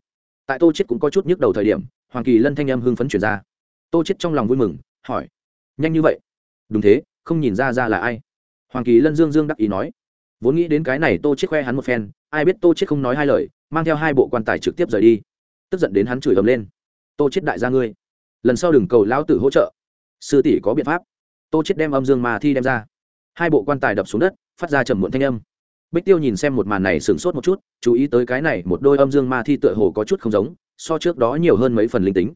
Tại tô chết cũng có chút nhức đầu thời điểm, hoàng kỳ lân thanh âm hưng phấn chuyển ra. Tô chết trong lòng vui mừng, hỏi. Nhanh như vậy? Đúng thế, không nhìn ra ra là ai? Hoàng kỳ lân dương dương đắc ý nói. Vốn nghĩ đến cái này tô chết khoe hắn một phen, ai biết tô chết không nói hai lời, mang theo hai bộ quan tài trực tiếp rời đi. Tức giận đến hắn chửi ầm lên tô chết đại gia ngươi. Lần sau đừng cầu lão tử hỗ trợ. Sư tỷ có biện pháp. Tô chết đem âm dương mà thi đem ra. Hai bộ quan tài đập xuống đất, phát ra trầm muộn thanh âm. Bích tiêu nhìn xem một màn này sửng sốt một chút, chú ý tới cái này, một đôi âm dương ma thi tựa hồ có chút không giống, so trước đó nhiều hơn mấy phần linh tính.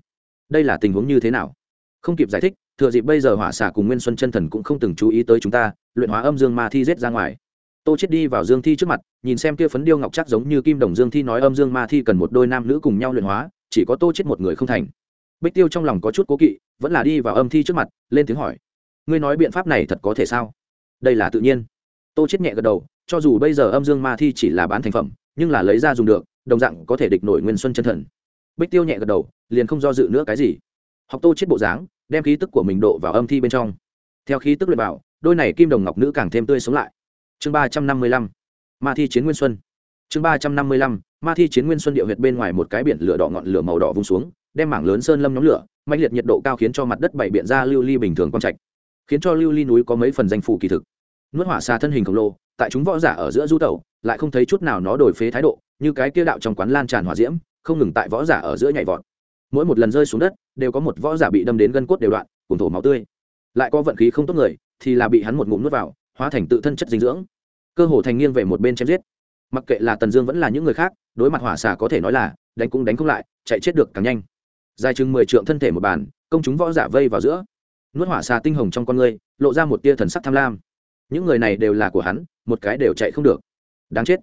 Đây là tình huống như thế nào? Không kịp giải thích, thừa dịp bây giờ hỏa xả cùng nguyên xuân chân thần cũng không từng chú ý tới chúng ta, luyện hóa âm dương ma thi rết ra ngoài. Tô chết đi vào dương thi trước mặt, nhìn xem kia phấn điêu ngọc chắc giống như kim đồng dương thi nói âm dương ma thi cần một đôi nam nữ cùng nhau luyện hóa chỉ có tô chết một người không thành. Bích tiêu trong lòng có chút cố kỵ, vẫn là đi vào âm thi trước mặt, lên tiếng hỏi, ngươi nói biện pháp này thật có thể sao? Đây là tự nhiên. Tô chết nhẹ gật đầu, cho dù bây giờ âm dương ma thi chỉ là bán thành phẩm, nhưng là lấy ra dùng được, đồng dạng có thể địch nổi nguyên xuân chân thần. Bích tiêu nhẹ gật đầu, liền không do dự nữa cái gì. Học tô chết bộ dáng, đem khí tức của mình độ vào âm thi bên trong. Theo khí tức luyện vào, đôi này kim đồng ngọc nữ càng thêm tươi sống lại. Chương ba trăm năm mươi lăm, ma thi chiến nguyên xuân. Chương ba trăm năm mươi lăm ma thi chiến nguyên xuân địa huyệt bên ngoài một cái biển lửa đỏ ngọn lửa màu đỏ vung xuống, đem mảng lớn sơn lâm nhóm lửa mạnh liệt nhiệt độ cao khiến cho mặt đất bảy biện ra lưu ly bình thường quang trạch, khiến cho lưu ly núi có mấy phần danh phủ kỳ thực. Nuốt hỏa xa thân hình khổng lồ, tại chúng võ giả ở giữa du tẩu, lại không thấy chút nào nó đổi phế thái độ, như cái kia đạo trong quán lan tràn hỏa diễm, không ngừng tại võ giả ở giữa nhảy vọt. Mỗi một lần rơi xuống đất, đều có một võ giả bị đâm đến gân cốt đều đoạn cùng thổ máu tươi. Lại có vận khí không tốt người, thì là bị hắn một ngụm nuốt vào, hóa thành tự thân chất dinh dưỡng. Cơ hồ thành nghiêng về một bên chém giết mặc kệ là tần dương vẫn là những người khác, đối mặt hỏa xà có thể nói là, đánh cũng đánh không lại, chạy chết được càng nhanh. Dài chừng mười trượng thân thể một bàn, công chúng võ giả vây vào giữa. Nuốt hỏa xà tinh hồng trong con người lộ ra một tia thần sắc tham lam. Những người này đều là của hắn, một cái đều chạy không được. Đáng chết.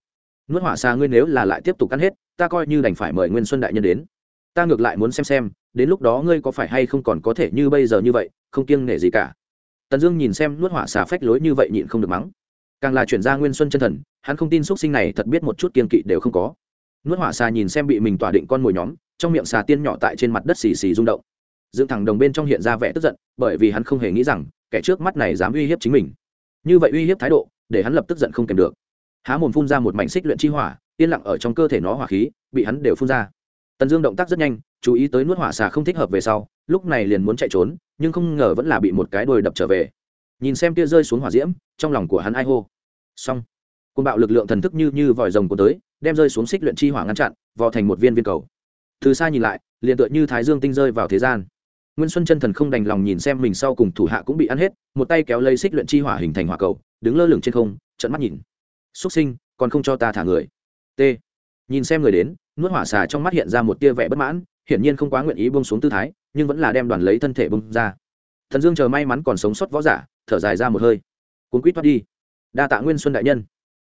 Nuốt hỏa xà ngươi nếu là lại tiếp tục cắn hết, ta coi như đành phải mời nguyên xuân đại nhân đến. Ta ngược lại muốn xem xem, đến lúc đó ngươi có phải hay không còn có thể như bây giờ như vậy, không kiêng nể gì cả. Tần dương nhìn xem nuốt hỏa xà phách lối như vậy nhịn không được mắng càng là chuyển ra nguyên xuân chân thần, hắn không tin x u ấ t sinh này thật biết một chút kiên kỵ đều không có. Nuốt hỏa xà nhìn xem bị mình tỏa định con mồi nhóm, trong miệng xà tiên nhỏ tại trên mặt đất xì xì rung động. Dựng thẳng đồng bên trong hiện ra vẻ tức giận, bởi vì hắn không hề nghĩ rằng, kẻ trước mắt này dám uy hiếp chính mình. Như vậy uy hiếp thái độ, để hắn lập tức giận không kèm được. Há mồm phun ra một mảnh xích luyện chi hỏa, yên lặng ở trong cơ thể nó hỏa khí, bị hắn đều phun ra. Tần dương động tác rất nhanh, chú ý tới nuốt hỏa xà không thích hợp về sau, lúc này liền muốn chạy trốn, nhưng không ngờ vẫn là bị một cái đồi đập trở về nhìn xem tia rơi xuống hỏa diễm, trong lòng của hắn ai hô. Xong. Côn bạo lực lượng thần thức như như vòi rồng của tới, đem rơi xuống xích luyện chi hỏa ngăn chặn, vò thành một viên viên cầu. Từ xa nhìn lại, liền tựa như thái dương tinh rơi vào thế gian. Nguyên xuân chân thần không đành lòng nhìn xem mình sau cùng thủ hạ cũng bị ăn hết, một tay kéo lấy xích luyện chi hỏa hình thành hỏa cầu, đứng lơ lửng trên không trận mắt nhìn. Xúc sinh, còn không cho ta thả người. T. Nhìn xem người đến, nuốt hỏa xà trong mắt hiện ra một tia vẻ bất mãn, hiển nhiên không quá nguyện ý bông xuống tư thái, nhưng vẫn là đem đoàn lấy thân thể bông ra. Thần dương chờ may mắn còn sống sót võ giả thở dài ra một hơi. Cuốn quýt thoát đi. Đa tạ nguyên xuân đại nhân.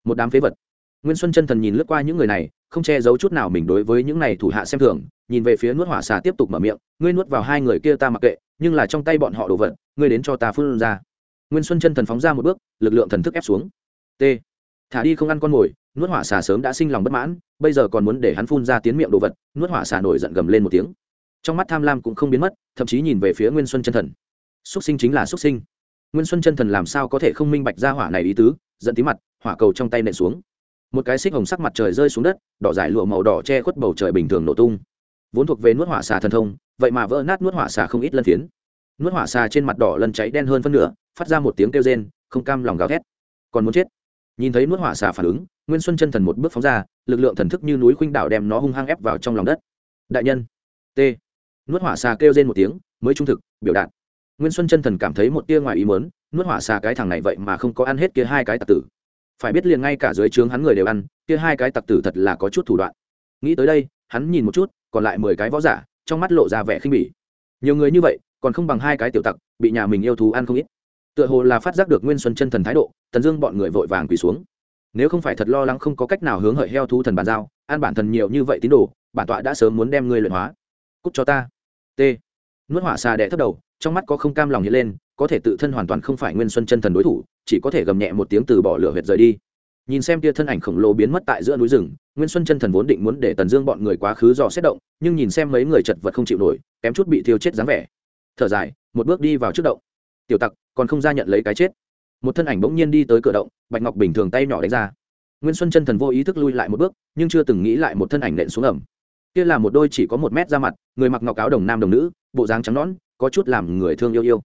Một đám phế vật. Nguyên xuân chân thần nhìn lướt qua những người này, không che giấu chút nào mình đối với những này thủ hạ xem thường, nhìn về phía nuốt hỏa xà tiếp tục mở miệng, ngươi nuốt vào hai người kia ta mặc kệ, nhưng là trong tay bọn họ đồ vật, ngươi đến cho ta phun ra. Nguyên xuân chân thần phóng ra một bước, lực lượng thần thức ép xuống. T, thả đi không ăn con mồi, nuốt hỏa xà sớm đã sinh lòng bất mãn, bây giờ còn muốn để hắn phun ra tiến miệng đồ vật. Nuốt hỏa xà nổi giận gầm lên một tiếng. Trong mắt tham lam cũng không biến mất, thậm chí nhìn về phía nguyên xuân chân thần. Xúc sinh chính là xúc sinh nguyên xuân chân thần làm sao có thể không minh bạch ra hỏa này ý tứ dẫn tí mặt, hỏa cầu trong tay nện xuống. Một cái xích hồng sắc mặt trời rơi xuống đất, đỏ dài lụa màu đỏ che khuất bầu trời bình thường nổ tung. Vốn thuộc về nuốt hỏa xà thần thông, vậy mà vỡ nát nuốt hỏa xà không ít lân phiến. Nuốt hỏa xà trên mặt đỏ lân cháy đen hơn phân nửa, phát ra một tiếng kêu rên, không cam lòng gào thét. Còn muốn chết. Nhìn thấy nuốt hỏa xà phản ứng, nguyên xuân chân thần một bước phóng ra, lực lượng thần thức như núi khuynh đảo đem nó hung hăng ép vào trong lòng đất. Đại nhân. T. Nuốt hỏa xà kêu rên một tiếng, mới trung thực, biểu đạt nguyên xuân chân thần cảm thấy một tia ngoài ý mớn nuốt hỏa xà cái thằng này vậy mà không có ăn hết kia hai cái tặc tử. Phải biết liền ngay cả dưới trướng hắn người đều ăn, kia hai cái tặc tử thật là có chút thủ đoạn. Nghĩ tới đây, hắn nhìn một chút, còn lại mười cái võ giả, trong mắt lộ ra vẻ khinh bỉ. Nhiều người như vậy, còn không bằng hai cái tiểu tặc, bị nhà mình yêu thú ăn không ít. Tựa hồ là phát giác được nguyên xuân chân thần thái độ, tần dương bọn người vội vàng quỳ xuống. Nếu không phải thật lo lắng không có cách nào hướng hợi heo thú thần bàn giao an bản thần nhiều như vậy tín đồ, bản tọa đã sớm muốn đem ngươi luyện hóa. Cúc cho ta. T. Nuốt hỏa xà đẻ thấp đầu trong mắt có không cam lòng hiện lên, có thể tự thân hoàn toàn không phải nguyên xuân chân thần đối thủ, chỉ có thể gầm nhẹ một tiếng từ bỏ lửa huyệt rời đi. Nhìn xem tia thân ảnh khổng lồ biến mất tại giữa núi rừng, nguyên xuân chân thần vốn định muốn để tần dương bọn người quá khứ dò xét động, nhưng nhìn xem mấy người chật vật không chịu nổi, kém chút bị thiêu chết dáng vẻ. Thở dài, một bước đi vào trước động. Tiểu tặc, còn không ra nhận lấy cái chết. Một thân ảnh bỗng nhiên đi tới cửa động, bạch ngọc bình thường tay nhỏ đánh ra. Nguyên xuân chân thần vô ý thức lui lại một bước, nhưng chưa từng nghĩ lại một thân ảnh nện xuống ẩm kia là một đôi chỉ có một mét ra mặt, người mặc ngọc áo đồng nam đồng nữ, bộ dáng trắng nõn có chút làm người thương yêu yêu.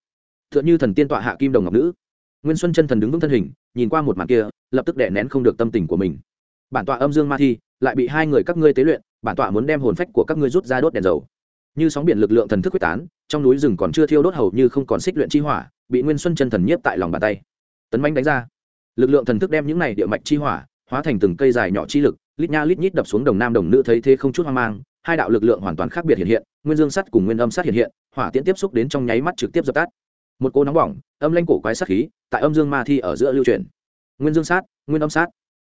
T h ư ợ n h ư thần tiên tọa hạ kim đồng ngọc nữ. Nguyên xuân chân thần đứng vững thân hình, nhìn qua một mặt kia, lập tức đè nén không được tâm tình của mình. Bản tọa âm dương ma thi, lại bị hai người các ngươi tế luyện, bản tọa muốn đem hồn phách của các ngươi rút ra đốt đèn dầu. Như sóng biển lực lượng thần thức quyết tán, trong núi rừng còn chưa thiêu đốt hầu như không còn xích luyện chi hỏa, bị nguyên xuân chân thần nhiếp tại lòng bàn tay. Tấn manh đánh ra. Lực lượng thần thức đem những này địa mạch chi hỏa, hóa thành từng cây dài nhỏ chi lực, lít nha lít nhít đập xuống đồng nam đồng nữ thấy thế không chút hoang mang hai đạo lực lượng hoàn toàn khác biệt hiện hiện, nguyên dương sắt cùng nguyên âm sắt hiện hiện, hỏa tiễn tiếp xúc đến trong nháy mắt trực tiếp dập tắt. Một cô nóng bỏng, âm lanh cổ quái sát khí tại âm dương ma thi ở giữa lưu truyền nguyên dương sát, nguyên âm sát.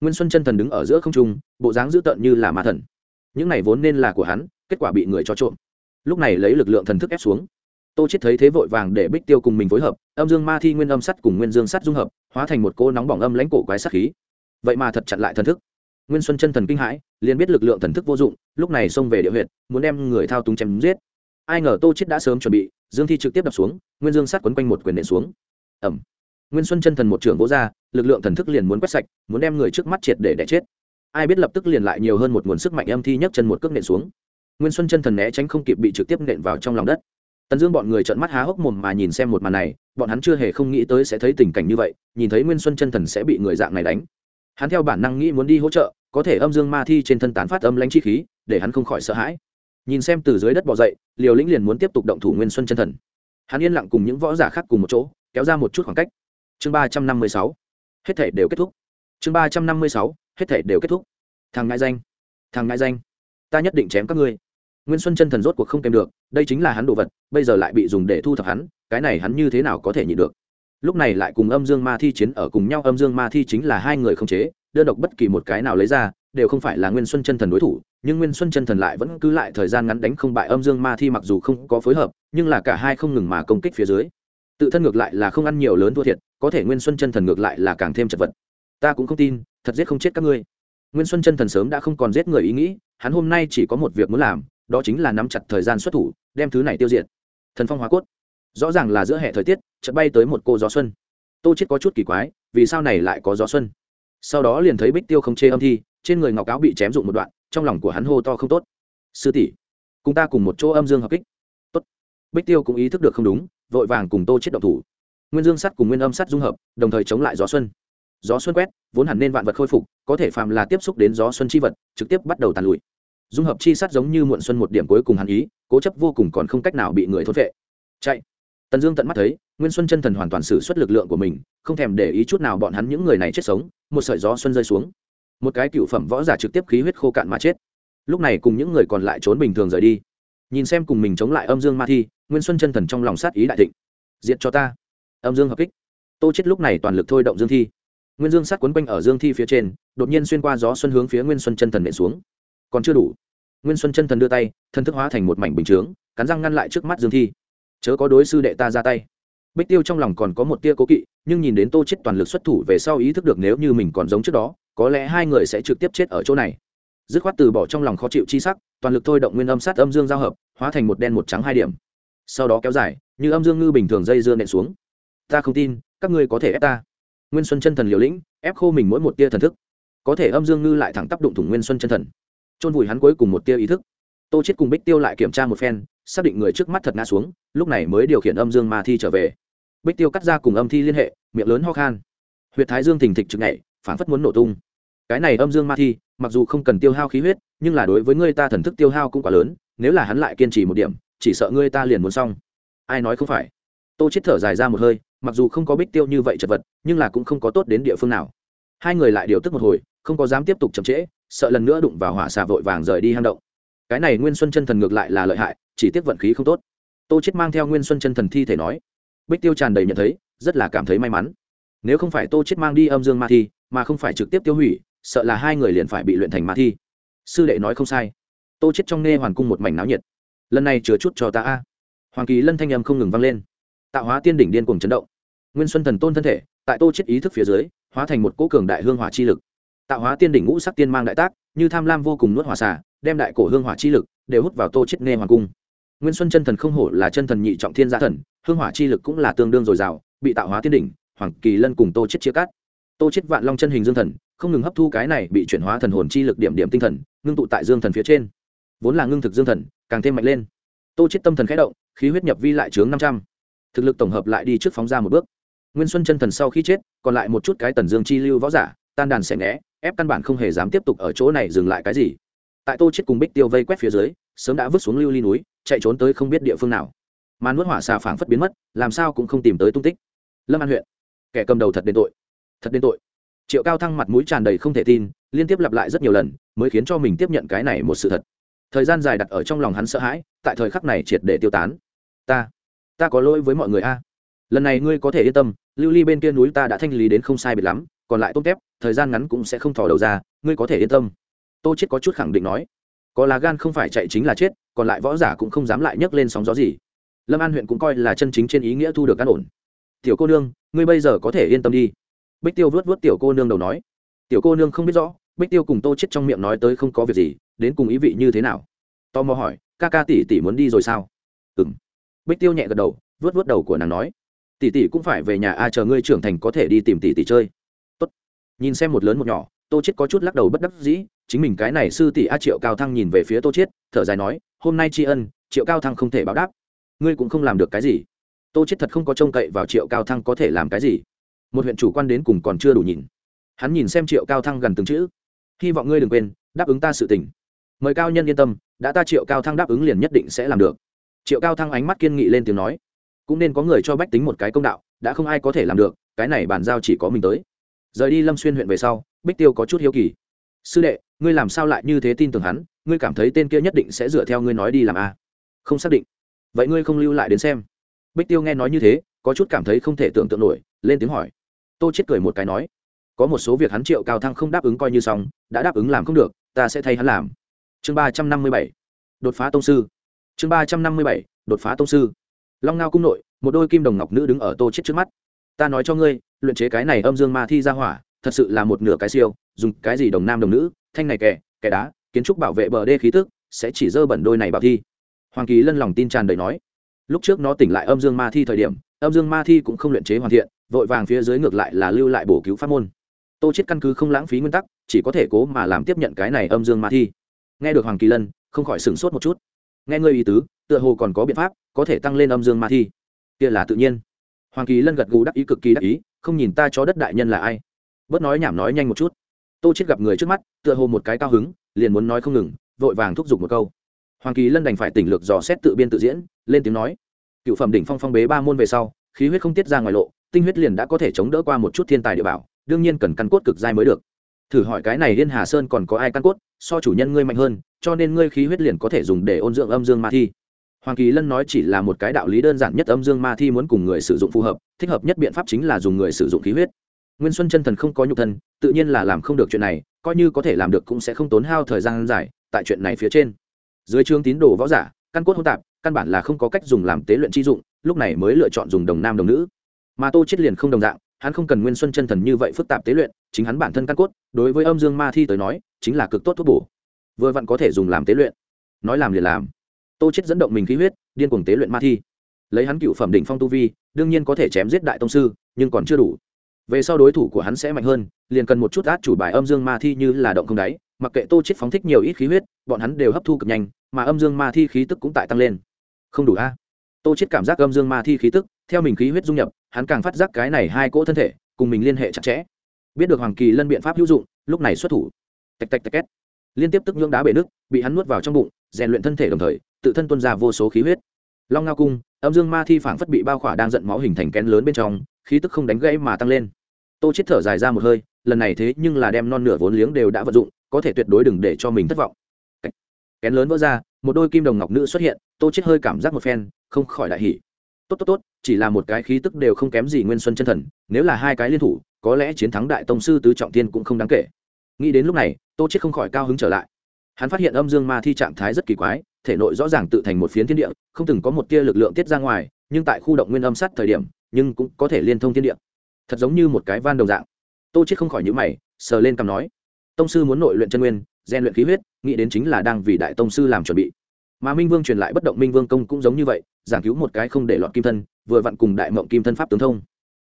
Nguyên xuân chân thần đứng ở giữa không trung, bộ dáng dữ tợn như là ma thần. Những này vốn nên là của hắn, kết quả bị người cho trộm. Lúc này lấy lực lượng thần thức ép xuống. Tô chết thấy thế vội vàng để bích tiêu cùng mình phối hợp, âm dương ma thi nguyên âm sắt cùng nguyên dương sắt dung hợp, hóa thành một cô nóng bỏng âm lãnh cổ quái sát khí. Vậy mà thật chặn lại thần thức nguyên xuân chân thần kinh hãi, liền biết lực lượng thần thức vô dụng, lúc này xông về địa huyệt, muốn đem người thao túng chém giết. Ai ngờ tô chết đã sớm chuẩn bị, dương thi trực tiếp đập xuống, nguyên dương sát quấn quanh một quyền nện xuống. Ẩm nguyên xuân chân thần một trường vỗ ra, lực lượng thần thức liền muốn quét sạch, muốn đem người trước mắt triệt để đẻ chết. Ai biết lập tức liền lại nhiều hơn một nguồn sức mạnh âm thi nhấc chân một cước nện xuống. Nguyên xuân chân thần né tránh không kịp bị trực tiếp nện vào trong lòng đất. Tần dương bọn người trợn mắt há hốc mồm mà nhìn xem một màn này, bọn hắn chưa hề không nghĩ tới sẽ thấy tình cảnh như vậy, nhìn thấy nguyên xuân chân thần sẽ bị người dạng này đánh. Hắn theo bản năng nghĩ muốn đi hỗ trợ có thể âm dương ma thi trên thân tán phát âm lãnh chi khí, để hắn không khỏi sợ hãi. Nhìn xem từ dưới đất bỏ dậy, liều lĩnh liền muốn tiếp tục động thủ nguyên xuân chân thần. Hắn yên lặng cùng những võ giả khác cùng một chỗ, kéo ra một chút khoảng cách. Chương ba trăm năm mươi sáu, hết thể đều kết thúc. Chương ba trăm năm mươi sáu, hết thể đều kết thúc. Thằng ngại danh, thằng ngại danh, ta nhất định chém các ngươi. Nguyên xuân chân thần rốt cuộc không kèm được, đây chính là hắn đồ vật, bây giờ lại bị dùng để thu thập hắn, cái này hắn như thế nào có thể nhịn được? Lúc này lại cùng âm dương ma thi chiến ở cùng nhau, âm dương ma thi chính là hai người không chế đơn độc bất kỳ một cái nào lấy ra, đều không phải là nguyên xuân chân thần đối thủ, nhưng nguyên xuân chân thần lại vẫn cứ lại thời gian ngắn đánh không bại âm dương ma thi mặc dù không có phối hợp, nhưng là cả hai không ngừng mà công kích phía dưới. Tự thân ngược lại là không ăn nhiều lớn thua thiệt, có thể nguyên xuân chân thần ngược lại là càng thêm chật vật. Ta cũng không tin, thật giết không chết các ngươi. Nguyên xuân chân thần sớm đã không còn giết người ý nghĩ, hắn hôm nay chỉ có một việc muốn làm, đó chính là nắm chặt thời gian xuất thủ, đem thứ này tiêu diệt. Thần phong hóa cốt. Rõ ràng là giữa hệ thời tiết, chợt bay tới một cô gió xuân. Tô chết có chút kỳ quái, vì sao này lại có gió xuân? Sau đó liền thấy bích tiêu không chê âm thi, trên người ngọc áo bị chém dụng một đoạn, trong lòng của hắn hô to không tốt. Sư tỷ, cùng ta cùng một chỗ âm dương hợp kích. Tốt. Bích tiêu cũng ý thức được không đúng, vội vàng cùng tô chết động thủ. Nguyên dương sắt cùng nguyên âm sắt dung hợp, đồng thời chống lại gió xuân. Gió xuân quét, vốn hẳn nên vạn vật khôi phục, có thể phàm là tiếp xúc đến gió xuân chi vật, trực tiếp bắt đầu tàn lụi. Dung hợp chi sắt giống như muộn xuân một điểm cuối cùng hắn ý, cố chấp vô cùng còn không cách nào bị người thốt vệ. Chạy tần dương tận mắt thấy, nguyên xuân chân thần hoàn toàn xử suất lực lượng của mình, không thèm để ý chút nào bọn hắn những người này chết sống, một sợi gió xuân rơi xuống. Một cái cựu phẩm võ giả trực tiếp khí huyết khô cạn mà chết. Lúc này cùng những người còn lại trốn bình thường rời đi. Nhìn xem cùng mình chống lại âm dương ma thi, nguyên xuân chân thần trong lòng sát ý đại thịnh. Diệt cho ta. Âm dương hợp kích. Tô chết lúc này toàn lực thôi động dương thi. Nguyên dương sát quấn quanh ở dương thi phía trên, đột nhiên xuyên qua gió xuân hướng phía nguyên xuân chân thần nện xuống. Còn chưa đủ. Nguyên xuân chân thần đưa tay thân thức hóa thành một mảnh bình chướng, cắn răng ngăn lại trước mắt dương thi chớ có đối sư đệ ta ra tay. Bích tiêu trong lòng còn có một tia cố kỵ, nhưng nhìn đến tô chết toàn lực xuất thủ về sau ý thức được nếu như mình còn giống trước đó, có lẽ hai người sẽ trực tiếp chết ở chỗ này. Dứt khoát từ bỏ trong lòng khó chịu chi sắc, toàn lực thôi động nguyên âm sát âm dương giao hợp, hóa thành một đen một trắng hai điểm. Sau đó kéo dài, như âm dương ngư bình thường dây dưa nện xuống. Ta không tin, các ngươi có thể ép ta. Nguyên xuân chân thần liều lĩnh, ép khô mình mỗi một tia thần thức. Có thể âm dương ngư lại thẳng tác đụng thủng nguyên xuân chân thần. Chôn vùi hắn cuối cùng một tia ý thức tô chết cùng bích tiêu lại kiểm tra một phen, xác định người trước mắt thật ngã xuống, lúc này mới điều khiển âm dương ma thi trở về. Bích tiêu cắt ra cùng âm thi liên hệ, miệng lớn ho khan. Huyệt thái dương thình thịch trực nhảy phản phất muốn nổ tung. Cái này âm dương ma thi, mặc dù không cần tiêu hao khí huyết, nhưng là đối với ngươi ta thần thức tiêu hao cũng quá lớn, nếu là hắn lại kiên trì một điểm, chỉ sợ ngươi ta liền muốn xong. Ai nói không phải? Tô chết thở dài ra một hơi, mặc dù không có bích tiêu như vậy chật vật, nhưng là cũng không có tốt đến địa phương nào. Hai người lại điều tức một hồi, không có dám tiếp tục chậm trễ, sợ lần nữa đụng vào hỏa xà vội vàng rời đi hang động cái này nguyên xuân chân thần ngược lại là lợi hại, chỉ tiếc vận khí không tốt. Tô chết mang theo nguyên xuân chân thần thi thể nói. Bích tiêu tràn đầy nhận thấy, rất là cảm thấy may mắn. Nếu không phải tô chết mang đi âm dương ma thi, mà không phải trực tiếp tiêu hủy, sợ là hai người liền phải bị luyện thành ma thi. Sư đệ nói không sai. Tô chết trong nghe hoàn cung một mảnh náo nhiệt. Lần này chứa chút cho ta a. Hoàng kỳ lân thanh âm không ngừng vang lên. Tạo hóa tiên đỉnh điên cuồng chấn động. Nguyên xuân thần tôn thân thể, tại tô chết ý thức phía dưới, hóa thành một cỗ cường đại hương hỏa chi lực. Tạo hóa tiên đỉnh ngũ sắc tiên mang đại tác, như tham lam vô cùng nuốt hỏa xà đem đại cổ hương hỏa chi lực đều hút vào tô chết nghe hoàng cung. Nguyên xuân chân thần không hổ là chân thần nhị trọng thiên gia thần, hương hỏa chi lực cũng là tương đương dồi dào, bị tạo hóa tiên đỉnh, hoàng kỳ lân cùng tô chết chia cắt. Tô chết vạn long chân hình dương thần, không ngừng hấp thu cái này bị chuyển hóa thần hồn chi lực điểm điểm tinh thần, ngưng tụ tại dương thần phía trên. Vốn là ngưng thực dương thần, càng thêm mạnh lên. Tô chết tâm thần khẽ động, khí huyết nhập vi lại chướng năm trăm. Thực lực tổng hợp lại đi trước phóng ra một bước. Nguyên xuân chân thần sau khi chết, còn lại một chút cái tần dương chi lưu võ giả, tan đàn xẻ né ép căn bản không hề dám tiếp tục ở chỗ này dừng lại cái gì tại tô chết cùng bích tiêu vây quét phía dưới, sớm đã vứt xuống lưu ly núi, chạy trốn tới không biết địa phương nào. Mà nuốt hỏa xà phảng phất biến mất, làm sao cũng không tìm tới tung tích. Lâm an huyện, kẻ cầm đầu thật đến tội, thật đến tội. Triệu cao thăng mặt mũi tràn đầy không thể tin, liên tiếp lặp lại rất nhiều lần, mới khiến cho mình tiếp nhận cái này một sự thật. Thời gian dài đặt ở trong lòng hắn sợ hãi, tại thời khắc này triệt để tiêu tán. Ta ta có lỗi với mọi người a. Lần này ngươi có thể yên tâm, lưu ly bên kia núi ta đã thanh lý đến không sai biệt lắm, còn lại tôm tép, thời gian ngắn cũng sẽ không thò đầu ra, ngươi có thể yên tâm tô chết có chút khẳng định nói, có lá gan không phải chạy chính là chết, còn lại võ giả cũng không dám lại nhấc lên sóng gió gì. Lâm an huyện cũng coi là chân chính trên ý nghĩa thu được căn ổn. Tiểu cô nương, ngươi bây giờ có thể yên tâm đi. Bích tiêu vuốt vuốt tiểu cô nương đầu nói, tiểu cô nương không biết rõ, bích tiêu cùng tô chết trong miệng nói tới không có việc gì, đến cùng ý vị như thế nào? Tò mò hỏi, ca ca tỷ tỷ muốn đi rồi sao? Ừng bích tiêu nhẹ gật đầu, vuốt vuốt đầu của nàng nói, tỷ tỷ cũng phải về nhà, a, chờ ngươi trưởng thành có thể đi tìm tỷ tỷ chơi. Tốt. nhìn xem một lớn một nhỏ, tô chết có chút lắc đầu bất đắc dĩ chính mình cái này sư tỷ a triệu cao thăng nhìn về phía tô chiết, thở dài nói, hôm nay tri ân, triệu cao thăng không thể báo đáp. Ngươi cũng không làm được cái gì. Tô chiết thật không có trông cậy vào triệu cao thăng có thể làm cái gì. Một huyện chủ quan đến cùng còn chưa đủ nhìn. Hắn nhìn xem triệu cao thăng gần từng chữ. Hy vọng ngươi đừng quên, đáp ứng ta sự tình. Mời cao nhân yên tâm, đã ta triệu cao thăng đáp ứng liền nhất định sẽ làm được. Triệu cao thăng ánh mắt kiên nghị lên tiếng nói. Cũng nên có người cho bách tính một cái công đạo, đã không ai có thể làm được, cái này bàn giao chỉ có mình tới. Rời đi lâm xuyên huyện về sau, bích tiêu có chút hiếu kỳ sư đệ, ngươi làm sao lại như thế tin tưởng hắn? Ngươi cảm thấy tên kia nhất định sẽ dựa theo ngươi nói đi làm a à? không xác định. Vậy ngươi không lưu lại đến xem. Bích tiêu nghe nói như thế, có chút cảm thấy không thể tưởng tượng nổi, lên tiếng hỏi. Tô chết cười một cái nói, có một số việc hắn triệu cao thăng không đáp ứng coi như xong, đã đáp ứng làm không được, ta sẽ thay hắn làm. Chương ba trăm năm mươi bảy, đột phá tông sư. Chương ba trăm năm mươi bảy, đột phá tông sư. Long ngao cung nội, một đôi kim đồng ngọc nữ đứng ở tô chết trước mắt. Ta nói cho ngươi, luyện chế cái này âm dương ma thi ra hỏa, thật sự là một nửa cái siêu dùng cái gì đồng nam đồng nữ, thanh này kẻ kẻ đá, kiến trúc bảo vệ bờ đê khí tức, sẽ chỉ dơ bẩn đôi này bảo thi. Hoàng kỳ lân lòng tin tràn đầy nói. Lúc trước nó tỉnh lại âm dương ma thi thời điểm, âm dương ma thi cũng không luyện chế hoàn thiện, vội vàng phía dưới ngược lại là lưu lại bổ cứu pháp môn. Tô chết căn cứ không lãng phí nguyên tắc, chỉ có thể cố mà làm tiếp nhận cái này âm dương ma thi. Nghe được hoàng kỳ lân, không khỏi sửng sốt một chút. Nghe ngươi ý tứ, tựa hồ còn có biện pháp, có thể tăng lên âm dương ma thi. Kia là tự nhiên. Hoàng kỳ lân gật gù đắc ý cực kỳ đắc ý, không nhìn ta cho đất đại nhân là ai? Bớt nói nhảm nói nhanh một chút tô chết gặp người trước mắt, tựa hồ một cái cao hứng, liền muốn nói không ngừng, vội vàng thúc giục một câu. Hoàng kỳ lân đành phải tỉnh lược dò xét tự biên tự diễn, lên tiếng nói, cựu phẩm đỉnh phong phong bế ba môn về sau, khí huyết không tiết ra ngoài lộ, tinh huyết liền đã có thể chống đỡ qua một chút thiên tài địa bảo, đương nhiên cần căn cốt cực dai mới được. Thử hỏi cái này liên hà sơn còn có ai căn cốt, so chủ nhân ngươi mạnh hơn, cho nên ngươi khí huyết liền có thể dùng để ôn dưỡng âm dương ma thi. Hoàng kỳ lân nói chỉ là một cái đạo lý đơn giản nhất âm dương ma thi muốn cùng người sử dụng phù hợp, thích hợp nhất biện pháp chính là dùng người sử dụng khí huyết nguyên xuân chân thần không có nhục thân, tự nhiên là làm không được chuyện này, coi như có thể làm được cũng sẽ không tốn hao thời gian dài tại chuyện này phía trên. Dưới chương tín đồ võ giả, căn cốt hỗn tạp, căn bản là không có cách dùng làm tế luyện chi dụng, lúc này mới lựa chọn dùng đồng nam đồng nữ. Mà tô chết liền không đồng dạng, hắn không cần nguyên xuân chân thần như vậy phức tạp tế luyện, chính hắn bản thân căn cốt, đối với âm dương ma thi tới nói, chính là cực tốt thuốc bổ. Vừa vặn có thể dùng làm tế luyện. Nói làm liền làm. Tô chết dẫn động mình khí huyết, điên cuồng tế luyện ma thi. Lấy hắn cựu phẩm đỉnh phong tu vi, đương nhiên có thể chém giết đại tông sư, nhưng còn chưa đủ về sau đối thủ của hắn sẽ mạnh hơn, liền cần một chút át chủ bài âm dương ma thi như là động không đáy, mặc kệ tô chết phóng thích nhiều ít khí huyết, bọn hắn đều hấp thu cực nhanh, mà âm dương ma thi khí tức cũng tại tăng lên. Không đủ a. Tô chết cảm giác âm dương ma thi khí tức, theo mình khí huyết dung nhập, hắn càng phát giác cái này hai cỗ thân thể, cùng mình liên hệ chặt chẽ. Biết được hoàng kỳ lân biện pháp hữu dụng, lúc này xuất thủ. Tạch tạch tạch két. Liên tiếp tức nhưỡng đá bể nước, bị hắn nuốt vào trong bụng, rèn luyện thân thể đồng thời, tự thân tuân ra vô số khí huyết. Long ngao cung, âm dương ma thi phảng phất bị bao khỏa đang giận máu hình thành kén lớn bên trong khí tức không đánh gãy mà tăng lên. Tô chết thở dài ra một hơi, lần này thế nhưng là đem non nửa vốn liếng đều đã vận dụng, có thể tuyệt đối đừng để cho mình thất vọng. Kén lớn vỡ ra, một đôi kim đồng ngọc nữ xuất hiện, tô chết hơi cảm giác một phen, không khỏi đại hỉ. Tốt tốt tốt, chỉ là một cái khí tức đều không kém gì nguyên xuân chân thần, nếu là hai cái liên thủ, có lẽ chiến thắng đại tông sư tứ trọng thiên cũng không đáng kể. Nghĩ đến lúc này, tô chết không khỏi cao hứng trở lại. Hắn phát hiện âm dương ma thi trạng thái rất kỳ quái, thể nội rõ ràng tự thành một phiến thiên địa, không từng có một tia lực lượng tiết ra ngoài, nhưng tại khu động nguyên âm sắt thời điểm nhưng cũng có thể liên thông thiên địa. Thật giống như một cái van đồng dạng. Tô chết không khỏi nhíu mày, sờ lên cằm nói, tông sư muốn nội luyện chân nguyên, rèn luyện khí huyết, nghĩ đến chính là đang vì đại tông sư làm chuẩn bị. Mà minh vương truyền lại bất động minh vương công cũng giống như vậy, giảng cứu một cái không để lọt kim thân, vừa vặn cùng đại mộng kim thân pháp tướng thông.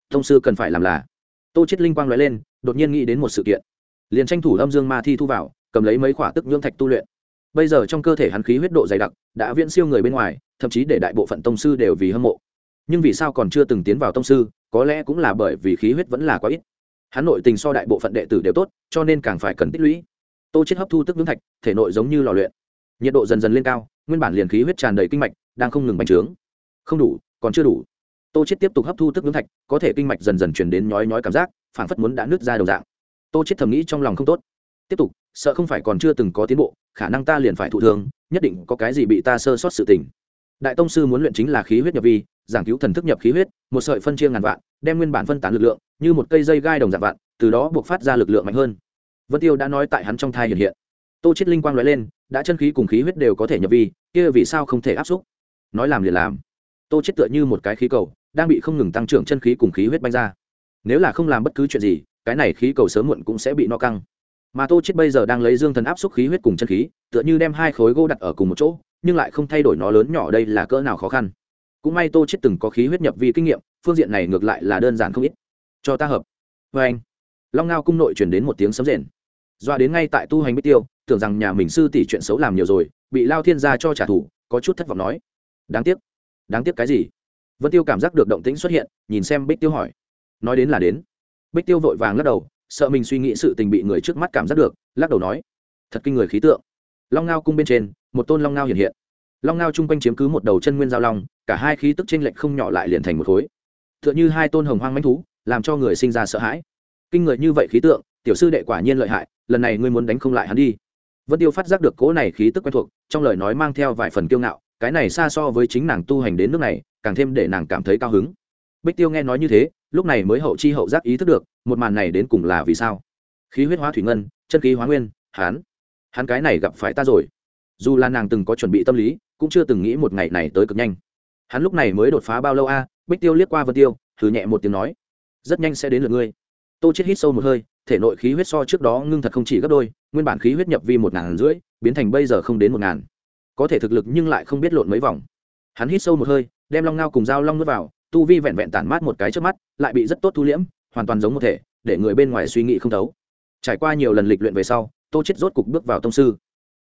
Tông sư cần phải làm là, tô chết linh quang lóe lên, đột nhiên nghĩ đến một sự kiện. Liền tranh thủ âm dương ma thi thu vào, cầm lấy mấy khỏa tức nhưỡng thạch tu luyện. Bây giờ trong cơ thể hắn khí huyết độ dày đặc, đã viễn siêu người bên ngoài, thậm chí để đại bộ phận tông sư đều vì hâm mộ nhưng vì sao còn chưa từng tiến vào tông sư, có lẽ cũng là bởi vì khí huyết vẫn là quá ít. Hắn nội tình so đại bộ phận đệ tử đều tốt, cho nên càng phải cần tích lũy. Tô chết hấp thu tức nhưỡng thạch, thể nội giống như lò luyện. Nhiệt độ dần dần lên cao, nguyên bản liền khí huyết tràn đầy kinh mạch, đang không ngừng bành trướng. Không đủ, còn chưa đủ. Tô chết tiếp tục hấp thu tức nhưỡng thạch, có thể kinh mạch dần dần chuyển đến nhói nhói cảm giác, phảng phất muốn đã nứt ra đầu dạng. Tô chết thầm nghĩ trong lòng không tốt. Tiếp tục, sợ không phải còn chưa từng có tiến bộ, khả năng ta liền phải thụ thương, nhất định có cái gì bị ta sơ sót sự tình đại tông sư muốn luyện chính là khí huyết nhập vi, giảng cứu thần thức nhập khí huyết, một sợi phân chia ngàn vạn, đem nguyên bản phân tán lực lượng, như một cây dây gai đồng dạng vạn, từ đó buộc phát ra lực lượng mạnh hơn. Vân tiêu đã nói tại hắn trong thai hiện hiện. Tô chết linh quang nói lên, đã chân khí cùng khí huyết đều có thể nhập vi, kia vì sao không thể áp xúc? Nói làm liền làm. Tô chết tựa như một cái khí cầu, đang bị không ngừng tăng trưởng chân khí cùng khí huyết banh ra. Nếu là không làm bất cứ chuyện gì, cái này khí cầu sớm muộn cũng sẽ bị no căng. Mà tô chết bây giờ đang lấy dương thần áp xúc khí huyết cùng chân khí, tựa như đem hai khối gỗ đặt ở cùng một chỗ nhưng lại không thay đổi nó lớn nhỏ đây là cỡ nào khó khăn. Cũng may tô chết từng có khí huyết nhập vi kinh nghiệm, phương diện này ngược lại là đơn giản không ít. Cho ta hợp. Với anh, long ngao cung nội truyền đến một tiếng sấm rền. Doa đến ngay tại tu hành bích tiêu, tưởng rằng nhà mình sư tỷ chuyện xấu làm nhiều rồi, bị lao thiên gia cho trả thù, có chút thất vọng nói. Đáng tiếc. Đáng tiếc cái gì? Vân tiêu cảm giác được động tĩnh xuất hiện, nhìn xem bích tiêu hỏi. Nói đến là đến. Bích tiêu vội vàng lắc đầu, sợ mình suy nghĩ sự tình bị người trước mắt cảm giác được, lắc đầu nói. Thật kinh người khí tượng. Long ngao cung bên trên một tôn long ngao hiện hiện. Long ngao chung quanh chiếm cứ một đầu chân nguyên giao long, cả hai khí tức tranh lệch không nhỏ lại liền thành một khối. T h ư ợ n h ư hai tôn hồng hoang manh thú, làm cho người sinh ra sợ hãi. Kinh người như vậy khí tượng, tiểu sư đệ quả nhiên lợi hại, lần này ngươi muốn đánh không lại hắn đi. Vân tiêu phát giác được cỗ này khí tức quen thuộc, trong lời nói mang theo vài phần kiêu ngạo, cái này xa so với chính nàng tu hành đến nước này, càng thêm để nàng cảm thấy cao hứng. Bích tiêu nghe nói như thế, lúc này mới hậu chi hậu giác ý thức được, một màn này đến cùng là vì sao? Khí huyết hóa thủy ngân, chân khí hóa nguyên hán hắn cái này gặp phải ta rồi dù là nàng từng có chuẩn bị tâm lý, cũng chưa từng nghĩ một ngày này tới cực nhanh. Hắn lúc này mới đột phá bao lâu a? Bích tiêu liếc qua vân tiêu, thử nhẹ một tiếng nói, rất nhanh sẽ đến lượt ngươi. Tô chết hít sâu một hơi, thể nội khí huyết so trước đó ngưng thật không chỉ gấp đôi, nguyên bản khí huyết nhập vi một ngàn rưỡi, biến thành bây giờ không đến một ngàn. Có thể thực lực nhưng lại không biết lộn mấy vòng. Hắn hít sâu một hơi, đem long ngao cùng dao long nuốt vào, tu vi vẹn vẹn tản mát một cái trước mắt, lại bị rất tốt thu liễm, hoàn toàn giống một thể, để người bên ngoài suy nghĩ không thấu. Trải qua nhiều lần lịch luyện về sau, tô chết rốt cục bước vào tông sư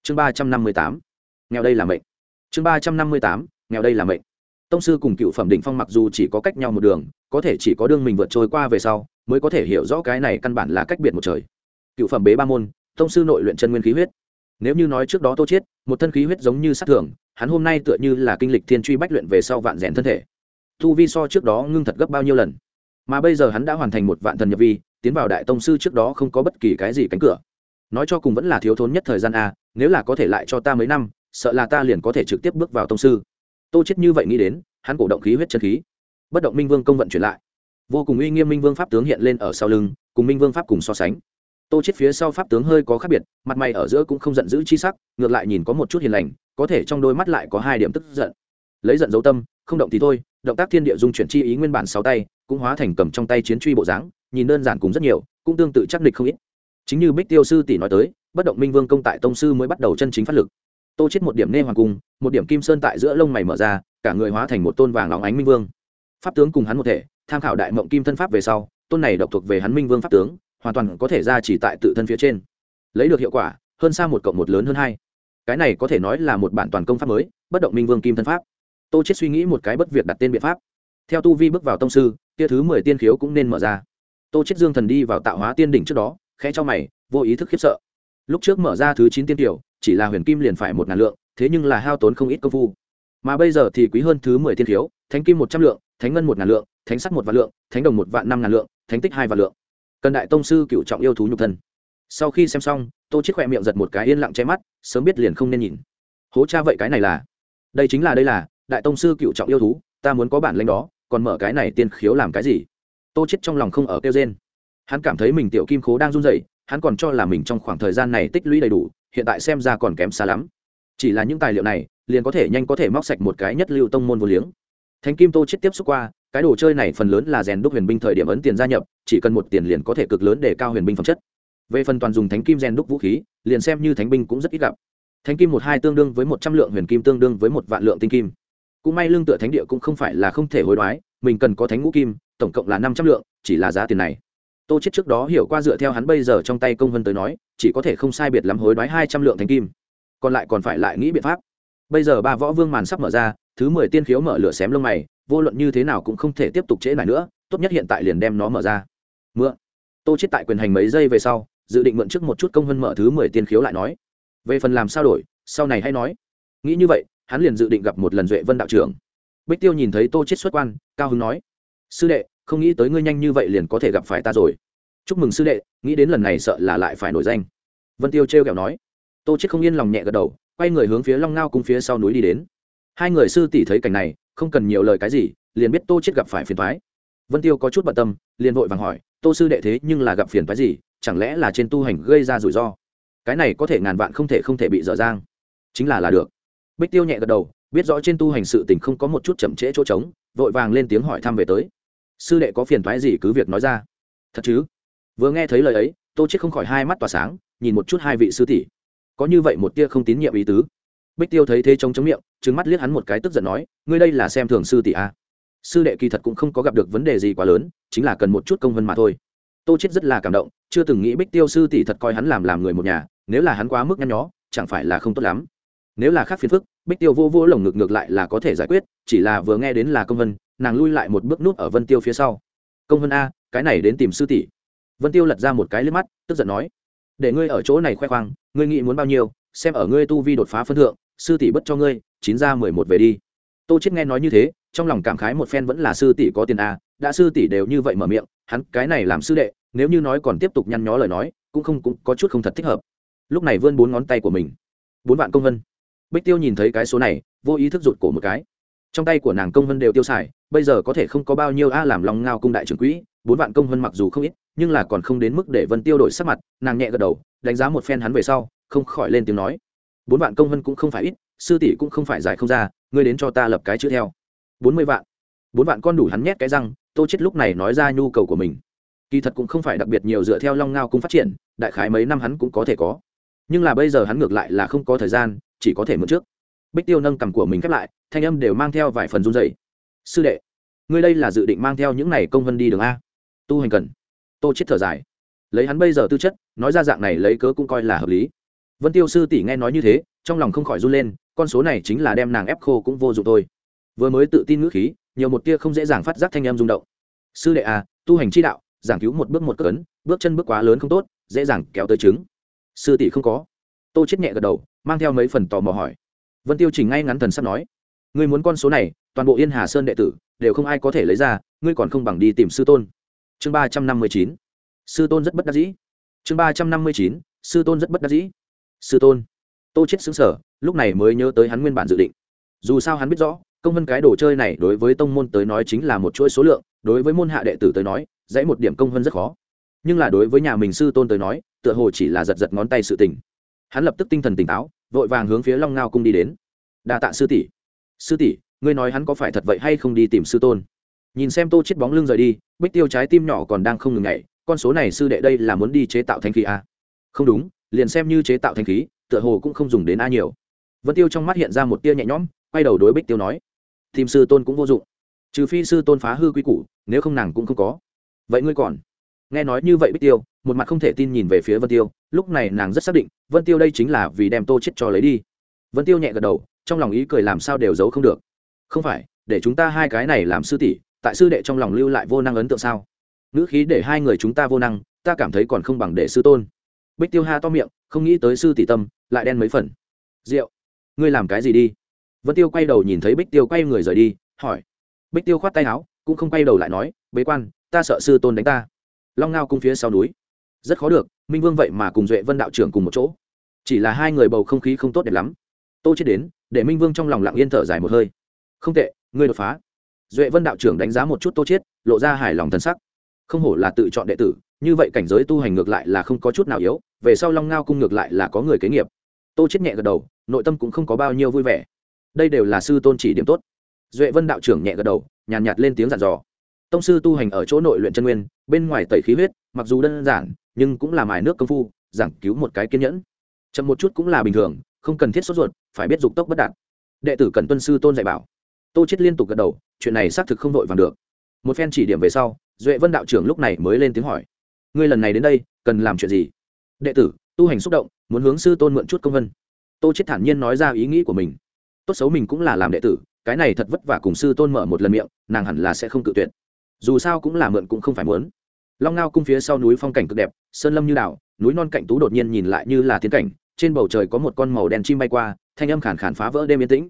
chương ba trăm năm mươi tám. Nghèo đây là mệnh. Chương ba trăm năm mươi tám. Nghèo đây là mệnh. Tông sư cùng cựu phẩm đỉnh phong mặc dù chỉ có cách nhau một đường, có thể chỉ có đương mình vượt trôi qua về sau, mới có thể hiểu rõ cái này căn bản là cách biệt một trời. Cựu phẩm bế ba môn, tông sư nội luyện chân nguyên khí huyết. Nếu như nói trước đó tô chiết, một thân khí huyết giống như sát thường hắn hôm nay tựa như là kinh lịch thiên truy bách luyện về sau vạn rèn thân thể. Thu vi so trước đó ngưng thật gấp bao nhiêu lần. Mà bây giờ hắn đã hoàn thành một vạn thần nhập vi, tiến vào đại tông sư trước đó không có bất kỳ cái gì cánh cửa. Nói cho cùng vẫn là thiếu thốn nhất thời gian a nếu là có thể lại cho ta mấy năm, sợ là ta liền có thể trực tiếp bước vào tông sư. Tô chết như vậy nghĩ đến, hắn cổ động khí huyết chân khí. Bất động minh vương công vận chuyển lại. Vô cùng uy nghiêm minh vương pháp tướng hiện lên ở sau lưng, cùng minh vương pháp cùng so sánh. Tô chết phía sau pháp tướng hơi có khác biệt, mặt mày ở giữa cũng không giận dữ chi sắc, ngược lại nhìn có một chút hiền lành, có thể trong đôi mắt lại có hai điểm tức giận. Lấy giận dấu tâm, không động thì thôi, động tác thiên địa dung chuyển chi ý nguyên bản sáu tay, cũng hóa thành cầm trong tay chiến truy bộ dáng, nhìn đơn giản cùng rất nhiều, cũng tương tự chắc địch không ít. Chính như bích tiêu sư tỷ nói tới bất động minh vương công tại tông sư mới bắt đầu chân chính phát lực. Tô chết một điểm nê hoàng cung, một điểm kim sơn tại giữa lông mày mở ra, cả người hóa thành một tôn vàng óng ánh minh vương. Pháp tướng cùng hắn một thể, tham khảo đại mộng kim thân pháp về sau, tôn này độc thuộc về hắn minh vương pháp tướng, hoàn toàn có thể ra chỉ tại tự thân phía trên. Lấy được hiệu quả, hơn xa một cộng một lớn hơn hai. Cái này có thể nói là một bản toàn công pháp mới, bất động minh vương kim thân pháp. Tô chết suy nghĩ một cái bất việc đặt tên biện pháp. Theo tu vi bước vào tông sư tia thứ mười tiên khiếu cũng nên mở ra. Tô chết dương thần đi vào tạo hóa tiên đỉnh trước đó, khẽ cho mày, vô ý thức khiếp sợ lúc trước mở ra thứ chín tiên tiểu, chỉ là huyền kim liền phải một ngàn lượng, thế nhưng là hao tốn không ít công phu. Mà bây giờ thì quý hơn thứ mười tiên thiếu, thánh kim một trăm lượng, thánh ngân một ngàn lượng, thánh sắt một vạn lượng, thánh đồng một vạn năm ngàn lượng, thánh tích hai vạn lượng. Cần đại tông sư cựu trọng yêu thú nhục thân. Sau khi xem xong, tô chết khoe miệng giật một cái yên lặng che mắt, sớm biết liền không nên nhìn. Hố cha vậy cái này là? Đây chính là, đây là, đại tông sư cựu trọng yêu thú, ta muốn có bản lĩnh đó, còn mở cái này tiên khiếu làm cái gì? Tô chết trong lòng không ở kêu rên. Hắn cảm thấy mình tiểu kim khố đang run rẩy hắn còn cho là mình trong khoảng thời gian này tích lũy đầy đủ, hiện tại xem ra còn kém xa lắm. Chỉ là những tài liệu này, liền có thể nhanh có thể móc sạch một cái nhất lưu tông môn vô liếng. Thánh kim tô chết tiếp xúc qua, cái đồ chơi này phần lớn là rèn đúc huyền binh thời điểm ấn tiền gia nhập, chỉ cần một tiền liền có thể cực lớn để cao huyền binh phẩm chất. Về phần toàn dùng thánh kim rèn đúc vũ khí, liền xem như thánh binh cũng rất ít gặp. Thánh kim một hai tương đương với một trăm lượng, huyền kim tương đương với một vạn lượng tinh kim. Cũng may lương tựa thánh địa cũng không phải là không thể hối đoái, mình cần có thánh ngũ kim, tổng cộng là năm trăm lượng, chỉ là giá tiền này tô chết trước đó hiểu qua dựa theo hắn bây giờ trong tay công vân tới nói, chỉ có thể không sai biệt lắm hối đoái hai trăm lượng thành kim. Còn lại còn phải lại nghĩ biện pháp. Bây giờ ba võ vương màn sắp mở ra, thứ mười tiên khiếu mở lửa xém lông mày, vô luận như thế nào cũng không thể tiếp tục trễ này nữa, tốt nhất hiện tại liền đem nó mở ra. Mượn. Tô chết tại quyền hành mấy giây về sau, dự định mượn trước một chút công vân mở thứ mười tiên khiếu lại nói. Về phần làm sao đổi, sau này hay nói. Nghĩ như vậy, hắn liền dự định gặp một lần duệ vân đạo trưởng. Bích tiêu nhìn thấy tô chết xuất quan, cao hứng nói. Sư đệ không nghĩ tới ngươi nhanh như vậy liền có thể gặp phải ta rồi. Chúc mừng sư đệ, nghĩ đến lần này sợ là lại phải nổi danh. Vân tiêu trêu kẹo nói. Tô chết không yên lòng nhẹ gật đầu, quay người hướng phía long ngao cùng phía sau núi đi đến. Hai người sư tỷ thấy cảnh này, không cần nhiều lời cái gì, liền biết tô chết gặp phải phiền toái. Vân tiêu có chút bận tâm, liền vội vàng hỏi, tô sư đệ thế nhưng là gặp phiền toái gì? Chẳng lẽ là trên tu hành gây ra rủi ro? Cái này có thể ngàn vạn không thể không thể bị dở dang. Chính là là được. Bích tiêu nhẹ gật đầu, biết rõ trên tu hành sự tình không có một chút chậm trễ chỗ trống, vội vàng lên tiếng hỏi thăm về tới sư đệ có phiền thoái gì cứ việc nói ra. Thật chứ? Vừa nghe thấy lời ấy, tô chết không khỏi hai mắt tỏa sáng, nhìn một chút hai vị sư tỷ. Có như vậy một tia không tín nhiệm ý tứ. Bích tiêu thấy thế chống chống miệng, trừng mắt liếc hắn một cái tức giận nói, ngươi đây là xem thường sư tỷ a à. sư đệ kỳ thật cũng không có gặp được vấn đề gì quá lớn, chính là cần một chút công vân mà thôi. Tô chết rất là cảm động, chưa từng nghĩ bích tiêu sư tỷ thật coi hắn làm làm người một nhà, nếu là hắn quá mức nhăn nhó, chẳng phải là không tốt lắm. Nếu là khác phiền phức, bích tiêu vô vô lồng ngực ngược lại là có thể giải quyết, chỉ là vừa nghe đến là công vân nàng lui lại một bước nút ở vân tiêu phía sau. Công vân a, cái này đến tìm sư tỷ. Vân tiêu lật ra một cái liếc mắt, tức giận nói, để ngươi ở chỗ này khoe khoang, ngươi nghĩ muốn bao nhiêu, xem ở ngươi tu vi đột phá phân thượng, sư tỷ bất cho ngươi, chín ra mười một về đi. Tô chết nghe nói như thế, trong lòng cảm khái một phen vẫn là sư tỷ có tiền a, đã sư tỷ đều như vậy mở miệng, hắn cái này làm sư đệ, nếu như nói còn tiếp tục nhăn nhó lời nói, cũng không, cũng có chút không thật thích hợp. Lúc này vươn bốn ngón tay của mình. Bốn vạn công vân. Bích tiêu nhìn thấy cái số này, vô ý thức rụt cổ một cái trong tay của nàng công vân đều tiêu xài, bây giờ có thể không có bao nhiêu a làm lòng ngao cung đại trưởng quỹ, bốn vạn công vân mặc dù không ít, nhưng là còn không đến mức để vân tiêu đổi sắc mặt, nàng nhẹ gật đầu, đánh giá một phen hắn về sau, không khỏi lên tiếng nói. Bốn vạn công vân cũng không phải ít, sư tỷ cũng không phải giải không ra, ngươi đến cho ta lập cái chữ theo. Bốn mươi vạn. Bốn vạn con đủ hắn nhét cái răng, tô chết lúc này nói ra nhu cầu của mình. Kỳ thật cũng không phải đặc biệt nhiều dựa theo long ngao cung phát triển, đại khái mấy năm hắn cũng có thể có. Nhưng là bây giờ hắn ngược lại là không có thời gian, chỉ có thể mượn trước bích tiêu nâng cằm của mình khép lại, thanh âm đều mang theo vài phần run dày sư đệ, ngươi đây là dự định mang theo những này công vân đi đường a? Tu hành cần. Tô chết thở dài. Lấy hắn bây giờ tư chất, nói ra dạng này lấy cớ cũng coi là hợp lý. Vân tiêu sư tỷ nghe nói như thế, trong lòng không khỏi run lên, con số này chính là đem nàng ép khô cũng vô dụng thôi. Vừa mới tự tin ngữ khí, nhiều một tia không dễ dàng phát giác thanh âm rung động. Sư đệ à tu hành chi đạo, giảng cứu một bước một cấn bước chân bước quá lớn không tốt, dễ dàng kéo tới trứng. Sư tỷ không có. Tô chết nhẹ gật đầu, mang theo mấy phần tò mò hỏi vân tiêu chỉnh ngay ngắn thần sắp nói, ngươi muốn con số này, toàn bộ yên hà sơn đệ tử, đều không ai có thể lấy ra, ngươi còn không bằng đi tìm sư tôn. Chương ba trăm năm mươi chín, sư tôn rất bất đắc dĩ. Chương ba trăm năm mươi chín, sư tôn rất bất đắc dĩ. Sư tôn, tô chết xứng sở lúc này mới nhớ tới hắn nguyên bản dự định. Dù sao hắn biết rõ, công vân cái đồ chơi này đối với tông môn tới nói chính là một chuỗi số lượng, đối với môn hạ đệ tử tới nói, dãy một điểm công vân rất khó. Nhưng là đối với nhà mình sư tôn tới nói, tựa hồ chỉ là giật giật ngón tay sự tình. Hắn lập tức tinh thần tỉnh táo vội vàng hướng phía long ngao cung đi đến. Đa tạ sư tỷ. Sư tỷ, ngươi nói hắn có phải thật vậy hay không đi tìm sư tôn? Nhìn xem tô chết bóng lưng rời đi, bích tiêu trái tim nhỏ còn đang không ngừng nhảy, con số này sư đệ đây là muốn đi chế tạo thanh khí à? không đúng, liền xem như chế tạo thanh khí, tựa hồ cũng không dùng đến a nhiều. Vân tiêu trong mắt hiện ra một tia nhẹ nhõm, quay đầu đối bích tiêu nói, tìm sư tôn cũng vô dụng. Trừ phi sư tôn phá hư quy củ, nếu không nàng cũng không có. Vậy ngươi còn nghe nói như vậy bích tiêu, một mặt không thể tin nhìn về phía vân tiêu, lúc này nàng rất xác định, vân tiêu đây chính là vì đem tô chết cho lấy đi. Vân tiêu nhẹ gật đầu, trong lòng ý cười làm sao đều giấu không được. Không phải, để chúng ta hai cái này làm sư tỷ, tại sư đệ trong lòng lưu lại vô năng ấn tượng sao? Ngữ khí để hai người chúng ta vô năng, ta cảm thấy còn không bằng để sư tôn. Bích tiêu ha to miệng, không nghĩ tới sư tỷ tâm, lại đen mấy phần. Rượu ngươi làm cái gì đi? Vân tiêu quay đầu nhìn thấy bích tiêu quay người rời đi, hỏi. Bích tiêu khoát tay áo, cũng không quay đầu lại nói, bế quan, ta sợ sư tôn đánh ta long ngao cung phía sau núi. Rất khó được minh vương vậy mà cùng duệ vân đạo trưởng cùng một chỗ. Chỉ là hai người bầu không khí không tốt đẹp lắm. Tô chết đến để minh vương trong lòng lặng yên thở dài một hơi. Không tệ ngươi đột phá. Duệ vân đạo trưởng đánh giá một chút tô chết lộ ra hài lòng thân sắc. Không hổ là tự chọn đệ tử như vậy cảnh giới tu hành ngược lại là không có chút nào yếu về sau long ngao cung ngược lại là có người kế nghiệp. Tô chết nhẹ gật đầu nội tâm cũng không có bao nhiêu vui vẻ. Đây đều là sư tôn chỉ điểm tốt. Duệ vân đạo trưởng nhẹ gật đầu nhàn nhạt, nhạt lên tiếng giàn dò tông sư tu hành ở chỗ nội luyện chân nguyên, bên ngoài tẩy khí huyết, mặc dù đơn giản, nhưng cũng là mài nước công phu, giảng cứu một cái kiên nhẫn. Chậm một chút cũng là bình thường, không cần thiết sốt ruột, phải biết dục tốc bất đạt. Đệ tử cần tuân sư tôn dạy bảo. Tô chết liên tục gật đầu, chuyện này xác thực không vội vàng được. Một phen chỉ điểm về sau, duệ vân đạo trưởng lúc này mới lên tiếng hỏi. Ngươi lần này đến đây, cần làm chuyện gì? Đệ tử, tu hành xúc động, muốn hướng sư tôn mượn chút công vân. Tô chết thản nhiên nói ra ý nghĩ của mình. Tốt xấu mình cũng là làm đệ tử, cái này thật vất vả cùng sư tôn mở một lần miệng, nàng hẳn là sẽ không cự tuyệt dù sao cũng là mượn cũng không phải muốn. Long ngao cung phía sau núi phong cảnh cực đẹp, sơn lâm như đảo, núi non cạnh tú đột nhiên nhìn lại như là tiến cảnh, trên bầu trời có một con màu đen chim bay qua, thanh âm khàn khàn phá vỡ đêm yên tĩnh.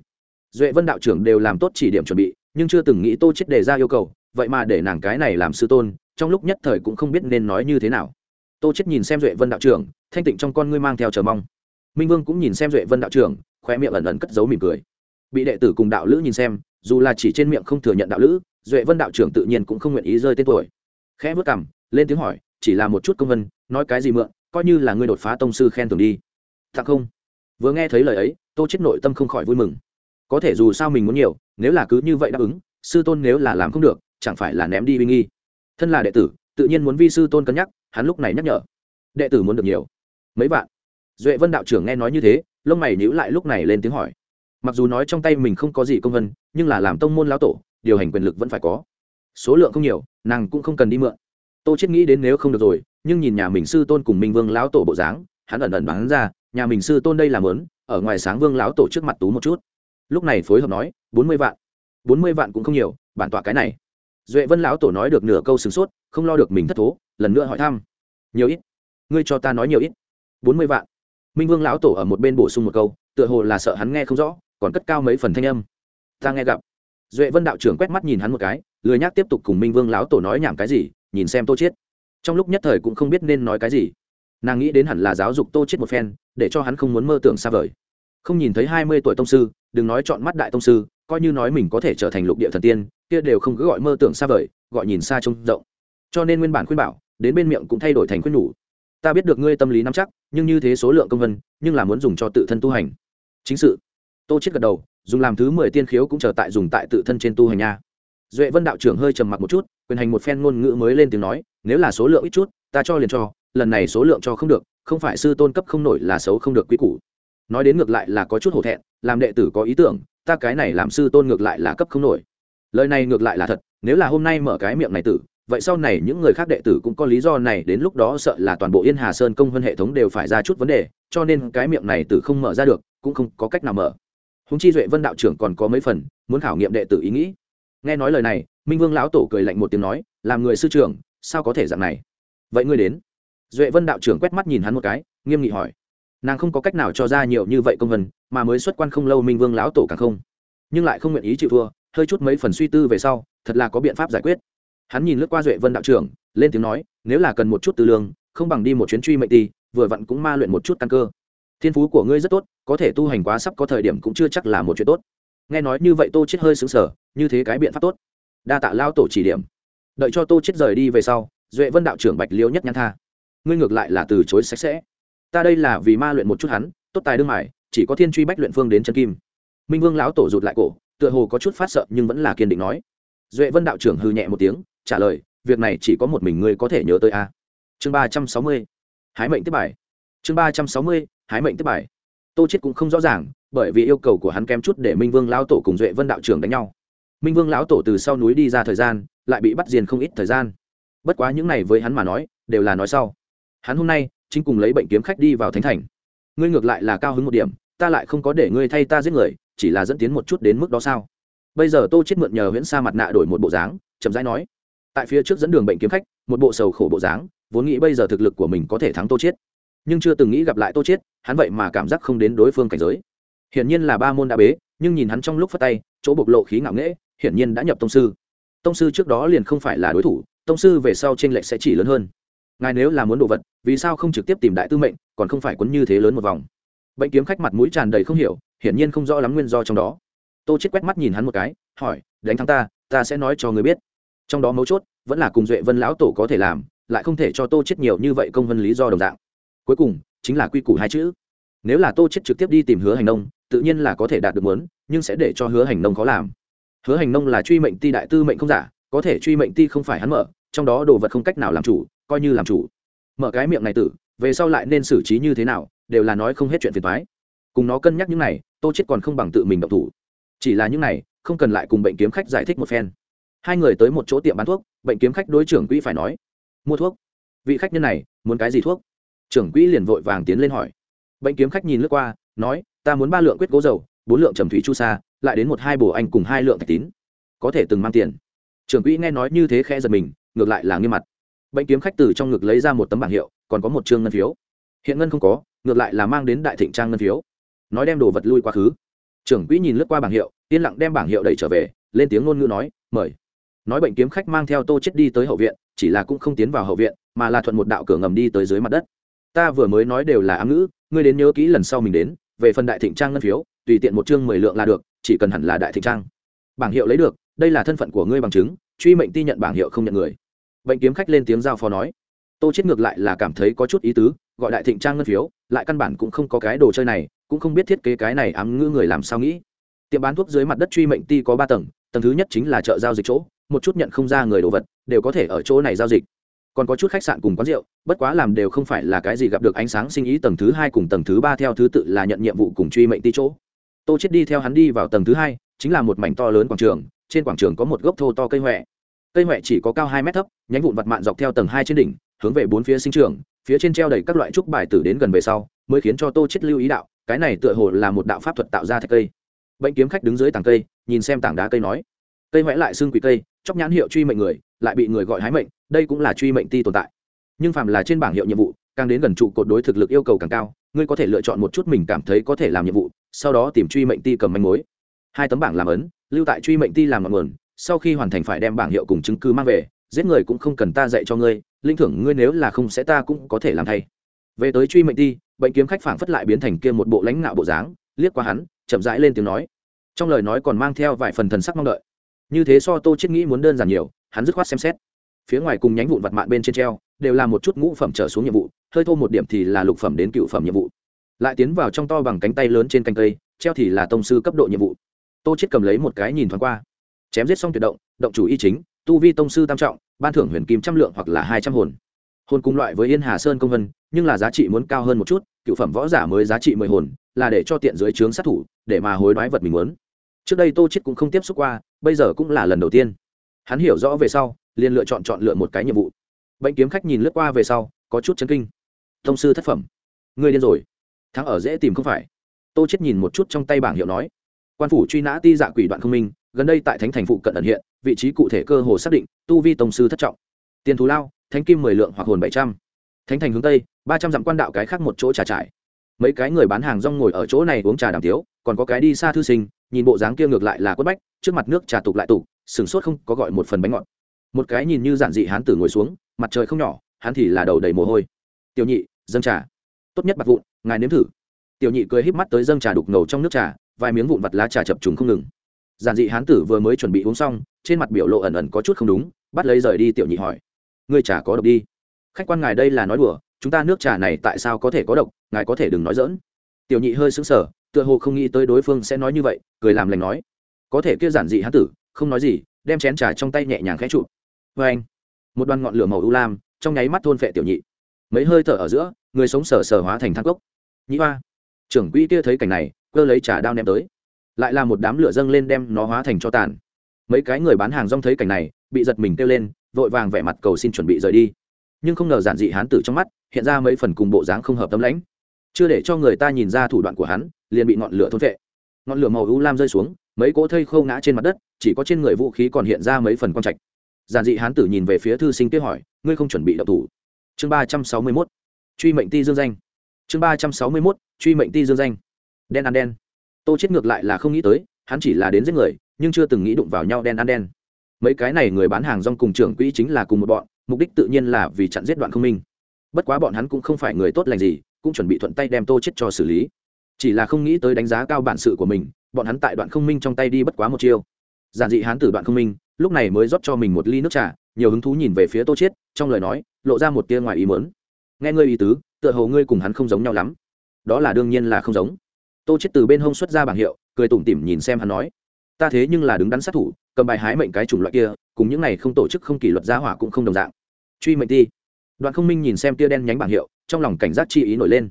Duệ vân đạo trưởng đều làm tốt chỉ điểm chuẩn bị, nhưng chưa từng nghĩ tô chết đề ra yêu cầu, vậy mà để nàng cái này làm sư tôn, trong lúc nhất thời cũng không biết nên nói như thế nào. Tô chết nhìn xem duệ vân đạo trưởng, thanh tịnh trong con ngươi mang theo chờ mong. Minh vương cũng nhìn xem duệ vân đạo trưởng khoe miệng ẩn ẩn cất giấu mỉm cười. Bị đệ tử cùng đạo lữ nhìn xem dù là chỉ trên miệng không thừa nhận đạo lữ, duệ vân đạo trưởng tự nhiên cũng không nguyện ý rơi tên tuổi. Khẽ vất cằm, lên tiếng hỏi, chỉ là một chút công vân, nói cái gì mượn, coi như là ngươi đột phá tông sư khen tưởng đi. Thật không. Vừa nghe thấy lời ấy, tô chết nội tâm không khỏi vui mừng. Có thể dù sao mình muốn nhiều, nếu là cứ như vậy đáp ứng, sư tôn nếu là làm không được, chẳng phải là ném đi uy nghi. Thân là đệ tử, tự nhiên muốn vi sư tôn cân nhắc, hắn lúc này nhắc nhở. Đệ tử muốn được nhiều. Mấy bạn duệ vân đạo trưởng nghe nói như thế, lông mày nhíu lại lúc này lên tiếng hỏi mặc dù nói trong tay mình không có gì công vân, nhưng là làm tông môn lão tổ, điều hành quyền lực vẫn phải có. Số lượng không nhiều, nàng cũng không cần đi mượn. Tô chết nghĩ đến nếu không được rồi, nhưng nhìn nhà mình sư tôn cùng minh vương lão tổ bộ dáng, hắn ẩn ẩn bắn ra, nhà mình sư tôn đây làm lớn ở ngoài sáng vương lão tổ trước mặt tú một chút. Lúc này phối hợp nói, bốn mươi vạn. Bốn mươi vạn cũng không nhiều, bản tọa cái này. Duệ vân lão tổ nói được nửa câu sửng sốt, không lo được mình thất thố, lần nữa hỏi thăm. Nhiều ít? Ngươi cho ta nói nhiều ít. Bốn mươi vạn. Minh vương lão tổ ở một bên bổ sung một câu, tựa hồ là sợ hắn nghe không rõ còn cất cao mấy phần thanh âm. Ta nghe gặp. Duệ vân đạo trưởng quét mắt nhìn hắn một cái, lười nhác tiếp tục cùng minh vương lão tổ nói nhảm cái gì, nhìn xem tô chiết. Trong lúc nhất thời cũng không biết nên nói cái gì. Nàng nghĩ đến hẳn là giáo dục tô chiết một phen, để cho hắn không muốn mơ tưởng xa vời. Không nhìn thấy hai mươi tuổi tông sư, đừng nói chọn mắt đại tông sư, coi như nói mình có thể trở thành lục địa thần tiên, kia đều không cứ gọi mơ tưởng xa vời, gọi nhìn xa trông rộng. Cho nên nguyên bản khuyên bảo, đến bên miệng cũng thay đổi thành khuyên nhủ. Ta biết được ngươi tâm lý nắm chắc, nhưng như thế số lượng công vân, nhưng là muốn dùng cho tự thân tu hành. Chính sự tô chết gật đầu, dùng làm thứ mười tiên khiếu cũng chờ tại dùng tại tự thân trên tu hành nha. Duệ vân đạo trưởng hơi trầm mặc một chút, quyền hành một phen ngôn ngữ mới lên tiếng nói, nếu là số lượng ít chút, ta cho liền cho, lần này số lượng cho không được, không phải sư tôn cấp không nổi là xấu không được quy củ. Nói đến ngược lại là có chút hổ thẹn, làm đệ tử có ý tưởng, ta cái này làm sư tôn ngược lại là cấp không nổi. Lời này ngược lại là thật, nếu là hôm nay mở cái miệng này tử, vậy sau này những người khác đệ tử cũng có lý do này đến lúc đó sợ là toàn bộ yên hà sơn công hơn hệ thống đều phải ra chút vấn đề, cho nên cái miệng này tử không mở ra được, cũng không có cách nào mở húng chi duệ vân đạo trưởng còn có mấy phần, muốn khảo nghiệm đệ tử ý nghĩ. Nghe nói lời này, minh vương lão tổ cười lạnh một tiếng nói, làm người sư trưởng, sao có thể dạng này? Vậy ngươi đến. Duệ vân đạo trưởng quét mắt nhìn hắn một cái, nghiêm nghị hỏi, nàng không có cách nào cho ra nhiều như vậy công vân, mà mới xuất quan không lâu minh vương lão tổ càng không. Nhưng lại không nguyện ý chịu thua, hơi chút mấy phần suy tư về sau, thật là có biện pháp giải quyết. Hắn nhìn lướt qua duệ vân đạo trưởng, lên tiếng nói, nếu là cần một chút tư lương, không bằng đi một chuyến truy mệnh ti, vừa vặn cũng ma luyện một chút căn cơ thiên phú của ngươi rất tốt, có thể tu hành quá sắp có thời điểm cũng chưa chắc là một chuyện tốt. Nghe nói như vậy tô chết hơi xứng sở như thế cái biện pháp tốt. Đa tạ lao tổ chỉ điểm. Đợi cho tô chết rời đi về sau, duệ vân đạo trưởng bạch liêu nhất nhăn tha. Ngươi ngược lại là từ chối sạch sẽ. Ta đây là vì ma luyện một chút hắn, tốt tài đương mải chỉ có thiên truy bách luyện phương đến chân kim. Minh vương lão tổ rụt lại cổ, tựa hồ có chút phát sợ nhưng vẫn là kiên định nói. Duệ vân đạo trưởng hư nhẹ một tiếng, trả lời, việc này chỉ có một mình ngươi có thể nhớ tới a. Chương ba trăm sáu mươi. Hái mệnh tiếp bài chương ba trăm sáu mươi, hái mệnh tiếp bài. Tô chết cũng không rõ ràng, bởi vì yêu cầu của hắn kém chút để minh vương lão tổ cùng duệ vân đạo trưởng đánh nhau. Minh vương lão tổ từ sau núi đi ra thời gian, lại bị bắt diền không ít thời gian. Bất quá những này với hắn mà nói, đều là nói sau. Hắn hôm nay, chính cùng lấy bệnh kiếm khách đi vào thánh thành. Ngươi ngược lại là cao hứng một điểm, ta lại không có để ngươi thay ta giết người, chỉ là dẫn tiến một chút đến mức đó sao? Bây giờ tô chết mượn nhờ huyễn sa mặt nạ đổi một bộ dáng, chậm rãi nói. Tại phía trước dẫn đường bệnh kiếm khách, một bộ sầu khổ bộ dáng, vốn nghĩ bây giờ thực lực của mình có thể thắng tô chết nhưng chưa từng nghĩ gặp lại tô chết, hắn vậy mà cảm giác không đến đối phương cảnh giới. Hiển nhiên là ba môn đã bế, nhưng nhìn hắn trong lúc phát tay, chỗ bộc lộ khí ngạo nghễ, hiển nhiên đã nhập tông sư. Tông sư trước đó liền không phải là đối thủ, tông sư về sau trên lệch sẽ chỉ lớn hơn. Ngài nếu là muốn đồ vật, vì sao không trực tiếp tìm đại tư mệnh, còn không phải quấn như thế lớn một vòng? Bệnh kiếm khách mặt mũi tràn đầy không hiểu, hiển nhiên không rõ lắm nguyên do trong đó. Tô chết quét mắt nhìn hắn một cái, hỏi, đánh thắng ta ta sẽ nói cho người biết. Trong đó mấu chốt vẫn là cùng duệ vân lão tổ có thể làm, lại không thể cho tô chết nhiều như vậy công vân lý do đồng dạng cuối cùng chính là quy củ hai chữ. Nếu là tô chết trực tiếp đi tìm hứa hành nông, tự nhiên là có thể đạt được muốn, nhưng sẽ để cho hứa hành nông khó làm. Hứa hành nông là truy mệnh ti đại tư mệnh không giả, có thể truy mệnh ti không phải hắn mở, trong đó đồ vật không cách nào làm chủ, coi như làm chủ. Mở cái miệng này tử, về sau lại nên xử trí như thế nào, đều là nói không hết chuyện phiền toái. Cùng nó cân nhắc những này, tô chết còn không bằng tự mình động thủ. Chỉ là những này, không cần lại cùng bệnh kiếm khách giải thích một phen. Hai người tới một chỗ tiệm bán thuốc, bệnh kiếm khách đối trưởng quỹ phải nói, mua thuốc. Vị khách nhân này, muốn cái gì thuốc? Trưởng quỹ liền vội vàng tiến lên hỏi. Bệnh kiếm khách nhìn lướt qua, nói, ta muốn ba lượng quyết gỗ dầu, bốn lượng trầm thủy chu sa, lại đến một hai bổ anh cùng hai lượng thạch tín. Có thể từng mang tiền. Trưởng quỹ nghe nói như thế khẽ giật mình, ngược lại là nghiêm mặt. Bệnh kiếm khách từ trong ngực lấy ra một tấm bảng hiệu, còn có một chương ngân phiếu. Hiện ngân không có, ngược lại là mang đến đại thịnh trang ngân phiếu. Nói đem đồ vật lui quá khứ. Trưởng quỹ nhìn lướt qua bảng hiệu, yên lặng đem bảng hiệu đẩy trở về, lên tiếng ngôn ngữ nói, mời. Nói bệnh kiếm khách mang theo tô chết đi tới hậu viện, chỉ là cũng không tiến vào hậu viện, mà là thuận một đạo cửa ngầm đi tới dưới mặt đất ta vừa mới nói đều là ám ngữ, ngươi đến nhớ kỹ lần sau mình đến, về phần đại thịnh trang ngân phiếu, tùy tiện một chương mười lượng là được, chỉ cần hẳn là đại thịnh trang. Bảng hiệu lấy được, đây là thân phận của ngươi bằng chứng, truy mệnh ti nhận bảng hiệu không nhận người. Bệnh kiếm khách lên tiếng giao phó nói. Tô chết ngược lại là cảm thấy có chút ý tứ, gọi đại thịnh trang ngân phiếu, lại căn bản cũng không có cái đồ chơi này, cũng không biết thiết kế cái này ám ngữ người làm sao nghĩ. Tiệm bán thuốc dưới mặt đất truy mệnh ti có ba tầng tầng thứ nhất chính là chợ giao dịch chỗ, một chút nhận không ra người đồ vật, đều có thể ở chỗ này giao dịch còn có chút khách sạn cùng quán rượu, bất quá làm đều không phải là cái gì gặp được ánh sáng sinh ý tầng thứ hai cùng tầng thứ ba theo thứ tự là nhận nhiệm vụ cùng truy mệnh ti chỗ. Tô chết đi theo hắn đi vào tầng thứ hai, chính là một mảnh to lớn quảng trường, trên quảng trường có một gốc thô to cây huệ cây huệ chỉ có cao hai mét thấp, nhánh vụn vặt mạn dọc theo tầng hai trên đỉnh, hướng về bốn phía sinh trường phía trên treo đầy các loại trúc bài tử đến gần về sau, mới khiến cho tô chết lưu ý đạo, cái này tựa hồ là một đạo pháp thuật tạo ra thạch cây. Bệnh kiếm khách đứng dưới tảng cây, nhìn xem tảng đá cây nói. Cây huệ lại xương quỷ cây chóc nhãn hiệu truy mệnh người lại bị người gọi hái mệnh, đây cũng là truy mệnh ti tồn tại. Nhưng phàm là trên bảng hiệu nhiệm vụ, càng đến gần trụ cột đối thực lực yêu cầu càng cao, ngươi có thể lựa chọn một chút mình cảm thấy có thể làm nhiệm vụ, sau đó tìm truy mệnh ti cầm manh mối. Hai tấm bảng làm ấn, lưu tại truy mệnh ti làm ngọn nguồn, sau khi hoàn thành phải đem bảng hiệu cùng chứng cứ mang về, giết người cũng không cần ta dạy cho ngươi, linh thưởng ngươi nếu là không sẽ ta cũng có thể làm thay. Về tới truy mệnh ti, bệnh kiếm khách phảng phất lại biến thành kia một bộ lãnh ngạo bộ dáng, liếc qua hắn, chậm rãi lên tiếng nói. Trong lời nói còn mang theo vài phần thần sắc mong đợi. Như thế so tô chết nghĩ muốn đơn giản nhiều hắn dứt khoát xem xét. Phía ngoài cùng nhánh vụn vặt mạn bên trên treo, đều là một chút ngũ phẩm trở xuống nhiệm vụ, hơi thô một điểm thì là lục phẩm đến cựu phẩm nhiệm vụ. Lại tiến vào trong to bằng cánh tay lớn trên canh cây, treo thì là tông sư cấp độ nhiệm vụ. Tô chết cầm lấy một cái nhìn thoáng qua. Chém giết xong tuyệt động động chủ y chính, tu vi tông sư tam trọng, ban thưởng huyền kim trăm lượng hoặc là hai trăm hồn. Hồn cùng loại với yên hà sơn công vân, nhưng là giá trị muốn cao hơn một chút, cựu phẩm võ giả mới giá trị mười hồn, là để cho tiện dưới trướng sát thủ, để mà hối đoái vật mình muốn. Trước đây tô chết cũng không tiếp xúc qua, bây giờ cũng là lần đầu tiên hắn hiểu rõ về sau, liền lựa chọn chọn lựa một cái nhiệm vụ. Bệnh kiếm khách nhìn lướt qua về sau, có chút chấn kinh. Thông sư thất phẩm. Người điên rồi. Thắng ở dễ tìm không phải. Tô chết nhìn một chút trong tay bảng hiệu nói. Quan phủ truy nã ti dạ quỷ đoạn không minh, gần đây tại thánh thành phụ cận ẩn hiện, vị trí cụ thể cơ hồ xác định, tu vi tổng sư thất trọng. Tiền thù lao, thánh kim mười lượng hoặc hồn bảy trăm. Thánh thành hướng tây, ba trăm dặm quan đạo cái khác một chỗ trà trải mấy cái người bán hàng rong ngồi ở chỗ này uống trà đàm tiếu, còn có cái đi xa thư sinh, nhìn bộ dáng kia ngược lại là quất bách, trước mặt nước trà tục lại tục sừng sốt không có gọi một phần bánh ngọt. Một cái nhìn như giản dị hán tử ngồi xuống, mặt trời không nhỏ, hắn thì là đầu đầy mồ hôi. Tiểu nhị, dâng trà. Tốt nhất bạc vụn, ngài nếm thử. Tiểu nhị cười híp mắt tới dâng trà đục ngầu trong nước trà, vài miếng vụn vặt lá trà chập trùng không ngừng. Giản dị hán tử vừa mới chuẩn bị uống xong, trên mặt biểu lộ ẩn ẩn có chút không đúng, bắt lấy rời đi, tiểu nhị hỏi. Người trà có độc đi? Khách quan ngài đây là nói đùa, chúng ta nước trà này tại sao có thể có độc, ngài có thể đừng nói dỡn tiểu nhị hơi sững sờ, tựa hồ không nghĩ tới đối phương sẽ nói như vậy, cười làm lành nói. Có thể kia giản dị hán tử không nói gì, đem chén trà trong tay nhẹ nhàng khẽ chụp. vê anh, một đoàn ngọn lửa màu u lam, trong nháy mắt thôn phệ tiểu nhị. Mấy hơi thở ở giữa, người sống sờ sờ hóa thành thang cốc. Nhị hoa, trưởng quỹ kia thấy cảnh này, cơ lấy trà đao ném tới. Lại là một đám lửa dâng lên đem nó hóa thành cho tàn. Mấy cái người bán hàng rong thấy cảnh này, bị giật mình kêu lên, vội vàng vẻ mặt cầu xin chuẩn bị rời đi. Nhưng không ngờ giản dị hán tử trong mắt, hiện ra mấy phần cùng bộ dáng không hợp tấm lãnh. Chưa để cho người ta nhìn ra thủ đoạn của hắn, liền bị ngọn lửa thôn vệ ngọn lửa màu u lam rơi xuống mấy cỗ thây khâu ngã trên mặt đất, chỉ có trên người vũ khí còn hiện ra mấy phần quang trạch. Giản dị hán tử nhìn về phía thư sinh kế hỏi, ngươi không chuẩn bị đậu thủ? Chương ba trăm sáu mươi mốt, truy mệnh ti dương danh. Chương ba trăm sáu mươi mốt, truy mệnh ti dương danh. Đen ăn đen. Tô chết ngược lại là không nghĩ tới, hắn chỉ là đến giết người, nhưng chưa từng nghĩ đụng vào nhau đen ăn đen. Mấy cái này người bán hàng rong cùng trưởng quỹ chính là cùng một bọn, mục đích tự nhiên là vì chặn giết đoạn không minh. Bất quá bọn hắn cũng không phải người tốt lành gì, cũng chuẩn bị thuận tay đem tô chết cho xử lý. Chỉ là không nghĩ tới đánh giá cao bản sự của mình bọn hắn tại đoạn không minh trong tay đi bất quá một chiêu. Giản dị hán tử đoạn không minh, lúc này mới rót cho mình một ly nước trà, nhiều hứng thú nhìn về phía tô chết trong lời nói, lộ ra một tia ngoài ý muốn. Nghe ngươi ý tứ, tựa hồ ngươi cùng hắn không giống nhau lắm. Đó là đương nhiên là không giống. Tô chết từ bên hông xuất ra bảng hiệu, cười tủm tỉm nhìn xem hắn nói, ta thế nhưng là đứng đắn sát thủ, cầm bài hái mệnh cái chủng loại kia, cùng những này không tổ chức, không kỷ luật giá hỏa cũng không đồng dạng. Truy mệnh ti đoạn không minh nhìn xem tia đen nhánh bảng hiệu, trong lòng cảnh giác chi ý nổi lên.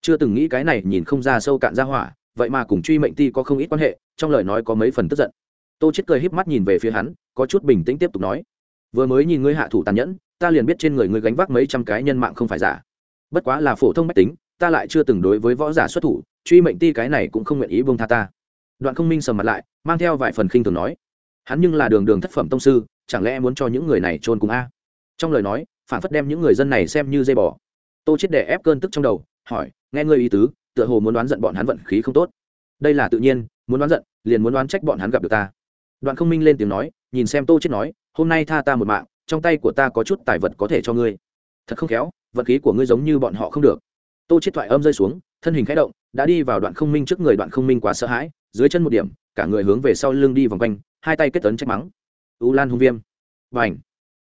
Chưa từng nghĩ cái này nhìn không ra sâu cạn giá hỏa vậy mà cùng truy mệnh ti có không ít quan hệ, trong lời nói có mấy phần tức giận. Tô chết cười híp mắt nhìn về phía hắn, có chút bình tĩnh tiếp tục nói, vừa mới nhìn ngươi hạ thủ tàn nhẫn, ta liền biết trên người ngươi gánh vác mấy trăm cái nhân mạng không phải giả. Bất quá là phổ thông mách tính, ta lại chưa từng đối với võ giả xuất thủ, truy mệnh ti cái này cũng không nguyện ý buông tha ta. Đoạn không minh sầm mặt lại, mang theo vài phần khinh thường nói, hắn nhưng là đường đường thất phẩm tông sư, chẳng lẽ muốn cho những người này trôn cùng a? Trong lời nói, phản phất đem những người dân này xem như dây bò. Tô chết đè ép cơn tức trong đầu, hỏi, nghe ngươi ý tứ tựa hồ muốn đoán giận bọn hắn vận khí không tốt. Đây là tự nhiên, muốn đoán giận, liền muốn đoán trách bọn hắn gặp được ta. Đoạn không minh lên tiếng nói, nhìn xem tô chết nói, hôm nay tha ta một mạng, trong tay của ta có chút tài vật có thể cho ngươi. Thật không khéo, vận khí của ngươi giống như bọn họ không được. Tô chết thoại âm rơi xuống, thân hình khẽ động, đã đi vào đoạn không minh trước người đoạn không minh quá sợ hãi, dưới chân một điểm, cả người hướng về sau lưng đi vòng quanh, hai tay kết tấn trách mắng. U lan hung viêm. Và ảnh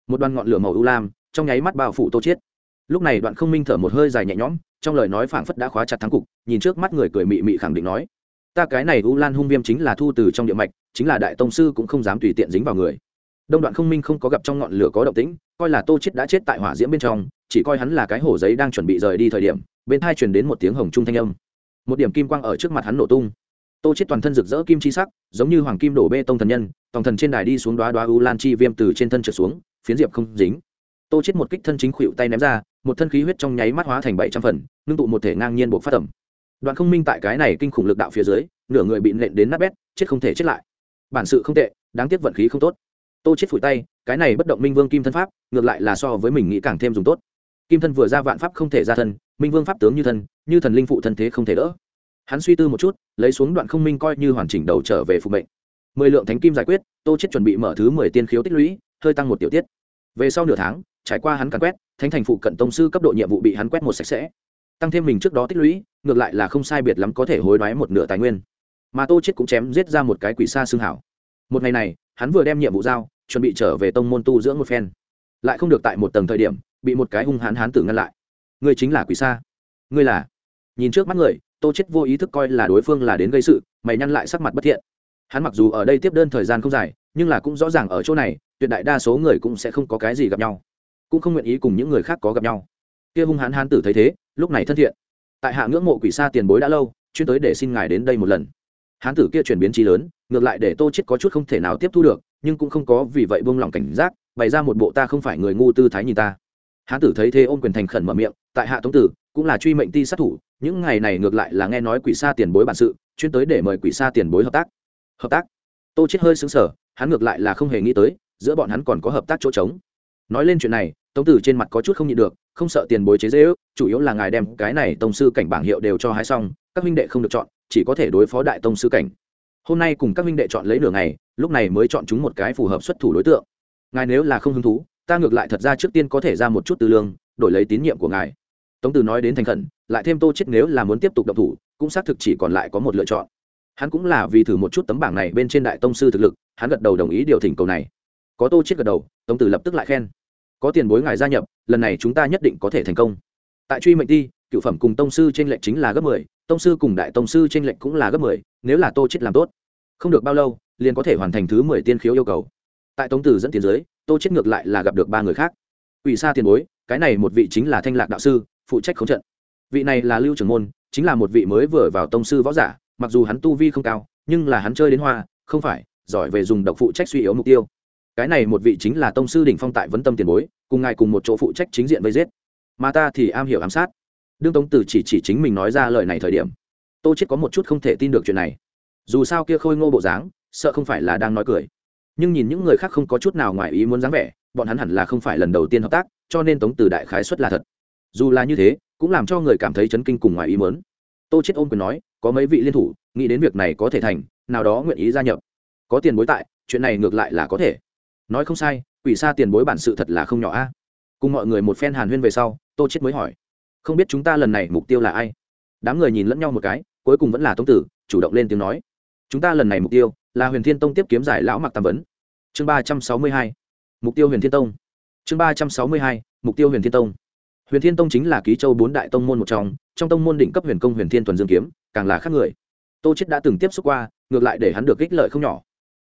một đoàn ngọn lửa màu u lam, trong nháy mắt bao phủ tô chiết lúc này đoạn không minh thở một hơi dài nhẹ nhõm trong lời nói phảng phất đã khóa chặt thắng cục, nhìn trước mắt người cười mị mị khẳng định nói, ta cái này u lan hung viêm chính là thu từ trong địa mạch, chính là đại tông sư cũng không dám tùy tiện dính vào người. Đông đoạn không minh không có gặp trong ngọn lửa có động tĩnh, coi là tô chết đã chết tại hỏa diễm bên trong, chỉ coi hắn là cái hổ giấy đang chuẩn bị rời đi thời điểm, bên hai truyền đến một tiếng hồng trung thanh âm. Một điểm kim quang ở trước mặt hắn nổ tung. Tô chết toàn thân rực rỡ kim chi sắc, giống như hoàng kim đổ bê tông thần nhân, tòng thần trên đài đi xuống đoá đoá u lan chi viêm từ trên thân trượt xuống, phiến diệp không dính tô chết một kích thân chính khuỵu tay ném ra, một thân khí huyết trong nháy mắt hóa thành bảy trăm phần, ngưng tụ một thể ngang nhiên buộc phát tầm đoạn không minh tại cái này kinh khủng lực đạo phía dưới, nửa người bị nện đến nát bét, chết không thể chết lại. Bản sự không tệ, đáng tiếc vận khí không tốt. Tô chết phủi tay, cái này bất động minh vương kim thân pháp, ngược lại là so với mình nghĩ càng thêm dùng tốt. Kim thân vừa ra vạn pháp không thể ra thân, minh vương pháp tướng như thân, như thần linh phụ thân thế không thể đỡ. Hắn suy tư một chút, lấy xuống đoạn không minh coi như hoàn chỉnh đầu trở về phục mệnh. Mười lượng thánh kim giải quyết, tô chết chuẩn bị mở thứ mười tiên khiếu tích lũy, hơi tăng một tiểu tiết. Về sau nửa tháng trải qua hắn càn quét, thánh thành phụ cận tông sư cấp độ nhiệm vụ bị hắn quét một sạch sẽ. Tăng thêm mình trước đó tích lũy, ngược lại là không sai biệt lắm có thể hối đoái một nửa tài nguyên. Mà tô chết cũng chém giết ra một cái quỷ xa xương hảo. Một ngày này, hắn vừa đem nhiệm vụ giao, chuẩn bị trở về tông môn tu dưỡng một phen. Lại không được tại một tầng thời điểm, bị một cái hung hãn hán tử ngăn lại. Ngươi chính là quỷ xa ngươi là? Nhìn trước mắt người, tô chết vô ý thức coi là đối phương là đến gây sự, mày nhăn lại sắc mặt bất thiện. Hắn mặc dù ở đây tiếp đơn thời gian không dài, nhưng là cũng rõ ràng ở chỗ này, tuyệt đại đa số người cũng sẽ không có cái gì gặp nhau cũng không nguyện ý cùng những người khác có gặp nhau. Kia hung hãn hán tử thấy thế, lúc này thân thiện. Tại hạ ngưỡng mộ quỷ xa tiền bối đã lâu, chuyên tới để xin ngài đến đây một lần. Hán tử kia chuyển biến trí lớn, ngược lại để tô chết có chút không thể nào tiếp thu được, nhưng cũng không có vì vậy buông lỏng cảnh giác, bày ra một bộ ta không phải người ngu tư thái nhìn ta. Hán tử thấy thế ôm quyền thành khẩn mở miệng, tại hạ tống tử, cũng là truy mệnh ti sát thủ, những ngày này ngược lại là nghe nói quỷ sa tiền bối bản sự, chuyên tới để mời quỷ sa tiền bối hợp tác. Hợp tác? Tô chết hơi sững sờ, hắn ngược lại là không hề nghĩ tới, giữa bọn hắn còn có hợp tác chỗ trống. Nói lên chuyện này tống tử trên mặt có chút không nhịn được, không sợ tiền bối chế dễ ước chủ yếu là ngài đem cái này tông sư cảnh bảng hiệu đều cho hái xong, các huynh đệ không được chọn, chỉ có thể đối phó đại tông sư cảnh. Hôm nay cùng các huynh đệ chọn lấy nửa ngày, lúc này mới chọn chúng một cái phù hợp xuất thủ đối tượng. Ngài nếu là không hứng thú, ta ngược lại thật ra trước tiên có thể ra một chút tư lương, đổi lấy tín nhiệm của ngài. Tống tử nói đến thành khẩn, lại thêm tô chết nếu là muốn tiếp tục động thủ, cũng xác thực chỉ còn lại có một lựa chọn. Hắn cũng là vì thử một chút tấm bảng này bên trên đại tông sư thực lực, hắn gật đầu đồng ý điều thỉnh cầu này. Có tô chết gật đầu, tống tử lập tức lại khen có tiền bối ngài gia nhập, lần này chúng ta nhất định có thể thành công. Tại truy mệnh ti, cựu phẩm cùng tông sư trên lệnh chính là gấp mười, tông sư cùng đại tông sư trên lệnh cũng là gấp mười, nếu là tô chết làm tốt. Không được bao lâu, liền có thể hoàn thành thứ mười tiên khiếu yêu cầu. Tại tống tử dẫn tiền giới tô chết ngược lại là gặp được ba người khác. Ủy xa tiền bối, cái này một vị chính là thanh lạc đạo sư, phụ trách khống trận. Vị này là lưu trưởng môn, chính là một vị mới vừa vào tông sư võ giả, mặc dù hắn tu vi không cao, nhưng là hắn chơi đến hoa, không phải, giỏi về dùng độc phụ trách suy yếu mục tiêu cái này một vị chính là tông sư đỉnh phong tại vấn tâm tiền bối, cùng ngài cùng một chỗ phụ trách chính diện vây giết. Mà ta thì am hiểu ám sát. Đương tống tử chỉ chỉ chính mình nói ra lời này thời điểm, tô chết có một chút không thể tin được chuyện này. Dù sao kia khôi ngô bộ dáng, sợ không phải là đang nói cười. Nhưng nhìn những người khác không có chút nào ngoài ý muốn dáng vẻ, bọn hắn hẳn là không phải lần đầu tiên hợp tác, cho nên tống tử đại khái xuất là thật. Dù là như thế, cũng làm cho người cảm thấy chấn kinh cùng ngoài ý muốn. Tô chết ôm quyền nói, có mấy vị liên thủ, nghĩ đến việc này có thể thành, nào đó nguyện ý gia nhập. Có tiền bối tại, chuyện này ngược lại là có thể nói không sai, quỷ xa tiền bối bản sự thật là không nhỏ a. Cùng mọi người một phen hàn huyên về sau, tô chết mới hỏi, không biết chúng ta lần này mục tiêu là ai? Đám người nhìn lẫn nhau một cái, cuối cùng vẫn là tống tử, chủ động lên tiếng nói, chúng ta lần này mục tiêu là huyền thiên tông tiếp kiếm giải lão mặc tam vấn. Chương ba trăm sáu mươi hai, mục tiêu huyền thiên tông. Chương ba trăm sáu mươi hai, mục tiêu huyền thiên tông. Huyền thiên tông chính là ký châu bốn đại tông môn một trong trong tông môn định cấp huyền công huyền thiên tuần dương kiếm, càng là khác người. Tô chết đã từng tiếp xúc qua, ngược lại để hắn được ích lợi không nhỏ.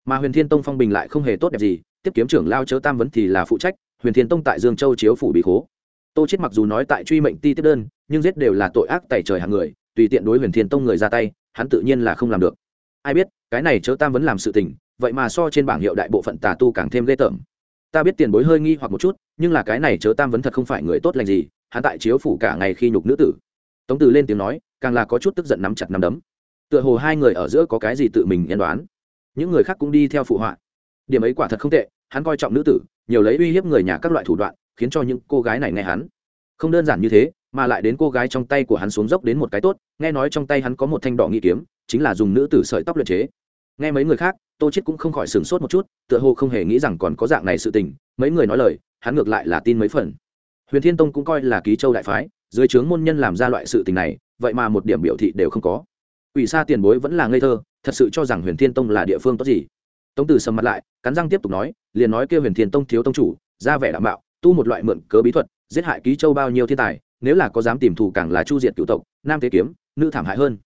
Mà huyền thiên tông phong bình lại không hề tốt đẹp gì tiếp kiếm trưởng lao chớ tam vấn thì là phụ trách, huyền thiên tông tại dương châu chiếu phủ bị khố. Tô chết mặc dù nói tại truy mệnh ti tiếp đơn, nhưng giết đều là tội ác tẩy trời hàng người, tùy tiện đối huyền thiên tông người ra tay, hắn tự nhiên là không làm được. Ai biết, cái này chớ tam vấn làm sự tình, vậy mà so trên bảng hiệu đại bộ phận tà tu càng thêm ghê tởm. Ta biết tiền bối hơi nghi hoặc một chút, nhưng là cái này chớ tam vấn thật không phải người tốt lành gì, hắn tại chiếu phủ cả ngày khi nhục nữ tử. Tống tử lên tiếng nói, càng là có chút tức giận nắm chặt nắm đấm. Tựa hồ hai người ở giữa có cái gì tự mình nhân đoán. Những người khác cũng đi theo phụ họa. Điểm ấy quả thật không tệ hắn coi trọng nữ tử, nhiều lấy uy hiếp người nhà các loại thủ đoạn, khiến cho những cô gái này nghe hắn. Không đơn giản như thế, mà lại đến cô gái trong tay của hắn xuống dốc đến một cái tốt, nghe nói trong tay hắn có một thanh đỏ nghi kiếm, chính là dùng nữ tử sợi tóc luyện chế. Nghe mấy người khác, tô chết cũng không khỏi sửng sốt một chút, tựa hồ không hề nghĩ rằng còn có dạng này sự tình, mấy người nói lời, hắn ngược lại là tin mấy phần. Huyền thiên tông cũng coi là ký châu đại phái, dưới trướng môn nhân làm ra loại sự tình này, vậy mà một điểm biểu thị đều không có. Ủy Sa tiền bối vẫn là ngây thơ, thật sự cho rằng huyền thiên tông là địa phương tốt gì? Tống tử sầm mặt lại, cắn răng tiếp tục nói, liền nói kêu huyền thiên tông thiếu tông chủ, ra vẻ đảm bảo, tu một loại mượn cớ bí thuật, giết hại ký châu bao nhiêu thiên tài, nếu là có dám tìm thủ càng là chu diệt cựu tộc, nam thế kiếm, nữ thảm hại hơn.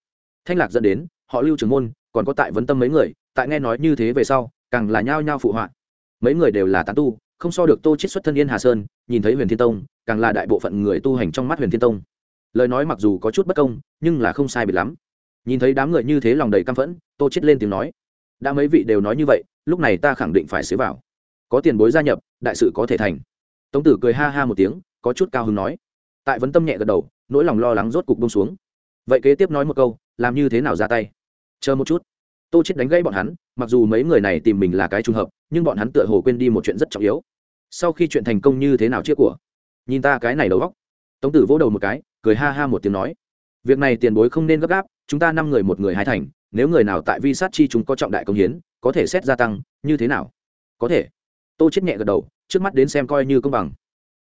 Thanh lạc dẫn đến, họ lưu trưởng môn, còn có tại vấn tâm mấy người, tại nghe nói như thế về sau, càng là nhao nhao phụ họa. Mấy người đều là tán tu, không so được tô chiết xuất thân yên hà sơn, nhìn thấy huyền thiên tông, càng là đại bộ phận người tu hành trong mắt huyền thiên tông. Lời nói mặc dù có chút bất công, nhưng là không sai biệt lắm. Nhìn thấy đám người như thế lòng đầy căm phẫn, tô chiết lên tiếng nói đã mấy vị đều nói như vậy, lúc này ta khẳng định phải xế vào. Có tiền bối gia nhập, đại sự có thể thành. Tống tử cười ha ha một tiếng, có chút cao hứng nói. Tại vấn tâm nhẹ gật đầu, nỗi lòng lo lắng rốt cục bông xuống. Vậy kế tiếp nói một câu, làm như thế nào ra tay? Chờ một chút. Tô chết đánh gãy bọn hắn, mặc dù mấy người này tìm mình là cái trùng hợp, nhưng bọn hắn tựa hồ quên đi một chuyện rất trọng yếu. Sau khi chuyện thành công như thế nào chia của? Nhìn ta cái này đầu góc tống tử vỗ đầu một cái, cười ha ha một tiếng nói. Việc này tiền bối không nên gấp gáp, chúng ta năm người một người hai thành nếu người nào tại vi sát chi chúng có trọng đại công hiến, có thể xét gia tăng, như thế nào? Có thể. Tô chết nhẹ gật đầu, trước mắt đến xem coi như công bằng.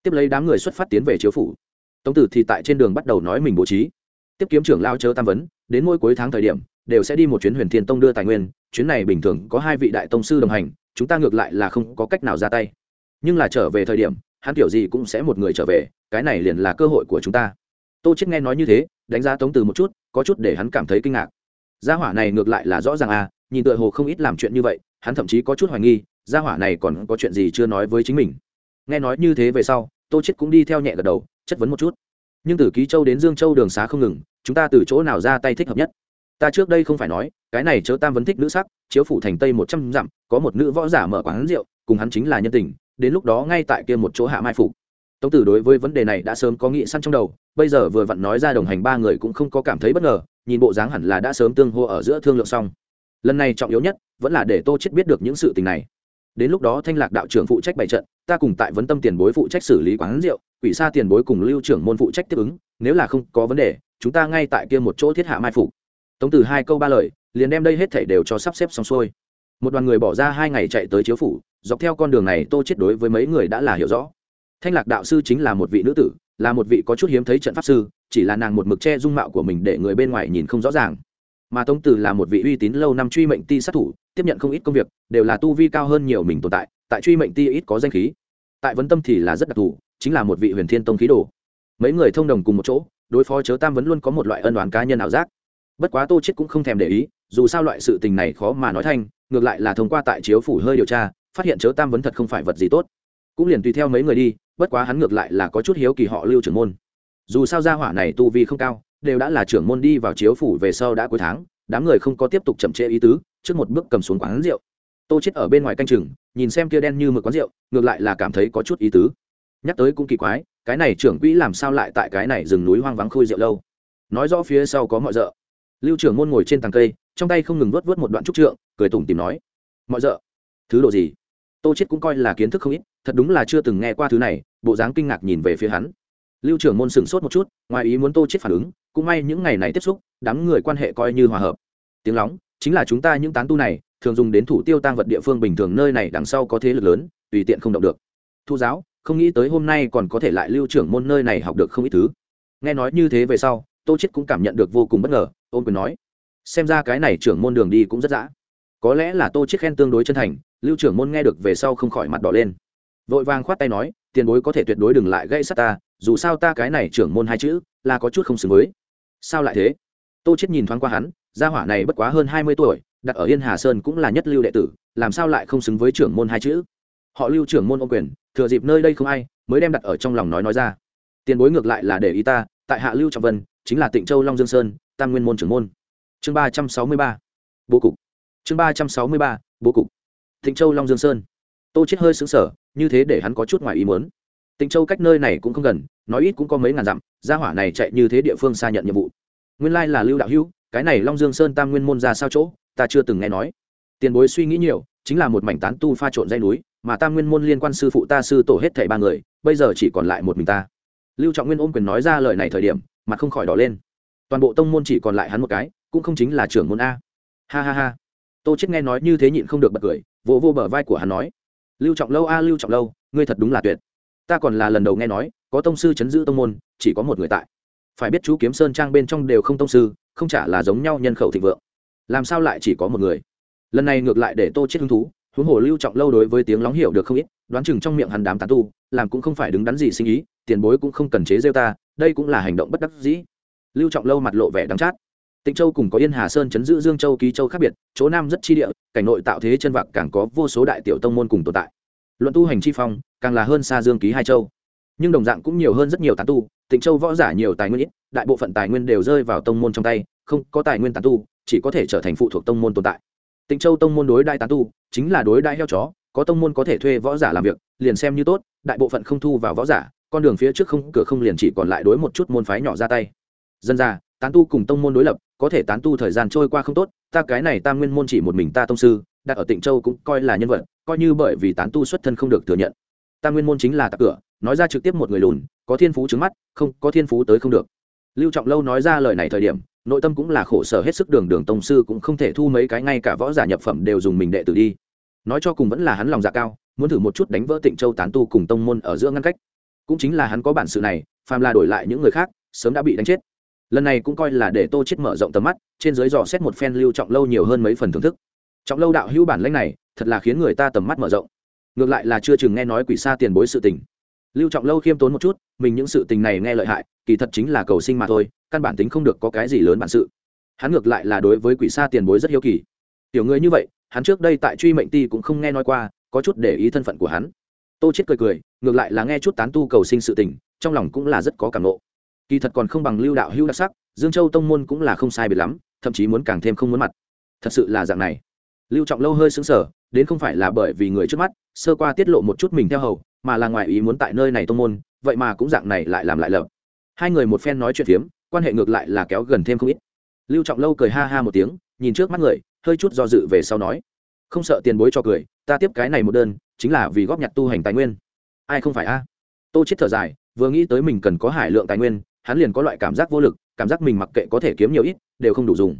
Tiếp lấy đám người xuất phát tiến về chiếu phủ. Tống tử thì tại trên đường bắt đầu nói mình bố trí. Tiếp kiếm trưởng lao chớ tam vấn, đến mỗi cuối tháng thời điểm, đều sẽ đi một chuyến huyền thiên tông đưa tài nguyên, chuyến này bình thường có hai vị đại tông sư đồng hành, chúng ta ngược lại là không có cách nào ra tay. Nhưng là trở về thời điểm, hắn kiểu gì cũng sẽ một người trở về, cái này liền là cơ hội của chúng ta. Tô chết nghe nói như thế, đánh giá tống từ một chút, có chút để hắn cảm thấy kinh ngạc gia hỏa này ngược lại là rõ ràng à nhìn tựa hồ không ít làm chuyện như vậy, hắn thậm chí có chút hoài nghi, gia hỏa này còn có chuyện gì chưa nói với chính mình. Nghe nói như thế về sau, tô chết cũng đi theo nhẹ gật đầu, chất vấn một chút. Nhưng từ ký châu đến dương châu đường xá không ngừng, chúng ta từ chỗ nào ra tay thích hợp nhất? Ta trước đây không phải nói, cái này chớ tam vấn thích nữ sắc, chiếu phủ thành tây một trăm dặm, có một nữ võ giả mở quán rượu, cùng hắn chính là nhân tình, đến lúc đó ngay tại kia một chỗ hạ mai phục tống tử đối với vấn đề này đã sớm có nghĩ săn trong đầu, bây giờ vừa vặn nói ra đồng hành ba người cũng không có cảm thấy bất ngờ, nhìn bộ dáng hẳn là đã sớm tương hô ở giữa thương lượng xong. Lần này trọng yếu nhất vẫn là để tô chết biết được những sự tình này. Đến lúc đó thanh lạc đạo trưởng phụ trách bày trận, ta cùng tại vấn tâm tiền bối phụ trách xử lý quán rượu, quỷ sa tiền bối cùng lưu trưởng môn phụ trách tiếp ứng, nếu là không có vấn đề, chúng ta ngay tại kia một chỗ thiết hạ mai phục. Tống từ hai câu ba lời, liền đem đây hết thảy đều cho sắp xếp xong xuôi. Một đoàn người bỏ ra hai ngày chạy tới chiếu phủ, dọc theo con đường này tô chết đối với mấy người đã là hiểu rõ thanh lạc đạo sư chính là một vị nữ tử, là một vị có chút hiếm thấy trận pháp sư, chỉ là nàng một mực che dung mạo của mình để người bên ngoài nhìn không rõ ràng. Mà tống tử là một vị uy tín lâu năm truy mệnh ti sát thủ, tiếp nhận không ít công việc, đều là tu vi cao hơn nhiều mình tồn tại tại truy mệnh ti ít có danh khí. Tại vấn tâm thì là rất đặc thù, chính là một vị huyền thiên tông khí đồ. Mấy người thông đồng cùng một chỗ, đối phó chớ tam vẫn luôn có một loại ân đoàn cá nhân ảo giác. Bất quá tô chết cũng không thèm để ý, dù sao loại sự tình này khó mà nói thanh, ngược lại là thông qua tại chiếu phủ hơi điều tra, phát hiện chớ tam vấn thật không phải vật gì tốt cũng liền tùy theo mấy người đi, bất quá hắn ngược lại là có chút hiếu kỳ họ lưu trưởng môn. Dù sao gia hỏa này tu vi không cao, đều đã là trưởng môn đi vào chiếu phủ về sau đã cuối tháng, đám người không có tiếp tục chậm trễ ý tứ, trước một bước cầm xuống quán rượu. Tô chết ở bên ngoài canh chừng, nhìn xem kia đen như mực quán rượu, ngược lại là cảm thấy có chút ý tứ. Nhắc tới cũng kỳ quái, cái này trưởng quỹ làm sao lại tại cái này rừng núi hoang vắng khôi rượu lâu? Nói rõ phía sau có mọi rợ. Lưu trưởng môn ngồi trên tàng cây, trong tay không ngừng vớt vớt một đoạn trúc trượng, cười tủm tìm nói, mọi rợ? Thứ đồ gì? Tô chết cũng coi là kiến thức không ít thật đúng là chưa từng nghe qua thứ này, bộ dáng kinh ngạc nhìn về phía hắn. Lưu trưởng môn sửng sốt một chút, ngoài ý muốn tô chết phản ứng, cũng may những ngày này tiếp xúc, đám người quan hệ coi như hòa hợp. Tiếng lóng, chính là chúng ta những tán tu này, thường dùng đến thủ tiêu tăng vật địa phương bình thường nơi này đằng sau có thế lực lớn, tùy tiện không động được. Thu giáo, không nghĩ tới hôm nay còn có thể lại lưu trưởng môn nơi này học được không ít thứ. Nghe nói như thế về sau, tô chết cũng cảm nhận được vô cùng bất ngờ ôm quyền nói. Xem ra cái này trưởng môn đường đi cũng rất dã. Có lẽ là tô chết khen tương đối chân thành, lưu trưởng môn nghe được về sau không khỏi mặt đỏ lên vội vàng khoát tay nói, tiền bối có thể tuyệt đối đừng lại gây sát ta, dù sao ta cái này trưởng môn hai chữ là có chút không xứng với. Sao lại thế? Tô chết nhìn thoáng qua hắn, gia hỏa này bất quá hơn hai mươi tuổi, đặt ở yên hà sơn cũng là nhất lưu đệ tử, làm sao lại không xứng với trưởng môn hai chữ? Họ lưu trưởng môn ô quyền, thừa dịp nơi đây không ai, mới đem đặt ở trong lòng nói nói ra. Tiền bối ngược lại là để ý ta, tại hạ lưu trọng vân, chính là tịnh châu long dương sơn, tam nguyên môn trưởng môn. Chương ba trăm sáu mươi ba. Bố cục. Chương ba trăm sáu mươi ba, bố cục. Tịnh châu long dương sơn. Tô chết hơi xứng sở như thế để hắn có chút ngoài ý muốn. Tịnh châu cách nơi này cũng không gần, nói ít cũng có mấy ngàn dặm, gia hỏa này chạy như thế địa phương xa nhận nhiệm vụ. Nguyên lai là lưu đạo hữu, cái này long dương sơn tam nguyên môn ra sao chỗ, ta chưa từng nghe nói. Tiền bối suy nghĩ nhiều, chính là một mảnh tán tu pha trộn dây núi, mà tam nguyên môn liên quan sư phụ ta sư tổ hết thảy ba người, bây giờ chỉ còn lại một mình ta. Lưu trọng nguyên ôm quyền nói ra lời này thời điểm, mặt không khỏi đỏ lên. Toàn bộ tông môn chỉ còn lại hắn một cái, cũng không chính là trưởng môn a. Ha ha ha. Tô chết nghe nói như thế nhịn không được bật cười, vỗ vô bờ vai của hắn nói lưu trọng lâu a, lưu trọng lâu, ngươi thật đúng là tuyệt. Ta còn là lần đầu nghe nói, có tông sư chấn giữ tông môn, chỉ có một người tại. Phải biết chú kiếm sơn trang bên trong đều không tông sư, không trả là giống nhau nhân khẩu thịnh vượng. Làm sao lại chỉ có một người? Lần này ngược lại để tô chết hứng thú, huống hồ lưu trọng lâu đối với tiếng lóng hiểu được không ít, đoán chừng trong miệng hắn đám tán tu, làm cũng không phải đứng đắn gì sinh ý, tiền bối cũng không cần chế rêu ta, đây cũng là hành động bất đắc dĩ. Lưu trọng lâu mặt lộ vẻ đắng chát tịnh châu cùng có yên hà sơn chấn giữ dương châu, ký châu khác biệt, chỗ nam rất chi địa, cảnh nội tạo thế chân vạc càng có vô số đại tiểu tông môn cùng tồn tại. Luận tu hành chi phong, càng là hơn xa dương ký hai châu. Nhưng đồng dạng cũng nhiều hơn rất nhiều tán tu, tịnh châu võ giả nhiều tài nguyên ít, đại bộ phận tài nguyên đều rơi vào tông môn trong tay, không có tài nguyên tán tu, chỉ có thể trở thành phụ thuộc tông môn tồn tại. Tịnh châu tông môn đối đại tán tu, chính là đối đại heo chó, có tông môn có thể thuê võ giả làm việc, liền xem như tốt, đại bộ phận không thu vào võ giả, con đường phía trước không, cửa không liền chỉ còn lại đối một chút môn phái nhỏ ra tay. Dân ra tán tu cùng tông môn đối lập, có thể tán tu thời gian trôi qua không tốt, ta cái này tam nguyên môn chỉ một mình ta tông sư, đặt ở tịnh châu cũng coi là nhân vật, coi như bởi vì tán tu xuất thân không được thừa nhận. Tam nguyên môn chính là tạc cửa, nói ra trực tiếp một người lùn, có thiên phú trứng mắt, không, có thiên phú tới không được. Lưu trọng lâu nói ra lời này thời điểm, nội tâm cũng là khổ sở hết sức đường đường tông sư cũng không thể thu mấy cái ngay cả võ giả nhập phẩm đều dùng mình đệ tử đi. Nói cho cùng vẫn là hắn lòng dạ cao, muốn thử một chút đánh vỡ tịnh châu tán tu cùng tông môn ở giữa ngăn cách. Cũng chính là hắn có bản sự này, phàm là đổi lại những người khác, sớm đã bị đánh chết lần này cũng coi là để tô chết mở rộng tầm mắt, trên dưới dò xét một phen lưu trọng lâu nhiều hơn mấy phần thưởng thức. Trọng lâu đạo hữu bản lãnh này, thật là khiến người ta tầm mắt mở rộng. Ngược lại là chưa chừng nghe nói quỷ xa tiền bối sự tình. Lưu trọng lâu khiêm tốn một chút, mình những sự tình này nghe lợi hại, kỳ thật chính là cầu sinh mà thôi, căn bản tính không được có cái gì lớn bản sự. Hắn ngược lại là đối với quỷ xa tiền bối rất hiếu kỳ. Tiểu người như vậy, hắn trước đây tại truy mệnh ti cũng không nghe nói qua, có chút để ý thân phận của hắn. Tô chết cười cười, ngược lại là nghe chút tán tu cầu sinh sự tình, trong lòng cũng là rất có cảm nộ kỳ thật còn không bằng lưu đạo hữu đặc sắc, dương châu tông môn cũng là không sai biệt lắm, thậm chí muốn càng thêm không muốn mặt. Thật sự là dạng này. Lưu trọng lâu hơi sững sờ, đến không phải là bởi vì người trước mắt, sơ qua tiết lộ một chút mình theo hầu, mà là ngoài ý muốn tại nơi này tông môn, vậy mà cũng dạng này lại làm lại lợp hai người một phen nói chuyện phiếm, quan hệ ngược lại là kéo gần thêm không ít. Lưu trọng lâu cười ha ha một tiếng, nhìn trước mắt người, hơi chút do dự về sau nói, không sợ tiền bối cho cười, ta tiếp cái này một đơn, chính là vì góp nhặt tu hành tài nguyên. Ai không phải a? Tô chết thở dài, vừa nghĩ tới mình cần có hải lượng tài nguyên hắn liền có loại cảm giác vô lực, cảm giác mình mặc kệ có thể kiếm nhiều ít, đều không đủ dùng.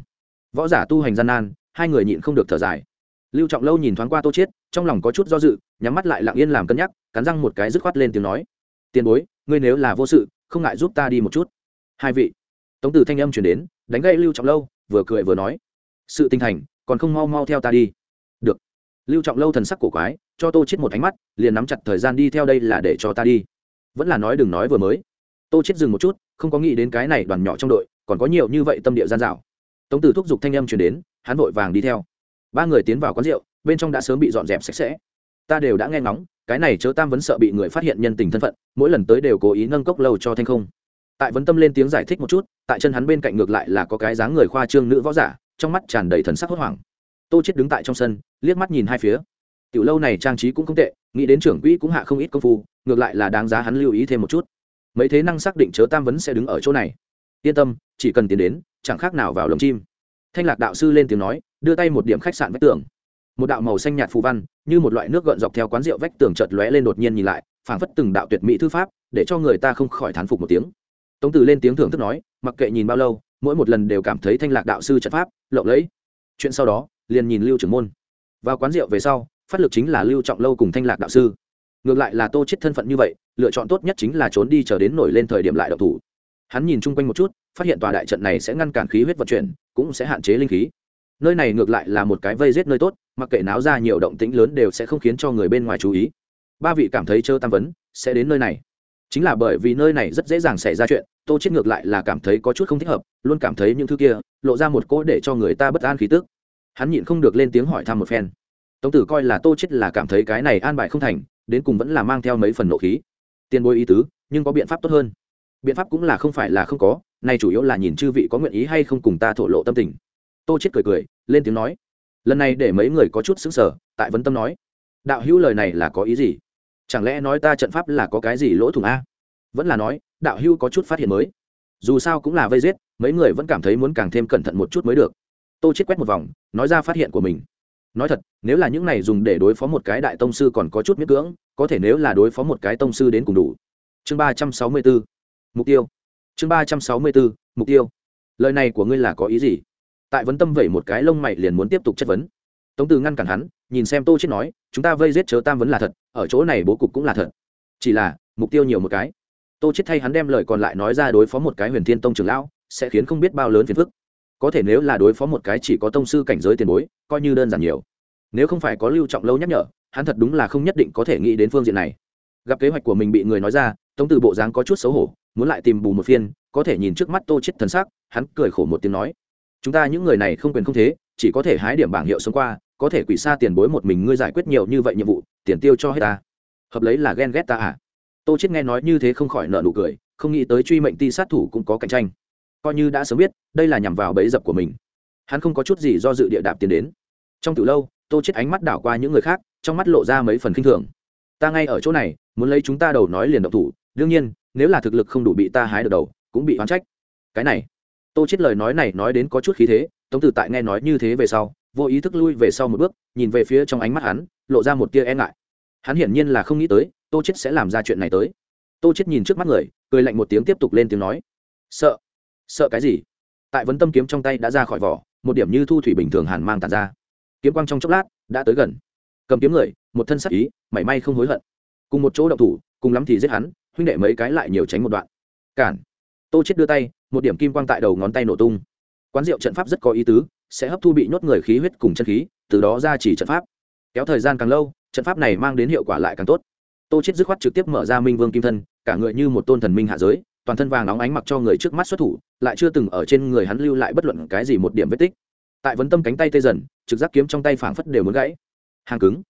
Võ giả tu hành gian nan, hai người nhịn không được thở dài. Lưu trọng lâu nhìn thoáng qua tô chiết, trong lòng có chút do dự, nhắm mắt lại lặng yên làm cân nhắc, cắn răng một cái dứt khoát lên tiếng nói. Tiền bối, ngươi nếu là vô sự, không ngại giúp ta đi một chút. Hai vị. Tống tử thanh âm chuyển đến, đánh gây lưu trọng lâu, vừa cười vừa nói. Sự tinh thành, còn không mau mau theo ta đi. Được. Lưu trọng lâu thần sắc cổ quái, cho tô chết một ánh mắt, liền nắm chặt thời gian đi theo đây là để cho ta đi. Vẫn là nói đừng nói vừa mới. Tô chết dừng một chút không có nghĩ đến cái này đoàn nhỏ trong đội, còn có nhiều như vậy tâm địa gian dảo. Tống tử thúc giục thanh âm chuyển đến, hắn vội vàng đi theo. Ba người tiến vào quán rượu, bên trong đã sớm bị dọn dẹp sạch sẽ. Ta đều đã nghe ngóng, cái này chớ tam vẫn sợ bị người phát hiện nhân tình thân phận, mỗi lần tới đều cố ý nâng cốc lâu cho thanh không. Tại vấn tâm lên tiếng giải thích một chút, tại chân hắn bên cạnh ngược lại là có cái dáng người khoa trương nữ võ giả, trong mắt tràn đầy thần sắc hốt hoảng. Tô chết đứng tại trong sân, liếc mắt nhìn hai phía. Tiểu lâu này trang trí cũng không tệ, nghĩ đến trưởng quỹ cũng hạ không ít công phu, ngược lại là đáng giá hắn lưu ý thêm một chút mấy thế năng xác định chớ tam vấn sẽ đứng ở chỗ này. Yên tâm, chỉ cần tiến đến, chẳng khác nào vào lồng chim. Thanh lạc đạo sư lên tiếng nói, đưa tay một điểm khách sạn vách tường. Một đạo màu xanh nhạt phù văn, như một loại nước gợn dọc theo quán rượu vách tường chợt lóe lên đột nhiên nhìn lại, phảng phất từng đạo tuyệt mỹ thư pháp, để cho người ta không khỏi thán phục một tiếng. Tống tử lên tiếng thưởng thức nói, mặc kệ nhìn bao lâu, mỗi một lần đều cảm thấy thanh lạc đạo sư trận pháp, lộng lẫy. Chuyện sau đó, liền nhìn lưu trưởng môn. Vào quán rượu về sau, phát lực chính là lưu trọng lâu cùng thanh lạc đạo sư ngược lại là tô chết thân phận như vậy, lựa chọn tốt nhất chính là trốn đi chờ đến nổi lên thời điểm lại độc thủ. Hắn nhìn chung quanh một chút, phát hiện tòa đại trận này sẽ ngăn cản khí huyết vận chuyển, cũng sẽ hạn chế linh khí. Nơi này ngược lại là một cái vây giết nơi tốt, mặc kệ náo ra nhiều động tĩnh lớn đều sẽ không khiến cho người bên ngoài chú ý. Ba vị cảm thấy chơ tam vấn, sẽ đến nơi này. Chính là bởi vì nơi này rất dễ dàng xảy ra chuyện, tô chết ngược lại là cảm thấy có chút không thích hợp, luôn cảm thấy những thứ kia, lộ ra một cỗ để cho người ta bất an khí tức. Hắn nhịn không được lên tiếng hỏi thăm một phen. Tống tử coi là tô chết là cảm thấy cái này an bài không thành đến cùng vẫn là mang theo mấy phần nộ khí. Tiền bối ý tứ, nhưng có biện pháp tốt hơn. Biện pháp cũng là không phải là không có nay chủ yếu là nhìn chư vị có nguyện ý hay không cùng ta thổ lộ tâm tình. Tô chết cười cười, lên tiếng nói. Lần này để mấy người có chút sững sờ, tại vấn tâm nói. Đạo hữu lời này là có ý gì? Chẳng lẽ nói ta trận pháp là có cái gì lỗ thủng a? Vẫn là nói, đạo hữu có chút phát hiện mới. Dù sao cũng là vây giết, mấy người vẫn cảm thấy muốn càng thêm cẩn thận một chút mới được. Tô chết quét một vòng, nói ra phát hiện của mình nói thật, nếu là những này dùng để đối phó một cái đại tông sư còn có chút miễn cưỡng, có thể nếu là đối phó một cái tông sư đến cùng đủ. Chương ba trăm sáu mươi bốn, mục tiêu. Chương ba trăm sáu mươi bốn, mục tiêu. Lời này của ngươi là có ý gì? Tại vấn tâm vẩy một cái lông mày liền muốn tiếp tục chất vấn. Tống từ ngăn cản hắn, nhìn xem tô chết nói, chúng ta vây giết chớ tam vấn là thật, ở chỗ này bố cục cũng là thật. Chỉ là, mục tiêu nhiều một cái. Tô chết thay hắn đem lời còn lại nói ra đối phó một cái huyền thiên tông trưởng lão, sẽ khiến không biết bao lớn phiền phức có thể nếu là đối phó một cái chỉ có tông sư cảnh giới tiền bối, coi như đơn giản nhiều. Nếu không phải có lưu trọng lâu nhắc nhở, hắn thật đúng là không nhất định có thể nghĩ đến phương diện này. Gặp kế hoạch của mình bị người nói ra tống từ bộ dáng có chút xấu hổ, muốn lại tìm bù một phiên, có thể nhìn trước mắt tô chết thần sắc, hắn cười khổ một tiếng nói. Chúng ta những người này không quyền không thế, chỉ có thể hái điểm bảng hiệu sống qua, có thể quỷ xa tiền bối một mình ngươi giải quyết nhiều như vậy nhiệm vụ, tiền tiêu cho hết ta. Hợp lấy là ghen ghét ta à? Tô chết nghe nói như thế không khỏi nợ nụ cười, không nghĩ tới truy mệnh ti sát thủ cũng có cạnh tranh coi như đã sớm biết, đây là nhằm vào bẫy dập của mình. Hắn không có chút gì do dự địa đạp tiến đến. Trong từ lâu, tô chết ánh mắt đảo qua những người khác, trong mắt lộ ra mấy phần khinh thường. Ta ngay ở chỗ này, muốn lấy chúng ta đầu nói liền động thủ, đương nhiên, nếu là thực lực không đủ bị ta hái được đầu, cũng bị oán trách. Cái này, tô chết lời nói này nói đến có chút khí thế, tống tử tại nghe nói như thế về sau, vô ý thức lui về sau một bước, nhìn về phía trong ánh mắt hắn, lộ ra một tia e ngại. Hắn hiển nhiên là không nghĩ tới, tô chết sẽ làm ra chuyện này tới. Tô chết nhìn trước mắt người, cười lạnh một tiếng tiếp tục lên tiếng nói. Sợ sợ cái gì? Tại vấn tâm kiếm trong tay đã ra khỏi vỏ, một điểm như thu thủy bình thường hàn mang tàn ra. Kiếm quang trong chốc lát đã tới gần. Cầm kiếm người, một thân sắc ý, mảy may không hối hận. Cùng một chỗ động thủ, cùng lắm thì giết hắn, huynh đệ mấy cái lại nhiều tránh một đoạn. Cản. Tô chết đưa tay, một điểm kim quang tại đầu ngón tay nổ tung. Quán rượu trận pháp rất có ý tứ, sẽ hấp thu bị nhốt người khí huyết cùng chân khí, từ đó ra chỉ trận pháp. Kéo thời gian càng lâu, trận pháp này mang đến hiệu quả lại càng tốt. Tô chết dứt khoát trực tiếp mở ra minh vương kim thân, cả người như một tôn thần minh hạ giới toàn thân vàng nóng ánh mặc cho người trước mắt xuất thủ, lại chưa từng ở trên người hắn lưu lại bất luận cái gì một điểm vết tích. Tại vấn tâm cánh tay tê dần, trực giác kiếm trong tay phảng phất đều muốn gãy. Hàng cứng.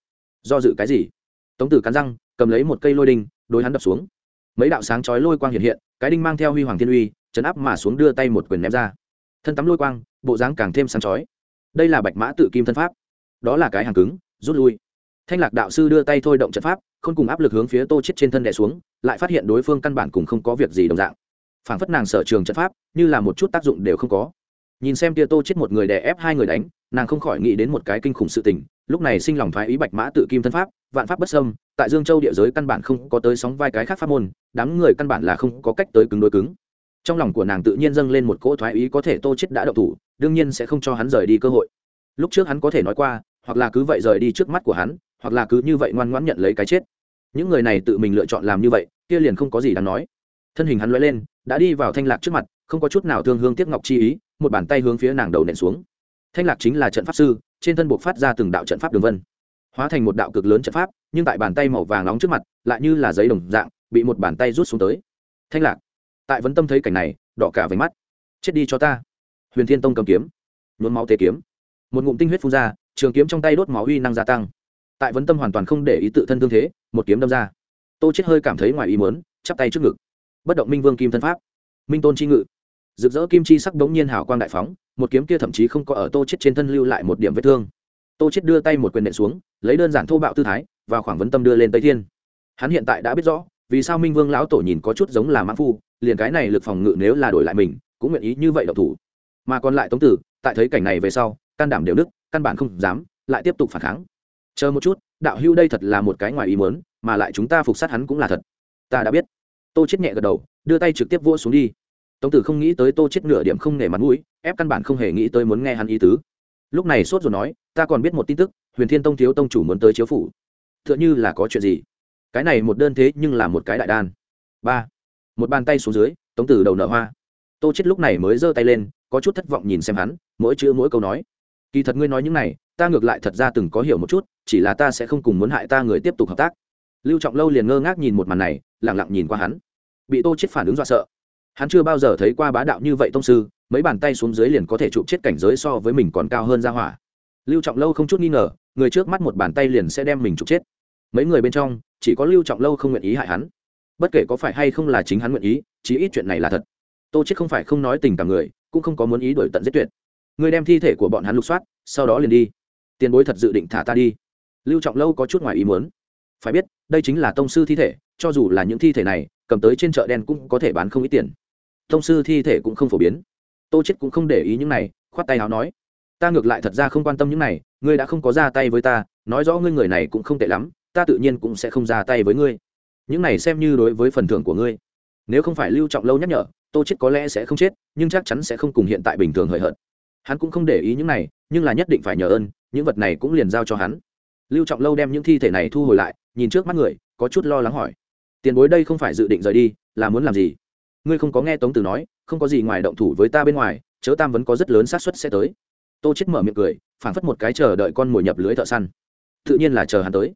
Do dự cái gì? Tống tử cắn răng, cầm lấy một cây lôi đinh, đối hắn đập xuống. Mấy đạo sáng chói lôi quang hiện hiện, cái đinh mang theo huy hoàng thiên uy, chấn áp mà xuống đưa tay một quyền ném ra. Thân tắm lôi quang, bộ dáng càng thêm sáng chói. Đây là bạch mã tự kim thân pháp. Đó là cái hàng cứng, rút lui thanh lạc đạo sư đưa tay thôi động trận pháp, không cùng áp lực hướng phía tô chết trên thân đè xuống, lại phát hiện đối phương căn bản cùng không có việc gì đồng dạng. Phảng phất nàng sở trường trận pháp, như là một chút tác dụng đều không có. Nhìn xem tia tô chết một người đè ép hai người đánh, nàng không khỏi nghĩ đến một cái kinh khủng sự tình, lúc này sinh lòng thoái ý bạch mã tự kim thân pháp, vạn pháp bất sâm tại dương châu địa giới căn bản không có tới sóng vai cái khác pháp môn, đám người căn bản là không có cách tới cứng đối cứng. Trong lòng của nàng tự nhiên dâng lên một cỗ thoái ý có thể tô chết đã đậu thủ, đương nhiên sẽ không cho hắn rời đi cơ hội. Lúc trước hắn có thể nói qua, hoặc là cứ vậy rời đi trước mắt của hắn hoặc là cứ như vậy ngoan ngoãn nhận lấy cái chết. Những người này tự mình lựa chọn làm như vậy, kia liền không có gì đáng nói. Thân hình hắn lóe lên, đã đi vào thanh lạc trước mặt, không có chút nào thương hương tiếc ngọc chi ý, một bàn tay hướng phía nàng đầu nện xuống. Thanh lạc chính là trận pháp sư, trên thân buộc phát ra từng đạo trận pháp đường vân. Hóa thành một đạo cực lớn trận pháp, nhưng tại bàn tay màu vàng nóng trước mặt, lại như là giấy đồng dạng, bị một bàn tay rút xuống tới. Thanh lạc, tại vấn tâm thấy cảnh này, đỏ cả váy mắt. Chết đi cho ta. Huyền thiên tông cầm kiếm, nhuốm máu tế kiếm. Một ngụm tinh huyết phun ra, trường kiếm trong tay đốt máu uy năng gia tăng tại vấn tâm hoàn toàn không để ý tự thân thương thế, một kiếm đâm ra. Tô chết hơi cảm thấy ngoài ý muốn, chắp tay trước ngực. Bất động minh vương kim thân pháp. Minh tôn chi ngự. Rực rỡ kim chi sắc đống nhiên hào quang đại phóng, một kiếm kia thậm chí không có ở tô chết trên thân lưu lại một điểm vết thương. Tô chết đưa tay một quyền nện xuống, lấy đơn giản thô bạo tư thái, và khoảng vấn tâm đưa lên tây thiên. Hắn hiện tại đã biết rõ, vì sao minh vương lão tổ nhìn có chút giống là mãn phu, liền cái này lực phòng ngự nếu là đổi lại mình, cũng nguyện ý như vậy độc thủ. Mà còn lại tống tử, tại thấy cảnh này về sau, can đảm đều đức căn bản không dám, lại tiếp tục phản kháng chờ một chút, đạo hưu đây thật là một cái ngoài ý muốn, mà lại chúng ta phục sát hắn cũng là thật. Ta đã biết. Tô chết nhẹ gật đầu, đưa tay trực tiếp vỗ xuống đi. Tống tử không nghĩ tới tô chết nửa điểm không nể mặt mũi, ép căn bản không hề nghĩ tới muốn nghe hắn ý tứ. Lúc này sốt rồi nói, ta còn biết một tin tức, huyền thiên tông thiếu tông chủ muốn tới chiếu phủ. Tựa như là có chuyện gì? Cái này một đơn thế nhưng là một cái đại đan. Ba. Một bàn tay xuống dưới, tống tử đầu nở hoa. Tô chết lúc này mới giơ tay lên, có chút thất vọng nhìn xem hắn, mỗi chữ mỗi câu nói. Kỳ thật ngươi nói những này ta ngược lại thật ra từng có hiểu một chút, chỉ là ta sẽ không cùng muốn hại ta người tiếp tục hợp tác. Lưu trọng lâu liền ngơ ngác nhìn một màn này lẳng lặng nhìn qua hắn. Bị tô chết phản ứng dọa sợ. Hắn chưa bao giờ thấy qua bá đạo như vậy tông sư, mấy bàn tay xuống dưới liền có thể chụp chết cảnh giới so với mình còn cao hơn ra hỏa. Lưu trọng lâu không chút nghi ngờ, người trước mắt một bàn tay liền sẽ đem mình chụp chết. Mấy người bên trong, chỉ có lưu trọng lâu không nguyện ý hại hắn. Bất kể có phải hay không là chính hắn nguyện ý, chí ít chuyện này là thật. Tô chết không phải không nói tình cảm người, cũng không có muốn ý đổi tận giết tuyệt. Người đem thi thể của bọn hắn lục soát, sau đó liền đi tiền bối thật dự định thả ta đi. Lưu trọng lâu có chút ngoài ý muốn. Phải biết, đây chính là tông sư thi thể, cho dù là những thi thể này, cầm tới trên chợ đen cũng có thể bán không ít tiền. Tông sư thi thể cũng không phổ biến. Tô chết cũng không để ý những này, khoát tay áo nói, ta ngược lại thật ra không quan tâm những này, ngươi đã không có ra tay với ta, nói rõ ngươi người này cũng không tệ lắm, ta tự nhiên cũng sẽ không ra tay với ngươi. Những này xem như đối với phần thưởng của ngươi. Nếu không phải lưu trọng lâu nhắc nhở, tô chết có lẽ sẽ không chết, nhưng chắc chắn sẽ không cùng hiện tại bình thường hời hợt. Hắn cũng không để ý những này, nhưng là nhất định phải nhờ ơn những vật này cũng liền giao cho hắn. Lưu trọng lâu đem những thi thể này thu hồi lại, nhìn trước mắt người, có chút lo lắng hỏi. Tiền bối đây không phải dự định rời đi, là muốn làm gì? Ngươi không có nghe tống tử nói, không có gì ngoài động thủ với ta bên ngoài, chớ tam vẫn có rất lớn xác suất sẽ tới. Tô chết mở miệng cười, phảng phất một cái chờ đợi con mồi nhập lưới thợ săn. Tự nhiên là chờ hắn tới.